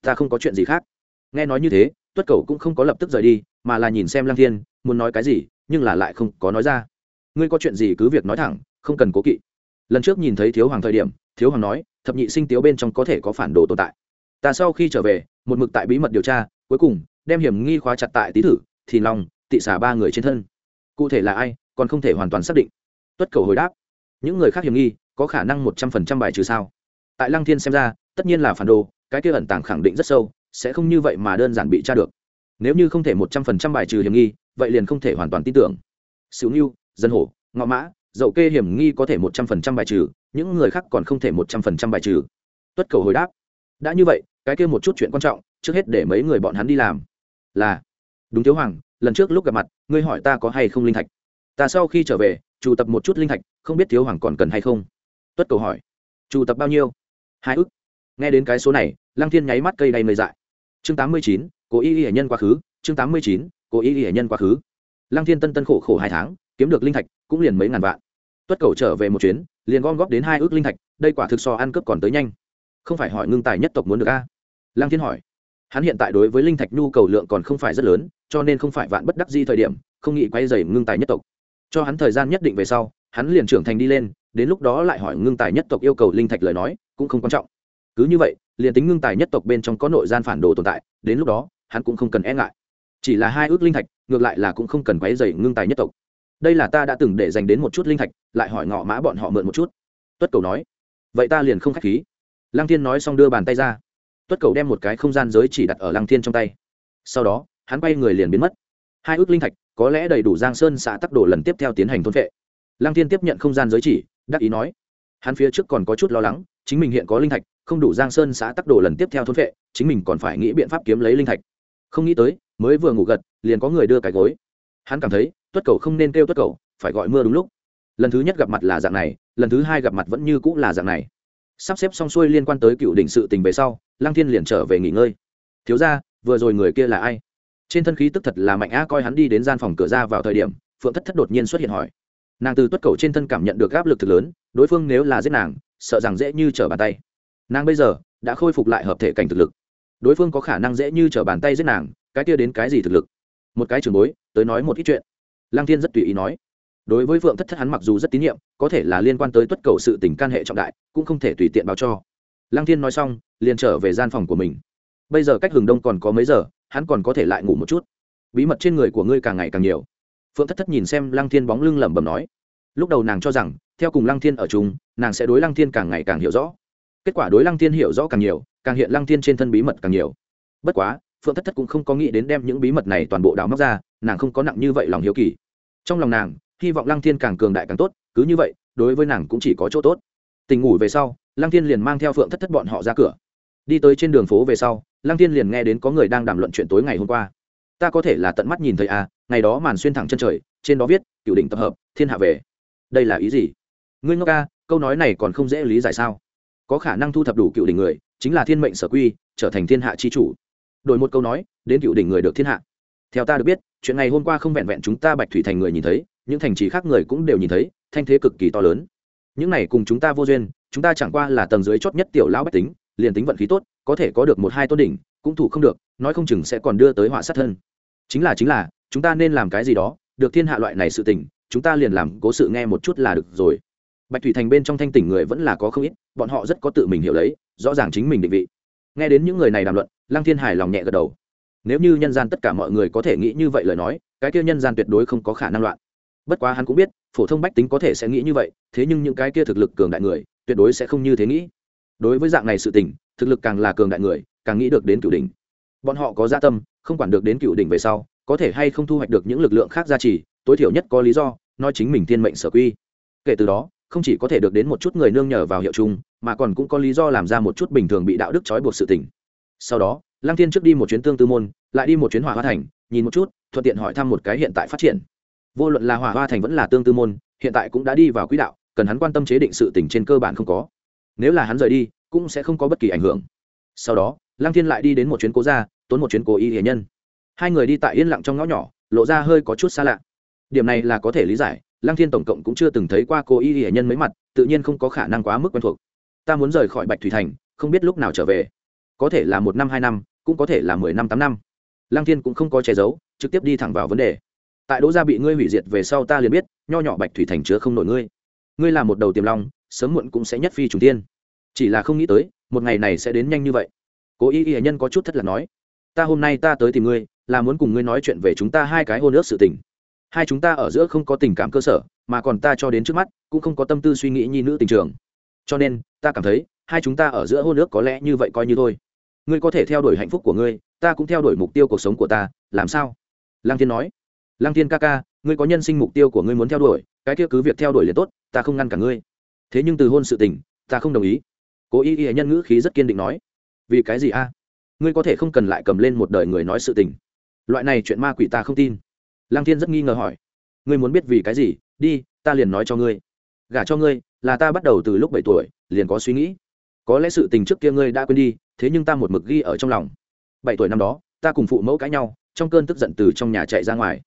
Ta không có chuyện gì khác. Nghe nói như thế, tuất cầu cũng không có lập tức rời đi, mà là nhìn xem lăng thiên, muốn nói cái gì, nhưng là lại không có nói ra ngươi có chuyện gì cứ việc nói thẳng, không cần cố kỵ. Lần trước nhìn thấy thiếu hoàng thời điểm, thiếu hoàng nói, thập nhị sinh tiếu bên trong có thể có phản đồ tồn tại. Ta sau khi trở về, một mực tại bí mật điều tra, cuối cùng, đem hiểm nghi khóa chặt tại tý thử, thì lòng, tị xả ba người trên thân. Cụ thể là ai, còn không thể hoàn toàn xác định. Tuất cầu hồi đáp, những người khác hiểm nghi, có khả năng một trăm phần trăm bài trừ sao? Tại lăng thiên xem ra, tất nhiên là phản đồ, cái kia ẩn tàng khẳng định rất sâu, sẽ không như vậy mà đơn giản bị tra được. Nếu như không thể một trăm phần trăm bài trừ hiểm nghi, vậy liền không thể hoàn toàn tin tưởng. Xíu nghiêu dân hổ, ngọ mã, dậu kê hiểm nghi có thể một trăm phần trăm bài trừ, những người khác còn không thể một trăm phần trăm bài trừ. Tuất cầu hồi đáp, đã như vậy, cái kia một chút chuyện quan trọng, trước hết để mấy người bọn hắn đi làm. Là, đúng thiếu hoàng, lần trước lúc gặp mặt, ngươi hỏi ta có hay không linh thạch? Ta sau khi trở về trụ tập một chút linh thạch, không biết thiếu hoàng còn cần hay không? Tuất cầu hỏi trụ tập bao nhiêu? Hai ức. Nghe đến cái số này, lăng thiên nháy mắt cây đầy mây dại. Chương tám mươi chín, cố ý hệ nhân quá khứ, chương tám mươi chín, cố ý hệ nhân quá khứ. Lăng thiên tân tân khổ khổ hai tháng kiếm được linh thạch, cũng liền mấy ngàn vạn. Tuất cầu trở về một chuyến, liền gom góp đến hai ước linh thạch, đây quả thực so ăn cướp còn tới nhanh. Không phải hỏi ngưng tài nhất tộc muốn được a? Lăng thiên hỏi. Hắn hiện tại đối với linh thạch nhu cầu lượng còn không phải rất lớn, cho nên không phải vạn bất đắc di thời điểm, không nghĩ quay dày ngưng tài nhất tộc. Cho hắn thời gian nhất định về sau, hắn liền trưởng thành đi lên, đến lúc đó lại hỏi ngưng tài nhất tộc yêu cầu linh thạch lời nói, cũng không quan trọng. Cứ như vậy, liền tính ngưng tài nhất tộc bên trong có nội gian phản đồ tồn tại, đến lúc đó, hắn cũng không cần e ngại. Chỉ là hai ước linh thạch, ngược lại là cũng không cần quấy dày ngưng tài nhất tộc đây là ta đã từng để dành đến một chút linh thạch, lại hỏi ngọ mã bọn họ mượn một chút. Tuất cầu nói, vậy ta liền không k h á c h khí. Lăng thiên nói xong đưa bàn tay ra. Tuất cầu đem một cái không gian giới chỉ đặt ở lăng thiên trong tay. Sau đó, hắn bay người liền biến mất. Hai ước linh thạch, có lẽ đầy đủ giang sơn xã tắc đồ lần tiếp theo tiến hành thôn vệ. Lăng thiên tiếp nhận không gian giới chỉ, đắc ý nói, hắn phía trước còn có chút lo lắng, chính mình hiện có linh thạch, không đủ giang sơn xã tắc đồ lần tiếp theo thôn vệ, chính mình còn phải nghĩ biện pháp kiếm lấy linh thạch. Không nghĩ tới, mới vừa ngủ gật, liền có người đưa cái gối hắn cảm thấy, tuất cầu không nên kêu tuất cầu, phải gọi mưa đúng lúc. Lần thứ nhất gặp mặt là dạng này, lần thứ hai gặp mặt vẫn như cũng là dạng này. Sắp xếp xong xuôi liên quan tới cựu đỉnh sự tình về sau, lăng thiên liền trở về nghỉ ngơi. Thiếu ra vừa rồi người kia là ai? Trên thân khí tức thật là mạnh á, coi hắn đi đến gian phòng cửa ra vào thời điểm, phượng thất thất đột nhiên xuất hiện hỏi. Nàng từ tuất cầu trên thân cảm nhận được áp lực thực lớn, đối phương nếu là giết nàng, sợ rằng dễ như trở bàn tay. Nàng bây giờ đã khôi phục lại hợp thể cảnh thực lực. Đối phương có khả năng dễ như trở bàn tay giết nàng, cái kia đến cái gì thực lực? Một cái trường bối, tới nói một ít chuyện. Lăng thiên rất tùy ý nói. Đối với phượng thất thất hắn mặc dù rất tín nhiệm, có thể là liên quan tới tuất cầu sự tình can hệ trọng đại, cũng không thể tùy tiện báo cho. Lăng thiên nói xong, liền trở về gian phòng của mình. Bây giờ cách hừng đông còn có mấy giờ, hắn còn có thể lại ngủ một chút. Bí mật trên người của ngươi càng ngày càng nhiều. Phượng thất thất nhìn xem lăng thiên bóng lưng lẩm bẩm nói. Lúc đầu nàng cho rằng, theo cùng lăng thiên ở chung, nàng sẽ đối lăng thiên càng ngày càng hiểu rõ. Kết quả đối lăng thiên hiểu rõ càng nhiều, càng hiện lăng thiên trên thân bí mật càng nhiều. Bất quá phượng thất thất cũng không có nghĩ đến đem những bí mật này toàn bộ đào móc ra, nàng không có nặng như vậy lòng hiếu kỳ. Trong lòng nàng, hy vọng lăng thiên càng cường đại càng tốt, cứ như vậy, đối với nàng cũng chỉ có chỗ tốt. Tình ngủ về sau, lăng thiên liền mang theo phượng thất thất bọn họ ra cửa. Đi tới trên đường phố về sau, lăng thiên liền nghe đến có người đang đàm luận chuyện tối ngày hôm qua. Ta có thể là tận mắt nhìn thấy à ngày đó màn xuyên thẳng chân trời, trên đó viết cựu đỉnh tập hợp, thiên hạ về. Đây là ý gì? Ngươi ngốc ca, câu nói này còn không dễ lý giải sao? Có khả năng thu thập đủ cựu đỉnh người, chính là thiên mệnh sở quy, trở thành thiên hạ chi chủ đổi một câu nói, đến cựu đỉnh người được thiên hạ. Theo ta được biết, chuyện này hôm qua không vẹn vẹn chúng ta bạch thủy thành người nhìn thấy, những thành trì khác người cũng đều nhìn thấy, thanh thế cực kỳ to lớn. Những này cùng chúng ta vô duyên, chúng ta chẳng qua là tầng dưới chót nhất tiểu lão bách tính, liền tính vận khí tốt, có thể có được một hai tôn đỉnh, cũng thủ không được, nói không chừng sẽ còn đưa tới họa sát thân. Chính là chính là, chúng ta nên làm cái gì đó, được thiên hạ loại này sự tình, chúng ta liền làm cố sự nghe một chút là được rồi. Bạch thủy thành bên trong thanh tỉnh người vẫn là có không ít, bọn họ rất có tự mình hiểu lấy, rõ ràng chính mình định vị nghe đến những người này đàm luận, lăng thiên hài lòng nhẹ gật đầu. Nếu như nhân gian tất cả mọi người có thể nghĩ như vậy lời nói, cái kia nhân gian tuyệt đối không có khả năng loạn. Bất quá hắn cũng biết, phổ thông bách tính có thể sẽ nghĩ như vậy, thế nhưng những cái kia thực lực cường đại người, tuyệt đối sẽ không như thế nghĩ. Đối với dạng này sự tình, thực lực càng là cường đại người, càng nghĩ được đến cửu đỉnh. Bọn họ có gia tâm, không quản được đến cửu đỉnh về sau, có thể hay không thu hoạch được những lực lượng khác gia trì, tối thiểu nhất có lý do, nói chính mình thiên mệnh sở quy. Kể từ đó không chỉ có thể được đến một chút người nương nhờ vào hiệu chung, mà còn cũng có lý do làm ra một chút bình thường bị đạo đức trói buộc sự tình. Sau đó, lăng thiên trước đi một chuyến tương tư môn, lại đi một chuyến hỏa hoa thành, nhìn một chút, thuận tiện hỏi thăm một cái hiện tại phát triển. Vô luận là hỏa hoa thành vẫn là tương tư môn, hiện tại cũng đã đi vào quỹ đạo, cần hắn quan tâm chế định sự tỉnh trên cơ bản không có. Nếu là hắn rời đi, cũng sẽ không có bất kỳ ảnh hưởng. Sau đó, lăng thiên lại đi đến một chuyến cố gia, tốn một chuyến cố y hệ nhân. Hai người đi tại yên lặng trong ngõ nhỏ, lộ ra hơi có chút xa lạ. Điểm này là có thể lý giải lăng thiên tổng cộng cũng chưa từng thấy qua cô y hệ nhân mấy mặt, tự nhiên không có khả năng quá mức quen thuộc. Ta muốn rời khỏi bạch thủy thành, không biết lúc nào trở về. Có thể là một năm, hai năm, cũng có thể là mười năm, tám năm. Lăng thiên cũng không có che giấu, trực tiếp đi thẳng vào vấn đề. Tại đỗ gia bị ngươi hủy diệt về sau ta liền biết, nho nhỏ bạch thủy thành chứa không nổi ngươi. Ngươi là một đầu tiềm long, sớm muộn cũng sẽ nhất phi trùng tiên chỉ là không nghĩ tới, một ngày này sẽ đến nhanh như vậy. Cố y hệ nhân có chút thất lạc nói, ta hôm nay ta tới tìm ngươi, là muốn cùng ngươi nói chuyện về chúng ta hai cái hôn ước sự tình hai chúng ta ở giữa không có tình cảm cơ sở, mà còn ta cho đến trước mắt, cũng không có tâm tư suy nghĩ nhi nữ tình trường. Cho nên, ta cảm thấy, hai chúng ta ở giữa hôn ước có lẽ như vậy coi như thôi. Ngươi có thể theo đuổi hạnh phúc của ngươi, ta cũng theo đuổi mục tiêu cuộc sống của ta, làm sao? Lăng thiên nói. Lăng thiên ca ca, ngươi có nhân sinh mục tiêu của ngươi muốn theo đuổi, cái kia cứ việc theo đuổi liền tốt, ta không ngăn cả ngươi. Thế nhưng từ hôn sự tình, ta không đồng ý. Cố ý y nhân ngữ khí rất kiên định nói. Vì cái gì a? Ngươi có thể không cần lại cầm lên một đời người nói sự tình. Loại này chuyện ma quỷ ta không tin lăng thiên rất nghi ngờ hỏi, ngươi muốn biết vì cái gì? Đi, ta liền nói cho ngươi. Gả cho ngươi là ta bắt đầu từ lúc bảy tuổi, liền có suy nghĩ. Có lẽ sự tình trước kia ngươi đã quên đi, thế nhưng ta một mực ghi ở trong lòng. Bảy tuổi năm đó, ta cùng phụ mẫu cãi nhau, trong cơn tức giận từ trong nhà chạy ra ngoài.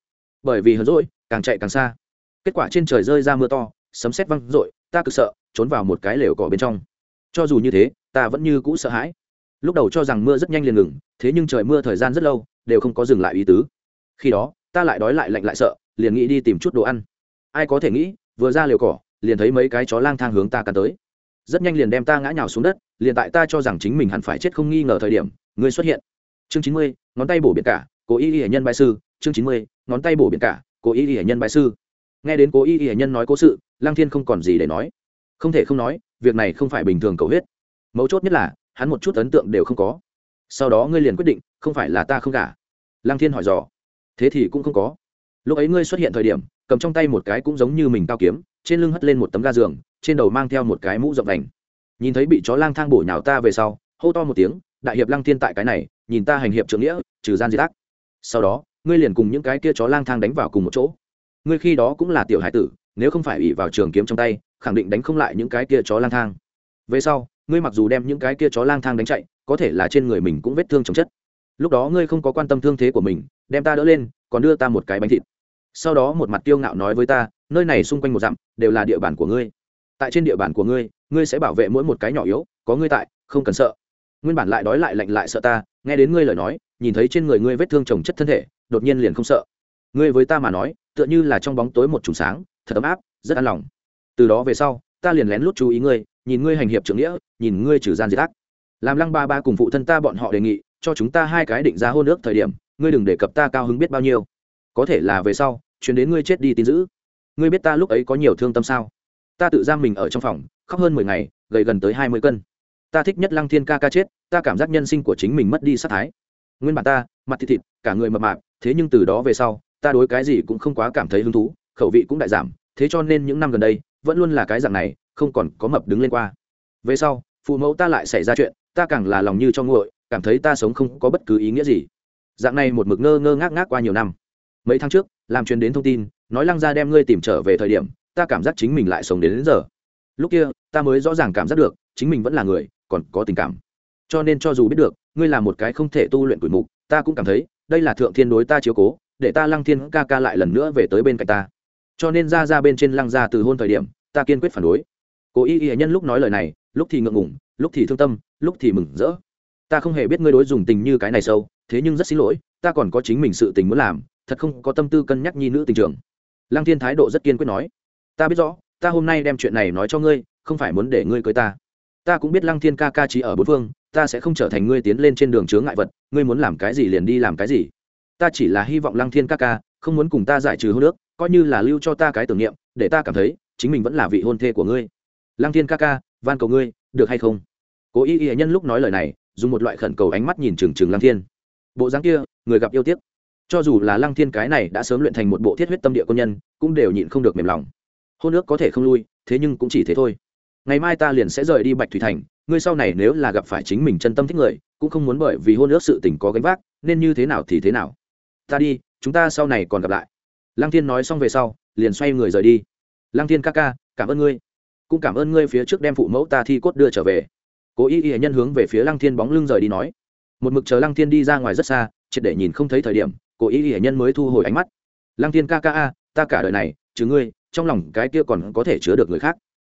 Bởi vì hờn rỗi càng chạy càng xa. Kết quả trên trời rơi ra mưa to, sấm sét văng rội ta cực sợ, trốn vào một cái lều cỏ bên trong. Cho dù như thế, ta vẫn như cũ sợ hãi. Lúc đầu cho rằng mưa rất nhanh liền ngừng, thế nhưng trời mưa thời gian rất lâu, đều không có dừng lại ý tứ. Khi đó ta lại đói lại lạnh lại sợ, liền nghĩ đi tìm chút đồ ăn. Ai có thể nghĩ, vừa ra liều cỏ, liền thấy mấy cái chó lang thang hướng ta cắn tới. Rất nhanh liền đem ta ngã nhào xuống đất, liền tại ta cho rằng chính mình hẳn phải chết không nghi ngờ thời điểm, ngươi xuất hiện. Chương chín mươi, ngón tay bổ biển cả, cố y y hệ nhân bại sư. Chương chín mươi, ngón tay bổ biển cả, cố y y hệ nhân bại sư. Nghe đến cố y y hệ nhân nói cố sự lang thiên không còn gì để nói. Không thể không nói, việc này không phải bình thường cầu huyết. Mấu chốt nhất là, hắn một chút ấn tượng đều không có. Sau đó ngươi liền quyết định, không phải là ta không cả lang thiên hỏi dò thế thì cũng không có. Lúc ấy ngươi xuất hiện thời điểm, cầm trong tay một cái cũng giống như mình cao kiếm, trên lưng hất lên một tấm ga giường, trên đầu mang theo một cái mũ rộng đành nhìn thấy bị chó lang thang bổ nhào ta về sau, hô to một tiếng, đại hiệp lăng thiên tại cái này, nhìn ta hành hiệp trưởng nghĩa, trừ gian diệt ác. Sau đó, ngươi liền cùng những cái kia chó lang thang đánh vào cùng một chỗ. Ngươi khi đó cũng là tiểu hải tử, nếu không phải ủy vào trường kiếm trong tay, khẳng định đánh không lại những cái kia chó lang thang. Về sau, ngươi mặc dù đem những cái kia chó lang thang đánh chạy, có thể là trên người mình cũng vết thương chồng chất lúc đó ngươi không có quan tâm thương thế của mình, đem ta đỡ lên, còn đưa ta một cái bánh thịt. Sau đó một mặt tiêu ngạo nói với ta, nơi này xung quanh một dặm, đều là địa bàn của ngươi. Tại trên địa bàn của ngươi ngươi sẽ bảo vệ mỗi một cái nhỏ yếu, có ngươi tại, không cần sợ. Nguyên bản lại đói lại lạnh lại sợ ta, nghe đến ngươi lời nói, nhìn thấy trên người ngươi vết thương trồng chất thân thể, đột nhiên liền không sợ. Ngươi với ta mà nói, tựa như là trong bóng tối một trùng sáng, thật ấm áp, rất an lòng. Từ đó về sau, ta liền lén lút chú ý ngươi, nhìn ngươi hành hiệp trưởng nghĩa, nhìn ngươi trừ gian diệt ác. Làm lăng ba ba cùng phụ thân ta bọn họ đề nghị cho chúng ta hai cái định giá hôn ước thời điểm, ngươi đừng đề cập ta cao hứng biết bao nhiêu. Có thể là về sau, chuyến đến ngươi chết đi tin giữ ngươi biết ta lúc ấy có nhiều thương tâm sao? Ta tự giam mình ở trong phòng, khóc hơn mười ngày, gầy gần tới hai mươi cân. Ta thích nhất lăng thiên ca ca chết, ta cảm giác nhân sinh của chính mình mất đi sát thái. Nguyên bản ta, mặt thịt thịt, cả người mập mạp, thế nhưng từ đó về sau, ta đối cái gì cũng không quá cảm thấy hứng thú, khẩu vị cũng đại giảm, thế cho nên những năm gần đây, vẫn luôn là cái dạng này, không còn có mập đứng lên qua. Về sau, phụ mẫu ta lại xảy ra chuyện, ta càng là lòng như cho nguội cảm thấy ta sống không có bất cứ ý nghĩa gì. Dạng này một mực ngơ ngơ ngác ngác qua nhiều năm. Mấy tháng trước làm truyền đến thông tin nói lăng ra đem ngươi tìm trở về thời điểm ta cảm giác chính mình lại sống đến, đến giờ. Lúc kia ta mới rõ ràng cảm giác được chính mình vẫn là người còn có tình cảm. Cho nên cho dù biết được ngươi là một cái không thể tu luyện tuổi mục ta cũng cảm thấy đây là thượng thiên đối ta chiếu cố để ta lăng thiên ca ca lại lần nữa về tới bên cạnh ta. Cho nên ra ra bên trên lăng ra từ hôn thời điểm ta kiên quyết phản đối. Cố y y nhân lúc nói lời này lúc thì ngượng ngủng lúc thì thương tâm lúc thì mừng rỡ ta không hề biết ngươi đối dùng tình như cái này sâu, thế nhưng rất xin lỗi, ta còn có chính mình sự tình muốn làm, thật không có tâm tư cân nhắc nhi nữ tình trường. Lăng thiên thái độ rất kiên quyết nói. Ta biết rõ, ta hôm nay đem chuyện này nói cho ngươi, không phải muốn để ngươi cưới ta. Ta cũng biết lăng thiên ca ca chỉ ở bốn phương, ta sẽ không trở thành ngươi tiến lên trên đường chướng ngại vật, ngươi muốn làm cái gì liền đi làm cái gì. Ta chỉ là hy vọng lăng thiên ca ca không muốn cùng ta giải trừ hôn nước coi như là lưu cho ta cái tưởng niệm, để ta cảm thấy chính mình vẫn là vị hôn thê của ngươi. Lăng thiên ca ca, van cầu ngươi, được hay không? Cố ý y nhân lúc nói lời này dùng một loại khẩn cầu ánh mắt nhìn trừng trừng lăng thiên. Bộ dáng kia, người gặp yêu tiếc. Cho dù là lăng thiên cái này đã sớm luyện thành một bộ thiết huyết tâm địa quân nhân, cũng đều nhịn không được mềm lòng. Hôn ước có thể không lui, thế nhưng cũng chỉ thế thôi. Ngày mai ta liền sẽ rời đi bạch thủy thành, ngươi sau này nếu là gặp phải chính mình chân tâm thích người, cũng không muốn bởi vì hôn ước sự tình có gánh vác, nên như thế nào thì thế nào. Ta đi, chúng ta sau này còn gặp lại. Lăng thiên nói xong về sau, liền xoay người rời đi. Lăng thiên ca ca, cảm ơn ngươi. Cũng cảm ơn ngươi phía trước đem phụ mẫu ta thi cốt đưa trở về cố ý y nhân hướng về phía lăng thiên bóng lưng rời đi nói. Một mực chờ lăng thiên đi ra ngoài rất xa, triệt để nhìn không thấy thời điểm, cố ý y nhân mới thu hồi ánh mắt. Lăng thiên ca ca a, ta cả đời này chứ ngươi, trong lòng cái kia còn có thể chứa được người khác.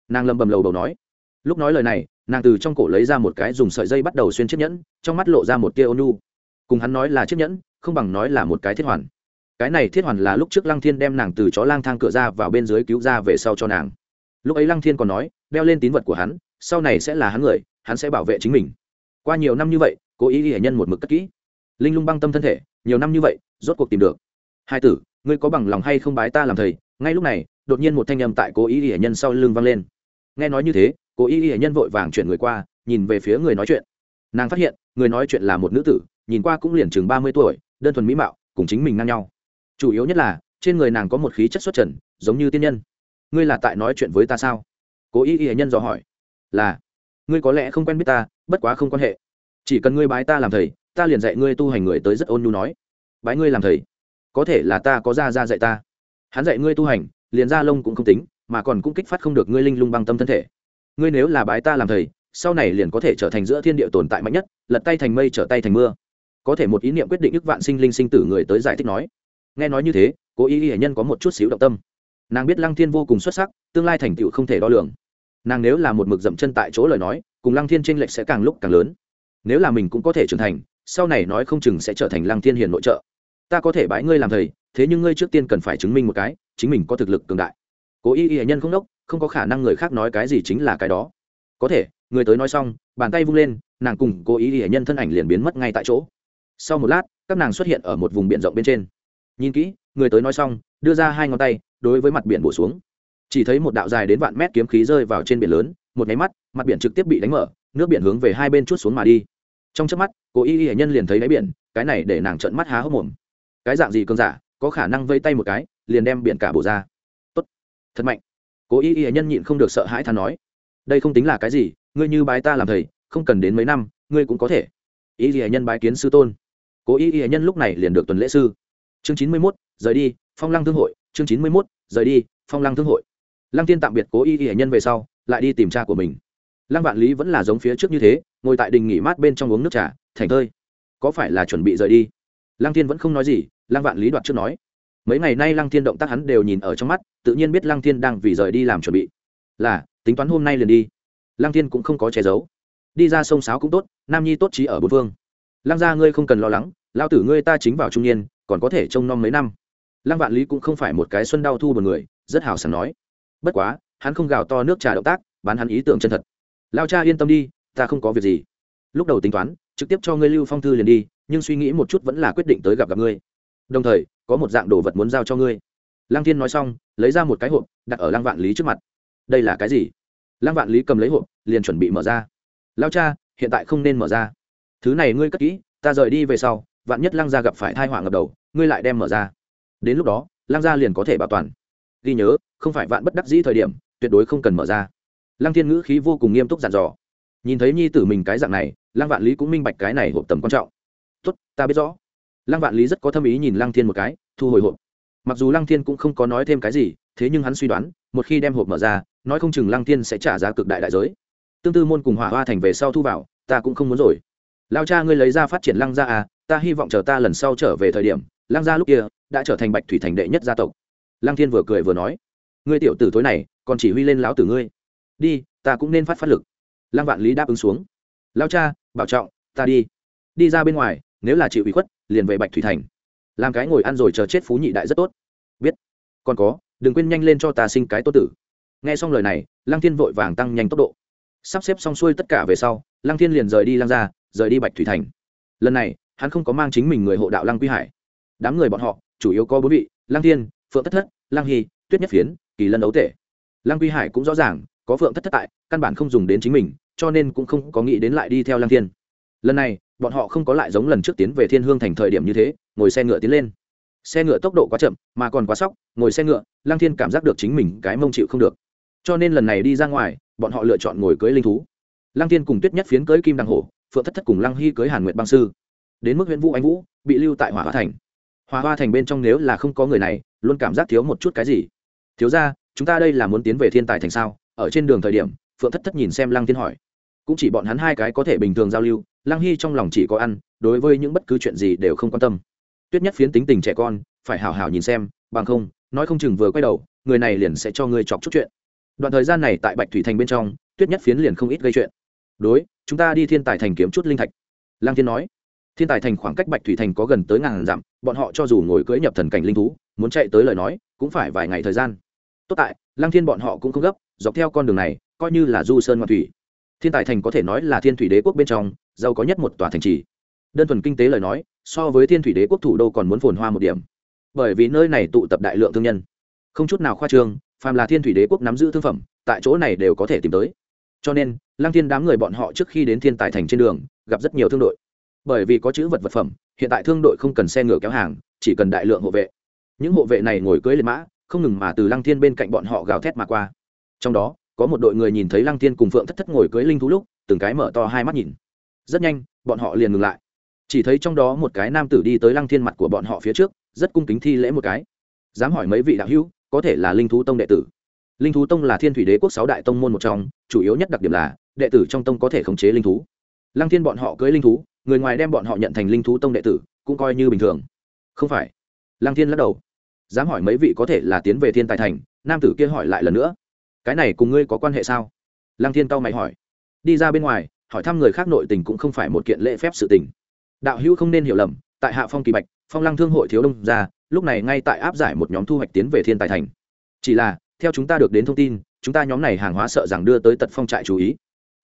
Nàng lầm bầm lầu đầu nói. Lúc nói lời này, nàng từ trong cổ lấy ra một cái dùng sợi dây bắt đầu xuyên chiếc nhẫn, trong mắt lộ ra một tia ônu cùng hắn nói là chiếc nhẫn, không bằng nói là một cái thiết hoàn. Cái này thiết hoàn là lúc trước lăng thiên đem nàng từ chó lang thang cửa ra vào bên dưới cứu ra về sau cho nàng. Lúc ấy lăng thiên còn nói, đeo lên tín vật của hắn, sau này sẽ là hắn người hắn sẽ bảo vệ chính mình. Qua nhiều năm như vậy, cố ý hệ nhân một mực cất kỹ. Linh lung băng tâm thân thể, nhiều năm như vậy, rốt cuộc tìm được. Hai tử, ngươi có bằng lòng hay không bái ta làm thầy? Ngay lúc này, đột nhiên một thanh âm tại cố ý hệ nhân sau lưng vang lên. Nghe nói như thế, cố ý hệ nhân vội vàng chuyển người qua, nhìn về phía người nói chuyện. Nàng phát hiện, người nói chuyện là một nữ tử, nhìn qua cũng liền chừng ba mươi tuổi, đơn thuần mỹ mạo, cùng chính mình ngang nhau. Chủ yếu nhất là, trên người nàng có một khí chất xuất trần, giống như tiên nhân. Ngươi là tại nói chuyện với ta sao? Cố ý y nhân dò hỏi. Là ngươi có lẽ không quen biết ta, bất quá không quan hệ. Chỉ cần ngươi bái ta làm thầy, ta liền dạy ngươi tu hành người tới rất ôn nhu nói. Bái ngươi làm thầy, có thể là ta có ra ra dạy ta. Hắn dạy ngươi tu hành, liền ra lông cũng không tính, mà còn cũng kích phát không được ngươi linh lung băng tâm thân thể. Ngươi nếu là bái ta làm thầy, sau này liền có thể trở thành giữa thiên địa tồn tại mạnh nhất, lật tay thành mây trở tay thành mưa. Có thể một ý niệm quyết định ức vạn sinh linh sinh tử người tới giải thích nói. Nghe nói như thế, cố ý hệ nhân có một chút xíu động tâm. Nàng biết lăng thiên vô cùng xuất sắc, tương lai thành tựu không thể đo lường nàng nếu là một mực dậm chân tại chỗ lời nói, cùng lăng thiên tranh lệch sẽ càng lúc càng lớn. Nếu là mình cũng có thể trưởng thành, sau này nói không chừng sẽ trở thành lăng thiên hiền nội trợ. Ta có thể bãi ngươi làm thầy, thế nhưng ngươi trước tiên cần phải chứng minh một cái, chính mình có thực lực cường đại. Cố ý y nhân không đốc, không có khả năng người khác nói cái gì chính là cái đó. Có thể, người tới nói xong, bàn tay vung lên, nàng cùng cố ý y nhân thân ảnh liền biến mất ngay tại chỗ. Sau một lát, các nàng xuất hiện ở một vùng biển rộng bên trên. Nhìn kỹ, người tới nói xong, đưa ra hai ngón tay, đối với mặt biển bổ xuống chỉ thấy một đạo dài đến vạn mét kiếm khí rơi vào trên biển lớn, một nháy mắt, mặt biển trực tiếp bị đánh mở, nước biển hướng về hai bên chút xuống mà đi. Trong chớp mắt, cô y y nhân liền thấy đáy biển, cái này để nàng trợn mắt há hốc mồm. Cái dạng gì cơn giả, có khả năng vây tay một cái, liền đem biển cả bổ ra. Tốt. Thật mạnh. Cố y y nhân nhịn không được sợ hãi thà nói. Đây không tính là cái gì, ngươi như bái ta làm thầy, không cần đến mấy năm, ngươi cũng có thể. Y y nhân bái kiến sư tôn. Cố y y nhân lúc này liền được tuần lễ sư. Chương chín mươi mốt, rời đi, phong lăng thương hội. Chương chín mươi mốt, rời đi, phong lăng thương hội lăng tiên tạm biệt cố y y nhân về sau, lại đi tìm cha của mình. Lăng vạn lý vẫn là giống phía trước như thế, ngồi tại đình nghỉ mát bên trong uống nước trà, thành thơi, có phải là chuẩn bị rời đi? Lăng tiên vẫn không nói gì, lăng vạn lý đoạt trước nói. Mấy ngày nay lăng thiên động tác hắn đều nhìn ở trong mắt, tự nhiên biết lăng thiên đang vì rời đi làm chuẩn bị. Là, tính toán hôm nay liền đi. Lăng thiên cũng không có che giấu. Đi ra sông sáo cũng tốt, nam nhi tốt trí ở bốn phương. Lăng gia ngươi không cần lo lắng lao tử ngươi ta chính vào trung niên, còn có thể trông nom mấy năm. Lăng vạn lý cũng không phải một cái xuân đau thu một người, rất hào sảng nói bất quá, hắn không gào to nước trà động tác, bán hắn ý tưởng chân thật. Lao cha yên tâm đi, ta không có việc gì. Lúc đầu tính toán, trực tiếp cho ngươi lưu phong thư liền đi, nhưng suy nghĩ một chút vẫn là quyết định tới gặp gặp ngươi. Đồng thời, có một dạng đồ vật muốn giao cho ngươi. Lăng thiên nói xong, lấy ra một cái hộp, đặt ở lăng vạn lý trước mặt. Đây là cái gì? Lăng vạn lý cầm lấy hộp, liền chuẩn bị mở ra. Lao cha, hiện tại không nên mở ra. Thứ này ngươi cất kỹ, ta rời đi về sau, vạn nhất lăng gia gặp phải thai họa ngập đầu, ngươi lại đem mở ra. Đến lúc đó, lăng gia liền có thể bảo toàn ghi nhớ, không phải vạn bất đắc dĩ thời điểm, tuyệt đối không cần mở ra. Lăng thiên ngữ khí vô cùng nghiêm túc dặn dò. Nhìn thấy nhi tử mình cái dạng này, lăng vạn lý cũng minh bạch cái này hộp tầm quan trọng. Tốt, ta biết rõ. Lăng vạn lý rất có tâm ý nhìn lăng thiên một cái, thu hồi hộp. Mặc dù lăng thiên cũng không có nói thêm cái gì, thế nhưng hắn suy đoán, một khi đem hộp mở ra, nói không chừng lăng thiên sẽ trả giá cực đại đại giới. Tương tư môn cùng hỏa hoa thành về sau thu vào, ta cũng không muốn rồi. Lao cha ngươi lấy ra phát triển lăng gia à ta hy vọng chờ ta lần sau trở về thời điểm, lăng gia lúc kia đã trở thành bạch thủy thành đệ nhất gia tộc lăng thiên vừa cười vừa nói, ngươi tiểu tử tối này, còn chỉ huy lên lão tử ngươi. Đi, ta cũng nên phát phát lực. Lăng vạn lý đáp ứng xuống lao cha, bảo trọng, ta đi. Đi ra bên ngoài, nếu là chịu ủy khuất, liền về bạch thủy thành. Làm cái ngồi ăn rồi chờ chết phú nhị đại rất tốt. Biết. Còn có, đừng quên nhanh lên cho ta sinh cái tốt tử. Nghe xong lời này, lăng thiên vội vàng tăng nhanh tốc độ. Sắp xếp xong xuôi tất cả về sau, lăng thiên liền rời đi lăng ra rời đi bạch thủy thành. Lần này, hắn không có mang chính mình người hộ đạo lăng quy hải. Đám người bọn họ, chủ yếu có bốn vị, lăng thiên phượng thất thất, Lang hy, tuyết nhất phiến, kỳ lân đấu tể. Lang quy hải cũng rõ ràng, có phượng thất thất tại, căn bản không dùng đến chính mình, cho nên cũng không có nghĩ đến lại đi theo Lang thiên. Lần này, bọn họ không có lại giống lần trước tiến về thiên hương thành thời điểm như thế, ngồi xe ngựa tiến lên. Xe ngựa tốc độ quá chậm, mà còn quá sóc, ngồi xe ngựa, Lang thiên cảm giác được chính mình cái mông chịu không được. Cho nên lần này đi ra ngoài, bọn họ lựa chọn ngồi cưới linh thú. Lang thiên cùng tuyết nhất phiến cưới kim đăng hổ, phượng thất thất cùng lăng hy cưới hàn nguyệt băng sư. Đến mức huyện vũ anh vũ, bị lưu tại hỏa hoa thành. Hỏa hoa thành bên trong nếu là không có người này luôn cảm giác thiếu một chút cái gì. Thiếu ra, chúng ta đây là muốn tiến về thiên tài thành sao? Ở trên đường thời điểm, phượng thất thất nhìn xem lăng thiên hỏi. Cũng chỉ bọn hắn hai cái có thể bình thường giao lưu, lăng hy trong lòng chỉ có ăn, đối với những bất cứ chuyện gì đều không quan tâm. Tuyết nhất phiến tính tình trẻ con, phải hào hào nhìn xem, bằng không, nói không chừng vừa quay đầu, người này liền sẽ cho ngươi chọc chút chuyện. Đoạn thời gian này tại bạch thủy thành bên trong, tuyết nhất phiến liền không ít gây chuyện. Đối, chúng ta đi thiên tài thành kiếm chút linh thạch. Lang thiên nói. Thiên tài thành khoảng cách bạch thủy thành có gần tới ngàn dặm, bọn họ cho dù ngồi cưỡi nhập thần cảnh linh thú muốn chạy tới lời nói, cũng phải vài ngày thời gian. Tốt tại lang thiên bọn họ cũng không gấp, dọc theo con đường này, coi như là du sơn ngoại thủy. Thiên tài thành có thể nói là thiên thủy đế quốc bên trong, giàu có nhất một tòa thành trì. Đơn thuần kinh tế lời nói, so với thiên thủy đế quốc thủ đô còn muốn phồn hoa một điểm. Bởi vì nơi này tụ tập đại lượng thương nhân. Không chút nào khoa trương, phàm là thiên thủy đế quốc nắm giữ thương phẩm, tại chỗ này đều có thể tìm tới. Cho nên, lăng thiên đám người bọn họ trước khi đến thiên tài thành trên đường, gặp rất nhiều thương đội. Bởi vì có chữ vật vật phẩm, hiện tại thương đội không cần xe ngựa kéo hàng, chỉ cần đại lượng hộ vệ những hộ vệ này ngồi cưới liệt mã, không ngừng mà từ lăng thiên bên cạnh bọn họ gào thét mà qua. Trong đó, có một đội người nhìn thấy lăng thiên cùng phượng thất thất ngồi cưới linh thú lúc, từng cái mở to hai mắt nhìn. Rất nhanh, bọn họ liền ngừng lại. Chỉ thấy trong đó một cái nam tử đi tới lăng thiên mặt của bọn họ phía trước, rất cung kính thi lễ một cái. Dám hỏi mấy vị đạo hữu, có thể là linh thú tông đệ tử? Linh thú tông là thiên thủy đế quốc sáu đại tông môn một trong, chủ yếu nhất đặc điểm là, đệ tử trong tông có thể khống chế linh thú. Lăng thiên bọn họ cưới linh thú, người ngoài đem bọn họ nhận thành linh thú tông đệ tử, cũng coi như bình thường. Không phải lăng thiên lắc đầu. Dám hỏi mấy vị có thể là tiến về thiên tài thành, nam tử kia hỏi lại lần nữa. Cái này cùng ngươi có quan hệ sao? Lăng thiên cau mày hỏi. Đi ra bên ngoài, hỏi thăm người khác nội tình cũng không phải một kiện lễ phép sự tình. Đạo hữu không nên hiểu lầm, tại hạ phong kỳ bạch, phong lăng thương hội thiếu đông ra, lúc này ngay tại áp giải một nhóm thu hoạch tiến về thiên tài thành. Chỉ là, theo chúng ta được đến thông tin, chúng ta nhóm này hàng hóa sợ rằng đưa tới tật phong trại chú ý.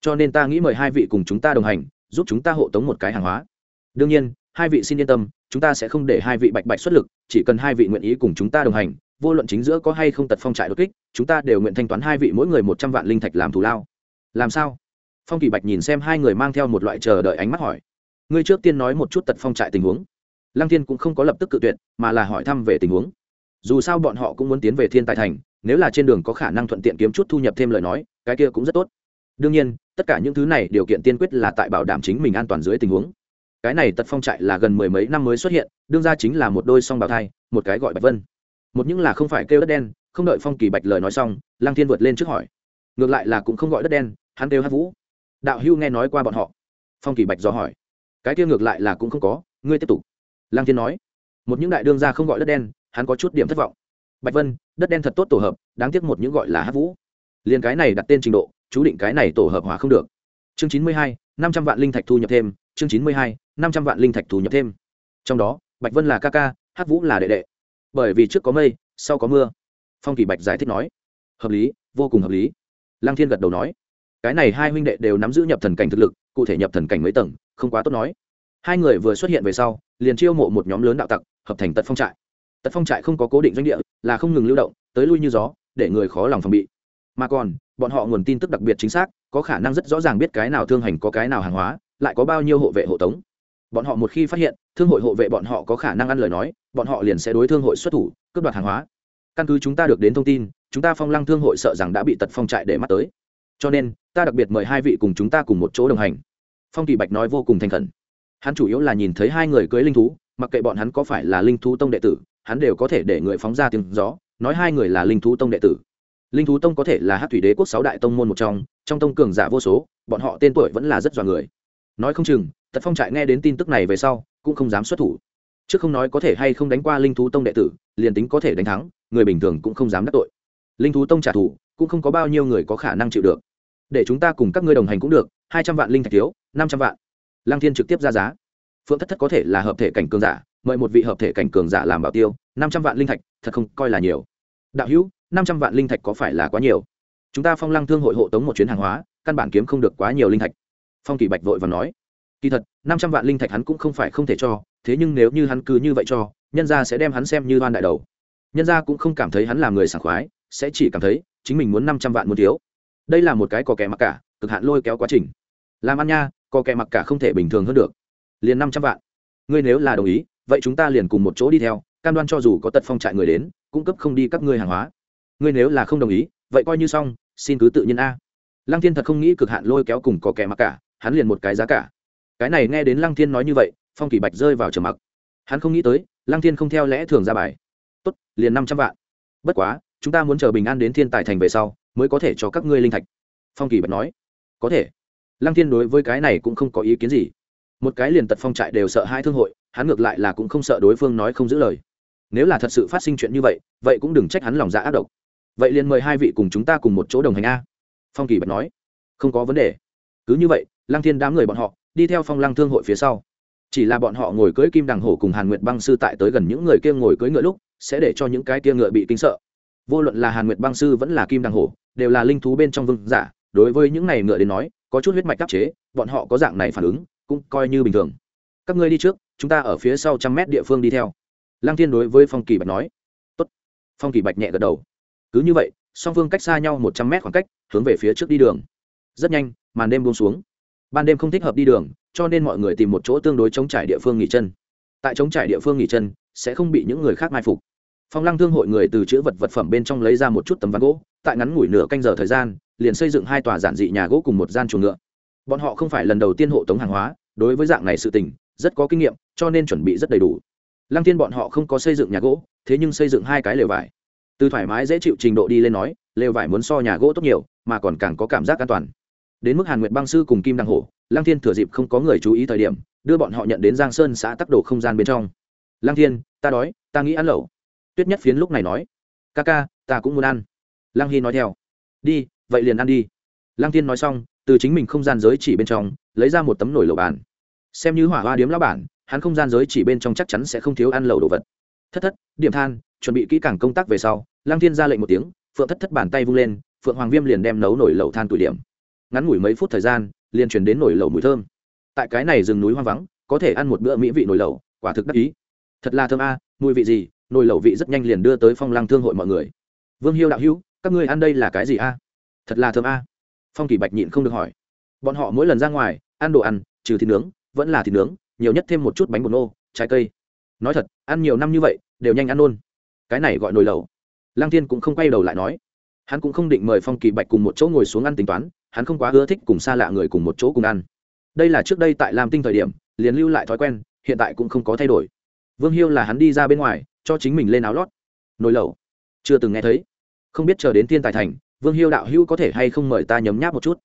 Cho nên ta nghĩ mời hai vị cùng chúng ta đồng hành, giúp chúng ta hộ tống một cái hàng hóa. Đương nhiên hai vị xin yên tâm, chúng ta sẽ không để hai vị bạch bạch xuất lực, chỉ cần hai vị nguyện ý cùng chúng ta đồng hành, vô luận chính giữa có hay không tật phong trại đột kích, chúng ta đều nguyện thanh toán hai vị mỗi người một trăm vạn linh thạch làm thù lao. Làm sao? Phong kỳ bạch nhìn xem hai người mang theo một loại chờ đợi ánh mắt hỏi. Ngươi trước tiên nói một chút tật phong trại tình huống. Lăng thiên cũng không có lập tức cự tuyệt, mà là hỏi thăm về tình huống. Dù sao bọn họ cũng muốn tiến về thiên tài thành, nếu là trên đường có khả năng thuận tiện kiếm chút thu nhập thêm lời nói, cái kia cũng rất tốt. Đương nhiên, tất cả những thứ này điều kiện tiên quyết là tại bảo đảm chính mình an toàn dưới tình huống cái này tật phong trại là gần mười mấy năm mới xuất hiện, đương ra chính là một đôi song bào thai, một cái gọi bạch vân. Một những là không phải kêu đất đen, không đợi phong kỳ bạch lời nói xong, lăng thiên vượt lên trước hỏi. Ngược lại là cũng không gọi đất đen, hắn kêu hát vũ. Đạo hưu nghe nói qua bọn họ. Phong kỳ bạch dò hỏi. Cái kia ngược lại là cũng không có, ngươi tiếp tục. Lăng thiên nói. Một những đại đương gia không gọi đất đen, hắn có chút điểm thất vọng. Bạch vân, đất đen thật tốt tổ hợp, đáng tiếc một những gọi là hát vũ. Liền cái này đặt tên trình độ, chú định cái này tổ hợp hòa không được. Chương chín mươi hai, năm trăm vạn linh thạch thu nhập thêm, chương chín mươi hai năm trăm vạn linh thạch thu nhập thêm. Trong đó, bạch vân là ca ca hát vũ là đệ đệ. Bởi vì trước có mây, sau có mưa. Phong kỳ bạch giải thích nói, hợp lý, vô cùng hợp lý. Lăng thiên gật đầu nói, cái này hai huynh đệ đều nắm giữ nhập thần cảnh thực lực, cụ thể nhập thần cảnh mấy tầng, không quá tốt nói. Hai người vừa xuất hiện về sau, liền chiêu mộ một nhóm lớn đạo tặc, hợp thành tật phong trại. Tật phong trại không có cố định doanh địa, là không ngừng lưu động, tới lui như gió, để người khó lòng phòng bị. Mà còn, bọn họ nguồn tin tức đặc biệt chính xác, có khả năng rất rõ ràng biết cái nào thương hành, có cái nào hàng hóa, lại có bao nhiêu hộ vệ hộ tống bọn họ một khi phát hiện, thương hội hộ vệ bọn họ có khả năng ăn lời nói, bọn họ liền sẽ đối thương hội xuất thủ, cướp đoạt hàng hóa. Căn cứ chúng ta được đến thông tin, chúng ta phong lăng thương hội sợ rằng đã bị tật phong trại để mắt tới. Cho nên, ta đặc biệt mời hai vị cùng chúng ta cùng một chỗ đồng hành. Phong kỳ bạch nói vô cùng thành khẩn. Hắn chủ yếu là nhìn thấy hai người cưới linh thú, mặc kệ bọn hắn có phải là linh thú tông đệ tử, hắn đều có thể để người phóng ra tiếng gió, nói hai người là linh thú tông đệ tử. Linh thú tông có thể là hát thủy đế quốc sáu đại tông môn một trong trong tông cường giả vô số, bọn họ tên tuổi vẫn là rất dọa người nói không chừng, tật phong trại nghe đến tin tức này về sau, cũng không dám xuất thủ. Chứ không nói có thể hay không đánh qua linh thú tông đệ tử, liền tính có thể đánh thắng, người bình thường cũng không dám đắc tội. Linh thú tông trả thù, cũng không có bao nhiêu người có khả năng chịu được. Để chúng ta cùng các ngươi đồng hành cũng được, hai trăm vạn linh thạch thiếu, năm trăm vạn. Lang thiên trực tiếp ra giá. Phượng thất thất có thể là hợp thể cảnh cường giả, mời một vị hợp thể cảnh cường giả làm bảo tiêu, năm trăm vạn linh thạch, thật không coi là nhiều. Đạo hữu, năm trăm vạn linh thạch có phải là quá nhiều? Chúng ta phong lăng thương hội hộ tống một chuyến hàng hóa, căn bản kiếm không được quá nhiều linh thạch phong kỳ bạch vội và nói, kỳ thật, năm trăm vạn linh thạch hắn cũng không phải không thể cho, thế nhưng nếu như hắn cứ như vậy cho, nhân gia sẽ đem hắn xem như đoan đại đầu. Nhân gia cũng không cảm thấy hắn là người sảng khoái, sẽ chỉ cảm thấy chính mình muốn năm trăm vạn muốn thiếu. Đây là một cái có kẻ mặc cả, cực hạn lôi kéo quá trình. Làm ăn nha có kẻ mặc cả không thể bình thường hơn được. Liền năm trăm vạn. Ngươi nếu là đồng ý, vậy chúng ta liền cùng một chỗ đi theo, cam đoan cho dù có tật phong trại người đến, cung cấp không đi các ngươi hàng hóa. Ngươi nếu là không đồng ý, vậy coi như xong, xin cứ tự nhiên a. Lăng thiên thật không nghĩ cực hạn lôi kéo cùng có kẻ mặc cả hắn liền một cái giá cả. Cái này nghe đến lăng thiên nói như vậy, phong kỳ bạch rơi vào trầm mặc. Hắn không nghĩ tới, lăng thiên không theo lẽ thường ra bài. Tốt, liền năm trăm vạn. Bất quá, chúng ta muốn chờ bình an đến thiên tài thành về sau, mới có thể cho các ngươi linh thạch. Phong kỳ bạch nói. Có thể. Lăng thiên đối với cái này cũng không có ý kiến gì. Một cái liền tật phong trại đều sợ hai thương hội, hắn ngược lại là cũng không sợ đối phương nói không giữ lời. Nếu là thật sự phát sinh chuyện như vậy vậy cũng đừng trách hắn lòng dạ ác độc. Vậy liền mời hai vị cùng chúng ta cùng một chỗ đồng hành a. Phong kỳ bạch nói. Không có vấn đề. Cứ như vậy lăng thiên đám người bọn họ, đi theo phong lăng thương hội phía sau. Chỉ là bọn họ ngồi cưỡi kim đằng hổ cùng hàn nguyệt băng sư tại tới gần những người kia ngồi cưỡi ngựa lúc, sẽ để cho những cái kia ngựa bị kinh sợ. Vô luận là hàn nguyệt băng sư vẫn là kim đằng hổ, đều là linh thú bên trong vương giả, đối với những này ngựa đến nói, có chút huyết mạch đắc chế, bọn họ có dạng này phản ứng, cũng coi như bình thường. Các ngươi đi trước, chúng ta ở phía sau trăm mét địa phương đi theo. Lăng thiên đối với phong kỳ bạch nói. Tốt. phong kỳ bạch nhẹ gật đầu. Cứ như vậy, song phương cách xa nhau một trăm mét khoảng cách, hướng về phía trước đi đường. Rất nhanh, màn đêm buông xuống ban đêm không thích hợp đi đường, cho nên mọi người tìm một chỗ tương đối chống trải địa phương nghỉ chân. Tại chống trải địa phương nghỉ chân, sẽ không bị những người khác mai phục. Phong lăng thương hội người từ chữ vật vật phẩm bên trong lấy ra một chút tấm ván gỗ, tại ngắn ngủi nửa canh giờ thời gian, liền xây dựng hai tòa giản dị nhà gỗ cùng một gian chuồng ngựa. Bọn họ không phải lần đầu tiên hộ tống hàng hóa, đối với dạng này sự tình, rất có kinh nghiệm, cho nên chuẩn bị rất đầy đủ. Lăng tiên bọn họ không có xây dựng nhà gỗ, thế nhưng xây dựng hai cái lều vải. Từ thoải mái dễ chịu trình độ đi lên nói, lều vải muốn so nhà gỗ tốt nhiều, mà còn càng có cảm giác an toàn đến mức hàn nguyệt băng sư cùng kim đăng hổ, lăng thiên thừa dịp không có người chú ý thời điểm, đưa bọn họ nhận đến giang sơn xã tắc đồ không gian bên trong. Lăng thiên, ta đói, ta nghĩ ăn lẩu. Tuyết nhất phiến lúc này nói, ca ca, ta cũng muốn ăn. Lăng hy nói theo, đi, vậy liền ăn đi. Lăng thiên nói xong, từ chính mình không gian giới chỉ bên trong, lấy ra một tấm nổi lẩu bàn. Xem như hỏa hoa điếm lão bản, hắn không gian giới chỉ bên trong chắc chắn sẽ không thiếu ăn lẩu đồ vật. Thất thất, điểm than, chuẩn bị kỹ càng công tác về sau, lăng thiên ra lệnh một tiếng, phượng thất thất bàn tay vung lên, phượng hoàng viêm liền đem nấu nổi lẩu than tủi điểm ngắn ngủi mấy phút thời gian, liền chuyển đến nổi lẩu mùi thơm. Tại cái này rừng núi hoang vắng, có thể ăn một bữa mỹ vị nổi lẩu, quả thực đắc ý. Thật là thơm a, mùi vị gì, nồi lẩu vị rất nhanh liền đưa tới phong lăng thương hội mọi người. Vương hiêu đạo hữu, các ngươi ăn đây là cái gì a? Thật là thơm a. Phong kỳ bạch nhịn không được hỏi. Bọn họ mỗi lần ra ngoài, ăn đồ ăn, trừ thịt nướng, vẫn là thịt nướng, nhiều nhất thêm một chút bánh bột nô, trái cây. Nói thật, ăn nhiều năm như vậy, đều nhanh ăn luôn. Cái này gọi nồi lẩu. Lang thiên cũng không quay đầu lại nói. Hắn cũng không định mời phong kỳ bạch cùng một chỗ ngồi xuống ăn tính toán hắn không quá ưa thích cùng xa lạ người cùng một chỗ cùng ăn. Đây là trước đây tại lam tinh thời điểm, liền lưu lại thói quen, hiện tại cũng không có thay đổi. Vương hiêu là hắn đi ra bên ngoài, cho chính mình lên áo lót. Nồi lẩu. Chưa từng nghe thấy. Không biết chờ đến thiên tài thành, vương hiêu đạo hữu có thể hay không mời ta nhấm nháp một chút?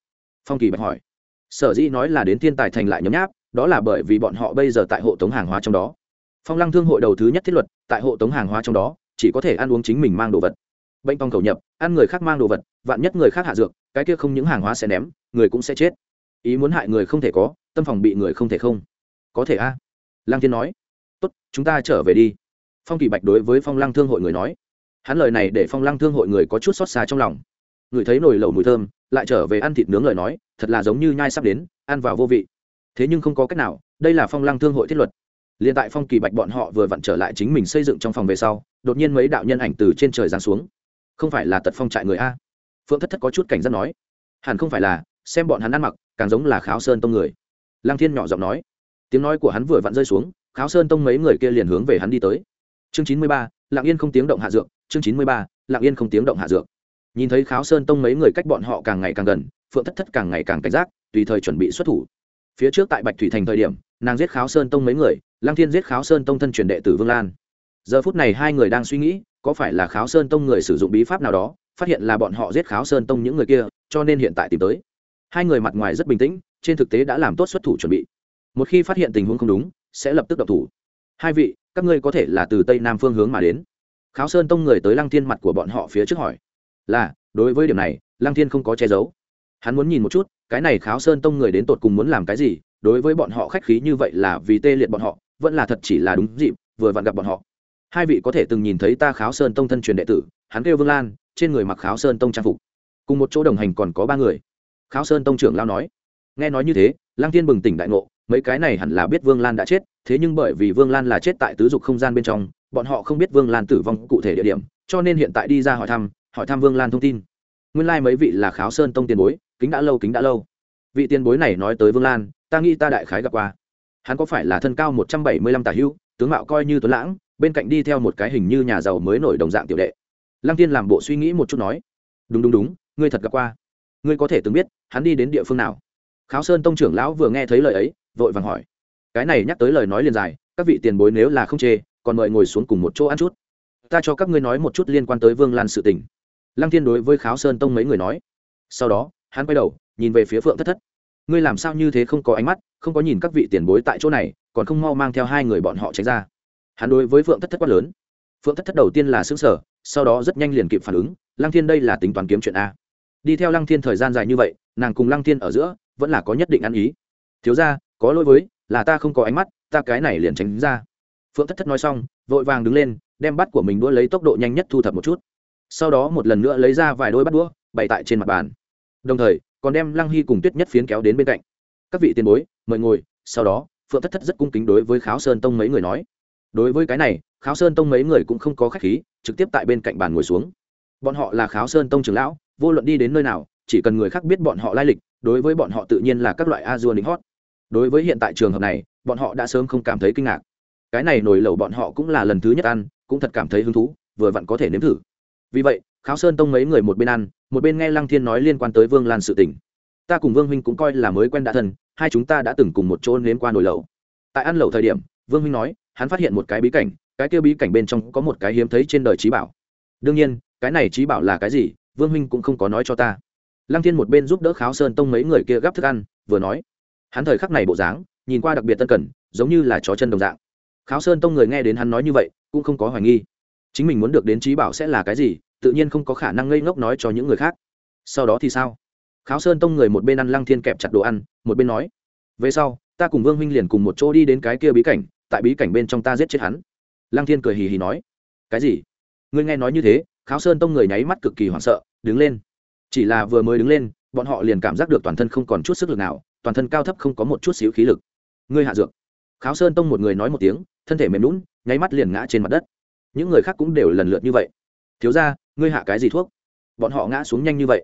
Phong kỳ bạch hỏi. Sở dĩ nói là đến thiên tài thành lại nhấm nháp, đó là bởi vì bọn họ bây giờ tại hộ tống hàng hóa trong đó. Phong lăng thương hội đầu thứ nhất thiết luật, tại hộ tống hàng hóa trong đó, chỉ có thể ăn uống chính mình mang đồ vật bệnh phong cầu nhập, ăn người khác mang đồ vật, vạn nhất người khác hạ dược, cái kia không những hàng hóa sẽ ném, người cũng sẽ chết. Ý muốn hại người không thể có, tâm phòng bị người không thể không. Có thể a. À. lăng thiên nói. Tốt, chúng ta trở về đi. Phong kỳ bạch đối với phong lăng thương hội người nói. Hắn lời này để phong lăng thương hội người có chút xót xa trong lòng. Người thấy nồi lẩu mùi thơm, lại trở về ăn thịt nướng lời nói, thật là giống như nhai sắp đến, ăn vào vô vị. Thế nhưng không có cách nào, đây là phong lăng thương hội thiết luật. Liền tại phong kỳ bạch bọn họ vừa vặn trở lại chính mình xây dựng trong phòng về sau, đột nhiên mấy đạo nhân ảnh từ trên trời giáng xuống không phải là tật phong trại người a? Phượng thất thất có chút cảnh giác nói. Hẳn không phải là, xem bọn hắn ăn mặc, càng giống là kháo sơn tông người. Lăng thiên nhỏ giọng nói. Tiếng nói của hắn vừa vặn rơi xuống, kháo sơn tông mấy người kia liền hướng về hắn đi tới. Chương chín mươi ba lạng yên không tiếng động hạ dược, chương chín mươi ba lạng yên không tiếng động hạ dược. Nhìn thấy kháo sơn tông mấy người cách bọn họ càng ngày càng gần, phượng thất thất càng ngày càng cảnh giác, tùy thời chuẩn bị xuất thủ. Phía trước tại bạch thủy thành thời điểm, nàng giết kháo sơn tông mấy người Lang thiên giết kháo sơn tông thân truyền đệ tử vương lan. Giờ phút này hai người đang suy nghĩ có phải là kháo sơn tông người sử dụng bí pháp nào đó, phát hiện là bọn họ giết kháo sơn tông những người kia, cho nên hiện tại tìm tới. Hai người mặt ngoài rất bình tĩnh, trên thực tế đã làm tốt xuất thủ chuẩn bị. Một khi phát hiện tình huống không đúng, sẽ lập tức đập thủ. Hai vị, các ngươi có thể là từ tây nam phương hướng mà đến. Kháo sơn tông người tới lăng thiên mặt của bọn họ phía trước hỏi. Là, đối với điểm này, lăng thiên không có che giấu. Hắn muốn nhìn một chút, cái này kháo sơn tông người đến tột cùng muốn làm cái gì, đối với bọn họ khách khí như vậy là vì tê liệt bọn họ, vẫn là thật chỉ là đúng dịp, vừa vặn gặp bọn họ hai vị có thể từng nhìn thấy ta kháo sơn tông thân truyền đệ tử, hắn kêu vương lan, trên người mặc kháo sơn tông trang phục. Cùng một chỗ đồng hành còn có ba người. Kháo sơn tông trưởng lao nói. Nghe nói như thế, lăng tiên bừng tỉnh đại ngộ, mấy cái này hẳn là biết vương lan đã chết, thế nhưng bởi vì vương lan là chết tại tứ dục không gian bên trong, bọn họ không biết vương lan tử vong cụ thể địa điểm, cho nên hiện tại đi ra hỏi thăm hỏi thăm vương lan thông tin. Nguyên lai、like、mấy vị là kháo sơn tông tiền bối, kính đã lâu, kính đã lâu. Vị tiền bối này nói tới vương lan, ta nghĩ ta đại khái gặp qua. Hắn có phải là thân cao một trăm bảy mươi lăm tà hữu, tướng mạo coi như tuấn lãng bên cạnh đi theo một cái hình như nhà giàu mới nổi đồng dạng tiểu đệ. Lăng tiên làm bộ suy nghĩ một chút nói, đúng đúng đúng, ngươi thật gặp qua. Ngươi có thể từng biết, hắn đi đến địa phương nào. Kháo sơn tông trưởng lão vừa nghe thấy lời ấy, vội vàng hỏi, cái này nhắc tới lời nói liền dài, các vị tiền bối nếu là không chê, còn mời ngồi xuống cùng một chỗ ăn chút. Ta cho các ngươi nói một chút liên quan tới vương lan sự tình. Lăng thiên đối với kháo sơn tông mấy người nói. Sau đó, hắn quay đầu, nhìn về phía phượng thất thất. Ngươi làm sao như thế không có ánh mắt, không có nhìn các vị tiền bối tại chỗ này, còn không mau mang theo hai người bọn họ tránh ra hắn đối với phượng thất thất quát lớn. Phượng thất thất đầu tiên là xứng sở sau đó rất nhanh liền kịp phản ứng, lăng thiên đây là tính toán kiếm chuyện a. Đi theo lăng thiên thời gian dài như vậy, nàng cùng lăng thiên ở giữa, vẫn là có nhất định ăn ý. Thiếu ra có lỗi với, là ta không có ánh mắt, ta cái này liền tránh ra. Phượng thất thất nói xong, vội vàng đứng lên, đem bắt của mình đua lấy tốc độ nhanh nhất thu thập một chút. Sau đó một lần nữa lấy ra vài đôi bắt đũa, bày tại trên mặt bàn. Đồng thời, còn đem lăng hy cùng tuyết nhất phiến kéo đến bên cạnh. Các vị tiền bối, mời ngồi. Sau đó, phượng thất thất rất cung kính đối với kháo sơn tông mấy người nói đối với cái này, kháo sơn tông mấy người cũng không có khách khí, trực tiếp tại bên cạnh bàn ngồi xuống. Bọn họ là kháo sơn tông trưởng lão, vô luận đi đến nơi nào, chỉ cần người khác biết bọn họ lai lịch, đối với bọn họ tự nhiên là các loại a dua lính hót. Đối với hiện tại trường hợp này, bọn họ đã sớm không cảm thấy kinh ngạc. Cái này nổi lẩu bọn họ cũng là lần thứ nhất ăn, cũng thật cảm thấy hứng thú, vừa vặn có thể nếm thử. Vì vậy, kháo sơn tông mấy người một bên ăn, một bên nghe lăng thiên nói liên quan tới vương lan sự tình. Ta cùng vương huynh cũng coi là mới quen đã thân, hai chúng ta đã từng cùng một chỗ nếm qua nồi lẩu. Tại ăn lẩu thời điểm, vương huynh nói hắn phát hiện một cái bí cảnh, cái kia bí cảnh bên trong có một cái hiếm thấy trên đời trí bảo. Đương nhiên, cái này trí bảo là cái gì, vương huynh cũng không có nói cho ta. Lăng thiên một bên giúp đỡ kháo sơn tông mấy người kia gắp thức ăn, vừa nói, hắn thời khắc này bộ dáng, nhìn qua đặc biệt tân cần, giống như là chó chân đồng dạng. Kháo sơn tông người nghe đến hắn nói như vậy, cũng không có hoài nghi. Chính mình muốn được đến trí bảo sẽ là cái gì, tự nhiên không có khả năng ngây ngốc nói cho những người khác. Sau đó thì sao? Kháo sơn tông người một bên ăn lăng thiên kẹp chặt đồ ăn, một bên nói, về sau, ta cùng vương huynh liền cùng một chỗ đi đến cái kia bí cảnh tại bí cảnh bên trong ta giết chết hắn. Lăng thiên cười hì hì nói, cái gì? Ngươi nghe nói như thế, kháo sơn tông người nháy mắt cực kỳ hoảng sợ, đứng lên. Chỉ là vừa mới đứng lên, bọn họ liền cảm giác được toàn thân không còn chút sức lực nào, toàn thân cao thấp không có một chút xíu khí lực. Ngươi hạ dược. Kháo sơn tông một người nói một tiếng, thân thể mềm lún nháy mắt liền ngã trên mặt đất. Những người khác cũng đều lần lượt như vậy. Thiếu ra ngươi hạ cái gì thuốc? Bọn họ ngã xuống nhanh như vậy.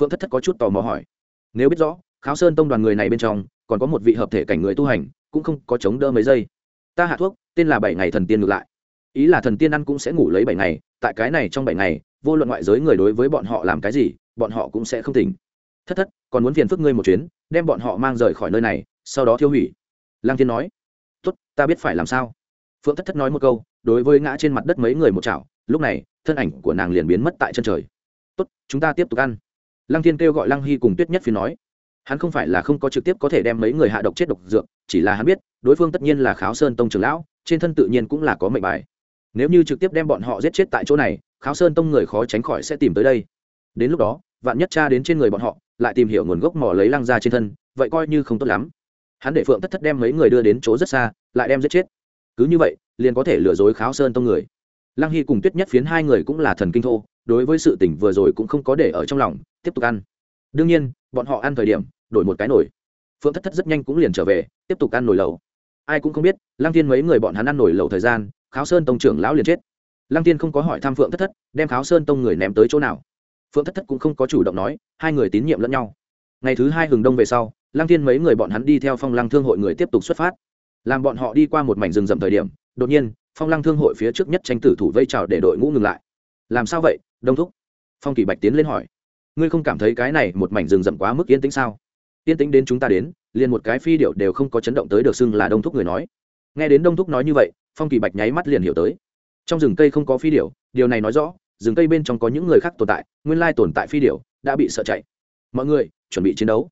Phượng thất thất có chút tò mò hỏi. Nếu biết rõ, kháo sơn tông đoàn người này bên trong, còn có một vị hợp thể cảnh người tu hành, cũng không có chống đỡ mấy giây ta hạ thuốc, tên là bảy ngày thần tiên ngược lại. Ý là thần tiên ăn cũng sẽ ngủ lấy bảy ngày, tại cái này trong bảy ngày, vô luận ngoại giới người đối với bọn họ làm cái gì, bọn họ cũng sẽ không tỉnh. Thất thất, còn muốn phiền phức ngươi một chuyến, đem bọn họ mang rời khỏi nơi này, sau đó thiêu hủy. Lang thiên nói. Tốt, ta biết phải làm sao. Phượng thất thất nói một câu, đối với ngã trên mặt đất mấy người một chảo, lúc này, thân ảnh của nàng liền biến mất tại chân trời. Tốt, chúng ta tiếp tục ăn. Lăng thiên kêu gọi lăng hy cùng tuyết nhất phi nói. Hắn không phải là không có trực tiếp có thể đem mấy người hạ độc chết độc dược, chỉ là hắn biết đối phương tất nhiên là kháo sơn tông trưởng lão, trên thân tự nhiên cũng là có mệnh bài. Nếu như trực tiếp đem bọn họ giết chết tại chỗ này, kháo sơn tông người khó tránh khỏi sẽ tìm tới đây. Đến lúc đó, vạn nhất cha đến trên người bọn họ, lại tìm hiểu nguồn gốc mỏ lấy lăng ra trên thân, vậy coi như không tốt lắm. Hắn để phượng thất thất đem mấy người đưa đến chỗ rất xa, lại đem giết chết. Cứ như vậy, liền có thể lừa dối kháo sơn tông người. Lăng hy cùng tuyết nhất phiến hai người cũng là thần kinh thô, đối với sự tỉnh vừa rồi cũng không có để ở trong lòng, tiếp tục ăn. Đương nhiên, bọn họ ăn thời điểm, đổi một cái nổi phượng thất thất rất nhanh cũng liền trở về, tiếp tục ăn nổi lẩu ai cũng không biết, lăng tiên mấy người bọn hắn ăn nổi lẩu thời gian, kháo sơn tông trưởng lão liền chết. Lăng tiên không có hỏi thăm phượng thất thất, đem kháo sơn tông người ném tới chỗ nào. Phượng thất thất cũng không có chủ động nói, hai người tín nhiệm lẫn nhau. Ngày thứ hai hừng đông về sau, lăng tiên mấy người bọn hắn đi theo phong lăng thương hội người tiếp tục xuất phát. Làm bọn họ đi qua một mảnh rừng rậm thời điểm, đột nhiên, phong lăng thương hội phía trước nhất tranh tử thủ vây trào để đội ngũ ngừng lại. Làm sao vậy, đông thúc? Phong kỳ bạch tiến lên hỏi. Ngươi không cảm thấy cái này một mảnh rừng rậm quá mức yên tĩnh sao? Yên tĩnh đến chúng ta đến, liền một cái phi điệu đều không có chấn động tới được xưng là đông thúc người nói. Nghe đến đông thúc nói như vậy, phong kỳ bạch nháy mắt liền hiểu tới. Trong rừng cây không có phi điệu điều này nói rõ, rừng cây bên trong có những người khác tồn tại, nguyên lai tồn tại phi điệu đã bị sợ chạy. Mọi người, chuẩn bị chiến đấu.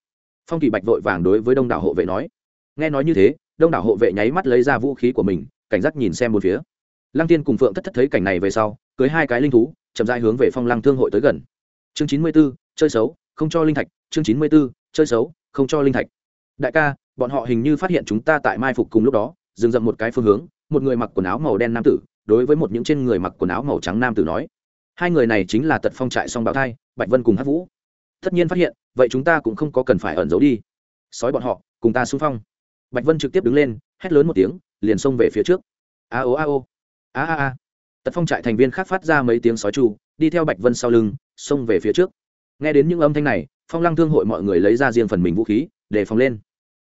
Phong kỳ bạch vội vàng đối với đông đảo hộ vệ nói. Nghe nói như thế, đông đảo hộ vệ nháy mắt lấy ra vũ khí của mình, cảnh giác nhìn xem một phía. Lăng tiên cùng phượng thất thất thấy cảnh này về sau, cưới hai cái linh thú, chậm rãi hướng về phong lăng thương hội tới gần. Chương chín mươi b ố chơi xấu, không cho linh thạch. Chương chín mươi b ố chơi xấu không cho linh thạch. Đại ca, bọn họ hình như phát hiện chúng ta tại mai phục cùng lúc đó, dừng dậm một cái phương hướng, một người mặc quần áo màu đen nam tử, đối với một những trên người mặc quần áo màu trắng nam tử nói. Hai người này chính là tật phong trại song bảo thai, bạch vân cùng hát vũ. Tất nhiên phát hiện, vậy chúng ta cũng không có cần phải ẩn giấu đi. Sói bọn họ, cùng ta xung phong. Bạch vân trực tiếp đứng lên, hét lớn một tiếng, liền xông về phía trước. A ô a ô. A a a. Tật phong trại thành viên khác phát ra mấy tiếng sói chu, đi theo bạch vân sau lưng, xông về phía trước. Nghe đến những âm thanh này phong lăng thương hội mọi người lấy ra riêng phần mình vũ khí, để phòng lên.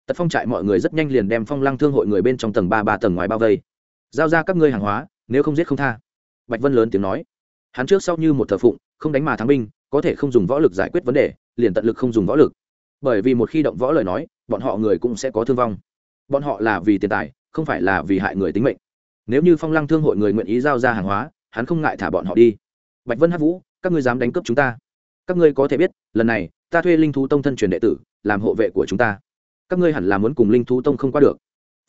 Tật phong trại mọi người rất nhanh liền đem phong lăng thương hội người bên trong tầng ba ba tầng ngoài bao vây. Giao ra các ngươi hàng hóa, nếu không giết không tha. Bạch vân lớn tiếng nói. Hắn trước sau như một thờ phụng, không đánh mà thắng binh, có thể không dùng võ lực giải quyết vấn đề, liền tận lực không dùng võ lực. Bởi vì một khi động võ lời nói, bọn họ người cũng sẽ có thương vong. Bọn họ là vì tiền tài, không phải là vì hại người tính mệnh. Nếu như phong lăng thương hội người nguyện ý giao ra hàng hóa, hắn không ngại thả bọn họ đi. Bạch vân hát vũ, các ngươi dám đánh cướp chúng ta. Các ngươi có thể biết, lần này ta thuê linh thú tông thân truyền đệ tử, làm hộ vệ của chúng ta. Các ngươi hẳn là muốn cùng linh thú tông không qua được.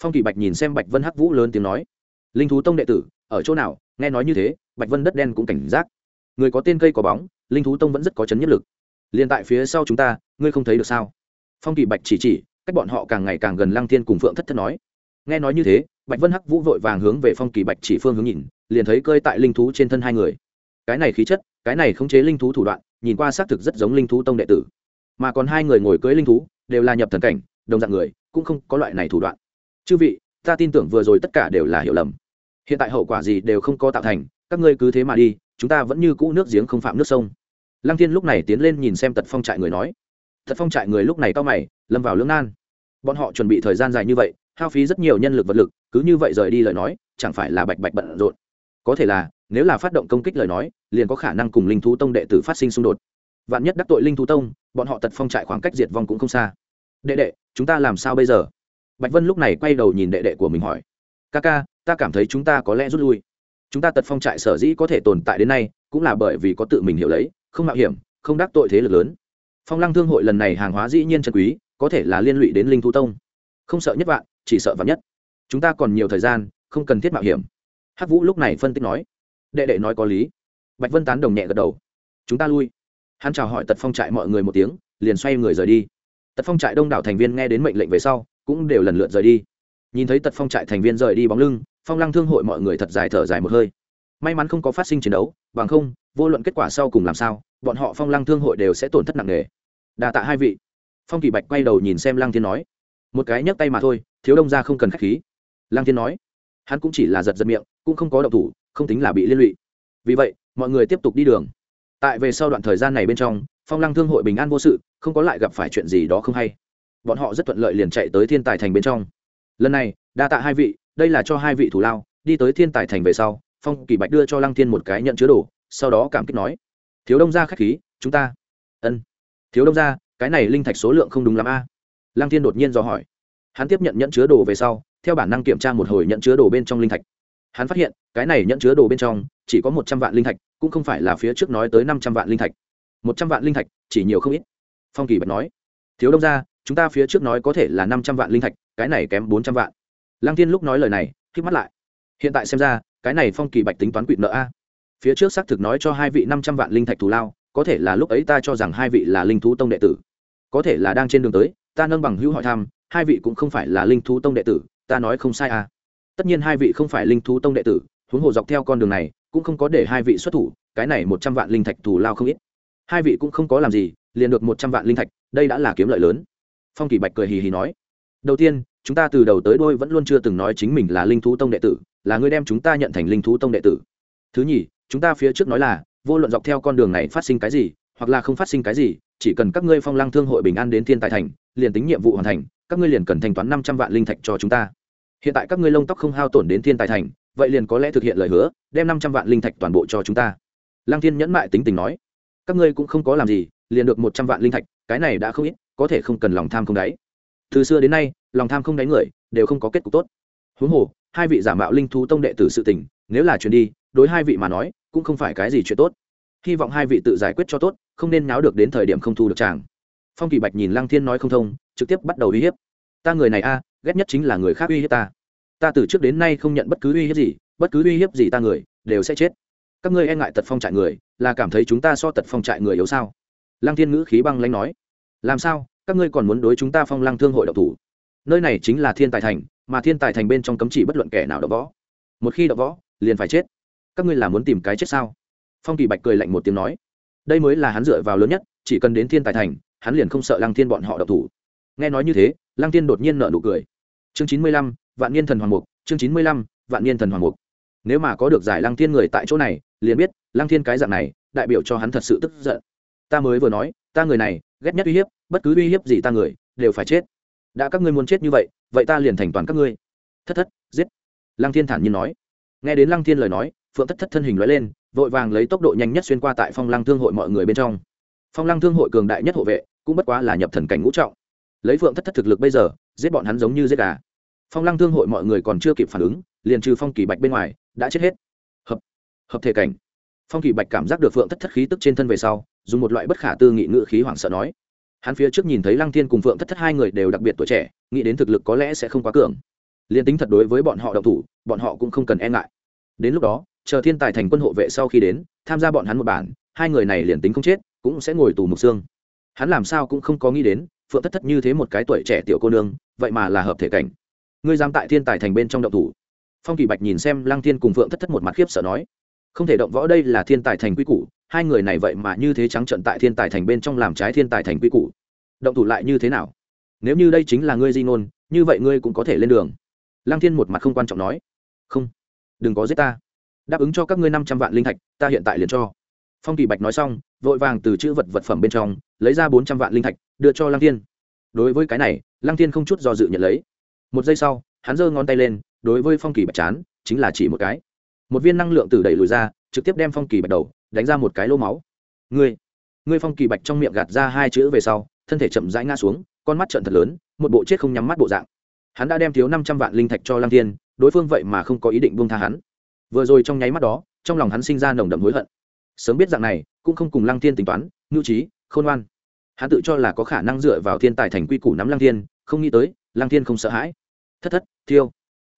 Phong kỳ bạch nhìn xem bạch vân hắc vũ lớn tiếng nói. Linh thú tông đệ tử, ở chỗ nào? Nghe nói như thế, bạch vân đất đen cũng cảnh giác. Người có tên cây có bóng, linh thú tông vẫn rất có chấn nhất lực. Liền tại phía sau chúng ta, ngươi không thấy được sao? Phong kỳ bạch chỉ chỉ, cách bọn họ càng ngày càng gần lăng thiên cùng phượng thất thất nói. Nghe nói như thế, bạch vân hắc vũ vội vàng hướng về phong kỳ bạch chỉ phương hướng nhìn, liền thấy cơi tại linh thú trên thân hai người. Cái này khí chất, cái này khống chế linh thú thủ đoạn nhìn qua xác thực rất giống linh thú tông đệ tử. Mà còn hai người ngồi cưới linh thú, đều là nhập thần cảnh, đồng dạng người, cũng không có loại này thủ đoạn. Chư vị, ta tin tưởng vừa rồi tất cả đều là hiểu lầm. Hiện tại hậu quả gì đều không có tạo thành, các ngươi cứ thế mà đi, chúng ta vẫn như cũ nước giếng không phạm nước sông. Lăng thiên lúc này tiến lên nhìn xem tật phong trại người nói. Tật phong trại người lúc này to mày, lâm vào lưỡng nan. Bọn họ chuẩn bị thời gian dài như vậy, hao phí rất nhiều nhân lực vật lực, cứ như vậy rời đi lời nói, chẳng phải là bạch bạch bận rộn có thể là, nếu là phát động công kích lời nói, liền có khả năng cùng linh thú tông đệ tử phát sinh xung đột. Vạn nhất đắc tội linh thú tông, bọn họ tật phong trại khoảng cách diệt vong cũng không xa. Đệ đệ, chúng ta làm sao bây giờ? Bạch vân lúc này quay đầu nhìn đệ đệ của mình hỏi. Ca ca, ta cảm thấy chúng ta có lẽ rút lui. Chúng ta tật phong trại sở dĩ có thể tồn tại đến nay, cũng là bởi vì có tự mình hiểu lấy, không mạo hiểm, không đắc tội thế lực lớn. Phong lăng thương hội lần này hàng hóa dĩ nhiên trần quý, có thể là liên lụy đến linh thú tông. Không sợ nhất vạn, chỉ sợ vạn nhất. Chúng ta còn nhiều thời gian, không cần thiết mạo hiểm hắc vũ lúc này phân tích nói, đệ đệ nói có lý. Bạch vân tán đồng nhẹ gật đầu, chúng ta lui. Hắn chào hỏi tật phong trại mọi người một tiếng, liền xoay người rời đi. Tật phong trại đông đảo thành viên nghe đến mệnh lệnh về sau, cũng đều lần lượt rời đi. Nhìn thấy tật phong trại thành viên rời đi bóng lưng, phong lăng thương hội mọi người thật dài thở dài một hơi. May mắn không có phát sinh chiến đấu, bằng không, vô luận kết quả sau cùng làm sao, bọn họ phong lăng thương hội đều sẽ tổn thất nặng nề. Đà tạ hai vị. Phong kỳ bạch quay đầu nhìn xem lăng thiên nói, một cái nhấc tay mà thôi, thiếu đông ra không cần k h á c h khí. Lăng thiên nói hắn cũng chỉ là giật giật miệng cũng không có động thủ không tính là bị liên lụy. Vì vậy mọi người tiếp tục đi đường. Tại về sau đoạn thời gian này bên trong phong lăng thương hội bình an vô sự không có lại gặp phải chuyện gì đó không hay. Bọn họ rất thuận lợi liền chạy tới thiên tài thành bên trong. Lần này đa tạ hai vị đây là cho hai vị thủ lao đi tới thiên tài thành về sau phong kỳ bạch đưa cho lăng thiên một cái nhận chứa đồ sau đó cảm kích nói thiếu đông gia k h á c h khí chúng ta. Ân. Thiếu đông gia, cái này linh thạch số lượng không đúng l ắ m a. Lăng thiên đột nhiên do hỏi. Hắn tiếp nhận nhận chứa đồ về sau theo bản năng kiểm tra một hồi nhận chứa đồ bên trong linh thạch. Hắn phát hiện, cái này nhận chứa đồ bên trong, chỉ có một trăm vạn linh thạch, cũng không phải là phía trước nói tới năm trăm vạn linh thạch. Một trăm vạn linh thạch, chỉ nhiều không ít. Phong kỳ bạch nói, thiếu đông ra chúng ta phía trước nói có thể là năm trăm vạn linh thạch, cái này kém bốn trăm vạn. Lăng tiên lúc nói lời này k mắt lại. Hiện tại xem ra, cái này phong kỳ bạch tính toán quỵt nợ a. Phía trước xác thực nói cho hai vị năm trăm vạn linh thạch thù lao, có thể là lúc ấy ta cho rằng hai vị là linh thú tông đệ tử. Có thể là đang trên đường tới, ta nâng bằng hữu hỏi thăm, hai vị cũng không phải là linh thú tông đệ tử ta nói không sai à. Tất nhiên hai vị không phải linh thú tông đệ tử, huống hồ dọc theo con đường này, cũng không có để hai vị xuất thủ, cái này một trăm vạn linh thạch thù lao không ít. Hai vị cũng không có làm gì, liền được một trăm vạn linh thạch, đây đã là kiếm lợi lớn. Phong kỳ bạch cười hì hì nói, đầu tiên, chúng ta từ đầu tới đôi vẫn luôn chưa từng nói chính mình là linh thú tông đệ tử, là người đem chúng ta nhận thành linh thú tông đệ tử. Thứ nhì, chúng ta phía trước nói là, vô luận dọc theo con đường này phát sinh cái gì, hoặc là không phát sinh cái gì chỉ cần các ngươi phong lăng thương hội bình an đến thiên tài thành, liền tính nhiệm vụ hoàn thành, các ngươi liền cần thanh toán năm trăm vạn linh thạch cho chúng ta. Hiện tại các ngươi lông tóc không hao tổn đến thiên tài thành, vậy liền có lẽ thực hiện lời hứa, đem năm trăm vạn linh thạch toàn bộ cho chúng ta. Lăng thiên nhẫn mại tính tình nói. Các ngươi cũng không có làm gì, liền được một trăm vạn linh thạch, cái này đã không ít, có thể không cần lòng tham không đáy. Từ xưa đến nay, lòng tham không đáy người, đều không có kết cục tốt. Huống hồ, hai vị giả mạo linh thú tông đệ tử sự tình, nếu là chuyển đi, đối hai vị mà nói, cũng không phải cái gì chuyện tốt hy vọng hai vị tự giải quyết cho tốt, không nên náo được đến thời điểm không thu được chàng. Phong kỳ bạch nhìn lăng thiên nói không thông, trực tiếp bắt đầu uy hiếp. Ta người này a, ghét nhất chính là người khác uy hiếp ta. Ta từ trước đến nay không nhận bất cứ uy hiếp gì, bất cứ uy hiếp gì ta người, đều sẽ chết. Các ngươi e ngại tật phong trại người, là cảm thấy chúng ta so tật phong trại người yếu sao? Lăng thiên ngữ khí băng lãnh nói. Làm sao, các ngươi còn muốn đối chúng ta phong lăng thương hội độc thủ? Nơi này chính là thiên tài thành, mà thiên tài thành bên trong cấm chỉ bất luận kẻ nào đọc võ. Một khi đọc võ, liền phải chết. Các ngươi là muốn tìm cái chết sao? Phong kỳ bạch cười lạnh một tiếng nói, đây mới là hắn dựa vào lớn nhất, chỉ cần đến thiên tài thành, hắn liền không sợ lăng thiên bọn họ độc thủ. Nghe nói như thế, lăng thiên đột nhiên nở nụ cười. Chương chín mươi lăm, vạn niên thần hoàng mục, chương chín mươi lăm, vạn niên thần hoàng mục. Nếu mà có được giải lăng thiên người tại chỗ này, liền biết lăng thiên cái dạng này, đại biểu cho hắn thật sự tức giận. Ta mới vừa nói, ta người này, ghét nhất uy hiếp, bất cứ uy hiếp gì ta người, đều phải chết. Đã các ngươi muốn chết như vậy vậy ta liền thành toàn các ngươi. Thất thất, giết. Lăng thiên thản nhiên nói. Nghe đến lăng thiên lời nói, phượng thất thất thân hình nói lên vội vàng lấy tốc độ nhanh nhất xuyên qua tại phong lăng thương hội mọi người bên trong. Phong lăng thương hội cường đại nhất hộ vệ, cũng bất quá là nhập thần cảnh ngũ trọng. Lấy phượng thất thất thực lực bây giờ, giết bọn hắn giống như giết gà. Phong lăng thương hội mọi người còn chưa kịp phản ứng, liền trừ phong kỳ bạch bên ngoài, đã chết hết. Hợp hợp thể cảnh. Phong kỳ bạch cảm giác được phượng thất thất khí tức trên thân về sau, dùng một loại bất khả tư nghị ngự khí hoảng sợ nói. Hắn phía trước nhìn thấy lăng thiên cùng phượng thất thất hai người đều đặc biệt tuổi trẻ, nghĩ đến thực lực có lẽ sẽ không quá cường. Liền tính thật đối với bọn họ độc thủ, bọn họ cũng không cần e ngại. Đến lúc đó chờ thiên tài thành quân hộ vệ sau khi đến, tham gia bọn hắn một bản, hai người này liền tính không chết, cũng sẽ ngồi tù mục xương. Hắn làm sao cũng không có nghĩ đến, phượng thất thất như thế một cái tuổi trẻ tiểu cô nương, vậy mà là hợp thể cảnh. Ngươi dám tại thiên tài thành bên trong động thủ. Phong kỳ bạch nhìn xem lăng thiên cùng phượng thất thất một mặt khiếp sợ nói. Không thể động võ đây là thiên tài thành quy củ, hai người này vậy mà như thế trắng trận tại thiên tài thành bên trong làm trái thiên tài thành quy củ. Động thủ lại như thế nào? Nếu như đây chính là ngươi di ngôn, như vậy ngươi cũng có thể lên đường. Lăng thiên một mặt không quan trọng nói. Không, đừng có giết ta đáp ứng cho các ngươi năm trăm vạn linh thạch, ta hiện tại liền cho. Phong kỳ bạch nói xong, vội vàng từ chữ vật vật phẩm bên trong, lấy ra bốn trăm vạn linh thạch, đưa cho lăng thiên. Đối với cái này, lăng thiên không chút do dự nhận lấy. Một giây sau, hắn giơ ngón tay lên, đối với phong kỳ bạch chán, chính là chỉ một cái. Một viên năng lượng từ đẩy lùi ra, trực tiếp đem phong kỳ bạch đầu, đánh ra một cái lỗ máu. Ngươi ngươi phong kỳ bạch trong miệng gạt ra hai chữ về sau, thân thể chậm rãi ngã xuống, con mắt trợn thật lớn, một bộ chết không nhắm mắt bộ dạng. Hắn đã đem thiếu năm trăm vạn linh thạch cho lăng thiên, đối phương vậy mà không có ý định buông tha hắn vừa rồi trong nháy mắt đó, trong lòng hắn sinh ra nồng đậm hối hận. Sớm biết dạng này, cũng không cùng lăng thiên tính toán ngưu trí, khôn ngoan. Hắn tự cho là có khả năng dựa vào thiên tài thành quy củ nắm lăng thiên, không nghĩ tới, lăng thiên không sợ hãi. Thất thất, thiêu.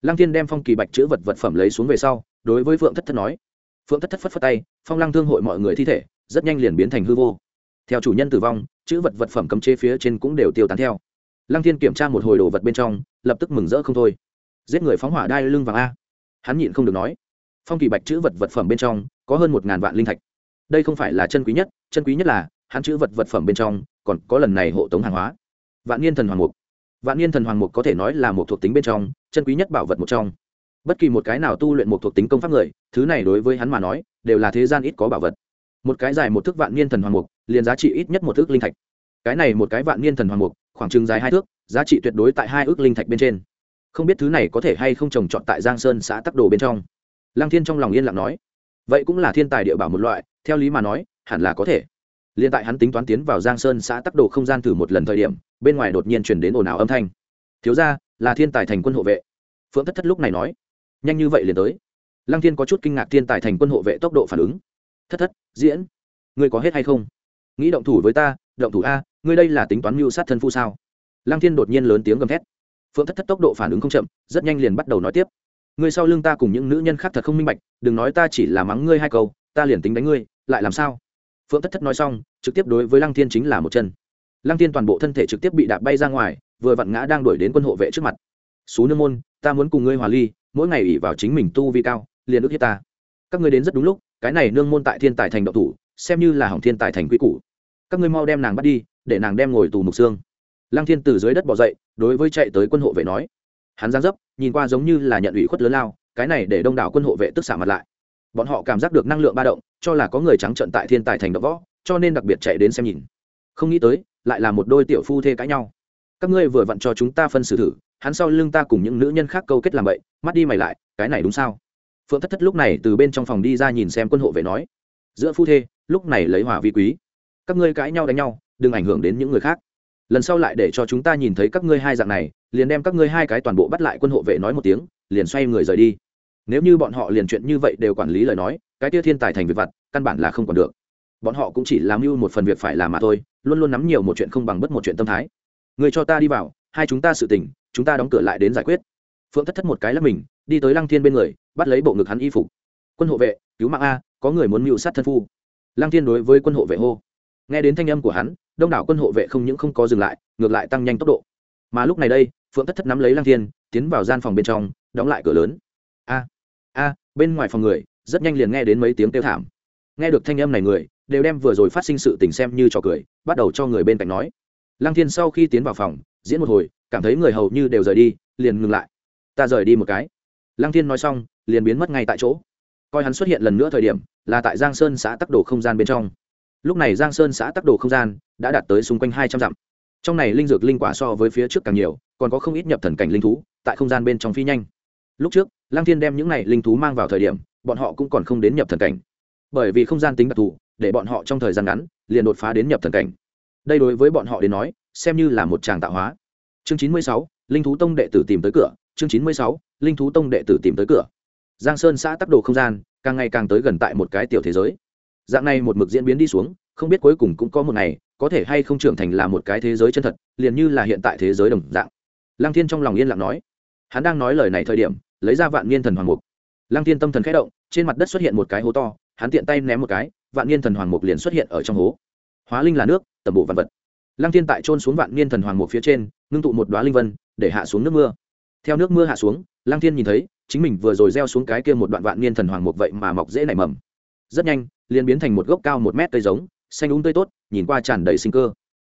Lăng thiên đem phong kỳ bạch chữ vật vật phẩm lấy xuống về sau, đối với phượng thất thất nói. Phượng thất thất phất phất tay, phong lăng thương hội mọi người thi thể, rất nhanh liền biến thành hư vô. Theo chủ nhân tử vong, chữ vật vật phẩm cấm chế phía trên cũng đều tiêu tán theo. Lăng thiên kiểm tra một hồi đồ vật bên trong, lập tức mừng rỡ không thôi. Giết người phóng hỏa đai lưng vàng a. Hắn nhịn không được nói phong kỳ bạch chữ vật vật phẩm bên trong có hơn một ngàn vạn linh thạch. Đây không phải là chân quý nhất, chân quý nhất là, hắn chữ vật vật phẩm bên trong còn có lần này hộ tống hàng hóa. Vạn niên thần hoàng mục. Vạn niên thần hoàng mục có thể nói là một thuộc tính bên trong, chân quý nhất bảo vật một trong. Bất kỳ một cái nào tu luyện một thuộc tính công pháp người, thứ này đối với hắn mà nói, đều là thế gian ít có bảo vật. Một cái dài một thước vạn niên thần hoàng mục, liền giá trị ít nhất một thước linh thạch. Cái này một cái vạn niên thần hoàng mục, khoảng chừng dài hai thước, giá trị tuyệt đối tại hai ước linh thạch bên trên. Không biết thứ này có thể hay không trồng trọt tại giang sơn xã tắc đồ bên trong lăng thiên trong lòng yên lặng nói, vậy cũng là thiên tài địa bảo một loại, theo lý mà nói, hẳn là có thể. Liên tại hắn tính toán tiến vào giang sơn xã tắc đồ không gian thử một lần thời điểm, bên ngoài đột nhiên chuyển đến ồn ào âm thanh. Thiếu ra là thiên tài thành quân hộ vệ. Phượng thất thất lúc này nói, nhanh như vậy liền tới. Lăng thiên có chút kinh ngạc thiên tài thành quân hộ vệ tốc độ phản ứng. Thất thất, diễn, ngươi có hết hay không? Nghĩ động thủ với ta, động thủ a, ngươi đây là tính toán mưu sát thân phu sao? Lăng thiên đột nhiên lớn tiếng gầm thét. Phượng thất thất tốc độ phản ứng không chậm, rất nhanh liền bắt đầu nói tiếp ngươi sau lưng ta cùng những nữ nhân khác thật không minh bạch, đừng nói ta chỉ là mắng ngươi hai câu, ta liền tính đánh ngươi, lại làm sao? Phượng thất thất nói xong, trực tiếp đối với lăng thiên chính là một chân. Lăng thiên toàn bộ thân thể trực tiếp bị đạp bay ra ngoài, vừa vặn ngã đang đuổi đến quân hộ vệ trước mặt. Xú nương môn, ta muốn cùng ngươi hòa ly, mỗi ngày ủy vào chính mình tu vi cao, liền ước hiếp ta. Các ngươi đến rất đúng lúc, cái này nương môn tại thiên tài thành độc thủ, xem như là hỏng thiên tài thành quy củ. Các ngươi mau đem nàng bắt đi, để nàng đem ngồi tù mục xương. Lăng thiên từ dưới đất bỏ dậy, đối với chạy tới quân hộ vệ nói hắn giang dấp, nhìn qua giống như là nhận ủy khuất lớn lao, cái này để đông đảo quân hộ vệ tức xả mặt lại. Bọn họ cảm giác được năng lượng ba động, cho là có người trắng trận tại thiên tài thành đ võ, cho nên đặc biệt chạy đến xem nhìn. Không nghĩ tới, lại là một đôi tiểu phu thê cãi nhau. Các ngươi vừa vặn cho chúng ta phân xử thử, hắn sau lưng ta cùng những nữ nhân khác câu kết làm vậy, mắt đi mày lại, cái này đúng sao? Phượng thất thất lúc này từ bên trong phòng đi ra nhìn xem quân hộ vệ nói, giữa phu thê, lúc này lấy hỏa vi quý. Các ngươi cãi nhau đánh nhau, đừng ảnh hưởng đến những người khác lần sau lại để cho chúng ta nhìn thấy các ngươi hai dạng này, liền đem các ngươi hai cái toàn bộ bắt lại quân hộ vệ nói một tiếng, liền xoay người rời đi. Nếu như bọn họ liền chuyện như vậy đều quản lý lời nói, cái tia thiên tài thành việc vặt, căn bản là không còn được. Bọn họ cũng chỉ làm mưu một phần việc phải làm mà thôi, luôn luôn nắm nhiều một chuyện không bằng bất một chuyện tâm thái. Người cho ta đi vào, hai chúng ta sự tình, chúng ta đóng cửa lại đến giải quyết. Phượng thất thất một cái là mình, đi tới lăng thiên bên người, bắt lấy bộ ngực hắn y phục. Quân hộ vệ, cứu mạng a, có người muốn mưu sát thân phu. Lăng thiên đối với quân hộ vệ hô nghe đến thanh âm của hắn, đông đảo quân hộ vệ không những không có dừng lại, ngược lại tăng nhanh tốc độ. Mà lúc này đây, phượng thất thất nắm lấy Lang thiên, tiến vào gian phòng bên trong, đóng lại cửa lớn. A a, bên ngoài phòng người, rất nhanh liền nghe đến mấy tiếng kêu thảm. Nghe được thanh âm này người, đều đem vừa rồi phát sinh sự tình xem như trò cười, bắt đầu cho người bên cạnh nói. Lang thiên sau khi tiến vào phòng, diễn một hồi, cảm thấy người hầu như đều rời đi, liền ngừng lại. Ta rời đi một cái. Lang thiên nói xong, liền biến mất ngay tại chỗ. Coi hắn xuất hiện lần nữa thời điểm, là tại giang sơn xã tắc đồ không gian bên trong lúc này giang sơn xã tắc đồ không gian đã đạt tới xung quanh hai trăm dặm. Trong này linh dược linh quả so với phía trước càng nhiều, còn có không ít nhập thần cảnh linh thú tại không gian bên trong phi nhanh. Lúc trước, lăng thiên đem những này linh thú mang vào thời điểm, bọn họ cũng còn không đến nhập thần cảnh. Bởi vì không gian tính đặc thù, để bọn họ trong thời gian ngắn liền đột phá đến nhập thần cảnh. Đây đối với bọn họ đến nói, xem như là một tràng tạo hóa. Chương chín mươi sáu, linh thú tông đệ tử tìm tới cửa. Chương chín mươi sáu, linh thú tông đệ tử tìm tới cửa. Giang sơn xã tắc đồ không gian càng ngày càng tới gần tại một cái tiểu thế giới dạng này một mực diễn biến đi xuống, không biết cuối cùng cũng có một ngày, có thể hay không trưởng thành là một cái thế giới chân thật, liền như là hiện tại thế giới đồng dạng. Lăng thiên trong lòng yên lặng nói. Hắn đang nói lời này thời điểm, lấy ra vạn niên thần hoàng mục. Lăng thiên tâm thần khẽ động, trên mặt đất xuất hiện một cái hố to, hắn tiện tay ném một cái, vạn niên thần hoàng mục liền xuất hiện ở trong hố. Hóa linh là nước tầm bộ vạn vật. Lăng thiên tại trôn xuống vạn niên thần hoàng mục phía trên, ngưng tụ một đoá linh vân, để hạ xuống nước mưa. Theo nước mưa hạ xuống, lăng thiên nhìn thấy, chính mình vừa rồi gieo xuống cái kia một đoạn vạn niên thần hoàng mục vậy mà mọc dễ nảy mầm. Rất nhanh liền biến thành một gốc cao một mét cây giống, xanh úng um tươi tốt, nhìn qua tràn đầy sinh cơ.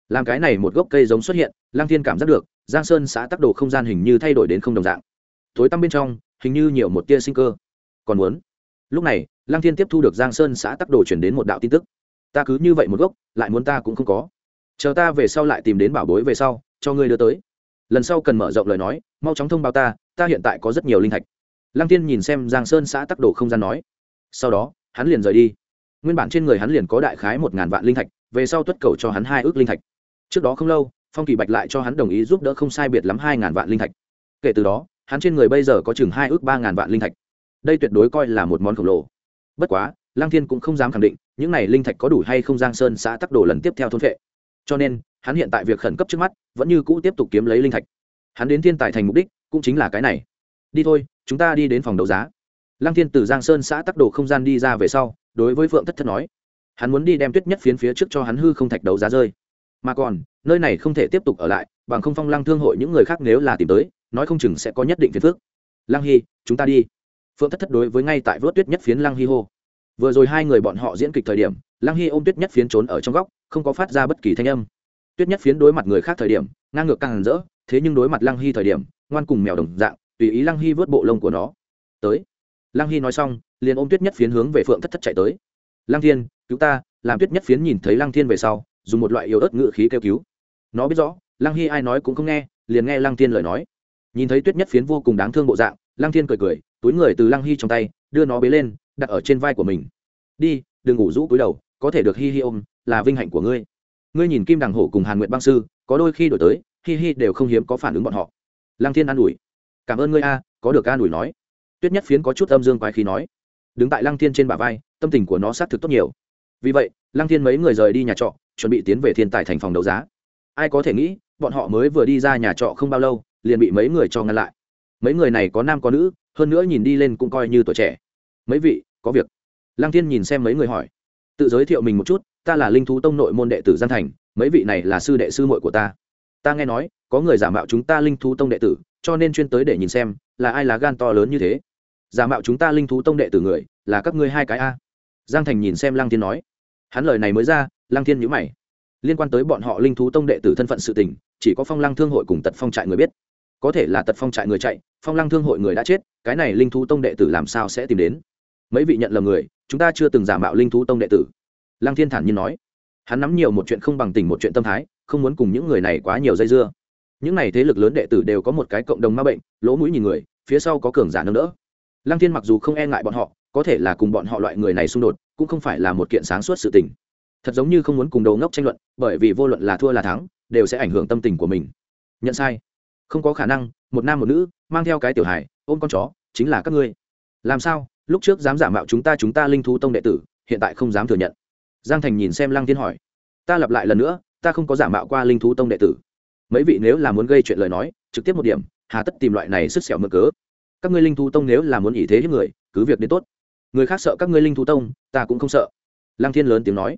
Làm cái này một gốc cây giống xuất hiện Lang thiên cảm giác được, giang sơn xã tắc đồ không gian hình như thay đổi đến không đồng dạng. Tối tăm bên trong, hình như nhiều một tia sinh cơ. Còn muốn? Lúc này Lang thiên tiếp thu được giang sơn xã tắc đồ chuyển đến một đạo tin tức. Ta cứ như vậy một gốc, lại muốn ta cũng không có. Chờ ta về sau lại tìm đến bảo bối về sau, cho ngươi đưa tới. Lần sau cần mở rộng lời nói, mau chóng thông báo ta ta hiện tại có rất nhiều linh thạch. Lăng tiên nhìn xem giang sơn xã tắc đồ không gian nói. Sau đó, hắn liền rời đi nguyên bản trên người hắn liền có đại khái một ngàn vạn linh thạch, về sau tuất cầu cho hắn hai ước linh thạch. Trước đó không lâu, phong kỳ bạch lại cho hắn đồng ý giúp đỡ không sai biệt lắm hai ngàn vạn linh thạch. Kể từ đó, hắn trên người bây giờ có chừng hai ước ba ngàn vạn linh thạch. Đây tuyệt đối coi là một món khổng lồ. Bất quá lang thiên cũng không dám khẳng định, những này linh thạch có đủ hay không giang sơn xã tắc đồ lần tiếp theo thôn vệ cho nên, hắn hiện tại việc khẩn cấp trước mắt, vẫn như cũ tiếp tục kiếm lấy linh thạch. Hắn đến thiên tài thành mục đích, cũng chính là cái này. Đi thôi, chúng ta đi đến phòng đấu giá lăng thiên từ giang sơn xã tắc đồ không gian đi ra về sau, đối với phượng thất thất nói, hắn muốn đi đem tuyết nhất phiến phía trước cho hắn hư không thạch đấu giá rơi. Mà còn, nơi này không thể tiếp tục ở lại, bằng không phong lăng thương hội những người khác nếu là tìm tới, nói không chừng sẽ có nhất định phiền phước lăng hy, chúng ta đi. Phượng thất thất đối với ngay tại vớt tuyết nhất phiến lăng hy hô. Vừa rồi hai người bọn họ diễn kịch thời điểm, lăng hy ôm tuyết nhất phiến trốn ở trong góc, không có phát ra bất kỳ thanh âm. Tuyết nhất phiến đối mặt người khác thời điểm, ngang ngược càng rỡ, thế nhưng đối mặt lăng hy thời điểm, ngoan cùng mèo đồng dạng, tùy ý lăng hy vớt bộ lông của nó. Tới lăng hy nói xong, liền ôm tuyết nhất phiến hướng về phượng thất thất chạy tới. Lăng thiên, cứu ta. Làm tuyết nhất phiến nhìn thấy lăng thiên về sau, dùng một loại yếu ớt ngự khí kêu cứu. Nó biết rõ, lăng hy ai nói cũng không nghe, liền nghe lăng thiên lời nói. Nhìn thấy tuyết nhất phiến vô cùng đáng thương bộ dạng, lăng thiên cười cười, túi người từ lăng hy trong tay, đưa nó bế lên, đặt ở trên vai của mình. Đi, đừng ngủ rũ cúi đầu, có thể được hi hi ôm, là vinh hạnh của ngươi. Ngươi nhìn kim đằng hổ cùng hàn nguyện băng sư, có đôi khi đổi tới, hi hi đều không hiếm có phản ứng bọn họ. Lăng thiên an ủi. Cảm ơn ngươi a, có được an ủi nói tuyết nhất phiến có chút âm dương quái khí nói, đứng tại lăng thiên trên bả vai, tâm tình của nó xác thực tốt nhiều. Vì vậy, lăng thiên mấy người rời đi nhà trọ, chuẩn bị tiến về thiên tài thành phòng đấu giá. Ai có thể nghĩ, bọn họ mới vừa đi ra nhà trọ không bao lâu, liền bị mấy người cho ngăn lại. Mấy người này có nam có nữ, hơn nữa nhìn đi lên cũng coi như tuổi trẻ. Mấy vị, có việc. Lăng thiên nhìn xem mấy người hỏi, tự giới thiệu mình một chút, ta là linh thú tông nội môn đệ tử Giang thành, mấy vị này là sư đệ sư muội của ta. Ta nghe nói, có người giả mạo chúng ta linh thú tông đệ tử, cho nên chuyên tới để nhìn xem, là ai lá gan to lớn như thế giả mạo chúng ta linh thú tông đệ tử người, là các ngươi hai cái a. Giang thành nhìn xem lăng thiên nói. Hắn lời này mới ra, lăng thiên nhữ mày. Liên quan tới bọn họ linh thú tông đệ tử thân phận sự tình, chỉ có phong lăng thương hội cùng tật phong trại người biết. Có thể là tật phong trại người chạy, phong lăng thương hội người đã chết, cái này linh thú tông đệ tử làm sao sẽ tìm đến? Mấy vị nhận lầm người, chúng ta chưa từng giả mạo linh thú tông đệ tử. Lăng thiên thản nhiên nói. Hắn nắm nhiều một chuyện không bằng tình một chuyện tâm thái, không muốn cùng những người này quá nhiều dây dưa. Những này thế lực lớn đệ tử đều có một cái cộng đồng ma bệnh, lỗ mũi nhìn người, phía sau có cường giả nâng đỡ lăng thiên mặc dù không e ngại bọn họ, có thể là cùng bọn họ loại người này xung đột, cũng không phải là một kiện sáng suốt sự tình. Thật giống như không muốn cùng đầu ngốc tranh luận, bởi vì vô luận là thua là thắng, đều sẽ ảnh hưởng tâm tình của mình. Nhận sai. Không có khả năng, một nam một nữ, mang theo cái tiểu hài, ôm con chó, chính là các ngươi. Làm sao? Lúc trước dám giả mạo chúng ta chúng ta linh thú tông đệ tử, hiện tại không dám thừa nhận. Giang thành nhìn xem lăng thiên hỏi. Ta lặp lại lần nữa, ta không có giả mạo qua linh thú tông đệ tử. Mấy vị nếu là muốn gây chuyện lời nói, trực tiếp một điểm, hà tất tìm loại này sức sẹo mượn cớ các ngươi linh thú tông nếu là muốn ỷ thế hiếp người, cứ việc đến tốt. Người khác sợ các ngươi linh thú tông, ta cũng không sợ. Lăng thiên lớn tiếng nói.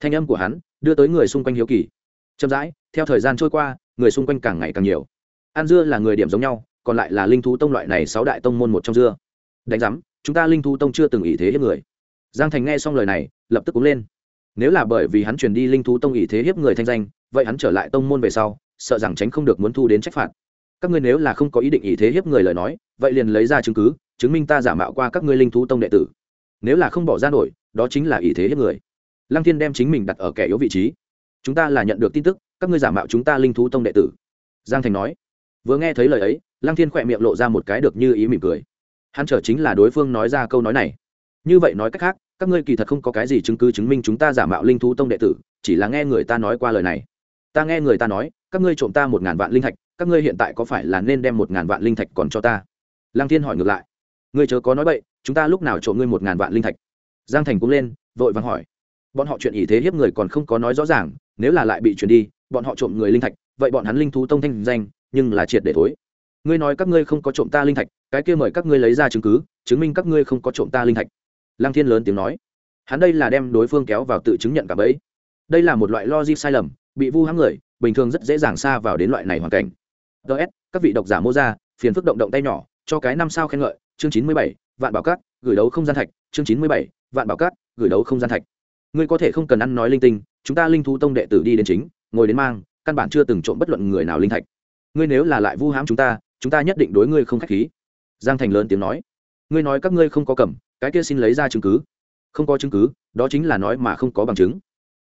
Thanh âm của hắn đưa tới người xung quanh hiếu kỳ. Chậm rãi, theo thời gian trôi qua, người xung quanh càng ngày càng nhiều. An dưa là người điểm giống nhau, còn lại là linh thú tông loại này sáu đại tông môn một trong dưa. Đánh giám, chúng ta linh thú tông chưa từng ý thế hiếp người. Giang thành nghe xong lời này, lập tức cúng lên. Nếu là bởi vì hắn truyền đi linh thú tông ý thế hiếp người thanh danh, vậy hắn trở lại tông môn về sau, sợ rằng tránh không được muốn thu đến trách phạt. Các ngươi nếu là không có ý định ý thế hiếp người lời nói vậy liền lấy ra chứng cứ, chứng minh ta giả mạo qua các ngươi linh thú tông đệ tử. Nếu là không bỏ ra nổi, đó chính là ý thế hết người. Lăng thiên đem chính mình đặt ở kẻ yếu vị trí. Chúng ta là nhận được tin tức, các ngươi giả mạo chúng ta linh thú tông đệ tử. Giang thành nói. Vừa nghe thấy lời ấy, lăng thiên khỏe miệng lộ ra một cái được như ý mỉm cười. Hắn trở chính là đối phương nói ra câu nói này. Như vậy nói cách khác, các ngươi kỳ thật không có cái gì chứng cứ chứng minh chúng ta giả mạo linh thú tông đệ tử, chỉ là nghe người ta nói qua lời này. Ta nghe người ta nói, các ngươi trộm ta một ngàn vạn linh thạch, các ngươi hiện tại có phải là nên đem một ngàn vạn linh thạch còn cho ta? Lăng thiên hỏi ngược lại. Ngươi chớ có nói bậy, chúng ta lúc nào trộm ngươi một ngàn vạn linh thạch? Giang thành cũng lên, vội vàng hỏi. Bọn họ chuyện ý thế hiếp người còn không có nói rõ ràng, nếu là lại bị chuyển đi, bọn họ trộm người linh thạch, vậy bọn hắn linh thú tông thanh danh, nhưng là triệt để thối. Ngươi nói các ngươi không có trộm ta linh thạch, cái kia mời các ngươi lấy ra chứng cứ, chứng minh các ngươi không có trộm ta linh thạch. Lăng thiên lớn tiếng nói. Hắn đây là đem đối phương kéo vào tự chứng nhận cả bẫy. đây là một loại logic sai lầm, bị vu hãm người, bình thường rất dễ dàng xa vào đến loại này hoàn cảnh. Ts các vị độc giả mô ra, phiền phức động động tay nhỏ cho cái năm sao khen ngợi, chương chín mươi bảy, vạn bảo cát, gửi đấu không gian thạch, chương chín mươi bảy, vạn bảo cát, gửi đấu không gian thạch. Ngươi có thể không cần ăn nói linh tinh, chúng ta linh thú tông đệ tử đi đến chính, ngồi đến mang, căn bản chưa từng trộm bất luận người nào linh thạch. Ngươi nếu là lại vu hãm chúng ta chúng ta nhất định đối ngươi không k h á c h khí. Giang thành lớn tiếng nói. Ngươi nói các ngươi không có cầm, cái kia xin lấy ra chứng cứ. Không có chứng cứ, đó chính là nói mà không có bằng chứng.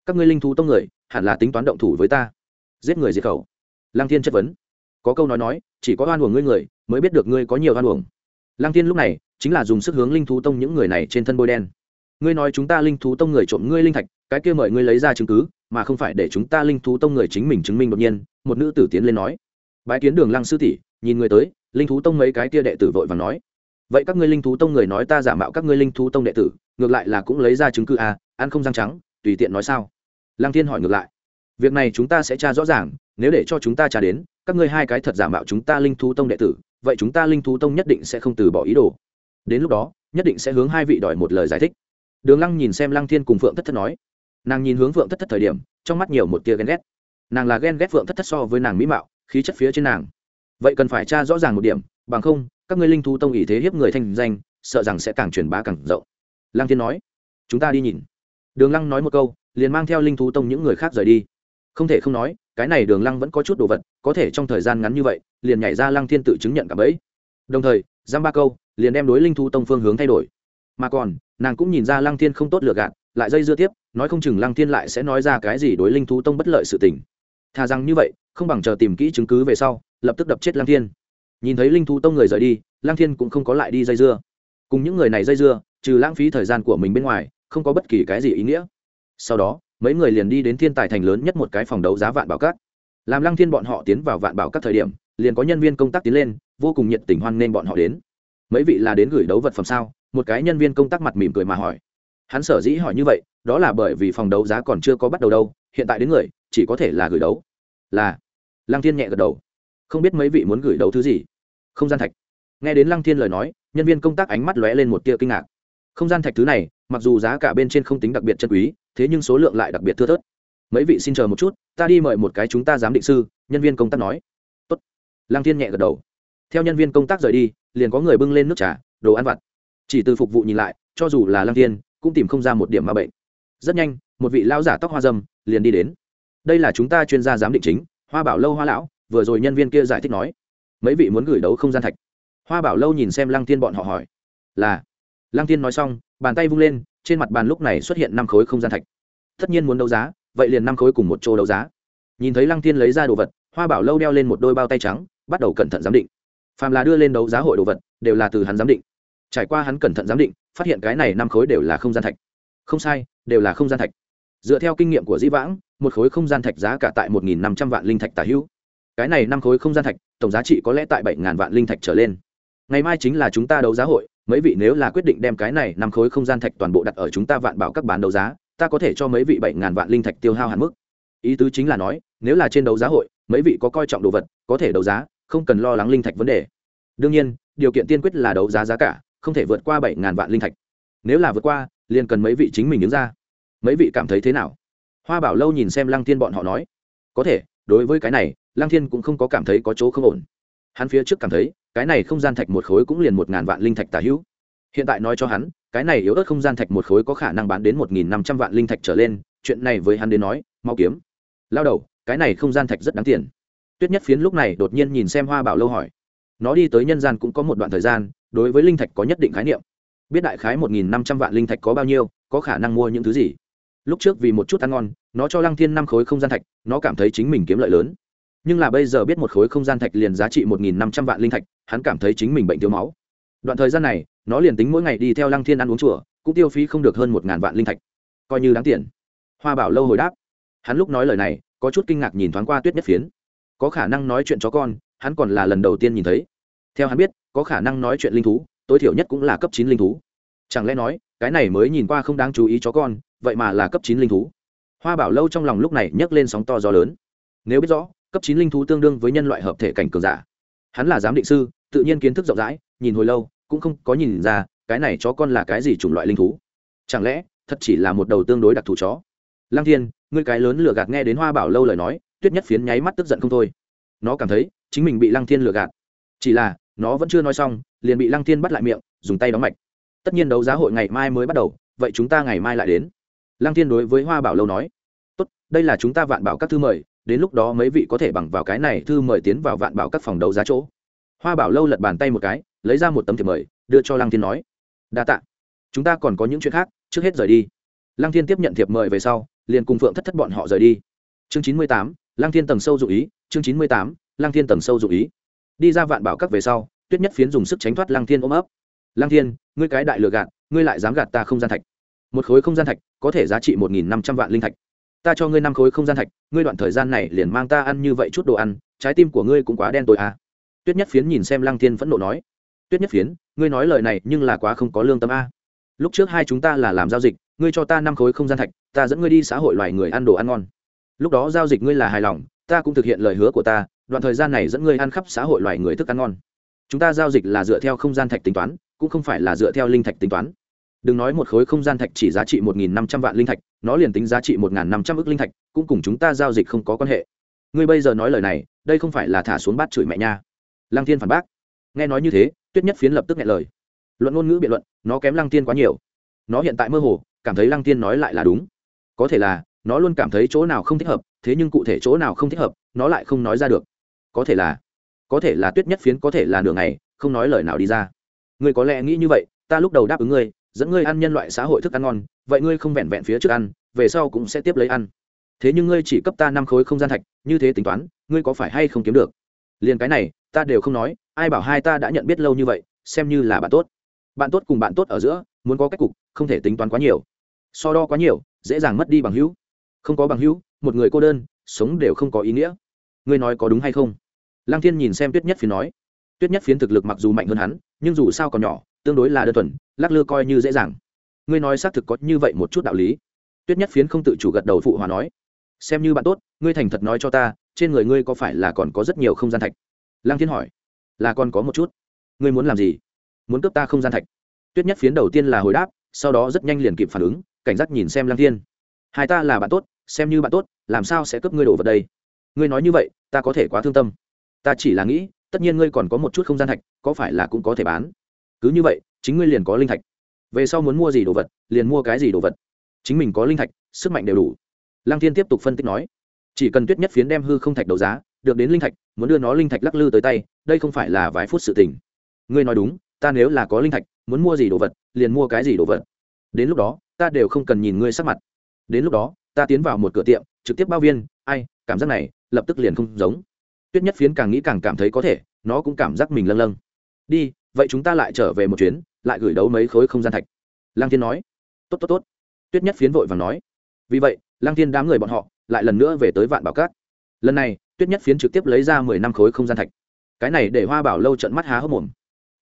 Các ngươi linh thú tông người, hẳn là tính toán động thủ với ta. Giết người diệt khẩu. Lang thiên chất vấn. Có câu nói nói, chỉ có oan uổng ngươi người mới biết được ngươi có nhiều oan uổng. Lăng thiên lúc này chính là dùng sức hướng linh thú tông những người này trên thân bôi đen. Ngươi nói chúng ta linh thú tông người trộm ngươi linh thạch cái kia mời ngươi lấy ra chứng cứ mà không phải để chúng ta linh thú tông người chính mình chứng minh đột nhiên một nữ tử tiến lên nói. Bái kiến đường lăng sư tỷ nhìn người tới linh thú tông mấy cái kia đệ tử vội và nói. Vậy các ngươi linh thú tông người nói ta giả mạo các ngươi linh thú tông đệ tử ngược lại là cũng lấy ra chứng cứ à, ăn không răng trắng tùy tiện nói sao? Lăng thiên hỏi ngược lại. Việc này chúng ta sẽ tra rõ ràng nếu để cho chúng ta tra đến các ngươi hai cái thật giả mạo chúng ta linh thú tông đệ tử vậy chúng ta linh thú tông nhất định sẽ không từ bỏ ý đồ. Đến lúc đó, nhất định sẽ hướng hai vị đòi một lời giải thích. Đường lăng nhìn xem lăng thiên cùng phượng thất thất nói. Nàng nhìn hướng phượng thất thất thời điểm, trong mắt nhiều một tia ghen ghét. Nàng là ghen ghét phượng thất thất so với nàng mỹ mạo, khí chất phía trên nàng. Vậy cần phải tra rõ ràng một điểm, bằng không, các ngươi linh thú tông ý thế hiếp người thanh danh, sợ rằng sẽ càng truyền bá càng rộng. Lăng thiên nói. Chúng ta đi nhìn. Đường lăng nói một câu, liền mang theo linh thú tông những người khác rời đi. Không thể không nói cái này đường lăng vẫn có chút đồ vật, có thể trong thời gian ngắn như vậy, liền nhảy ra lăng thiên tự chứng nhận cả bẫy. Đồng thời, giam ba câu, liền đem đối linh thu tông phương hướng thay đổi. Mà còn, nàng cũng nhìn ra lăng thiên không tốt lựa gạt, lại dây dưa tiếp, nói không chừng lăng thiên lại sẽ nói ra cái gì đối linh thu tông bất lợi sự tình. Thà rằng như vậy, không bằng chờ tìm kỹ chứng cứ về sau, lập tức đập chết lăng thiên. Nhìn thấy linh thu tông người rời đi, lăng thiên cũng không có lại đi dây dưa. Cùng những người này dây dưa, trừ lãng phí thời gian của mình bên ngoài, không có bất kỳ cái gì ý nghĩa. Sau đó mấy người liền đi đến thiên tài thành lớn nhất một cái phòng đấu giá vạn bảo cát. Làm lăng thiên bọn họ tiến vào vạn bảo các thời điểm, liền có nhân viên công tác tiến lên, vô cùng nhiệt tình hoan nên bọn họ đến. Mấy vị là đến gửi đấu vật phẩm sao? Một cái nhân viên công tác mặt mỉm cười mà hỏi. Hắn sở dĩ hỏi như vậy, đó là bởi vì phòng đấu giá còn chưa có bắt đầu đâu, hiện tại đến người, chỉ có thể là gửi đấu. Là. Lăng thiên nhẹ gật đầu. Không biết mấy vị muốn gửi đấu thứ gì? Không gian thạch. Nghe đến lăng thiên lời nói, nhân viên công tác ánh mắt lóe lên một tia kinh ngạc. Không gian thạch thứ này mặc dù giá cả bên trên không tính đặc biệt chân quý, thế nhưng số lượng lại đặc biệt thưa thớt. Mấy vị xin chờ một chút, ta đi mời một cái chúng ta giám định sư, nhân viên công tác nói. Tốt. lăng thiên nhẹ gật đầu. Theo nhân viên công tác rời đi, liền có người bưng lên nước trà, đồ ăn vặt. Chỉ từ phục vụ nhìn lại, cho dù là lăng thiên, cũng tìm không ra một điểm ma bệnh. Rất nhanh, một vị lão giả tóc hoa dâm liền đi đến. Đây là chúng ta chuyên gia giám định chính, hoa bảo lâu hoa lão, vừa rồi nhân viên kia giải thích nói. Mấy vị muốn gửi đấu không gian thạch. Hoa bảo lâu nhìn xem lăng Thiên bọn họ hỏi. Là. Lăng Thiên nói xong bàn tay vung lên, trên mặt bàn lúc này xuất hiện năm khối không gian thạch. Tất nhiên muốn đấu giá, vậy liền năm khối cùng một chỗ đấu giá. Nhìn thấy lăng thiên lấy ra đồ vật, hoa bảo lâu đeo lên một đôi bao tay trắng, bắt đầu cẩn thận giám định. Phàm là đưa lên đấu giá hội đồ vật, đều là từ hắn giám định. Trải qua hắn cẩn thận giám định, phát hiện cái này năm khối đều là không gian thạch. Không sai, đều là không gian thạch. Dựa theo kinh nghiệm của dĩ vãng, một khối không gian thạch giá cả tại một năm trăm vạn linh thạch tả hữu. Cái này năm khối không gian thạch, tổng giá trị có lẽ tại bảy ngàn vạn linh thạch trở lên. Ngày mai chính là chúng ta đấu giá hội mấy vị nếu là quyết định đem cái này năm khối không gian thạch toàn bộ đặt ở chúng ta vạn bảo các bán đấu giá, ta có thể cho mấy vị bảy ngàn vạn linh thạch tiêu hao hạn mức. Ý tứ chính là nói, nếu là trên đấu giá hội, mấy vị có coi trọng đồ vật, có thể đấu giá, không cần lo lắng linh thạch vấn đề. Đương nhiên, điều kiện tiên quyết là đấu giá giá cả, không thể vượt qua bảy ngàn vạn linh thạch. Nếu là vượt qua, liền cần mấy vị chính mình đứng ra. Mấy vị cảm thấy thế nào? Hoa bảo lâu nhìn xem lăng thiên bọn họ nói. Có thể, đối với cái này, lăng thiên cũng không có cảm thấy có chỗ không ổn hắn phía trước cảm thấy, cái này không gian thạch một khối cũng liền một ngàn vạn linh thạch tả hữu. Hiện tại nói cho hắn, cái này yếu ớt không gian thạch một khối có khả năng bán đến một nghìn năm trăm vạn linh thạch trở lên, chuyện này với hắn đến nói, mau kiếm. Lao đầu, cái này không gian thạch rất đáng tiền. Tuyết nhất phiến lúc này đột nhiên nhìn xem hoa bảo lâu hỏi. Nó đi tới nhân gian cũng có một đoạn thời gian, đối với linh thạch có nhất định khái niệm. Biết đại khái một nghìn năm trăm vạn linh thạch có bao nhiêu, có khả năng mua những thứ gì. Lúc trước vì một chút ăn ngon, nó cho lăng thiên năm khối không gian thạch, nó cảm thấy chính mình kiếm lợi lớn nhưng là bây giờ biết một khối không gian thạch liền giá trị một nghìn năm trăm vạn linh thạch, hắn cảm thấy chính mình bệnh thiếu máu. Đoạn thời gian này, nó liền tính mỗi ngày đi theo lăng thiên ăn uống chùa, cũng tiêu phí không được hơn một ngàn vạn linh thạch. Coi như đáng tiền. Hoa bảo lâu hồi đáp. Hắn lúc nói lời này, có chút kinh ngạc nhìn thoáng qua tuyết nhất phiến. Có khả năng nói chuyện chó con, hắn còn là lần đầu tiên nhìn thấy. Theo hắn biết, có khả năng nói chuyện linh thú, tối thiểu nhất cũng là cấp chín linh thú. Chẳng lẽ nói, cái này mới nhìn qua không đáng chú ý chó con, vậy mà là cấp chín linh thú? Hoa bảo lâu trong lòng lúc này nhấc lên sóng to gió lớn. Nếu biết rõ cấp chín linh thú tương đương với nhân loại hợp thể cảnh cường giả. Hắn là giám định sư, tự nhiên kiến thức rộng rãi, nhìn hồi lâu, cũng không có nhìn ra, cái này chó con là cái gì chủng loại linh thú. Chẳng lẽ, thật chỉ là một đầu tương đối đặc thù chó? Lăng thiên, ngươi cái lớn lừa gạt nghe đến hoa bảo lâu lời nói, tuyết nhất phiến nháy mắt tức giận không thôi. Nó cảm thấy, chính mình bị lăng thiên lừa gạt. Chỉ là, nó vẫn chưa nói xong, liền bị lăng thiên bắt lại miệng, dùng tay đóng mạch. Tất nhiên đấu giá hội ngày mai mới bắt đầu, vậy chúng ta ngày mai lại đến. Lăng thiên đối với hoa bảo lâu nói, tốt, đây là chúng ta vạn bảo các thư mời đến lúc đó mấy vị có thể bằng vào cái này thư mời tiến vào vạn bảo các phòng đấu giá chỗ. Hoa bảo lâu lật bàn tay một cái, lấy ra một tấm thiệp mời, đưa cho lăng thiên nói, đa t ạ chúng ta còn có những chuyện khác, trước hết rời đi. Lăng thiên tiếp nhận thiệp mời về sau, liền cùng phượng thất thất bọn họ rời đi. Chương chín mươi tám, lăng thiên tầng sâu dụ ý, chương chín mươi tám, lăng thiên tầng sâu dụ ý. Đi ra vạn bảo các về sau, tuyết nhất phiến dùng sức tránh thoát lăng thiên ôm ấp. Lăng thiên, ngươi cái đại lừa gạt, ngươi lại dám gạt ta không gian thạch. Một khối không gian thạch có thể giá trị một nghìn năm trăm vạn linh thạch ta cho ngươi năm khối không gian thạch, ngươi đoạn thời gian này liền mang ta ăn như vậy chút đồ ăn, trái tim của ngươi cũng quá đen tối à. tuyết nhất phiến nhìn xem lăng thiên phẫn nộ nói. Tuyết nhất phiến, ngươi nói lời này nhưng là quá không có lương tâm a lúc trước hai chúng ta là làm giao dịch, ngươi cho ta năm khối không gian thạch, ta dẫn ngươi đi xã hội loài người ăn đồ ăn ngon. Lúc đó giao dịch ngươi là hài lòng, ta cũng thực hiện lời hứa của ta, đoạn thời gian này dẫn ngươi ăn khắp xã hội loài người thức ăn ngon. Chúng ta giao dịch là dựa theo không gian thạch tính toán, cũng không phải là dựa theo linh thạch tính toán đừng nói một khối không gian thạch chỉ giá trị một nghìn năm trăm vạn linh thạch, nó liền tính giá trị một nghìn năm trăm ước linh thạch, cũng cùng chúng ta giao dịch không có quan hệ. Ngươi bây giờ nói lời này, đây không phải là thả xuống bát chửi mẹ nha. Lăng thiên phản bác. Nghe nói như thế, tuyết nhất phiến lập tức nghe lời. Luận ngôn ngữ biện luận, nó kém lăng tiên quá nhiều. Nó hiện tại mơ hồ, cảm thấy lăng tiên nói lại là đúng. Có thể là, nó luôn cảm thấy chỗ nào không thích hợp, thế nhưng cụ thể chỗ nào không thích hợp, nó lại không nói ra được. Có thể là, có thể là tuyết nhất phiến có thể là nửa ngày, không nói lời nào đi ra. Ngươi có lẽ nghĩ như vậy, ta lúc đầu đáp ứng ngươi dẫn ngươi ăn nhân loại xã hội thức ăn ngon, vậy ngươi không vẹn vẹn phía trước ăn, về sau cũng sẽ tiếp lấy ăn. Thế nhưng ngươi chỉ cấp ta năm khối không gian thạch, như thế tính toán, ngươi có phải hay không kiếm được? Liền cái này, ta đều không nói, ai bảo hai ta đã nhận biết lâu như vậy, xem như là bạn tốt. Bạn tốt cùng bạn tốt ở giữa, muốn có cách cục, không thể tính toán quá nhiều. So đo quá nhiều, dễ dàng mất đi bằng hữu. Không có bằng hữu, một người cô đơn, sống đều không có ý nghĩa. Ngươi nói có đúng hay không? Lăng thiên nhìn xem tuyết nhất phiến nói. Tuyết nhất phiến thực lực mặc dù mạnh hơn hắn, nhưng dù sao còn nhỏ tương đối là đơn thuần, lắc lư coi như dễ dàng. Ngươi nói xác thực có như vậy một chút đạo lý. Tuyết nhất phiến không tự chủ gật đầu phụ hòa nói, xem như bạn tốt, ngươi thành thật nói cho ta, trên người ngươi có phải là còn có rất nhiều không gian thạch? Lăng thiên hỏi, là còn có một chút. Ngươi muốn làm gì? Muốn cướp ta không gian thạch? Tuyết nhất phiến đầu tiên là hồi đáp, sau đó rất nhanh liền kịp phản ứng, cảnh giác nhìn xem lăng thiên. Hai ta là bạn tốt, xem như bạn tốt, làm sao sẽ cướp ngươi đồ vật đây? Ngươi nói như vậy, ta có thể quá thương tâm. Ta chỉ là nghĩ, tất nhiên ngươi còn có một chút không gian thạch, có phải là cũng có thể bán? Cứ như vậy, chính ngươi liền có linh thạch. Về sau muốn mua gì đồ vật, liền mua cái gì đồ vật. Chính mình có linh thạch, sức mạnh đều đủ. Lăng thiên tiếp tục phân tích nói. Chỉ cần tuyết nhất phiến đem hư không thạch đấu giá, được đến linh thạch, muốn đưa nó linh thạch lắc lư tới tay, đây không phải là vài phút sự tình. Ngươi nói đúng, ta nếu là có linh thạch, muốn mua gì đồ vật, liền mua cái gì đồ vật. Đến lúc đó, ta đều không cần nhìn ngươi sắc mặt. Đến lúc đó, ta tiến vào một cửa tiệm, trực tiếp bao viên, ai, cảm giác này, lập tức liền không giống. Tuyết nhất phiến càng nghĩ càng cảm thấy có thể, nó cũng cảm giác mình lâng lâng. Đi vậy chúng ta lại trở về một chuyến, lại gửi đấu mấy khối không gian thạch. Lang thiên nói. Tốt tốt tốt. Tuyết nhất phiến vội và nói. Vì vậy Lang thiên đám người bọn họ lại lần nữa về tới vạn bảo cát. Lần này, tuyết nhất phiến trực tiếp lấy ra mười năm khối không gian thạch. Cái này để hoa bảo lâu trận mắt há hốc mồm.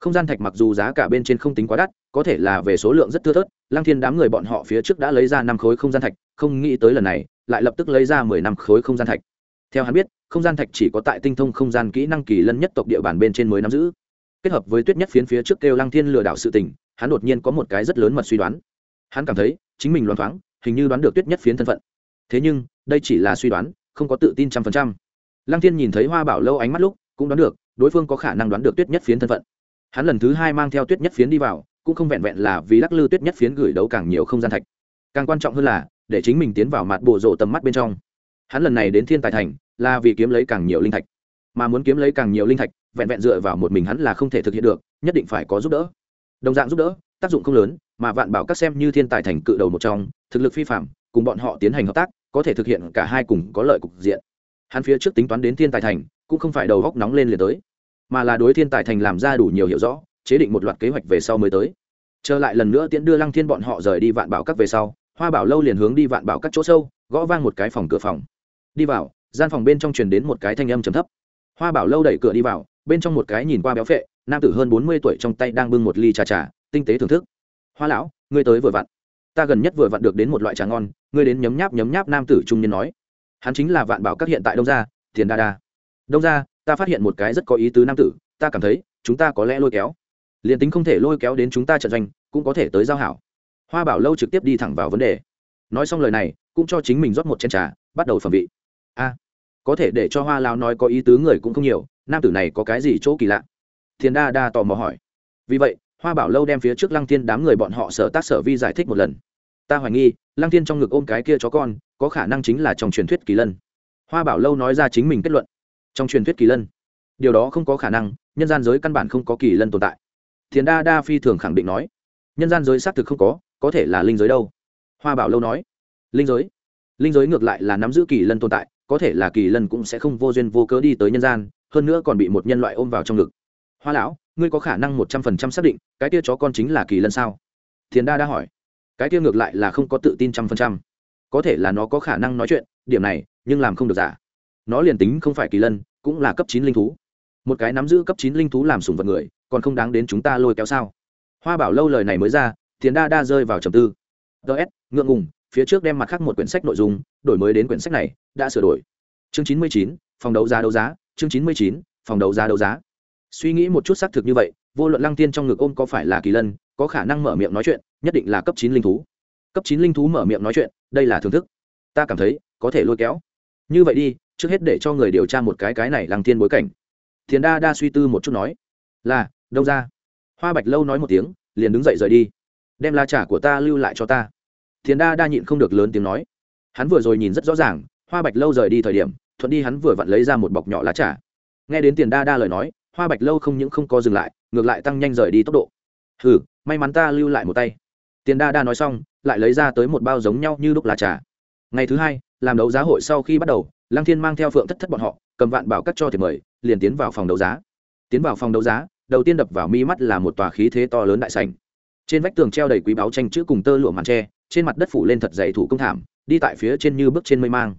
Không gian thạch mặc dù giá cả bên trên không tính quá đắt, có thể là về số lượng rất thưa thớt Lang thiên đám người bọn họ phía trước đã lấy ra năm khối không gian thạch, không nghĩ tới lần này, lại lập tức lấy ra mười năm khối không gian thạch. Theo hắn biết, không gian thạch chỉ có tại tinh thông không gian kỹ năng kỳ lân nhất tộc địa bàn bên trên mới nắm giữ kết hợp với tuyết nhất phiến phía trước kêu lăng thiên lừa đảo sự tình, hắn đột nhiên có một cái rất lớn mật suy đoán. Hắn cảm thấy, chính mình loáng thoáng, hình như đoán được tuyết nhất phiến thân phận. Thế nhưng, đây chỉ là suy đoán, không có tự tin trăm phần trăm. Lăng thiên nhìn thấy hoa bảo lâu ánh mắt lúc, cũng đoán được, đối phương có khả năng đoán được tuyết nhất phiến thân phận. Hắn lần thứ hai mang theo tuyết nhất phiến đi vào, cũng không vẹn vẹn là vì lắc lư tuyết nhất phiến gửi đấu càng nhiều không gian thạch. Càng quan trọng hơn là, để chính mình tiến vào mặt bộ rộ tầm mắt bên trong. Hắn lần này đến thiên tài thành, là vì kiếm lấy càng nhiều linh thạch. Mà muốn kiếm lấy càng nhiều linh thạch vẹn vẹn dựa vào một mình hắn là không thể thực hiện được, nhất định phải có giúp đỡ. Đồng dạng giúp đỡ, tác dụng không lớn, mà vạn bảo các xem như thiên tài thành cự đầu một trong, thực lực phi phạm, cùng bọn họ tiến hành hợp tác, có thể thực hiện cả hai cùng có lợi cục diện. Hắn phía trước tính toán đến thiên tài thành, cũng không phải đầu góc nóng lên liền tới, mà là đối thiên tài thành làm ra đủ nhiều hiểu rõ, chế định một loạt kế hoạch về sau mới tới. Trở lại lần nữa tiễn đưa lăng thiên bọn họ rời đi vạn bảo các về sau, hoa bảo lâu liền hướng đi vạn bảo các chỗ sâu, gõ vang một cái phòng cửa phòng. Đi vào, gian phòng bên trong truyền đến một cái thanh âm trầm thấp. Hoa bảo lâu đẩy cửa đi vào bên trong một cái nhìn qua béo phệ, nam tử hơn bốn mươi tuổi trong tay đang bưng một ly trà trà, tinh tế thưởng thức. Hoa lão, ngươi tới vừa vặn. Ta gần nhất vừa vặn được đến một loại trà ngon, ngươi đến nhấm nháp nhấm nháp, nam tử trung niên nói. Hắn chính là vạn bảo các hiện tại đông gia, tiền đa đa. Đông gia, ta phát hiện một cái rất có ý tứ nam tử, ta cảm thấy, chúng ta có lẽ lôi kéo. Liền tính không thể lôi kéo đến chúng ta trận doanh, cũng có thể tới giao hảo. Hoa bảo lâu trực tiếp đi thẳng vào vấn đề. Nói xong lời này, cũng cho chính mình rót một chén trà, bắt đầu phẩm vị. A, có thể để cho hoa lao nói có ý tứ người cũng không nhiều nam tử này có cái gì chỗ kỳ lạ? Thiền đa đa tò mò hỏi. Vì vậy, hoa bảo lâu đem phía trước lăng thiên đám người bọn họ sở tác sở vi giải thích một lần. Ta hoài nghi, lăng thiên trong ngực ôm cái kia chó con, có khả năng chính là trong truyền thuyết kỳ lân. Hoa bảo lâu nói ra chính mình kết luận. Trong truyền thuyết kỳ lân. Điều đó không có khả năng, nhân gian giới căn bản không có kỳ lân tồn tại. Thiền đa đa phi thường khẳng định nói. Nhân gian giới xác thực không có có thể là linh giới đâu. Hoa bảo lâu nói. Linh giới? Linh giới ngược lại là nắm giữ kỳ lân tồn tại, có thể là kỳ lân cũng sẽ không vô duyên vô cớ đi tới nhân gian hơn nữa còn bị một nhân loại ôm vào trong ngực. Hoa lão, ngươi có khả năng một trăm phần trăm xác định, cái tia chó con chính là kỳ lân sao? Thiền đa đã hỏi. Cái tia ngược lại là không có tự tin trăm phần trăm. Có thể là nó có khả năng nói chuyện, điểm này, nhưng làm không được giả. Nó liền tính không phải kỳ lân, cũng là cấp chín linh thú. Một cái nắm giữ cấp chín linh thú làm sùng vật người, còn không đáng đến chúng ta lôi kéo sao? Hoa bảo lâu lời này mới ra, thiền đa đa rơi vào trầm tư. Ts ngượng ngùng, phía trước đem mặt khác một quyển sách nội dung, đổi mới đến quyển sách này, đã sửa đổi. Chương chín mươi chín, phòng đấu giá đấu giá chương chín mươi chín, phòng đấu giá đấu giá. Suy nghĩ một chút xác thực như vậy, vô luận lăng tiên trong ngực ôm có phải là kỳ lân, có khả năng mở miệng nói chuyện, nhất định là cấp chín linh thú. Cấp chín linh thú mở miệng nói chuyện, đây là thưởng thức. Ta cảm thấy, có thể lôi kéo. Như vậy đi, trước hết để cho người điều tra một cái cái này lăng tiên bối cảnh. Thiền đa đa suy tư một chút nói, là, đâu ra? Hoa bạch lâu nói một tiếng, liền đứng dậy rời đi. Đem la trả của ta lưu lại cho ta. Thiền đa đa nhịn không được lớn tiếng nói. Hắn vừa rồi nhìn rất rõ ràng, hoa bạch lâu rời đi thời điểm thuận đi hắn vừa vặn lấy ra một bọc nhỏ lá trà. Nghe đến tiền đa đa lời nói, hoa bạch lâu không những không có dừng lại, ngược lại tăng nhanh rời đi tốc độ. Hừ, may mắn ta lưu lại một tay. Tiền đa đa nói xong, lại lấy ra tới một bao giống nhau như đúc lá trà. Ngày thứ hai, làm đấu giá hội sau khi bắt đầu, lăng thiên mang theo phượng thất thất bọn họ, cầm vạn bảo cắt cho thiệp mời, liền tiến vào phòng đấu giá. Tiến vào phòng đấu giá, đầu tiên đập vào mi mắt là một tòa khí thế to lớn đại sành trên vách tường treo đầy quý báo tranh chữ cùng tơ lụa màn tre, trên mặt đất phủ lên thật dày thủ công thảm, đi tại phía trên như bước trên mây mang.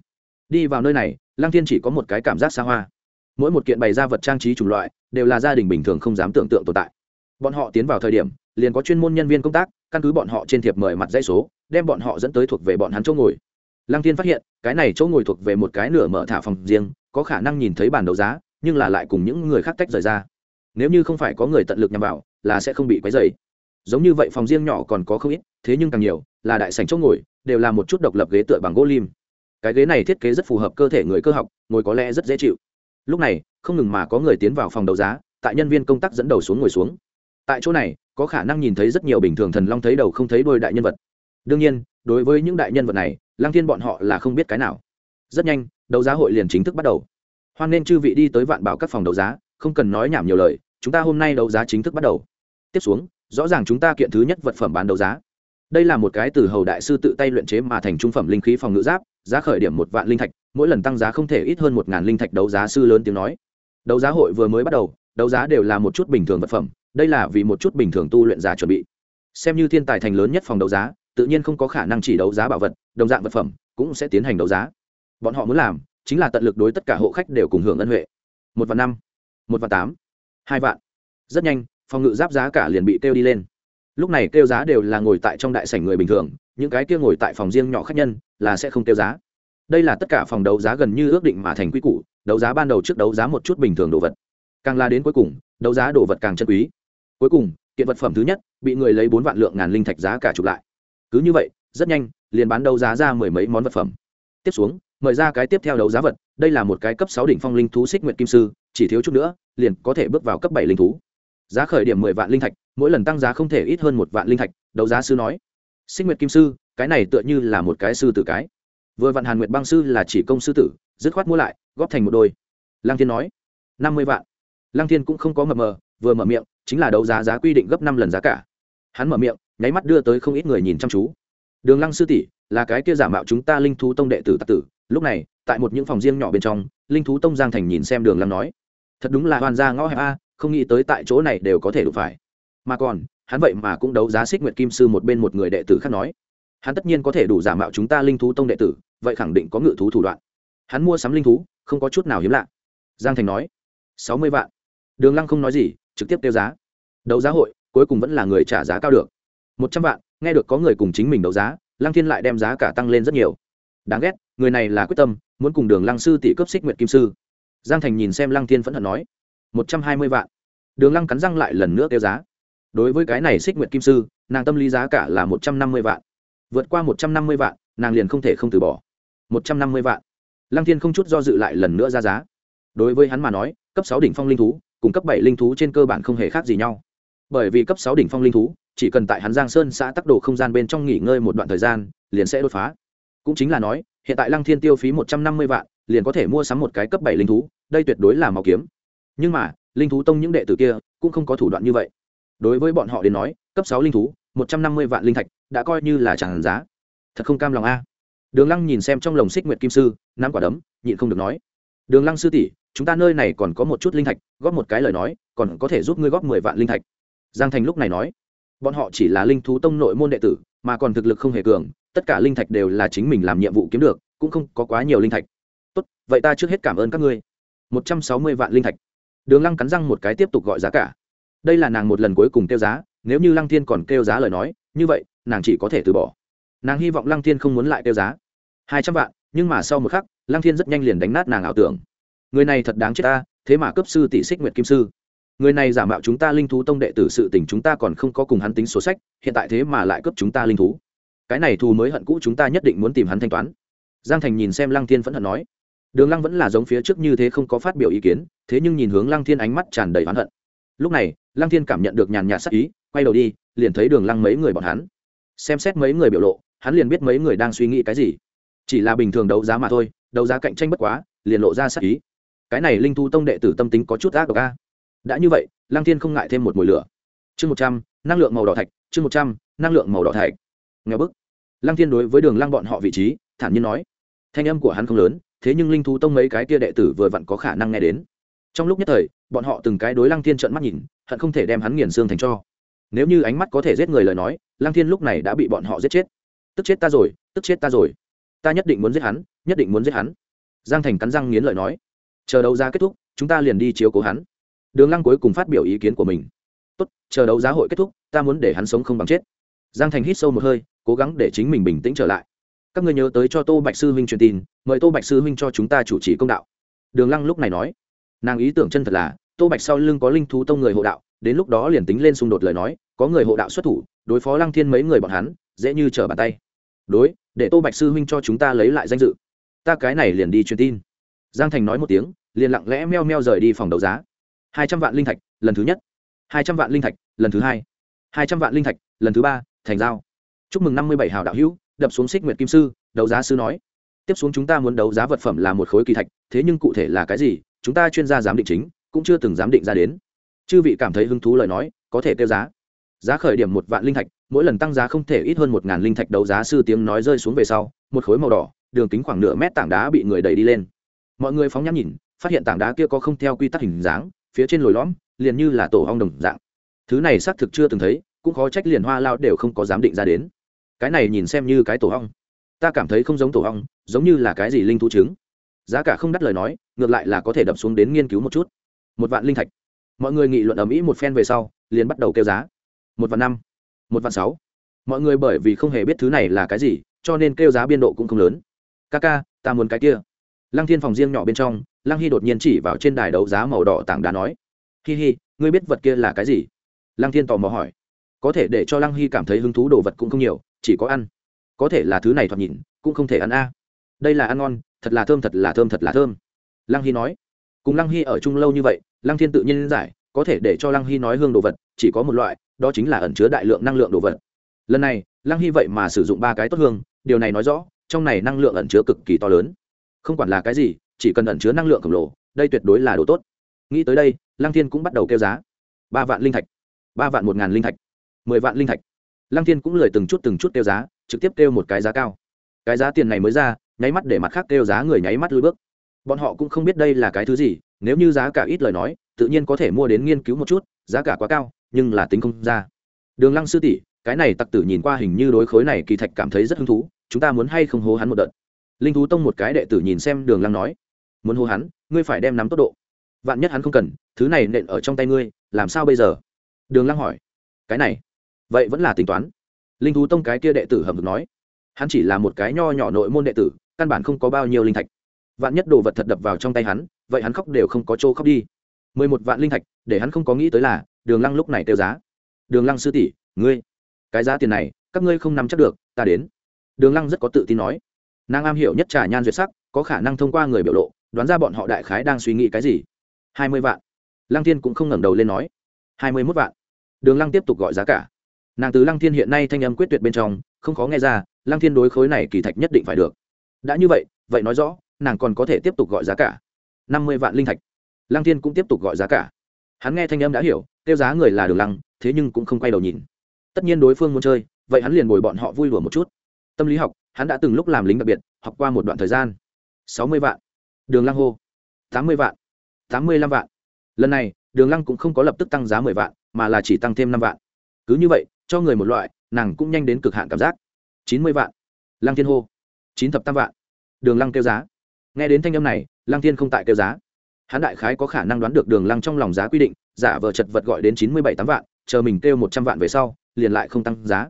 Đi vào nơi này lăng thiên chỉ có một cái cảm giác xa hoa. Mỗi một kiện bày ra vật trang trí chủng loại, đều là gia đình bình thường không dám tưởng tượng tồn tại. Bọn họ tiến vào thời điểm, liền có chuyên môn nhân viên công tác, căn cứ bọn họ trên thiệp mời mặt dây số, đem bọn họ dẫn tới thuộc về bọn hắn chỗ ngồi. Lăng tiên phát hiện, cái này chỗ ngồi thuộc về một cái nửa mở thả phòng riêng, có khả năng nhìn thấy bản đấu giá, nhưng là lại cùng những người khác tách rời ra. Nếu như không phải có người tận lực nhằm vào, là sẽ không bị quấy dày giống như vậy phòng riêng nhỏ còn có không ít, thế nhưng càng nhiều, là đại sành chỗ ngồi, đều là một chút độc lập ghế tựa bằng gỗ lim cái ghế này thiết kế rất phù hợp cơ thể người cơ học, ngồi có lẽ rất dễ chịu. Lúc này, không ngừng mà có người tiến vào phòng đấu giá, tại nhân viên công tác dẫn đầu xuống ngồi xuống. Tại chỗ này, có khả năng nhìn thấy rất nhiều bình thường thần long thấy đầu không thấy đôi đại nhân vật. Đương nhiên, đối với những đại nhân vật này lang thiên bọn họ là không biết cái nào. Rất nhanh, đấu giá hội liền chính thức bắt đầu. Hoan nên chư vị đi tới vạn bảo các phòng đấu giá, không cần nói nhảm nhiều lời, chúng ta hôm nay đấu giá chính thức bắt đầu. Tiếp xuống, rõ ràng chúng ta kiện thứ nhất vật phẩm bán đấu giá. Đây là một cái từ hầu đại sư tự tay luyện chế mà thành trung phẩm linh khí phòng ngự giáp giá khởi điểm một vạn linh thạch, mỗi lần tăng giá không thể ít hơn một ngàn linh thạch đấu giá sư lớn tiếng nói. Đấu giá hội vừa mới bắt đầu, đấu giá đều là một chút bình thường vật phẩm, đây là vì một chút bình thường tu luyện giá chuẩn bị. Xem như thiên tài thành lớn nhất phòng đấu giá, tự nhiên không có khả năng chỉ đấu giá bảo vật, đồng dạng vật phẩm cũng sẽ tiến hành đấu giá. Bọn họ muốn làm chính là tận lực đối tất cả hộ khách đều cùng hưởng ân huệ. Một vạn năm, một vạn tám, hai vạn. Rất nhanh, phòng ngự giáp giá cả liền bị kêu đi lên lúc này kêu giá đều là ngồi tại trong đại sảnh người bình thường, những cái kia ngồi tại phòng riêng nhỏ khách nhân là sẽ không kêu giá. Đây là tất cả phòng đấu giá gần như ước định mà thành quy củ, đấu giá ban đầu trước đấu giá một chút bình thường đồ vật. Càng la đến cuối cùng, đấu giá đồ vật càng chân quý. Cuối cùng, kiện vật phẩm thứ nhất, bị người lấy bốn vạn lượng ngàn linh thạch giá cả chụp lại. Cứ như vậy, rất nhanh, liền bán đấu giá ra mười mấy món vật phẩm. Tiếp xuống, mời ra cái tiếp theo đấu giá vật, đây là một cái cấp sáu đỉnh phong linh thú xích nguyện kim sư, chỉ thiếu chút nữa, liền có thể bước vào cấp bảy linh thú. Giá khởi điểm mười vạn linh thạch mỗi lần tăng giá không thể ít hơn một vạn linh thạch, đấu giá sư nói. Sinh nguyệt kim sư, cái này tựa như là một cái sư tử cái. Vừa vạn hàn nguyệt băng sư là chỉ công sư tử, dứt khoát mua lại, góp thành một đôi. Lăng thiên nói, năm mươi vạn. Lăng thiên cũng không có mập mờ, vừa mở miệng, chính là đấu giá giá quy định gấp năm lần giá cả. Hắn mở miệng, nháy mắt đưa tới không ít người nhìn chăm chú. Đường lăng sư tỷ, là cái kia giả mạo chúng ta linh thú tông đệ tử tạc tử. Lúc này, tại một những phòng riêng nhỏ bên trong, linh thú tông giang thành nhìn xem đường lăng nói, thật đúng là hoàn gia ngõ hẹp a, không nghĩ tới tại chỗ này đều có thể đụng phải mà còn, hắn vậy mà cũng đấu giá xích nguyệt kim sư một bên một người đệ tử khác nói. Hắn tất nhiên có thể đủ giả mạo chúng ta linh thú tông đệ tử, vậy khẳng định có ngự thú thủ đoạn. Hắn mua sắm linh thú, không có chút nào hiếm lạ. Giang thành nói, sáu mươi vạn. Đường lăng không nói gì, trực tiếp tiêu giá. Đấu giá hội, cuối cùng vẫn là người trả giá cao được. Một trăm vạn, nghe được có người cùng chính mình đấu giá, lăng thiên lại đem giá cả tăng lên rất nhiều. Đáng ghét, người này là quyết tâm, muốn cùng đường lăng sư tỷ cấp xích nguyệt kim sư. Giang thành nhìn xem lăng thiên phẫn hận nói, một trăm hai mươi vạn. Đường lăng cắn răng lại lần nữa tiêu giá đối với cái này xích nguyệt kim sư, nàng tâm lý giá cả là một trăm năm mươi vạn. Vượt qua một trăm năm mươi vạn, nàng liền không thể không từ bỏ. một trăm năm mươi vạn. Lăng thiên không chút do dự lại lần nữa ra giá. Đối với hắn mà nói, cấp sáu đỉnh phong linh thú cùng cấp bảy linh thú trên cơ bản không hề khác gì nhau. Bởi vì cấp sáu đỉnh phong linh thú, chỉ cần tại hắn giang sơn xã tắc đồ không gian bên trong nghỉ ngơi một đoạn thời gian, liền sẽ đột phá. Cũng chính là nói, hiện tại lăng thiên tiêu phí một trăm năm mươi vạn, liền có thể mua sắm một cái cấp bảy linh thú, đây tuyệt đối là màu kiếm. Nhưng mà, linh thú tông những đệ tử kia cũng không có thủ đoạn như vậy đối với bọn họ đến nói, cấp sáu linh thú, một trăm năm mươi vạn linh thạch, đã coi như là tràn giá. Thật không cam lòng a. Đường lăng nhìn xem trong lồng xích nguyệt kim sư, nắm quả đấm, nhịn không được nói. Đường lăng sư tỷ, chúng ta nơi này còn có một chút linh thạch, góp một cái lời nói, còn có thể giúp ngươi góp mười vạn linh thạch. Giang thành lúc này nói. Bọn họ chỉ là linh thú tông nội môn đệ tử, mà còn thực lực không hề cường, tất cả linh thạch đều là chính mình làm nhiệm vụ kiếm được, cũng không có quá nhiều linh thạch. Tốt, vậy ta trước hết cảm ơn các ngươi. Một trăm sáu mươi vạn linh thạch. Đường lăng cắn răng một cái tiếp tục gọi giá cả đây là nàng một lần cuối cùng kêu giá, nếu như lăng thiên còn kêu giá lời nói, như vậy, nàng chỉ có thể từ bỏ. Nàng hy vọng lăng thiên không muốn lại kêu giá. Hai trăm vạn, nhưng mà sau một khắc, lăng thiên rất nhanh liền đánh nát nàng ảo tưởng. Người này thật đáng chết ta, thế mà cấp sư tỷ xích nguyệt kim sư. Người này giả mạo chúng ta linh thú tông đệ tử sự tình chúng ta còn không có cùng hắn tính số sách, hiện tại thế mà lại cấp chúng ta linh thú. Cái này thù mới hận cũ chúng ta nhất định muốn tìm hắn thanh toán. Giang thành nhìn xem lăng thiên phẫn hận nói. Đường lăng vẫn là giống phía trước như thế không có phát biểu ý kiến, thế nhưng nhìn hướng lăng thiên ánh mắt tràn đầy oán hận lúc này, lăng thiên cảm nhận được nhàn nhạt sắc ý, quay đầu đi, liền thấy đường lăng mấy người bọn hắn. Xem xét mấy người biểu lộ, hắn liền biết mấy người đang suy nghĩ cái gì. Chỉ là bình thường đấu giá mà thôi, đấu giá cạnh tranh bất quá, liền lộ ra sắc ý. Cái này linh thu tông đệ tử tâm tính có chút ác độc a. Đã như vậy, lăng thiên không ngại thêm một mùi lửa. Chương một trăm, năng lượng màu đỏ thạch, chương một trăm, năng lượng màu đỏ thạch. Nghe bức. Lăng thiên đối với đường lăng bọn họ vị trí, thản nhiên nói. Thanh âm của hắn không lớn, thế nhưng linh thú tông mấy cái kia đệ tử vừa vặn có khả năng nghe đến trong lúc nhất thời, bọn họ từng cái đối lăng thiên trợn mắt nhìn, hận không thể đem hắn nghiền xương thành cho. Nếu như ánh mắt có thể giết người lời nói, lăng thiên lúc này đã bị bọn họ giết chết. Tức chết ta rồi, tức chết ta rồi. Ta nhất định muốn giết hắn, nhất định muốn giết hắn. Giang thành cắn răng nghiến lợi nói. Chờ đấu giá kết thúc, chúng ta liền đi chiếu cố hắn. Đường lăng cuối cùng phát biểu ý kiến của mình. Tốt, chờ đấu giá hội kết thúc, ta muốn để hắn sống không bằng chết. Giang thành hít sâu một hơi, cố gắng để chính mình bình tĩnh trở lại. Các ngươi nhớ tới cho tô bạch sư huynh truyền tin, mời tô bạch sư huynh cho chúng ta chủ trì công đạo. Đường lăng lúc này nói nàng ý tưởng chân thật là, tô bạch sau lưng có linh thú tông người hộ đạo, đến lúc đó liền tính lên xung đột lời nói, có người hộ đạo xuất thủ, đối phó lăng thiên mấy người bọn hắn, dễ như trở bàn tay. Đối, để tô bạch sư huynh cho chúng ta lấy lại danh dự. Ta cái này liền đi truyền tin. Giang thành nói một tiếng, liền lặng lẽ meo meo rời đi phòng đấu giá. Hai trăm vạn linh thạch, lần thứ nhất. Hai trăm vạn linh thạch, lần thứ hai. Hai trăm vạn linh thạch, lần thứ ba, thành giao. Chúc mừng năm mươi bảy hào đạo hữu, đập xuống xích nguyệt kim sư, đấu giá sư nói. Tiếp xuống chúng ta muốn đấu giá vật phẩm là một khối kỳ thạch, thế nhưng cụ thể là cái gì chúng ta chuyên gia giám định chính, cũng chưa từng giám định ra đến. Chư vị cảm thấy hứng thú lời nói, có thể tiêu giá. Giá khởi điểm một vạn linh thạch, mỗi lần tăng giá không thể ít hơn một ngàn linh thạch đấu giá sư tiếng nói rơi xuống về sau, một khối màu đỏ, đường kính khoảng nửa mét tảng đá bị người đẩy đi lên. Mọi người phóng nhãn nhìn, phát hiện tảng đá kia có không theo quy tắc hình dáng, phía trên lồi lõm, liền như là tổ hong đồng dạng. Thứ này xác thực chưa từng thấy, cũng khó trách liền hoa lao đều không có dám định ra đến. Cái này nhìn xem như cái tổ hong ta cảm thấy không giống tổ hong giống như là cái gì linh thú trứng giá cả không đắt lời nói, ngược lại là có thể đập xuống đến nghiên cứu một chút. Một vạn linh thạch. Mọi người nghị luận ở mỹ một phen về sau, liền bắt đầu kêu giá. Một vạn năm. Một vạn sáu. Mọi người bởi vì không hề biết thứ này là cái gì, cho nên kêu giá biên độ cũng không lớn. Ca ca, ta muốn cái kia. Lăng thiên phòng riêng nhỏ bên trong, lăng hy đột nhiên chỉ vào trên đài đấu giá màu đỏ tảng đá nói, hi hi, ngươi biết vật kia là cái gì? Lăng thiên tò mò hỏi. Có thể để cho lăng hy cảm thấy hứng thú đồ vật cũng không nhiều, chỉ có ăn. Có thể là thứ này thoạt nhìn, cũng không thể ăn a đây là ăn ngon, thật là thơm, thật là thơm, thật là thơm. Lăng hy nói. Cùng lăng hy ở chung lâu như vậy, lăng thiên tự nhiên giải, có thể để cho lăng hy nói hương đồ vật, chỉ có một loại, đó chính là ẩn chứa đại lượng năng lượng đồ vật. Lần này, lăng hy vậy mà sử dụng ba cái tốt hương, điều này nói rõ, trong này năng lượng ẩn chứa cực kỳ to lớn. Không quản là cái gì, chỉ cần ẩn chứa năng lượng khổng lồ, đây tuyệt đối là đồ tốt. Nghĩ tới đây, lăng thiên cũng bắt đầu kêu giá. Ba vạn linh thạch. Ba vạn một ngàn linh thạch. Mười vạn linh thạch. Lăng thiên cũng lời từng chút từng chút kêu giá, trực tiếp kêu một cái giá cao. Cái giá tiền này mới ra nháy mắt để mặt khác kêu giá người nháy mắt lùi bước. Bọn họ cũng không biết đây là cái thứ gì, nếu như giá cả ít lời nói, tự nhiên có thể mua đến nghiên cứu một chút, giá cả quá cao, nhưng là tính không ra. Đường lăng sư tỷ, cái này tặc tử nhìn qua hình như đối khối này kỳ thạch cảm thấy rất hứng thú, chúng ta muốn hay không hố hắn một đợt? Linh thú tông một cái đệ tử nhìn xem đường lăng nói. Muốn hô hắn, ngươi phải đem nắm tốc độ. Vạn nhất hắn không cần, thứ này nện ở trong tay ngươi, làm sao bây giờ? Đường lăng hỏi. Cái này, vậy vẫn là tính toán. Linh thú tông cái kia đệ tử hầm được nói. Hắn chỉ là một cái nho nhỏ nội môn đệ tử căn bản không có bao nhiêu linh thạch. Vạn nhất đồ vật thật đập vào trong tay hắn, vậy hắn khóc đều không có chỗ khóc đi. Mười một vạn linh thạch, để hắn không có nghĩ tới là, đường lăng lúc này tiêu giá. Đường lăng sư tỷ, ngươi, cái giá tiền này, các ngươi không nắm chắc được, ta đến. Đường lăng rất có tự tin nói. Nàng am hiểu nhất trà nhan duyệt sắc, có khả năng thông qua người biểu lộ, đoán ra bọn họ đại khái đang suy nghĩ cái gì. Hai mươi vạn. Lăng thiên cũng không ngẩng đầu lên nói. Hai mươi mốt vạn. Đường lăng tiếp tục gọi giá cả. Nàng từ lăng thiên hiện nay thanh âm quyết tuyệt bên trong, không khó nghe ra, lăng thiên đối khối này kỳ thạch nhất định phải được đã như vậy vậy nói rõ, nàng còn có thể tiếp tục gọi giá cả. Năm mươi vạn linh thạch. Lăng thiên cũng tiếp tục gọi giá cả. Hắn nghe thanh âm đã hiểu, kêu giá người là đường lăng, thế nhưng cũng không quay đầu nhìn. Tất nhiên đối phương muốn chơi, vậy hắn liền bồi bọn họ vui lùa một chút. Tâm lý học, hắn đã từng lúc làm lính đặc biệt, học qua một đoạn thời gian. Sáu mươi vạn. Đường lăng hô. Tám mươi vạn. Tám mươi lăm vạn. Lần này, đường lăng cũng không có lập tức tăng giá mười vạn, mà là chỉ tăng thêm năm vạn. Cứ như vậy, cho người một loại, nàng cũng nhanh đến cực hạn cảm giác. Chín mươi vạn. Lăng thiên hô chín thập tam vạn. Đường lăng kêu giá. Nghe đến thanh âm này, lăng thiên không tại kêu giá. Hắn đại khái có khả năng đoán được đường lăng trong lòng giá quy định, giả vờ chật vật gọi đến chín mươi bảy tám vạn, chờ mình kêu một trăm vạn về sau, liền lại không tăng giá.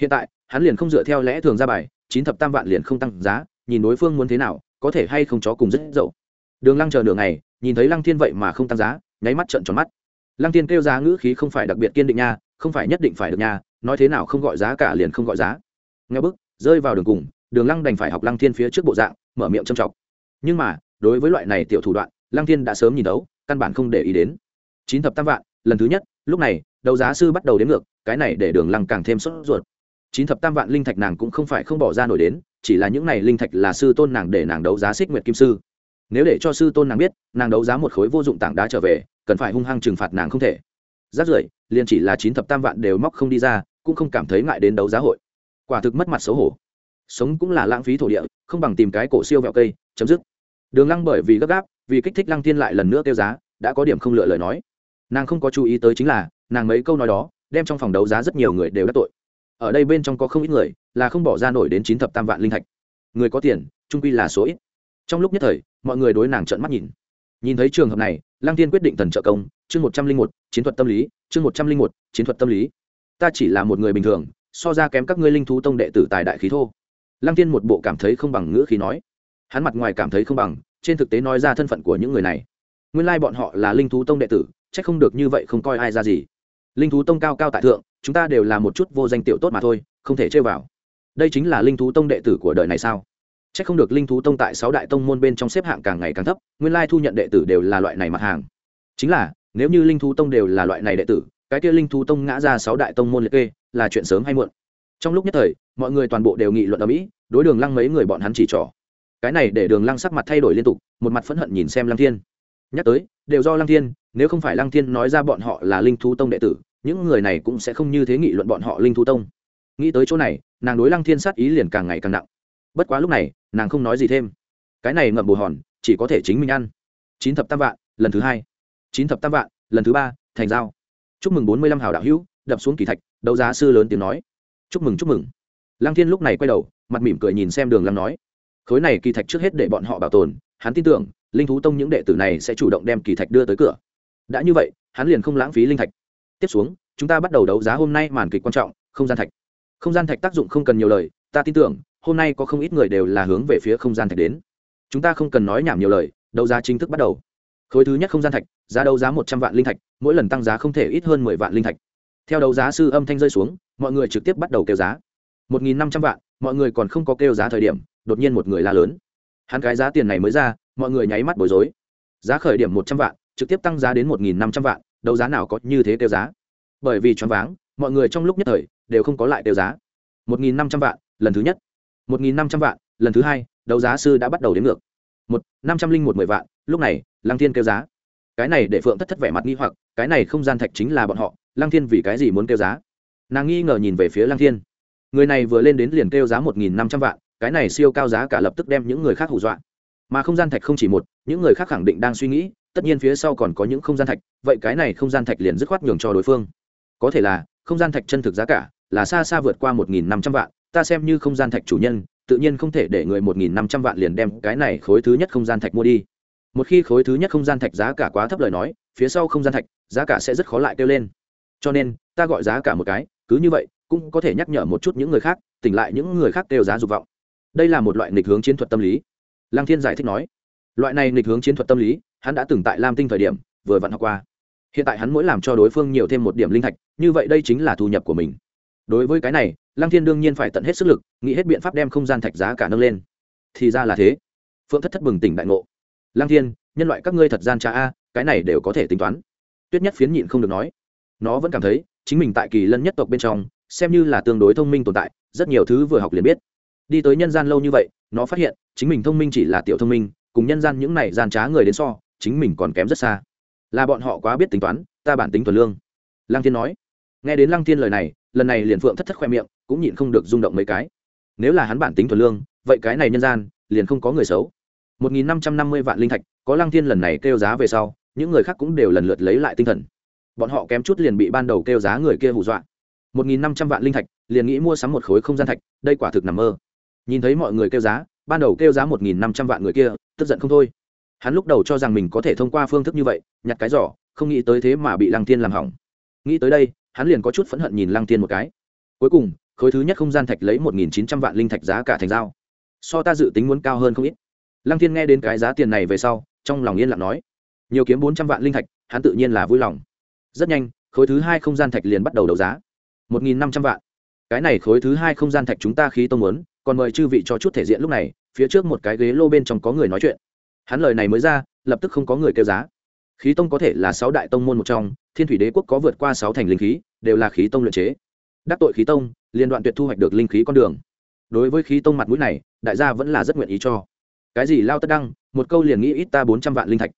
Hiện tại, hắn liền không dựa theo lẽ thường ra bài, chín thập tam vạn liền không tăng giá, nhìn đối phương muốn thế nào, có thể hay không chó cùng rất dậu. Đường lăng chờ nửa ngày, nhìn thấy lăng thiên vậy mà không tăng giá, nháy mắt trận tròn mắt. Lăng thiên kêu giá ngữ khí không phải đặc biệt kiên định nha, không phải nhất định phải được nha, nói thế nào không gọi giá cả liền không gọi giá. Nghe bức, rơi vào đường cùng đường lăng đành phải học lăng thiên phía trước bộ dạng, mở miệng châm chọc. Nhưng mà, đối với loại này tiểu thủ đoạn, lăng thiên đã sớm nhìn đấu căn bản không để ý đến. Chín thập tam vạn, lần thứ nhất, lúc này, đấu giá sư bắt đầu đến ngược, cái này để đường lăng càng thêm sốt ruột. Chín thập tam vạn linh thạch nàng cũng không phải không bỏ ra nổi đến, chỉ là những này linh thạch là sư tôn nàng để nàng đấu giá xích nguyệt kim sư. Nếu để cho sư tôn nàng biết, nàng đấu giá một khối vô dụng tảng đá trở về, cần phải hung hăng trừng phạt nàng không thể. Rác rưởi, liền chỉ là chín thập tam vạn đều móc không đi ra, cũng không cảm thấy ngại đến đấu giá hội. Quả thực mất mặt xấu hổ sống cũng là lãng phí thổ địa, không bằng tìm cái cổ siêu vẹo cây, chấm dứt. Đường lăng bởi vì gấp gáp, vì kích thích lăng tiên lại lần nữa tiêu giá, đã có điểm không lựa lời nói. Nàng không có chú ý tới chính là, nàng mấy câu nói đó, đem trong phòng đấu giá rất nhiều người đều đắc tội. Ở đây bên trong có không ít người, là không bỏ ra nổi đến chín thập tam vạn linh thạch. Người có tiền, trung quy là số ít. Trong lúc nhất thời, mọi người đối nàng trợn mắt nhìn. Nhìn thấy trường hợp này, lăng tiên quyết định thần trợ công, chương một trăm linh một, chiến thuật tâm lý, chương một trăm linh một, chiến thuật tâm lý. Ta chỉ là một người bình thường, so ra kém các ngươi linh thú tông đệ tử tài đại khí thô lăng tiên một bộ cảm thấy không bằng ngữ khí nói. Hắn mặt ngoài cảm thấy không bằng, trên thực tế nói ra thân phận của những người này. Nguyên lai bọn họ là linh thú tông đệ tử c h ắ c không được như vậy không coi ai ra gì. Linh thú tông cao cao tại thượng, chúng ta đều là một chút vô danh tiểu tốt mà thôi, không thể chơi vào. Đây chính là linh thú tông đệ tử của đời này sao? C h ắ c không được linh thú tông tại sáu đại tông môn bên trong xếp hạng càng ngày càng thấp, nguyên lai thu nhận đệ tử đều là loại này mặt hàng. Chính là, nếu như linh thú tông đều là loại này đệ tử, cái kia linh thú tông ngã ra sáu đại tông môn liệt kê, là chuyện sớm hay muộn. Trong lúc nhất thời mọi người toàn bộ đều nghị luận ở mỹ, đối đường lăng mấy người bọn hắn chỉ trỏ. Cái này để đường lăng sắc mặt thay đổi liên tục, một mặt phẫn hận nhìn xem lăng thiên. Nhắc tới, đều do lăng thiên, nếu không phải lăng thiên nói ra bọn họ là linh thú tông đệ tử, những người này cũng sẽ không như thế nghị luận bọn họ linh thú tông. Nghĩ tới chỗ này, nàng đối lăng thiên sát ý liền càng ngày càng nặng. Bất quá lúc này, nàng không nói gì thêm. Cái này ngậm bù hòn, chỉ có thể chính mình ăn. Chín thập tam vạn, lần thứ hai. Chín thập tam vạn, lần thứ ba, thành giao. Chúc mừng bốn mươi lăm hào đạo hữu, đập xuống kỳ thạch, đấu giá sư lớn tiếng nói. Chúc mừng chúc mừng lăng thiên lúc này quay đầu, mặt mỉm cười nhìn xem đường lăng nói, khối này kỳ thạch trước hết để bọn họ bảo tồn, hắn tin tưởng, linh thú tông những đệ tử này sẽ chủ động đem kỳ thạch đưa tới cửa. Đã như vậy, hắn liền không lãng phí linh thạch. Tiếp xuống, chúng ta bắt đầu đấu giá hôm nay màn kịch quan trọng, không gian thạch. Không gian thạch tác dụng không cần nhiều lời, ta tin tưởng, hôm nay có không ít người đều là hướng về phía không gian thạch đến. Chúng ta không cần nói nhảm nhiều lời, đấu giá chính thức bắt đầu. Khối thứ nhất không gian thạch, giá đấu giá một trăm vạn linh thạch, mỗi lần tăng giá không thể ít hơn mười vạn linh thạch. Theo đấu giá sư âm thanh rơi xuống, mọi người trực tiếp bắt đầu kêu giá một nghìn năm trăm vạn, mọi người còn không có kêu giá thời điểm, đột nhiên một người la lớn. Hắn cái giá tiền này mới ra, mọi người nháy mắt bối rối. Giá khởi điểm một trăm vạn, trực tiếp tăng giá đến một nghìn năm trăm vạn, đấu giá nào có như thế kêu giá? Bởi vì choáng váng, mọi người trong lúc nhất thời, đều không có lại kêu giá. một nghìn năm trăm vạn, lần thứ nhất. một nghìn năm trăm vạn, lần thứ hai, đấu giá sư đã bắt đầu đến ngược. một năm trăm linh một mười vạn, lúc này, lăng thiên kêu giá. Cái này để phượng thất thất vẻ mặt nghi hoặc, cái này không gian thạch chính là bọn họ, lăng thiên vì cái gì muốn kêu giá? Nàng nghi ngờ nhìn về phía lăng thiên người này vừa lên đến liền kêu giá một nghìn năm trăm vạn, cái này siêu cao giá cả lập tức đem những người khác hù dọa. Mà không gian thạch không chỉ một, những người khác khẳng định đang suy nghĩ, tất nhiên phía sau còn có những không gian thạch, vậy cái này không gian thạch liền dứt khoát nhường cho đối phương. Có thể là, không gian thạch chân thực giá cả là xa xa vượt qua một nghìn năm trăm vạn, ta xem như không gian thạch chủ nhân, tự nhiên không thể để người một nghìn năm trăm vạn liền đem cái này khối thứ nhất không gian thạch mua đi. Một khi khối thứ nhất không gian thạch giá cả quá thấp lời nói, phía sau không gian thạch, giá cả sẽ rất khó lại kêu lên. Cho nên, ta gọi giá cả một cái, cứ như vậy cũng có thể nhắc nhở một chút những người khác, tỉnh lại những người khác đều giá dục vọng. Đây là một loại nghịch hướng chiến thuật tâm lý. Lăng thiên giải thích nói, loại này nghịch hướng chiến thuật tâm lý, hắn đã từng tại lam tinh thời điểm, vừa vặn học qua. Hiện tại hắn mỗi làm cho đối phương nhiều thêm một điểm linh thạch, như vậy đây chính là thu nhập của mình. Đối với cái này, lăng thiên đương nhiên phải tận hết sức lực, nghĩ hết biện pháp đem không gian thạch giá cả nâng lên. Thì ra là thế. Phượng thất thất bừng tỉnh đại ngộ. Lăng thiên, nhân loại các ngươi thật gian trà a, cái này đều có thể tính toán. Tuyết nhất phiến nhịn không được nói. Nó vẫn cảm thấy, chính mình tại kỳ lân nhất tộc bên trong xem như là tương đối thông minh tồn tại, rất nhiều thứ vừa học liền biết. Đi tới nhân gian lâu như vậy, nó phát hiện, chính mình thông minh chỉ là tiểu thông minh, cùng nhân gian những này gian trá người đến so, chính mình còn kém rất xa. Là bọn họ quá biết tính toán, ta bản tính thuần lương. Lăng thiên nói. Nghe đến lăng thiên lời này, lần này liền phượng thất thất khoe miệng, cũng nhịn không được rung động mấy cái. Nếu là hắn bản tính thuần lương, vậy cái này nhân gian, liền không có người xấu. Một nghìn năm trăm năm mươi vạn linh thạch, có lăng thiên lần này kêu giá về sau, những người khác cũng đều lần lượt lấy lại tinh thần. Bọn họ kém chút liền bị ban đầu kêu giá người kia hù dọa một nghìn năm trăm vạn linh thạch, liền nghĩ mua sắm một khối không gian thạch, đây quả thực nằm mơ. Nhìn thấy mọi người kêu giá, ban đầu kêu giá một nghìn năm trăm vạn người kia, tức giận không thôi. Hắn lúc đầu cho rằng mình có thể thông qua phương thức như vậy, nhặt cái giỏ, không nghĩ tới thế mà bị lăng tiên làm hỏng. Nghĩ tới đây, hắn liền có chút phẫn hận nhìn lăng tiên một cái. Cuối cùng, khối thứ nhất không gian thạch lấy một nghìn chín trăm vạn linh thạch giá cả thành dao so ta dự tính muốn cao hơn không ít. Lăng tiên nghe đến cái giá tiền này về sau, trong lòng yên lặng nói, nhiều kiếm bốn trăm vạn linh thạch, hắn tự nhiên là vui lòng. Rất nhanh, khối thứ hai không gian thạch liền bắt đầu đấu giá một nghìn năm trăm vạn. Cái này khối thứ hai không gian thạch chúng ta khí tông muốn, còn mời chư vị cho chút thể diện lúc này, phía trước một cái ghế lô bên trong có người nói chuyện. Hắn lời này mới ra, lập tức không có người kêu giá. Khí tông có thể là sáu đại tông môn một trong, thiên thủy đế quốc có vượt qua sáu thành linh khí, đều là khí tông luyện chế. Đắc tội khí tông, liên đoạn tuyệt thu hoạch được linh khí con đường. Đối với khí tông mặt mũi này, đại gia vẫn là rất nguyện ý cho. Cái gì lao tất đăng, một câu liền nghĩ ít ta bốn trăm vạn linh thạch.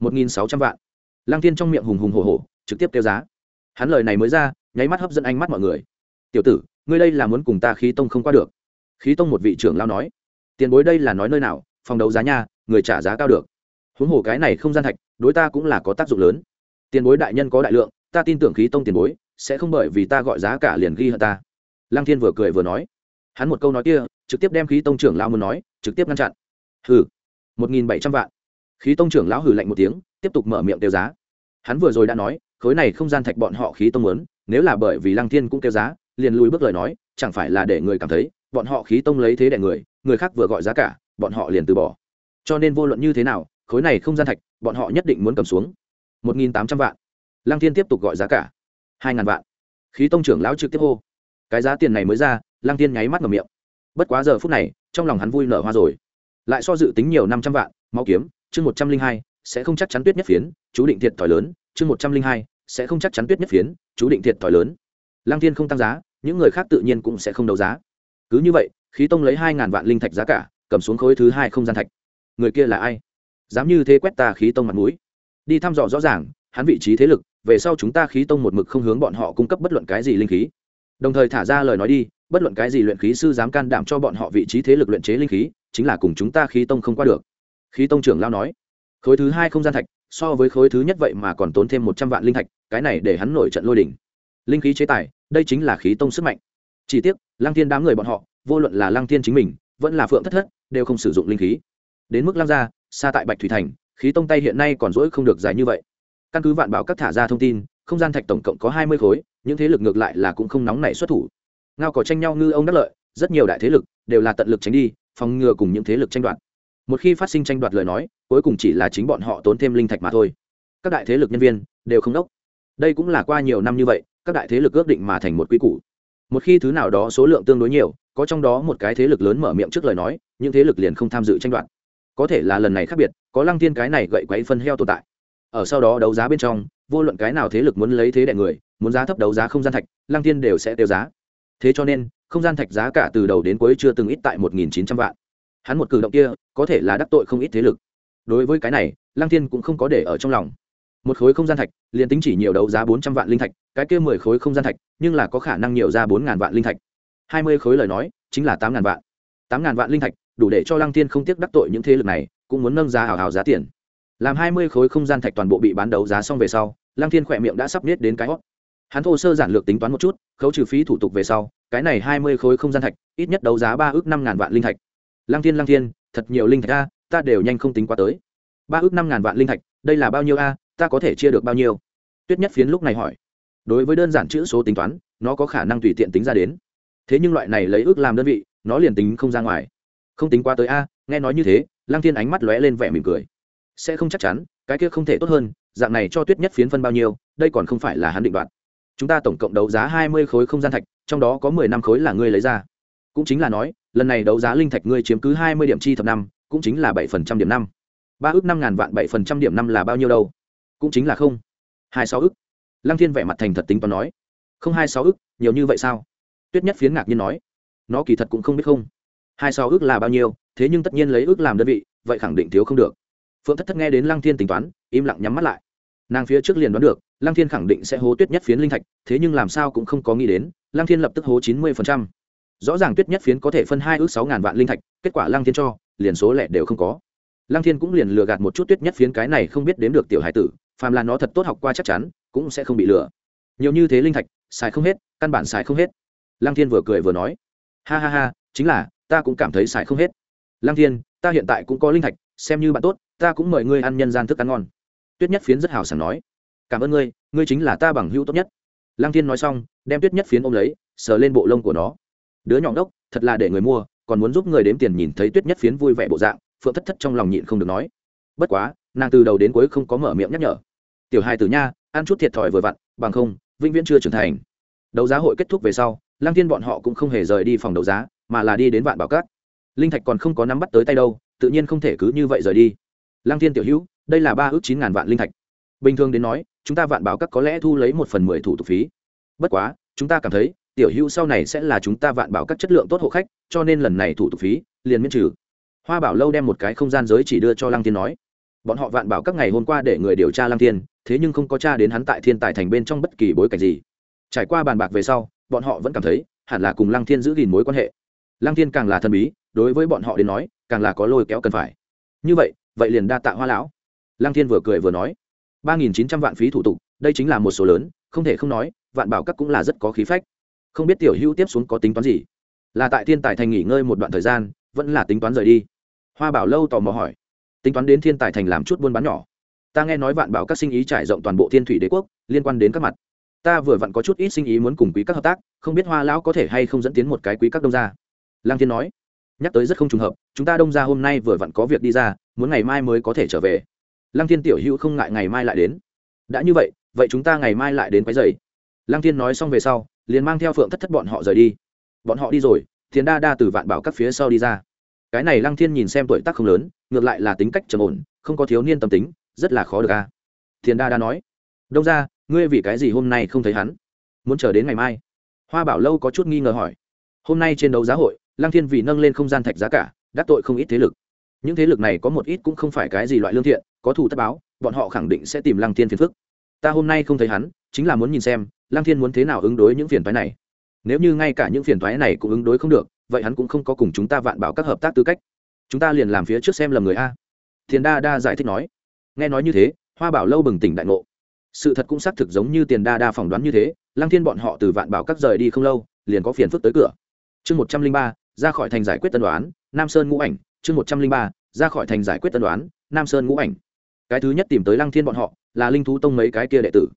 Một nghìn sáu trăm vạn. Lăng tiên trong miệng hùng hùng hồ hồ trực tiếp kêu giá. Hắn lời này mới ra nháy mắt hấp dẫn ánh mắt mọi người. Tiểu tử, ngươi đây là muốn cùng ta khí tông không qua được? Khí tông một vị trưởng lao nói. Tiền bối đây là nói nơi nào, phòng đấu giá nha, người trả giá cao được. Huống hồ cái này không gian thạch, đối ta cũng là có tác dụng lớn. Tiền bối đại nhân có đại lượng, ta tin tưởng khí tông tiền bối sẽ không bởi vì ta gọi giá cả liền ghi hận ta. Lăng thiên vừa cười vừa nói. Hắn một câu nói kia, trực tiếp đem khí tông trưởng lao muốn nói, trực tiếp ngăn chặn. Hừ, một nghìn bảy trăm vạn. Khí tông trưởng lão hừ lạnh một tiếng, tiếp tục mở miệng tiêu giá. Hắn vừa rồi đã nói khối này không gian thạch bọn họ khí tông muốn, nếu là bởi vì lăng thiên cũng kêu giá, liền lùi bước lời nói, chẳng phải là để người cảm thấy, bọn họ khí tông lấy thế đẻ người người khác vừa gọi giá cả, bọn họ liền từ bỏ. Cho nên vô luận như thế nào, khối này không gian thạch, bọn họ nhất định muốn cầm xuống. Một nghìn tám trăm vạn. Lăng thiên tiếp tục gọi giá cả. Hai ngàn vạn. Khí tông trưởng lão trực tiếp hô. Cái giá tiền này mới ra, lăng thiên nháy mắt ngầm miệng. Bất quá giờ phút này, trong lòng hắn vui nở hoa rồi. Lại so dự tính nhiều năm trăm vạn, máu kiếm, chương một trăm linh hai, sẽ không chắc chắn tuyết nhất phiến, chú định thiệt thòi lớn, chương một trăm linh hai sẽ không chắc chắn tuyết nhất phiến, chú định thiệt thòi lớn. Lăng thiên không tăng giá, những người khác tự nhiên cũng sẽ không đấu giá. Cứ như vậy, khí tông lấy hai ngàn vạn linh thạch giá cả, cầm xuống khối thứ hai không gian thạch. Người kia là ai? Dám như thế quét ta khí tông mặt mũi. Đi thăm dò rõ ràng, hắn vị trí thế lực, về sau chúng ta khí tông một mực không hướng bọn họ cung cấp bất luận cái gì linh khí. Đồng thời thả ra lời nói đi, bất luận cái gì luyện khí sư dám can đảm cho bọn họ vị trí thế lực luyện chế linh khí, chính là cùng chúng ta khí tông không qua được. Khí tông trưởng lao nói, khối thứ hai không gian thạch, so với khối thứ nhất vậy mà còn tốn thêm một trăm vạn linh thạch cái này để hắn nổi trận lôi đỉnh linh khí chế tài, đây chính là khí tông sức mạnh. Chỉ tiếc, lăng thiên đám người bọn họ, vô luận là lăng thiên chính mình, vẫn là phượng thất thất, đều không sử dụng linh khí. Đến mức lăng gia, xa tại bạch thủy thành, khí tông tay hiện nay còn dỗi không được dài như vậy. Căn cứ vạn bảo các thả ra thông tin, không gian thạch tổng cộng có hai mươi khối, những thế lực ngược lại là cũng không nóng nảy xuất thủ. Ngao có tranh nhau ngư ông đắc lợi, rất nhiều đại thế lực đều là tận lực tránh đi, phòng ngừa cùng những thế lực tranh đoạt. Một khi phát sinh tranh đoạt lời nói, cuối cùng chỉ là chính bọn họ tốn thêm linh thạch mà thôi. Các đại thế lực nhân viên đều không đốc đây cũng là qua nhiều năm như vậy, các đại thế lực ước định mà thành một quy củ. Một khi thứ nào đó số lượng tương đối nhiều, có trong đó một cái thế lực lớn mở miệng trước lời nói, những thế lực liền không tham dự tranh đoạt. Có thể là lần này khác biệt, có lăng Thiên cái này gậy quấy phân heo tồn tại. Ở sau đó đấu giá bên trong, vô luận cái nào thế lực muốn lấy thế đại người, muốn giá thấp đấu giá không gian thạch, lăng Thiên đều sẽ tiêu giá. Thế cho nên, không gian thạch giá cả từ đầu đến cuối chưa từng ít tại một nghìn chín trăm vạn. Hắn một cử động kia, có thể là đắc tội không ít thế lực. Đối với cái này, lăng thiên cũng không có để ở trong lòng một khối không gian thạch, liền tính chỉ nhiều đấu giá bốn trăm vạn linh thạch, cái kia mười khối không gian thạch, nhưng là có khả năng nhiều ra bốn ngàn vạn linh thạch. Hai mươi khối lời nói, chính là tám ngàn vạn. Tám ngàn vạn linh thạch, đủ để cho lăng thiên không tiếc đắc tội những thế lực này, cũng muốn nâng giá hào hào giá tiền. Làm hai mươi khối không gian thạch toàn bộ bị bán đấu giá xong về sau, lăng thiên khỏe miệng đã sắp nết đến cái hót. Hắn thô sơ giản lược tính toán một chút, khấu trừ phí thủ tục về sau, cái này hai mươi khối không gian thạch, ít nhất đấu giá ba ước năm ngàn vạn linh thạch. Lăng thiên lăng thiên, thật nhiều linh thạch a, ta đều nhanh không tính qua tới. Ba ước năm ngàn vạn linh thạch, đây là bao nhiêu a? Ta có thể chia được bao nhiêu? Tuyết nhất phiến lúc này hỏi. Đối với đơn giản chữ số tính toán, nó có khả năng tùy tiện tính ra đến. Thế nhưng loại này lấy ước làm đơn vị, nó liền tính không ra ngoài. Không tính qua tới a, nghe nói như thế, lăng thiên ánh mắt lóe lên vẻ mỉm cười. Sẽ không chắc chắn, cái kia không thể tốt hơn, dạng này cho tuyết nhất phiến phân bao nhiêu, đây còn không phải là hắn định đoạt. Chúng ta tổng cộng đấu giá hai mươi khối không gian thạch, trong đó có mười năm khối là ngươi lấy ra. Cũng chính là nói, lần này đấu giá linh thạch ngươi chiếm cứ hai mươi điểm chi thập năm, cũng chính là bảy phần trăm điểm năm. Ba ước năm ngàn vạn bảy phần trăm điểm năm là bao nhiêu đâu? Cũng chính là không. Hai sáu ước lăng thiên vẻ mặt thành thật tính toán nói. Không hai sáu ước nhiều như vậy sao? Tuyết nhất phiến ngạc nhiên nói. Nó kỳ thật cũng không biết không. Hai sáu ước là bao nhiêu, thế nhưng tất nhiên lấy ước làm đơn vị, vậy khẳng định thiếu không được. Phượng thất thất nghe đến lăng thiên tính toán, im lặng nhắm mắt lại. Nàng phía trước liền đoán được, lăng thiên khẳng định sẽ hố tuyết nhất phiến linh thạch, thế nhưng làm sao cũng không có nghĩ đến, lăng thiên lập tức hố chín mươi rõ ràng tuyết nhất phiến có thể phân hai ước sáu ngàn vạn linh thạch, kết quả lăng thiên cho, liền số lẻ đều không có. Lăng thiên cũng liền lừa gạt một chút tuyết nhất phiến cái này không biết đếm được tiểu hải tử phàm là nó thật tốt học qua chắc chắn, cũng sẽ không bị lừa. Nhiều như thế linh thạch, xài không hết, căn bản xài không hết. Lăng thiên vừa cười vừa nói, ha ha ha, chính là, ta cũng cảm thấy xài không hết. Lăng thiên, ta hiện tại cũng có linh thạch, xem như bạn tốt, ta cũng mời ngươi ăn nhân gian thức ăn ngon. Tuyết nhất phiến rất hào sảng nói, cảm ơn ngươi ngươi chính là ta bằng hữu tốt nhất. Lăng thiên nói xong, đem tuyết nhất phiến ôm lấy, sờ lên bộ lông của nó. Đứa nhỏ đốc thật là để người mua, còn muốn giúp người đếm tiền nhìn thấy tuyết nhất phiến vui vẻ bộ dạng, phượng thất thất trong lòng nhịn không được nói, bất quá nàng từ đầu đến cuối không có mở miệng nhắc nhở. Tiểu hai tử nha, ăn chút thiệt thòi vừa vặn, bằng không, vĩnh viễn chưa trưởng thành. Đấu giá hội kết thúc về sau, lăng thiên bọn họ cũng không hề rời đi phòng đấu giá, mà là đi đến vạn bảo cát. Linh thạch còn không có nắm bắt tới tay đâu, tự nhiên không thể cứ như vậy rời đi. Lăng thiên tiểu hữu, đây là ba ước chín ngàn vạn linh thạch. Bình thường đến nói, chúng ta vạn bảo các có lẽ thu lấy một phần mười thủ tục phí. Bất quá, chúng ta cảm thấy, tiểu hữu sau này sẽ là chúng ta vạn bảo các chất lượng tốt hộ khách, cho nên lần này thủ tục phí liền miễn trừ. Hoa bảo lâu đem một cái không gian giới chỉ đưa cho lăng thiên nói bọn họ vạn bảo các ngày hôm qua để người điều tra lăng thiên, thế nhưng không có tra đến hắn tại thiên tài thành bên trong bất kỳ bối cảnh gì. Trải qua bàn bạc về sau, bọn họ vẫn cảm thấy hẳn là cùng lăng thiên giữ gìn mối quan hệ. Lăng thiên càng là thần bí, đối với bọn họ đến nói, càng là có lôi kéo cần phải. Như vậy vậy liền đa tạ hoa lão. Lăng thiên vừa cười vừa nói, ba nghìn chín trăm vạn phí thủ tục, đây chính là một số lớn, không thể không nói, vạn bảo các cũng là rất có khí phách. Không biết tiểu hữu tiếp xuống có tính toán gì? Là tại thiên tài thành nghỉ ngơi một đoạn thời gian, vẫn là tính toán rời đi. Hoa bảo lâu tò mò hỏi tính toán đến thiên tài thành làm chút buôn bán nhỏ. Ta nghe nói vạn bảo các sinh ý trải rộng toàn bộ thiên thủy đế quốc, liên quan đến các mặt. Ta vừa vặn có chút ít sinh ý muốn cùng quý các hợp tác, không biết hoa lão có thể hay không dẫn tiến một cái quý các đông gia. Lang thiên nói, nhắc tới rất không trùng hợp, chúng ta đông gia hôm nay vừa vặn có việc đi ra, muốn ngày mai mới có thể trở về. Lăng thiên tiểu hữu không ngại ngày mai lại đến. Đã như vậy vậy chúng ta ngày mai lại đến quái dày lăng thiên nói xong về sau, liền mang theo phượng thất thất bọn họ rời đi. Bọn họ đi rồi thiền đa đa từ vạn bảo các phía sau đi ra cái này lăng thiên nhìn xem tuổi tác không lớn, ngược lại là tính cách trầm ổn, không có thiếu niên tâm tính, rất là khó được a. Thiền đa đa nói, đông ra ngươi vì cái gì hôm nay không thấy hắn? Muốn chờ đến ngày mai? Hoa bảo lâu có chút nghi ngờ hỏi. Hôm nay trên đấu giá hội, lăng thiên vì nâng lên không gian thạch giá cả, đắc tội không ít thế lực. Những thế lực này có một ít cũng không phải cái gì loại lương thiện, có thủ tất báo, bọn họ khẳng định sẽ tìm lăng thiên phiền phức. Ta hôm nay không thấy hắn, chính là muốn nhìn xem, lăng thiên muốn thế nào ứng đối những phiền thoái này. Nếu như ngay cả những phiền thoái này cũng ứng đối không được vậy hắn cũng không có cùng chúng ta vạn bảo các hợp tác tư cách. Chúng ta liền làm phía trước xem lầm người a. Thiền đa đa giải thích nói. Nghe nói như thế, hoa bảo lâu bừng tỉnh đại ngộ. Sự thật cũng xác thực giống như tiền đa đa phỏng đoán như thế, lăng thiên bọn họ từ vạn bảo các rời đi không lâu, liền có phiền phức tới cửa. Chương một trăm linh ba, ra khỏi thành giải quyết tân đoán, nam sơn ngũ ảnh. Chương một trăm linh ba, ra khỏi thành giải quyết tân đoán, nam sơn ngũ ảnh. Cái thứ nhất tìm tới lăng thiên bọn họ, là linh thú tông mấy cái kia đệ tử.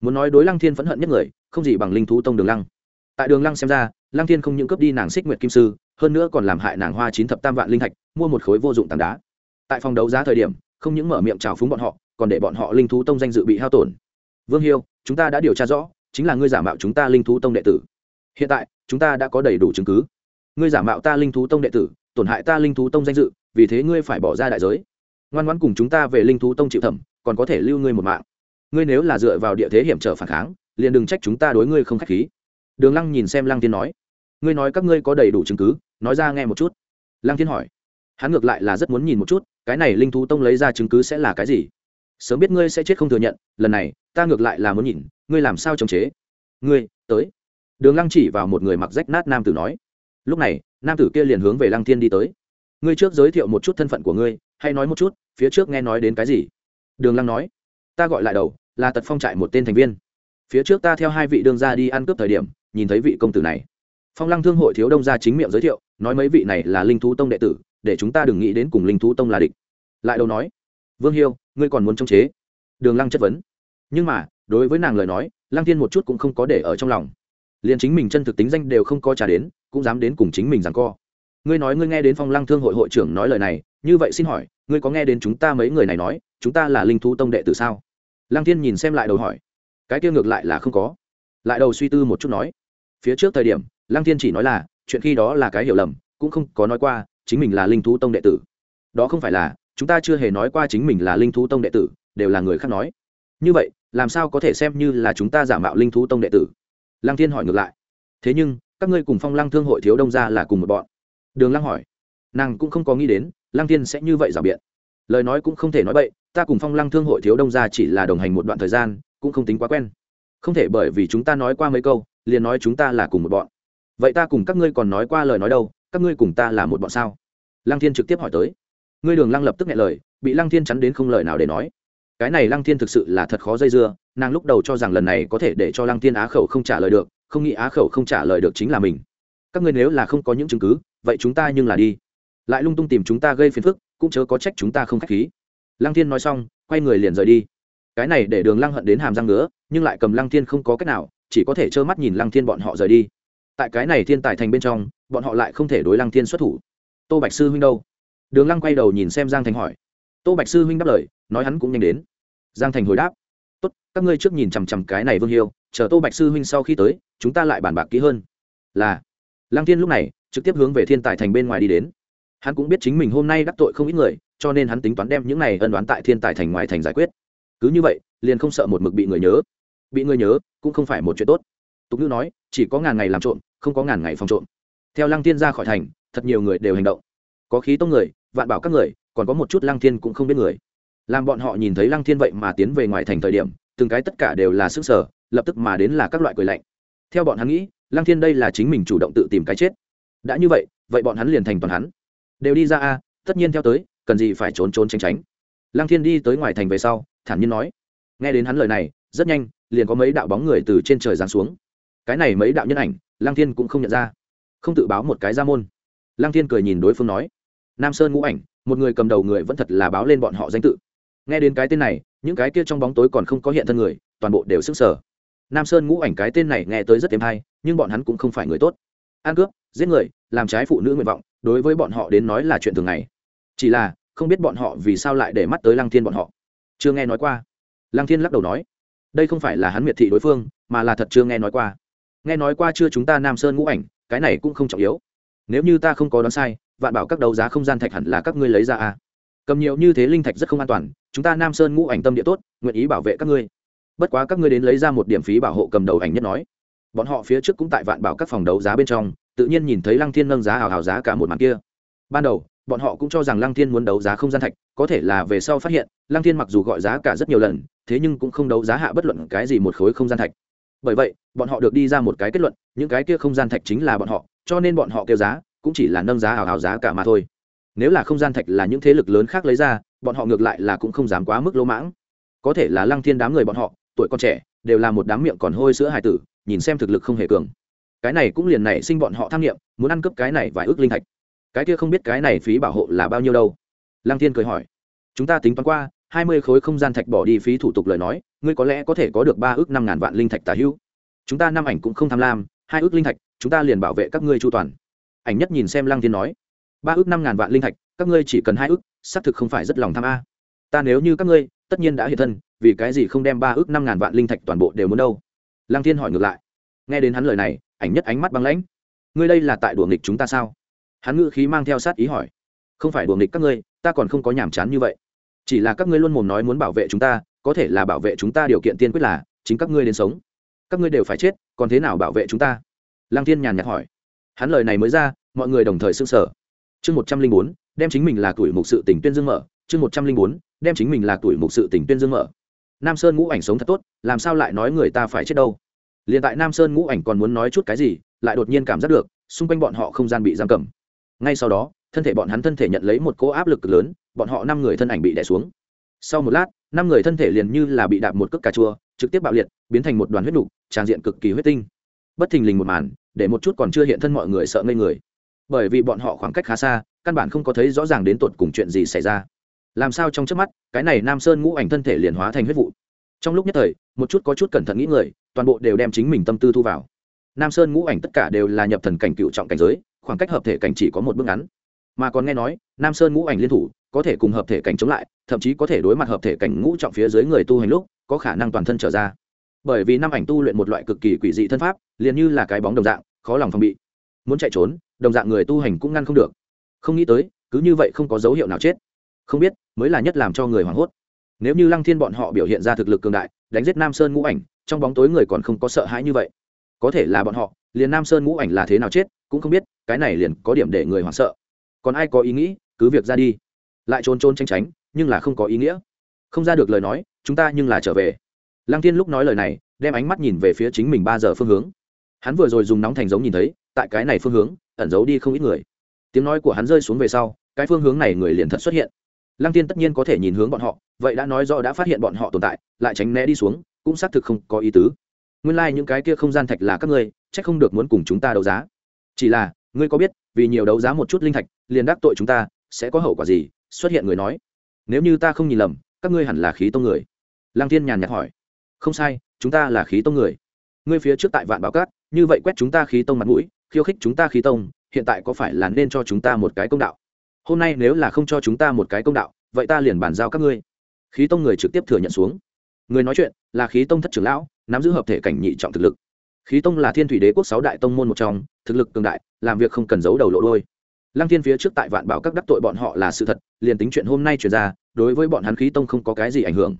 Muốn nói đối lăng thiên phẫn hận nhất người, không gì bằng linh thú tông đường lăng tại đường lăng xem ra, lăng thiên không những cướp đi nàng xích nguyệt kim sư, hơn nữa còn làm hại nàng hoa chín thập tam vạn linh thạch, mua một khối vô dụng tảng đá. Tại phòng đấu giá thời điểm, không những mở miệng trào phúng bọn họ, còn để bọn họ linh thú tông danh dự bị hao tổn. Vương hiêu, chúng ta đã điều tra rõ, chính là ngươi giả mạo chúng ta linh thú tông đệ tử. Hiện tại, chúng ta đã có đầy đủ chứng cứ. Ngươi giả mạo ta linh thú tông đệ tử, tổn hại ta linh thú tông danh dự, vì thế ngươi phải bỏ ra đại giới. Ngoan ngoãn cùng chúng ta về linh thú tông chịu thẩm, còn có thể lưu ngươi một mạng. Ngươi nếu là dựa vào địa thế hiểm trở phản kháng, liền đừng trách chúng ta đối ngươi không k h á c h khí đường lăng nhìn xem lăng Thiên nói, ngươi nói các ngươi có đầy đủ chứng cứ, nói ra nghe một chút. Lăng Thiên hỏi, hắn ngược lại là rất muốn nhìn một chút, cái này linh thú tông lấy ra chứng cứ sẽ là cái gì? Sớm biết ngươi sẽ chết không thừa nhận, lần này, ta ngược lại là muốn nhìn, ngươi làm sao chống chế? Ngươi, tới. Đường lăng chỉ vào một người mặc rách nát nam tử nói, lúc này, nam tử kia liền hướng về lăng thiên đi tới. Ngươi trước giới thiệu một chút thân phận của ngươi, hay nói một chút, phía trước nghe nói đến cái gì? Đường lăng nói, ta gọi lại đầu, là tật phong trại một tên thành viên. Phía trước ta theo hai vị đương gia đi ăn cướp thời điểm nhìn thấy vị công tử này. Phong lăng thương hội thiếu đông gia chính miệng giới thiệu, nói mấy vị này là linh thú tông đệ tử, để chúng ta đừng nghĩ đến cùng linh thú tông là địch. Lại đâu nói, vương hiêu, ngươi còn muốn chống chế? Đường lăng chất vấn. Nhưng mà, đối với nàng lời nói, lăng thiên một chút cũng không có để ở trong lòng. Liền chính mình chân thực tính danh đều không có trả đến, cũng dám đến cùng chính mình rằng co. Ngươi nói ngươi nghe đến phong lăng thương hội hội trưởng nói lời này, như vậy xin hỏi, ngươi có nghe đến chúng ta mấy người này nói, chúng ta là linh thú tông đệ tử sao? Lăng thiên nhìn xem lại đầu hỏi. Cái kia ngược lại là không có. Lại đầu suy tư một chút nói phía trước thời điểm, lăng thiên chỉ nói là, chuyện khi đó là cái hiểu lầm, cũng không có nói qua, chính mình là linh thú tông đệ tử. Đó không phải là, chúng ta chưa hề nói qua chính mình là linh thú tông đệ tử, đều là người khác nói. Như vậy, làm sao có thể xem như là chúng ta giả mạo linh thú tông đệ tử? Lăng thiên hỏi ngược lại. Thế nhưng, các ngươi cùng phong lăng thương hội thiếu đông ra là cùng một bọn. Đường lăng hỏi. Nàng cũng không có nghĩ đến, lăng thiên sẽ như vậy rào biện. Lời nói cũng không thể nói bậy, ta cùng phong lăng thương hội thiếu đông ra chỉ là đồng hành một đoạn thời gian, cũng không tính quá quen. Không thể bởi vì chúng ta nói qua mấy câu liền nói chúng ta là cùng một bọn. Vậy ta cùng các ngươi còn nói qua lời nói đâu, các ngươi cùng ta là một bọn sao? Lăng thiên trực tiếp hỏi tới. Ngươi đường lăng lập tức nghe lời, bị lăng thiên chắn đến không lời nào để nói. Cái này lăng thiên thực sự là thật khó dây dưa, nàng lúc đầu cho rằng lần này có thể để cho lăng thiên á khẩu không trả lời được, không nghĩ á khẩu không trả lời được chính là mình. Các ngươi nếu là không có những chứng cứ, vậy chúng ta nhưng là đi. Lại lung tung tìm chúng ta gây phiền phức, cũng chớ có trách chúng ta không k h á c h khí. Lăng thiên nói xong, quay người liền rời đi. Cái này để đường lăng hận đến hàm răng nữa nhưng lại cầm lăng thiên không có cách nào chỉ có thể trơ mắt nhìn lăng thiên bọn họ rời đi. Tại cái này thiên tài thành bên trong, bọn họ lại không thể đối lăng thiên xuất thủ. Tô bạch sư huynh đâu? Đường lăng quay đầu nhìn xem giang thành hỏi. Tô bạch sư huynh đáp lời, nói hắn cũng nhanh đến. Giang thành hồi đáp. Tốt, các ngươi trước nhìn chằm chằm cái này vương hiêu, chờ tô bạch sư huynh sau khi tới, chúng ta lại bàn bạc kỹ hơn. Là, lăng thiên lúc này, trực tiếp hướng về thiên tài thành bên ngoài đi đến. Hắn cũng biết chính mình hôm nay đắc tội không ít người, cho nên hắn tính toán đem những này ân đoán tại thiên tài thành ngoài thành giải quyết. Cứ như vậy, liền không sợ một mực bị người nhớ bị người nhớ, cũng không phải một chuyện tốt. Tục ngữ nói, chỉ có ngàn ngày làm trộm, không có ngàn ngày phòng trộm. Theo lăng thiên ra khỏi thành, thật nhiều người đều hành động. Có khí tông người, vạn bảo các người, còn có một chút lăng thiên cũng không biết người. Làm bọn họ nhìn thấy lăng thiên vậy mà tiến về ngoài thành thời điểm, từng cái tất cả đều là sức sở lập tức mà đến là các loại cười lạnh. Theo bọn hắn nghĩ, lăng thiên đây là chính mình chủ động tự tìm cái chết. Đã như vậy vậy bọn hắn liền thành toàn hắn. Đều đi ra a, tất nhiên theo tới, cần gì phải trốn trốn tránh tránh. Lăng thiên đi tới ngoài thành về sau, thản nhiên nói. Nghe đến hắn lời này, rất nhanh liền có mấy đạo bóng người từ trên trời giáng xuống. Cái này mấy đạo nhân ảnh, lăng thiên cũng không nhận ra. Không tự báo một cái ra môn. Lăng thiên cười nhìn đối phương nói, nam sơn ngũ ảnh, một người cầm đầu người vẫn thật là báo lên bọn họ danh tự. Nghe đến cái tên này, những cái kia trong bóng tối còn không có hiện thân người, toàn bộ đều sức sở nam sơn ngũ ảnh cái tên này nghe tới rất êm hay, nhưng bọn hắn cũng không phải người tốt. Ăn cướp, giết người, làm trái phụ nữ nguyện vọng, đối với bọn họ đến nói là chuyện thường ngày. Chỉ là, không biết bọn họ vì sao lại để mắt tới lăng thiên bọn họ. Chưa nghe nói qua. Lăng thiên lắc đầu nói đây không phải là hắn miệt thị đối phương, mà là thật chưa nghe nói qua. Nghe nói qua chưa chúng ta nam sơn ngũ ảnh, cái này cũng không trọng yếu. Nếu như ta không có đoán sai, vạn bảo các đấu giá không gian thạch hẳn là các ngươi lấy ra à. cầm nhiều như thế linh thạch rất không an toàn, chúng ta nam sơn ngũ ảnh tâm địa tốt, nguyện ý bảo vệ các ngươi. Bất quá các ngươi đến lấy ra một điểm phí bảo hộ cầm đầu ảnh nhất nói. Bọn họ phía trước cũng tại vạn bảo các phòng đấu giá bên trong, tự nhiên nhìn thấy lăng thiên nâng giá hào hào giá cả một màn kia. Ban đầu, bọn họ cũng cho rằng lăng thiên muốn đấu giá không gian thạch, có thể là về sau phát hiện, lăng thiên mặc dù gọi giá cả rất nhiều lần thế nhưng cũng không đấu giá hạ bất luận cái gì một khối không gian thạch. Bởi vậy, bọn họ được đi ra một cái kết luận, những cái kia không gian thạch chính là bọn họ, cho nên bọn họ kêu giá, cũng chỉ là nâng giá hào hào giá cả mà thôi. Nếu là không gian thạch là những thế lực lớn khác lấy ra, bọn họ ngược lại là cũng không dám quá mức lỗ mãng. Có thể là lăng thiên đám người bọn họ, tuổi còn trẻ, đều là một đám miệng còn hôi sữa hài tử, nhìn xem thực lực không hề cường. Cái này cũng liền nảy sinh bọn họ tham nghiệm muốn ăn cướp cái này vài ước linh thạch. Cái kia không biết cái này phí bảo hộ là bao nhiêu đâu? Lăng thiên cười hỏi. Chúng ta tính toán qua hai mươi khối không gian thạch bỏ đi phí thủ tục lời nói, ngươi có lẽ có thể có được ba ước năm ngàn vạn linh thạch tà hữu. Chúng ta năm ảnh cũng không tham lam, hai ước linh thạch, chúng ta liền bảo vệ các ngươi chu toàn. Ảnh nhất nhìn xem lăng thiên nói, ba ước năm ngàn vạn linh thạch, các ngươi chỉ cần hai ước, xác thực không phải rất lòng tham a. Ta nếu như các ngươi, tất nhiên đã hiện thân, vì cái gì không đem ba ước năm ngàn vạn linh thạch toàn bộ đều muốn đâu? Lăng thiên hỏi ngược lại. Nghe đến hắn lời này, ảnh nhất ánh mắt băng lãnh. Ngươi đây là tại đùa nghịch chúng ta sao? Hắn ngữ khí mang theo sát ý hỏi. Không phải đùa nghịch các ngươi, ta còn không có nhàm chán như vậy chỉ là các ngươi luôn mồm nói muốn bảo vệ chúng ta, có thể là bảo vệ chúng ta điều kiện tiên quyết là, chính các ngươi đến sống. Các ngươi đều phải chết, còn thế nào bảo vệ chúng ta? Lăng Thiên nhàn nhạt hỏi. Hắn lời này mới ra, mọi người đồng thời s ư n g sở chương một trăm linh bốn, đem chính mình là tuổi mục sự tỉnh tuyên dương mở. Chương một trăm linh bốn, đem chính mình là tuổi mục sự tỉnh tuyên dương mở. Nam sơn ngũ ảnh sống thật tốt, làm sao lại nói người ta phải chết đâu? L i ê n tại nam sơn ngũ ảnh còn muốn nói chút cái gì, lại đột nhiên cảm giác được, xung quanh bọn họ không gian bị giam cầm. Ngay sau đó thân thể bọn hắn thân thể nhận lấy một cỗ áp lực lớn, bọn họ năm người thân ảnh bị đẻ xuống. Sau một lát, năm người thân thể liền như là bị đạp một cước cà chua, trực tiếp bạo liệt, biến thành một đoàn huyết đục tràn diện cực kỳ huyết tinh. Bất thình lình một màn, để một chút còn chưa hiện thân mọi người sợ ngây người. Bởi vì bọn họ khoảng cách khá xa, căn bản không có thấy rõ ràng đến tột cùng chuyện gì xảy ra. Làm sao trong trước mắt, cái này nam sơn ngũ ảnh thân thể liền hóa thành huyết vụ. Trong lúc nhất thời, một chút có chút cẩn thận nghĩ người, toàn bộ đều đem chính mình tâm tư thu vào. Nam sơn ngũ ảnh tất cả đều là nhập thần cảnh cựu trọng cảnh giới, khoảng cách hợp thể cảnh chỉ có một bước ngắn mà còn nghe nói, nam sơn ngũ ảnh liên thủ có thể cùng hợp thể cảnh chống lại, thậm chí có thể đối mặt hợp thể cảnh ngũ trọng phía dưới người tu hành lúc, có khả năng toàn thân trở ra. Bởi vì năm ảnh tu luyện một loại cực kỳ quỷ dị thân pháp, liền như là cái bóng đồng dạng, khó lòng phòng bị. Muốn chạy trốn, đồng dạng người tu hành cũng ngăn không được. Không nghĩ tới, cứ như vậy không có dấu hiệu nào chết. Không biết, mới là nhất làm cho người hoảng hốt. Nếu như lăng thiên bọn họ biểu hiện ra thực lực cường đại, đánh giết nam sơn ngũ ảnh, trong bóng tối người còn không có sợ hãi như vậy. Có thể là bọn họ, liền nam sơn ngũ ảnh là thế nào chết, cũng không biết, cái này liền có điểm để người hoảng sợ còn ai có ý nghĩ, cứ việc ra đi. Lại trốn trốn tránh tránh, nhưng là không có ý nghĩa. Không ra được lời nói, chúng ta nhưng là trở về. Lăng thiên lúc nói lời này, đem ánh mắt nhìn về phía chính mình ba giờ phương hướng. Hắn vừa rồi dùng nóng thành giống nhìn thấy, tại cái này phương hướng, ẩn giấu đi không ít người. Tiếng nói của hắn rơi xuống về sau, cái phương hướng này người liền thật xuất hiện. Lăng tiên tất nhiên có thể nhìn hướng bọn họ, vậy đã nói rõ đã phát hiện bọn họ tồn tại, lại tránh né đi xuống, cũng xác thực không có ý tứ. Nguyên lai、like、những cái kia không gian thạch là các ngươi c h ắ c không được muốn cùng chúng ta đấu giá. Chỉ là, ngươi có biết vì nhiều đấu giá một chút linh thạch, liền đắc tội chúng ta, sẽ có hậu quả gì? Xuất hiện người nói. Nếu như ta không nhìn lầm, các ngươi hẳn là khí tông người. Lăng thiên nhàn nhạt hỏi. Không sai, chúng ta là khí tông người. Ngươi phía trước tại vạn báo cát, như vậy quét chúng ta khí tông mặt mũi, khiêu khích chúng ta khí tông, hiện tại có phải là nên cho chúng ta một cái công đạo? Hôm nay nếu là không cho chúng ta một cái công đạo, vậy ta liền bàn giao các ngươi. Khí tông người trực tiếp thừa nhận xuống. Người nói chuyện là khí tông thất trưởng lão, nắm giữ hợp thể cảnh nhị trọng thực lực khí tông là thiên thủy đế quốc sáu đại tông môn một trong, thực lực cường đại, làm việc không cần giấu đầu lộ đôi lăng thiên phía trước tại vạn bảo các đắc tội bọn họ là sự thật, liền tính chuyện hôm nay chuyển ra, đối với bọn hắn khí tông không có cái gì ảnh hưởng.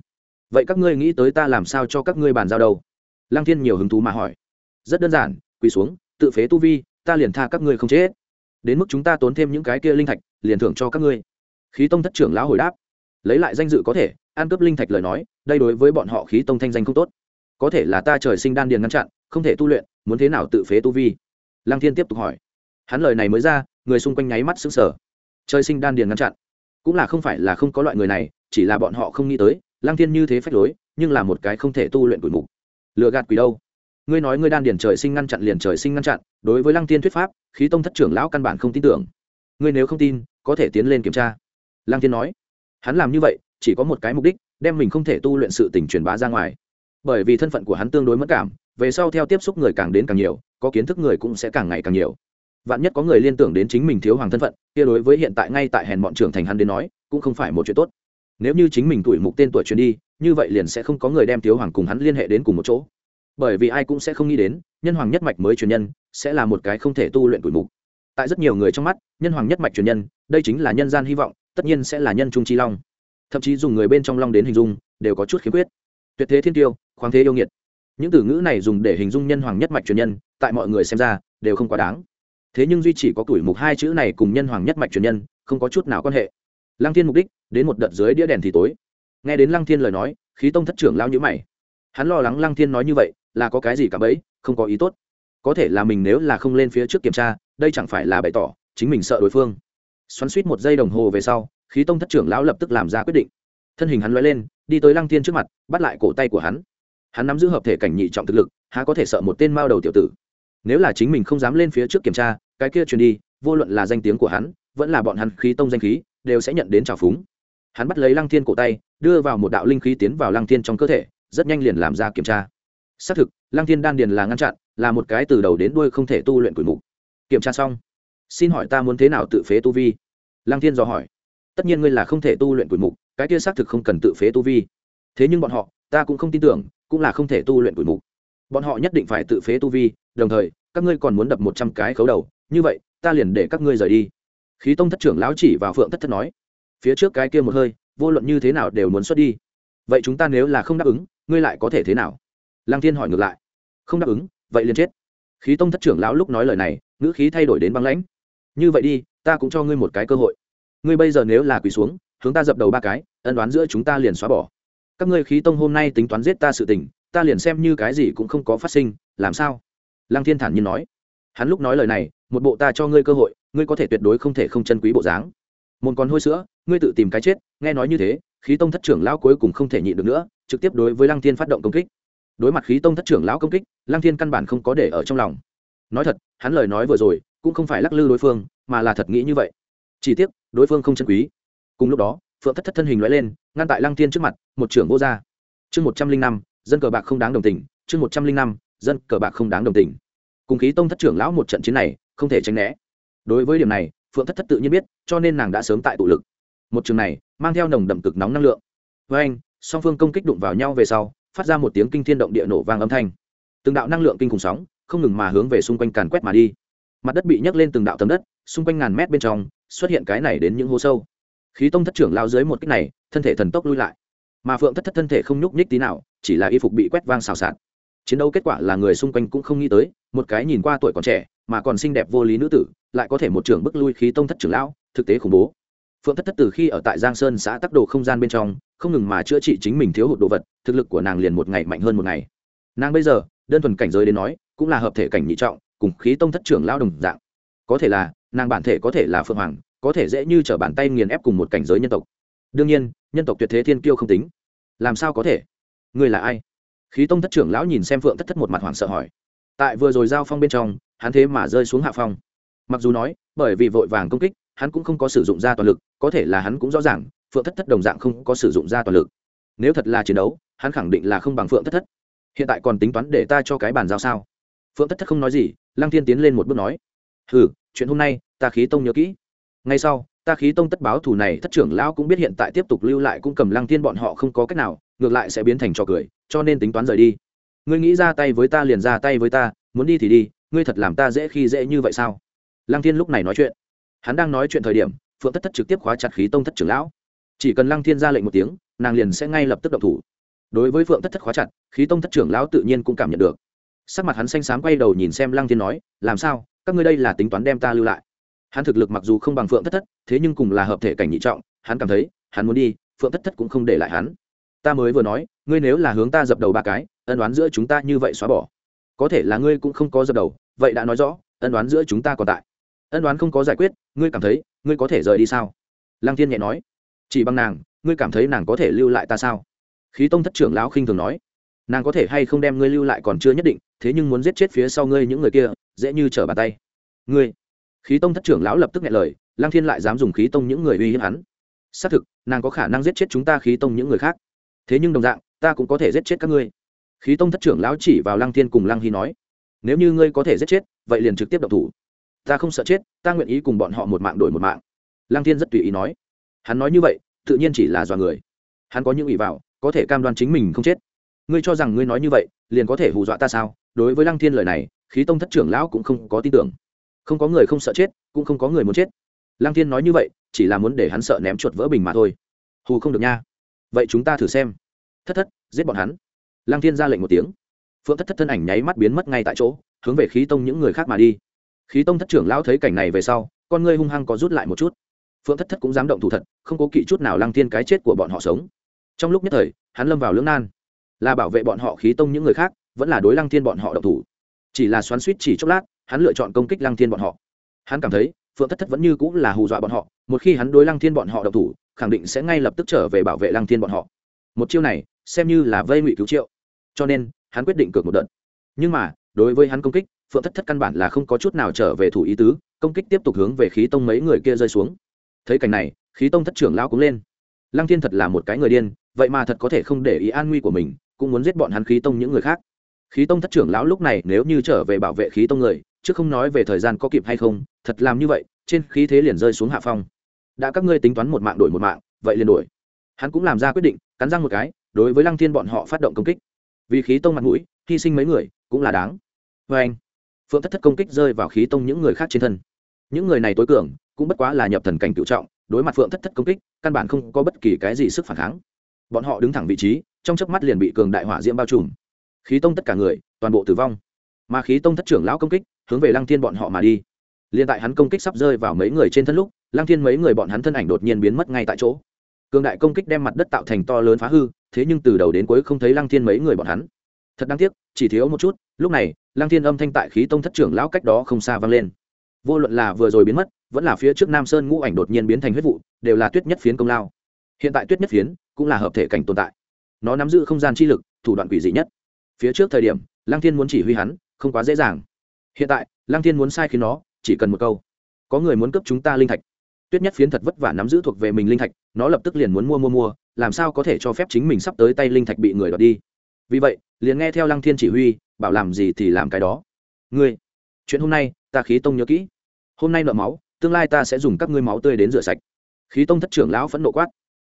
Vậy các ngươi nghĩ tới ta làm sao cho các ngươi bàn giao đâu? Lăng thiên nhiều hứng thú mà hỏi. Rất đơn giản, quỳ xuống, tự phế tu vi, ta liền tha các ngươi không chết. Đến mức chúng ta tốn thêm những cái kia linh thạch, liền thưởng cho các ngươi. Khí tông thất trưởng lão hồi đáp. Lấy lại danh dự có thể, ăn cướp linh thạch lời nói, đây đối với bọn họ khí tông thanh danh không tốt. Có thể là ta trời sinh đan điền ngăn chặn không thể tu luyện, muốn thế nào tự phế tu vi? Lăng thiên tiếp tục hỏi. Hắn lời này mới ra, người xung quanh nháy mắt xứng sở trời sinh đan điền ngăn chặn. Cũng là không phải là không có loại người này, chỉ là bọn họ không nghĩ tới, lăng thiên như thế phách lối, nhưng là một cái không thể tu luyện quỷ mục. Lựa gạt quỷ đâu? Ngươi nói ngươi đan điền trời sinh ngăn chặn liền trời sinh ngăn chặn, đối với lăng thiên thuyết pháp, khí tông thất trưởng lão căn bản không tin tưởng. Ngươi nếu không tin, có thể tiến lên kiểm tra. Lăng thiên nói. Hắn làm như vậy, chỉ có một cái mục đích, đem mình không thể tu luyện sự tình truyền bá ra ngoài. Bởi vì thân phận của hắn tương đối mất cảm về sau theo tiếp xúc người càng đến càng nhiều, có kiến thức người cũng sẽ càng ngày càng nhiều. Vạn nhất có người liên tưởng đến chính mình thiếu hoàng thân phận, kia đối với hiện tại ngay tại hèn bọn trưởng thành hắn đến nói, cũng không phải một chuyện tốt. Nếu như chính mình tuổi mục tên tuổi truyền đi, như vậy liền sẽ không có người đem thiếu hoàng cùng hắn liên hệ đến cùng một chỗ. Bởi vì ai cũng sẽ không nghĩ đến, nhân hoàng nhất mạch mới truyền nhân, sẽ là một cái không thể tu luyện tuổi mục. Tại rất nhiều người trong mắt, nhân hoàng nhất mạch truyền nhân, đây chính là nhân gian hy vọng, tất nhiên sẽ là nhân trung chi long. Thậm chí dùng người bên trong long đến hình dung, đều có chút khiếm khuyết. Tuyệt thế thiên tiêu, khoáng thế yêu nghiệt những từ ngữ này dùng để hình dung nhân hoàng nhất mạch truyền nhân, tại mọi người xem ra, đều không quá đáng. Thế nhưng duy chỉ có tuổi mục hai chữ này cùng nhân hoàng nhất mạch truyền nhân, không có chút nào quan hệ. Lăng thiên mục đích, đến một đợt dưới đĩa đèn thì tối. Nghe đến lăng thiên lời nói, khí tông thất trưởng lao nhữ mày. Hắn lo lắng lăng thiên nói như vậy, là có cái gì cả bấy, không có ý tốt. Có thể là mình nếu là không lên phía trước kiểm tra, đây chẳng phải là bày tỏ, chính mình sợ đối phương. Xoắn suýt một giây đồng hồ về sau, khí tông thất trưởng lão lập tức làm ra quyết định. Thân hình hắn loay lên, đi tới lăng thiên trước mặt, bắt lại cổ tay của hắn hắn nắm giữ hợp thể cảnh nhị trọng thực lực, há có thể sợ một tên mao đầu tiểu tử. Nếu là chính mình không dám lên phía trước kiểm tra, cái kia truyền đi, vô luận là danh tiếng của hắn, vẫn là bọn hắn khí tông danh khí, đều sẽ nhận đến trào phúng. Hắn bắt lấy lăng thiên cổ tay, đưa vào một đạo linh khí tiến vào lăng thiên trong cơ thể, rất nhanh liền làm ra kiểm tra. Xác thực, lăng thiên đan điền là ngăn chặn, là một cái từ đầu đến đuôi không thể tu luyện quỷ mục. Kiểm tra xong, xin hỏi ta muốn thế nào tự phế tu vi? Lăng thiên dò hỏi. Tất nhiên ngươi là không thể tu luyện quỷ mục, cái kia xác thực không cần tự phế tu vi. Thế nhưng bọn họ, ta cũng không tin tưởng cũng là không thể tu luyện quỷ mục. Bọn họ nhất định phải tự phế tu vi, đồng thời, các ngươi còn muốn đập một trăm cái khấu đầu, như vậy, ta liền để các ngươi rời đi. Khí tông thất trưởng lão chỉ vào phượng thất thất nói. Phía trước cái kia một hơi, vô luận như thế nào đều muốn xuất đi. Vậy chúng ta nếu là không đáp ứng, ngươi lại có thể thế nào? Lăng thiên hỏi ngược lại. Không đáp ứng, vậy liền chết. Khí tông thất trưởng lão lúc nói lời này, ngữ khí thay đổi đến băng lãnh. Như vậy đi, ta cũng cho ngươi một cái cơ hội. Ngươi bây giờ nếu là quỳ xuống, hướng ta dập đầu ba cái, ân đoán giữa chúng ta liền xóa bỏ các ngươi khí tông hôm nay tính toán giết ta sự tình, ta liền xem như cái gì cũng không có phát sinh, làm sao? Lăng thiên thản nhiên nói. Hắn lúc nói lời này, một bộ ta cho ngươi cơ hội, ngươi có thể tuyệt đối không thể không chân quý bộ dáng. Một con hôi sữa, ngươi tự tìm cái chết, nghe nói như thế, khí tông thất trưởng lão cuối cùng không thể nhịn được nữa, trực tiếp đối với lăng thiên phát động công kích. Đối mặt khí tông thất trưởng lão công kích, lăng thiên căn bản không có để ở trong lòng. Nói thật, hắn lời nói vừa rồi, cũng không phải lắc lư đối phương, mà là thật nghĩ như vậy. Chỉ tiếc, đối phương không chân quý. Cùng lúc đó phượng thất thất thân hình loại lên, ngăn tại lăng thiên trước mặt, một trưởng vô gia. Chương một trăm linh năm, dân cờ bạc không đáng đồng tình, chương một trăm linh năm, dân cờ bạc không đáng đồng tình. Cùng khí tông thất trưởng lão một trận chiến này, không thể tránh né. Đối với điểm này, phượng thất thất tự nhiên biết, cho nên nàng đã sớm tại tụ lực. Một trường này, mang theo nồng đậm cực nóng năng lượng. Với anh, song phương công kích đụng vào nhau về sau, phát ra một tiếng kinh thiên động địa nổ vang âm thanh. Từng đạo năng lượng kinh khủng sóng, không ngừng mà hướng về xung quanh càn quét mà đi. Mặt đất bị nhấc lên từng đạo tấm đất, xung quanh ngàn mét bên trong, xuất hiện cái này đến những hố sâu khí tông thất trưởng lao dưới một cách này, thân thể thần tốc lui lại. Mà phượng thất thất thân thể không nhúc nhích tí nào, chỉ là y phục bị quét vang xào xạc. Chiến đấu kết quả là người xung quanh cũng không nghĩ tới, một cái nhìn qua tuổi còn trẻ, mà còn xinh đẹp vô lý nữ tử, lại có thể một trưởng bức lui khí tông thất trưởng lão, thực tế khủng bố. Phượng thất thất từ khi ở tại giang sơn xã tắc đồ không gian bên trong, không ngừng mà chữa trị chính mình thiếu hụt đồ vật, thực lực của nàng liền một ngày mạnh hơn một ngày. Nàng bây giờ, đơn thuần cảnh giới đến nói, cũng là hợp thể cảnh nhị trọng, cùng khí tông thất trưởng lao đồng dạng. Có thể là, nàng bản thể có thể là phượng hoàng có thể dễ như t r ở bàn tay nghiền ép cùng một cảnh giới nhân tộc. Đương nhiên, nhân tộc tuyệt thế thiên kiêu không tính. Làm sao có thể? Người là ai? Khí tông thất trưởng lão nhìn xem phượng thất thất một mặt hoảng sợ hỏi. Tại vừa rồi giao phong bên trong, hắn thế mà rơi xuống hạ phong. Mặc dù nói, bởi vì vội vàng công kích, hắn cũng không có sử dụng ra toàn lực, có thể là hắn cũng rõ ràng, phượng thất thất đồng dạng không có sử dụng ra toàn lực. Nếu thật là chiến đấu, hắn khẳng định là không bằng phượng thất thất. Hiện tại còn tính toán để ta cho cái bàn giao sao? Phượng thất thất không nói gì, lăng thiên tiến lên một bước nói. Ừ chuyện hôm nay, ta khí tông nhớ kỹ ngay sau, ta khí tông tất báo thù này, thất trưởng lão cũng biết hiện tại tiếp tục lưu lại cũng cầm lăng thiên bọn họ không có cách nào, ngược lại sẽ biến thành trò cười, cho nên tính toán rời đi. Ngươi nghĩ ra tay với ta liền ra tay với ta, muốn đi thì đi, ngươi thật làm ta dễ khi dễ như vậy sao? Lăng thiên lúc này nói chuyện. Hắn đang nói chuyện thời điểm, phượng thất thất trực tiếp khóa chặt khí tông thất trưởng lão. Chỉ cần lăng thiên ra lệnh một tiếng, nàng liền sẽ ngay lập tức động thủ. Đối với phượng thất thất khóa chặt, khí tông thất trưởng lão tự nhiên cũng cảm nhận được. Sắc mặt hắn xanh xám quay đầu nhìn xem lăng thiên nói, làm sao? Các ngươi đây là tính toán đem ta lưu lại? Hắn thực lực mặc dù không bằng phượng thất thất, thế nhưng cùng là hợp thể cảnh nhị trọng, hắn cảm thấy, hắn muốn đi, phượng thất thất cũng không để lại hắn. Ta mới vừa nói, ngươi nếu là hướng ta dập đầu ba cái, ân đoán giữa chúng ta như vậy xóa bỏ. Có thể là ngươi cũng không có dập đầu, vậy đã nói rõ, ân đoán giữa chúng ta còn tại. Ân đoán không có giải quyết, ngươi cảm thấy, ngươi có thể rời đi sao? Lăng thiên nhẹ nói. Chỉ bằng nàng, ngươi cảm thấy nàng có thể lưu lại ta sao? Khí tông thất trưởng lão khinh thường nói. Nàng có thể hay không đem ngươi lưu lại còn chưa nhất định, thế nhưng muốn giết chết phía sau ngươi những người kia, dễ như trở bàn tay. Ngươi khí tông thất trưởng lão lập tức nghe lời, lăng thiên lại dám dùng khí tông những người uy hiếp hắn. Xác thực, nàng có khả năng giết chết chúng ta khí tông những người khác. Thế nhưng đồng dạng, ta cũng có thể giết chết các ngươi. Khí tông thất trưởng lão chỉ vào lăng thiên cùng lăng hy nói, nếu như ngươi có thể giết chết, vậy liền trực tiếp độc thủ. Ta không sợ chết, ta nguyện ý cùng bọn họ một mạng đổi một mạng. Lăng thiên rất tùy ý nói. Hắn nói như vậy, tự nhiên chỉ là dọa người. Hắn có những ủy vào, có thể cam đoan chính mình không chết. Ngươi cho rằng ngươi nói như vậy, liền có thể hù dọa ta sao? Đối với lăng thiên lời này, khí tông thất trưởng lão cũng không có tin tưởng không có người không sợ chết, cũng không có người muốn chết. Lăng thiên nói như vậy, chỉ là muốn để hắn sợ ném chuột vỡ bình mà thôi. Hù không được nha. Vậy chúng ta thử xem. Thất thất, giết bọn hắn. Lăng thiên ra lệnh một tiếng. Phượng thất thất thân ảnh nháy mắt biến mất ngay tại chỗ, hướng về khí tông những người khác mà đi. Khí tông thất trưởng lão thấy cảnh này về sau, con ngươi hung hăng có rút lại một chút. Phượng thất thất cũng dám động thủ thật, không cố kỵ chút nào lăng thiên cái chết của bọn họ sống. Trong lúc nhất thời, hắn lâm vào lưỡng nan. Là bảo vệ bọn họ khí tông những người khác, vẫn là đối lăng thiên bọn họ động thủ. Chỉ là xoắn suýt chỉ chốc lát hắn lựa chọn công kích lăng thiên bọn họ. Hắn cảm thấy, phượng thất thất vẫn như cũng là hù dọa bọn họ, một khi hắn đối lăng thiên bọn họ độc thủ, khẳng định sẽ ngay lập tức trở về bảo vệ lăng thiên bọn họ. Một chiêu này, xem như là vây ngụy cứu triệu. Cho nên, hắn quyết định cược một đợt. Nhưng mà, đối với hắn công kích, phượng thất thất căn bản là không có chút nào trở về thủ ý tứ, công kích tiếp tục hướng về khí tông mấy người kia rơi xuống. Thấy cảnh này, khí tông thất trưởng lao cũng lên. Lăng thiên thật là một cái người điên, vậy mà thật có thể không để ý an nguy của mình, cũng muốn giết bọn hắn khí tông những người khác. Khí tông thất trưởng lão lúc này nếu như trở về bảo vệ khí tông người chứ không nói về thời gian có kịp hay không, thật làm như vậy, trên khí thế liền rơi xuống hạ phong. Đã các ngươi tính toán một mạng đổi một mạng, vậy liền đổi. Hắn cũng làm ra quyết định, cắn răng một cái, đối với lăng thiên bọn họ phát động công kích. Vì khí tông mặt mũi, hy sinh mấy người, cũng là đáng. Vê anh, phượng thất thất công kích rơi vào khí tông những người khác trên thân. Những người này tối cường, cũng bất quá là nhập thần cảnh cựu trọng, đối mặt phượng thất thất công kích, căn bản không có bất kỳ cái gì sức phản kháng. Bọn họ đứng thẳng vị trí, trong chớp mắt liền bị cường đại hỏa diễm bao trùm. Khí tông tất cả người, toàn bộ tử vong. Mà khí tông thất trưởng lão công kích hướng về lăng thiên bọn họ mà đi. Liền tại hắn công kích sắp rơi vào mấy người trên thân lúc, lăng thiên mấy người bọn hắn thân ảnh đột nhiên biến mất ngay tại chỗ. Cường đại công kích đem mặt đất tạo thành to lớn phá hư, thế nhưng từ đầu đến cuối không thấy lăng thiên mấy người bọn hắn. Thật đáng tiếc, chỉ thiếu một chút, lúc này, lăng thiên âm thanh tại khí tông thất trưởng lão cách đó không xa vang lên. Vô luận là vừa rồi biến mất, vẫn là phía trước nam sơn ngũ ảnh đột nhiên biến thành huyết vụ, đều là tuyết nhất phiến công lao. Hiện tại tuyết nhất phiến, cũng là hợp thể cảnh tồn tại. Nó nắm giữ không gian chi lực, thủ đoạn quỷ dị nhất. Phía trước thời điểm, lăng thiên muốn chỉ huy hắn, không quá dễ dàng hiện tại, lăng thiên muốn sai khiến nó, chỉ cần một câu. Có người muốn cấp chúng ta linh thạch. Tuyết nhất phiến thật vất vả nắm giữ thuộc về mình linh thạch, nó lập tức liền muốn mua mua mua, làm sao có thể cho phép chính mình sắp tới tay linh thạch bị người đoạt đi? Vì vậy, liền nghe theo lăng thiên chỉ huy, bảo làm gì thì làm cái đó. Ngươi, chuyện hôm nay, ta khí tông nhớ kỹ. Hôm nay nợ máu, tương lai ta sẽ dùng các ngươi máu tươi đến rửa sạch. Khí tông thất trưởng lão phẫn nộ quát.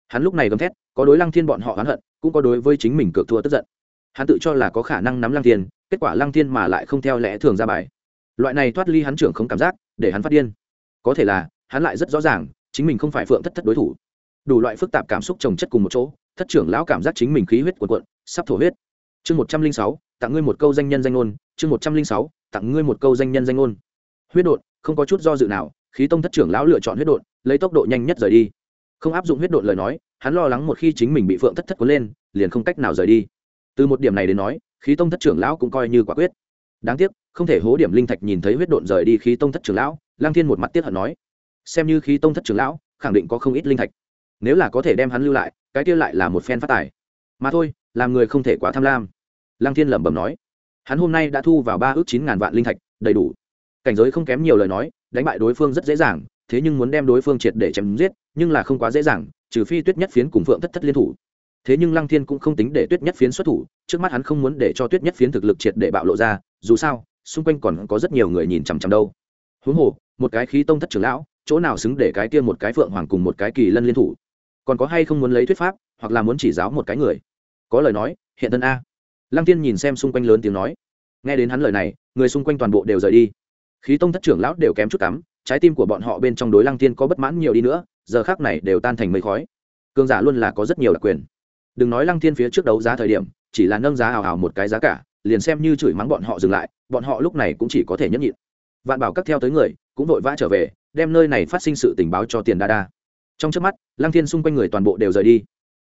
Hắn lúc này gầm thét, có đối lăng thiên bọn họ oán hận, cũng có đối với chính mình cược thua tức giận. Hắn tự cho là có khả năng nắm lăng thiên kết quả lăng thiên mà lại không theo lẽ thường ra bài. Loại này thoát ly hắn trưởng không cảm giác, để hắn phát điên. Có thể là, hắn lại rất rõ ràng, chính mình không phải phượng thất thất đối thủ. Đủ loại phức tạp cảm xúc trồng chất cùng một chỗ, thất trưởng lão cảm giác chính mình khí huyết cuộn cuộn, sắp thổ huyết. Chương một trăm linh sáu, tặng ngươi một câu danh nhân danh ngôn, chương một trăm linh sáu, tặng ngươi một câu danh nhân danh ngôn. Huyết đột không có chút do dự nào, khí tông thất trưởng lão lựa chọn huyết đột lấy tốc độ nhanh nhất rời đi. Không áp dụng huyết đột lời nói, hắn lo lắng một khi chính mình bị phượng thất thất cuốn lên, liền không cách nào rời đi. Từ một điểm này đến nói khí tông thất trưởng lão cũng coi như quả quyết. Đáng tiếc, không thể hố điểm linh thạch nhìn thấy huyết độn rời đi khí tông thất trưởng lão lang thiên một mặt tiếc hận nói. Xem như khí tông thất trưởng lão, khẳng định có không ít linh thạch. Nếu là có thể đem hắn lưu lại, cái kia lại là một phen phát tài. Mà thôi, làm người không thể quá tham lam. Lang thiên lẩm bẩm nói. Hắn hôm nay đã thu vào ba ước chín ngàn vạn linh thạch, đầy đủ. Cảnh giới không kém nhiều lời nói, đánh bại đối phương rất dễ dàng, thế nhưng muốn đem đối phương triệt để chém giết, nhưng là không quá dễ dàng, trừ phi tuyết nhất phiến cùng phượng thất thất liên thủ thế nhưng lăng thiên cũng không tính để tuyết nhất phiến xuất thủ, trước mắt hắn không muốn để cho tuyết nhất phiến thực lực triệt để bạo lộ ra, dù sao, xung quanh còn có rất nhiều người nhìn chằm chằm đâu. Huống hồ, một cái khí tông thất trưởng lão, chỗ nào xứng để cái kia một cái phượng hoàng cùng một cái kỳ lân liên thủ? Còn có hay không muốn lấy thuyết pháp, hoặc là muốn chỉ giáo một cái người? Có lời nói, hiện thân a. Lăng tiên nhìn xem xung quanh lớn tiếng nói. Nghe đến hắn lời này, người xung quanh toàn bộ đều rời đi. Khí tông thất trưởng lão đều kém chút tắm trái tim của bọn họ bên trong đối lăng tiên có bất mãn nhiều đi nữa, giờ khác này đều tan thành mây khói. Cương giả luôn là có rất nhiều đặc quyền đừng nói lăng thiên phía trước đấu giá thời điểm, chỉ là nâng giá hào hào một cái giá cả, liền xem như chửi mắng bọn họ dừng lại, bọn họ lúc này cũng chỉ có thể nhẫn nhịn. Vạn bảo các theo tới người, cũng vội vã trở về, đem nơi này phát sinh sự tình báo cho tiền đa đa. Trong trước mắt, lăng thiên xung quanh người toàn bộ đều rời đi.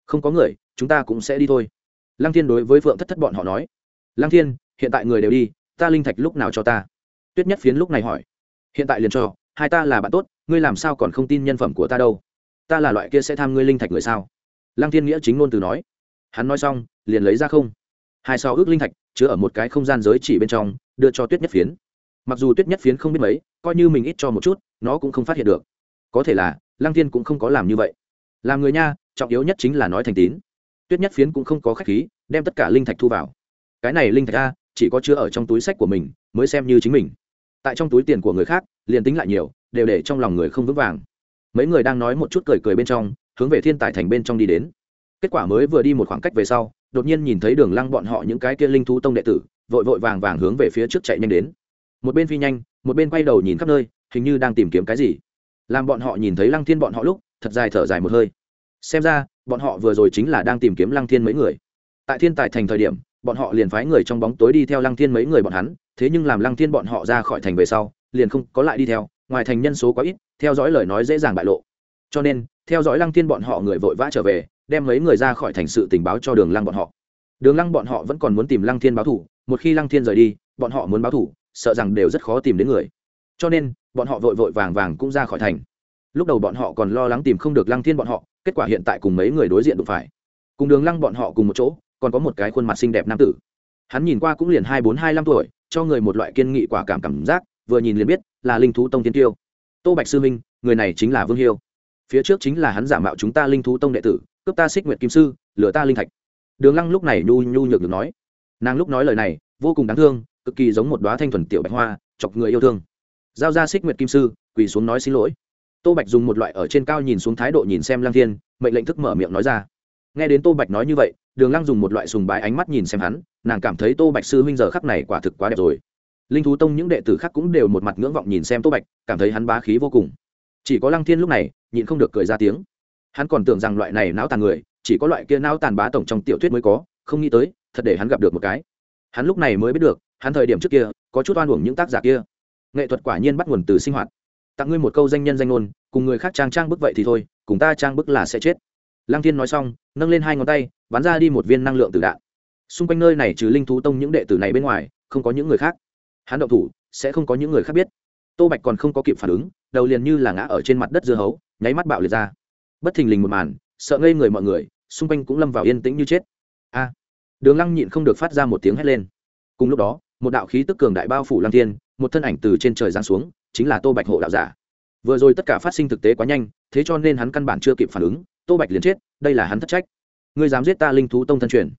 Không có người, chúng ta cũng sẽ đi thôi. Lăng thiên đối với phượng thất thất bọn họ nói. Lăng thiên, hiện tại người đều đi, ta linh thạch lúc nào cho ta? Tuyết nhất phiến lúc này hỏi. Hiện tại liền cho, hai ta là bạn tốt, ngươi làm sao còn không tin nhân phẩm của ta đâu? Ta là loại kia sẽ tham ngươi linh thạch người sao? Lăng thiên nghĩa chính ngôn từ nói. Hắn nói xong, liền lấy ra không. Hai sao ước linh thạch chứa ở một cái không gian giới chỉ bên trong, đưa cho tuyết nhất phiến. Mặc dù tuyết nhất phiến không biết mấy, coi như mình ít cho một chút, nó cũng không phát hiện được. Có thể là, lăng thiên cũng không có làm như vậy. Làm người nha, trọng yếu nhất chính là nói thành tín. Tuyết nhất phiến cũng không có khách khí, đem tất cả linh thạch thu vào. Cái này linh thạch a, chỉ có chứa ở trong túi sách của mình, mới xem như chính mình. Tại trong túi tiền của người khác, liền tính lại nhiều, đều để trong lòng người không vững vàng. Mấy người đang nói một chút cười cười bên trong hướng về thiên tài thành bên trong đi đến. Kết quả mới vừa đi một khoảng cách về sau, đột nhiên nhìn thấy đường lăng bọn họ những cái kia linh thú tông đệ tử, vội vội vàng vàng hướng về phía trước chạy nhanh đến. Một bên phi nhanh, một bên quay đầu nhìn khắp nơi, hình như đang tìm kiếm cái gì. Làm bọn họ nhìn thấy lăng thiên bọn họ lúc, thật dài thở dài một hơi. Xem ra, bọn họ vừa rồi chính là đang tìm kiếm lăng thiên mấy người. Tại thiên tài thành thời điểm, bọn họ liền phái người trong bóng tối đi theo lăng thiên mấy người bọn hắn, thế nhưng làm lăng thiên bọn họ ra khỏi thành về sau, liền không có lại đi theo, ngoài thành nhân số quá ít, theo dõi lời nói dễ dàng bại lộ. Cho nên theo dõi lăng thiên bọn họ người vội vã trở về, đem mấy người ra khỏi thành sự tình báo cho đường lăng bọn họ. Đường lăng bọn họ vẫn còn muốn tìm lăng thiên báo thủ, một khi lăng thiên rời đi, bọn họ muốn báo thủ, sợ rằng đều rất khó tìm đến người. Cho nên, bọn họ vội vội vàng vàng cũng ra khỏi thành. Lúc đầu bọn họ còn lo lắng tìm không được lăng thiên bọn họ, kết quả hiện tại cùng mấy người đối diện đụng phải. Cùng đường lăng bọn họ cùng một chỗ, còn có một cái khuôn mặt xinh đẹp nam tử. Hắn nhìn qua cũng liền hai bốn hai năm tuổi, cho người một loại kiên nghị quả cảm cảm giác, vừa nhìn liền biết là linh thú tông tiên tiêu. Tô bạch sư minh, người này chính là vương hiêu phía trước chính là hắn giả mạo chúng ta linh thú tông đệ tử, cướp ta xích nguyệt kim sư, lừa ta linh thạch. Đường lăng lúc này nhu nhu nhược được nói. Nàng lúc nói lời này, vô cùng đáng thương, cực kỳ giống một đoá thanh thuần tiểu bạch hoa, chọc người yêu thương. Giao ra xích nguyệt kim sư, quỳ xuống nói xin lỗi. Tô bạch dùng một loại ở trên cao nhìn xuống thái độ nhìn xem lăng thiên, mệnh lệnh thức mở miệng nói ra. Nghe đến tô bạch nói như vậy, đường lăng dùng một loại sùng bái ánh mắt nhìn xem hắn, nàng cảm thấy tô bạch sư huynh giờ khắc này quả thực quá đẹp rồi. Linh thú tông những đệ tử khác cũng đều một mặt ngưỡng vọng nhìn xem tô bạch, cảm thấy hắn bá khí vô cùng. Chỉ có lăng thiên lúc này nhịn không được cười ra tiếng. Hắn còn tưởng rằng loại này não tàn người, chỉ có loại kia não tàn bá tổng trong tiểu thuyết mới có, không nghĩ tới, thật để hắn gặp được một cái. Hắn lúc này mới biết được, hắn thời điểm trước kia, có chút oan uổng những tác giả kia. Nghệ thuật quả nhiên bắt nguồn từ sinh hoạt. Tặng ngươi một câu danh nhân danh ngôn, cùng người khác trang trang bức vậy thì thôi, cùng ta trang bức là sẽ chết. Lăng thiên nói xong, nâng lên hai ngón tay, bắn ra đi một viên năng lượng từ đạn. Xung quanh nơi này trừ linh thú tông những đệ tử này bên ngoài, không có những người khác. Hắn động thủ, sẽ không có những người khác biết tô bạch còn không có kịp phản ứng, đầu liền như là ngã ở trên mặt đất dưa hấu, nháy mắt bạo liệt ra. Bất thình lình một màn, sợ ngây người mọi người, xung quanh cũng lâm vào yên tĩnh như chết. A! Đường lăng nhịn không được phát ra một tiếng hét lên. Cùng lúc đó, một đạo khí tức cường đại bao phủ lăng thiên, một thân ảnh từ trên trời giáng xuống, chính là tô bạch hộ đạo giả. Vừa rồi tất cả phát sinh thực tế quá nhanh, thế cho nên hắn căn bản chưa kịp phản ứng, tô bạch liền chết, đây là hắn thất trách. Ngươi dám giết ta linh thú tông thân truyền.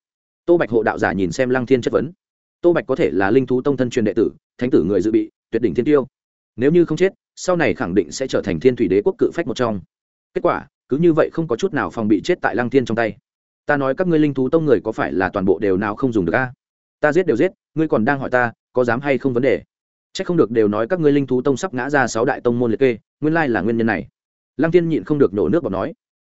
Tô bạch hộ đạo giả nhìn xem lăng thiên chất vấn. Tô bạch có thể là linh thú tông thân truyền đệ tử, thánh tử người dự bị, tuyệt đỉnh thiên tiêu nếu như không chết, sau này khẳng định sẽ trở thành thiên thủy đế quốc cự phách một trong. Kết quả, cứ như vậy không có chút nào phòng bị chết tại lăng thiên trong tay. Ta nói các ngươi linh thú tông người có phải là toàn bộ đều nào không dùng được a? Ta giết đều giết, ngươi còn đang hỏi ta, có dám hay không vấn đề? C h ắ c không được đều nói các ngươi linh thú tông sắp ngã ra sáu đại tông môn liệt kê, nguyên lai là nguyên nhân này. Lăng tiên nhịn không được nổ nước bọc nói.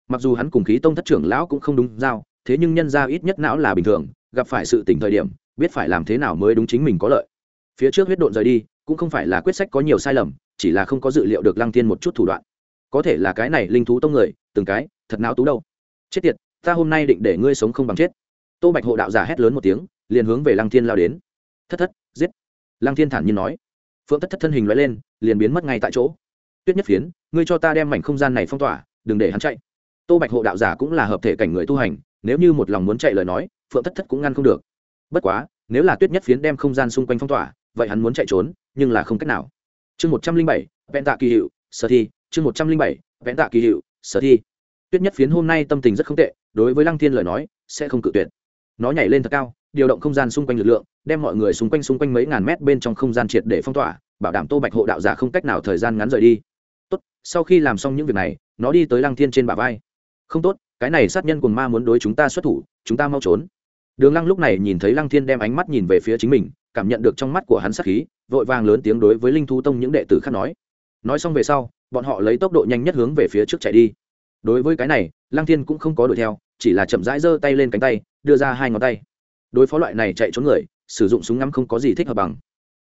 Mặc dù hắn cùng khí tông thất trưởng lão cũng không đúng giao, thế nhưng nhân ra ít nhất não là bình thường, gặp phải sự tỉnh thời điểm, biết phải làm thế nào mới đúng chính mình có lợi. Phía trước huyết độn rời đi cũng không phải là quyết sách có nhiều sai lầm, chỉ là không có dự liệu được lăng Thiên một chút thủ đoạn. Có thể là cái này linh thú tông người, từng cái, thật não tú đâu. Chết tiệt, ta hôm nay định để ngươi sống không bằng chết. Tô bạch hộ đạo giả hét lớn một tiếng, liền hướng về lăng thiên lao đến. Thất thất, giết. Lăng thiên thản nhiên nói. Phượng thất thất thân hình loại lên, liền biến mất ngay tại chỗ. Tuyết nhất phiến, ngươi cho ta đem mảnh không gian này phong tỏa, đừng để hắn chạy. Tô bạch hộ đạo giả cũng là hợp thể cảnh người tu hành, nếu như một lòng muốn chạy lời nói, phượng thất thất cũng ngăn không được. Bất quá, nếu là tuyết nhất phiến đem không gian xung quanh phong tỏa vậy hắn muốn chạy trốn, nhưng là không cách nào. Chương một trăm linh bảy, vẹn tạ kỳ hiệu, sở thi. Chương một trăm linh bảy, vẹn tạ kỳ hiệu, sở thi. Tuyết nhất phiến hôm nay tâm tình rất không tệ, đối với lăng thiên lời nói, sẽ không cự tuyệt. Nó nhảy lên thật cao, điều động không gian xung quanh lực lượng, đem mọi người xung quanh xung quanh mấy ngàn mét bên trong không gian triệt để phong tỏa, bảo đảm tô bạch hộ đạo giả không cách nào thời gian ngắn rời đi. Tốt, sau khi làm xong những việc này, nó đi tới lăng thiên trên bả vai. Không tốt, cái này sát nhân cùng ma muốn đối chúng ta xuất thủ, chúng ta mau trốn. Đường lăng lúc này nhìn thấy lăng thiên đem ánh mắt nhìn về phía chính mình cảm nhận được trong mắt của hắn sát khí, vội vàng lớn tiếng đối với linh thú tông những đệ tử khác nói. Nói xong về sau, bọn họ lấy tốc độ nhanh nhất hướng về phía trước chạy đi. Đối với cái này, lăng thiên cũng không có đuổi theo, chỉ là chậm rãi giơ tay lên cánh tay, đưa ra hai ngón tay. Đối phó loại này chạy trốn người, sử dụng súng ngắm không có gì thích hợp bằng.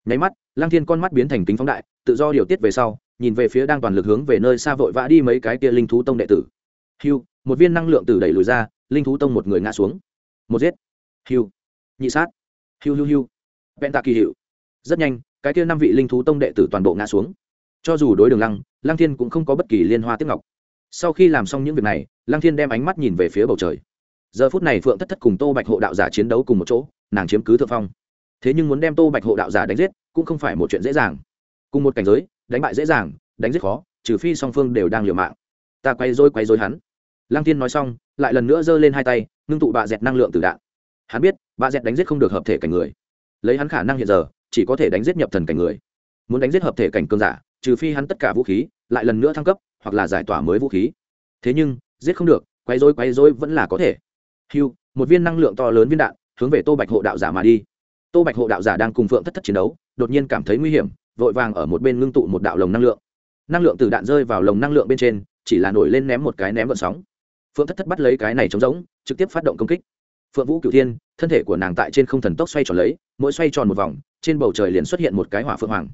Nháy mắt, lăng thiên con mắt biến thành kính phóng đại, tự do điều tiết về sau, nhìn về phía đang toàn lực hướng về nơi xa vội vã đi mấy cái kia linh thú tông đệ tử. Hưu, một viên năng lượng tử đẩy lùi ra, linh thú tông một người ngã xuống. Một giết. Hưu. Nhị sát. Hưu hưu hưu vẹn tạ kỳ hiệu. Rất nhanh, cái kia năm vị linh thú tông đệ tử toàn bộ ngã xuống. Cho dù đối đường lăng lăng thiên cũng không có bất kỳ liên hoa tiếp ngọc. Sau khi làm xong những việc này, lăng thiên đem ánh mắt nhìn về phía bầu trời. Giờ phút này phượng thất thất cùng tô bạch hộ đạo giả chiến đấu cùng một chỗ, nàng chiếm cứ thượng phong. Thế nhưng muốn đem tô bạch hộ đạo giả đánh giết, cũng không phải một chuyện dễ dàng. Cùng một cảnh giới, đánh bại dễ dàng, đánh giết khó, trừ phi song phương đều đang liều mạng. Ta quay dối quay dối hắn. Lăng tiên nói xong, lại lần nữa giơ lên hai tay, ngưng tụ bạ dẹt năng lượng từ đạn. Hắn biết, bạ dẹt đánh giết không được hợp thể cảnh người lấy hắn khả năng hiện giờ, chỉ có thể đánh giết nhập thần cảnh người. Muốn đánh giết hợp thể cảnh cường giả, trừ phi hắn tất cả vũ khí, lại lần nữa thăng cấp, hoặc là giải tỏa mới vũ khí. Thế nhưng, giết không được quay dối quay dối vẫn là có thể. Hiu một viên năng lượng to lớn viên đạn, hướng về tô bạch hộ đạo giả mà đi. Tô bạch hộ đạo giả đang cùng phượng thất thất chiến đấu, đột nhiên cảm thấy nguy hiểm, vội vàng ở một bên ngưng tụ một đạo lồng năng lượng. Năng lượng từ đạn rơi vào lồng năng lượng bên trên, chỉ là nổi lên ném một cái ném vận sóng. Phượng thất thất bắt lấy cái này trống rỗng, trực tiếp phát động công kích phượng vũ cựu thiên, thân thể của nàng tại trên không thần tốc xoay tròn lấy, mỗi xoay tròn một vòng, trên bầu trời liền xuất hiện một cái hỏa phượng hoàng.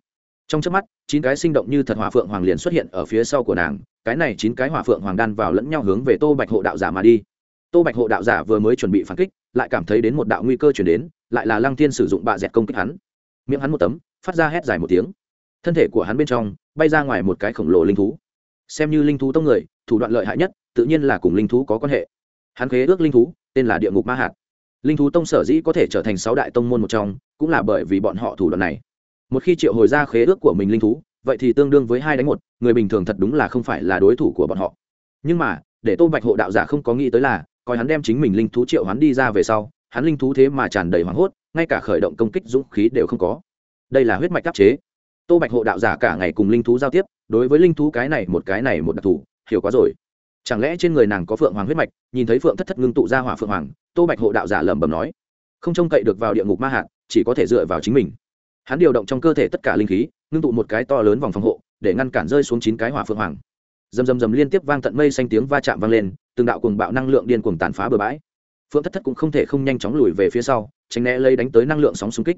Trong trước mắt, chín cái sinh động như thật hỏa phượng hoàng liền xuất hiện ở phía sau của nàng, cái này chín cái hỏa phượng hoàng đan vào lẫn nhau hướng về tô bạch hộ đạo giả mà đi. Tô bạch hộ đạo giả vừa mới chuẩn bị phản kích, lại cảm thấy đến một đạo nguy cơ chuyển đến, lại là lăng Thiên sử dụng bạ dẹt công kích hắn. Miệng hắn một tấm, phát ra hét dài một tiếng. Thân thể của hắn bên trong, bay ra ngoài một cái khổng lồ linh thú. Xem như linh thú tông người, thủ đoạn lợi hại nhất, tự nhiên là cùng linh thú có quan hệ. Hắn khế ước linh thú tên là địa ngục ma hạt. Linh thú tông sở dĩ có thể trở thành sáu đại tông môn một trong, cũng là bởi vì bọn họ thủ đoạn này. Một khi triệu hồi ra khế ước của mình linh thú, vậy thì tương đương với hai đánh một, người bình thường thật đúng là không phải là đối thủ của bọn họ. Nhưng mà, để tô bạch hộ đạo giả không có nghĩ tới là, coi hắn đem chính mình linh thú triệu hắn đi ra về sau, hắn linh thú thế mà tràn đầy hoảng hốt, ngay cả khởi động công kích dũng khí đều không có. Đây là huyết mạch đắc chế. Tô bạch hộ đạo giả cả ngày cùng linh thú giao tiếp, đối với linh thú cái này một cái này một đặc thù, hiểu quá rồi chẳng lẽ trên người nàng có phượng hoàng huyết mạch? Nhìn thấy phượng thất thất ngưng tụ ra hỏa phượng hoàng, tô bạch hộ đạo giả lẩm bẩm nói. Không trông cậy được vào địa ngục ma hạt, chỉ có thể dựa vào chính mình. Hắn điều động trong cơ thể tất cả linh khí, ngưng tụ một cái to lớn vòng phòng hộ, để ngăn cản rơi xuống chín cái hỏa phượng hoàng. Dầm dầm dầm liên tiếp vang tận mây xanh tiếng va chạm vang lên, từng đạo cuồng bạo năng lượng điên cuồng tàn phá bừa bãi. Phượng thất thất cũng không thể không nhanh chóng lùi về phía sau, tránh né lấy đánh tới năng lượng sóng xung kích.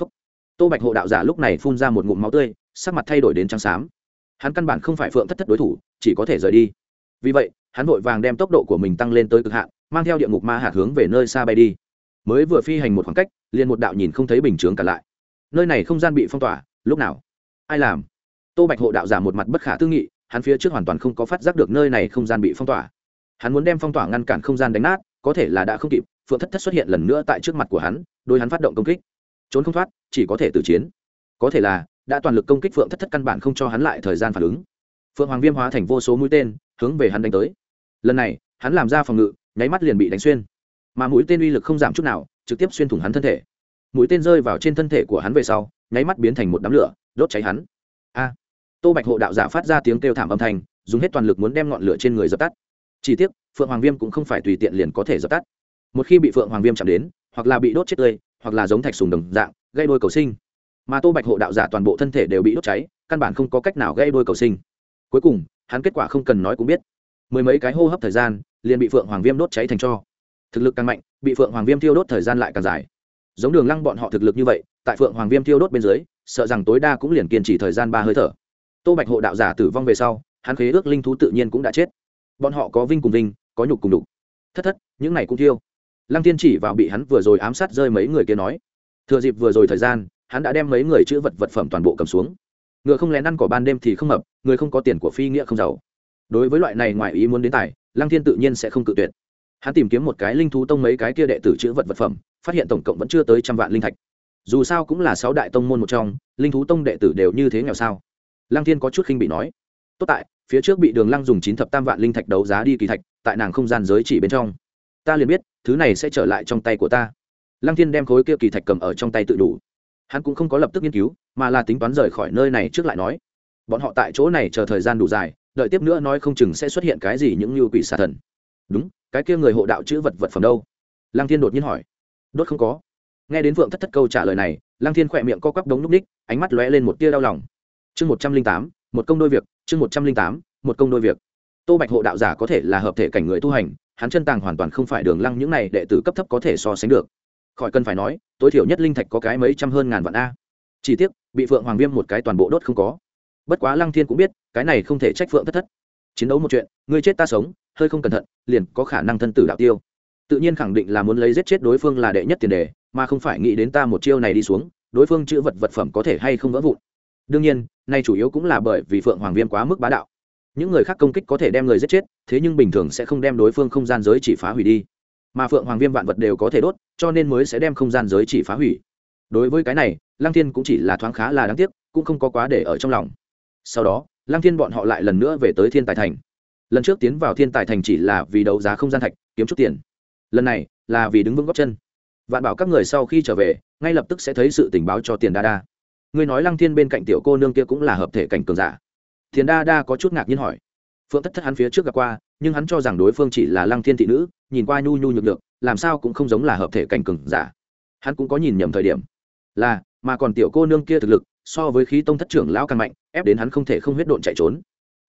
Phúc. tô bạch hộ đạo giả lúc này phun ra một ngụm máu tươi, sắc mặt thay đổi đến trắng xám. Hắn căn bản không phải phượng thất thất đối thủ, chỉ có thể rời đi vì vậy, hắn vội vàng đem tốc độ của mình tăng lên tới cực hạn, mang theo địa ngục ma hạt hướng về nơi xa bay đi. Mới vừa phi hành một khoảng cách, liền một đạo nhìn không thấy bình chướng cả lại. Nơi này không gian bị phong tỏa, lúc nào? Ai làm? Tô bạch hộ đạo giả một mặt bất khả tư nghị, hắn phía trước hoàn toàn không có phát giác được nơi này không gian bị phong tỏa. Hắn muốn đem phong tỏa ngăn cản không gian đánh nát, có thể là đã không kịp, phượng thất thất xuất hiện lần nữa tại trước mặt của hắn đôi hắn phát động công kích. Trốn không thoát, chỉ có thể tử chiến. Có thể là, đã toàn lực công kích phượng thất thất căn bản không cho hắn lại thời gian phản ứng. Phượng hoàng viêm hóa thành vô số mũi tên hướng về hắn đánh tới. Lần này, hắn làm ra phòng ngự, nháy mắt liền bị đánh xuyên. Mà mũi tên uy lực không giảm chút nào, trực tiếp xuyên thủng hắn thân thể. Mũi tên rơi vào trên thân thể của hắn về sau, nháy mắt biến thành một đám lửa, đốt cháy hắn. A! Tô bạch hộ đạo giả phát ra tiếng kêu thảm âm thanh, dùng hết toàn lực muốn đem ngọn lửa trên người dập tắt. Chỉ tiếc, phượng hoàng viêm cũng không phải tùy tiện liền có thể dập tắt. Một khi bị phượng hoàng viêm chạm đến, hoặc là bị đốt chết tươi, hoặc là giống thạch sùng đồng dạng, gây đôi cầu sinh. Mà tô bạch hộ đạo giả toàn bộ thân thể đều bị đốt cháy, căn bản không có cách nào gây đôi cầu sinh. Cuối cùng hắn kết quả không cần nói cũng biết. Mười mấy cái hô hấp thời gian, liền bị phượng hoàng viêm đốt cháy thành cho. Thực lực càng mạnh, bị phượng hoàng viêm thiêu đốt thời gian lại càng dài. Giống đường lăng bọn họ thực lực như vậy, tại phượng hoàng viêm thiêu đốt bên dưới, sợ rằng tối đa cũng liền kiên trì thời gian ba hơi thở. Tô bạch hộ đạo giả tử vong về sau, hắn khế ước linh thú tự nhiên cũng đã chết. Bọn họ có vinh cùng vinh, có nhục cùng đục thất thất, những này cũng thiêu. Lăng tiên chỉ vào bị hắn vừa rồi ám sát rơi mấy người kia nói, thừa dịp vừa rồi thời gian, hắn đã đem mấy người chữ vật vật phẩm toàn bộ cầm xuống. Ngựa không lén ăn cỏ ban đêm thì không hợp người không có tiền của phi nghĩa không giàu. Đối với loại này ngoài ý muốn đến tài, lăng thiên tự nhiên sẽ không cự tuyệt. Hắn tìm kiếm một cái linh thú tông mấy cái kia đệ tử chữ vật vật phẩm, phát hiện tổng cộng vẫn chưa tới trăm vạn linh thạch. Dù sao cũng là sáu đại tông môn một trong, linh thú tông đệ tử đều như thế nghèo sao? Lăng thiên có chút khinh bị nói. Tốt tại, phía trước bị đường lăng dùng chín thập tam vạn linh thạch đấu giá đi kỳ thạch, tại nàng không gian giới chỉ bên trong. Ta liền biết, thứ này sẽ trở lại trong tay của ta. Lăng thiên đem khối kia kỳ thạch cầm ở trong tay tự đủ. Hắn cũng không có lập tức nghiên cứu, mà là tính toán rời khỏi nơi này trước lại nói bọn họ tại chỗ này chờ thời gian đủ dài, đợi tiếp nữa nói không chừng sẽ xuất hiện cái gì những như quỷ xà thần. Đúng, cái kia người hộ đạo chữ vật vật phẩm đâu? Lăng thiên đột nhiên hỏi. Đốt không có. Nghe đến vượng thất thất câu trả lời này, lăng thiên khỏe miệng co quắp đống núp ních, ánh mắt lóe lên một tia đau lòng. Chương một trăm linh tám, một công đôi việc, chương một trăm linh tám, một công đôi việc. Tô bạch hộ đạo giả có thể là hợp thể cảnh người tu hành, hắn chân tàng hoàn toàn không phải đường lăng những này đệ tử cấp thấp có thể so sánh được. Khỏi cần phải nói, tối thiểu nhất linh thạch có cái mấy trăm hơn ngàn vạn a. Chỉ tiếc, bị phượng hoàng viêm một cái toàn bộ đốt không có bất quá lăng thiên cũng biết, cái này không thể trách phượng thất thất. Chiến đấu một chuyện, ngươi chết ta sống, hơi không cẩn thận, liền có khả năng thân tử đạo tiêu. Tự nhiên khẳng định là muốn lấy giết chết đối phương là đệ nhất tiền đề, mà không phải nghĩ đến ta một chiêu này đi xuống, đối phương chữ vật vật phẩm có thể hay không vỡ vụn. Đương nhiên, nay chủ yếu cũng là bởi vì phượng hoàng viêm quá mức bá đạo. Những người khác công kích có thể đem người giết chết, thế nhưng bình thường sẽ không đem đối phương không gian giới chỉ phá hủy đi. Mà phượng hoàng viêm vạn vật đều có thể đốt, cho nên mới sẽ đem không gian giới chỉ phá hủy. Đối với cái này, lăng thiên cũng chỉ là thoáng khá là đáng tiếc, cũng không có quá để ở trong lòng sau đó, lăng thiên bọn họ lại lần nữa về tới thiên tài thành. Lần trước tiến vào thiên tài thành chỉ là vì đấu giá không gian thạch, kiếm chút tiền. Lần này là vì đứng vững góc chân. Vạn bảo các người sau khi trở về, ngay lập tức sẽ thấy sự tình báo cho tiền đa đa. Ngươi nói lăng thiên bên cạnh tiểu cô nương kia cũng là hợp thể cảnh cường giả. Tiền đa đa có chút ngạc nhiên hỏi. Phượng thất thất hắn phía trước gặp qua, nhưng hắn cho rằng đối phương chỉ là lăng thiên thị nữ, nhìn qua nhu nhu nhược được làm sao cũng không giống là hợp thể cảnh cường giả. Hắn cũng có nhìn nhầm thời điểm. Là, mà còn tiểu cô nương kia thực lực so với khí tông thất trưởng lão càng mạnh, ép đến hắn không thể không huyết độn chạy trốn.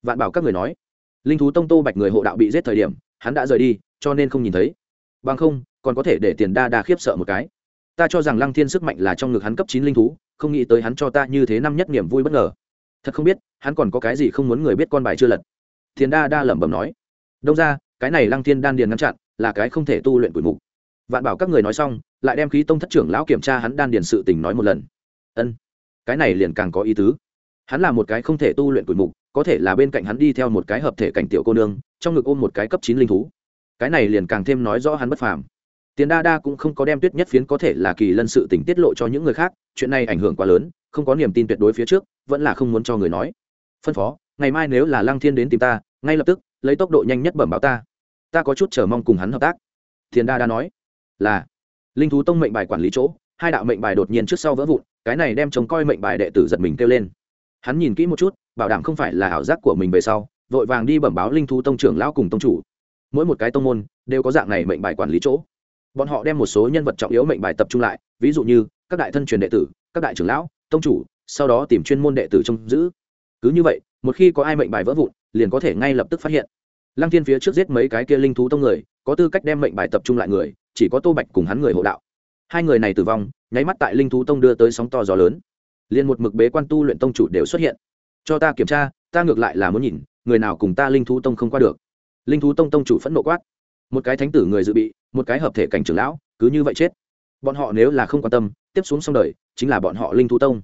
Vạn bảo các người nói, linh thú tông tô bạch người hộ đạo bị giết thời điểm, hắn đã rời đi, cho nên không nhìn thấy. Bằng không, còn có thể để tiền đa đa khiếp sợ một cái. Ta cho rằng lăng thiên sức mạnh là trong ngực hắn cấp chín linh thú, không nghĩ tới hắn cho ta như thế năm nhất niềm vui bất ngờ. Thật không biết, hắn còn có cái gì không muốn người biết con bài chưa lật. Tiền đa đa lẩm bẩm nói, đông ra, cái này lăng thiên đan điền ngăn chặn, là cái không thể tu luyện quỷ mục. Vạn bảo các người nói xong, lại đem khí tông thất trưởng lão kiểm tra hắn đan điền sự tình nói một lần. Ân cái này liền càng có ý tứ. Hắn là một cái không thể tu luyện quỷ mục, có thể là bên cạnh hắn đi theo một cái hợp thể cảnh tiểu cô nương, trong ngực ôm một cái cấp chín linh thú. Cái này liền càng thêm nói rõ hắn bất phàm. Tiền đa đa cũng không có đem tuyết nhất phiến có thể là kỳ lân sự tình tiết lộ cho những người khác, chuyện này ảnh hưởng quá lớn, không có niềm tin tuyệt đối phía trước, vẫn là không muốn cho người nói. Phân phó, ngày mai nếu là lăng thiên đến tìm ta, ngay lập tức, lấy tốc độ nhanh nhất bẩm báo ta. Ta có chút chờ mong cùng hắn hợp tác. Tiền đa đa nói, là. Linh thú tông mệnh bài quản lý chỗ hai đạo mệnh bài đột nhiên trước sau vỡ vụn, cái này đem trông coi mệnh bài đệ tử giật mình kêu lên. Hắn nhìn kỹ một chút, bảo đảm không phải là ảo giác của mình về sau, vội vàng đi bẩm báo linh thú tông trưởng lão cùng tông chủ. Mỗi một cái tông môn, đều có dạng này mệnh bài quản lý chỗ. Bọn họ đem một số nhân vật trọng yếu mệnh bài tập trung lại, ví dụ như, các đại thân truyền đệ tử, các đại trưởng lão, tông chủ, sau đó tìm chuyên môn đệ tử trông giữ. Cứ như vậy, một khi có ai mệnh bài vỡ vụn, liền có thể ngay lập tức phát hiện. Lăng thiên phía trước giết mấy cái kia linh thú tông người, có tư cách đem mệnh bài tập trung lại người, chỉ có tô bạch cùng hắn người hộ đạo hai người này tử vong, nháy mắt tại linh thú tông đưa tới sóng to gió lớn. Liền một mực bế quan tu luyện tông chủ đều xuất hiện. Cho ta kiểm tra, ta ngược lại là muốn nhìn, người nào cùng ta linh thú tông không qua được. Linh thú tông tông chủ phẫn nộ quát. Một cái thánh tử người dự bị, một cái hợp thể cảnh trưởng lão, cứ như vậy chết. Bọn họ nếu là không quan tâm, tiếp xuống xong đời, chính là bọn họ linh thú tông.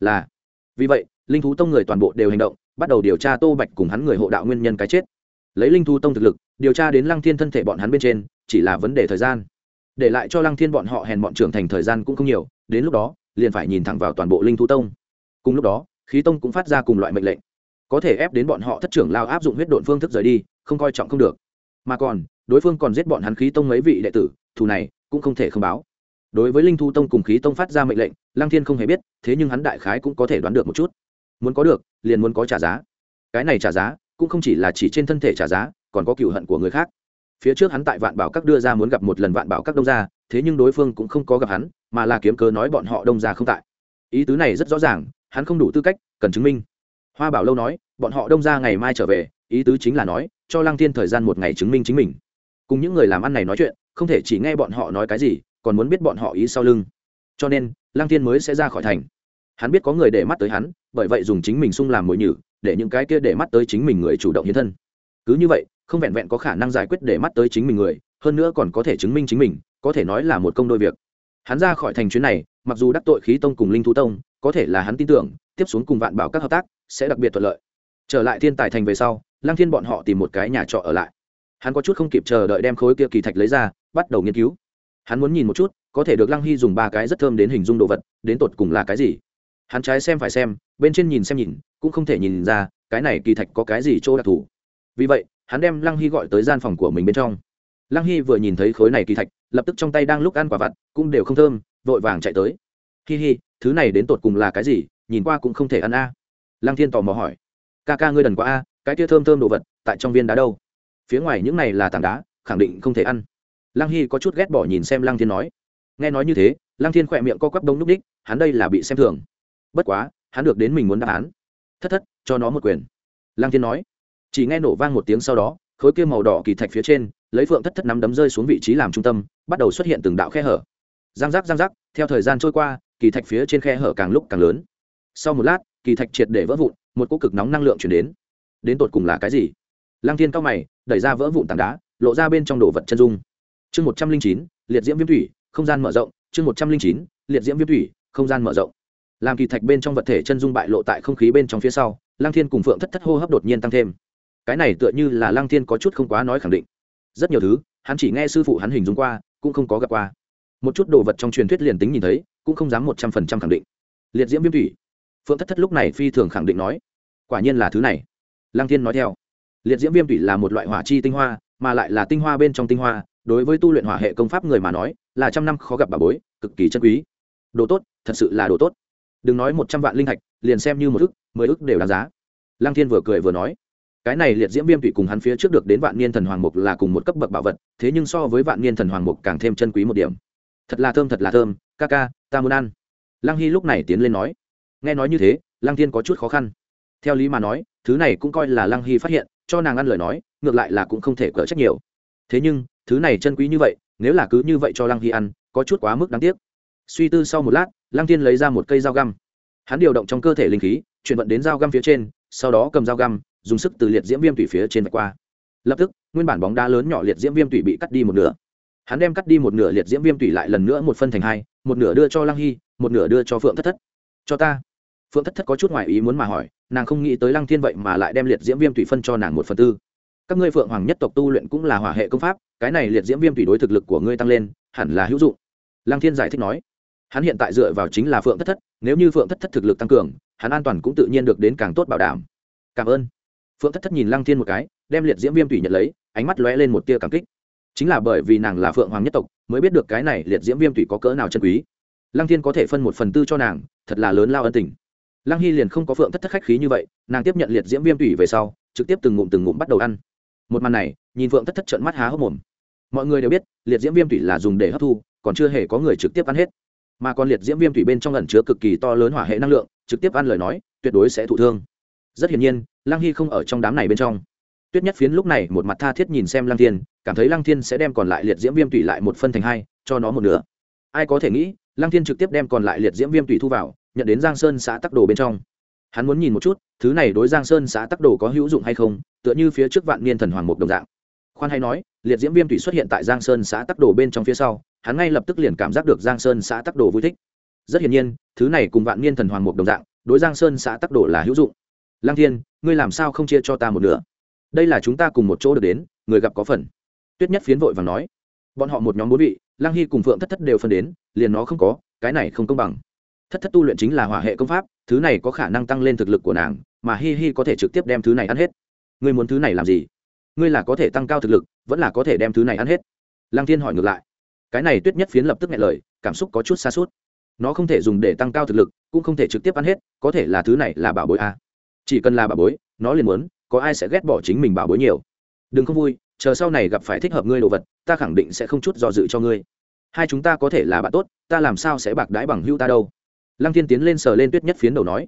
Là. Vì vậy, linh thú tông người toàn bộ đều hành động, bắt đầu điều tra tô bạch cùng hắn người hộ đạo nguyên nhân cái chết. Lấy linh thú tông thực lực, điều tra đến lăng thiên thân thể bọn hắn bên trên, chỉ là vấn đề thời gian để lại cho lăng thiên bọn họ hèn bọn trưởng thành thời gian cũng không nhiều, đến lúc đó, liền phải nhìn thẳng vào toàn bộ linh thú tông. Cùng lúc đó, khí tông cũng phát ra cùng loại mệnh lệnh. Có thể ép đến bọn họ thất trưởng lao áp dụng huyết độn phương thức rời đi, không coi trọng không được. Mà còn, đối phương còn giết bọn hắn khí tông mấy vị đệ tử, thù này cũng không thể không báo. Đối với linh thu tông cùng khí tông phát ra mệnh lệnh, lăng thiên không hề biết, thế nhưng hắn đại khái cũng có thể đoán được một chút. Muốn có được, liền muốn có trả giá. Cái này trả giá, cũng không chỉ là chỉ trên thân thể trả giá, còn có cựu hận của người khác phía trước hắn tại vạn bảo các đưa ra muốn gặp một lần vạn bảo các đông gia, thế nhưng đối phương cũng không có gặp hắn, mà là kiếm cớ nói bọn họ đông gia không tại. Ý tứ này rất rõ ràng, hắn không đủ tư cách, cần chứng minh. Hoa bảo lâu nói, bọn họ đông gia ngày mai trở về, ý tứ chính là nói, cho lăng thiên thời gian một ngày chứng minh chính mình. Cùng những người làm ăn này nói chuyện, không thể chỉ nghe bọn họ nói cái gì, còn muốn biết bọn họ ý sau lưng. Cho nên, lăng thiên mới sẽ ra khỏi thành. Hắn biết có người để mắt tới hắn, bởi vậy dùng chính mình sung làm mồi nhử, để những cái kia để mắt tới chính mình người chủ động hiến thân. Cứ như vậy không vẹn vẹn có khả năng giải quyết để mắt tới chính mình người, hơn nữa còn có thể chứng minh chính mình, có thể nói là một công đôi việc. Hắn ra khỏi thành chuyến này, mặc dù đắc tội khí tông cùng linh thú tông, có thể là hắn tin tưởng, tiếp xuống cùng vạn bảo các hợp tác sẽ đặc biệt thuận lợi. Trở lại thiên tài thành về sau, lăng thiên bọn họ tìm một cái nhà trọ ở lại. Hắn có chút không kịp chờ đợi đem khối kia kỳ thạch lấy ra, bắt đầu nghiên cứu. Hắn muốn nhìn một chút, có thể được lăng hy dùng ba cái rất thơm đến hình dung đồ vật, đến tột cùng là cái gì. Hắn trái xem phải xem, bên trên nhìn xem nhìn, cũng không thể nhìn ra, cái này kỳ thạch có cái gì chỗ đặc thù. Vì vậy hắn đem lăng hy gọi tới gian phòng của mình bên trong. Lăng hy vừa nhìn thấy khối này kỳ thạch, lập tức trong tay đang lúc ăn quả vặt, cũng đều không thơm, vội vàng chạy tới. Hi hi, thứ này đến tột cùng là cái gì? Nhìn qua cũng không thể ăn a. Lăng thiên tò mò hỏi. Ca ca ngươi đần quá a, cái kia thơm thơm đồ vật tại trong viên đá đâu? Phía ngoài những này là tảng đá, khẳng định không thể ăn. Lăng hy có chút ghét bỏ nhìn xem lăng thiên nói. Nghe nói như thế, lăng thiên khỏe miệng co quắp đông núp đích, hắn đây là bị xem thường. Bất quá, hắn được đến mình muốn đáp án. Thất thất, cho nó một quyền. Lăng thiên nói chỉ nghe nổ vang một tiếng sau đó, khối kia màu đỏ kỳ thạch phía trên, lấy phượng thất thất nắm đấm rơi xuống vị trí làm trung tâm, bắt đầu xuất hiện từng đạo khe hở. Giang giác giang giác, theo thời gian trôi qua, kỳ thạch phía trên khe hở càng lúc càng lớn. Sau một lát, kỳ thạch triệt để vỡ vụn, một cỗ cực nóng năng lượng chuyển đến. Đến tột cùng là cái gì? Lăng thiên cao mày, đẩy ra vỡ vụn tảng đá, lộ ra bên trong đồ vật chân dung. Chương một trăm linh chín, liệt diễm viêm thủy, không gian mở rộng. Chương một trăm linh chín, liệt diễm viêm thủy, không gian mở rộng. Làm kỳ thạch bên trong vật thể chân dung bại lộ tại không khí bên trong phía sau, lăng thiên cùng phượng thất thất hô hấp đột nhiên tăng thêm cái này tựa như là lăng thiên có chút không quá nói khẳng định. Rất nhiều thứ, hắn chỉ nghe sư phụ hắn hình dung qua, cũng không có gặp qua. Một chút đồ vật trong truyền thuyết liền tính nhìn thấy, cũng không dám một trăm phần trăm khẳng định. Liệt diễm viêm thủy. Phượng thất thất lúc này phi thường khẳng định nói, quả nhiên là thứ này. Lăng thiên nói theo, liệt diễm viêm thủy là một loại hỏa chi tinh hoa, mà lại là tinh hoa bên trong tinh hoa, đối với tu luyện hỏa hệ công pháp người mà nói, là trăm năm khó gặp bà bối, cực kỳ chân quý. Đồ tốt, thật sự là đồ tốt. Đừng nói một trăm vạn linh thạch, liền xem như một ức, mười ức đều đáng giá. Lăng thiên vừa cười vừa nói cái này liệt diễm viêm thủy cùng hắn phía trước được đến vạn niên thần hoàng mục là cùng một cấp bậc bảo vật, thế nhưng so với vạn niên thần hoàng mục càng thêm chân quý một điểm. Thật là thơm, thật là thơm, ca ca, ta muốn ăn. Lăng hy lúc này tiến lên nói. Nghe nói như thế, lăng thiên có chút khó khăn. Theo lý mà nói, thứ này cũng coi là lăng hy phát hiện, cho nàng ăn lời nói, ngược lại là cũng không thể cỡ trách nhiều. Thế nhưng, thứ này chân quý như vậy, nếu là cứ như vậy cho lăng hy ăn, có chút quá mức đáng tiếc. Suy tư sau một lát, lăng thiên lấy ra một cây dao găm. Hắn điều động trong cơ thể linh khí, chuyển vận đến dao găm phía trên, sau đó cầm dao găm dùng sức từ liệt diễm viêm tủy phía trên vạch qua. Lập tức, nguyên bản bóng đá lớn nhỏ liệt diễm viêm tủy bị cắt đi một nửa. Hắn đem cắt đi một nửa liệt diễm viêm tủy lại lần nữa một phân thành hai, một nửa đưa cho lăng hy, một nửa đưa cho phượng thất thất. Cho ta. Phượng thất thất có chút ngoại ý muốn mà hỏi, nàng không nghĩ tới lăng thiên vậy mà lại đem liệt diễm viêm tủy phân cho nàng một phần tư. Các ngươi phượng hoàng nhất tộc tu luyện cũng là hỏa hệ công pháp, cái này liệt diễm viêm tủy đối thực lực của ngươi tăng lên, hẳn là hữu dụng. Lăng thiên giải thích nói. Hắn hiện tại dựa vào chính là phượng thất thất, nếu như phượng thất thất thực lực tăng cường, hắn an toàn cũng tự nhiên được đến càng tốt bảo đảm. Cảm ơn phượng thất thất nhìn lăng thiên một cái, đem liệt diễm viêm thủy nhận lấy, ánh mắt lóe lên một tia cảm kích. Chính là bởi vì nàng là phượng hoàng nhất tộc, mới biết được cái này liệt diễm viêm thủy có cỡ nào chân quý. Lăng thiên có thể phân một phần tư cho nàng, thật là lớn lao ân tình. Lăng hy liền không có phượng thất thất khách khí như vậy, nàng tiếp nhận liệt diễm viêm thủy về sau, trực tiếp từng ngụm từng ngụm bắt đầu ăn. Một màn này, nhìn phượng thất thất trận mắt há hốc mồm. Mọi người đều biết, liệt diễm viêm thủy là dùng để hấp thu, còn chưa hề có người trực tiếp ăn hết. Mà còn liệt diễm viêm thủy bên trong ẩn chứa cực kỳ to lớn hỏa hệ năng lượng, trực tiếp ăn lời nói, tuyệt đối sẽ thụ thương. Rất hiển nhiên lăng hy không ở trong đám này bên trong. Tuyết nhất phiến lúc này một mặt tha thiết nhìn xem lăng thiên, cảm thấy lăng thiên sẽ đem còn lại liệt diễm viêm tủy lại một phân thành hai, cho nó một nửa. Ai có thể nghĩ, lăng thiên trực tiếp đem còn lại liệt diễm viêm tủy thu vào, nhận đến giang sơn xã tắc đồ bên trong. Hắn muốn nhìn một chút, thứ này đối giang sơn xã tắc đồ có hữu dụng hay không, tựa như phía trước vạn niên thần hoàng một đồng dạng. Khoan hay nói, liệt diễm viêm tủy xuất hiện tại giang sơn xã tắc đồ bên trong phía sau, hắn ngay lập tức liền cảm giác được giang sơn xã tắc đồ vui thích. Rất hiển nhiên, thứ này cùng vạn niên thần hoàng một đồng dạng, đối giang sơn xã tắc đồ là hữu dụng lang thiên, ngươi làm sao không chia cho ta một nửa? Đây là chúng ta cùng một chỗ được đến, người gặp có phần. Tuyết nhất phiến vội và nói. Bọn họ một nhóm bốn vị lang hy cùng phượng thất thất đều phân đến, liền nó không có, cái này không công bằng. Thất thất tu luyện chính là hỏa hệ công pháp, thứ này có khả năng tăng lên thực lực của nàng, mà hi hi có thể trực tiếp đem thứ này ăn hết. Ngươi muốn thứ này làm gì? Ngươi là có thể tăng cao thực lực, vẫn là có thể đem thứ này ăn hết? Lang thiên hỏi ngược lại. Cái này tuyết nhất phiến lập tức nghe lời, cảm xúc có chút xa suốt nó không thể dùng để tăng cao thực lực, cũng không thể trực tiếp ăn hết, có thể là thứ này là bảo bối a. à chỉ cần là bảo bối, nó liền muốn, có ai sẽ ghét bỏ chính mình bảo bối nhiều. Đừng không vui, chờ sau này gặp phải thích hợp ngươi đồ vật, ta khẳng định sẽ không chút do dự cho ngươi. Hai chúng ta có thể là bạn tốt, ta làm sao sẽ bạc đái bằng hưu ta đâu? Lăng thiên tiến lên sờ lên tuyết nhất phiến đầu nói.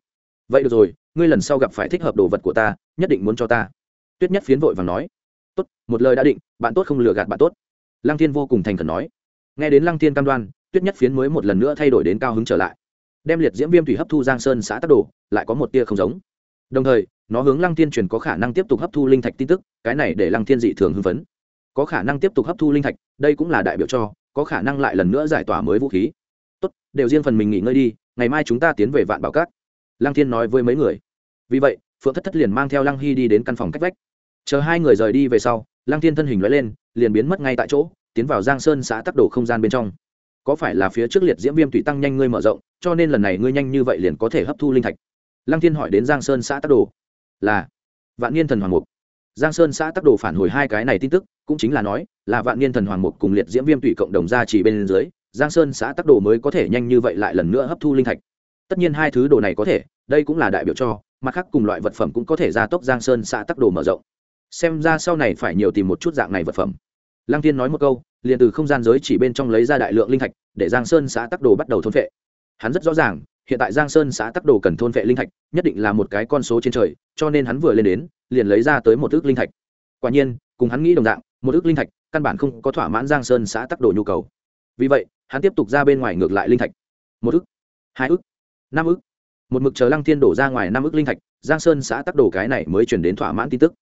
Vậy được rồi, ngươi lần sau gặp phải thích hợp đồ vật của ta, nhất định muốn cho ta. Tuyết nhất phiến vội và nói. Tốt, một lời đã định, bạn tốt không lừa gạt bạn tốt. Lăng thiên vô cùng thành khẩn nói. Nghe đến lăng thiên cam đoan, tuyết nhất phiến mới một lần nữa thay đổi đến cao hứng trở lại. Đem liệt diễm viêm thủy hấp thu giang sơn xã tắc đồ, lại có một tia không giống đồng thời, nó hướng lăng thiên truyền có khả năng tiếp tục hấp thu linh thạch tin tức, cái này để lăng thiên dị thường hưng phấn. Có khả năng tiếp tục hấp thu linh thạch, đây cũng là đại biểu cho, có khả năng lại lần nữa giải tỏa mới vũ khí. Tốt, đều riêng phần mình nghỉ ngơi đi, ngày mai chúng ta tiến về vạn bảo cát lăng thiên nói với mấy người. Vì vậy, phượng thất thất liền mang theo lăng hy đi đến căn phòng cách vách. Chờ hai người rời đi về sau, lăng thiên thân hình nói lên, liền biến mất ngay tại chỗ, tiến vào giang sơn xã tắc đồ không gian bên trong. Có phải là phía trước liệt diễm viêm tùy tăng nhanh ngươi mở rộng, cho nên lần này ngươi nhanh như vậy liền có thể hấp thu linh thạch? Lăng thiên hỏi đến giang sơn xã tắc đồ. Là, vạn niên thần hoàng mục. Giang sơn xã tắc đồ phản hồi hai cái này tin tức, cũng chính là nói, là vạn niên thần hoàng mục cùng liệt diễm viêm tùy cộng đồng ra chỉ bên dưới, giang sơn xã tắc đồ mới có thể nhanh như vậy lại lần nữa hấp thu linh thạch. Tất nhiên hai thứ đồ này có thể, đây cũng là đại biểu cho, mặt khác cùng loại vật phẩm cũng có thể gia tốc giang sơn xã tắc đồ mở rộng. Xem ra sau này phải nhiều tìm một chút dạng này vật phẩm. Lăng tiên nói một câu, liền từ không gian giới chỉ bên trong lấy ra đại lượng linh thạch, để giang sơn xã tắc đồ bắt đầu thôn vệ hắn rất rõ ràng hiện tại giang sơn xã tắc đồ cần thôn vệ linh thạch, nhất định là một cái con số trên trời, cho nên hắn vừa lên đến, liền lấy ra tới một ước linh thạch. Quả nhiên, cùng hắn nghĩ đồng dạng, một ước linh thạch căn bản không có thỏa mãn giang sơn xã tắc đồ nhu cầu. Vì vậy, hắn tiếp tục ra bên ngoài ngược lại linh thạch. Một ước, hai ước, năm ước. Một mực chờ lăng thiên đổ ra ngoài năm ước linh thạch, giang sơn xã tắc đồ cái này mới chuyển đến thỏa mãn tin tức.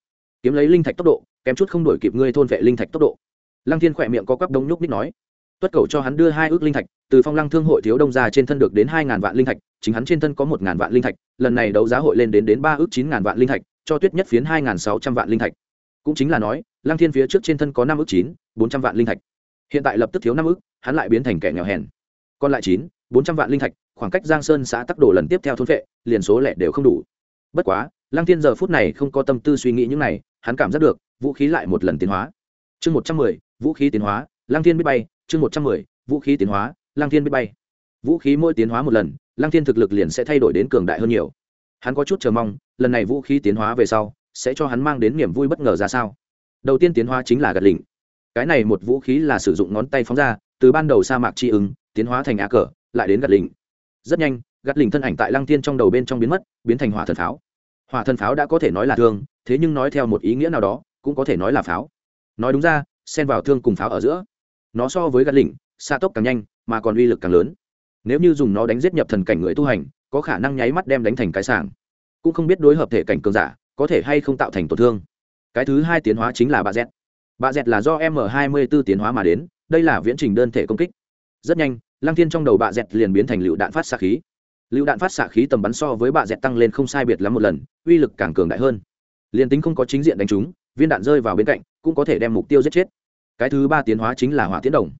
Kiếm lấy linh thạch tốc độ, kém chút không đổi kịp ngươi thôn vệ linh thạch tốc độ. Lăng thiên khỏe miệng có quắp đông nhúc ních nói tuất cầu cho hắn đưa hai ước linh thạch, từ phong lăng thương hội thiếu đông ra trên thân được đến hai ngàn vạn linh thạch, chính hắn trên thân có một ngàn vạn linh thạch, lần này đấu giá hội lên đến đến ba ước chín ngàn vạn linh thạch, cho tuyết nhất phiến hai ngàn sáu trăm vạn linh thạch. Cũng chính là nói, lăng thiên phía trước trên thân có năm ước chín, bốn trăm vạn linh thạch. Hiện tại lập tức thiếu năm ước, hắn lại biến thành kẻ nghèo hèn. Còn lại chín, bốn trăm vạn linh thạch, khoảng cách giang sơn xã tắc đồ lần tiếp theo thôn vệ, liền số lẻ đều không đủ. Bất quá, lăng thiên giờ phút này không có tâm tư suy nghĩ những này, hắn cảm giác được, vũ khí lại một lần tiến hóa. Chương một trăm mười, vũ khí tiến hóa, lăng thiên biết bay chương một trăm mười, vũ khí tiến hóa, lăng thiên biết bay. Vũ khí mỗi tiến hóa một lần, lăng thiên thực lực liền sẽ thay đổi đến cường đại hơn nhiều. Hắn có chút chờ mong, lần này vũ khí tiến hóa về sau, sẽ cho hắn mang đến niềm vui bất ngờ ra sao. Đầu tiên tiến hóa chính là gạt lỉnh cái này một vũ khí là sử dụng ngón tay phóng ra, từ ban đầu sa mạc tri ứng, tiến hóa thành á cờ, lại đến gạt lỉnh rất nhanh, gạt lỉnh thân ảnh tại lăng thiên trong đầu bên trong biến mất, biến thành hỏa thần pháo. Hỏa thần pháo đã có thể nói là thương, thế nhưng nói theo một ý nghĩa nào đó, cũng có thể nói là pháo. Nói đúng ra, xen vào thương cùng pháo ở giữa nó so với gạt lỉnh, xa tốc càng nhanh, mà còn uy lực càng lớn. Nếu như dùng nó đánh giết nhập thần cảnh người tu hành, có khả năng nháy mắt đem đánh thành cái sảng. Cũng không biết đối hợp thể cảnh cường giả, có thể hay không tạo thành tổn thương. Cái thứ hai tiến hóa chính là bà z bà z là do m 24 tiến hóa mà đến, đây là viễn trình đơn thể công kích. Rất nhanh, lăng thiên trong đầu bà z liền biến thành lựu đạn phát xạ khí. Lựu đạn phát xạ khí tầm bắn so với bà z tăng lên không sai biệt lắm một lần, uy lực càng cường đại hơn. Liền tính không có chính diện đánh trúng, viên đạn rơi vào bên cạnh, cũng có thể đem mục tiêu giết chết cái thứ ba tiến hóa chính là hỏa tiến đồng.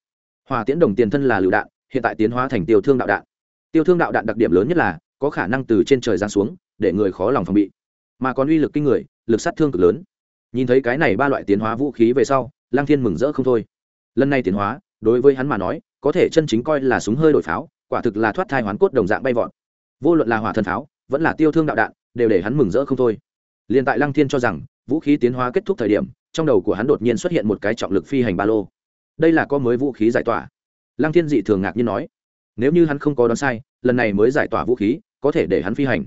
Hỏa tiến đồng tiền thân là lựu đạn, hiện tại tiến hóa thành tiêu thương đạo đạn. Tiêu thương đạo đạn đặc điểm lớn nhất là, có khả năng từ trên trời giáng xuống, để người khó lòng phòng bị. Mà còn uy lực kinh người, lực sát thương cực lớn. Nhìn thấy cái này ba loại tiến hóa vũ khí về sau lang thiên mừng rỡ không thôi. Lần này tiến hóa, đối với hắn mà nói, có thể chân chính coi là súng hơi đổi pháo, quả thực là thoát thai hoán cốt đồng dạng bay vọt. Vô luận là hỏa thần pháo, vẫn là tiêu thương đạo đạn, đều để hắn mừng rỡ không thôi. Liền tại lăng thiên cho rằng, vũ khí tiến hóa kết thúc thời điểm trong đầu của hắn đột nhiên xuất hiện một cái trọng lực phi hành ba lô. Đây là có mới vũ khí giải tỏa. Lăng thiên dị thường ngạc nhiên nói, nếu như hắn không có đoán sai, lần này mới giải tỏa vũ khí, có thể để hắn phi hành.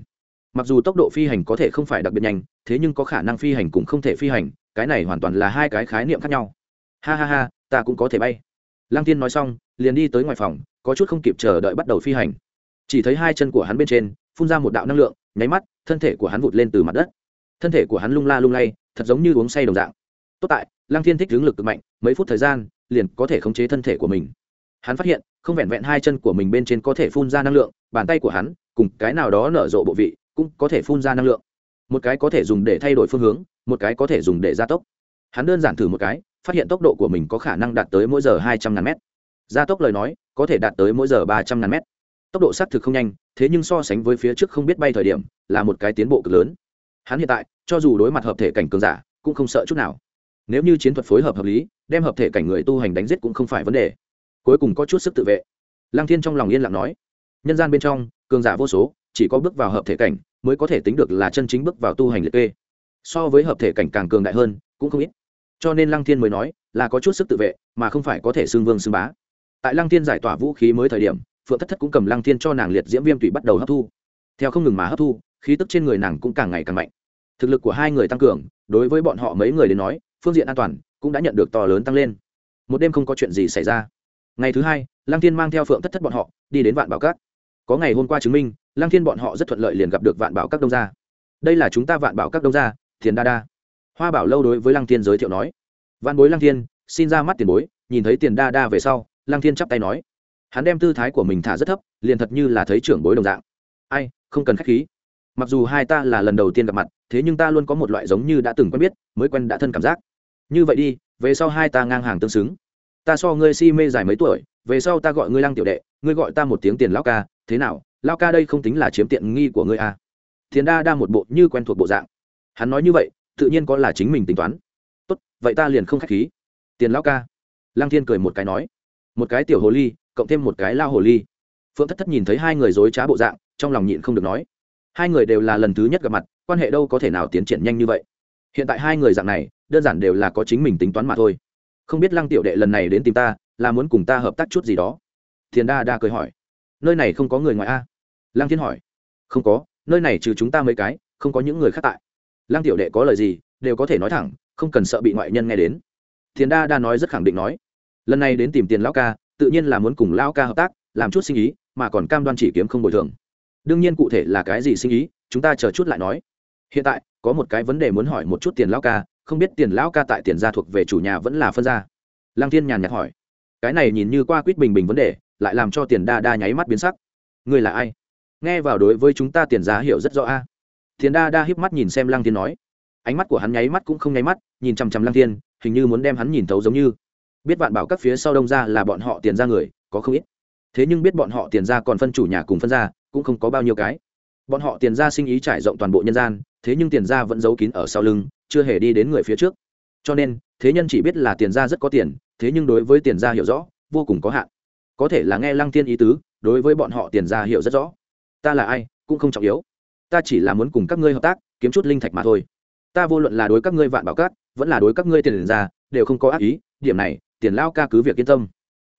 Mặc dù tốc độ phi hành có thể không phải đặc biệt nhanh, thế nhưng có khả năng phi hành cũng không thể phi hành, cái này hoàn toàn là hai cái khái niệm khác nhau. Ha ha ha, ta cũng có thể bay. Lăng tiên nói xong, liền đi tới ngoài phòng, có chút không kịp chờ đợi bắt đầu phi hành. Chỉ thấy hai chân của hắn bên trên, phun ra một đạo năng lượng, nháy mắt, thân thể của hắn vụt lên từ mặt đất. Thân thể của hắn lung la lung lay, thật giống như uống say đồng dạng tốt tại, lăng thiên thích hướng lực cực mạnh, mấy phút thời gian, liền có thể khống chế thân thể của mình. Hắn phát hiện, không vẹn vẹn hai chân của mình bên trên có thể phun ra năng lượng, bàn tay của hắn, cùng cái nào đó nở rộ bộ vị, cũng có thể phun ra năng lượng. Một cái có thể dùng để thay đổi phương hướng, một cái có thể dùng để gia tốc. Hắn đơn giản thử một cái, phát hiện tốc độ của mình có khả năng đạt tới mỗi giờ hai trăm ngàn mét. gia tốc lời nói, có thể đạt tới mỗi giờ ba trăm ngàn mét. tốc độ xác thực không nhanh, thế nhưng so sánh với phía trước không biết bay thời điểm, là một cái tiến bộ cực lớn. Hắn hiện tại, cho dù đối mặt hợp thể cảnh cường giả, cũng không sợ chút nào nếu như chiến thuật phối hợp hợp lý, đem hợp thể cảnh người tu hành đánh giết cũng không phải vấn đề. Cuối cùng có chút sức tự vệ. Lăng thiên trong lòng yên lặng nói, nhân gian bên trong, cường giả vô số, chỉ có bước vào hợp thể cảnh mới có thể tính được là chân chính bước vào tu hành liệt kê. So với hợp thể cảnh càng cường đại hơn, cũng không ít. Cho nên lăng thiên mới nói là có chút sức tự vệ, mà không phải có thể xưng vương xưng bá. Tại lăng thiên giải tỏa vũ khí mới thời điểm, phượng thất thất cũng cầm lăng thiên cho nàng liệt diễm viêm tụy bắt đầu hấp thu. Theo không ngừng mà hấp thu, khí tức trên người nàng cũng càng ngày càng mạnh. Thực lực của hai người tăng cường, đối với bọn họ mấy người đến nói phương diện an toàn cũng đã nhận được to lớn tăng lên. Một đêm không có chuyện gì xảy ra. Ngày thứ hai, lăng thiên mang theo phượng thất thất bọn họ đi đến vạn bảo các. Có ngày hôm qua chứng minh, lăng thiên bọn họ rất thuận lợi liền gặp được vạn bảo các đông gia. Đây là chúng ta vạn bảo các đông gia, thiền đa đa. Hoa bảo lâu đối với lăng thiên giới thiệu nói. Văn bối lăng thiên, xin ra mắt tiền bối, nhìn thấy tiền đa đa về sau, lăng thiên chắp tay nói. Hắn đem tư thái của mình thả rất thấp, liền thật như là thấy trưởng bối đồng dạng. Ai, không cần k h á c h khí. Mặc dù hai ta là lần đầu tiên gặp mặt, thế nhưng ta luôn có một loại giống như đã từng quen biết, mới quen đã thân cảm giác như vậy đi, về sau hai ta ngang hàng tương xứng. Ta so ngươi si mê dài mấy tuổi, về sau ta gọi ngươi lăng tiểu đệ, ngươi gọi ta một tiếng tiền lao ca, thế nào? Lao ca đây không tính là chiếm tiện nghi của ngươi à. thiền đa đa một bộ như quen thuộc bộ dạng. Hắn nói như vậy, tự nhiên có là chính mình tính toán. Tốt, vậy ta liền không k h á c h khí. Tiền lao ca. Lăng thiên cười một cái nói. Một cái tiểu hồ ly, cộng thêm một cái lao hồ ly. Phượng thất thất nhìn thấy hai người dối trá bộ dạng, trong lòng nhịn không được nói. Hai người đều là lần thứ nhất gặp mặt, quan hệ đâu có thể nào tiến triển nhanh như vậy. Hiện tại hai người dạng này đơn giản đều là có chính mình tính toán mà thôi. Không biết lăng tiểu đệ lần này đến tìm ta, là muốn cùng ta hợp tác chút gì đó. Thiền đa đa cười hỏi. Nơi này không có người ngoài a? Lăng thiên hỏi. Không có, nơi này trừ chúng ta mấy cái, không có những người khác tại. Lăng tiểu đệ có lời gì, đều có thể nói thẳng, không cần sợ bị ngoại nhân nghe đến. Thiền đa đa nói rất khẳng định nói. Lần này đến tìm tiền lão ca, tự nhiên là muốn cùng lão ca hợp tác, làm chút sinh ý, mà còn cam đoan chỉ kiếm không bồi thường. Đương nhiên cụ thể là cái gì sinh ý, chúng ta chờ chút lại nói. Hiện tại, có một cái vấn đề muốn hỏi một chút tiền lão ca không biết tiền lão ca tại tiền gia thuộc về chủ nhà vẫn là phân gia. Lăng thiên nhàn nhạt hỏi. Cái này nhìn như qua quýt bình bình vấn đề, lại làm cho tiền đa đa nháy mắt biến sắc. Ngươi là ai? Nghe vào đối với chúng ta tiền giá hiểu rất rõ a. Tiền đa đa híp mắt nhìn xem lăng thiên nói. Ánh mắt của hắn nháy mắt cũng không nháy mắt, nhìn chằm chằm lăng thiên, hình như muốn đem hắn nhìn thấu giống như. Biết vạn bảo các phía sau đông ra là bọn họ tiền ra người, có không ít. Thế nhưng biết bọn họ tiền ra còn phân chủ nhà cùng phân ra cũng không có bao nhiêu cái. Bọn họ tiền ra sinh ý trải rộng toàn bộ nhân gian thế nhưng tiền gia vẫn giấu kín ở sau lưng, chưa hề đi đến người phía trước. Cho nên, thế nhân chỉ biết là tiền gia rất có tiền, thế nhưng đối với tiền gia hiểu rõ, vô cùng có hạn. Có thể là nghe lăng tiên ý tứ, đối với bọn họ tiền gia hiểu rất rõ. Ta là ai, cũng không trọng yếu. Ta chỉ là muốn cùng các ngươi hợp tác, kiếm chút linh thạch mà thôi. Ta vô luận là đối các ngươi vạn bảo cát, vẫn là đối các ngươi tiền gia, đều không có ác ý, điểm này, tiền lao ca cứ việc yên tâm.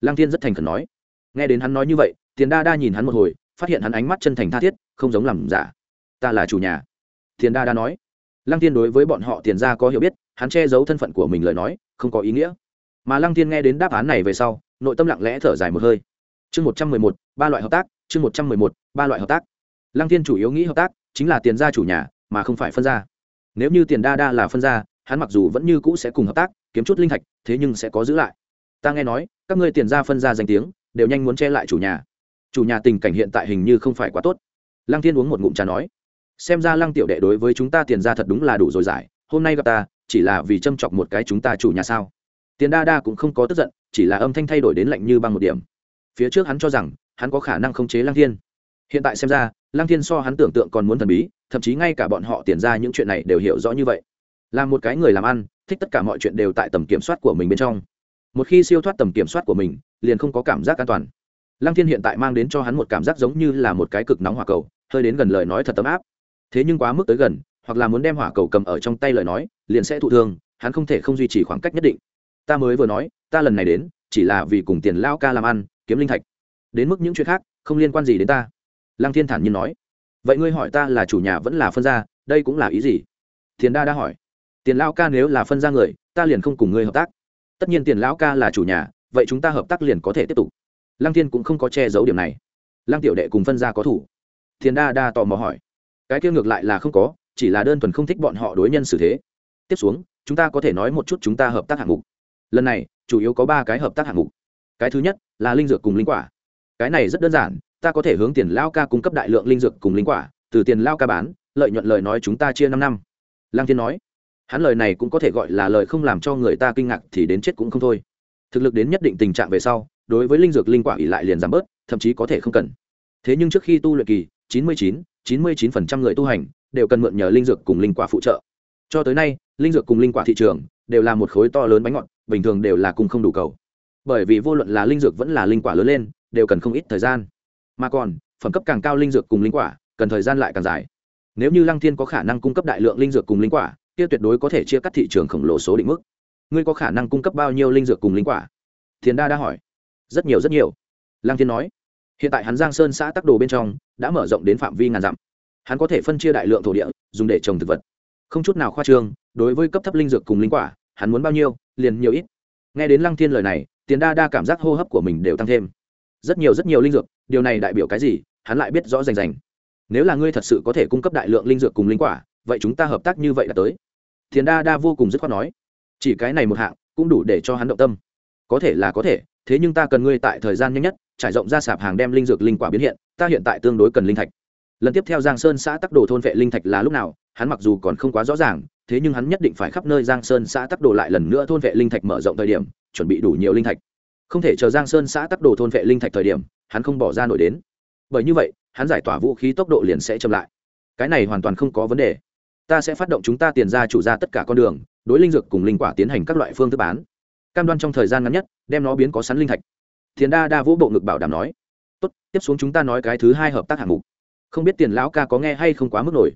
Lăng thiên rất thành khẩn nói. Nghe đến hắn nói như vậy, tiền đa đa nhìn hắn một hồi, phát hiện hắn ánh mắt chân thành tha thiết, không giống làm giả. Ta là chủ nhà tiền đa đa nói. Lăng tiên đối với bọn họ tiền ra có hiểu biết, hắn che giấu thân phận của mình lời nói, không có ý nghĩa. Mà lăng tiên nghe đến đáp án này về sau, nội tâm lặng lẽ thở dài một hơi. Chương một trăm mười một, ba loại hợp tác, chương một trăm mười một, ba loại hợp tác. Lăng tiên chủ yếu nghĩ hợp tác, chính là tiền gia chủ nhà, mà không phải phân gia. Nếu như tiền đa đa là phân gia, hắn mặc dù vẫn như cũ sẽ cùng hợp tác, kiếm chút linh thạch, thế nhưng sẽ có giữ lại. Ta nghe nói, các ngươi tiền gia phân gia danh tiếng, đều nhanh muốn che lại chủ nhà. Chủ nhà tình cảnh hiện tại hình như không phải quá tốt. Lăng thiên uống một ngụm trà nói xem ra lăng tiểu đệ đối với chúng ta tiền ra thật đúng là đủ rồi giải, hôm nay gặp ta, chỉ là vì châm chọc một cái chúng ta chủ nhà sao? Tiền đa đa cũng không có tức giận, chỉ là âm thanh thay đổi đến lạnh như băng một điểm. Phía trước hắn cho rằng, hắn có khả năng khống chế lăng thiên. Hiện tại xem ra, lăng thiên so hắn tưởng tượng còn muốn thần bí, thậm chí ngay cả bọn họ tiền ra những chuyện này đều hiểu rõ như vậy. Là một cái người làm ăn, thích tất cả mọi chuyện đều tại tầm kiểm soát của mình bên trong. Một khi siêu thoát tầm kiểm soát của mình, liền không có cảm giác an toàn. Lăng thiên hiện tại mang đến cho hắn một cảm giác giống như là một cái cực nóng hỏa cầu, hơi đến gần lời nói thật tấm áp thế nhưng quá mức tới gần, hoặc là muốn đem hỏa cầu cầm ở trong tay lời nói, liền sẽ thụ thương, hắn không thể không duy trì khoảng cách nhất định. Ta mới vừa nói, ta lần này đến, chỉ là vì cùng tiền lao ca làm ăn, kiếm linh thạch. Đến mức những chuyện khác, không liên quan gì đến ta. Lăng thiên thản nhiên nói. Vậy ngươi hỏi ta là chủ nhà vẫn là phân gia, đây cũng là ý gì? Tiền đa đã hỏi. Tiền lao ca nếu là phân gia người, ta liền không cùng ngươi hợp tác. Tất nhiên tiền lão ca là chủ nhà, vậy chúng ta hợp tác liền có thể tiếp tục. Lăng thiên cũng không có che giấu điểm này. Lăng tiểu đệ cùng phân gia có thủ? Thiền đa đa tò mò hỏi cái kia ngược lại là không có, chỉ là đơn thuần không thích bọn họ đối nhân xử thế. Tiếp xuống, chúng ta có thể nói một chút chúng ta hợp tác hạng mục. Lần này, chủ yếu có ba cái hợp tác hạng mục. Cái thứ nhất là linh dược cùng linh quả. Cái này rất đơn giản, ta có thể hướng tiền lao ca cung cấp đại lượng linh dược cùng linh quả, từ tiền lao ca bán, lợi nhuận lời nói chúng ta chia năm năm. Lăng thiên nói, hắn lời này cũng có thể gọi là lời không làm cho người ta kinh ngạc thì đến chết cũng không thôi. Thực lực đến nhất định tình trạng về sau, đối với linh dược linh quả ỉ lại liền giảm bớt, thậm chí có thể không cần. Thế nhưng trước khi tu luyện kỳ 99, 99% người tu hành đều cần mượn nhờ linh dược cùng linh quả phụ trợ. Cho tới nay linh dược cùng linh quả thị trường đều là một khối to lớn bánh ngọt bình thường đều là cùng không đủ cầu. Bởi vì vô luận là linh dược vẫn là linh quả lớn lên đều cần không ít thời gian. Mà còn phẩm cấp càng cao linh dược cùng linh quả cần thời gian lại càng dài. Nếu như lăng thiên có khả năng cung cấp đại lượng linh dược cùng linh quả kia tuyệt đối có thể chia cắt thị trường khổng lồ số định mức. Ngươi có khả năng cung cấp bao nhiêu linh dược cùng linh quả? Thiền đa đã hỏi. Rất nhiều rất nhiều. Lăng thiên nói hiện tại hắn giang sơn xã tắc đồ bên trong, đã mở rộng đến phạm vi ngàn dặm. Hắn có thể phân chia đại lượng thổ địa, dùng để trồng thực vật. Không chút nào khoa trương, đối với cấp thấp linh dược cùng linh quả, hắn muốn bao nhiêu, liền nhiều ít. Nghe đến lăng thiên lời này, tiền đa đa cảm giác hô hấp của mình đều tăng thêm. Rất nhiều rất nhiều linh dược, điều này đại biểu cái gì, hắn lại biết rõ rành rành. Nếu là ngươi thật sự có thể cung cấp đại lượng linh dược cùng linh quả, vậy chúng ta hợp tác như vậy đã tới. Tiền đa đa vô cùng dứt khoát nói. Chỉ cái này một hạng, cũng đủ để cho hắn động tâm. Có thể là có thể thế nhưng ta cần ngươi tại thời gian nhanh nhất, trải rộng ra sạp hàng đem linh dược linh quả biến hiện, ta hiện tại tương đối cần linh thạch. Lần tiếp theo giang sơn xã tắc đồ thôn vệ linh thạch là lúc nào, hắn mặc dù còn không quá rõ ràng, thế nhưng hắn nhất định phải khắp nơi giang sơn xã tắc đồ lại lần nữa thôn vệ linh thạch mở rộng thời điểm, chuẩn bị đủ nhiều linh thạch. Không thể chờ giang sơn xã tắc đồ thôn vệ linh thạch thời điểm, hắn không bỏ ra nổi đến. Bởi như vậy, hắn giải tỏa vũ khí tốc độ liền sẽ chậm lại. Cái này hoàn toàn không có vấn đề. Ta sẽ phát động chúng ta tiền ra chủ ra tất cả con đường, đối linh dược cùng linh quả tiến hành các loại phương thức bán cam đoan trong thời gian ngắn nhất, đem nó biến có sắn linh thạch. Thiền đa đa vũ bộ ngực bảo đảm nói, tốt, tiếp xuống chúng ta nói cái thứ hai hợp tác hạng mục. Không biết tiền lão ca có nghe hay không quá mức nổi.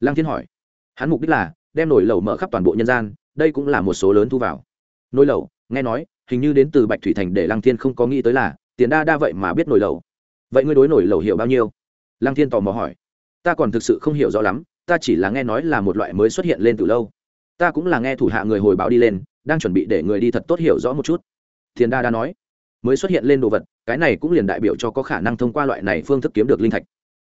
Lăng thiên hỏi, hắn mục đích là đem nổi lẩu mở khắp toàn bộ nhân gian, đây cũng là một số lớn thu vào. Nổi lẩu, nghe nói, hình như đến từ bạch thủy thành để lăng thiên không có nghĩ tới là tiền đa đa vậy mà biết nổi lẩu. Vậy ngươi đối nổi lẩu hiểu bao nhiêu? Lăng thiên tò mò hỏi, ta còn thực sự không hiểu rõ lắm, ta chỉ là nghe nói là một loại mới xuất hiện lên từ lâu. Ta cũng là nghe thủ hạ người hồi báo đi lên đang chuẩn bị để người đi thật tốt hiểu rõ một chút. Thiền đa đa nói, mới xuất hiện lên đồ vật, cái này cũng liền đại biểu cho có khả năng thông qua loại này phương thức kiếm được linh thạch.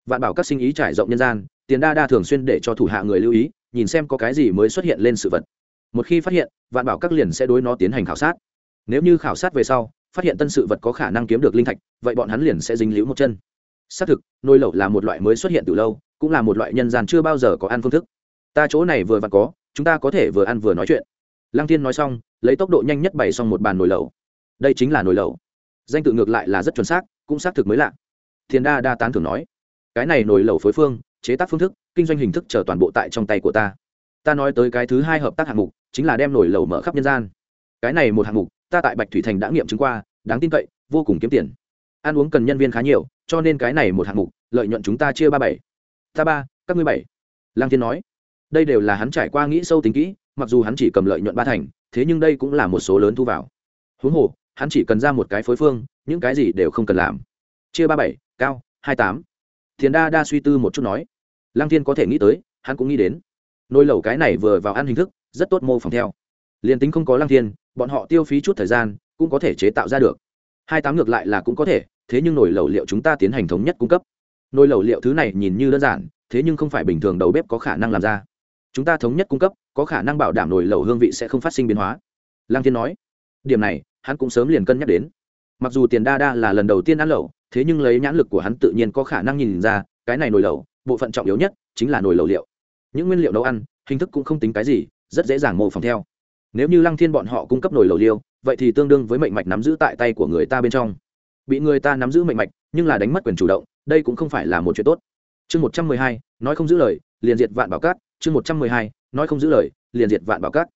Vạn bảo các sinh ý trải rộng nhân gian, tiền đa đa thường xuyên để cho thủ hạ người lưu ý, nhìn xem có cái gì mới xuất hiện lên sự vật. Một khi phát hiện, vạn bảo các liền sẽ đối nó tiến hành khảo sát. Nếu như khảo sát về sau, phát hiện tân sự vật có khả năng kiếm được linh thạch, vậy bọn hắn liền sẽ dính líu một chân. Xác thực, nồi lẩu là một loại mới xuất hiện từ lâu, cũng là một loại nhân gian chưa bao giờ có ăn phương thức. Ta chỗ này vừa vặn có, chúng ta có thể vừa ăn vừa nói chuyện lăng thiên nói xong, lấy tốc độ nhanh nhất bày xong một bàn nồi lẩu. Đây chính là nồi lẩu. Danh tự ngược lại là rất chuẩn xác, cũng xác thực mới lạ. Thiền đa đa tán thường nói, cái này nồi lẩu phối phương, chế tác phương thức, kinh doanh hình thức chờ toàn bộ tại trong tay của ta. Ta nói tới cái thứ hai hợp tác hạng mục, chính là đem nổi lầu mở khắp nhân gian. Cái này một hạng mục, ta tại bạch thủy thành đã nghiệm chứng qua, đáng tin cậy, vô cùng kiếm tiền. Ăn uống cần nhân viên khá nhiều, cho nên cái này một hạng mục, lợi nhuận chúng ta chia ba bảy. Ta ba, các ngươi bảy. Lang thiên nói, đây đều là hắn trải qua nghĩ sâu tính kỹ mặc dù hắn chỉ cầm lợi nhuận ba thành, thế nhưng đây cũng là một số lớn thu vào. Huống hồ, hắn chỉ cần ra một cái phối phương, những cái gì đều không cần làm. Chia ba bảy, cao, hai tám. Thiền đa đa suy tư một chút nói lang thiên có thể nghĩ tới, hắn cũng nghĩ đến. Nồi lẩu cái này vừa vào ăn hình thức, rất tốt mô phỏng theo. Liền tính không có lang thiên, bọn họ tiêu phí chút thời gian, cũng có thể chế tạo ra được. Hai tám ngược lại là cũng có thể, thế nhưng nồi lẩu liệu chúng ta tiến hành thống nhất cung cấp. Nồi lẩu liệu thứ này nhìn như đơn giản, thế nhưng không phải bình thường đầu bếp có khả năng làm ra. Chúng ta thống nhất cung cấp có khả năng bảo đảm nồi lẩu hương vị sẽ không phát sinh biến hóa. Lang thiên nói, điểm này, hắn cũng sớm liền cân nhắc đến. Mặc dù tiền đa đa là lần đầu tiên ăn lẩu, thế nhưng lấy nhãn lực của hắn tự nhiên có khả năng nhìn ra, cái này nồi lẩu, bộ phận trọng yếu nhất chính là nồi lẩu liệu. Những nguyên liệu nấu ăn, hình thức cũng không tính cái gì, rất dễ dàng mô phỏng theo. Nếu như lăng thiên bọn họ cung cấp nồi lẩu liêu, vậy thì tương đương với mệnh mạch nắm giữ tại tay của người ta bên trong. Bị người ta nắm giữ mệnh mạch, nhưng là đánh mất quyền chủ động, đây cũng không phải là một chuyện tốt. Chương một trăm mười hai, nói không giữ lời, liền diệt vạn bảo cát, chương một trăm mười hai nói không giữ lời, liền diệt vạn bảo cát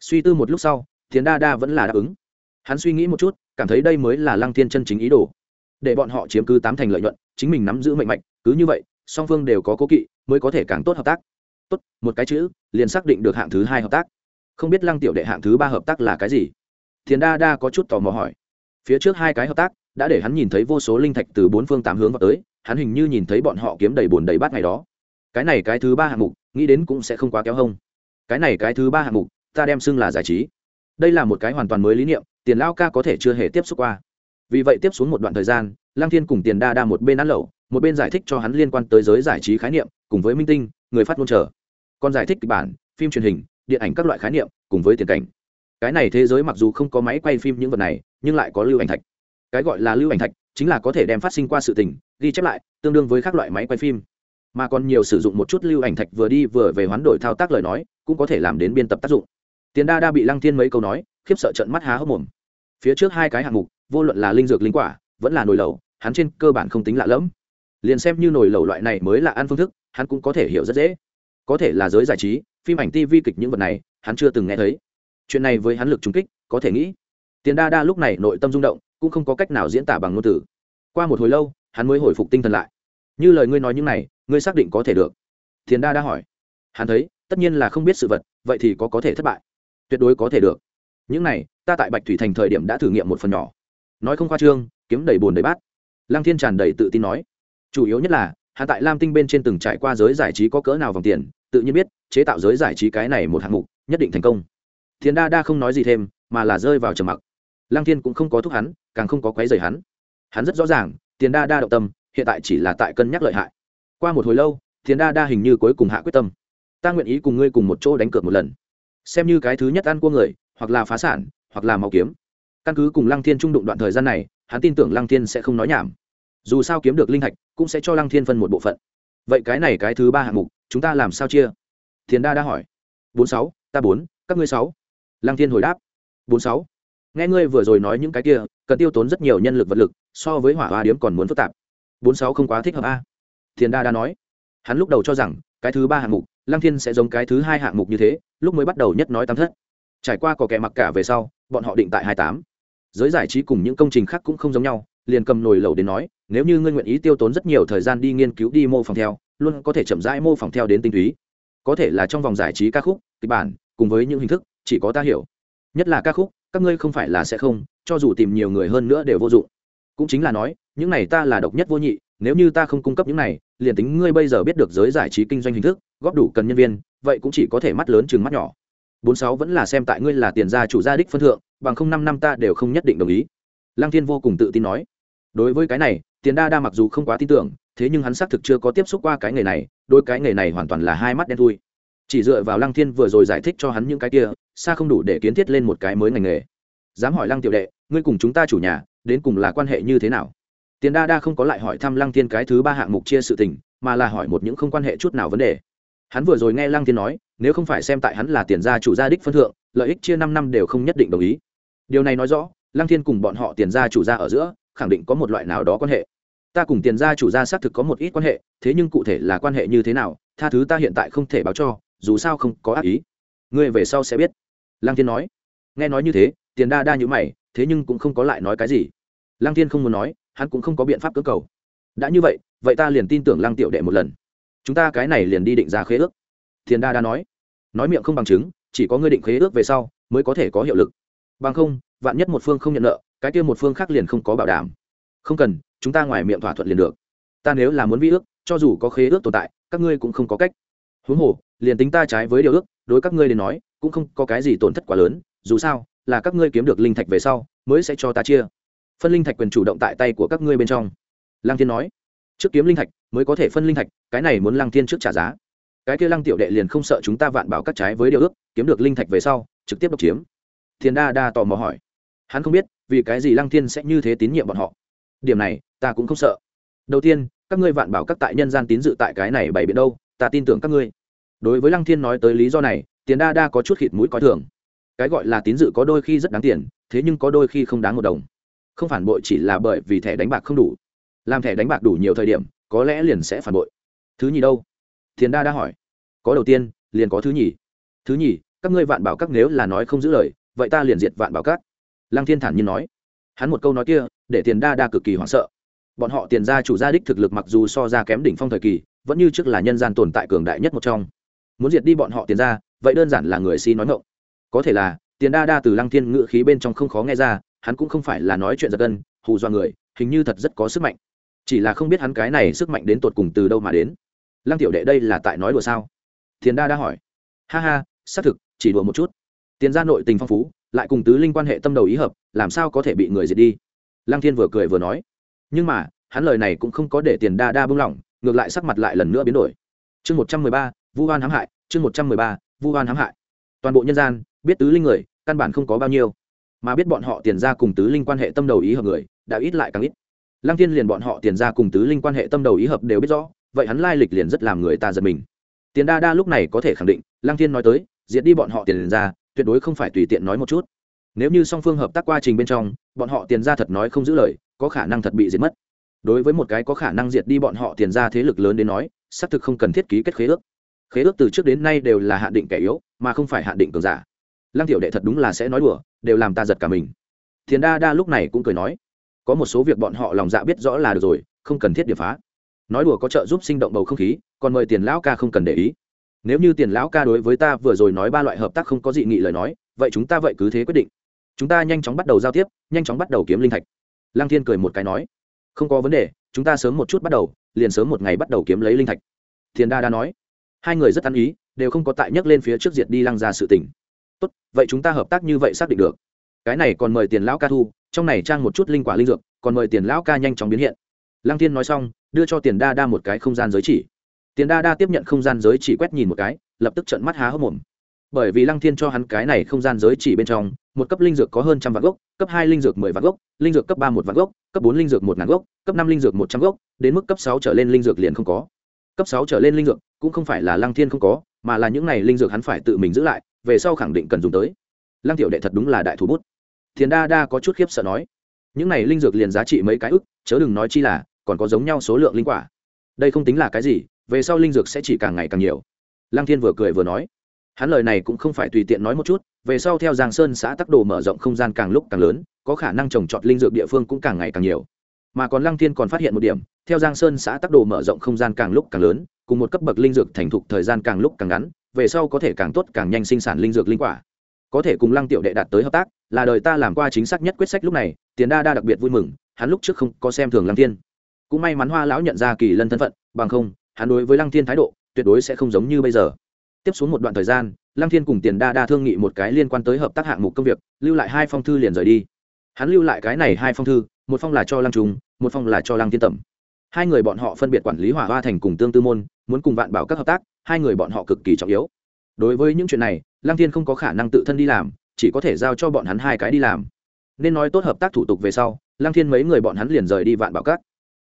suy tư một lúc sau thiền đa đa vẫn là đáp ứng. Hắn suy nghĩ một chút, cảm thấy đây mới là lăng thiên chân chính ý đồ. Để bọn họ chiếm cứ tám thành lợi nhuận, chính mình nắm giữ mệnh mạnh cứ như vậy, song phương đều có cố kỵ, mới có thể càng tốt hợp tác. Tốt, một cái chữ, liền xác định được hạng thứ hai hợp tác. Không biết lăng tiểu đệ hạng thứ ba hợp tác là cái gì? Thiền đa đa có chút tò mò hỏi. Phía trước hai cái hợp tác, đã để hắn nhìn thấy vô số linh thạch từ bốn phương tám hướng vào tới, hắn hình như nhìn thấy bọn họ kiếm đầy bồn đầy bát ngày đó. Cái này cái thứ ba hạng mục nghĩ đến cũng sẽ không quá kéo hông. Cái này cái thứ ba hạng mục, ta đem xưng là giải trí. Đây là một cái hoàn toàn mới lý niệm, tiền lao ca có thể chưa hề tiếp xúc qua. Vì vậy tiếp xuống một đoạn thời gian lang thiên cùng tiền đa đa một bên ăn lẩu, một bên giải thích cho hắn liên quan tới giới giải trí khái niệm, cùng với minh tinh, người phát ngôn trở còn giải thích kịch bản, phim truyền hình, điện ảnh các loại khái niệm, cùng với tiền cảnh. Cái này thế giới mặc dù không có máy quay phim những vật này, nhưng lại có lưu ảnh thạch. Cái gọi là lưu ảnh thạch, chính là có thể đem phát sinh qua sự tình, ghi chép lại, tương đương với các loại máy quay phim mà còn nhiều sử dụng một chút lưu ảnh thạch vừa đi vừa về hoán đổi thao tác lời nói, cũng có thể làm đến biên tập tác dụng. Tiền đa đa bị lăng thiên mấy câu nói, khiếp sợ trận mắt há hốc mồm. Phía trước hai cái hạng mục, vô luận là linh dược linh quả, vẫn là nồi lẩu, hắn trên cơ bản không tính lạ lẫm. Liền xem như nồi lẩu loại này mới là ăn phương thức, hắn cũng có thể hiểu rất dễ. Có thể là giới giải trí, phim ảnh tv kịch những vật này, hắn chưa từng nghe thấy. Chuyện này với hắn lực trung kích, có thể nghĩ. Tiền đa đa lúc này nội tâm rung động, cũng không có cách nào diễn tả bằng ngôn từ. Qua một hồi lâu, hắn mới hồi phục tinh thần lại. Như lời ngươi nói những này ngươi xác định có thể được? Thiền đa đa hỏi. Hắn thấy, tất nhiên là không biết sự vật, vậy thì có có thể thất bại? Tuyệt đối có thể được. Những này, ta tại bạch thủy thành thời điểm đã thử nghiệm một phần nhỏ. Nói không khoa trương, kiếm đầy bồn đầy bát. Lăng thiên tràn đầy tự tin nói. Chủ yếu nhất là hạ tại lam tinh bên trên từng trải qua giới giải trí có cỡ nào vòng tiền, tự nhiên biết, chế tạo giới giải trí cái này một hạng mục, nhất định thành công. Thiên đa đa không nói gì thêm, mà là rơi vào trầm mặc. Lăng thiên cũng không có thúc hắn, càng không có quấy rầy hắn. Hắn rất rõ ràng tiền đa đa động tâm, hiện tại chỉ là tại cân nhắc lợi hại qua một hồi lâu, thiền đa đa hình như cuối cùng hạ quyết tâm. Ta nguyện ý cùng ngươi cùng một chỗ đánh cược một lần. Xem như cái thứ nhất ăn cua người, hoặc là phá sản, hoặc là mau kiếm. Căn cứ cùng lăng thiên trung đụng đoạn thời gian này, hắn tin tưởng lăng thiên sẽ không nói nhảm. Dù sao kiếm được linh hạch, cũng sẽ cho lăng thiên phân một bộ phận. Vậy cái này cái thứ ba hạng mục, chúng ta làm sao chia? Thiền đa đã hỏi. Bốn sáu, ta bốn, các ngươi sáu. Lăng thiên hồi đáp. Bốn sáu. Nghe ngươi vừa rồi nói những cái kia, cần tiêu tốn rất nhiều nhân lực vật lực, so với hỏa hoa điếm còn muốn phức tạp. Bốn sáu không quá thích hợp a thiền đa Đa nói. Hắn lúc đầu cho rằng, cái thứ ba hạng mục, lăng thiên sẽ giống cái thứ hai hạng mục như thế, lúc mới bắt đầu nhất nói tam thất. Trải qua có kẻ mặc cả về sau, bọn họ định tại hai tám. Giới giải trí cùng những công trình khác cũng không giống nhau, liền cầm nồi lẩu đến nói, nếu như ngươi nguyện ý tiêu tốn rất nhiều thời gian đi nghiên cứu đi mô phỏng theo, luôn có thể chậm rãi mô phỏng theo đến tinh túy. Có thể là trong vòng giải trí ca khúc, kịch bản, cùng với những hình thức, chỉ có ta hiểu. Nhất là ca khúc, các ngươi không phải là sẽ không, cho dù tìm nhiều người hơn nữa đều vô dụng. Cũng chính là nói những này ta là độc nhất vô nhị, nếu như ta không cung cấp những này, liền tính ngươi bây giờ biết được giới giải trí kinh doanh hình thức, góp đủ cần nhân viên, vậy cũng chỉ có thể mắt lớn chừng mắt nhỏ. Bốn sáu vẫn là xem tại ngươi là tiền gia chủ gia đích phân thượng, bằng không năm năm ta đều không nhất định đồng ý. Lăng thiên vô cùng tự tin nói. Đối với cái này, tiền đa đa mặc dù không quá tin tưởng, thế nhưng hắn xác thực chưa có tiếp xúc qua cái nghề này đôi cái nghề này hoàn toàn là hai mắt đen thui. Chỉ dựa vào lăng thiên vừa rồi giải thích cho hắn những cái kia, xa không đủ để kiến thiết lên một cái mới ngành nghề. Dám hỏi lăng tiểu đệ, ngươi cùng chúng ta chủ nhà, đến cùng là quan hệ như thế nào? Tiền đa đa không có lại hỏi thăm lăng thiên cái thứ ba hạng mục chia sự tình, mà là hỏi một những không quan hệ chút nào vấn đề. Hắn vừa rồi nghe lăng thiên nói, nếu không phải xem tại hắn là tiền gia chủ gia đích phân thượng, lợi ích chia năm năm đều không nhất định đồng ý. Điều này nói rõ, lăng thiên cùng bọn họ tiền gia chủ gia ở giữa, khẳng định có một loại nào đó quan hệ. Ta cùng tiền gia chủ gia xác thực có một ít quan hệ, thế nhưng cụ thể là quan hệ như thế nào, tha thứ ta hiện tại không thể báo cho, dù sao không có ác ý. Ngươi về sau sẽ biết. Lăng thiên nói. Nghe nói như thế, tiền đa đa nhữ mày, thế nhưng cũng không có lại nói cái gì. Lăng thiên không muốn nói hắn cũng không có biện pháp cưỡng cầu. Đã như vậy vậy ta liền tin tưởng lăng tiểu đệ một lần. Chúng ta cái này liền đi định ra khế ước. Thiền đa đã nói. Nói miệng không bằng chứng, chỉ có ngươi định khế ước về sau mới có thể có hiệu lực. Bằng không, vạn nhất một phương không nhận nợ, cái kia một phương khác liền không có bảo đảm. Không cần, chúng ta ngoài miệng thỏa thuận liền được. Ta nếu là muốn vi ước, cho dù có khế ước tồn tại, các ngươi cũng không có cách. Huống hồ, liền tính ta trái với điều ước, đối các ngươi đến nói, cũng không có cái gì tổn thất quá lớn, dù sao là các ngươi kiếm được linh thạch về sau, mới sẽ cho ta chia phân linh thạch quyền chủ động tại tay của các ngươi bên trong. Lăng thiên nói, trước kiếm linh thạch mới có thể phân linh thạch, cái này muốn lăng thiên trước trả giá. Cái kia lăng tiểu đệ liền không sợ chúng ta vạn bảo các trái với điều ước, kiếm được linh thạch về sau, trực tiếp độc chiếm. Thiên đa đa tò mò hỏi. Hắn không biết, vì cái gì lăng thiên sẽ như thế tín nhiệm bọn họ. Điểm này, ta cũng không sợ. Đầu tiên, các ngươi vạn bảo các tại nhân gian tín dự tại cái này bày biện đâu, ta tin tưởng các ngươi. Đối với lăng thiên nói tới lý do này tiền đa đa có chút khịt mũi coi thường. Cái gọi là tín dự có đôi khi rất đáng tiền, thế nhưng có đôi khi không đáng một đồng không phản bội chỉ là bởi vì thẻ đánh bạc không đủ. Làm thẻ đánh bạc đủ nhiều thời điểm, có lẽ liền sẽ phản bội. Thứ nhì đâu? Thiền đa đa hỏi. Có đầu tiên, liền có thứ nhì. Thứ nhì, các ngươi vạn bảo các nếu là nói không giữ lời, vậy ta liền diệt vạn bảo các. Lăng thiên thản nhiên nói. Hắn một câu nói kia, để tiền đa đa cực kỳ hoảng sợ. Bọn họ tiền ra chủ gia đích thực lực mặc dù so ra kém đỉnh phong thời kỳ, vẫn như trước là nhân gian tồn tại cường đại nhất một trong. Muốn diệt đi bọn họ tiền ra vậy đơn giản là người si nói ngộng có thể là, tiền đa đa từ lăng thiên ngự khí bên trong không khó nghe ra hắn cũng không phải là nói chuyện giật gân, hù do người, hình như thật rất có sức mạnh. Chỉ là không biết hắn cái này sức mạnh đến tột cùng từ đâu mà đến. Lăng tiểu đệ đây là tại nói đùa sao? Thiền đa đa hỏi. Ha ha, xác thực, chỉ đùa một chút. Tiền ra nội tình phong phú, lại cùng tứ linh quan hệ tâm đầu ý hợp, làm sao có thể bị người diệt đi? Lăng thiên vừa cười vừa nói. Nhưng mà, hắn lời này cũng không có để tiền đa đa bưng lỏng, ngược lại sắc mặt lại lần nữa biến đổi. Chương một trăm mười ba, vu hoan hãm hại, chương một trăm mười ba, vu hoan hãm hại. Toàn bộ nhân gian, biết tứ linh người, căn bản không có bao nhiêu mà biết bọn họ tiền ra cùng tứ linh quan hệ tâm đầu ý hợp người, đã ít lại càng ít. Lăng thiên liền bọn họ tiền ra cùng tứ linh quan hệ tâm đầu ý hợp đều biết rõ, vậy hắn lai lịch liền rất làm người ta giật mình. Tiền đa đa lúc này có thể khẳng định, lăng thiên nói tới, diệt đi bọn họ tiền ra, tuyệt đối không phải tùy tiện nói một chút. Nếu như song phương hợp tác quá trình bên trong, bọn họ tiền ra thật nói không giữ lời, có khả năng thật bị diệt mất. Đối với một cái có khả năng diệt đi bọn họ tiền ra thế lực lớn đến nói, xác thực không cần thiết ký kết khế ước. Khế ước từ trước đến nay đều là hạn định kẻ yếu, mà không phải hạn định cường giả lăng tiểu đệ thật đúng là sẽ nói đùa, đều làm ta giật cả mình. Thiền đa đa lúc này cũng cười nói, có một số việc bọn họ lòng dạ biết rõ là được rồi, không cần thiết điệp phá. Nói đùa có trợ giúp sinh động bầu không khí, còn mời tiền lão ca không cần để ý. Nếu như tiền lão ca đối với ta vừa rồi nói ba loại hợp tác không có dị nghị lời nói, vậy chúng ta vậy cứ thế quyết định. Chúng ta nhanh chóng bắt đầu giao tiếp, nhanh chóng bắt đầu kiếm linh thạch. Lăng thiên cười một cái nói, không có vấn đề, chúng ta sớm một chút bắt đầu, liền sớm một ngày bắt đầu kiếm lấy linh thạch. Thiền đa đa nói, hai người rất ăn ý, đều không có tại nhắc lên phía trước diệt đi lăng ra sự tỉnh tốt, vậy chúng ta hợp tác như vậy xác định được. Cái này còn mời tiền lão ca thu, trong này trang một chút linh quả linh dược, còn mời tiền lão ca nhanh chóng biến hiện. Lăng thiên nói xong, đưa cho tiền đa đa một cái không gian giới chỉ. Tiền đa đa tiếp nhận không gian giới chỉ quét nhìn một cái, lập tức trận mắt há hốc mồm. Bởi vì lăng thiên cho hắn cái này không gian giới chỉ bên trong, một cấp linh dược có hơn trăm vạn gốc, cấp hai linh dược mười vạn gốc, linh dược cấp ba một vạn gốc, cấp bốn linh dược một ngàn gốc, cấp năm linh dược một trăm gốc, đến mức cấp sáu trở lên linh dược liền không có. Cấp sáu trở lên linh dược cũng không phải là lăng thiên không có, mà là những này linh dược hắn phải tự mình giữ lại về sau khẳng định cần dùng tới. Lăng tiểu đệ thật đúng là đại thủ bút. Thiền đa đa có chút khiếp sợ nói, những này linh dược liền giá trị mấy cái ức, chớ đừng nói chi là, còn có giống nhau số lượng linh quả. Đây không tính là cái gì, về sau linh dược sẽ chỉ càng ngày càng nhiều. Lăng thiên vừa cười vừa nói, hắn lời này cũng không phải tùy tiện nói một chút, về sau theo giang sơn xã tắc đồ mở rộng không gian càng lúc càng lớn, có khả năng trồng trọt linh dược địa phương cũng càng ngày càng nhiều. Mà còn lăng thiên còn phát hiện một điểm, theo giang sơn xã tắc đồ mở rộng không gian càng lúc càng lớn, cùng một cấp bậc linh dược thành thục thời gian càng lúc càng ngắn về sau có thể càng tốt càng nhanh sinh sản linh dược linh quả. Có thể cùng lăng tiểu đệ đạt tới hợp tác, là đời ta làm qua chính xác nhất quyết sách lúc này, tiền đa đa đặc biệt vui mừng, hắn lúc trước không có xem thường lăng thiên. Cũng may mắn hoa lão nhận ra kỳ lân thân phận, bằng không, hắn đối với lăng thiên thái độ, tuyệt đối sẽ không giống như bây giờ. Tiếp xuống một đoạn thời gian, lăng thiên cùng tiền đa đa thương nghị một cái liên quan tới hợp tác hạng mục công việc, lưu lại hai phong thư liền rời đi. Hắn lưu lại cái này hai phong thư, một phong là cho lăng trung, một phong là cho lăng thiên tẩm hai người bọn họ phân biệt quản lý hỏa hoa thành cùng tương tư môn, muốn cùng vạn bảo các hợp tác, hai người bọn họ cực kỳ trọng yếu. Đối với những chuyện này, lăng thiên không có khả năng tự thân đi làm, chỉ có thể giao cho bọn hắn hai cái đi làm. Nên nói tốt hợp tác thủ tục về sau, lăng thiên mấy người bọn hắn liền rời đi vạn bảo các.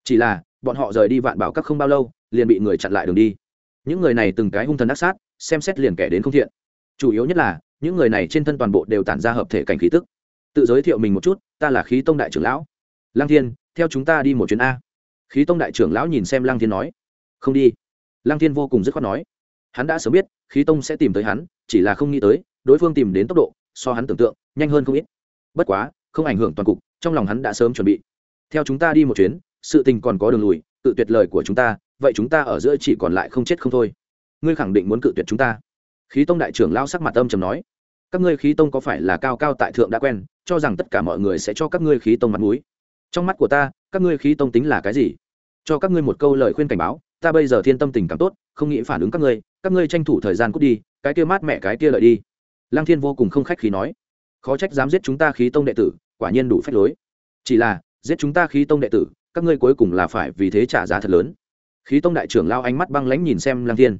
Chỉ là, bọn họ rời đi vạn bảo các không bao lâu, liền bị người chặn lại đường đi. Những người này từng cái hung thần ác sát, xem xét liền kẻ đến không thiện. Chủ yếu nhất là, những người này trên thân toàn bộ đều tản ra hợp thể cảnh khí tức. Tự giới thiệu mình một chút, ta là khí tông đại trưởng lão. Lăng thiên, theo chúng ta đi một chuyến a khí tông đại trưởng lão nhìn xem lăng thiên nói, không đi. Lăng thiên vô cùng dứt khoát nói, hắn đã sớm biết, khí tông sẽ tìm tới hắn, chỉ là không nghĩ tới, đối phương tìm đến tốc độ, so hắn tưởng tượng, nhanh hơn không ít. Bất quá, không ảnh hưởng toàn cục, trong lòng hắn đã sớm chuẩn bị. Theo chúng ta đi một chuyến, sự tình còn có đường lùi tự tuyệt lời của chúng ta, vậy chúng ta ở giữa chỉ còn lại không chết không thôi. Ngươi khẳng định muốn cự tuyệt chúng ta? Khí tông đại trưởng lao sắc mặt âm trầm nói, các ngươi khí tông có phải là cao cao tại thượng đã quen, cho rằng tất cả mọi người sẽ cho các ngươi khí tông mặt mũi? Trong mắt của ta, các ngươi khí tông tính là cái gì? Cho các ngươi một câu lời khuyên cảnh báo, ta bây giờ thiên tâm tình cảm tốt, không nghĩ phản ứng các ngươi các ngươi tranh thủ thời gian cút đi, cái kia mát mẹ cái kia lợi đi. Lăng thiên vô cùng không khách khí nói. Khó trách dám giết chúng ta khí tông đệ tử, quả nhiên đủ phép lối. Chỉ là, giết chúng ta khí tông đệ tử, các ngươi cuối cùng là phải vì thế trả giá thật lớn. Khí tông đại trưởng lao ánh mắt băng lãnh nhìn xem lăng thiên.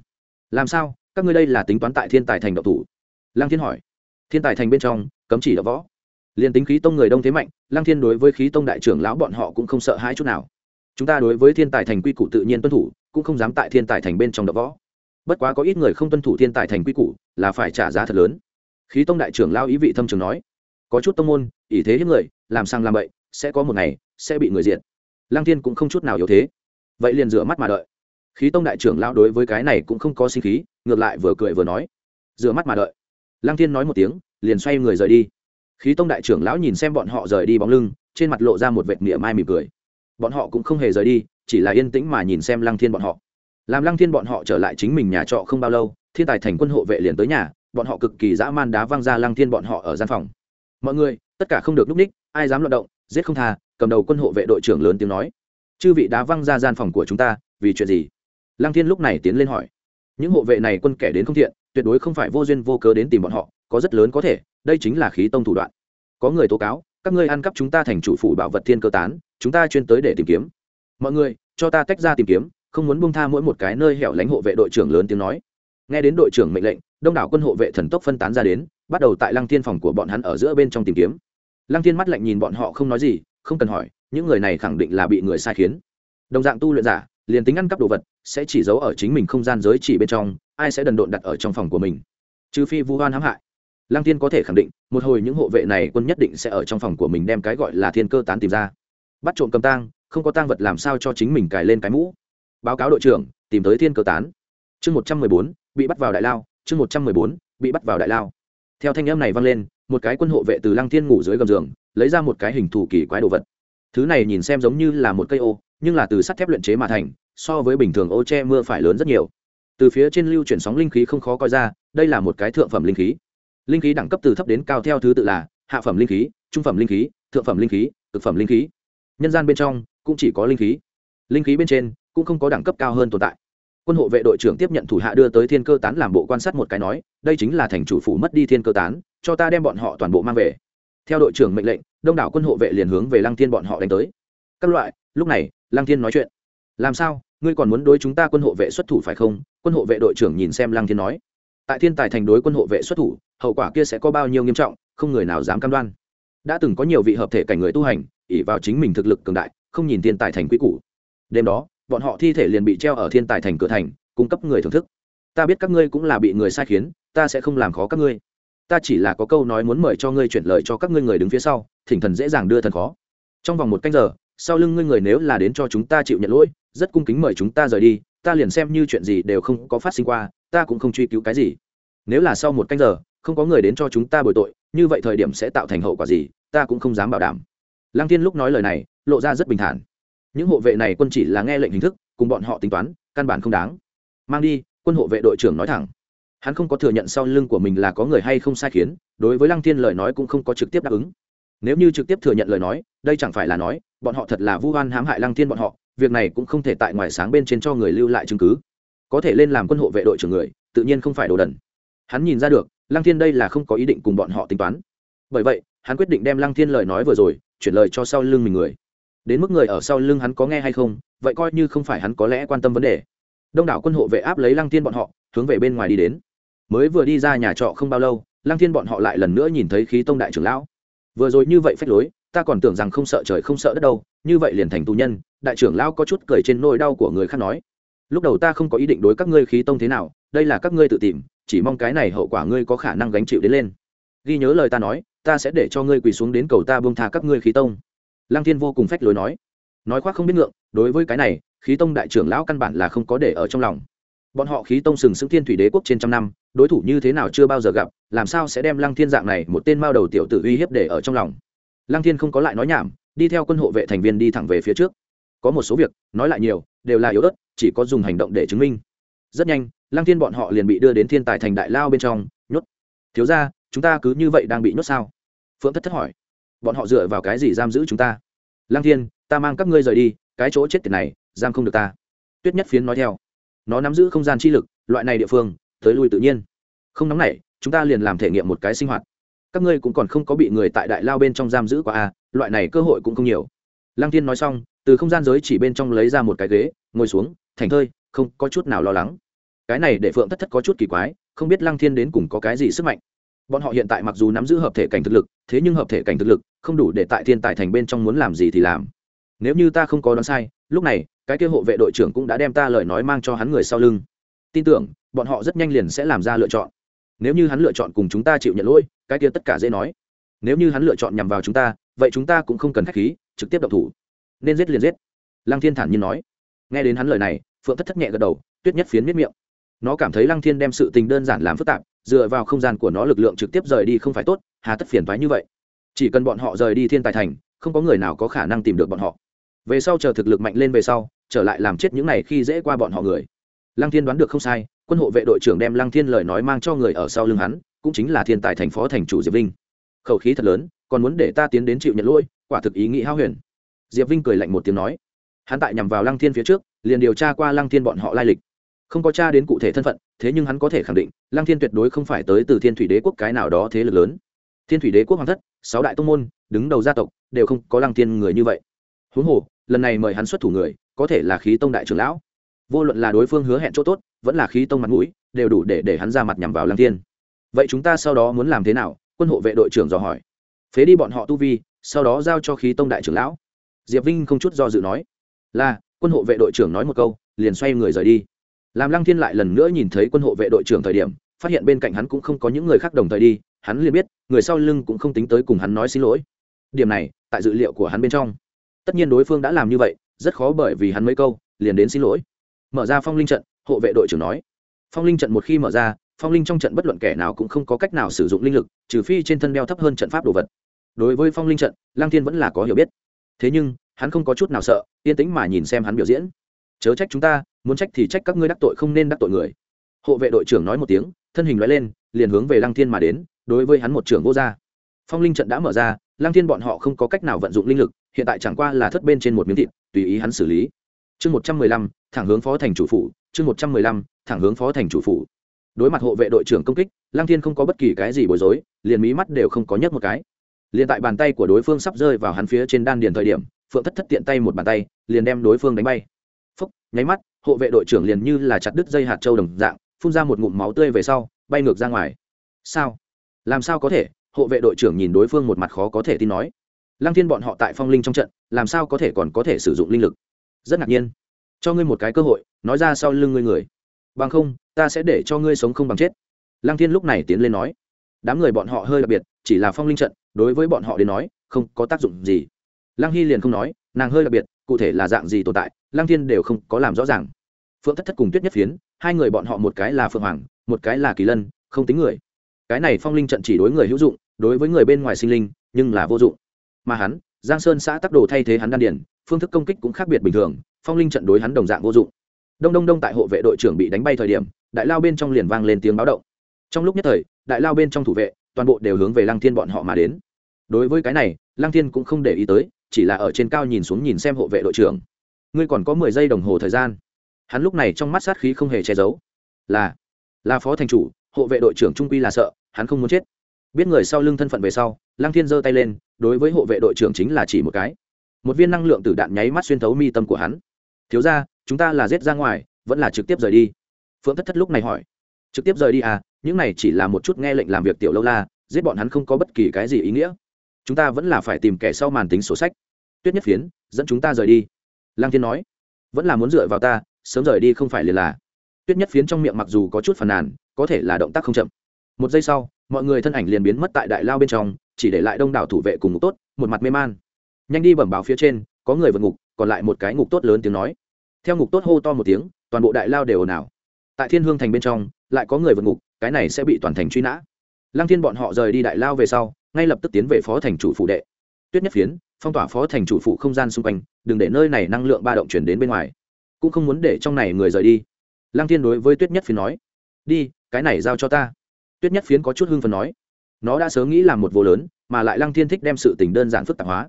Làm sao? Các ngươi đây là tính toán tại thiên tài thành độc thủ? Lăng thiên hỏi. Thiên tài thành bên trong, cấm chỉ đập võ. Liền tính khí tông người đông thế mạnh, lăng thiên đối với khí tông đại trưởng lão bọn họ cũng không sợ hãi chút nào chúng ta đối với thiên tài thành quy củ tự nhiên tuân thủ, cũng không dám tại thiên tài thành bên trong đập võ. Bất quá có ít người không tuân thủ thiên tài thành quy củ, là phải trả giá thật lớn. Khí tông đại trưởng lao ý vị thâm trường nói, có chút tông môn ý thế hiếp người, làm sang làm bậy, sẽ có một ngày, sẽ bị người diện Lang thiên cũng không chút nào yếu thế. Vậy liền rửa mắt mà đợi. Khí tông đại trưởng lao đối với cái này cũng không có sinh khí, ngược lại vừa cười vừa nói, rửa mắt mà đợi. Lang thiên nói một tiếng, liền xoay người rời đi. Khí tông đại trưởng lão nhìn xem bọn họ rời đi bóng lưng, trên mặt lộ ra một vệt mỉa mai mỉm cười bọn họ cũng không hề rời đi, chỉ là yên tĩnh mà nhìn xem lăng thiên bọn họ. Làm lăng thiên bọn họ trở lại chính mình nhà trọ không bao lâu, thiên tài thành quân hộ vệ liền tới nhà, bọn họ cực kỳ dã man đá văng ra lăng thiên bọn họ ở gian phòng. Mọi người, tất cả không được núp ních, ai dám loạt động, giết không tha, cầm đầu quân hộ vệ đội trưởng lớn tiếng nói. Chư vị đá văng ra gian phòng của chúng ta, vì chuyện gì? Lăng thiên lúc này tiến lên hỏi. Những hộ vệ này quân kẻ đến không thiện, tuyệt đối không phải vô duyên vô cớ đến tìm bọn họ, có rất lớn có thể, đây chính là khí tông thủ đoạn. Có người tố cáo các ngươi ăn cắp chúng ta thành chủ phủ bảo vật thiên cơ tán, chúng ta chuyên tới để tìm kiếm. Mọi người, cho ta tách ra tìm kiếm, không muốn buông tha mỗi một cái nơi hẻo lánh hộ vệ đội trưởng lớn tiếng nói. Nghe đến đội trưởng mệnh lệnh, đông đảo quân hộ vệ thần tốc phân tán ra đến, bắt đầu tại lăng thiên phòng của bọn hắn ở giữa bên trong tìm kiếm. Lăng thiên mắt lạnh nhìn bọn họ không nói gì, không cần hỏi, những người này khẳng định là bị người sai khiến. Đồng dạng tu luyện giả, liền tính ăn cắp đồ vật, sẽ chỉ giấu ở chính mình không gian giới chỉ bên trong, ai sẽ đần độn đặt ở trong phòng của mình? Trừ phi vu hoan hãm hại lăng thiên có thể khẳng định, một hồi những hộ vệ này quân nhất định sẽ ở trong phòng của mình đem cái gọi là thiên cơ tán tìm ra. Bắt trộm cầm tang, không có tang vật làm sao cho chính mình cài lên cái mũ. Báo cáo đội trưởng, tìm tới thiên cơ tán. Chương một trăm mười bốn, bị bắt vào đại lao, chương một trăm mười bốn, bị bắt vào đại lao. Theo thanh âm này vang lên, một cái quân hộ vệ từ lăng thiên ngủ dưới gầm giường, lấy ra một cái hình thù kỳ quái đồ vật. Thứ này nhìn xem giống như là một cây ô, nhưng là từ sắt thép luyện chế mà thành, so với bình thường ô che mưa phải lớn rất nhiều. Từ phía trên lưu chuyển sóng linh khí không khó coi ra, đây là một cái thượng phẩm linh khí linh khí đẳng cấp từ thấp đến cao theo thứ tự là hạ phẩm linh khí, trung phẩm linh khí, thượng phẩm linh khí thực phẩm linh khí. Nhân gian bên trong cũng chỉ có linh khí. Linh khí bên trên cũng không có đẳng cấp cao hơn tồn tại. Quân hộ vệ đội trưởng tiếp nhận thủ hạ đưa tới thiên cơ tán làm bộ quan sát một cái nói, đây chính là thành chủ phủ mất đi thiên cơ tán, cho ta đem bọn họ toàn bộ mang về. Theo đội trưởng mệnh lệnh, đông đảo quân hộ vệ liền hướng về lăng thiên bọn họ đánh tới. Các loại, lúc này, lăng thiên nói chuyện. Làm sao? Ngươi còn muốn đối chúng ta quân hộ vệ xuất thủ phải không? Quân hộ vệ đội trưởng nhìn xem lăng thiên nói tại thiên tài thành đối quân hộ vệ xuất thủ, hậu quả kia sẽ có bao nhiêu nghiêm trọng, không người nào dám cam đoan. Đã từng có nhiều vị hợp thể cảnh người tu hành ỉ vào chính mình thực lực cường đại, không nhìn thiên tài thành quy củ. Đêm đó, bọn họ thi thể liền bị treo ở thiên tài thành cửa thành, cung cấp người thưởng thức. Ta biết các ngươi cũng là bị người sai khiến, ta sẽ không làm khó các ngươi. Ta chỉ là có câu nói muốn mời cho ngươi chuyển lời cho các ngươi người đứng phía sau, thỉnh thần dễ dàng đưa thần khó. Trong vòng một canh giờ, sau lưng ngươi người nếu là đến cho chúng ta chịu nhận lỗi, rất cung kính mời chúng ta rời đi ta liền xem như chuyện gì đều không có phát sinh qua, ta cũng không truy cứu cái gì. Nếu là sau một canh giờ, không có người đến cho chúng ta bồi tội, như vậy thời điểm sẽ tạo thành hậu quả gì, ta cũng không dám bảo đảm. Lăng tiên lúc nói lời này, lộ ra rất bình thản. Những hộ vệ này quân chỉ là nghe lệnh hình thức, cùng bọn họ tính toán, căn bản không đáng. Mang đi, quân hộ vệ đội trưởng nói thẳng. Hắn không có thừa nhận sau lưng của mình là có người hay không sai khiến, đối với lăng thiên lời nói cũng không có trực tiếp đáp ứng. Nếu như trực tiếp thừa nhận lời nói, đây chẳng phải là nói, bọn họ thật là vu oan hãm hại lăng thiên bọn họ việc này cũng không thể tại ngoài sáng bên trên cho người lưu lại chứng cứ. Có thể lên làm quân hộ vệ đội trưởng người, tự nhiên không phải đồ đần. Hắn nhìn ra được, lăng thiên đây là không có ý định cùng bọn họ tính toán. Bởi vậy, hắn quyết định đem lăng thiên lời nói vừa rồi, chuyển lời cho sau lưng mình người. Đến mức người ở sau lưng hắn có nghe hay không, vậy coi như không phải hắn có lẽ quan tâm vấn đề. Đông đảo quân hộ vệ áp lấy lăng thiên bọn họ, hướng về bên ngoài đi đến. Mới vừa đi ra nhà trọ không bao lâu, lăng thiên bọn họ lại lần nữa nhìn thấy khí tông đại trưởng lão. Vừa rồi như vậy phách lối ta còn tưởng rằng không sợ trời không sợ đất đâu, như vậy liền thành tù nhân, đại trưởng lão có chút cười trên nỗi đau của người khác nói. Lúc đầu ta không có ý định đối các ngươi khí tông thế nào, đây là các ngươi tự tìm, chỉ mong cái này hậu quả ngươi có khả năng gánh chịu đến lên. Ghi nhớ lời ta nói, ta sẽ để cho ngươi quỳ xuống đến cầu ta buông tha các ngươi khí tông. Lăng thiên vô cùng phách lối nói. Nói khoác không biết ngượng, đối với cái này, khí tông đại trưởng lão căn bản là không có để ở trong lòng. Bọn họ khí tông sừng sững thiên thủy đế quốc trên trăm năm, đối thủ như thế nào chưa bao giờ gặp, làm sao sẽ đem lăng thiên dạng này một tên mao đầu tiểu tử uy hiếp để ở trong lòng? Lăng thiên không có lại nói nhảm, đi theo quân hộ vệ thành viên đi thẳng về phía trước. Có một số việc, nói lại nhiều, đều là yếu ớt, chỉ có dùng hành động để chứng minh. Rất nhanh, lăng thiên bọn họ liền bị đưa đến thiên tài thành đại lao bên trong, nhốt. Thiếu ra chúng ta cứ như vậy đang bị nhốt sao? Phượng thất thất hỏi. Bọn họ dựa vào cái gì giam giữ chúng ta? Lăng thiên, ta mang các ngươi rời đi, cái chỗ chết tiệt này, giam không được ta. Tuyết nhất phiến nói theo. Nó nắm giữ không gian chi lực, loại này địa phương, tới lui tự nhiên. Không nóng nảy, chúng ta liền làm thể nghiệm một cái sinh hoạt các ngươi cũng còn không có bị người tại đại lao bên trong giam giữ qua a à, loại này cơ hội cũng không nhiều. Lăng Thiên nói xong từ không gian giới chỉ bên trong lấy ra một cái ghế ngồi xuống thành thơi không có chút nào lo lắng. Cái này để phượng thất thất có chút kỳ quái không biết lăng thiên đến cùng có cái gì sức mạnh. Bọn họ hiện tại mặc dù nắm giữ hợp thể cảnh thực lực thế nhưng hợp thể cảnh thực lực không đủ để tại thiên tài thành bên trong muốn làm gì thì làm. Nếu như ta không có đoán sai lúc này cái kia hộ vệ đội trưởng cũng đã đem ta lời nói mang cho hắn người sau lưng. Tin tưởng bọn họ rất nhanh liền sẽ làm ra lựa chọn. Nếu như hắn lựa chọn cùng chúng ta chịu nhận lỗi cái kia tất cả dễ nói. Nếu như hắn lựa chọn nhằm vào chúng ta, vậy chúng ta cũng không cần khách khí, trực tiếp động thủ. Nên giết liền giết. Lăng thiên thản nhiên nói. Nghe đến hắn lời này, phượng thất thất nhẹ gật đầu, tuyết nhất phiến miết miệng. Nó cảm thấy lăng thiên đem sự tình đơn giản làm phức tạp, dựa vào không gian của nó lực lượng trực tiếp rời đi không phải tốt, hà tất phiền thoái như vậy. Chỉ cần bọn họ rời đi thiên tài thành, không có người nào có khả năng tìm được bọn họ. Về sau chờ thực lực mạnh lên về sau, trở lại làm chết những này khi dễ qua bọn họ người. Lăng thiên đoán được không sai, quân hộ vệ đội trưởng đem lăng thiên lời nói mang cho người ở sau lưng hắn cũng chính là thiên tài thành phó thành chủ diệp vinh. Khẩu khí thật lớn, còn muốn để ta tiến đến chịu nhận lỗi, quả thực ý nghĩ hao huyền. Diệp vinh cười lạnh một tiếng nói. Hắn tại nhằm vào lăng thiên phía trước, liền điều tra qua lăng thiên bọn họ lai lịch. Không có tra đến cụ thể thân phận, thế nhưng hắn có thể khẳng định, lăng thiên tuyệt đối không phải tới từ thiên thủy đế quốc cái nào đó thế lực lớn. Thiên thủy đế quốc hoàng thất, sáu đại tông môn, đứng đầu gia tộc, đều không có lăng thiên người như vậy. Huống hồ, lần này mời hắn xuất thủ người, có thể là khí tông đại trưởng lão. Vô luận là đối phương hứa hẹn chỗ tốt, vẫn là khí tông mặt mũi, đều đủ để để hắn ra mặt nhằm vào lăng thiên vậy chúng ta sau đó muốn làm thế nào? Quân hộ vệ đội trưởng dò hỏi. Phế đi bọn họ tu vi, sau đó giao cho khí tông đại trưởng lão. Diệp vinh không chút do dự nói. Là, quân hộ vệ đội trưởng nói một câu, liền xoay người rời đi. Làm lăng thiên lại lần nữa nhìn thấy quân hộ vệ đội trưởng thời điểm, phát hiện bên cạnh hắn cũng không có những người khác đồng thời đi, hắn liền biết, người sau lưng cũng không tính tới cùng hắn nói xin lỗi. Điểm này, tại dự liệu của hắn bên trong. Tất nhiên đối phương đã làm như vậy, rất khó bởi vì hắn mấy câu, liền đến xin lỗi. Mở ra phong linh trận, hộ vệ đội trưởng nói. Phong linh trận một khi mở ra phong linh trong trận bất luận kẻ nào cũng không có cách nào sử dụng linh lực, trừ phi trên thân đeo thấp hơn trận pháp đồ vật. Đối với phong linh trận lang thiên vẫn là có hiểu biết. Thế nhưng, hắn không có chút nào sợ, yên tĩnh mà nhìn xem hắn biểu diễn. Chớ trách chúng ta, muốn trách thì trách các ngươi đắc tội không nên đắc tội người. Hộ vệ đội trưởng nói một tiếng, thân hình nói lên, liền hướng về lăng thiên mà đến, đối với hắn một trưởng vô gia. Phong linh trận đã mở ra, lăng thiên bọn họ không có cách nào vận dụng linh lực, hiện tại chẳng qua là thất bên trên một miếng thịt, tùy ý hắn xử lý. Chương một trăm mười lăm, thẳng hướng phó thành chủ phủ, chương một trăm mười lăm, thẳng hướng phó thành chủ phủ đối mặt hộ vệ đội trưởng công kích, lăng thiên không có bất kỳ cái gì bối rối, liền mí mắt đều không có nhấc một cái. Liền tại bàn tay của đối phương sắp rơi vào hắn phía trên đan điền thời điểm, phượng thất thất tiện tay một bàn tay, liền đem đối phương đánh bay. Phúc, nháy mắt, hộ vệ đội trưởng liền như là chặt đứt dây hạt châu đồng dạng, phun ra một ngụm máu tươi về sau, bay ngược ra ngoài. Sao? Làm sao có thể? Hộ vệ đội trưởng nhìn đối phương một mặt khó có thể tin nói. Lăng thiên bọn họ tại phong linh trong trận, làm sao có thể còn có thể sử dụng linh lực? Rất ngạc nhiên. Cho ngươi một cái cơ hội, nói ra sau lưng ngươi người bằng không, ta sẽ để cho ngươi sống không bằng chết. Lăng thiên lúc này tiến lên nói. Đám người bọn họ hơi đặc biệt, chỉ là phong linh trận, đối với bọn họ đến nói, không có tác dụng gì. Lăng hy liền không nói, nàng hơi đặc biệt, cụ thể là dạng gì tồn tại, lăng thiên đều không có làm rõ ràng. Phượng thất thất cùng tuyết nhất phiến, hai người bọn họ một cái là phượng hoàng, một cái là kỳ lân, không tính người. Cái này phong linh trận chỉ đối người hữu dụng, đối với người bên ngoài sinh linh, nhưng là vô dụng. Mà hắn, giang sơn xã tắc đồ thay thế hắn đan điển phương thức công kích cũng khác biệt bình thường, phong linh trận đối hắn đồng dạng vô dụng đông đông đông tại hộ vệ đội trưởng bị đánh bay thời điểm, đại lao bên trong liền vang lên tiếng báo động. Trong lúc nhất thời, đại lao bên trong thủ vệ, toàn bộ đều hướng về lăng thiên bọn họ mà đến. Đối với cái này, lăng thiên cũng không để ý tới, chỉ là ở trên cao nhìn xuống nhìn xem hộ vệ đội trưởng. Ngươi còn có mười giây đồng hồ thời gian. Hắn lúc này trong mắt sát khí không hề che giấu. Là là phó thành chủ, hộ vệ đội trưởng trung quy là sợ, hắn không muốn chết. Biết người sau lưng thân phận về sau, lăng thiên giơ tay lên, đối với hộ vệ đội trưởng chính là chỉ một cái. Một viên năng lượng từ đạn nháy mắt xuyên thấu mi tâm của hắn. Thiếu ra chúng ta là giết ra ngoài, vẫn là trực tiếp rời đi. Phượng thất thất lúc này hỏi. Trực tiếp rời đi à những này chỉ là một chút nghe lệnh làm việc tiểu lâu la, giết bọn hắn không có bất kỳ cái gì ý nghĩa. Chúng ta vẫn là phải tìm kẻ sau màn tính sổ sách. Tuyết nhất phiến, dẫn chúng ta rời đi. Lang thiên nói. Vẫn là muốn dựa vào ta, sớm rời đi không phải liền là. Tuyết nhất phiến trong miệng mặc dù có chút phàn nàn, có thể là động tác không chậm. Một giây sau, mọi người thân ảnh liền biến mất tại đại lao bên trong, chỉ để lại đông đảo thủ vệ cùng ngục tốt, một mặt mê man. Nhanh đi bẩm báo phía trên, có người vượt ngục, còn lại một cái ngục tốt lớn tiếng nói theo ngục tốt hô to một tiếng, toàn bộ đại lao đều ồn ào. Tại thiên hương thành bên trong, lại có người vượt ngục, cái này sẽ bị toàn thành truy nã. Lăng thiên bọn họ rời đi đại lao về sau, ngay lập tức tiến về phó thành chủ phụ đệ. Tuyết nhất phiến, phong tỏa phó thành chủ phụ không gian xung quanh, đừng để nơi này năng lượng ba động chuyển đến bên ngoài. Cũng không muốn để trong này người rời đi. Lăng thiên đối với tuyết nhất phiến nói, đi, cái này giao cho ta. Tuyết nhất phiến có chút hưng phần nói, nó đã sớm nghĩ làm một vô lớn, mà lại lăng thiên thích đem sự tình đơn giản phức tạp hóa.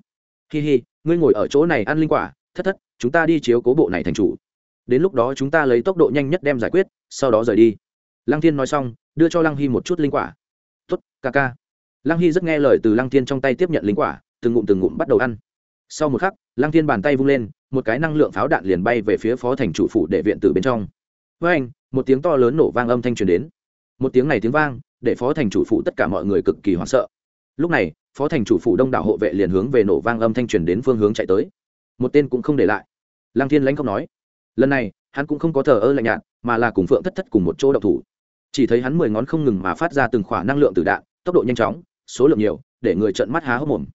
Hi hi, ngươi ngồi ở chỗ này ăn linh quả, thất thất chúng ta đi chiếu cố bộ này thành chủ. Đến lúc đó chúng ta lấy tốc độ nhanh nhất đem giải quyết, sau đó rời đi. Lăng thiên nói xong, đưa cho lăng hy một chút linh quả. Tuất ca ca. Lăng hy rất nghe lời từ lăng thiên trong tay tiếp nhận linh quả, từng ngụm từng ngụm bắt đầu ăn. Sau một khắc, lăng thiên bàn tay vung lên, một cái năng lượng pháo đạn liền bay về phía phó thành chủ phủ đệ viện từ bên trong. Với anh, một tiếng to lớn nổ vang âm thanh truyền đến. Một tiếng này tiếng vang, để phó thành chủ phủ tất cả mọi người cực kỳ hoảng sợ. Lúc này, phó thành chủ phủ đông đảo hộ vệ liền hướng về nổ vang âm thanh truyền đến phương hướng chạy tới một tên cũng không để lại. Lăng thiên lãnh không nói, lần này, hắn cũng không có thờ ơ lạnh nhạt, mà là cùng phượng thất thất cùng một chỗ đậu thủ. Chỉ thấy hắn mười ngón không ngừng mà phát ra từng khoả năng lượng từ đạn, tốc độ nhanh chóng, số lượng nhiều, để người trợn mắt há hốc mồm.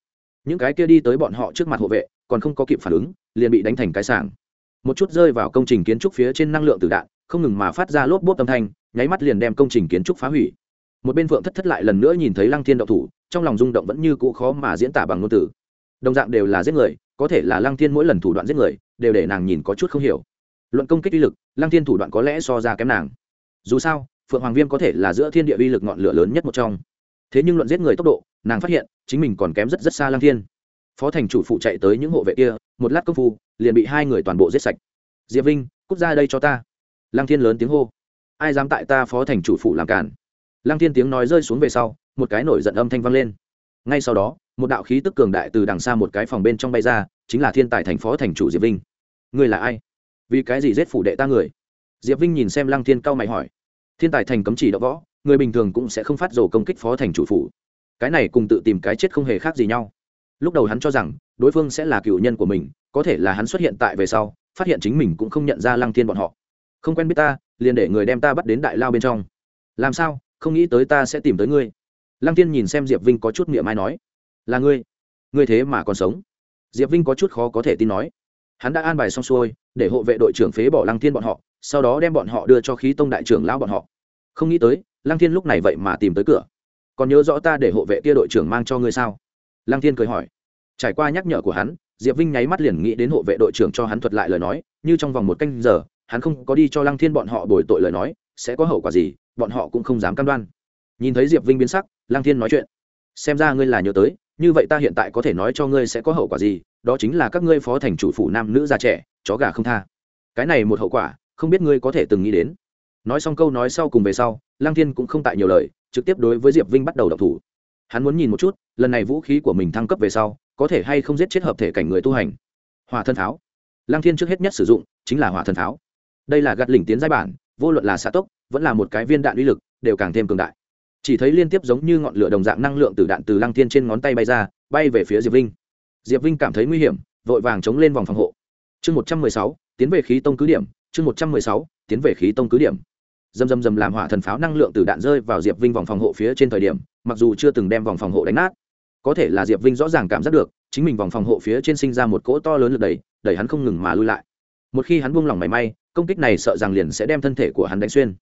Những cái kia đi tới bọn họ trước mặt hộ vệ, còn không có kịp phản ứng, liền bị đánh thành cái sảng. Một chút rơi vào công trình kiến trúc phía trên năng lượng từ đạn, không ngừng mà phát ra lốp bốp âm thanh, nháy mắt liền đem công trình kiến trúc phá hủy. Một bên phượng thất thất lại lần nữa nhìn thấy lăng thiên đậu thủ, trong lòng rung động vẫn như cũ khó mà diễn tả bằng ngôn từ. Đồng dạng đều là giết người có thể là lăng thiên mỗi lần thủ đoạn giết người, đều để nàng nhìn có chút không hiểu. Luận công kích uy lực, lăng thiên thủ đoạn có lẽ so ra kém nàng. Dù sao, phượng hoàng viêm có thể là giữa thiên địa uy lực ngọn lửa lớn nhất một trong. Thế nhưng luận giết người tốc độ, nàng phát hiện, chính mình còn kém rất rất xa lăng thiên. Phó thành chủ phụ chạy tới những hộ vệ kia, một lát công phu, liền bị hai người toàn bộ giết sạch. Diệp vinh, cút ra đây cho ta. Lăng thiên lớn tiếng hô. Ai dám tại ta phó thành chủ phụ làm cản? Lăng thiên tiếng nói rơi xuống về sau, một cái nổi giận âm thanh vang lên. Ngay sau đó một đạo khí tức cường đại từ đằng xa một cái phòng bên trong bay ra, chính là thiên tài thành phó thành chủ diệp vinh. Người là ai? Vì cái gì giết phủ đệ ta người? Diệp vinh nhìn xem lăng thiên cao mày hỏi. Thiên tài thành cấm chỉ đỡ võ, người bình thường cũng sẽ không phát rồ công kích phó thành chủ phủ. Cái này cùng tự tìm cái chết không hề khác gì nhau. Lúc đầu hắn cho rằng, đối phương sẽ là cựu nhân của mình, có thể là hắn xuất hiện tại về sau, phát hiện chính mình cũng không nhận ra lăng thiên bọn họ. Không quen biết ta, liền để người đem ta bắt đến đại lao bên trong. Làm sao? Không nghĩ tới ta sẽ tìm tới ngươi. Lăng tiên nhìn xem diệp vinh có chút miệng mai nói là ngươi. Ngươi thế mà còn sống. Diệp vinh có chút khó có thể tin nói. Hắn đã an bài xong xuôi, để hộ vệ đội trưởng phế bỏ lăng thiên bọn họ, sau đó đem bọn họ đưa cho khí tông đại trưởng lão bọn họ. Không nghĩ tới, lăng thiên lúc này vậy mà tìm tới cửa. Còn nhớ rõ ta để hộ vệ kia đội trưởng mang cho ngươi sao? Lăng thiên cười hỏi. Trải qua nhắc nhở của hắn, diệp vinh nháy mắt liền nghĩ đến hộ vệ đội trưởng cho hắn thuật lại lời nói, như trong vòng một canh giờ, hắn không có đi cho lăng thiên bọn họ bồi tội lời nói, sẽ có hậu quả gì, bọn họ cũng không dám cam đoan. Nhìn thấy diệp vinh biến sắc, lăng thiên nói chuyện. Xem ra ngươi là nhớ tới như vậy ta hiện tại có thể nói cho ngươi sẽ có hậu quả gì, đó chính là các ngươi phó thành chủ phụ nam nữ già trẻ, chó gà không tha. Cái này một hậu quả, không biết ngươi có thể từng nghĩ đến. Nói xong câu nói sau cùng về sau lang thiên cũng không tại nhiều lời, trực tiếp đối với diệp vinh bắt đầu đọc thủ. Hắn muốn nhìn một chút, lần này vũ khí của mình thăng cấp về sau, có thể hay không giết chết hợp thể cảnh người tu hành. Hỏa thân tháo lang thiên trước hết nhất sử dụng, chính là hỏa thân tháo đây là gạt lỉnh tiến giai bản, vô luận là xã tốc, vẫn là một cái viên đạn uy lực, đều càng thêm cường đại chỉ thấy liên tiếp giống như ngọn lửa đồng dạng năng lượng từ đạn từ lăng thiên trên ngón tay bay ra, bay về phía diệp vinh. Diệp vinh cảm thấy nguy hiểm, vội vàng chống lên vòng phòng hộ. Chương một trăm mười sáu, tiến về khí tông cứ điểm. Chương một trăm mười sáu, tiến về khí tông cứ điểm. Dầm dầm dầm làm hỏa thần pháo năng lượng từ đạn rơi vào diệp vinh vòng phòng hộ phía trên thời điểm, mặc dù chưa từng đem vòng phòng hộ đánh nát, có thể là diệp vinh rõ ràng cảm giác được, chính mình vòng phòng hộ phía trên sinh ra một cỗ to lớn lực đẩy đẩy hắn không ngừng mà lui lại. Một khi hắn buông lỏng mảy may, công kích này sợ rằng liền sẽ đem thân thể của hắn đánh xuyên.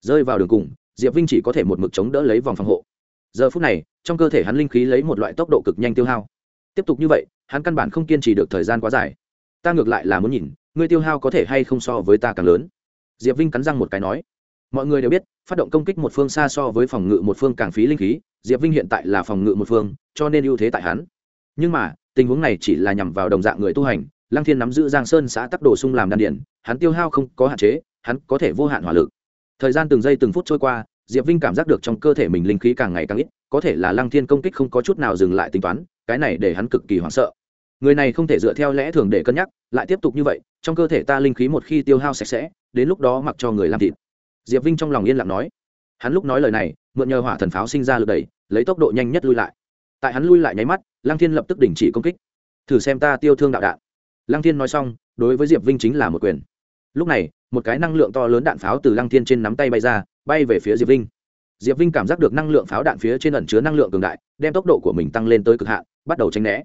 Rơi vào đường cùng diệp vinh chỉ có thể một mực chống đỡ lấy vòng phòng hộ. Giờ phút này trong cơ thể hắn linh khí lấy một loại tốc độ cực nhanh tiêu hao. Tiếp tục như vậy hắn căn bản không kiên trì được thời gian quá dài. Ta ngược lại là muốn nhìn ngươi tiêu hao có thể hay không so với ta càng lớn. Diệp vinh cắn răng một cái nói. Mọi người đều biết phát động công kích một phương xa so với phòng ngự một phương càng phí linh khí diệp vinh hiện tại là phòng ngự một phương cho nên ưu thế tại hắn. Nhưng mà tình huống này chỉ là nhằm vào đồng dạng người tu hành lăng thiên nắm giữ giang sơn xã tắc đồ sung làm đan điện, hắn tiêu hao không có hạn chế hắn có thể vô hạn hỏa lực thời gian từng giây từng phút trôi qua, diệp vinh cảm giác được trong cơ thể mình linh khí càng ngày càng ít, có thể là lăng thiên công kích không có chút nào dừng lại tính toán, cái này để hắn cực kỳ hoảng sợ. Người này không thể dựa theo lẽ thường để cân nhắc, lại tiếp tục như vậy, trong cơ thể ta linh khí một khi tiêu hao sạch sẽ, đến lúc đó mặc cho người làm thịt. Diệp vinh trong lòng yên lặng nói. Hắn lúc nói lời này, mượn nhờ hỏa thần pháo sinh ra lực đẩy, lấy tốc độ nhanh nhất lui lại. Tại hắn lui lại nháy mắt, lăng thiên lập tức đình chỉ công kích. Thử xem ta tiêu thương đạo đạn. Lăng thiên nói xong, đối với diệp vinh chính là một quyền lúc này, một cái năng lượng to lớn đạn pháo từ lăng thiên trên nắm tay bay ra, bay về phía diệp vinh. Diệp vinh cảm giác được năng lượng pháo đạn phía trên ẩn chứa năng lượng cường đại, đem tốc độ của mình tăng lên tới cực hạn, bắt đầu tranh né.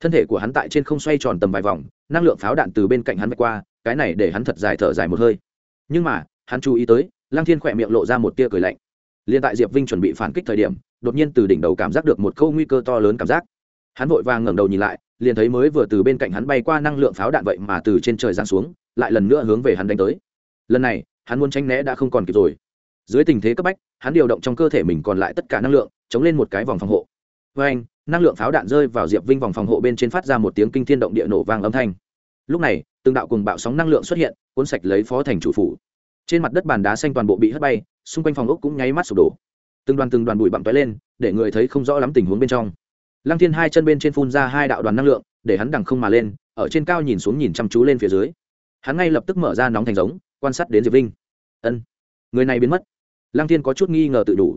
Thân thể của hắn tại trên không xoay tròn tầm vài vòng, năng lượng pháo đạn từ bên cạnh hắn vạch qua, cái này để hắn thật dài thở dài một hơi. Nhưng mà, hắn chú ý tới, lăng thiên khỏe miệng lộ ra một tia cười lạnh. Liền tại diệp vinh chuẩn bị phản kích thời điểm, đột nhiên từ đỉnh đầu cảm giác được một câu nguy cơ to lớn cảm giác. Hắn vội vàng ngẩng đầu nhìn lại liền thấy mới vừa từ bên cạnh hắn bay qua năng lượng pháo đạn vậy mà từ trên trời giáng xuống, lại lần nữa hướng về hắn đánh tới. Lần này, hắn muốn tránh né đã không còn kịp rồi. Dưới tình thế cấp bách, hắn điều động trong cơ thể mình còn lại tất cả năng lượng, chống lên một cái vòng phòng hộ. Với anh, năng lượng pháo đạn rơi vào diệp vinh vòng phòng hộ bên trên phát ra một tiếng kinh thiên động địa nổ vang âm thanh. Lúc này, từng đạo cùng bạo sóng năng lượng xuất hiện, cuốn sạch lấy phó thành chủ phủ. Trên mặt đất bàn đá xanh toàn bộ bị hất bay, xung quanh phòng ốc cũng nháy mắt sụp đổ. Từng đoàn từng đoàn bụi bặm tói lên, để người thấy không rõ lắm tình huống bên trong lăng thiên hai chân bên trên phun ra hai đạo đoàn năng lượng, để hắn đằng không mà lên, ở trên cao nhìn xuống nhìn chăm chú lên phía dưới. Hắn ngay lập tức mở ra nóng thành giống, quan sát đến diệp vinh. Ân, người này biến mất. Lăng thiên có chút nghi ngờ tự đủ.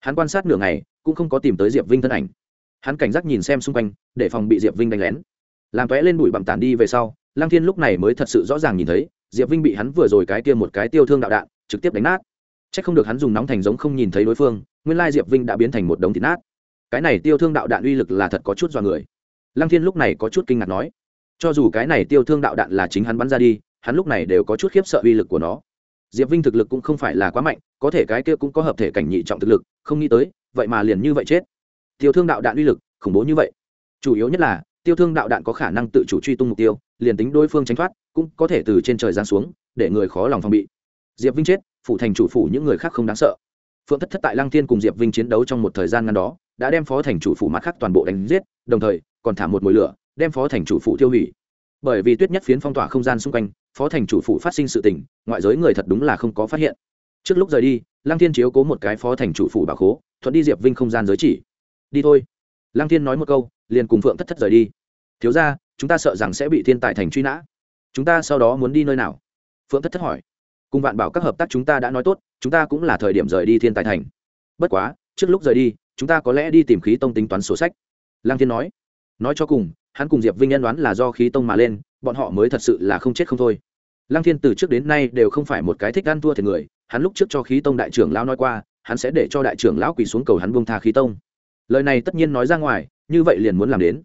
Hắn quan sát nửa ngày, cũng không có tìm tới diệp vinh thân ảnh. Hắn cảnh giác nhìn xem xung quanh, để phòng bị diệp vinh đánh lén. Làm tóe lên bụi bặm tản đi về sau, lăng thiên lúc này mới thật sự rõ ràng nhìn thấy, diệp vinh bị hắn vừa rồi cái kia một cái tiêu thương đạo đạn, trực tiếp đánh nát. C h ắ c không được hắn dùng nóng thành giống không nhìn thấy đối phương, nguyên lai diệp vinh đã biến thành một đống thịt nát cái này tiêu thương đạo đạn uy lực là thật có chút do người. Lăng thiên lúc này có chút kinh ngạc nói, cho dù cái này tiêu thương đạo đạn là chính hắn bắn ra đi, hắn lúc này đều có chút khiếp sợ uy lực của nó. Diệp vinh thực lực cũng không phải là quá mạnh, có thể cái kia cũng có hợp thể cảnh nhị trọng thực lực, không nghĩ tới, vậy mà liền như vậy chết. Tiêu thương đạo đạn uy lực, khủng bố như vậy. Chủ yếu nhất là, tiêu thương đạo đạn có khả năng tự chủ truy tung mục tiêu, liền tính đối phương tránh thoát, cũng có thể từ trên trời giáng xuống, để người khó lòng phòng bị. Diệp vinh chết, phủ thành chủ phủ những người khác không đáng sợ. Phượng thất thất tại lăng thiên cùng diệp vinh chiến đấu trong một thời gian ngắn đó đã đem phó thành chủ phủ mặt khác toàn bộ đánh giết, đồng thời, còn thả một mồi lửa, đem phó thành chủ phủ tiêu hủy. Bởi vì tuyết nhất phiến phong tỏa không gian xung quanh, phó thành chủ phủ phát sinh sự tình, ngoại giới người thật đúng là không có phát hiện. Trước lúc rời đi, lăng thiên chiếu cố một cái phó thành chủ phủ bà khố, thuận đi diệp vinh không gian giới chỉ. Đi thôi. Lăng thiên nói một câu, liền cùng phượng thất thất rời đi. Thiếu ra chúng ta sợ rằng sẽ bị thiên tài thành truy nã. Chúng ta sau đó muốn đi nơi nào? Phượng thất thất hỏi. Cùng vạn bảo các hợp tác chúng ta đã nói tốt, chúng ta cũng là thời điểm rời đi thiên tài thành. Bất quá, trước lúc rời đi chúng ta có lẽ đi tìm khí tông tính toán sổ sách. Lăng thiên nói. Nói cho cùng, hắn cùng diệp vinh nhân đoán là do khí tông mà lên, bọn họ mới thật sự là không chết không thôi. Lăng thiên từ trước đến nay đều không phải một cái thích ăn thua thiệt người, hắn lúc trước cho khí tông đại trưởng lão nói qua, hắn sẽ để cho đại trưởng lão quỳ xuống cầu hắn buông tha khí tông. Lời này tất nhiên nói ra ngoài, như vậy liền muốn làm đến.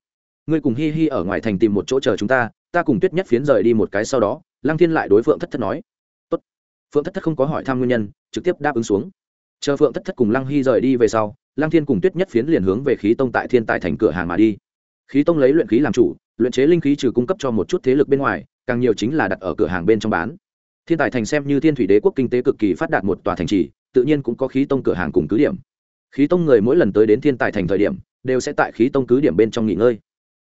Ngươi cùng hi hi ở ngoài thành tìm một chỗ chờ chúng ta ta cùng tuyết nhất phiến rời đi một cái sau đó, lăng thiên lại đối phượng thất thất nói. Tốt. phượng thất thất không có hỏi thăm nguyên nhân, trực tiếp đáp ứng xuống. Chờ phượng thất thất cùng lăng hy rời đi về sau lăng thiên cùng tuyết nhất phiến liền hướng về khí tông tại thiên tài thành cửa hàng mà đi. Khí tông lấy luyện khí làm chủ, luyện chế linh khí trừ cung cấp cho một chút thế lực bên ngoài, càng nhiều chính là đặt ở cửa hàng bên trong bán. Thiên tài thành xem như thiên thủy đế quốc kinh tế cực kỳ phát đạt một tòa thành trì, tự nhiên cũng có khí tông cửa hàng cùng cứ điểm. Khí tông người mỗi lần tới đến thiên tài thành thời điểm, đều sẽ tại khí tông cứ điểm bên trong nghỉ ngơi.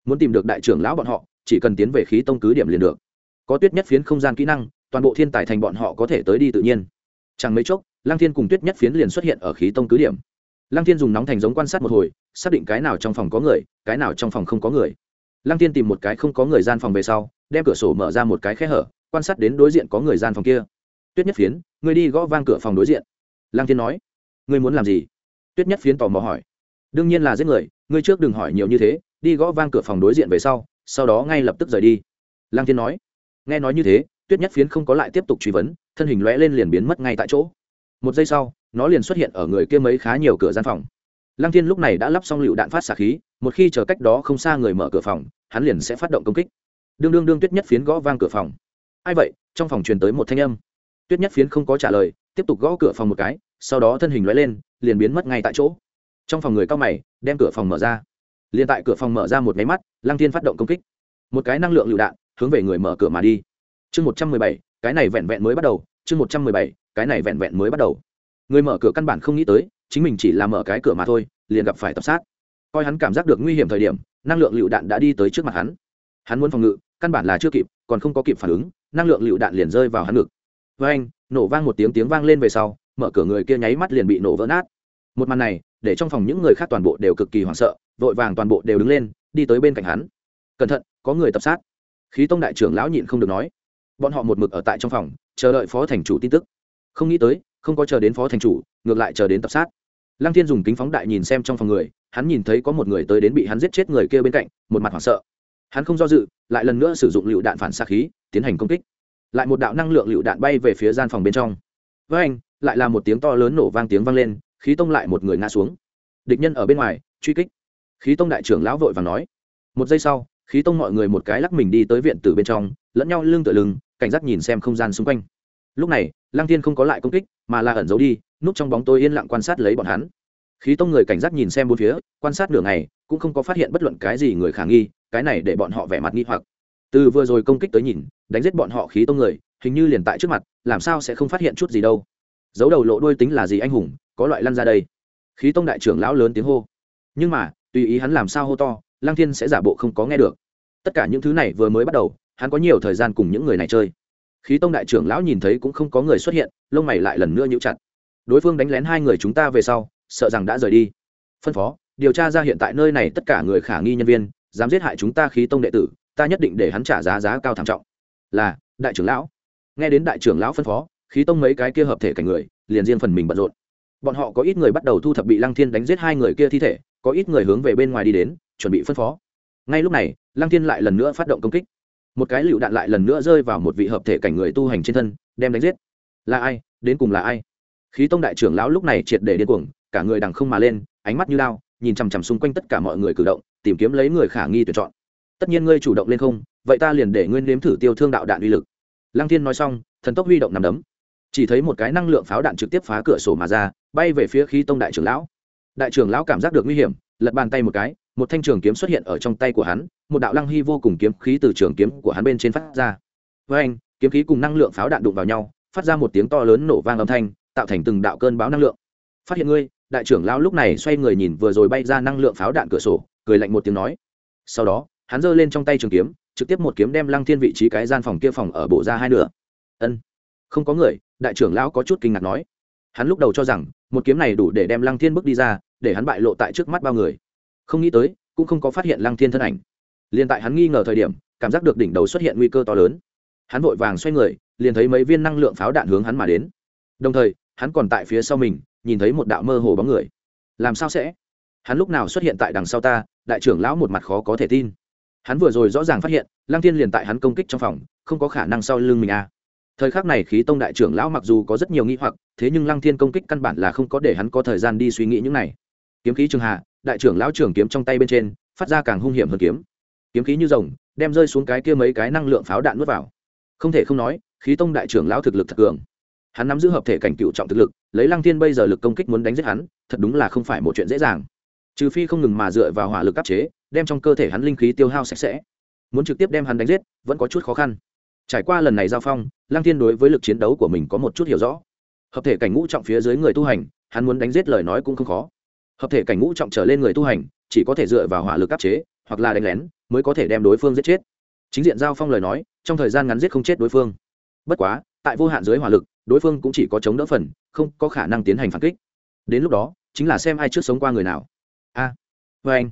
Muốn tìm được đại trưởng lão bọn họ, chỉ cần tiến về khí tông cứ điểm liền được. Có tuyết nhất phiến không gian kỹ năng, toàn bộ thiên tài thành bọn họ có thể tới đi tự nhiên. Chẳng mấy chốc, lăng thiên cùng tuyết nhất phiến liền xuất hiện ở khí tông cứ điểm lăng thiên dùng nóng thành giống quan sát một hồi, xác định cái nào trong phòng có người, cái nào trong phòng không có người. Lăng thiên tìm một cái không có người gian phòng về sau, đem cửa sổ mở ra một cái khe hở, quan sát đến đối diện có người gian phòng kia. Tuyết nhất phiến người đi gõ vang cửa phòng đối diện. Lăng thiên nói, ngươi muốn làm gì? Tuyết nhất phiến tò mò hỏi. Đương nhiên là giết người, ngươi trước đừng hỏi nhiều như thế, đi gõ vang cửa phòng đối diện về sau sau đó ngay lập tức rời đi. Lăng thiên nói, nghe nói như thế, tuyết nhất phiến không có lại tiếp tục truy vấn, thân hình lóe lên liền biến mất ngay tại chỗ một giây sau, nó liền xuất hiện ở người kia mấy khá nhiều cửa gian phòng. Lăng thiên lúc này đã lắp xong lựu đạn phát xạ khí, một khi chờ cách đó không xa người mở cửa phòng, hắn liền sẽ phát động công kích. Đương đương đương tuyết nhất phiến gõ vang cửa phòng. Ai vậy? Trong phòng truyền tới một thanh âm. Tuyết nhất phiến không có trả lời, tiếp tục gõ cửa phòng một cái, sau đó thân hình lóe lên, liền biến mất ngay tại chỗ. Trong phòng người cao mày, đem cửa phòng mở ra. Liền tại cửa phòng mở ra một máy mắt, lăng thiên phát động công kích. Một cái năng lượng lựu đạn hướng về người mở cửa mà đi. Chương một trăm mười bảy, cái này vẹn vẹn mới bắt đầu. Chương một trăm mười bảy cái này vẹn vẹn mới bắt đầu. Người mở cửa căn bản không nghĩ tới, chính mình chỉ là mở cái cửa mà thôi, liền gặp phải tập sát. Coi hắn cảm giác được nguy hiểm thời điểm, năng lượng lựu đạn đã đi tới trước mặt hắn. Hắn muốn phòng ngự, căn bản là chưa kịp, còn không có kịp phản ứng, năng lượng lựu đạn liền rơi vào hắn ngực. Với anh, nổ vang một tiếng tiếng vang lên về sau, mở cửa người kia nháy mắt liền bị nổ vỡ nát. Một màn này, để trong phòng những người khác toàn bộ đều cực kỳ hoảng sợ, vội vàng toàn bộ đều đứng lên, đi tới bên cạnh hắn. Cẩn thận, có người tập sát. Khí tông đại trưởng lão nhịn không được nói. Bọn họ một mực ở tại trong phòng, chờ đợi phó thành chủ tin tức không nghĩ tới, không có chờ đến phó thành chủ, ngược lại chờ đến tập sát. Lăng thiên dùng kính phóng đại nhìn xem trong phòng người, hắn nhìn thấy có một người tới đến bị hắn giết chết người kia bên cạnh, một mặt hoảng sợ. Hắn không do dự, lại lần nữa sử dụng lựu đạn phản xạ khí, tiến hành công kích. Lại một đạo năng lượng lựu đạn bay về phía gian phòng bên trong. Với anh, lại là một tiếng to lớn nổ vang tiếng vang lên, khí tông lại một người ngã xuống. Địch nhân ở bên ngoài, truy kích. Khí tông đại trưởng lão vội và nói. Một giây sau, khí tông mọi người một cái lắc mình đi tới viện từ bên trong, lẫn nhau lưng tựa lưng, cảnh giác nhìn xem không gian xung quanh. Lúc này lăng thiên không có lại công kích, mà là ẩn giấu đi, núp trong bóng tôi yên lặng quan sát lấy bọn hắn. Khí tông người cảnh giác nhìn xem bốn phía, quan sát nửa ngày, cũng không có phát hiện bất luận cái gì người khả nghi, cái này để bọn họ vẻ mặt nghi hoặc. Từ vừa rồi công kích tới nhìn, đánh giết bọn họ khí tông người, hình như liền tại trước mặt, làm sao sẽ không phát hiện chút gì đâu. Giấu đầu lộ đuôi tính là gì anh hùng, có loại lăn ra đây. Khí tông đại trưởng lão lớn tiếng hô. Nhưng mà, tùy ý hắn làm sao hô to lang thiên sẽ giả bộ không có nghe được. Tất cả những thứ này vừa mới bắt đầu, hắn có nhiều thời gian cùng những người này chơi khí tông đại trưởng lão nhìn thấy cũng không có người xuất hiện, lông mày lại lần nữa nhíu chặt. Đối phương đánh lén hai người chúng ta về sau, sợ rằng đã rời đi. Phân phó, điều tra ra hiện tại nơi này tất cả người khả nghi nhân viên, dám giết hại chúng ta khí tông đệ tử, ta nhất định để hắn trả giá giá cao thảm trọng. Là, đại trưởng lão. Nghe đến đại trưởng lão phân phó, khí tông mấy cái kia hợp thể cảnh người, liền riêng phần mình bận rộn. Bọn họ có ít người bắt đầu thu thập bị lăng thiên đánh giết hai người kia thi thể, có ít người hướng về bên ngoài đi đến, chuẩn bị phân phó. Ngay lúc này, lăng thiên lại lần nữa phát động công kích một cái lựu đạn lại lần nữa rơi vào một vị hợp thể cảnh người tu hành trên thân, đem đánh giết. Là ai? Đến cùng là ai? Khí tông đại trưởng lão lúc này triệt để điên cuồng, cả người đằng không mà lên, ánh mắt như lao nhìn chằm chằm xung quanh tất cả mọi người cử động, tìm kiếm lấy người khả nghi tuyển chọn. Tất nhiên ngươi chủ động lên không, vậy ta liền để ngươi nếm thử tiêu thương đạo đạn uy lực. Lăng thiên nói xong, thần tốc huy động nằm đấm. Chỉ thấy một cái năng lượng pháo đạn trực tiếp phá cửa sổ mà ra, bay về phía khí tông đại trưởng lão. Đại trưởng lão cảm giác được nguy hiểm, lật bàn tay một cái một thanh trường kiếm xuất hiện ở trong tay của hắn, một đạo lăng hy vô cùng kiếm khí từ trường kiếm của hắn bên trên phát ra. Với anh, kiếm khí cùng năng lượng pháo đạn đụng vào nhau, phát ra một tiếng to lớn nổ vang âm thanh, tạo thành từng đạo cơn báo năng lượng. Phát hiện ngươi? Đại trưởng lão lúc này xoay người nhìn vừa rồi bay ra năng lượng pháo đạn cửa sổ, cười lạnh một tiếng nói. Sau đó, hắn giơ lên trong tay trường kiếm, trực tiếp một kiếm đem lăng thiên vị trí cái gian phòng kia phòng ở bộ ra hai nửa. Ân, không có người. Đại trưởng lão có chút kinh ngạc nói. Hắn lúc đầu cho rằng, một kiếm này đủ để đem lăng thiên bước đi ra, để hắn bại lộ tại trước mắt bao người không nghĩ tới, cũng không có phát hiện lăng thiên thân ảnh. Liền tại hắn nghi ngờ thời điểm, cảm giác được đỉnh đầu xuất hiện nguy cơ to lớn. Hắn vội vàng xoay người, liền thấy mấy viên năng lượng pháo đạn hướng hắn mà đến. Đồng thời, hắn còn tại phía sau mình, nhìn thấy một đạo mơ hồ bóng người. Làm sao sẽ? Hắn lúc nào xuất hiện tại đằng sau ta, đại trưởng lão một mặt khó có thể tin. Hắn vừa rồi rõ ràng phát hiện, lăng thiên liền tại hắn công kích trong phòng, không có khả năng sau lưng mình à. thời khắc này khí tông đại trưởng lão mặc dù có rất nhiều nghi hoặc, thế nhưng lăng thiên công kích căn bản là không có để hắn có thời gian đi suy nghĩ những này. Kiếm khí trường hạ đại trưởng lão trưởng kiếm trong tay bên trên, phát ra càng hung hiểm hơn kiếm. Kiếm khí như rồng, đem rơi xuống cái kia mấy cái năng lượng pháo đạn nuốt vào. Không thể không nói, khí tông đại trưởng lão thực lực thật cường. Hắn nắm giữ hợp thể cảnh cựu trọng thực lực, lấy lăng thiên bây giờ lực công kích muốn đánh giết hắn, thật đúng là không phải một chuyện dễ dàng. Trừ phi không ngừng mà dựa vào hỏa lực áp chế, đem trong cơ thể hắn linh khí tiêu hao sạch sẽ. Muốn trực tiếp đem hắn đánh giết, vẫn có chút khó khăn. Trải qua lần này giao phong, lăng thiên đối với lực chiến đấu của mình có một chút hiểu rõ. Hợp thể cảnh ngũ trọng phía dưới người tu hành, hắn muốn đánh giết lời nói cũng không khó hợp thể cảnh ngũ trọng trở lên người tu hành chỉ có thể dựa vào hỏa lực áp chế hoặc là đánh lén mới có thể đem đối phương giết chết. Chính diện giao phong lời nói trong thời gian ngắn giết không chết đối phương. Bất quá tại vô hạn dưới hỏa lực đối phương cũng chỉ có chống đỡ phần không có khả năng tiến hành phản kích. Đến lúc đó chính là xem ai trước sống qua người nào. A à, vê anh.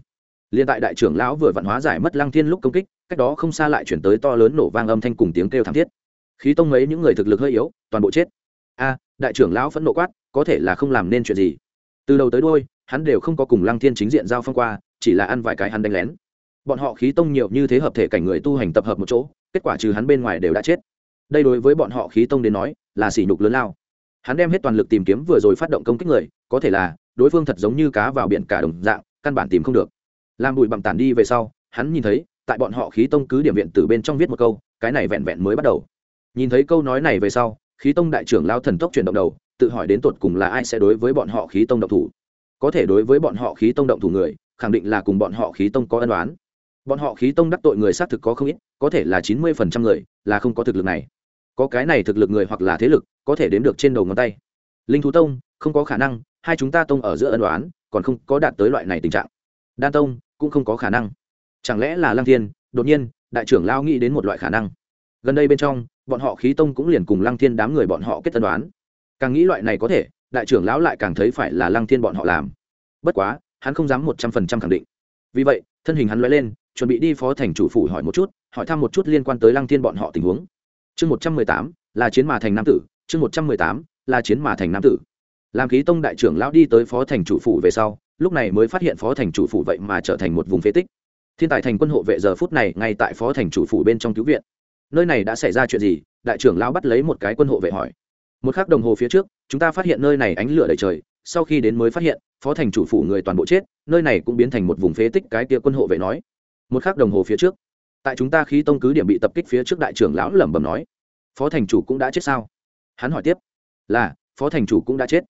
Liên tại đại trưởng lão vừa vạn hóa giải mất lăng thiên lúc công kích cách đó không xa lại chuyển tới to lớn nổ vang âm thanh cùng tiếng kêu thảm thiết. Khí tông mấy những người thực lực hơi yếu toàn bộ chết. A đại trưởng lão phẫn nộ quát có thể là không làm nên chuyện gì. Từ đầu tới đôi hắn đều không có cùng lăng thiên chính diện giao phong qua, chỉ là ăn vài cái hắn đánh lén. Bọn họ khí tông nhiều như thế hợp thể cảnh người tu hành tập hợp một chỗ, kết quả trừ hắn bên ngoài đều đã chết. Đây đối với bọn họ khí tông đến nói, là sỉ nhục lớn lao. Hắn đem hết toàn lực tìm kiếm vừa rồi phát động công kích người, có thể là, đối phương thật giống như cá vào biển cả đồng dạng, căn bản tìm không được. Làm bụi bặm tản đi về sau, hắn nhìn thấy, tại bọn họ khí tông cứ điểm viện từ bên trong viết một câu, cái này vẹn vẹn mới bắt đầu. Nhìn thấy câu nói này về sau, khí tông đại trưởng lao thần tốc chuyển động đầu, tự hỏi đến tột cùng là ai sẽ đối với bọn họ khí tông độc thủ có thể đối với bọn họ khí tông động thủ người, khẳng định là cùng bọn họ khí tông có ân đoán bọn họ khí tông đắc tội người xác thực có không ít, có thể là chín mươi phần trăm người, là không có thực lực này. Có cái này thực lực người hoặc là thế lực, có thể đếm được trên đầu ngón tay. Linh thú tông, không có khả năng, hai chúng ta tông ở giữa ân đoán còn không có đạt tới loại này tình trạng. Đan tông, cũng không có khả năng. Chẳng lẽ là lăng thiên? Đột nhiên, đại trưởng lao nghĩ đến một loại khả năng. Gần đây bên trong, bọn họ khí tông cũng liền cùng lăng thiên đám người bọn họ kết tân đoán càng nghĩ loại này có thể đại trưởng lão lại càng thấy phải là lăng thiên bọn họ làm. Bất quá, hắn không dám một trăm phần trăm khẳng định. Vì vậy, thân hình hắn l lên, chuẩn bị đi phó thành chủ phủ hỏi một chút, hỏi thăm một chút liên quan tới lăng thiên bọn họ tình huống. Chương một trăm mười tám, là chiến mà thành nam tử. Chương một trăm mười tám, là chiến mà thành nam tử. Làm khí tông đại trưởng lão đi tới phó thành chủ phủ về sau, lúc này mới phát hiện phó thành chủ phủ vậy mà trở thành một vùng phế tích. Thiên tài thành quân hộ vệ giờ phút này ngay tại phó thành chủ phủ bên trong cứu viện. Nơi này đã xảy ra chuyện gì? Đại trưởng lão bắt lấy một cái quân hộ vệ hỏi. Một k h ắ c đồng hồ phía trước chúng ta phát hiện nơi này ánh lửa đầy trời, sau khi đến mới phát hiện, phó thành chủ phủ người toàn bộ chết, nơi này cũng biến thành một vùng phế tích, cái kia quân hộ vệ nói. Một k h ắ c đồng hồ phía trước, tại chúng ta khí tông cứ điểm bị tập kích phía trước đại trưởng lão lẩm bẩm nói. Phó thành chủ cũng đã chết sao? Hắn hỏi tiếp. Là, phó thành chủ cũng đã chết.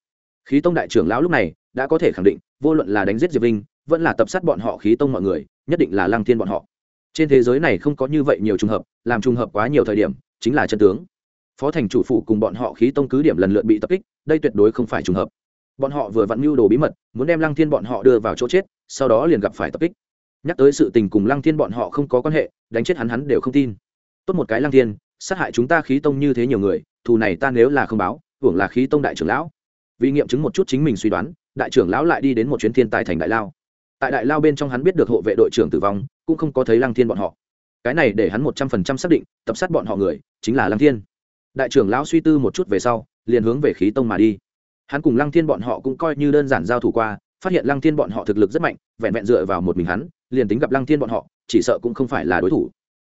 Khí tông đại trưởng lão lúc này đã có thể khẳng định, vô luận là đánh giết diệp vinh, vẫn là tập sát bọn họ khí tông mọi người, nhất định là lăng thiên bọn họ. Trên thế giới này không có như vậy nhiều trùng hợp, làm trùng hợp quá nhiều thời điểm, chính là chân tướng phó thành chủ phụ cùng bọn họ khí tông cứ điểm lần lượt bị tập kích, đây tuyệt đối không phải trùng hợp. Bọn họ vừa vặn mưu đồ bí mật, muốn đem lăng thiên bọn họ đưa vào chỗ chết, sau đó liền gặp phải tập kích. Nhắc tới sự tình cùng lăng thiên bọn họ không có quan hệ, đánh chết hắn hắn đều không tin. Tốt một cái lăng thiên, sát hại chúng ta khí tông như thế nhiều người, thù này ta nếu là không báo, hưởng là khí tông đại trưởng lão. Vì nghiệm chứng một chút chính mình suy đoán, đại trưởng lão lại đi đến một chuyến thiên tài thành đại lao. Tại đại lao bên trong hắn biết được hộ vệ đội trưởng tử vong, cũng không có thấy lăng thiên bọn họ. Cái này để hắn một trăm phần trăm xác định, tập sát bọn họ người, chính là lăng thiên đại trưởng lão suy tư một chút về sau, liền hướng về khí tông mà đi. Hắn cùng lăng thiên bọn họ cũng coi như đơn giản giao thủ qua, phát hiện lăng thiên bọn họ thực lực rất mạnh, vẹn vẹn dựa vào một mình hắn, liền tính gặp lăng thiên bọn họ, chỉ sợ cũng không phải là đối thủ.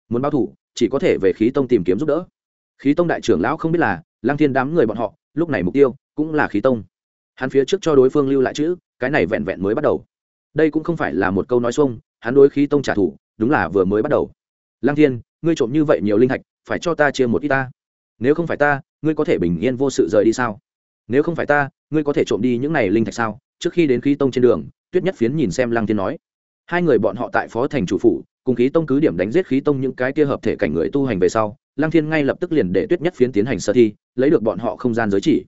Muốn báo thủ, chỉ có thể về khí tông tìm kiếm giúp đỡ. Khí tông đại trưởng lão không biết là, lăng thiên đám người bọn họ, lúc này mục tiêu cũng là khí tông. Hắn phía trước cho đối phương lưu lại chữ, cái này vẹn vẹn mới bắt đầu. Đây cũng không phải là một câu nói xuông, hắn đối khí tông trả thù, đúng là vừa mới bắt đầu. Lăng thiên, ngươi trộm như vậy nhiều linh thạch, phải cho ta chia một ít ta nếu không phải ta, ngươi có thể bình yên vô sự rời đi sao? Nếu không phải ta, ngươi có thể trộm đi những này linh thạch sao? Trước khi đến khí tông trên đường, tuyết nhất phiến nhìn xem lăng thiên nói. Hai người bọn họ tại phó thành chủ phủ, cùng khí tông cứ điểm đánh giết khí tông những cái kia hợp thể cảnh người tu hành về sau, lăng thiên ngay lập tức liền để tuyết nhất phiến tiến hành sơ thi, lấy được bọn họ không gian giới chỉ.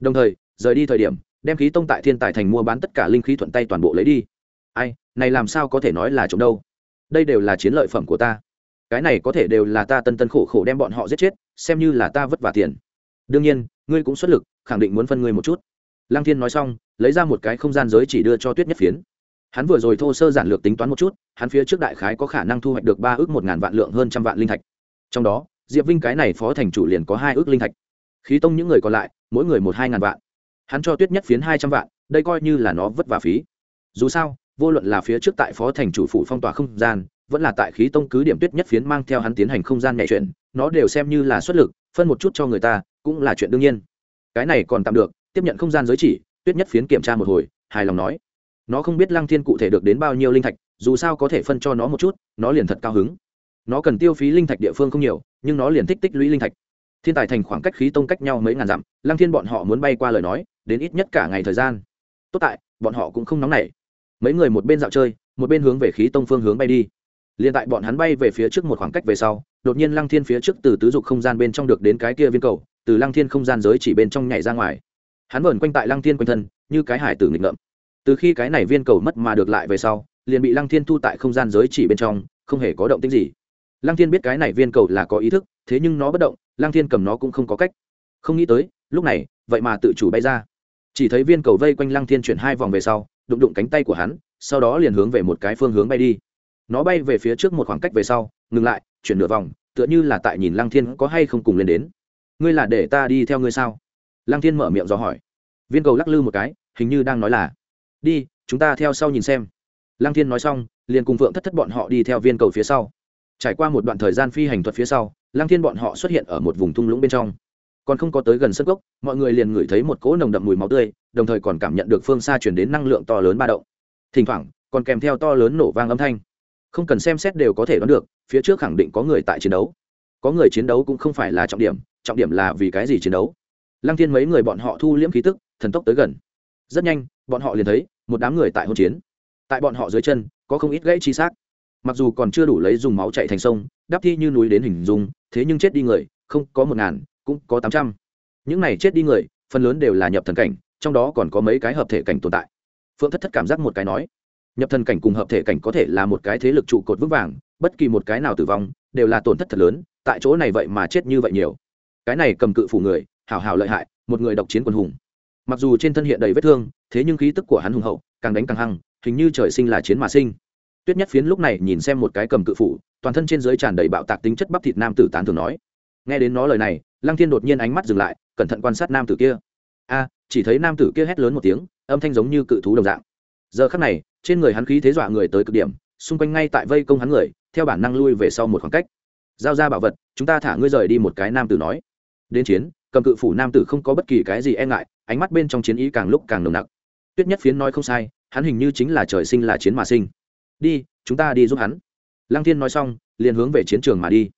Đồng thời, rời đi thời điểm, đem khí tông tại thiên tài thành mua bán tất cả linh khí thuận tay toàn bộ lấy đi. Ai, này làm sao có thể nói là trộm đâu? Đây đều là chiến lợi phẩm của ta. Cái này có thể đều là ta tân tân khổ khổ đem bọn họ giết chết xem như là ta vất vả tiền. Đương nhiên, ngươi cũng xuất lực, khẳng định muốn phân ngươi một chút. Lăng thiên nói xong, lấy ra một cái không gian giới chỉ đưa cho tuyết nhất phiến. Hắn vừa rồi thô sơ giản lược tính toán một chút, hắn phía trước đại khái có khả năng thu hoạch được ba ước một ngàn vạn lượng hơn trăm vạn linh thạch. Trong đó, diệp vinh cái này phó thành chủ liền có hai ước linh thạch. Khí tông những người còn lại, mỗi người một hai ngàn vạn. Hắn cho tuyết nhất phiến hai trăm vạn, đây coi như là nó vất vả phí. Dù sao, vô luận là phía trước tại phó thành chủ phủ phong tỏa không gian, vẫn là tại khí tông cứ điểm tuyết nhất phiến mang theo hắn tiến hành không gian nhẹ chuyện nó đều xem như là xuất lực, phân một chút cho người ta, cũng là chuyện đương nhiên. Cái này còn tạm được, tiếp nhận không gian giới chỉ, tuyết nhất phiến kiểm tra một hồi, hài lòng nói. Nó không biết lăng thiên cụ thể được đến bao nhiêu linh thạch, dù sao có thể phân cho nó một chút, nó liền thật cao hứng. Nó cần tiêu phí linh thạch địa phương không nhiều, nhưng nó liền thích tích lũy linh thạch. Thiên tài thành khoảng cách khí tông cách nhau mấy ngàn dặm, lăng thiên bọn họ muốn bay qua lời nói, đến ít nhất cả ngày thời gian. Tốt tại, bọn họ cũng không nóng nảy. Mấy người một bên dạo chơi, một bên hướng về khí tông phương hướng bay đi liền tại bọn hắn bay về phía trước một khoảng cách về sau, đột nhiên lăng thiên phía trước từ tứ dục không gian bên trong được đến cái kia viên cầu, từ lăng thiên không gian giới chỉ bên trong nhảy ra ngoài. Hắn vờn quanh tại lăng thiên quanh thân, như cái hải tử nghịch ngợm. Từ khi cái này viên cầu mất mà được lại về sau, liền bị lăng thiên thu tại không gian giới chỉ bên trong, không hề có động tính gì. Lăng thiên biết cái này viên cầu là có ý thức, thế nhưng nó bất động, lăng thiên cầm nó cũng không có cách. Không nghĩ tới, lúc này, vậy mà tự chủ bay ra. Chỉ thấy viên cầu vây quanh lăng thiên chuyển hai vòng về sau, đụng đụng cánh tay của hắn, sau đó liền hướng về một cái phương hướng bay đi nó bay về phía trước một khoảng cách về sau, ngừng lại, chuyển nửa vòng, tựa như là tại nhìn lăng thiên có hay không cùng lên đến. Ngươi là để ta đi theo ngươi sao? Lăng thiên mở miệng do hỏi. Viên cầu lắc lư một cái, hình như đang nói là, đi, chúng ta theo sau nhìn xem. Lăng thiên nói xong, liền cùng phượng thất thất bọn họ đi theo viên cầu phía sau. Trải qua một đoạn thời gian phi hành thuật phía sau, lăng thiên bọn họ xuất hiện ở một vùng thung lũng bên trong. Còn không có tới gần sân gốc, mọi người liền ngửi thấy một cỗ nồng đậm mùi máu tươi, đồng thời còn cảm nhận được phương xa chuyển đến năng lượng to lớn ba động. Thỉnh thoảng, còn kèm theo to lớn nổ vang âm thanh không cần xem xét đều có thể đoán được, phía trước khẳng định có người tại chiến đấu. Có người chiến đấu cũng không phải là trọng điểm trọng điểm là vì cái gì chiến đấu? Lăng thiên mấy người bọn họ thu liễm khí tức, thần tốc tới gần. Rất nhanh, bọn họ liền thấy một đám người tại hỗn chiến. Tại bọn họ dưới chân, có không ít gãy chi xác. Mặc dù còn chưa đủ lấy dùng máu chạy thành sông, đắp thi như núi đến hình dung, thế nhưng chết đi người, không có một ngàn, cũng có tám trăm. Những này chết đi người, phần lớn đều là nhập thần cảnh, trong đó còn có mấy cái hợp thể cảnh tồn tại. Phượng thất thất cảm giác một cái nói nhập thần cảnh cùng hợp thể cảnh có thể là một cái thế lực trụ cột vững vàng, bất kỳ một cái nào tử vong đều là tổn thất thật lớn, tại chỗ này vậy mà chết như vậy nhiều. Cái này cầm cự phủ người, hảo hảo lợi hại, một người độc chiến quân hùng. Mặc dù trên thân hiện đầy vết thương, thế nhưng khí tức của hắn hùng hậu, càng đánh càng hăng, hình như trời sinh là chiến mà sinh. Tuyết nhất phiến lúc này nhìn xem một cái cầm cự phủ, toàn thân trên dưới tràn đầy bạo tạc tính chất bắp thịt nam tử tán thường nói. Nghe đến nó lời này, lăng thiên đột nhiên ánh mắt dừng lại, cẩn thận quan sát nam tử kia. A, chỉ thấy nam tử kia hét lớn một tiếng, âm thanh giống như cự thú đồng dạng giờ khắc này, trên người hắn khí thế dọa người tới cực điểm, xung quanh ngay tại vây công hắn người, theo bản năng lui về sau một khoảng cách. Giao ra bảo vật, chúng ta thả ngươi rời đi một cái nam tử nói. Đến chiến, cầm cự phủ nam tử không có bất kỳ cái gì e ngại, ánh mắt bên trong chiến ý càng lúc càng nồng nặc. Tuyết nhất phiến nói không sai, hắn hình như chính là trời sinh là chiến mà sinh. Đi, chúng ta đi giúp hắn. Lăng thiên nói xong, liền hướng về chiến trường mà đi.